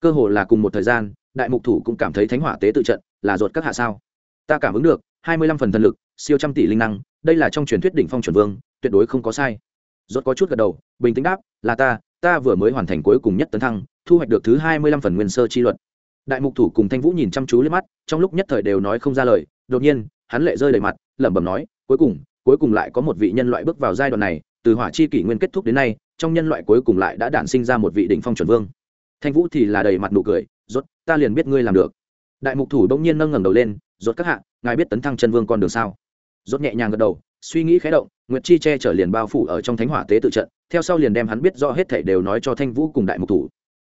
Cơ hồ là cùng một thời gian, đại mục thủ cũng cảm thấy thánh hỏa tế tự trận, là ruột các hạ sao? Ta cảm ứng được, hai mươi lăm phần thần lực, siêu trăm tỷ linh năng, đây là trong truyền thuyết đỉnh phong chuẩn vương, tuyệt đối không có sai. Rốt có chút gật đầu, bình tĩnh đáp, là ta, ta vừa mới hoàn thành cuối cùng nhất tấn thăng, thu hoạch được thứ hai mươi lăm phần nguyên sơ chi luật đại mục thủ cùng thanh vũ nhìn chăm chú lên mắt trong lúc nhất thời đều nói không ra lời đột nhiên hắn lệ rơi đầy mặt lẩm bẩm nói cuối cùng cuối cùng lại có một vị nhân loại bước vào giai đoạn này từ hỏa chi kỷ nguyên kết thúc đến nay trong nhân loại cuối cùng lại đã đản sinh ra một vị đỉnh phong chuẩn vương thanh vũ thì là đầy mặt nụ cười rốt, ta liền biết ngươi làm được. Đại mục thủ đông nhiên nâng ngẩng đầu lên, rốt các hạ, ngài biết tấn thăng chân vương con đường sao? Rốt nhẹ nhàng gật đầu, suy nghĩ khẽ động, nguyệt chi che chở liền bao phủ ở trong thánh hỏa tế tự trận, theo sau liền đem hắn biết rõ hết thảy đều nói cho thanh vũ cùng đại mục thủ.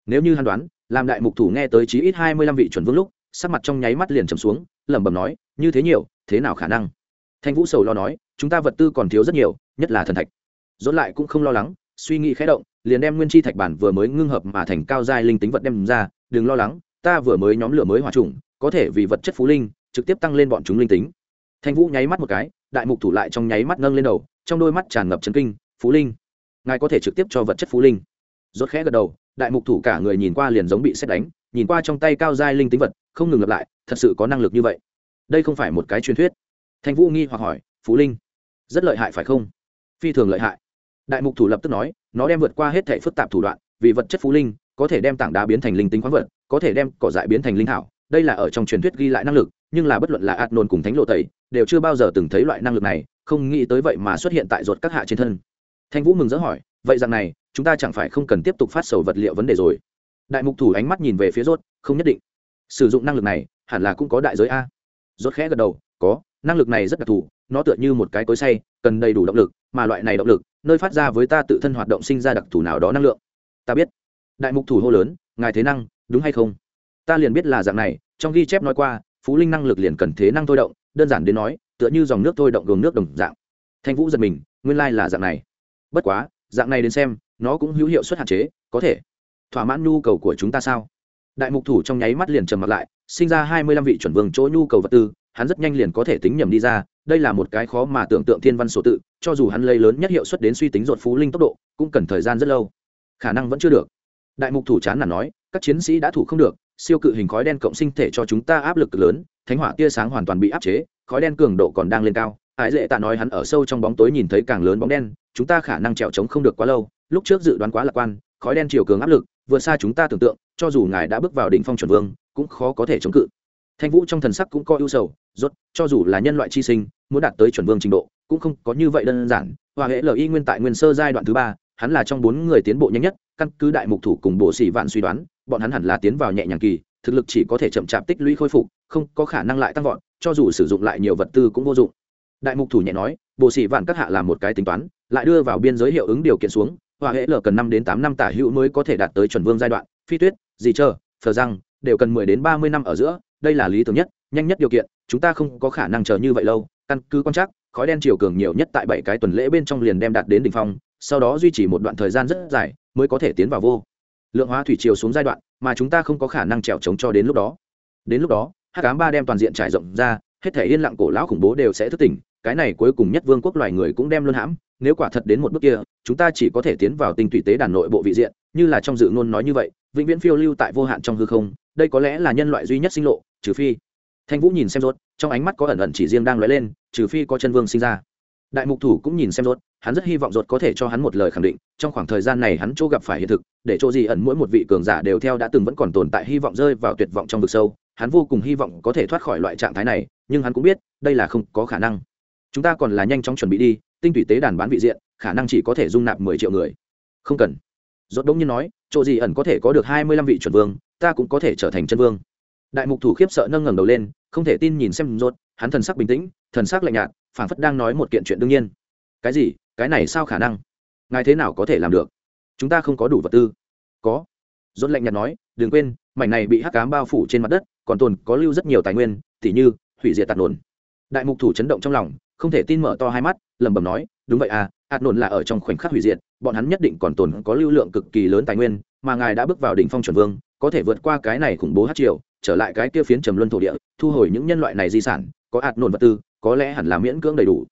Nếu như hắn đoán, làm đại mục thủ nghe tới chí ít hai mươi lăm vị chuẩn vương lúc, sắc mặt trong nháy mắt liền trầm xuống, lẩm bẩm nói, như thế nhiều, thế nào khả năng? Thanh vũ sầu lo nói, chúng ta vật tư còn thiếu rất nhiều, nhất là thần thạch. Dốt lại cũng không lo lắng, suy nghĩ khẽ động, liền đem nguyên chi thạch bản vừa mới ngưng hợp mà thành cao giai linh tính vật đem ra đừng lo lắng, ta vừa mới nhóm lửa mới hòa trùng, có thể vì vật chất phú linh, trực tiếp tăng lên bọn chúng linh tính. Thanh vũ nháy mắt một cái, đại mục thủ lại trong nháy mắt nâng lên đầu, trong đôi mắt tràn ngập chấn kinh, phú linh, ngài có thể trực tiếp cho vật chất phú linh. Rốt khẽ gật đầu, đại mục thủ cả người nhìn qua liền giống bị xét đánh, nhìn qua trong tay cao giai linh tính vật, không ngừng lặp lại, thật sự có năng lực như vậy. Đây không phải một cái truyền thuyết. Thanh vũ nghi hoặc hỏi, phú linh, rất lợi hại phải không? Phi thường lợi hại. Đại mục thủ lập tức nói, nó đem vượt qua hết thể phức tạp thủ đoạn, vì vật chất phú linh có thể đem tảng đá biến thành linh tính khoáng vật, có thể đem cỏ dại biến thành linh thảo. Đây là ở trong truyền thuyết ghi lại năng lực, nhưng là bất luận là ạt nôn cùng thánh lộ tẩy, đều chưa bao giờ từng thấy loại năng lực này, không nghĩ tới vậy mà xuất hiện tại ruột các hạ trên thân. Thanh vũ mừng rỡ hỏi, vậy rằng này, chúng ta chẳng phải không cần tiếp tục phát sầu vật liệu vấn đề rồi? Đại mục thủ ánh mắt nhìn về phía rốt không nhất định. Sử dụng năng lực này, hẳn là cũng có đại giới a. Rốt khẽ gật đầu, có, năng lực này rất đặc thù, nó tựa như một cái cối xay, cần đầy đủ động lực, mà loại này động lực, nơi phát ra với ta tự thân hoạt động sinh ra đặc thù nào đó năng lượng. Ta biết đại mục thủ hô lớn, ngài thế năng, đúng hay không? Ta liền biết là dạng này, trong ghi chép nói qua, phú linh năng lực liền cần thế năng thôi động, đơn giản đến nói, tựa như dòng nước thôi động gồm nước đồng dạng. Thanh vũ giật mình, nguyên lai là dạng này. Bất quá, dạng này đến xem, nó cũng hữu hiệu suất hạn chế, có thể. Thỏa mãn nhu cầu của chúng ta sao? Đại mục thủ trong nháy mắt liền trầm mặt lại, sinh ra hai mươi lăm vị chuẩn vương chỗ nhu cầu vật tư, hắn rất nhanh liền có thể tính nhầm đi ra, đây là một cái khó mà tưởng tượng thiên văn số tự, cho dù hắn lấy lớn nhất hiệu suất đến suy tính ruột phú linh tốc độ, cũng cần thời gian rất lâu. Khả năng vẫn chưa được đại mục thủ chán là nói, các chiến sĩ đã thủ không được, siêu cự hình khói đen cộng sinh thể cho chúng ta áp lực lớn, thánh hỏa tia sáng hoàn toàn bị áp chế, khói đen cường độ còn đang lên cao. Ái dễ tạ nói hắn ở sâu trong bóng tối nhìn thấy càng lớn bóng đen, chúng ta khả năng trèo trống không được quá lâu, lúc trước dự đoán quá lạc quan, khói đen chiều cường áp lực, vượt xa chúng ta tưởng tượng, cho dù ngài đã bước vào đỉnh phong chuẩn vương, cũng khó có thể chống cự. Thanh vũ trong thần sắc cũng có ưu sầu, rốt, cho dù là nhân loại chi sinh, muốn đạt tới chuẩn vương trình độ, cũng không có như vậy đơn giản. Hòa hệ y nguyên tại nguyên sơ giai đoạn thứ ba hắn là trong bốn người tiến bộ nhanh nhất, căn cứ đại mục thủ cùng bộ sĩ vạn suy đoán, bọn hắn hẳn là tiến vào nhẹ nhàng kỳ, thực lực chỉ có thể chậm chạp tích lũy khôi phục, không có khả năng lại tăng vọt, cho dù sử dụng lại nhiều vật tư cũng vô dụng. Đại mục thủ nhẹ nói, bộ sĩ vạn các hạ làm một cái tính toán, lại đưa vào biên giới hiệu ứng điều kiện xuống, hòa hệ lờ cần năm đến tám năm tả hữu mới có thể đạt tới chuẩn vương giai đoạn, phi tuyết gì chờ phờ răng, đều cần mười đến ba mươi năm ở giữa, đây là lý tưởng nhất, nhanh nhất điều kiện, chúng ta không có khả năng chờ như vậy lâu, căn cứ quan trắc, khói đen chiều cường nhiều nhất tại bảy cái tuần lễ bên trong liền đem đạt đến đỉnh phong sau đó duy trì một đoạn thời gian rất dài, mới có thể tiến vào vô. Lượng hóa thủy chiều xuống giai đoạn, mà chúng ta không có khả năng trèo trống cho đến lúc đó. Đến lúc đó hát cám ba đem toàn diện trải rộng ra, hết thể yên lặng cổ lão khủng bố đều sẽ thức tỉnh, cái này cuối cùng nhất vương quốc loài người cũng đem luôn hãm, nếu quả thật đến một bước kia, chúng ta chỉ có thể tiến vào tinh thủy tế đàn nội bộ vị diện, như là trong dự ngôn nói như vậy, vĩnh viễn phiêu lưu tại vô hạn trong hư không, đây có lẽ là nhân loại duy nhất sinh lộ, trừ phi. Thanh vũ nhìn xem rốt, trong ánh mắt có ẩn ẩn chỉ riêng đang lóe lên, trừ phi có chân vương sinh ra. Đại mục thủ cũng nhìn xem rốt hắn rất hy vọng rốt có thể cho hắn một lời khẳng định, trong khoảng thời gian này hắn chỗ gặp phải hiện thực, để chỗ gì ẩn mỗi một vị cường giả đều theo đã từng vẫn còn tồn tại hy vọng rơi vào tuyệt vọng trong vực sâu. Hắn vô cùng hy vọng có thể thoát khỏi loại trạng thái này, nhưng hắn cũng biết, đây là không có khả năng. Chúng ta còn là nhanh chóng chuẩn bị đi, tinh thủy tế đàn bán vị diện, khả năng chỉ có thể dung nạp mười triệu người. Không cần. Rốt đống nhiên nói, chỗ gì ẩn có thể có được hai mươi lăm vị chuẩn vương, ta cũng có thể trở thành chân vương. Đại mục thủ khiếp sợ nâng ngẩng đầu lên, không thể tin nhìn xem rốt, hắn thần sắc bình tĩnh, thần sắc lạnh nhạt, phảng phất đang nói một kiện chuyện đương nhiên. Cái gì? Cái này sao khả năng? Ngài thế nào có thể làm được? Chúng ta không có đủ vật tư. Có. Rốt lạnh nhạt nói, đừng quên, mảnh này bị hắc cám bao phủ trên mặt đất, còn tồn có lưu rất nhiều tài nguyên, tỉ như, hủy diệt tạt nồn đại mục thủ chấn động trong lòng, không thể tin mở to hai mắt, lẩm bẩm nói, đúng vậy à hạt nồn là ở trong khoảnh khắc hủy diệt, bọn hắn nhất định còn tồn có lưu lượng cực kỳ lớn tài nguyên, mà ngài đã bước vào đỉnh phong chuẩn vương, có thể vượt qua cái này khủng bố hát triều, trở lại cái kia phiến trầm luân thổ địa, thu hồi những nhân loại này di sản, có hạt nồn vật tư, có lẽ hẳn là miễn cưỡng đầy đủ.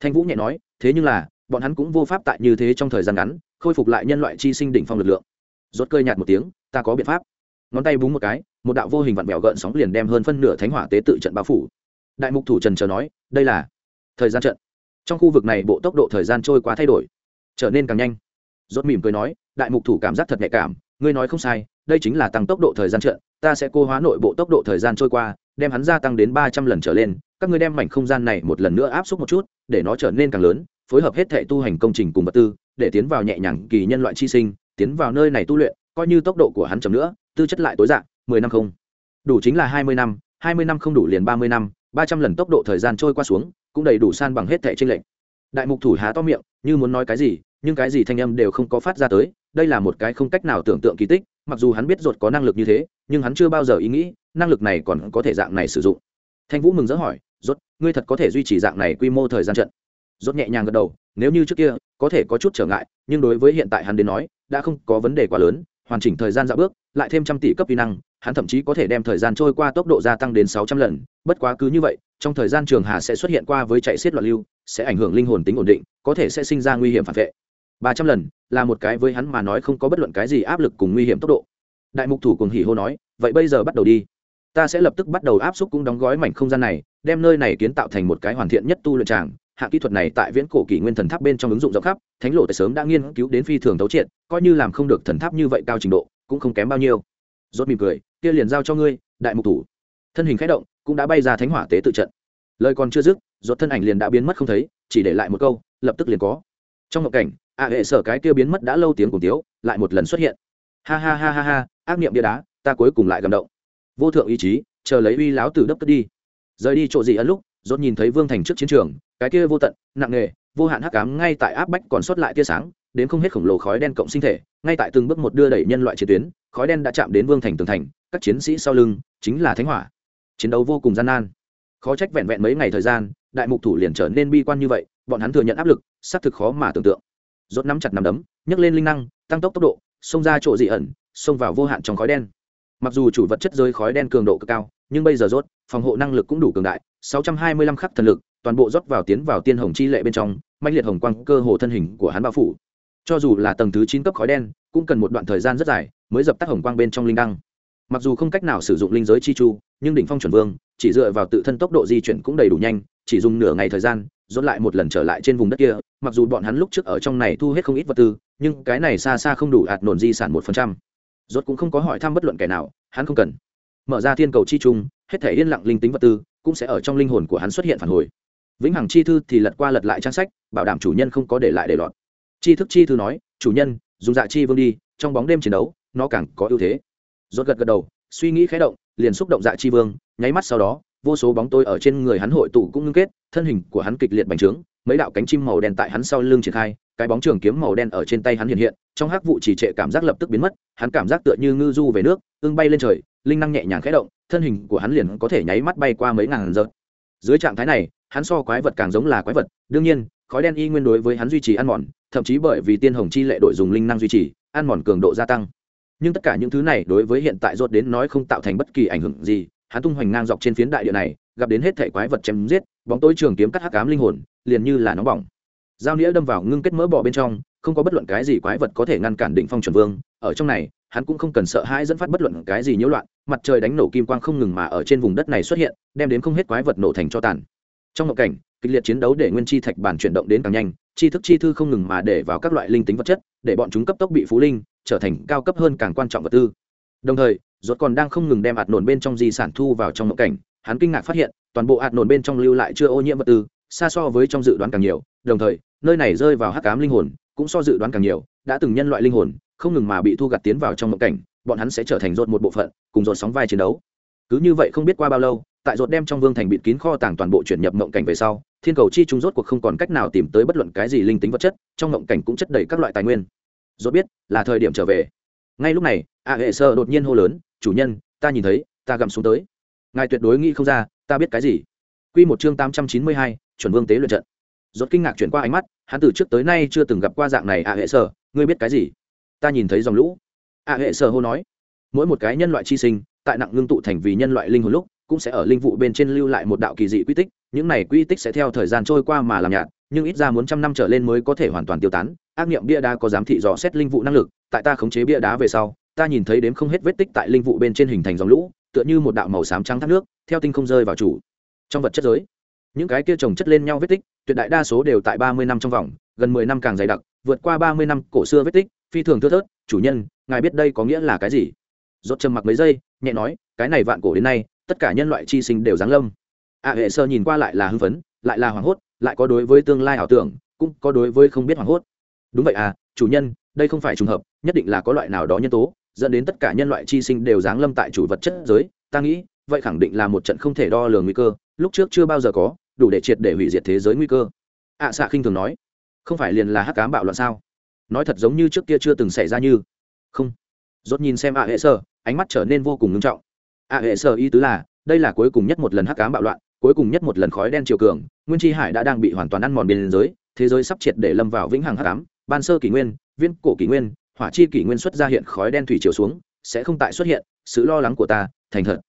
Thanh vũ nhẹ nói, thế nhưng là bọn hắn cũng vô pháp tại như thế trong thời gian ngắn khôi phục lại nhân loại chi sinh đỉnh phong lực lượng. Rốt cơi nhạt một tiếng, ta có biện pháp. Ngón tay búng một cái, một đạo vô hình vặn vẹo gợn sóng liền đem hơn phân nửa thánh hỏa tế tự trận bao phủ. Đại mục thủ trần chờ nói, đây là thời gian trận. Trong khu vực này bộ tốc độ thời gian trôi qua thay đổi, trở nên càng nhanh. Rốt mỉm cười nói, đại mục thủ cảm giác thật nhạy cảm, ngươi nói không sai, đây chính là tăng tốc độ thời gian trận, ta sẽ cô hóa nội bộ tốc độ thời gian trôi qua, đem hắn gia tăng đến ba trăm lần trở lên, các ngươi đem mảnh không gian này một lần nữa áp suất một chút, để nó trở nên càng lớn phối hợp hết thệ tu hành công trình cùng vật tư, để tiến vào nhẹ nhàng kỳ nhân loại chi sinh, tiến vào nơi này tu luyện, coi như tốc độ của hắn chậm nữa, tư chất lại tối dạng, mười năm không. Đủ chính là hai mươi năm, hai mươi năm không đủ liền ba mươi năm, ba trăm lần tốc độ thời gian trôi qua xuống, cũng đầy đủ san bằng hết thệ trên lệnh đại mục thủ há to miệng, như muốn nói cái gì, nhưng cái gì thanh âm đều không có phát ra tới, đây là một cái không cách nào tưởng tượng kỳ tích, mặc dù hắn biết ruột có năng lực như thế, nhưng hắn chưa bao giờ ý nghĩ, năng lực này còn có thể dạng này sử dụng. Thanh vũ mừng rỡ hỏi, rốt, ngươi thật có thể duy trì dạng này quy mô thời gian trận? Rốt nhẹ nhàng gật đầu, nếu như trước kia có thể có chút trở ngại, nhưng đối với hiện tại hắn đến nói, đã không có vấn đề quá lớn, hoàn chỉnh thời gian dạo bước, lại thêm trăm tỷ cấp kỹ năng, hắn thậm chí có thể đem thời gian trôi qua tốc độ gia tăng đến sáu trăm lần, bất quá cứ như vậy, trong thời gian trường hà sẽ xuất hiện qua với chạy xiết loạn lưu, sẽ ảnh hưởng linh hồn tính ổn định, có thể sẽ sinh ra nguy hiểm phản vệ. Ba trăm lần là một cái với hắn mà nói không có bất luận cái gì áp lực cùng nguy hiểm tốc độ. Đại mục thủ cùng hỉ hô nói, vậy bây giờ bắt đầu đi. Ta sẽ lập tức bắt đầu áp xúc cũng đóng gói mảnh không gian này, đem nơi này kiến tạo thành một cái hoàn thiện nhất tu luyện tràng hạ kỹ thuật này tại viễn cổ kỷ nguyên thần tháp bên trong ứng dụng rộng khắp, thánh lộ tại sớm đã nghiên cứu đến phi thường thấu triệt, coi như làm không được thần tháp như vậy cao trình độ, cũng không kém bao nhiêu. Rốt mỉm cười, kia liền giao cho ngươi, đại mục thủ. Thân hình khẽ động, cũng đã bay ra thánh hỏa tế tự trận. Lời còn chưa dứt, rốt thân ảnh liền đã biến mất không thấy, chỉ để lại một câu, lập tức liền có. Trong mộng cảnh, a hệ sở cái kia biến mất đã lâu tiếng cùng tiếu, lại một lần xuất hiện. Ha ha ha ha ha, ác niệm bia đá, ta cuối cùng lại gầm động. Vô thượng ý chí, chờ lấy uy láo từ đất cất đi. Rời đi chỗ gì ấn lúc rốt nhìn thấy vương thành trước chiến trường, cái kia vô tận, nặng nề, vô hạn hắc ám ngay tại áp bách còn sót lại tia sáng, đến không hết khổng lồ khói đen cộng sinh thể, ngay tại từng bước một đưa đẩy nhân loại chiến tuyến, khói đen đã chạm đến vương thành tường thành, các chiến sĩ sau lưng chính là thánh hỏa. Chiến đấu vô cùng gian nan. Khó trách vẹn vẹn mấy ngày thời gian, đại mục thủ liền trở nên bi quan như vậy, bọn hắn thừa nhận áp lực, xác thực khó mà tưởng tượng. Rốt nắm chặt nắm đấm, nhấc lên linh năng, tăng tốc tốc độ, xông ra chỗ dị ẩn, xông vào vô hạn trong khói đen. Mặc dù chủ vật chất rơi khói đen cường độ cực cao, nhưng bây giờ rốt, phòng hộ năng lực cũng đủ cường đại 625 khắc thần lực, toàn bộ rót vào tiến vào tiên hồng chi lệ bên trong, mãnh liệt hồng quang cơ hồ thân hình của hắn bao phủ. Cho dù là tầng thứ chín cấp khói đen, cũng cần một đoạn thời gian rất dài mới dập tắt hồng quang bên trong linh đăng. Mặc dù không cách nào sử dụng linh giới chi chu, nhưng đỉnh phong chuẩn vương, chỉ dựa vào tự thân tốc độ di chuyển cũng đầy đủ nhanh, chỉ dùng nửa ngày thời gian, rốt lại một lần trở lại trên vùng đất kia, mặc dù bọn hắn lúc trước ở trong này thu hết không ít vật tư, nhưng cái này xa xa không đủ ạt nổn di sản một phần trăm. Cũng không có hỏi thăm bất luận kẻ nào, hắn không cần. Mở ra thiên cầu chi trung, hết thể yên lặng linh tính vật tư cũng sẽ ở trong linh hồn của hắn xuất hiện phản hồi. Vĩnh hằng chi thư thì lật qua lật lại trang sách, bảo đảm chủ nhân không có để lại để lọt. Chi thức chi thư nói, chủ nhân, dùng dạ chi vương đi, trong bóng đêm chiến đấu, nó càng có ưu thế. Rốt gật gật đầu, suy nghĩ khẽ động, liền xúc động dạ chi vương, nháy mắt sau đó, vô số bóng tôi ở trên người hắn hội tụ cũng ngưng kết, thân hình của hắn kịch liệt bành trướng, mấy đạo cánh chim màu đen tại hắn sau lưng triển khai, cái bóng trường kiếm màu đen ở trên tay hắn hiện hiện, trong hắc vụ trì trệ cảm giác lập tức biến mất, hắn cảm giác tựa như ngư du về nước ương bay lên trời linh năng nhẹ nhàng khẽ động, thân hình của hắn liền có thể nháy mắt bay qua mấy ngàn giờ dưới trạng thái này, hắn so quái vật càng giống là quái vật, đương nhiên, khói đen y nguyên đối với hắn duy trì ăn mòn, thậm chí bởi vì tiên hồng chi lệ đội dùng linh năng duy trì, ăn mòn cường độ gia tăng. Nhưng tất cả những thứ này đối với hiện tại rốt đến nói không tạo thành bất kỳ ảnh hưởng gì, hắn tung hoành ngang dọc trên phiến đại địa này, gặp đến hết thể quái vật chém giết, bóng tối trường kiếm cắt hắc ám linh hồn, liền như là nóng bỏng. Dao nĩa đâm vào ngưng kết mỡ bò bên trong, không có bất luận cái gì quái vật có thể ngăn cản định phong chuẩn vương, ở trong này, hắn cũng không cần sợ hãi dẫn phát bất luận cái gì nhiễu loạn mặt trời đánh nổ kim quang không ngừng mà ở trên vùng đất này xuất hiện, đem đến không hết quái vật nổ thành cho tàn. Trong ngộ cảnh, kịch liệt chiến đấu để nguyên chi thạch bản chuyển động đến càng nhanh, chi thức chi thư không ngừng mà để vào các loại linh tính vật chất, để bọn chúng cấp tốc bị phú linh, trở thành cao cấp hơn càng quan trọng vật tư. Đồng thời, ruột còn đang không ngừng đem ạt nổn bên trong di sản thu vào trong ngộ cảnh, hắn kinh ngạc phát hiện, toàn bộ ạt nổn bên trong lưu lại chưa ô nhiễm vật tư, xa so với trong dự đoán càng nhiều, đồng thời, nơi này rơi vào hắc ám linh hồn, cũng so dự đoán càng nhiều, đã từng nhân loại linh hồn, không ngừng mà bị thu gặt tiến vào trong ngộ cảnh bọn hắn sẽ trở thành rốt một bộ phận cùng rốt sóng vai chiến đấu. Cứ như vậy không biết qua bao lâu tại rốt đem trong vương thành bịt kín kho tàng toàn bộ chuyển nhập ngộ cảnh về sau thiên cầu chi trung rốt cuộc không còn cách nào tìm tới bất luận cái gì linh tính vật chất trong ngộng cảnh cũng chất đầy các loại tài nguyên. Rốt biết là thời điểm trở về. Ngay lúc này a hệ sơ đột nhiên hô lớn chủ nhân ta nhìn thấy ta gầm xuống tới. Ngài tuyệt đối nghĩ không ra ta biết cái gì. Quy một chương tám trăm chín mươi hai, chuẩn vương tế luyện trận. Rốt kinh ngạc chuyển qua ánh mắt hắn từ trước tới nay chưa từng gặp qua dạng này a hệ sơ ngươi biết cái gì? Ta nhìn thấy dòng lũ a hệ sơ hô nói, mỗi một cái nhân loại chi sinh, tại nặng ngưng tụ thành vì nhân loại linh hồn lúc, cũng sẽ ở linh vụ bên trên lưu lại một đạo kỳ dị quy tích, những này quy tích sẽ theo thời gian trôi qua mà làm nhạt, nhưng ít ra muốn trăm năm trở lên mới có thể hoàn toàn tiêu tán. Ác niệm bia đá có giám thị dò xét linh vụ năng lực, tại ta khống chế bia đá về sau, ta nhìn thấy đếm không hết vết tích tại linh vụ bên trên hình thành dòng lũ, tựa như một đạo màu xám trắng thác nước, theo tinh không rơi vào chủ. Trong vật chất giới, những cái kia trồng chất lên nhau vết tích, tuyệt đại đa số đều tại ba mươi năm trong vòng, gần mười năm càng dày đặc, vượt qua ba mươi năm cổ xưa vết tích, phi thường thưa thớt, chủ nhân ngài biết đây có nghĩa là cái gì? Dốt trầm mặc mấy giây nhẹ nói cái này vạn cổ đến nay tất cả nhân loại chi sinh đều giáng lâm. A hệ sơ nhìn qua lại là hưng phấn lại là hoảng hốt lại có đối với tương lai ảo tưởng cũng có đối với không biết hoảng hốt. Đúng vậy à chủ nhân đây không phải trùng hợp nhất định là có loại nào đó nhân tố dẫn đến tất cả nhân loại chi sinh đều giáng lâm tại chủ vật chất giới. Ta nghĩ vậy khẳng định là một trận không thể đo lường nguy cơ lúc trước chưa bao giờ có đủ để triệt để hủy diệt thế giới nguy cơ. Ạ à, xạ khinh thường nói không phải liền là hắc cám bạo loạn sao? Nói thật giống như trước kia chưa từng xảy ra như không. Rốt nhìn xem ạ hệ sơ ánh mắt trở nên vô cùng nghiêm trọng. Ạ hệ sơ ý tứ là, đây là cuối cùng nhất một lần hắc cám bạo loạn, cuối cùng nhất một lần khói đen chiều cường, nguyên tri hải đã đang bị hoàn toàn ăn mòn biên giới, thế giới sắp triệt để lâm vào vĩnh hằng hắc ám, ban sơ kỷ nguyên viên cổ kỷ nguyên, hỏa chi kỷ nguyên xuất ra hiện khói đen thủy chiều xuống, sẽ không tại xuất hiện, sự lo lắng của ta, thành thật.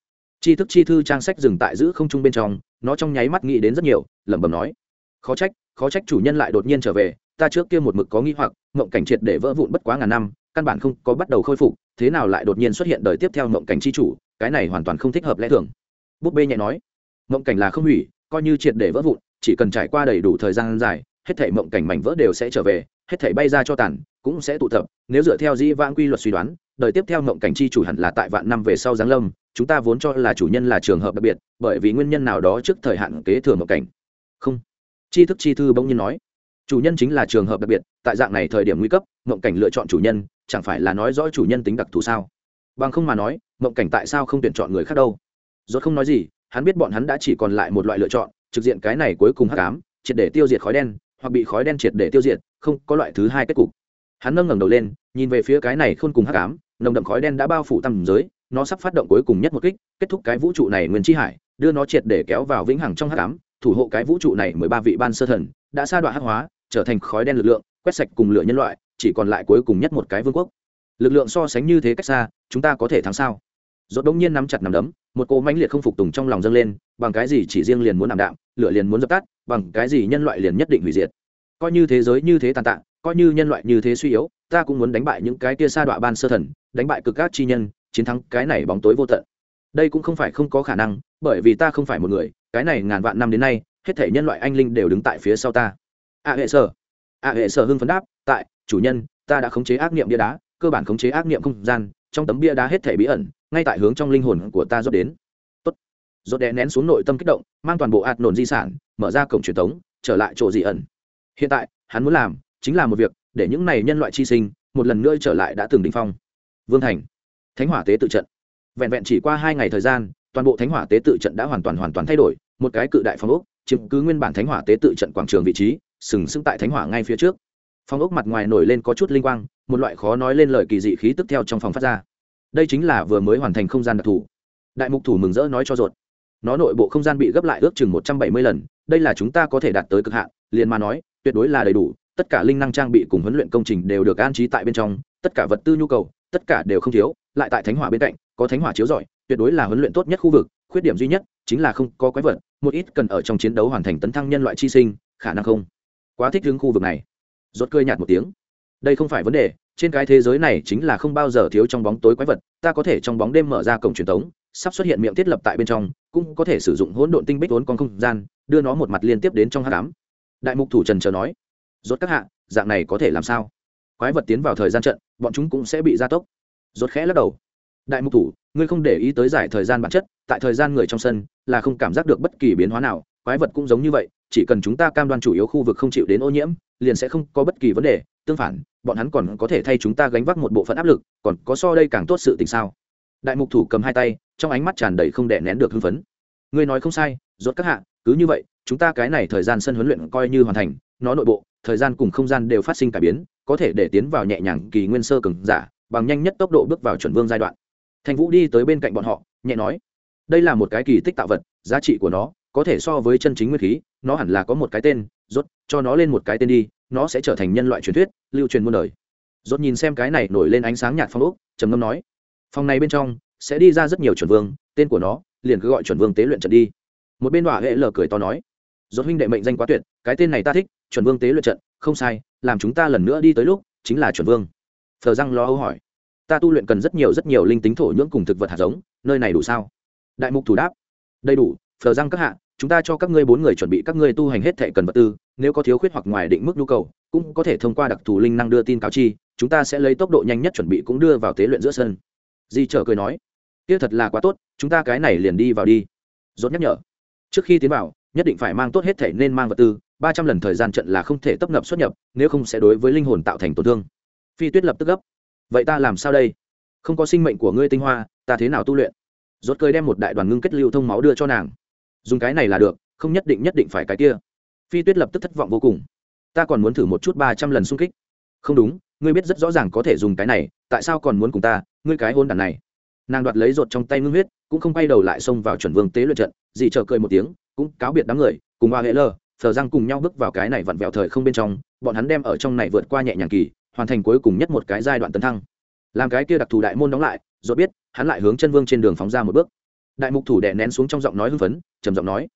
Chi thức chi thư trang sách dừng tại giữ không trung bên trong, nó trong nháy mắt nghĩ đến rất nhiều, lẩm bẩm nói. Khó trách khó trách chủ nhân lại đột nhiên trở về, ta trước kia một mực có nghi hoặc mộng cảnh triệt để vỡ vụn bất quá ngàn năm căn bản không có bắt đầu khôi phục, thế nào lại đột nhiên xuất hiện đời tiếp theo mộng cảnh chi chủ, cái này hoàn toàn không thích hợp lẽ thường. Búp bê nhẹ nói, mộng cảnh là không hủy, coi như triệt để vỡ vụn, chỉ cần trải qua đầy đủ thời gian dài, hết thảy mộng cảnh mảnh vỡ đều sẽ trở về, hết thảy bay ra cho tàn, cũng sẽ tụ tập. Nếu dựa theo dĩ vãng quy luật suy đoán, đời tiếp theo mộng cảnh chi chủ hẳn là tại vạn năm về sau giáng lâm, chúng ta vốn cho là chủ nhân là trường hợp đặc biệt, bởi vì nguyên nhân nào đó trước thời hạn kế thừa mộng cảnh. Không. Chi thức chi thư bỗng nhiên nói chủ nhân chính là trường hợp đặc biệt, tại dạng này thời điểm nguy cấp mộng cảnh lựa chọn chủ nhân, chẳng phải là nói rõ chủ nhân tính đặc thù sao? Bằng không mà nói mộng cảnh tại sao không tuyển chọn người khác đâu? Rốt không nói gì, hắn biết bọn hắn đã chỉ còn lại một loại lựa chọn, trực diện cái này cuối cùng hắc ám, triệt để tiêu diệt khói đen, hoặc bị khói đen triệt để tiêu diệt, không có loại thứ hai kết cục. Hắn nâng ngẩng đầu lên, nhìn về phía cái này khôn cùng hắc ám, nồng đậm khói đen đã bao phủ tầm giới, nó sắp phát động cuối cùng nhất một kích, kết thúc cái vũ trụ này nguyên chi hải, đưa nó triệt để kéo vào vĩnh hằng trong hắc ám, thủ hộ cái vũ trụ này mười ba vị ban sơ thần, đã sa đoạn hắc hóa trở thành khói đen lực lượng, quét sạch cùng lửa nhân loại, chỉ còn lại cuối cùng nhất một cái vương quốc. Lực lượng so sánh như thế cách xa, chúng ta có thể thắng sao? Rốt đống nhiên nắm chặt nắm đấm, một cô mãnh liệt không phục tùng trong lòng dâng lên, bằng cái gì chỉ riêng liền muốn làm đạm, lửa liền muốn dập tắt, bằng cái gì nhân loại liền nhất định hủy diệt. Coi như thế giới như thế tàn tạ, coi như nhân loại như thế suy yếu, ta cũng muốn đánh bại những cái kia sa đọa ban sơ thần, đánh bại cực các chi nhân, chiến thắng cái này bóng tối vô tận. Đây cũng không phải không có khả năng, bởi vì ta không phải một người, cái này ngàn vạn năm đến nay, hết thể nhân loại anh linh đều đứng tại phía sau ta a hệ sở. A hệ sở hưng phấn đáp, tại, chủ nhân, ta đã khống chế ác niệm bia đá, cơ bản khống chế ác niệm không gian, trong tấm bia đá hết thể bí ẩn, ngay tại hướng trong linh hồn của ta rót đến. Tốt. Dốt đè nén xuống nội tâm kích động, mang toàn bộ ạt nổn di sản, mở ra cổng truyền thống, trở lại chỗ dị ẩn. Hiện tại, hắn muốn làm, chính là một việc, để những này nhân loại chi sinh, một lần nữa trở lại đã từng đỉnh phong. Vương thành. Thánh hỏa tế tự trận. Vẹn vẹn chỉ qua hai ngày thời gian, toàn bộ thánh hỏa tế tự trận đã hoàn toàn hoàn toàn thay đổi, một cái cự đại phong ốc, chiếm cứ nguyên bản thánh hỏa tế tự trận quảng trường vị trí sừng sững tại thánh hỏa ngay phía trước. Phong ốc mặt ngoài nổi lên có chút linh quang, một loại khó nói lên lời kỳ dị khí tức theo trong phòng phát ra. Đây chính là vừa mới hoàn thành không gian đặc thù. Đại mục thủ mừng rỡ nói cho ruột. Nó nội bộ không gian bị gấp lại ước chừng một trăm bảy mươi lần, đây là chúng ta có thể đạt tới cực hạn, liền mà nói, tuyệt đối là đầy đủ, tất cả linh năng trang bị cùng huấn luyện công trình đều được an trí tại bên trong, tất cả vật tư nhu cầu, tất cả đều không thiếu, lại tại thánh hỏa bên cạnh, có thánh hỏa chiếu giỏi tuyệt đối là huấn luyện tốt nhất khu vực, khuyết điểm duy nhất chính là không có quái vật, một ít cần ở trong chiến đấu hoàn thành tấn thăng nhân loại chi sinh, khả năng không quá thích hướng khu vực này. Rốt cười nhạt một tiếng. Đây không phải vấn đề, trên cái thế giới này chính là không bao giờ thiếu trong bóng tối quái vật, ta có thể trong bóng đêm mở ra cổng truyền thống sắp xuất hiện miệng thiết lập tại bên trong, cũng có thể sử dụng hỗn độn tinh bích vốn con không gian, đưa nó một mặt liên tiếp đến trong hát đám đại mục thủ trần chờ nói. Rốt các hạ, dạng này có thể làm sao? Quái vật tiến vào thời gian trận, bọn chúng cũng sẽ bị gia tốc. Rốt khẽ lắc đầu. Đại mục thủ, ngươi không để ý tới giải thời gian bản chất, tại thời gian người trong sân là không cảm giác được bất kỳ biến hóa nào, quái vật cũng giống như vậy chỉ cần chúng ta cam đoan chủ yếu khu vực không chịu đến ô nhiễm, liền sẽ không có bất kỳ vấn đề. Tương phản, bọn hắn còn có thể thay chúng ta gánh vác một bộ phận áp lực, còn có so đây càng tốt sự tình sao? Đại mục thủ cầm hai tay, trong ánh mắt tràn đầy không đè nén được hưng phấn. Ngươi nói không sai, rốt các hạ, cứ như vậy, chúng ta cái này thời gian sân huấn luyện coi như hoàn thành, nó nội bộ, thời gian cùng không gian đều phát sinh cải biến, có thể để tiến vào nhẹ nhàng kỳ nguyên sơ cường giả, bằng nhanh nhất tốc độ bước vào chuẩn vương giai đoạn. Thành vũ đi tới bên cạnh bọn họ, nhẹ nói, đây là một cái kỳ tích tạo vật, giá trị của nó có thể so với chân chính nguyên khí, nó hẳn là có một cái tên, rốt, cho nó lên một cái tên đi, nó sẽ trở thành nhân loại truyền thuyết, lưu truyền muôn đời. Rốt nhìn xem cái này nổi lên ánh sáng nhạt phong ốc, trầm ngâm nói, phòng này bên trong sẽ đi ra rất nhiều chuẩn vương, tên của nó liền cứ gọi chuẩn vương tế luyện trận đi. Một bên đọa hệ lờ cười to nói, rốt huynh đệ mệnh danh quá tuyệt, cái tên này ta thích, chuẩn vương tế luyện trận, không sai, làm chúng ta lần nữa đi tới lúc, chính là chuẩn vương. Thờ răng lo âu hỏi, ta tu luyện cần rất nhiều rất nhiều linh tính thổ nhưỡng cùng thực vật hạt giống, nơi này đủ sao? Đại mục thủ đáp, đầy đủ phờ răng các hạ chúng ta cho các ngươi bốn người chuẩn bị các ngươi tu hành hết thệ cần vật tư, nếu có thiếu khuyết hoặc ngoài định mức nhu cầu, cũng có thể thông qua đặc thù linh năng đưa tin cáo chi, chúng ta sẽ lấy tốc độ nhanh nhất chuẩn bị cũng đưa vào tế luyện giữa sân. Di trở cười nói, kia thật là quá tốt, chúng ta cái này liền đi vào đi. Rốt nhắc nhở, trước khi tiến vào, nhất định phải mang tốt hết thể nên mang vật tư, ba trăm lần thời gian trận là không thể tấp nập xuất nhập, nếu không sẽ đối với linh hồn tạo thành tổn thương. Phi tuyết lập tức gấp, vậy ta làm sao đây? Không có sinh mệnh của ngươi tinh hoa, ta thế nào tu luyện? Rốt cười đem một đại đoàn ngưng kết lưu thông máu đưa cho nàng dùng cái này là được, không nhất định nhất định phải cái kia. Phi tuyết lập tức thất vọng vô cùng. Ta còn muốn thử một chút ba trăm lần xung kích. Không đúng, ngươi biết rất rõ ràng có thể dùng cái này, tại sao còn muốn cùng ta, ngươi cái hôn đàn này. Nàng đoạt lấy rột trong tay ngưng huyết, cũng không quay đầu lại xông vào chuẩn vương tế luyện trận, dì chờ cười một tiếng, cũng cáo biệt đám người, cùng ba hệ lơ thờ răng cùng nhau bước vào cái này vặn vẹo thời không bên trong, bọn hắn đem ở trong này vượt qua nhẹ nhàng kỳ, hoàn thành cuối cùng nhất một cái giai đoạn tấn thăng. Làm cái kia đặc thù đại môn đóng lại, rồi biết, hắn lại hướng chân vương trên đường phóng ra một bước đại mục thủ đè nén xuống trong giọng nói hưng phấn, trầm giọng nói,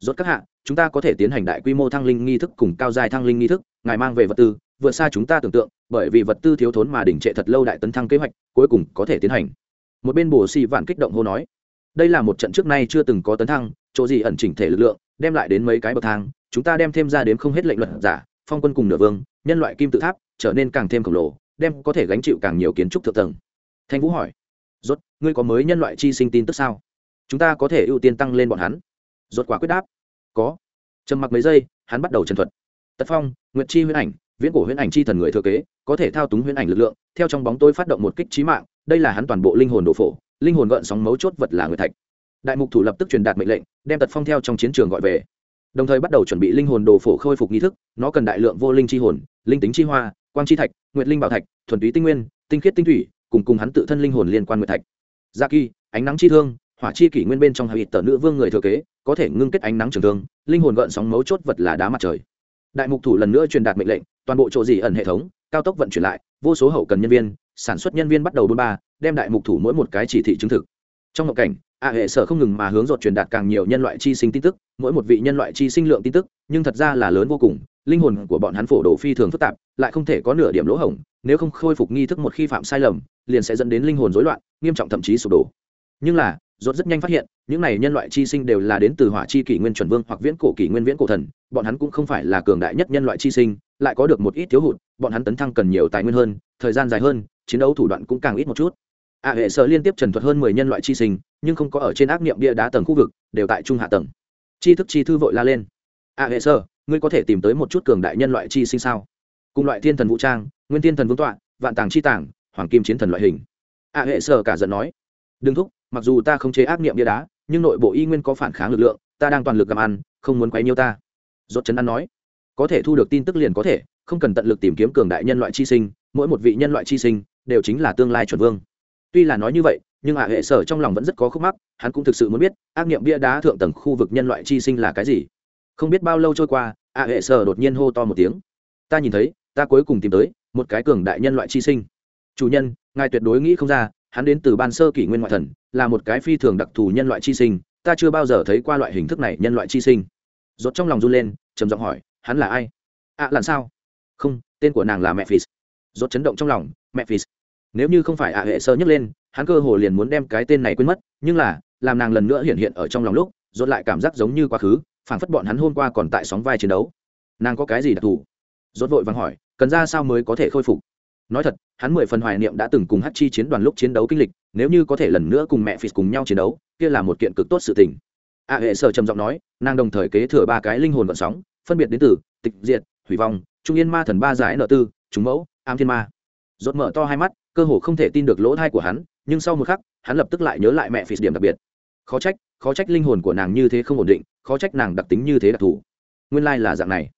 rốt các hạ, chúng ta có thể tiến hành đại quy mô thăng linh nghi thức cùng cao dài thăng linh nghi thức, ngài mang về vật tư, vượt xa chúng ta tưởng tượng, bởi vì vật tư thiếu thốn mà đỉnh trệ thật lâu đại tấn thăng kế hoạch, cuối cùng có thể tiến hành. Một bên bổ xì vạn kích động hô nói, đây là một trận trước nay chưa từng có tấn thăng, chỗ gì ẩn chỉnh thể lực lượng, đem lại đến mấy cái bậc thang, chúng ta đem thêm ra đến không hết lệnh luật giả, phong quân cùng nửa vương, nhân loại kim tự tháp, trở nên càng thêm khổng lồ, đem có thể gánh chịu càng nhiều kiến trúc thượng tầng. Thanh vũ hỏi, rốt, ngươi có mới nhân loại chi sinh tin tức sao? Chúng ta có thể ưu tiên tăng lên bọn hắn. Rốt quả quyết đáp. Có. Trầm mặc mấy giây, hắn bắt đầu trần thuật. Tật phong, nguyệt chi huyễn ảnh, viễn cổ huyễn ảnh chi thần người thừa kế, có thể thao túng huyễn ảnh lực lượng, theo trong bóng tôi phát động một kích trí mạng, đây là hắn toàn bộ linh hồn độ phổ, linh hồn gợn sóng mấu chốt vật là người thạch. Đại mục thủ lập tức truyền đạt mệnh lệnh, đem tật phong theo trong chiến trường gọi về. Đồng thời bắt đầu chuẩn bị linh hồn đồ phổ khôi phục nghi thức, nó cần đại lượng vô linh chi hồn, linh tính chi hoa, quang chi thạch, nguyệt linh bảo thạch, thuần túy tinh nguyên, tinh khiết tinh thủy, cùng cùng hắn tự thân linh hồn liên quan nguyệt thạch. Gia kỳ, ánh nắng chi thương hỏa chi kỷ nguyên bên trong hạ tờ nữ vương người thừa kế, có thể ngưng kết ánh nắng trường thương, linh hồn gợn sóng mấu chốt vật là đá mặt trời. Đại mục thủ lần nữa truyền đạt mệnh lệnh, toàn bộ chỗ dị ẩn hệ thống, cao tốc vận chuyển lại, vô số hậu cần nhân viên, sản xuất nhân viên bắt đầu bôn ba, đem đại mục thủ mỗi một cái chỉ thị chứng thực. Trong ngộ cảnh, a hệ sở không ngừng mà hướng dột truyền đạt càng nhiều nhân loại chi sinh tin tức, mỗi một vị nhân loại chi sinh lượng tin tức, nhưng thật ra là lớn vô cùng, linh hồn của bọn hắn phổ đồ phi thường phức tạp, lại không thể có nửa điểm lỗ hổng, nếu không khôi phục nghi thức một khi phạm sai lầm, liền sẽ dẫn đến linh hồn rối loạn, nghiêm trọng thậm chí sụp đổ. Nhưng là Rốt rất nhanh phát hiện, những này nhân loại chi sinh đều là đến từ hỏa chi kỷ nguyên chuẩn vương hoặc viễn cổ kỷ nguyên viễn cổ thần, bọn hắn cũng không phải là cường đại nhất nhân loại chi sinh, lại có được một ít thiếu hụt, bọn hắn tấn thăng cần nhiều tài nguyên hơn, thời gian dài hơn, chiến đấu thủ đoạn cũng càng ít một chút. A hệ sở liên tiếp trần thuật hơn mười nhân loại chi sinh, nhưng không có ở trên ác niệm bia đá tầng khu vực, đều tại trung hạ tầng. Chi thức chi thư vội la lên. A hệ sở, ngươi có thể tìm tới một chút cường đại nhân loại chi sinh sao? Cùng loại thiên thần vũ trang, nguyên thiên thần vương tọa, vạn tàng chi tàng, hoàng kim chiến thần loại hình. A hệ sở cả giận nói. Đừng thúc mặc dù ta không chế ác niệm bia đá, nhưng nội bộ y nguyên có phản kháng lực lượng, ta đang toàn lực làm ăn, không muốn quấy nhiêu ta. Dốt chấn ăn nói. Có thể thu được tin tức liền có thể, không cần tận lực tìm kiếm cường đại nhân loại chi sinh, mỗi một vị nhân loại chi sinh đều chính là tương lai chuẩn vương. Tuy là nói như vậy, nhưng hạ hệ sở trong lòng vẫn rất có khúc mắc, hắn cũng thực sự muốn biết, ác nghiệm bia đá thượng tầng khu vực nhân loại chi sinh là cái gì. Không biết bao lâu trôi qua hạ hệ sở đột nhiên hô to một tiếng. Ta nhìn thấy, ta cuối cùng tìm tới một cái cường đại nhân loại chi sinh. Chủ nhân, ngài tuyệt đối nghĩ không ra hắn đến từ ban sơ kỷ nguyên ngoại thần là một cái phi thường đặc thù nhân loại chi sinh. Ta chưa bao giờ thấy qua loại hình thức này nhân loại chi sinh. Rốt trong lòng run lên trầm giọng hỏi hắn là ai? Ạ à, làm sao? Không tên của nàng là mẹ phì rốt chấn động trong lòng mẹ phì nếu như không phải ạ hệ sơ nhấc lên hắn cơ hồ liền muốn đem cái tên này quên mất nhưng là làm nàng lần nữa hiện hiện ở trong lòng lúc rốt lại cảm giác giống như quá khứ phảng phất bọn hắn hôm qua còn tại sóng vai chiến đấu. Nàng có cái gì đặc thù? Rốt vội vàng hỏi cần ra sao mới có thể khôi phục? Nói thật, hắn mười phần hoài niệm đã từng cùng hát chi chiến đoàn lúc chiến đấu kinh lịch, nếu như có thể lần nữa cùng mẹ phì cùng nhau chiến đấu, kia là một kiện cực tốt sự tình. A hệ sở trầm giọng nói, nàng đồng thời kế thừa ba cái linh hồn vận sóng, phân biệt đến từ tịch diệt, hủy vong, trung yên ma thần ba giải nợ tư chúng mẫu, am thiên ma. Rốt mở to hai mắt, cơ hồ không thể tin được lỗ thai của hắn, nhưng sau một khắc, hắn lập tức lại nhớ lại mẹ phì điểm đặc biệt. Khó trách khó trách linh hồn của nàng như thế không ổn định, khó trách nàng đặc tính như thế đặc thù. Nguyên lai là dạng này.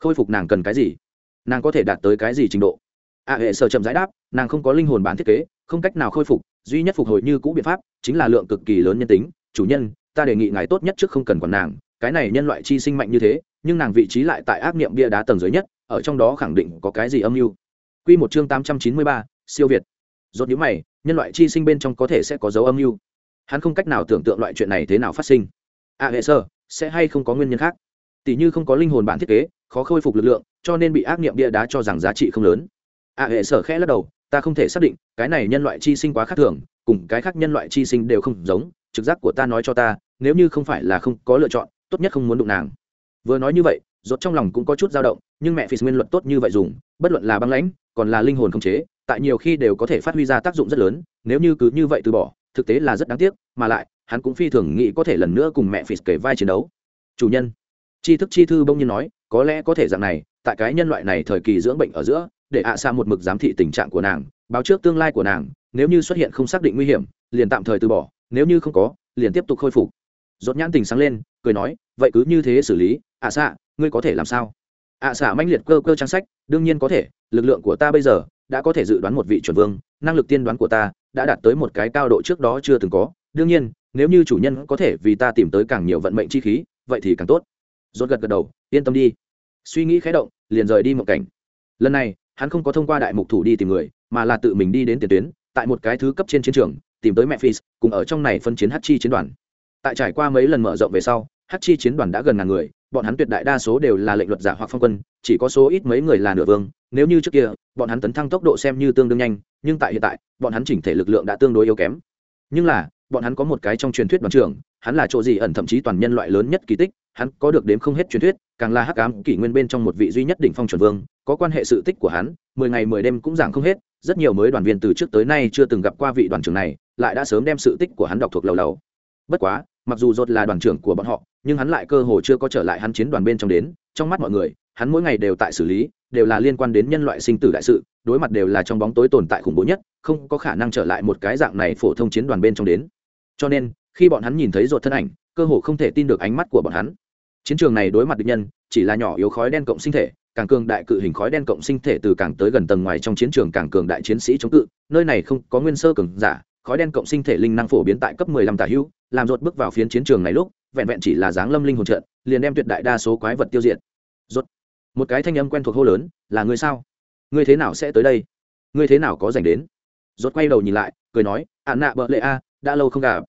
Khôi phục nàng cần cái gì? Nàng có thể đạt tới cái gì trình độ? A hệ sở chậm giải đáp nàng không có linh hồn bản thiết kế không cách nào khôi phục duy nhất phục hồi như cũ biện pháp chính là lượng cực kỳ lớn nhân tính chủ nhân ta đề nghị ngài tốt nhất trước không cần còn nàng cái này nhân loại chi sinh mạnh như thế nhưng nàng vị trí lại tại ác niệm bia đá tầng dưới nhất ở trong đó khẳng định có cái gì âm mưu Quy một chương tám trăm chín mươi ba, siêu việt. Rốt nhữ mày, nhân loại chi sinh bên trong có thể sẽ có dấu âm mưu. Hắn không cách nào tưởng tượng loại chuyện này thế nào phát sinh. A à, hệ sơ, sẽ hay không có nguyên nhân khác. Tỷ như không có linh hồn bản thiết kế, khó khôi phục lực lượng, cho nên bị ác niệm bia đá cho rằng giá trị không lớn ạ à, hệ sở khẽ lắc đầu ta không thể xác định cái này nhân loại chi sinh quá khác thường cùng cái khác nhân loại chi sinh đều không giống trực giác của ta nói cho ta nếu như không phải là không có lựa chọn tốt nhất không muốn đụng nàng. Vừa nói như vậy rốt trong lòng cũng có chút dao động nhưng mẹ phi nguyên luật tốt như vậy dùng bất luận là băng lãnh còn là linh hồn không chế tại nhiều khi đều có thể phát huy ra tác dụng rất lớn nếu như cứ như vậy từ bỏ thực tế là rất đáng tiếc mà lại hắn cũng phi thường nghĩ có thể lần nữa cùng mẹ phi kể vai chiến đấu. Chủ nhân tri thức chi thư bông nhiên nói có lẽ có thể dạng này tại cái nhân loại này thời kỳ dưỡng bệnh ở giữa để ạ xa một mực giám thị tình trạng của nàng, báo trước tương lai của nàng, nếu như xuất hiện không xác định nguy hiểm, liền tạm thời từ bỏ, nếu như không có, liền tiếp tục khôi phục. Dốt nhãn tình sáng lên, cười nói, vậy cứ như thế xử lý, ạ xạ, ngươi có thể làm sao? Ạ xạ manh liệt cơ cơ trang sách, đương nhiên có thể, lực lượng của ta bây giờ đã có thể dự đoán một vị chuẩn vương, năng lực tiên đoán của ta đã đạt tới một cái cao độ trước đó chưa từng có. Đương nhiên, nếu như chủ nhân có thể vì ta tìm tới càng nhiều vận mệnh chi khí, vậy thì càng tốt. Rốt gật gật đầu, yên tâm đi. Suy nghĩ khé động, liền rời đi một cảnh. Lần này hắn không có thông qua đại mục thủ đi tìm người mà là tự mình đi đến tiền tuyến tại một cái thứ cấp trên chiến trường tìm tới mẹ Phis, cùng ở trong này phân chiến hát chi chiến đoàn. Tại trải qua mấy lần mở rộng về sau hát chi chiến đoàn đã gần ngàn người bọn hắn tuyệt đại đa số đều là lệnh luật giả hoặc phong quân chỉ có số ít mấy người là nửa vương. Nếu như trước kia bọn hắn tấn thăng tốc độ xem như tương đương nhanh nhưng tại hiện tại bọn hắn chỉnh thể lực lượng đã tương đối yếu kém. Nhưng là bọn hắn có một cái trong truyền thuyết đoàn trưởng hắn là chỗ gì ẩn thậm chí toàn nhân loại lớn nhất kỳ tích hắn có được đếm không hết truyền thuyết, càng là hắc ám kỷ nguyên bên trong một vị duy nhất đỉnh phong chuẩn vương, có quan hệ sự tích của hắn, mười ngày mười đêm cũng giảng không hết, rất nhiều mới đoàn viên từ trước tới nay chưa từng gặp qua vị đoàn trưởng này, lại đã sớm đem sự tích của hắn đọc thuộc lầu lầu. Bất quá, mặc dù rốt là đoàn trưởng của bọn họ, nhưng hắn lại cơ hồ chưa có trở lại hắn chiến đoàn bên trong đến, trong mắt mọi người, hắn mỗi ngày đều tại xử lý, đều là liên quan đến nhân loại sinh tử đại sự, đối mặt đều là trong bóng tối tồn tại khủng bố nhất, không có khả năng trở lại một cái dạng này phổ thông chiến đoàn bên trong đến. Cho nên, khi bọn hắn nhìn thấy ruột thân ảnh, cơ hồ không thể tin được ánh mắt của bọn hắn chiến trường này đối mặt địch nhân, chỉ là nhỏ yếu khói đen cộng sinh thể, càng cường đại cự hình khói đen cộng sinh thể từ càng tới gần tầng ngoài trong chiến trường càng cường đại chiến sĩ chống cự, nơi này không có nguyên sơ cường giả, khói đen cộng sinh thể linh năng phổ biến tại cấp 15 tả hữu, làm ruột bước vào phiến chiến trường này lúc, vẹn vẹn chỉ là dáng lâm linh hồn trận, liền đem tuyệt đại đa số quái vật tiêu diệt. Rốt. Một cái thanh âm quen thuộc hô lớn, là ngươi sao? Ngươi thế nào sẽ tới đây? Ngươi thế nào có dành đến? Rốt quay đầu nhìn lại, cười nói ạn nạ bợ lệ a, đã lâu không gặp.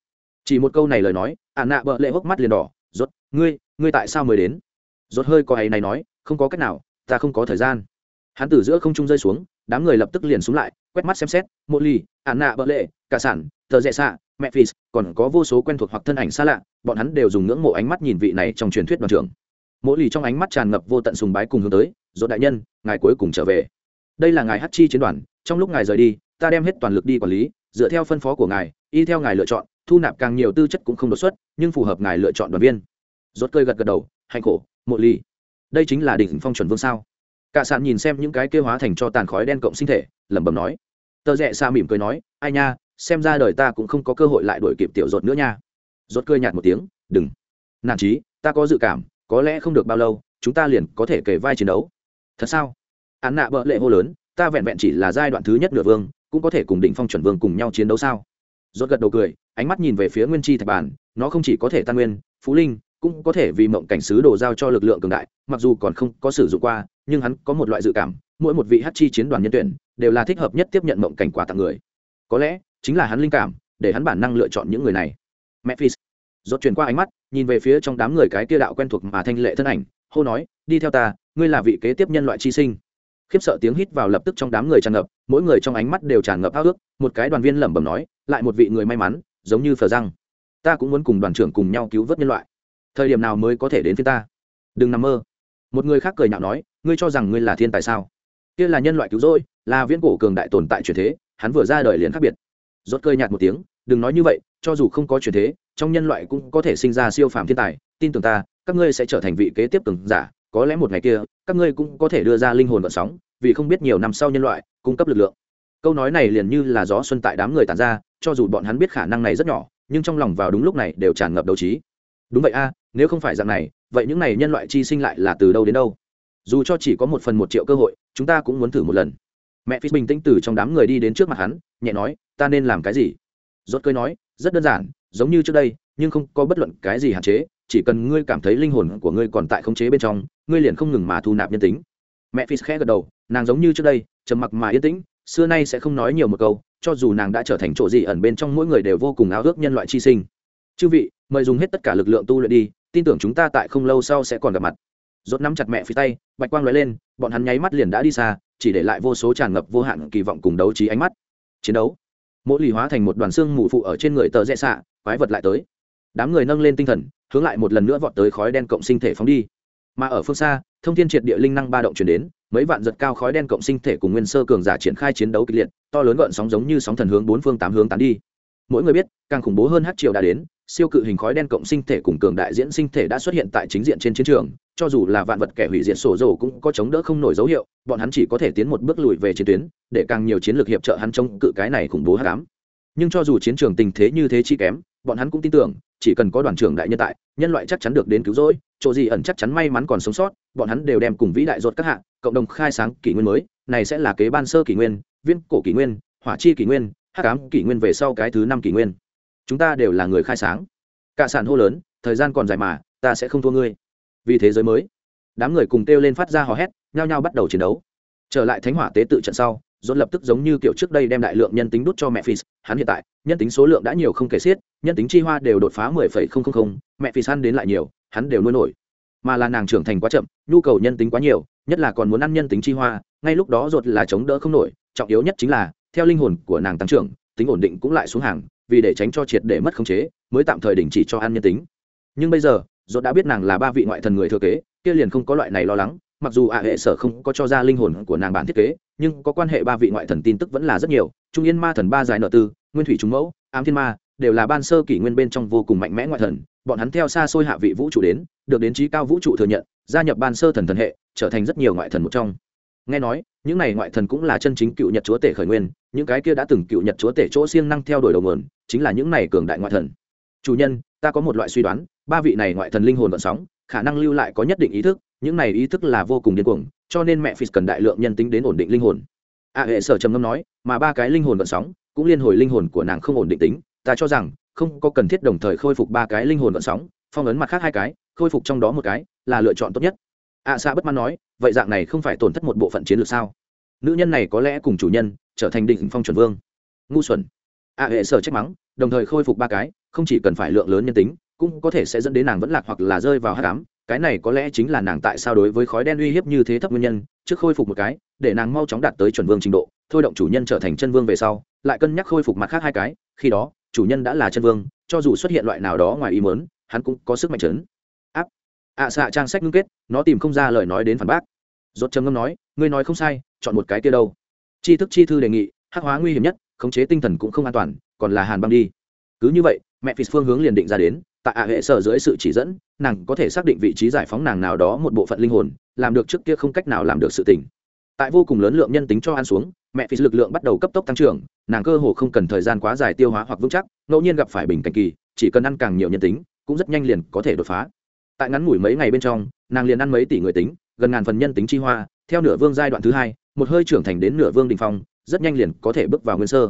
Chỉ một câu này lời nói ạn nạ bợ lệ hốc mắt liền đỏ ngươi ngươi tại sao mới đến? Rốt hơi có ấy này nói, không có cách nào, ta không có thời gian. Hắn từ giữa không trung rơi xuống, đám người lập tức liền xuống lại, quét mắt xem xét, mộ ly ạn nạ bợ lệ, cả sản, tờ rẽ xạ mẹ phis còn có vô số quen thuộc hoặc thân ảnh xa lạ, bọn hắn đều dùng ngưỡng mộ ánh mắt nhìn vị này trong truyền thuyết đoàn trưởng. Mộ ly trong ánh mắt tràn ngập vô tận sùng bái cùng hướng tới, Rốt đại nhân, ngài cuối cùng trở về. Đây là ngài hát chi chiến đoàn, trong lúc ngài rời đi, ta đem hết toàn lực đi quản lý, dựa theo phân phó của ngài, y theo ngài lựa chọn, thu nạp càng nhiều tư chất cũng không đột xuất, nhưng phù hợp ngài lựa chọn đoàn viên rốt cơi gật gật đầu hạnh khổ, mộ ly. Đây chính là đỉnh phong chuẩn vương sao? Cả sạn nhìn xem những cái kia hóa thành cho tàn khói đen cộng sinh thể, lẩm bẩm nói. Tờ rẽ xa mỉm cười nói, ai nha, xem ra đời ta cũng không có cơ hội lại đuổi kịp tiểu rột nữa nha. Rốt cười nhạt một tiếng, đừng. Nản chí, ta có dự cảm, có lẽ không được bao lâu, chúng ta liền có thể kể vai chiến đấu. Thật sao? Án nạ bợ lệ hô lớn, ta vẹn vẹn chỉ là giai đoạn thứ nhất nửa vương, cũng có thể cùng đỉnh phong chuẩn vương cùng nhau chiến đấu sao? Rốt gật đầu cười, ánh mắt nhìn về phía nguyên chi thạch bản, nó không chỉ có thể tan nguyên, phú linh cũng có thể vì mộng cảnh sứ đồ giao cho lực lượng cường đại, mặc dù còn không có sử dụng qua, nhưng hắn có một loại dự cảm, mỗi một vị hát chi chiến đoàn nhân tuyển đều là thích hợp nhất tiếp nhận mộng cảnh quà tặng người. Có lẽ, chính là hắn linh cảm, để hắn bản năng lựa chọn những người này. Memphis. Dốt chuyển qua ánh mắt, nhìn về phía trong đám người cái kia đạo quen thuộc mà thanh lệ thân ảnh, hô nói, đi theo ta, ngươi là vị kế tiếp nhân loại chi sinh. Khiếp sợ tiếng hít vào lập tức trong đám người tràn ngập, mỗi người trong ánh mắt đều tràn ngập ao ước một cái đoàn viên lẩm bẩm nói, lại một vị người may mắn, giống như phờ răng. Ta cũng muốn cùng đoàn trưởng cùng nhau cứu vớt nhân loại thời điểm nào mới có thể đến phía ta? Đừng nằm mơ. Một người khác cười nhạo nói, ngươi cho rằng ngươi là thiên tài sao? Kia là nhân loại cứu rỗi, là viễn cổ cường đại tồn tại truyền thế, hắn vừa ra đời liền khác biệt. Rốt cười nhạt một tiếng, đừng nói như vậy, cho dù không có truyền thế, trong nhân loại cũng có thể sinh ra siêu phàm thiên tài. Tin tưởng ta, các ngươi sẽ trở thành vị kế tiếp cường giả, có lẽ một ngày kia, các ngươi cũng có thể đưa ra linh hồn vận sóng, vì không biết nhiều năm sau nhân loại, cung cấp lực lượng. Câu nói này liền như là gió xuân tại đám người tàn ra, cho dù bọn hắn biết khả năng này rất nhỏ, nhưng trong lòng vào đúng lúc này đều tràn ngập đấu trí. Đúng vậy a nếu không phải dạng này, vậy những này nhân loại chi sinh lại là từ đâu đến đâu? Dù cho chỉ có một phần một triệu cơ hội, chúng ta cũng muốn thử một lần. Mẹ phi bình tĩnh từ trong đám người đi đến trước mặt hắn, nhẹ nói, ta nên làm cái gì? Rốt cười nói, rất đơn giản, giống như trước đây, nhưng không có bất luận cái gì hạn chế, chỉ cần ngươi cảm thấy linh hồn của ngươi còn tại khống chế bên trong, ngươi liền không ngừng mà thu nạp nhân tính. Mẹ phi khẽ gật đầu, nàng giống như trước đây, trầm mặc mà yên tĩnh, xưa nay sẽ không nói nhiều một câu, cho dù nàng đã trở thành chỗ gì ẩn bên trong mỗi người đều vô cùng áo ước nhân loại chi sinh. Chư vị, mời dùng hết tất cả lực lượng tu luyện đi tin tưởng chúng ta tại không lâu sau sẽ còn gặp mặt. Rốt nắm chặt mẹ phía tay, bạch quang lóe lên, bọn hắn nháy mắt liền đã đi xa, chỉ để lại vô số tràn ngập vô hạn kỳ vọng cùng đấu trí ánh mắt. Chiến đấu. Mỗi lì hóa thành một đoàn xương mù phụ ở trên người tờ rẽ xạ, quái vật lại tới. Đám người nâng lên tinh thần, hướng lại một lần nữa vọt tới khói đen cộng sinh thể phóng đi. Mà ở phương xa, thông thiên triệt địa linh năng ba động chuyển đến, mấy vạn giật cao khói đen cộng sinh thể cùng nguyên sơ cường giả triển khai chiến đấu kịch liệt, to lớn gợn sóng giống như sóng thần hướng bốn phương tám hướng tán đi. Mỗi người biết, càng khủng bố hơn hát triều đã đến siêu cự hình khói đen cộng sinh thể cùng cường đại diễn sinh thể đã xuất hiện tại chính diện trên chiến trường, cho dù là vạn vật kẻ hủy diệt sổ dầu cũng có chống đỡ không nổi dấu hiệu, bọn hắn chỉ có thể tiến một bước lùi về chiến tuyến, để càng nhiều chiến lược hiệp trợ hắn chống cự cái này khủng bố hát cám nhưng cho dù chiến trường tình thế như thế chi kém, bọn hắn cũng tin tưởng, chỉ cần có đoàn trưởng đại nhân tại, nhân loại chắc chắn được đến cứu rỗi, chỗ gì ẩn chắc chắn may mắn còn sống sót, bọn hắn đều đem cùng vĩ đại ruột các hạng cộng đồng khai sáng kỷ nguyên mới, này sẽ là kế ban sơ kỷ nguyên viên cổ kỷ nguyên, hỏa chi kỷ nguyên hát cám kỷ nguyên về sau cái thứ năm kỷ nguyên chúng ta đều là người khai sáng. Cả sản hô lớn, thời gian còn dài mà, ta sẽ không thua ngươi. Vì thế giới mới, đám người cùng kêu lên phát ra hò hét, nhao nhao bắt đầu chiến đấu. Trở lại thánh hỏa tế tự trận sau dồn lập tức giống như kiểu trước đây đem đại lượng nhân tính đút cho mẹ phì hắn hiện tại, nhân tính số lượng đã nhiều không kể xiết, nhân tính chi hoa đều đột phá mười phẩy không không không, mẹ phì săn đến lại nhiều, hắn đều nuôi nổi. Mà là nàng trưởng thành quá chậm, nhu cầu nhân tính quá nhiều, nhất là còn muốn ăn nhân tính chi hoa, ngay lúc đó ruột là chống đỡ không nổi, trọng yếu nhất chính là, theo linh hồn của nàng tăng trưởng, tính ổn định cũng lại xuống hàng vì để tránh cho triệt để mất khống chế, mới tạm thời đình chỉ cho ăn nhân tính. Nhưng bây giờ, ruột đã biết nàng là ba vị ngoại thần người thừa kế, kia liền không có loại này lo lắng, mặc dù ạ hệ sở không có cho ra linh hồn của nàng bản thiết kế, nhưng có quan hệ ba vị ngoại thần tin tức vẫn là rất nhiều, trung yên ma thần ba giải nợ tư, nguyên thủy trung mẫu, ám thiên ma, đều là ban sơ kỷ nguyên bên trong vô cùng mạnh mẽ ngoại thần, bọn hắn theo xa xôi hạ vị vũ trụ đến, được đến trí cao vũ trụ thừa nhận, gia nhập ban sơ thần thần hệ, trở thành rất nhiều ngoại thần một trong nghe nói, những này ngoại thần cũng là chân chính cựu nhật chúa tể khởi nguyên, những cái kia đã từng cựu nhật chúa tể chỗ siêng năng theo đuổi đầu nguồn, chính là những này cường đại ngoại thần. Chủ nhân, ta có một loại suy đoán, ba vị này ngoại thần linh hồn vận sóng, khả năng lưu lại có nhất định ý thức, những này ý thức là vô cùng điên cuồng, cho nên mẹ phis cần đại lượng nhân tính đến ổn định linh hồn. A hệ sở trầm ngâm nói, mà ba cái linh hồn vận sóng, cũng liên hồi linh hồn của nàng không ổn định tính, ta cho rằng, không có cần thiết đồng thời khôi phục ba cái linh hồn vận sóng, phong ấn mặt khác hai cái, khôi phục trong đó một cái, là lựa chọn tốt nhất a à, bất mãn nói vậy dạng này không phải tổn thất một bộ phận chiến lược sao? Nữ nhân này có lẽ cùng chủ nhân trở thành định phong chuẩn vương. Ngu xuẩn. A hệ sở trách mắng đồng thời khôi phục ba cái không chỉ cần phải lượng lớn nhân tính cũng có thể sẽ dẫn đến nàng vẫn lạc hoặc là rơi vào hát cám cái này có lẽ chính là nàng tại sao đối với khói đen uy hiếp như thế thấp nguyên nhân trước khôi phục một cái để nàng mau chóng đạt tới chuẩn vương trình độ thôi động chủ nhân trở thành chân vương về sau lại cân nhắc khôi phục mặt khác hai cái khi đó chủ nhân đã là chân vương cho dù xuất hiện loại nào đó ngoài ý mớn hắn cũng có sức mạnh trấn ạ à, xạ trang sách ngưng kết nó tìm không ra lời nói đến phản bác. Dốt trầm ngâm nói ngươi nói không sai chọn một cái kia đâu. Chi thức chi thư đề nghị hắc hóa nguy hiểm nhất khống chế tinh thần cũng không an toàn còn là hàn băng đi. Cứ như vậy mẹ phi phương hướng liền định ra đến tại ạ hệ sở dưới sự chỉ dẫn nàng có thể xác định vị trí giải phóng nàng nào đó một bộ phận linh hồn làm được trước kia không cách nào làm được sự tỉnh tại vô cùng lớn lượng nhân tính cho ăn xuống mẹ phi lực lượng bắt đầu cấp tốc tăng trưởng nàng cơ hồ không cần thời gian quá dài tiêu hóa hoặc vững chắc ngẫu nhiên gặp phải bình cảnh kỳ chỉ cần ăn càng nhiều nhân tính cũng rất nhanh liền có thể đột phá tại ngắn ngủi mấy ngày bên trong, nàng liền ăn mấy tỷ người tính, gần ngàn phần nhân tính chi hoa, theo nửa vương giai đoạn thứ hai, một hơi trưởng thành đến nửa vương đình phong, rất nhanh liền có thể bước vào nguyên sơ.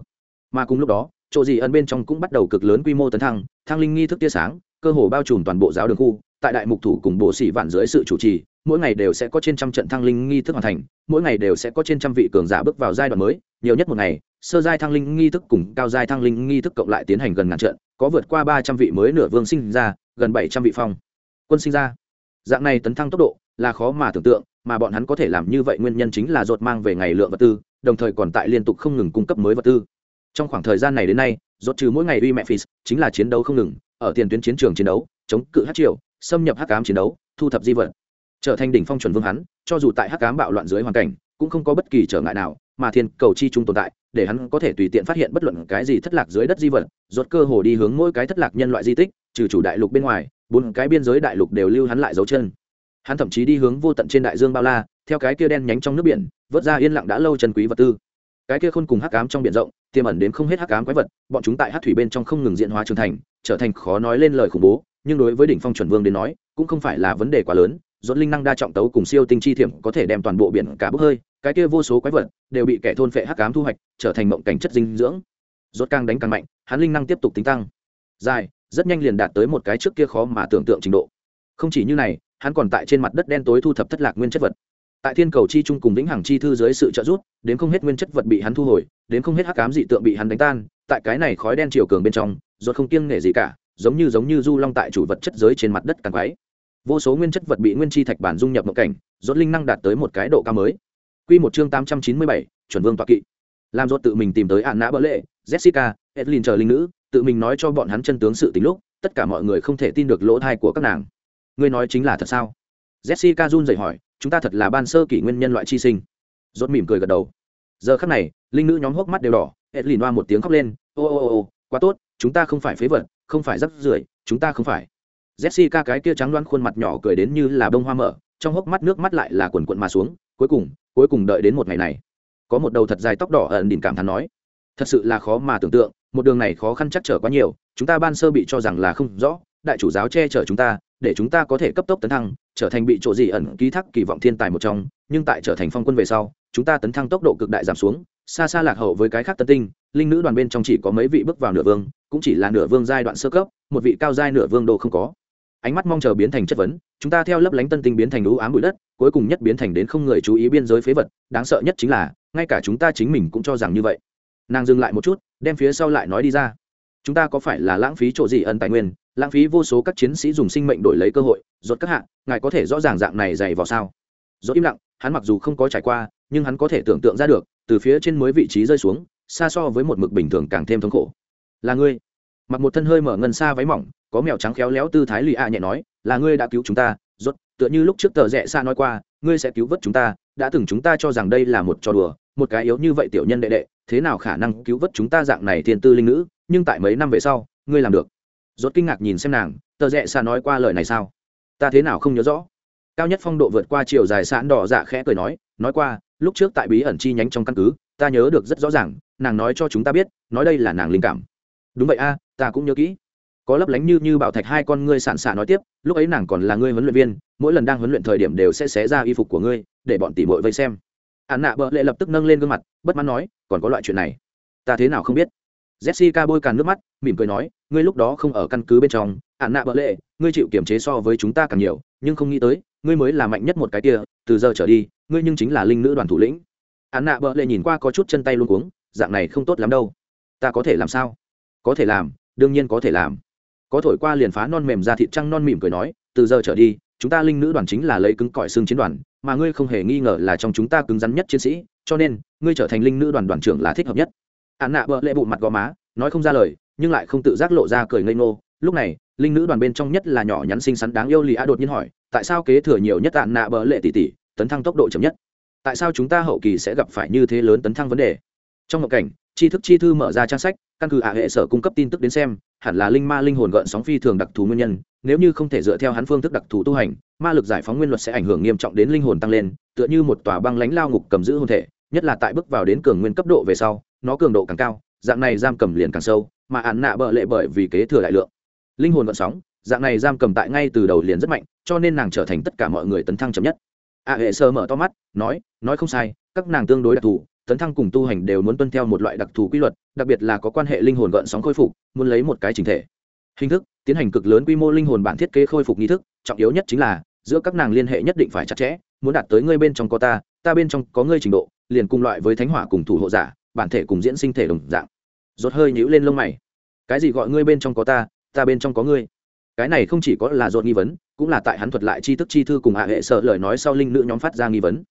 Mà cùng lúc đó, chỗ gì ẩn bên trong cũng bắt đầu cực lớn quy mô tấn thăng thăng linh nghi thức tia sáng, cơ hồ bao trùm toàn bộ giáo đường khu, tại đại mục thủ cùng bộ sĩ vạn dưới sự chủ trì, mỗi ngày đều sẽ có trên trăm trận thăng linh nghi thức hoàn thành, mỗi ngày đều sẽ có trên trăm vị cường giả bước vào giai đoạn mới, nhiều nhất một ngày, sơ giai thăng linh nghi thức cùng cao giai thăng linh nghi thức cộng lại tiến hành gần ngàn trận, có vượt qua ba trăm vị mới nửa vương sinh ra, gần bảy trăm vị phong quân sinh ra. Dạng này tấn thăng tốc độ là khó mà tưởng tượng, mà bọn hắn có thể làm như vậy nguyên nhân chính là dột mang về ngày lượng vật tư, đồng thời còn tại liên tục không ngừng cung cấp mới vật tư. Trong khoảng thời gian này đến nay dột trừ mỗi ngày uy mẹ phis chính là chiến đấu không ngừng, ở tiền tuyến chiến trường chiến đấu, chống cự hát triều, xâm nhập hắc ám chiến đấu, thu thập di vật. Trở thành đỉnh phong chuẩn vương hắn, cho dù tại hắc ám bạo loạn dưới hoàn cảnh, cũng không có bất kỳ trở ngại nào, mà thiên cầu chi trung tồn tại, để hắn có thể tùy tiện phát hiện bất luận cái gì thất lạc dưới đất di vật rốt cơ hồ đi hướng mỗi cái thất lạc nhân loại di tích, trừ chủ đại lục bên ngoài bốn cái biên giới đại lục đều lưu hắn lại dấu chân. Hắn thậm chí đi hướng vô tận trên đại dương bao la, theo cái kia đen nhánh trong nước biển, vớt ra yên lặng đã lâu chân quý vật tư. Cái kia khôn cùng hắc ám trong biển rộng, tiềm ẩn đến không hết hắc ám quái vật, bọn chúng tại hắc thủy bên trong không ngừng diện hóa trưởng thành, trở thành khó nói lên lời khủng bố, nhưng đối với đỉnh phong chuẩn vương đến nói, cũng không phải là vấn đề quá lớn dốt linh năng đa trọng tấu cùng siêu tinh chi thiểm có thể đem toàn bộ biển cả bốc hơi, cái kia vô số quái vật đều bị kẻ thôn phệ hắc ám thu hoạch, trở thành mộng cảnh chất dinh dưỡng. Rốt càng đánh càng mạnh, hắn linh năng tiếp tục tính tăng. Dài rất nhanh liền đạt tới một cái trước kia khó mà tưởng tượng trình độ. Không chỉ như này hắn còn tại trên mặt đất đen tối thu thập thất lạc nguyên chất vật. Tại thiên cầu chi trung cùng vĩnh hằng chi thư dưới sự trợ giúp đến không hết nguyên chất vật bị hắn thu hồi đến không hết hắc cám dị tượng bị hắn đánh tan tại cái này khói đen chiều cường bên trong rốt không kiêng nể gì cả giống như giống như du long tại chủ vật chất giới trên mặt đất càng quái. Vô số nguyên chất vật bị nguyên chi thạch bản dung nhập mộng cảnh rốt linh năng đạt tới một cái độ cao mới. Quy một chương tám trăm chín mươi bảy, chuẩn vương tọa kỵ. Làm rốt tự mình tìm tới ạn nã bỡ lệ jessica edlin chờ linh nữ tự mình nói cho bọn hắn chân tướng sự tình lúc, tất cả mọi người không thể tin được lỗ thai của các nàng. Ngươi nói chính là thật sao? Jessica run dậy hỏi, chúng ta thật là ban sơ kỷ nguyên nhân loại chi sinh. Rốt mỉm cười gật đầu. Giờ khắc này, linh nữ nhóm hốc mắt đều đỏ, edlin hoa một tiếng khóc lên, ô ô ô ô, quá tốt, chúng ta không phải phế vật, không phải rắc rưởi, chúng ta không phải. Jessica cái kia trắng đoan khuôn mặt nhỏ cười đến như là bông hoa mở, trong hốc mắt nước mắt lại là quần quận mà xuống, cuối cùng cuối cùng đợi đến một ngày này. Có một đầu thật dài tóc đỏ ẩn đỉnh cảm thán nói, thật sự là khó mà tưởng tượng một đường này khó khăn chắc trở quá nhiều, chúng ta ban sơ bị cho rằng là không rõ, đại chủ giáo che chở chúng ta, để chúng ta có thể cấp tốc tấn thăng, trở thành bị chỗ gì ẩn ký thác kỳ vọng thiên tài một trong, nhưng tại trở thành phong quân về sau, chúng ta tấn thăng tốc độ cực đại giảm xuống, xa xa lạc hậu với cái khác tân tinh, linh nữ đoàn bên trong chỉ có mấy vị bước vào nửa vương, cũng chỉ là nửa vương giai đoạn sơ cấp, một vị cao giai nửa vương đô không có. Ánh mắt mong chờ biến thành chất vấn, chúng ta theo lớp lánh tân tinh biến thành lũ ám bụi đất, cuối cùng nhất biến thành đến không người chú ý biên giới phế vật, đáng sợ nhất chính là, ngay cả chúng ta chính mình cũng cho rằng như vậy. Nàng dừng lại một chút đem phía sau lại nói đi ra. Chúng ta có phải là lãng phí chỗ gì ân tài nguyên, lãng phí vô số các chiến sĩ dùng sinh mệnh đổi lấy cơ hội, rốt các hạ, ngài có thể rõ ràng dạng này dày vào sao? Rốt im lặng, hắn mặc dù không có trải qua, nhưng hắn có thể tưởng tượng ra được, từ phía trên mới vị trí rơi xuống, xa so với một mực bình thường càng thêm thống khổ. Là ngươi. Mặc một thân hơi mở ngân xa váy mỏng, có mèo trắng khéo léo tư thái lì ạ nhẹ nói, là ngươi đã cứu chúng ta, rốt, tựa như lúc trước tờ rẽ xa nói qua, ngươi sẽ cứu vớt chúng ta, đã từng chúng ta cho rằng đây là một trò đùa một cái yếu như vậy tiểu nhân đệ đệ, thế nào khả năng cứu vớt chúng ta dạng này thiên tư linh nữ, nhưng tại mấy năm về sau, ngươi làm được. Rốt kinh ngạc nhìn xem nàng, tờ rẽ xa nói qua lời này sao? Ta thế nào không nhớ rõ? Cao nhất phong độ vượt qua chiều dài sạn đỏ dạ khẽ cười nói nói qua, lúc trước tại bí ẩn chi nhánh trong căn cứ, ta nhớ được rất rõ ràng, nàng nói cho chúng ta biết, nói đây là nàng linh cảm. Đúng vậy a, ta cũng nhớ kỹ. Có lấp lánh như như bảo thạch hai con ngươi sạn xạ nói tiếp, lúc ấy nàng còn là ngươi huấn luyện viên, mỗi lần đang huấn luyện thời điểm đều sẽ xé ra y phục của ngươi, để bọn tỉ mội vây xem ạn nạ bợ lệ lập tức nâng lên gương mặt, bất mãn nói, còn có loại chuyện này? Ta thế nào không biết? Jessica bôi càn nước mắt, mỉm cười nói, ngươi lúc đó không ở căn cứ bên trong ạn nạ bợ lệ, ngươi chịu kiểm chế so với chúng ta càng nhiều, nhưng không nghĩ tới, ngươi mới là mạnh nhất một cái kia, từ giờ trở đi, ngươi nhưng chính là linh nữ đoàn thủ lĩnh. Ạn nạ bợ lệ nhìn qua có chút chân tay luôn cuống, dạng này không tốt lắm đâu. Ta có thể làm sao? Có thể làm, đương nhiên có thể làm. Có thổi qua liền phá non mềm ra thịt trăng non mỉm cười nói, từ giờ trở đi, chúng ta linh nữ đoàn chính là lấy cứng cỏi xương chiến đoàn mà ngươi không hề nghi ngờ là trong chúng ta cứng rắn nhất chiến sĩ, cho nên, ngươi trở thành linh nữ đoàn đoàn trưởng là thích hợp nhất. Hạn nạ bợ lệ bụng mặt gò má, nói không ra lời, nhưng lại không tự giác lộ ra cười ngây ngô. Lúc này, linh nữ đoàn bên trong nhất là nhỏ nhắn xinh xắn đáng yêu lì a đột nhiên hỏi, tại sao kế thừa nhiều nhất ạn nạ bợ lệ tỷ tỷ, tấn thăng tốc độ chậm nhất? Tại sao chúng ta hậu kỳ sẽ gặp phải như thế lớn tấn thăng vấn đề? Trong một cảnh, tri thức chi thư mở ra trang sách, căn cứ ả hệ sở cung cấp tin tức đến xem hẳn là linh ma linh hồn gợn sóng phi thường đặc thù nguyên nhân, nếu như không thể dựa theo hắn phương thức đặc thù tu hành, ma lực giải phóng nguyên luật sẽ ảnh hưởng nghiêm trọng đến linh hồn tăng lên, tựa như một tòa băng lánh lao ngục cầm giữ hồn thể, nhất là tại bước vào đến cường nguyên cấp độ về sau, nó cường độ càng cao, dạng này giam cầm liền càng sâu, mà án nạ bợ lệ bởi vì kế thừa đại lượng linh hồn gợn sóng, dạng này giam cầm tại ngay từ đầu liền rất mạnh, cho nên nàng trở thành tất cả mọi người tấn thăng chậm nhất. A hệ sơ mở to mắt, nói nói không sai, các nàng tương đối đặc thù tấn thăng cùng tu hành đều muốn tuân theo một loại đặc thù quy luật, đặc biệt là có quan hệ linh hồn gợn sóng khôi phục, muốn lấy một cái trình thể. Hình thức, tiến hành cực lớn quy mô linh hồn bản thiết kế khôi phục nghi thức, trọng yếu nhất chính là, giữa các nàng liên hệ nhất định phải chặt chẽ, muốn đạt tới ngươi bên trong có ta ta bên trong có ngươi trình độ, liền cùng loại với thánh hỏa cùng thủ hộ giả, bản thể cùng diễn sinh thể đồng dạng. Rốt hơi nhíu lên lông mày. Cái gì gọi ngươi bên trong có ta ta bên trong có ngươi? Cái này không chỉ có là rốt nghi vấn, cũng là tại hắn thuật lại chi thức chi thư cùng hạ hệ sợ lời nói sau linh nữ nhóm phát ra nghi vấn.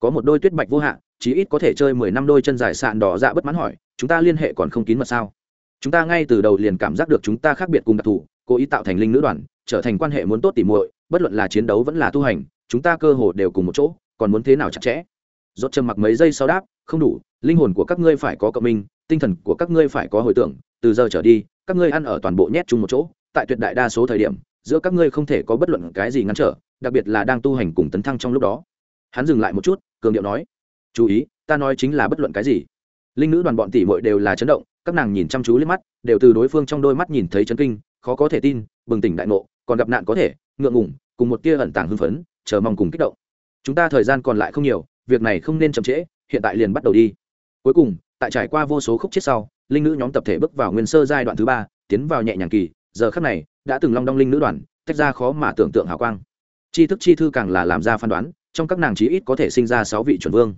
Có một đôi tuyết bạch vô hạn chí ít có thể chơi mười năm đôi chân dài sạn đỏ dạ bất mãn hỏi, chúng ta liên hệ còn không kín mật sao? Chúng ta ngay từ đầu liền cảm giác được chúng ta khác biệt cùng đặc thù, cố ý tạo thành linh nữ đoàn, trở thành quan hệ muốn tốt tỉ muội, bất luận là chiến đấu vẫn là tu hành, chúng ta cơ hồ đều cùng một chỗ, còn muốn thế nào chặt chẽ? Rốt trầm mặc mấy giây sau đáp, không đủ, linh hồn của các ngươi phải có cộng minh, tinh thần của các ngươi phải có hồi tưởng, từ giờ trở đi, các ngươi ăn ở toàn bộ nhét chung một chỗ, tại tuyệt đại đa số thời điểm, giữa các ngươi không thể có bất luận cái gì ngăn trở, đặc biệt là đang tu hành cùng tấn thăng trong lúc đó. Hắn dừng lại một chút, cường điệu nói chú ý, ta nói chính là bất luận cái gì. Linh nữ đoàn bọn tỷ muội đều là chấn động, các nàng nhìn chăm chú lên mắt, đều từ đối phương trong đôi mắt nhìn thấy chấn kinh, khó có thể tin, bừng tỉnh đại ngộ, còn gặp nạn có thể, ngượng ngủng cùng một tia ẩn tàng hưng phấn, chờ mong cùng kích động. Chúng ta thời gian còn lại không nhiều, việc này không nên chậm trễ, hiện tại liền bắt đầu đi. Cuối cùng, tại trải qua vô số khúc chết sau, linh nữ nhóm tập thể bước vào nguyên sơ giai đoạn thứ ba, tiến vào nhẹ nhàng kỳ, giờ khắc này, đã từng long đong linh nữ đoàn, tách ra khó mà tưởng tượng hào quang. Chi thức chi thư càng là làm ra phán đoán, trong các nàng chí ít có thể sinh ra sáu vị chuẩn vương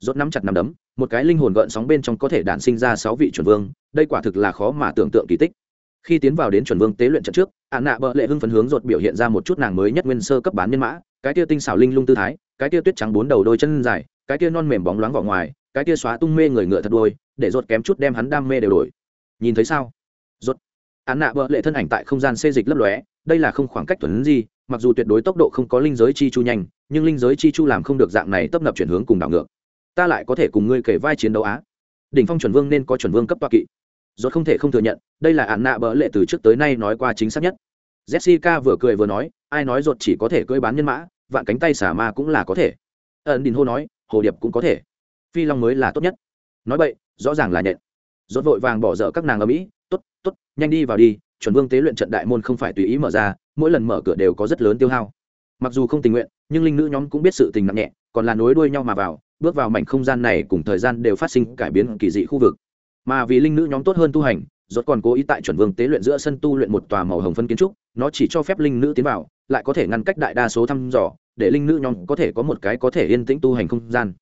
rốt nắm chặt nắm đấm, một cái linh hồn gợn sóng bên trong có thể đản sinh ra sáu vị chuẩn vương, đây quả thực là khó mà tưởng tượng kỳ tích. Khi tiến vào đến chuẩn vương tế luyện trận trước ạn nạ bợ lệ hưng phấn hướng rột biểu hiện ra một chút nàng mới nhất nguyên sơ cấp bán nhân mã, cái tia tinh xảo linh lung tư thái, cái tia tuyết trắng bốn đầu đôi chân dài, cái tia non mềm bóng loáng vỏ ngoài, cái tia xóa tung mê người ngựa thật đôi để rột kém chút đem hắn đam mê đều đổi. Nhìn thấy sao? Rột ạn nạ bợ lệ thân ảnh tại không gian xê dịch lấp lóe, đây là không khoảng cách tuấn gì mặc dù tuyệt đối tốc độ không có linh giới chi chu nhanh, nhưng linh giới chi chu làm không được dạng này tấp nập chuyển hướng cùng đảo ngược ta lại có thể cùng ngươi kể vai chiến đấu á. Đỉnh phong chuẩn vương nên có chuẩn vương cấp toa kỵ. Rốt không thể không thừa nhận, đây là ạn nạ bỡ lệ từ trước tới nay nói qua chính xác nhất. Jessica vừa cười vừa nói, ai nói rốt chỉ có thể cưỡi bán nhân mã, vạn cánh tay xả ma cũng là có thể. Ẩn đình hô nói, hồ điệp cũng có thể. Phi long mới là tốt nhất. Nói vậy rõ ràng là nhện. Rốt vội vàng bỏ dở các nàng ở mỹ, tốt tốt, nhanh đi vào đi, chuẩn vương tế luyện trận đại môn không phải tùy ý mở ra, mỗi lần mở cửa đều có rất lớn tiêu hao. Mặc dù không tình nguyện, nhưng linh nữ nhóm cũng biết sự tình nặng nhẹ, còn là nối đuôi nhau mà vào bước vào mảnh không gian này cùng thời gian đều phát sinh cải biến kỳ dị khu vực. Mà vì linh nữ nhóm tốt hơn tu hành, rốt còn cố ý tại chuẩn vương tế luyện giữa sân tu luyện một tòa màu hồng phân kiến trúc, nó chỉ cho phép linh nữ tiến vào, lại có thể ngăn cách đại đa số thăm dò, để linh nữ nhóm có thể có một cái có thể yên tĩnh tu hành không gian.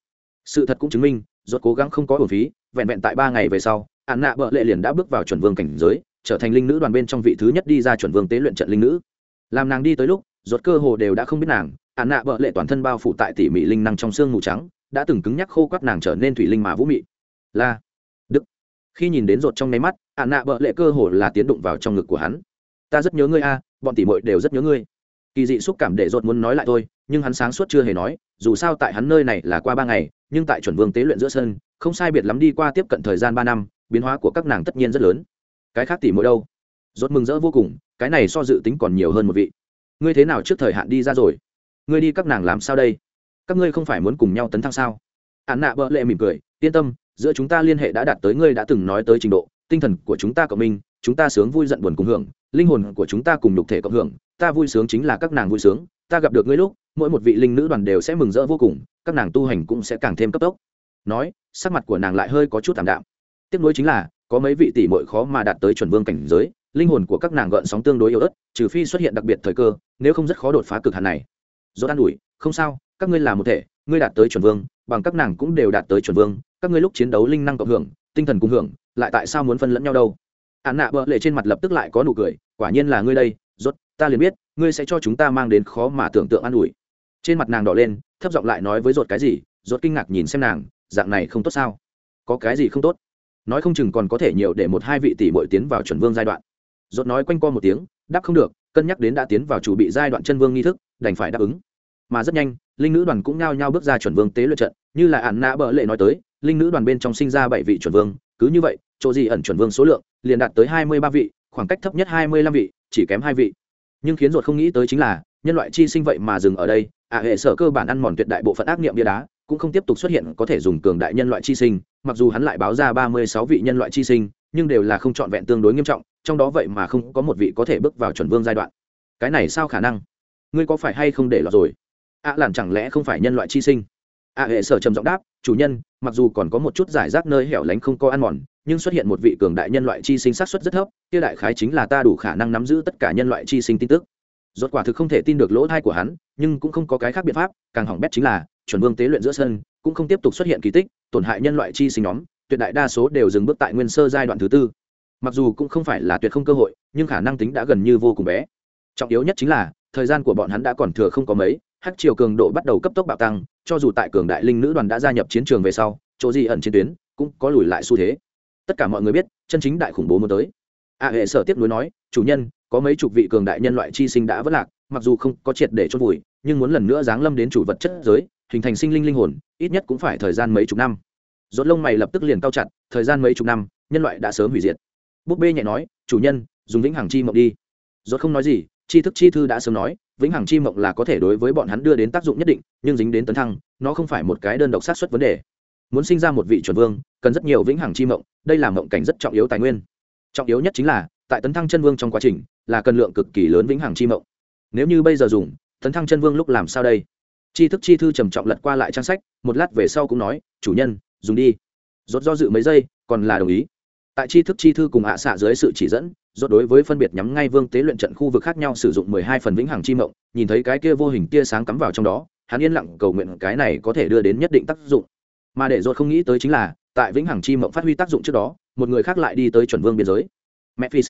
Sự thật cũng chứng minh, rốt cố gắng không có ổn phí, vẹn vẹn tại ba ngày về sau ạn nạ bợ lệ liền đã bước vào chuẩn vương cảnh giới, trở thành linh nữ đoàn bên trong vị thứ nhất đi ra chuẩn vương tế luyện trận linh nữ. Làm nàng đi tới lúc, rốt cơ hồ đều đã không biết nàng ạn nạ bợ lệ toàn thân bao phủ tại tỉ mỉ linh năng trong xương mù trắng đã từng cứng nhắc khô quắc nàng trở nên thủy linh mà vũ mị. Là, đức. Khi nhìn đến rột trong nháy mắt ạn nạ bợ lệ cơ hồ là tiến đụng vào trong ngực của hắn. Ta rất nhớ ngươi a, bọn tỉ mội đều rất nhớ ngươi. Kỳ dị xúc cảm để rột muốn nói lại thôi, nhưng hắn sáng suốt chưa hề nói, dù sao tại hắn nơi này là qua ba ngày, nhưng tại chuẩn vương tế luyện giữa sân, không sai biệt lắm đi qua tiếp cận thời gian ba năm, biến hóa của các nàng tất nhiên rất lớn. Cái khác tỉ mội đâu? Rốt mừng rỡ vô cùng, cái này so dự tính còn nhiều hơn một vị. Ngươi thế nào trước thời hạn đi ra rồi? Ngươi đi các nàng làm sao đây? Các ngươi không phải muốn cùng nhau tấn thăng sao? Hạn nạ bợ lệ mỉm cười, yên tâm, giữa chúng ta liên hệ đã đạt tới ngươi đã từng nói tới trình độ, tinh thần của chúng ta cộng minh, chúng ta sướng vui giận buồn cùng hưởng, linh hồn của chúng ta cùng nhục thể cộng hưởng, ta vui sướng chính là các nàng vui sướng, ta gặp được ngươi lúc, mỗi một vị linh nữ đoàn đều sẽ mừng rỡ vô cùng, các nàng tu hành cũng sẽ càng thêm cấp tốc. Nói, sắc mặt của nàng lại hơi có chút thảm đạm. Tiếp nối chính là, có mấy vị tỷ muội khó mà đạt tới chuẩn vương cảnh giới, linh hồn của các nàng gợn sóng tương đối yếu ớt, trừ phi xuất hiện đặc biệt thời cơ, nếu không rất khó đột phá cực hạn này. Do an ủi, không sao các ngươi là một thể, ngươi đạt tới chuẩn vương, bằng các nàng cũng đều đạt tới chuẩn vương, các ngươi lúc chiến đấu linh năng cộng hưởng, tinh thần cùng hưởng, lại tại sao muốn phân lẫn nhau đâu? Hạn nạ bợ lệ trên mặt lập tức lại có nụ cười, quả nhiên là ngươi đây, rốt, ta liền biết, ngươi sẽ cho chúng ta mang đến khó mà tưởng tượng an ủi. Trên mặt nàng đỏ lên, thấp giọng lại nói với rốt cái gì, rốt kinh ngạc nhìn xem nàng, dạng này không tốt sao? Có cái gì không tốt? Nói không chừng còn có thể nhiều để một hai vị tỷ muội tiến vào chuẩn vương giai đoạn. Rốt nói quanh co một tiếng, đáp không được, cân nhắc đến đã tiến vào chủ bị giai đoạn chân vương nghi thức, đành phải đáp ứng mà rất nhanh, linh nữ đoàn cũng nhao nhao bước ra chuẩn vương tế luyện trận, như là ạn nạ bợ lệ nói tới, linh nữ đoàn bên trong sinh ra bảy vị chuẩn vương, cứ như vậy, chỗ gì ẩn chuẩn vương số lượng liền đạt tới hai mươi ba vị, khoảng cách thấp nhất hai mươi lăm vị, chỉ kém hai vị. Nhưng khiến ruột không nghĩ tới chính là, nhân loại chi sinh vậy mà dừng ở đây ả hệ sở cơ bản ăn mòn tuyệt đại bộ phận ác niệm bia đá, cũng không tiếp tục xuất hiện có thể dùng cường đại nhân loại chi sinh, mặc dù hắn lại báo ra ba mươi sáu vị nhân loại chi sinh, nhưng đều là không trọn vẹn tương đối nghiêm trọng, trong đó vậy mà không có một vị có thể bước vào chuẩn vương giai đoạn. Cái này sao khả năng? Ngươi có phải hay không để lọt rồi? Ạ à làn chẳng lẽ không phải nhân loại chi sinh? ạ hệ sở trầm giọng đáp, chủ nhân, mặc dù còn có một chút giải rác nơi hẻo lánh không có ăn mòn, nhưng xuất hiện một vị cường đại nhân loại chi sinh sát xuất rất thấp, kia đại khái chính là ta đủ khả năng nắm giữ tất cả nhân loại chi sinh tin tức. Rốt quả thực không thể tin được lỗ thai của hắn, nhưng cũng không có cái khác biện pháp, càng hỏng bét chính là, chuẩn vương tế luyện giữa sân, cũng không tiếp tục xuất hiện kỳ tích, tổn hại nhân loại chi sinh nhóm, tuyệt đại đa số đều dừng bước tại nguyên sơ giai đoạn thứ tư. Mặc dù cũng không phải là tuyệt không cơ hội, nhưng khả năng tính đã gần như vô cùng bé. Trọng yếu nhất chính là, thời gian của bọn hắn đã còn thừa không có mấy hắc triều cường độ bắt đầu cấp tốc bạo tăng, cho dù tại cường đại linh nữ đoàn đã gia nhập chiến trường về sau, chỗ gì ẩn chiến tuyến cũng có lùi lại xu thế. Tất cả mọi người biết, chân chính đại khủng bố muốn tới. A hệ sở tiếp nối nói, chủ nhân, có mấy chục vị cường đại nhân loại chi sinh đã vất lạc, mặc dù không có triệt để chôn vùi, nhưng muốn lần nữa giáng lâm đến chủ vật chất giới, hình thành sinh linh linh hồn, ít nhất cũng phải thời gian mấy chục năm. Rốt lông mày lập tức liền cao chặt, thời gian mấy chục năm, nhân loại đã sớm hủy diệt. Búp bê nhẹ nói, chủ nhân, dùng vĩnh hằng chi mộng đi. Rốt không nói gì chi thức chi thư đã sớm nói, vĩnh hằng chi mộng là có thể đối với bọn hắn đưa đến tác dụng nhất định, nhưng dính đến tấn thăng, nó không phải một cái đơn độc sát xuất vấn đề. Muốn sinh ra một vị chuẩn vương, cần rất nhiều vĩnh hằng chi mộng, đây là mộng cảnh rất trọng yếu tài nguyên. Trọng yếu nhất chính là, tại tấn thăng chân vương trong quá trình, là cần lượng cực kỳ lớn vĩnh hằng chi mộng. Nếu như bây giờ dùng, tấn thăng chân vương lúc làm sao đây? Chi thức chi thư trầm trọng lật qua lại trang sách, một lát về sau cũng nói, chủ nhân, dùng đi. Rốt do dự mấy giây, còn là đồng ý. Tại chi thức chi thư cùng hạ xạ dưới sự chỉ dẫn rốt đối với phân biệt nhắm ngay vương tế luyện trận khu vực khác nhau sử dụng mười hai phần vĩnh hằng chi mộng, nhìn thấy cái kia vô hình tia sáng cắm vào trong đó, hắn yên lặng cầu nguyện cái này có thể đưa đến nhất định tác dụng. Mà để rốt không nghĩ tới chính là, tại vĩnh hằng chi mộng phát huy tác dụng trước đó, một người khác lại đi tới chuẩn vương biên giới. Memphis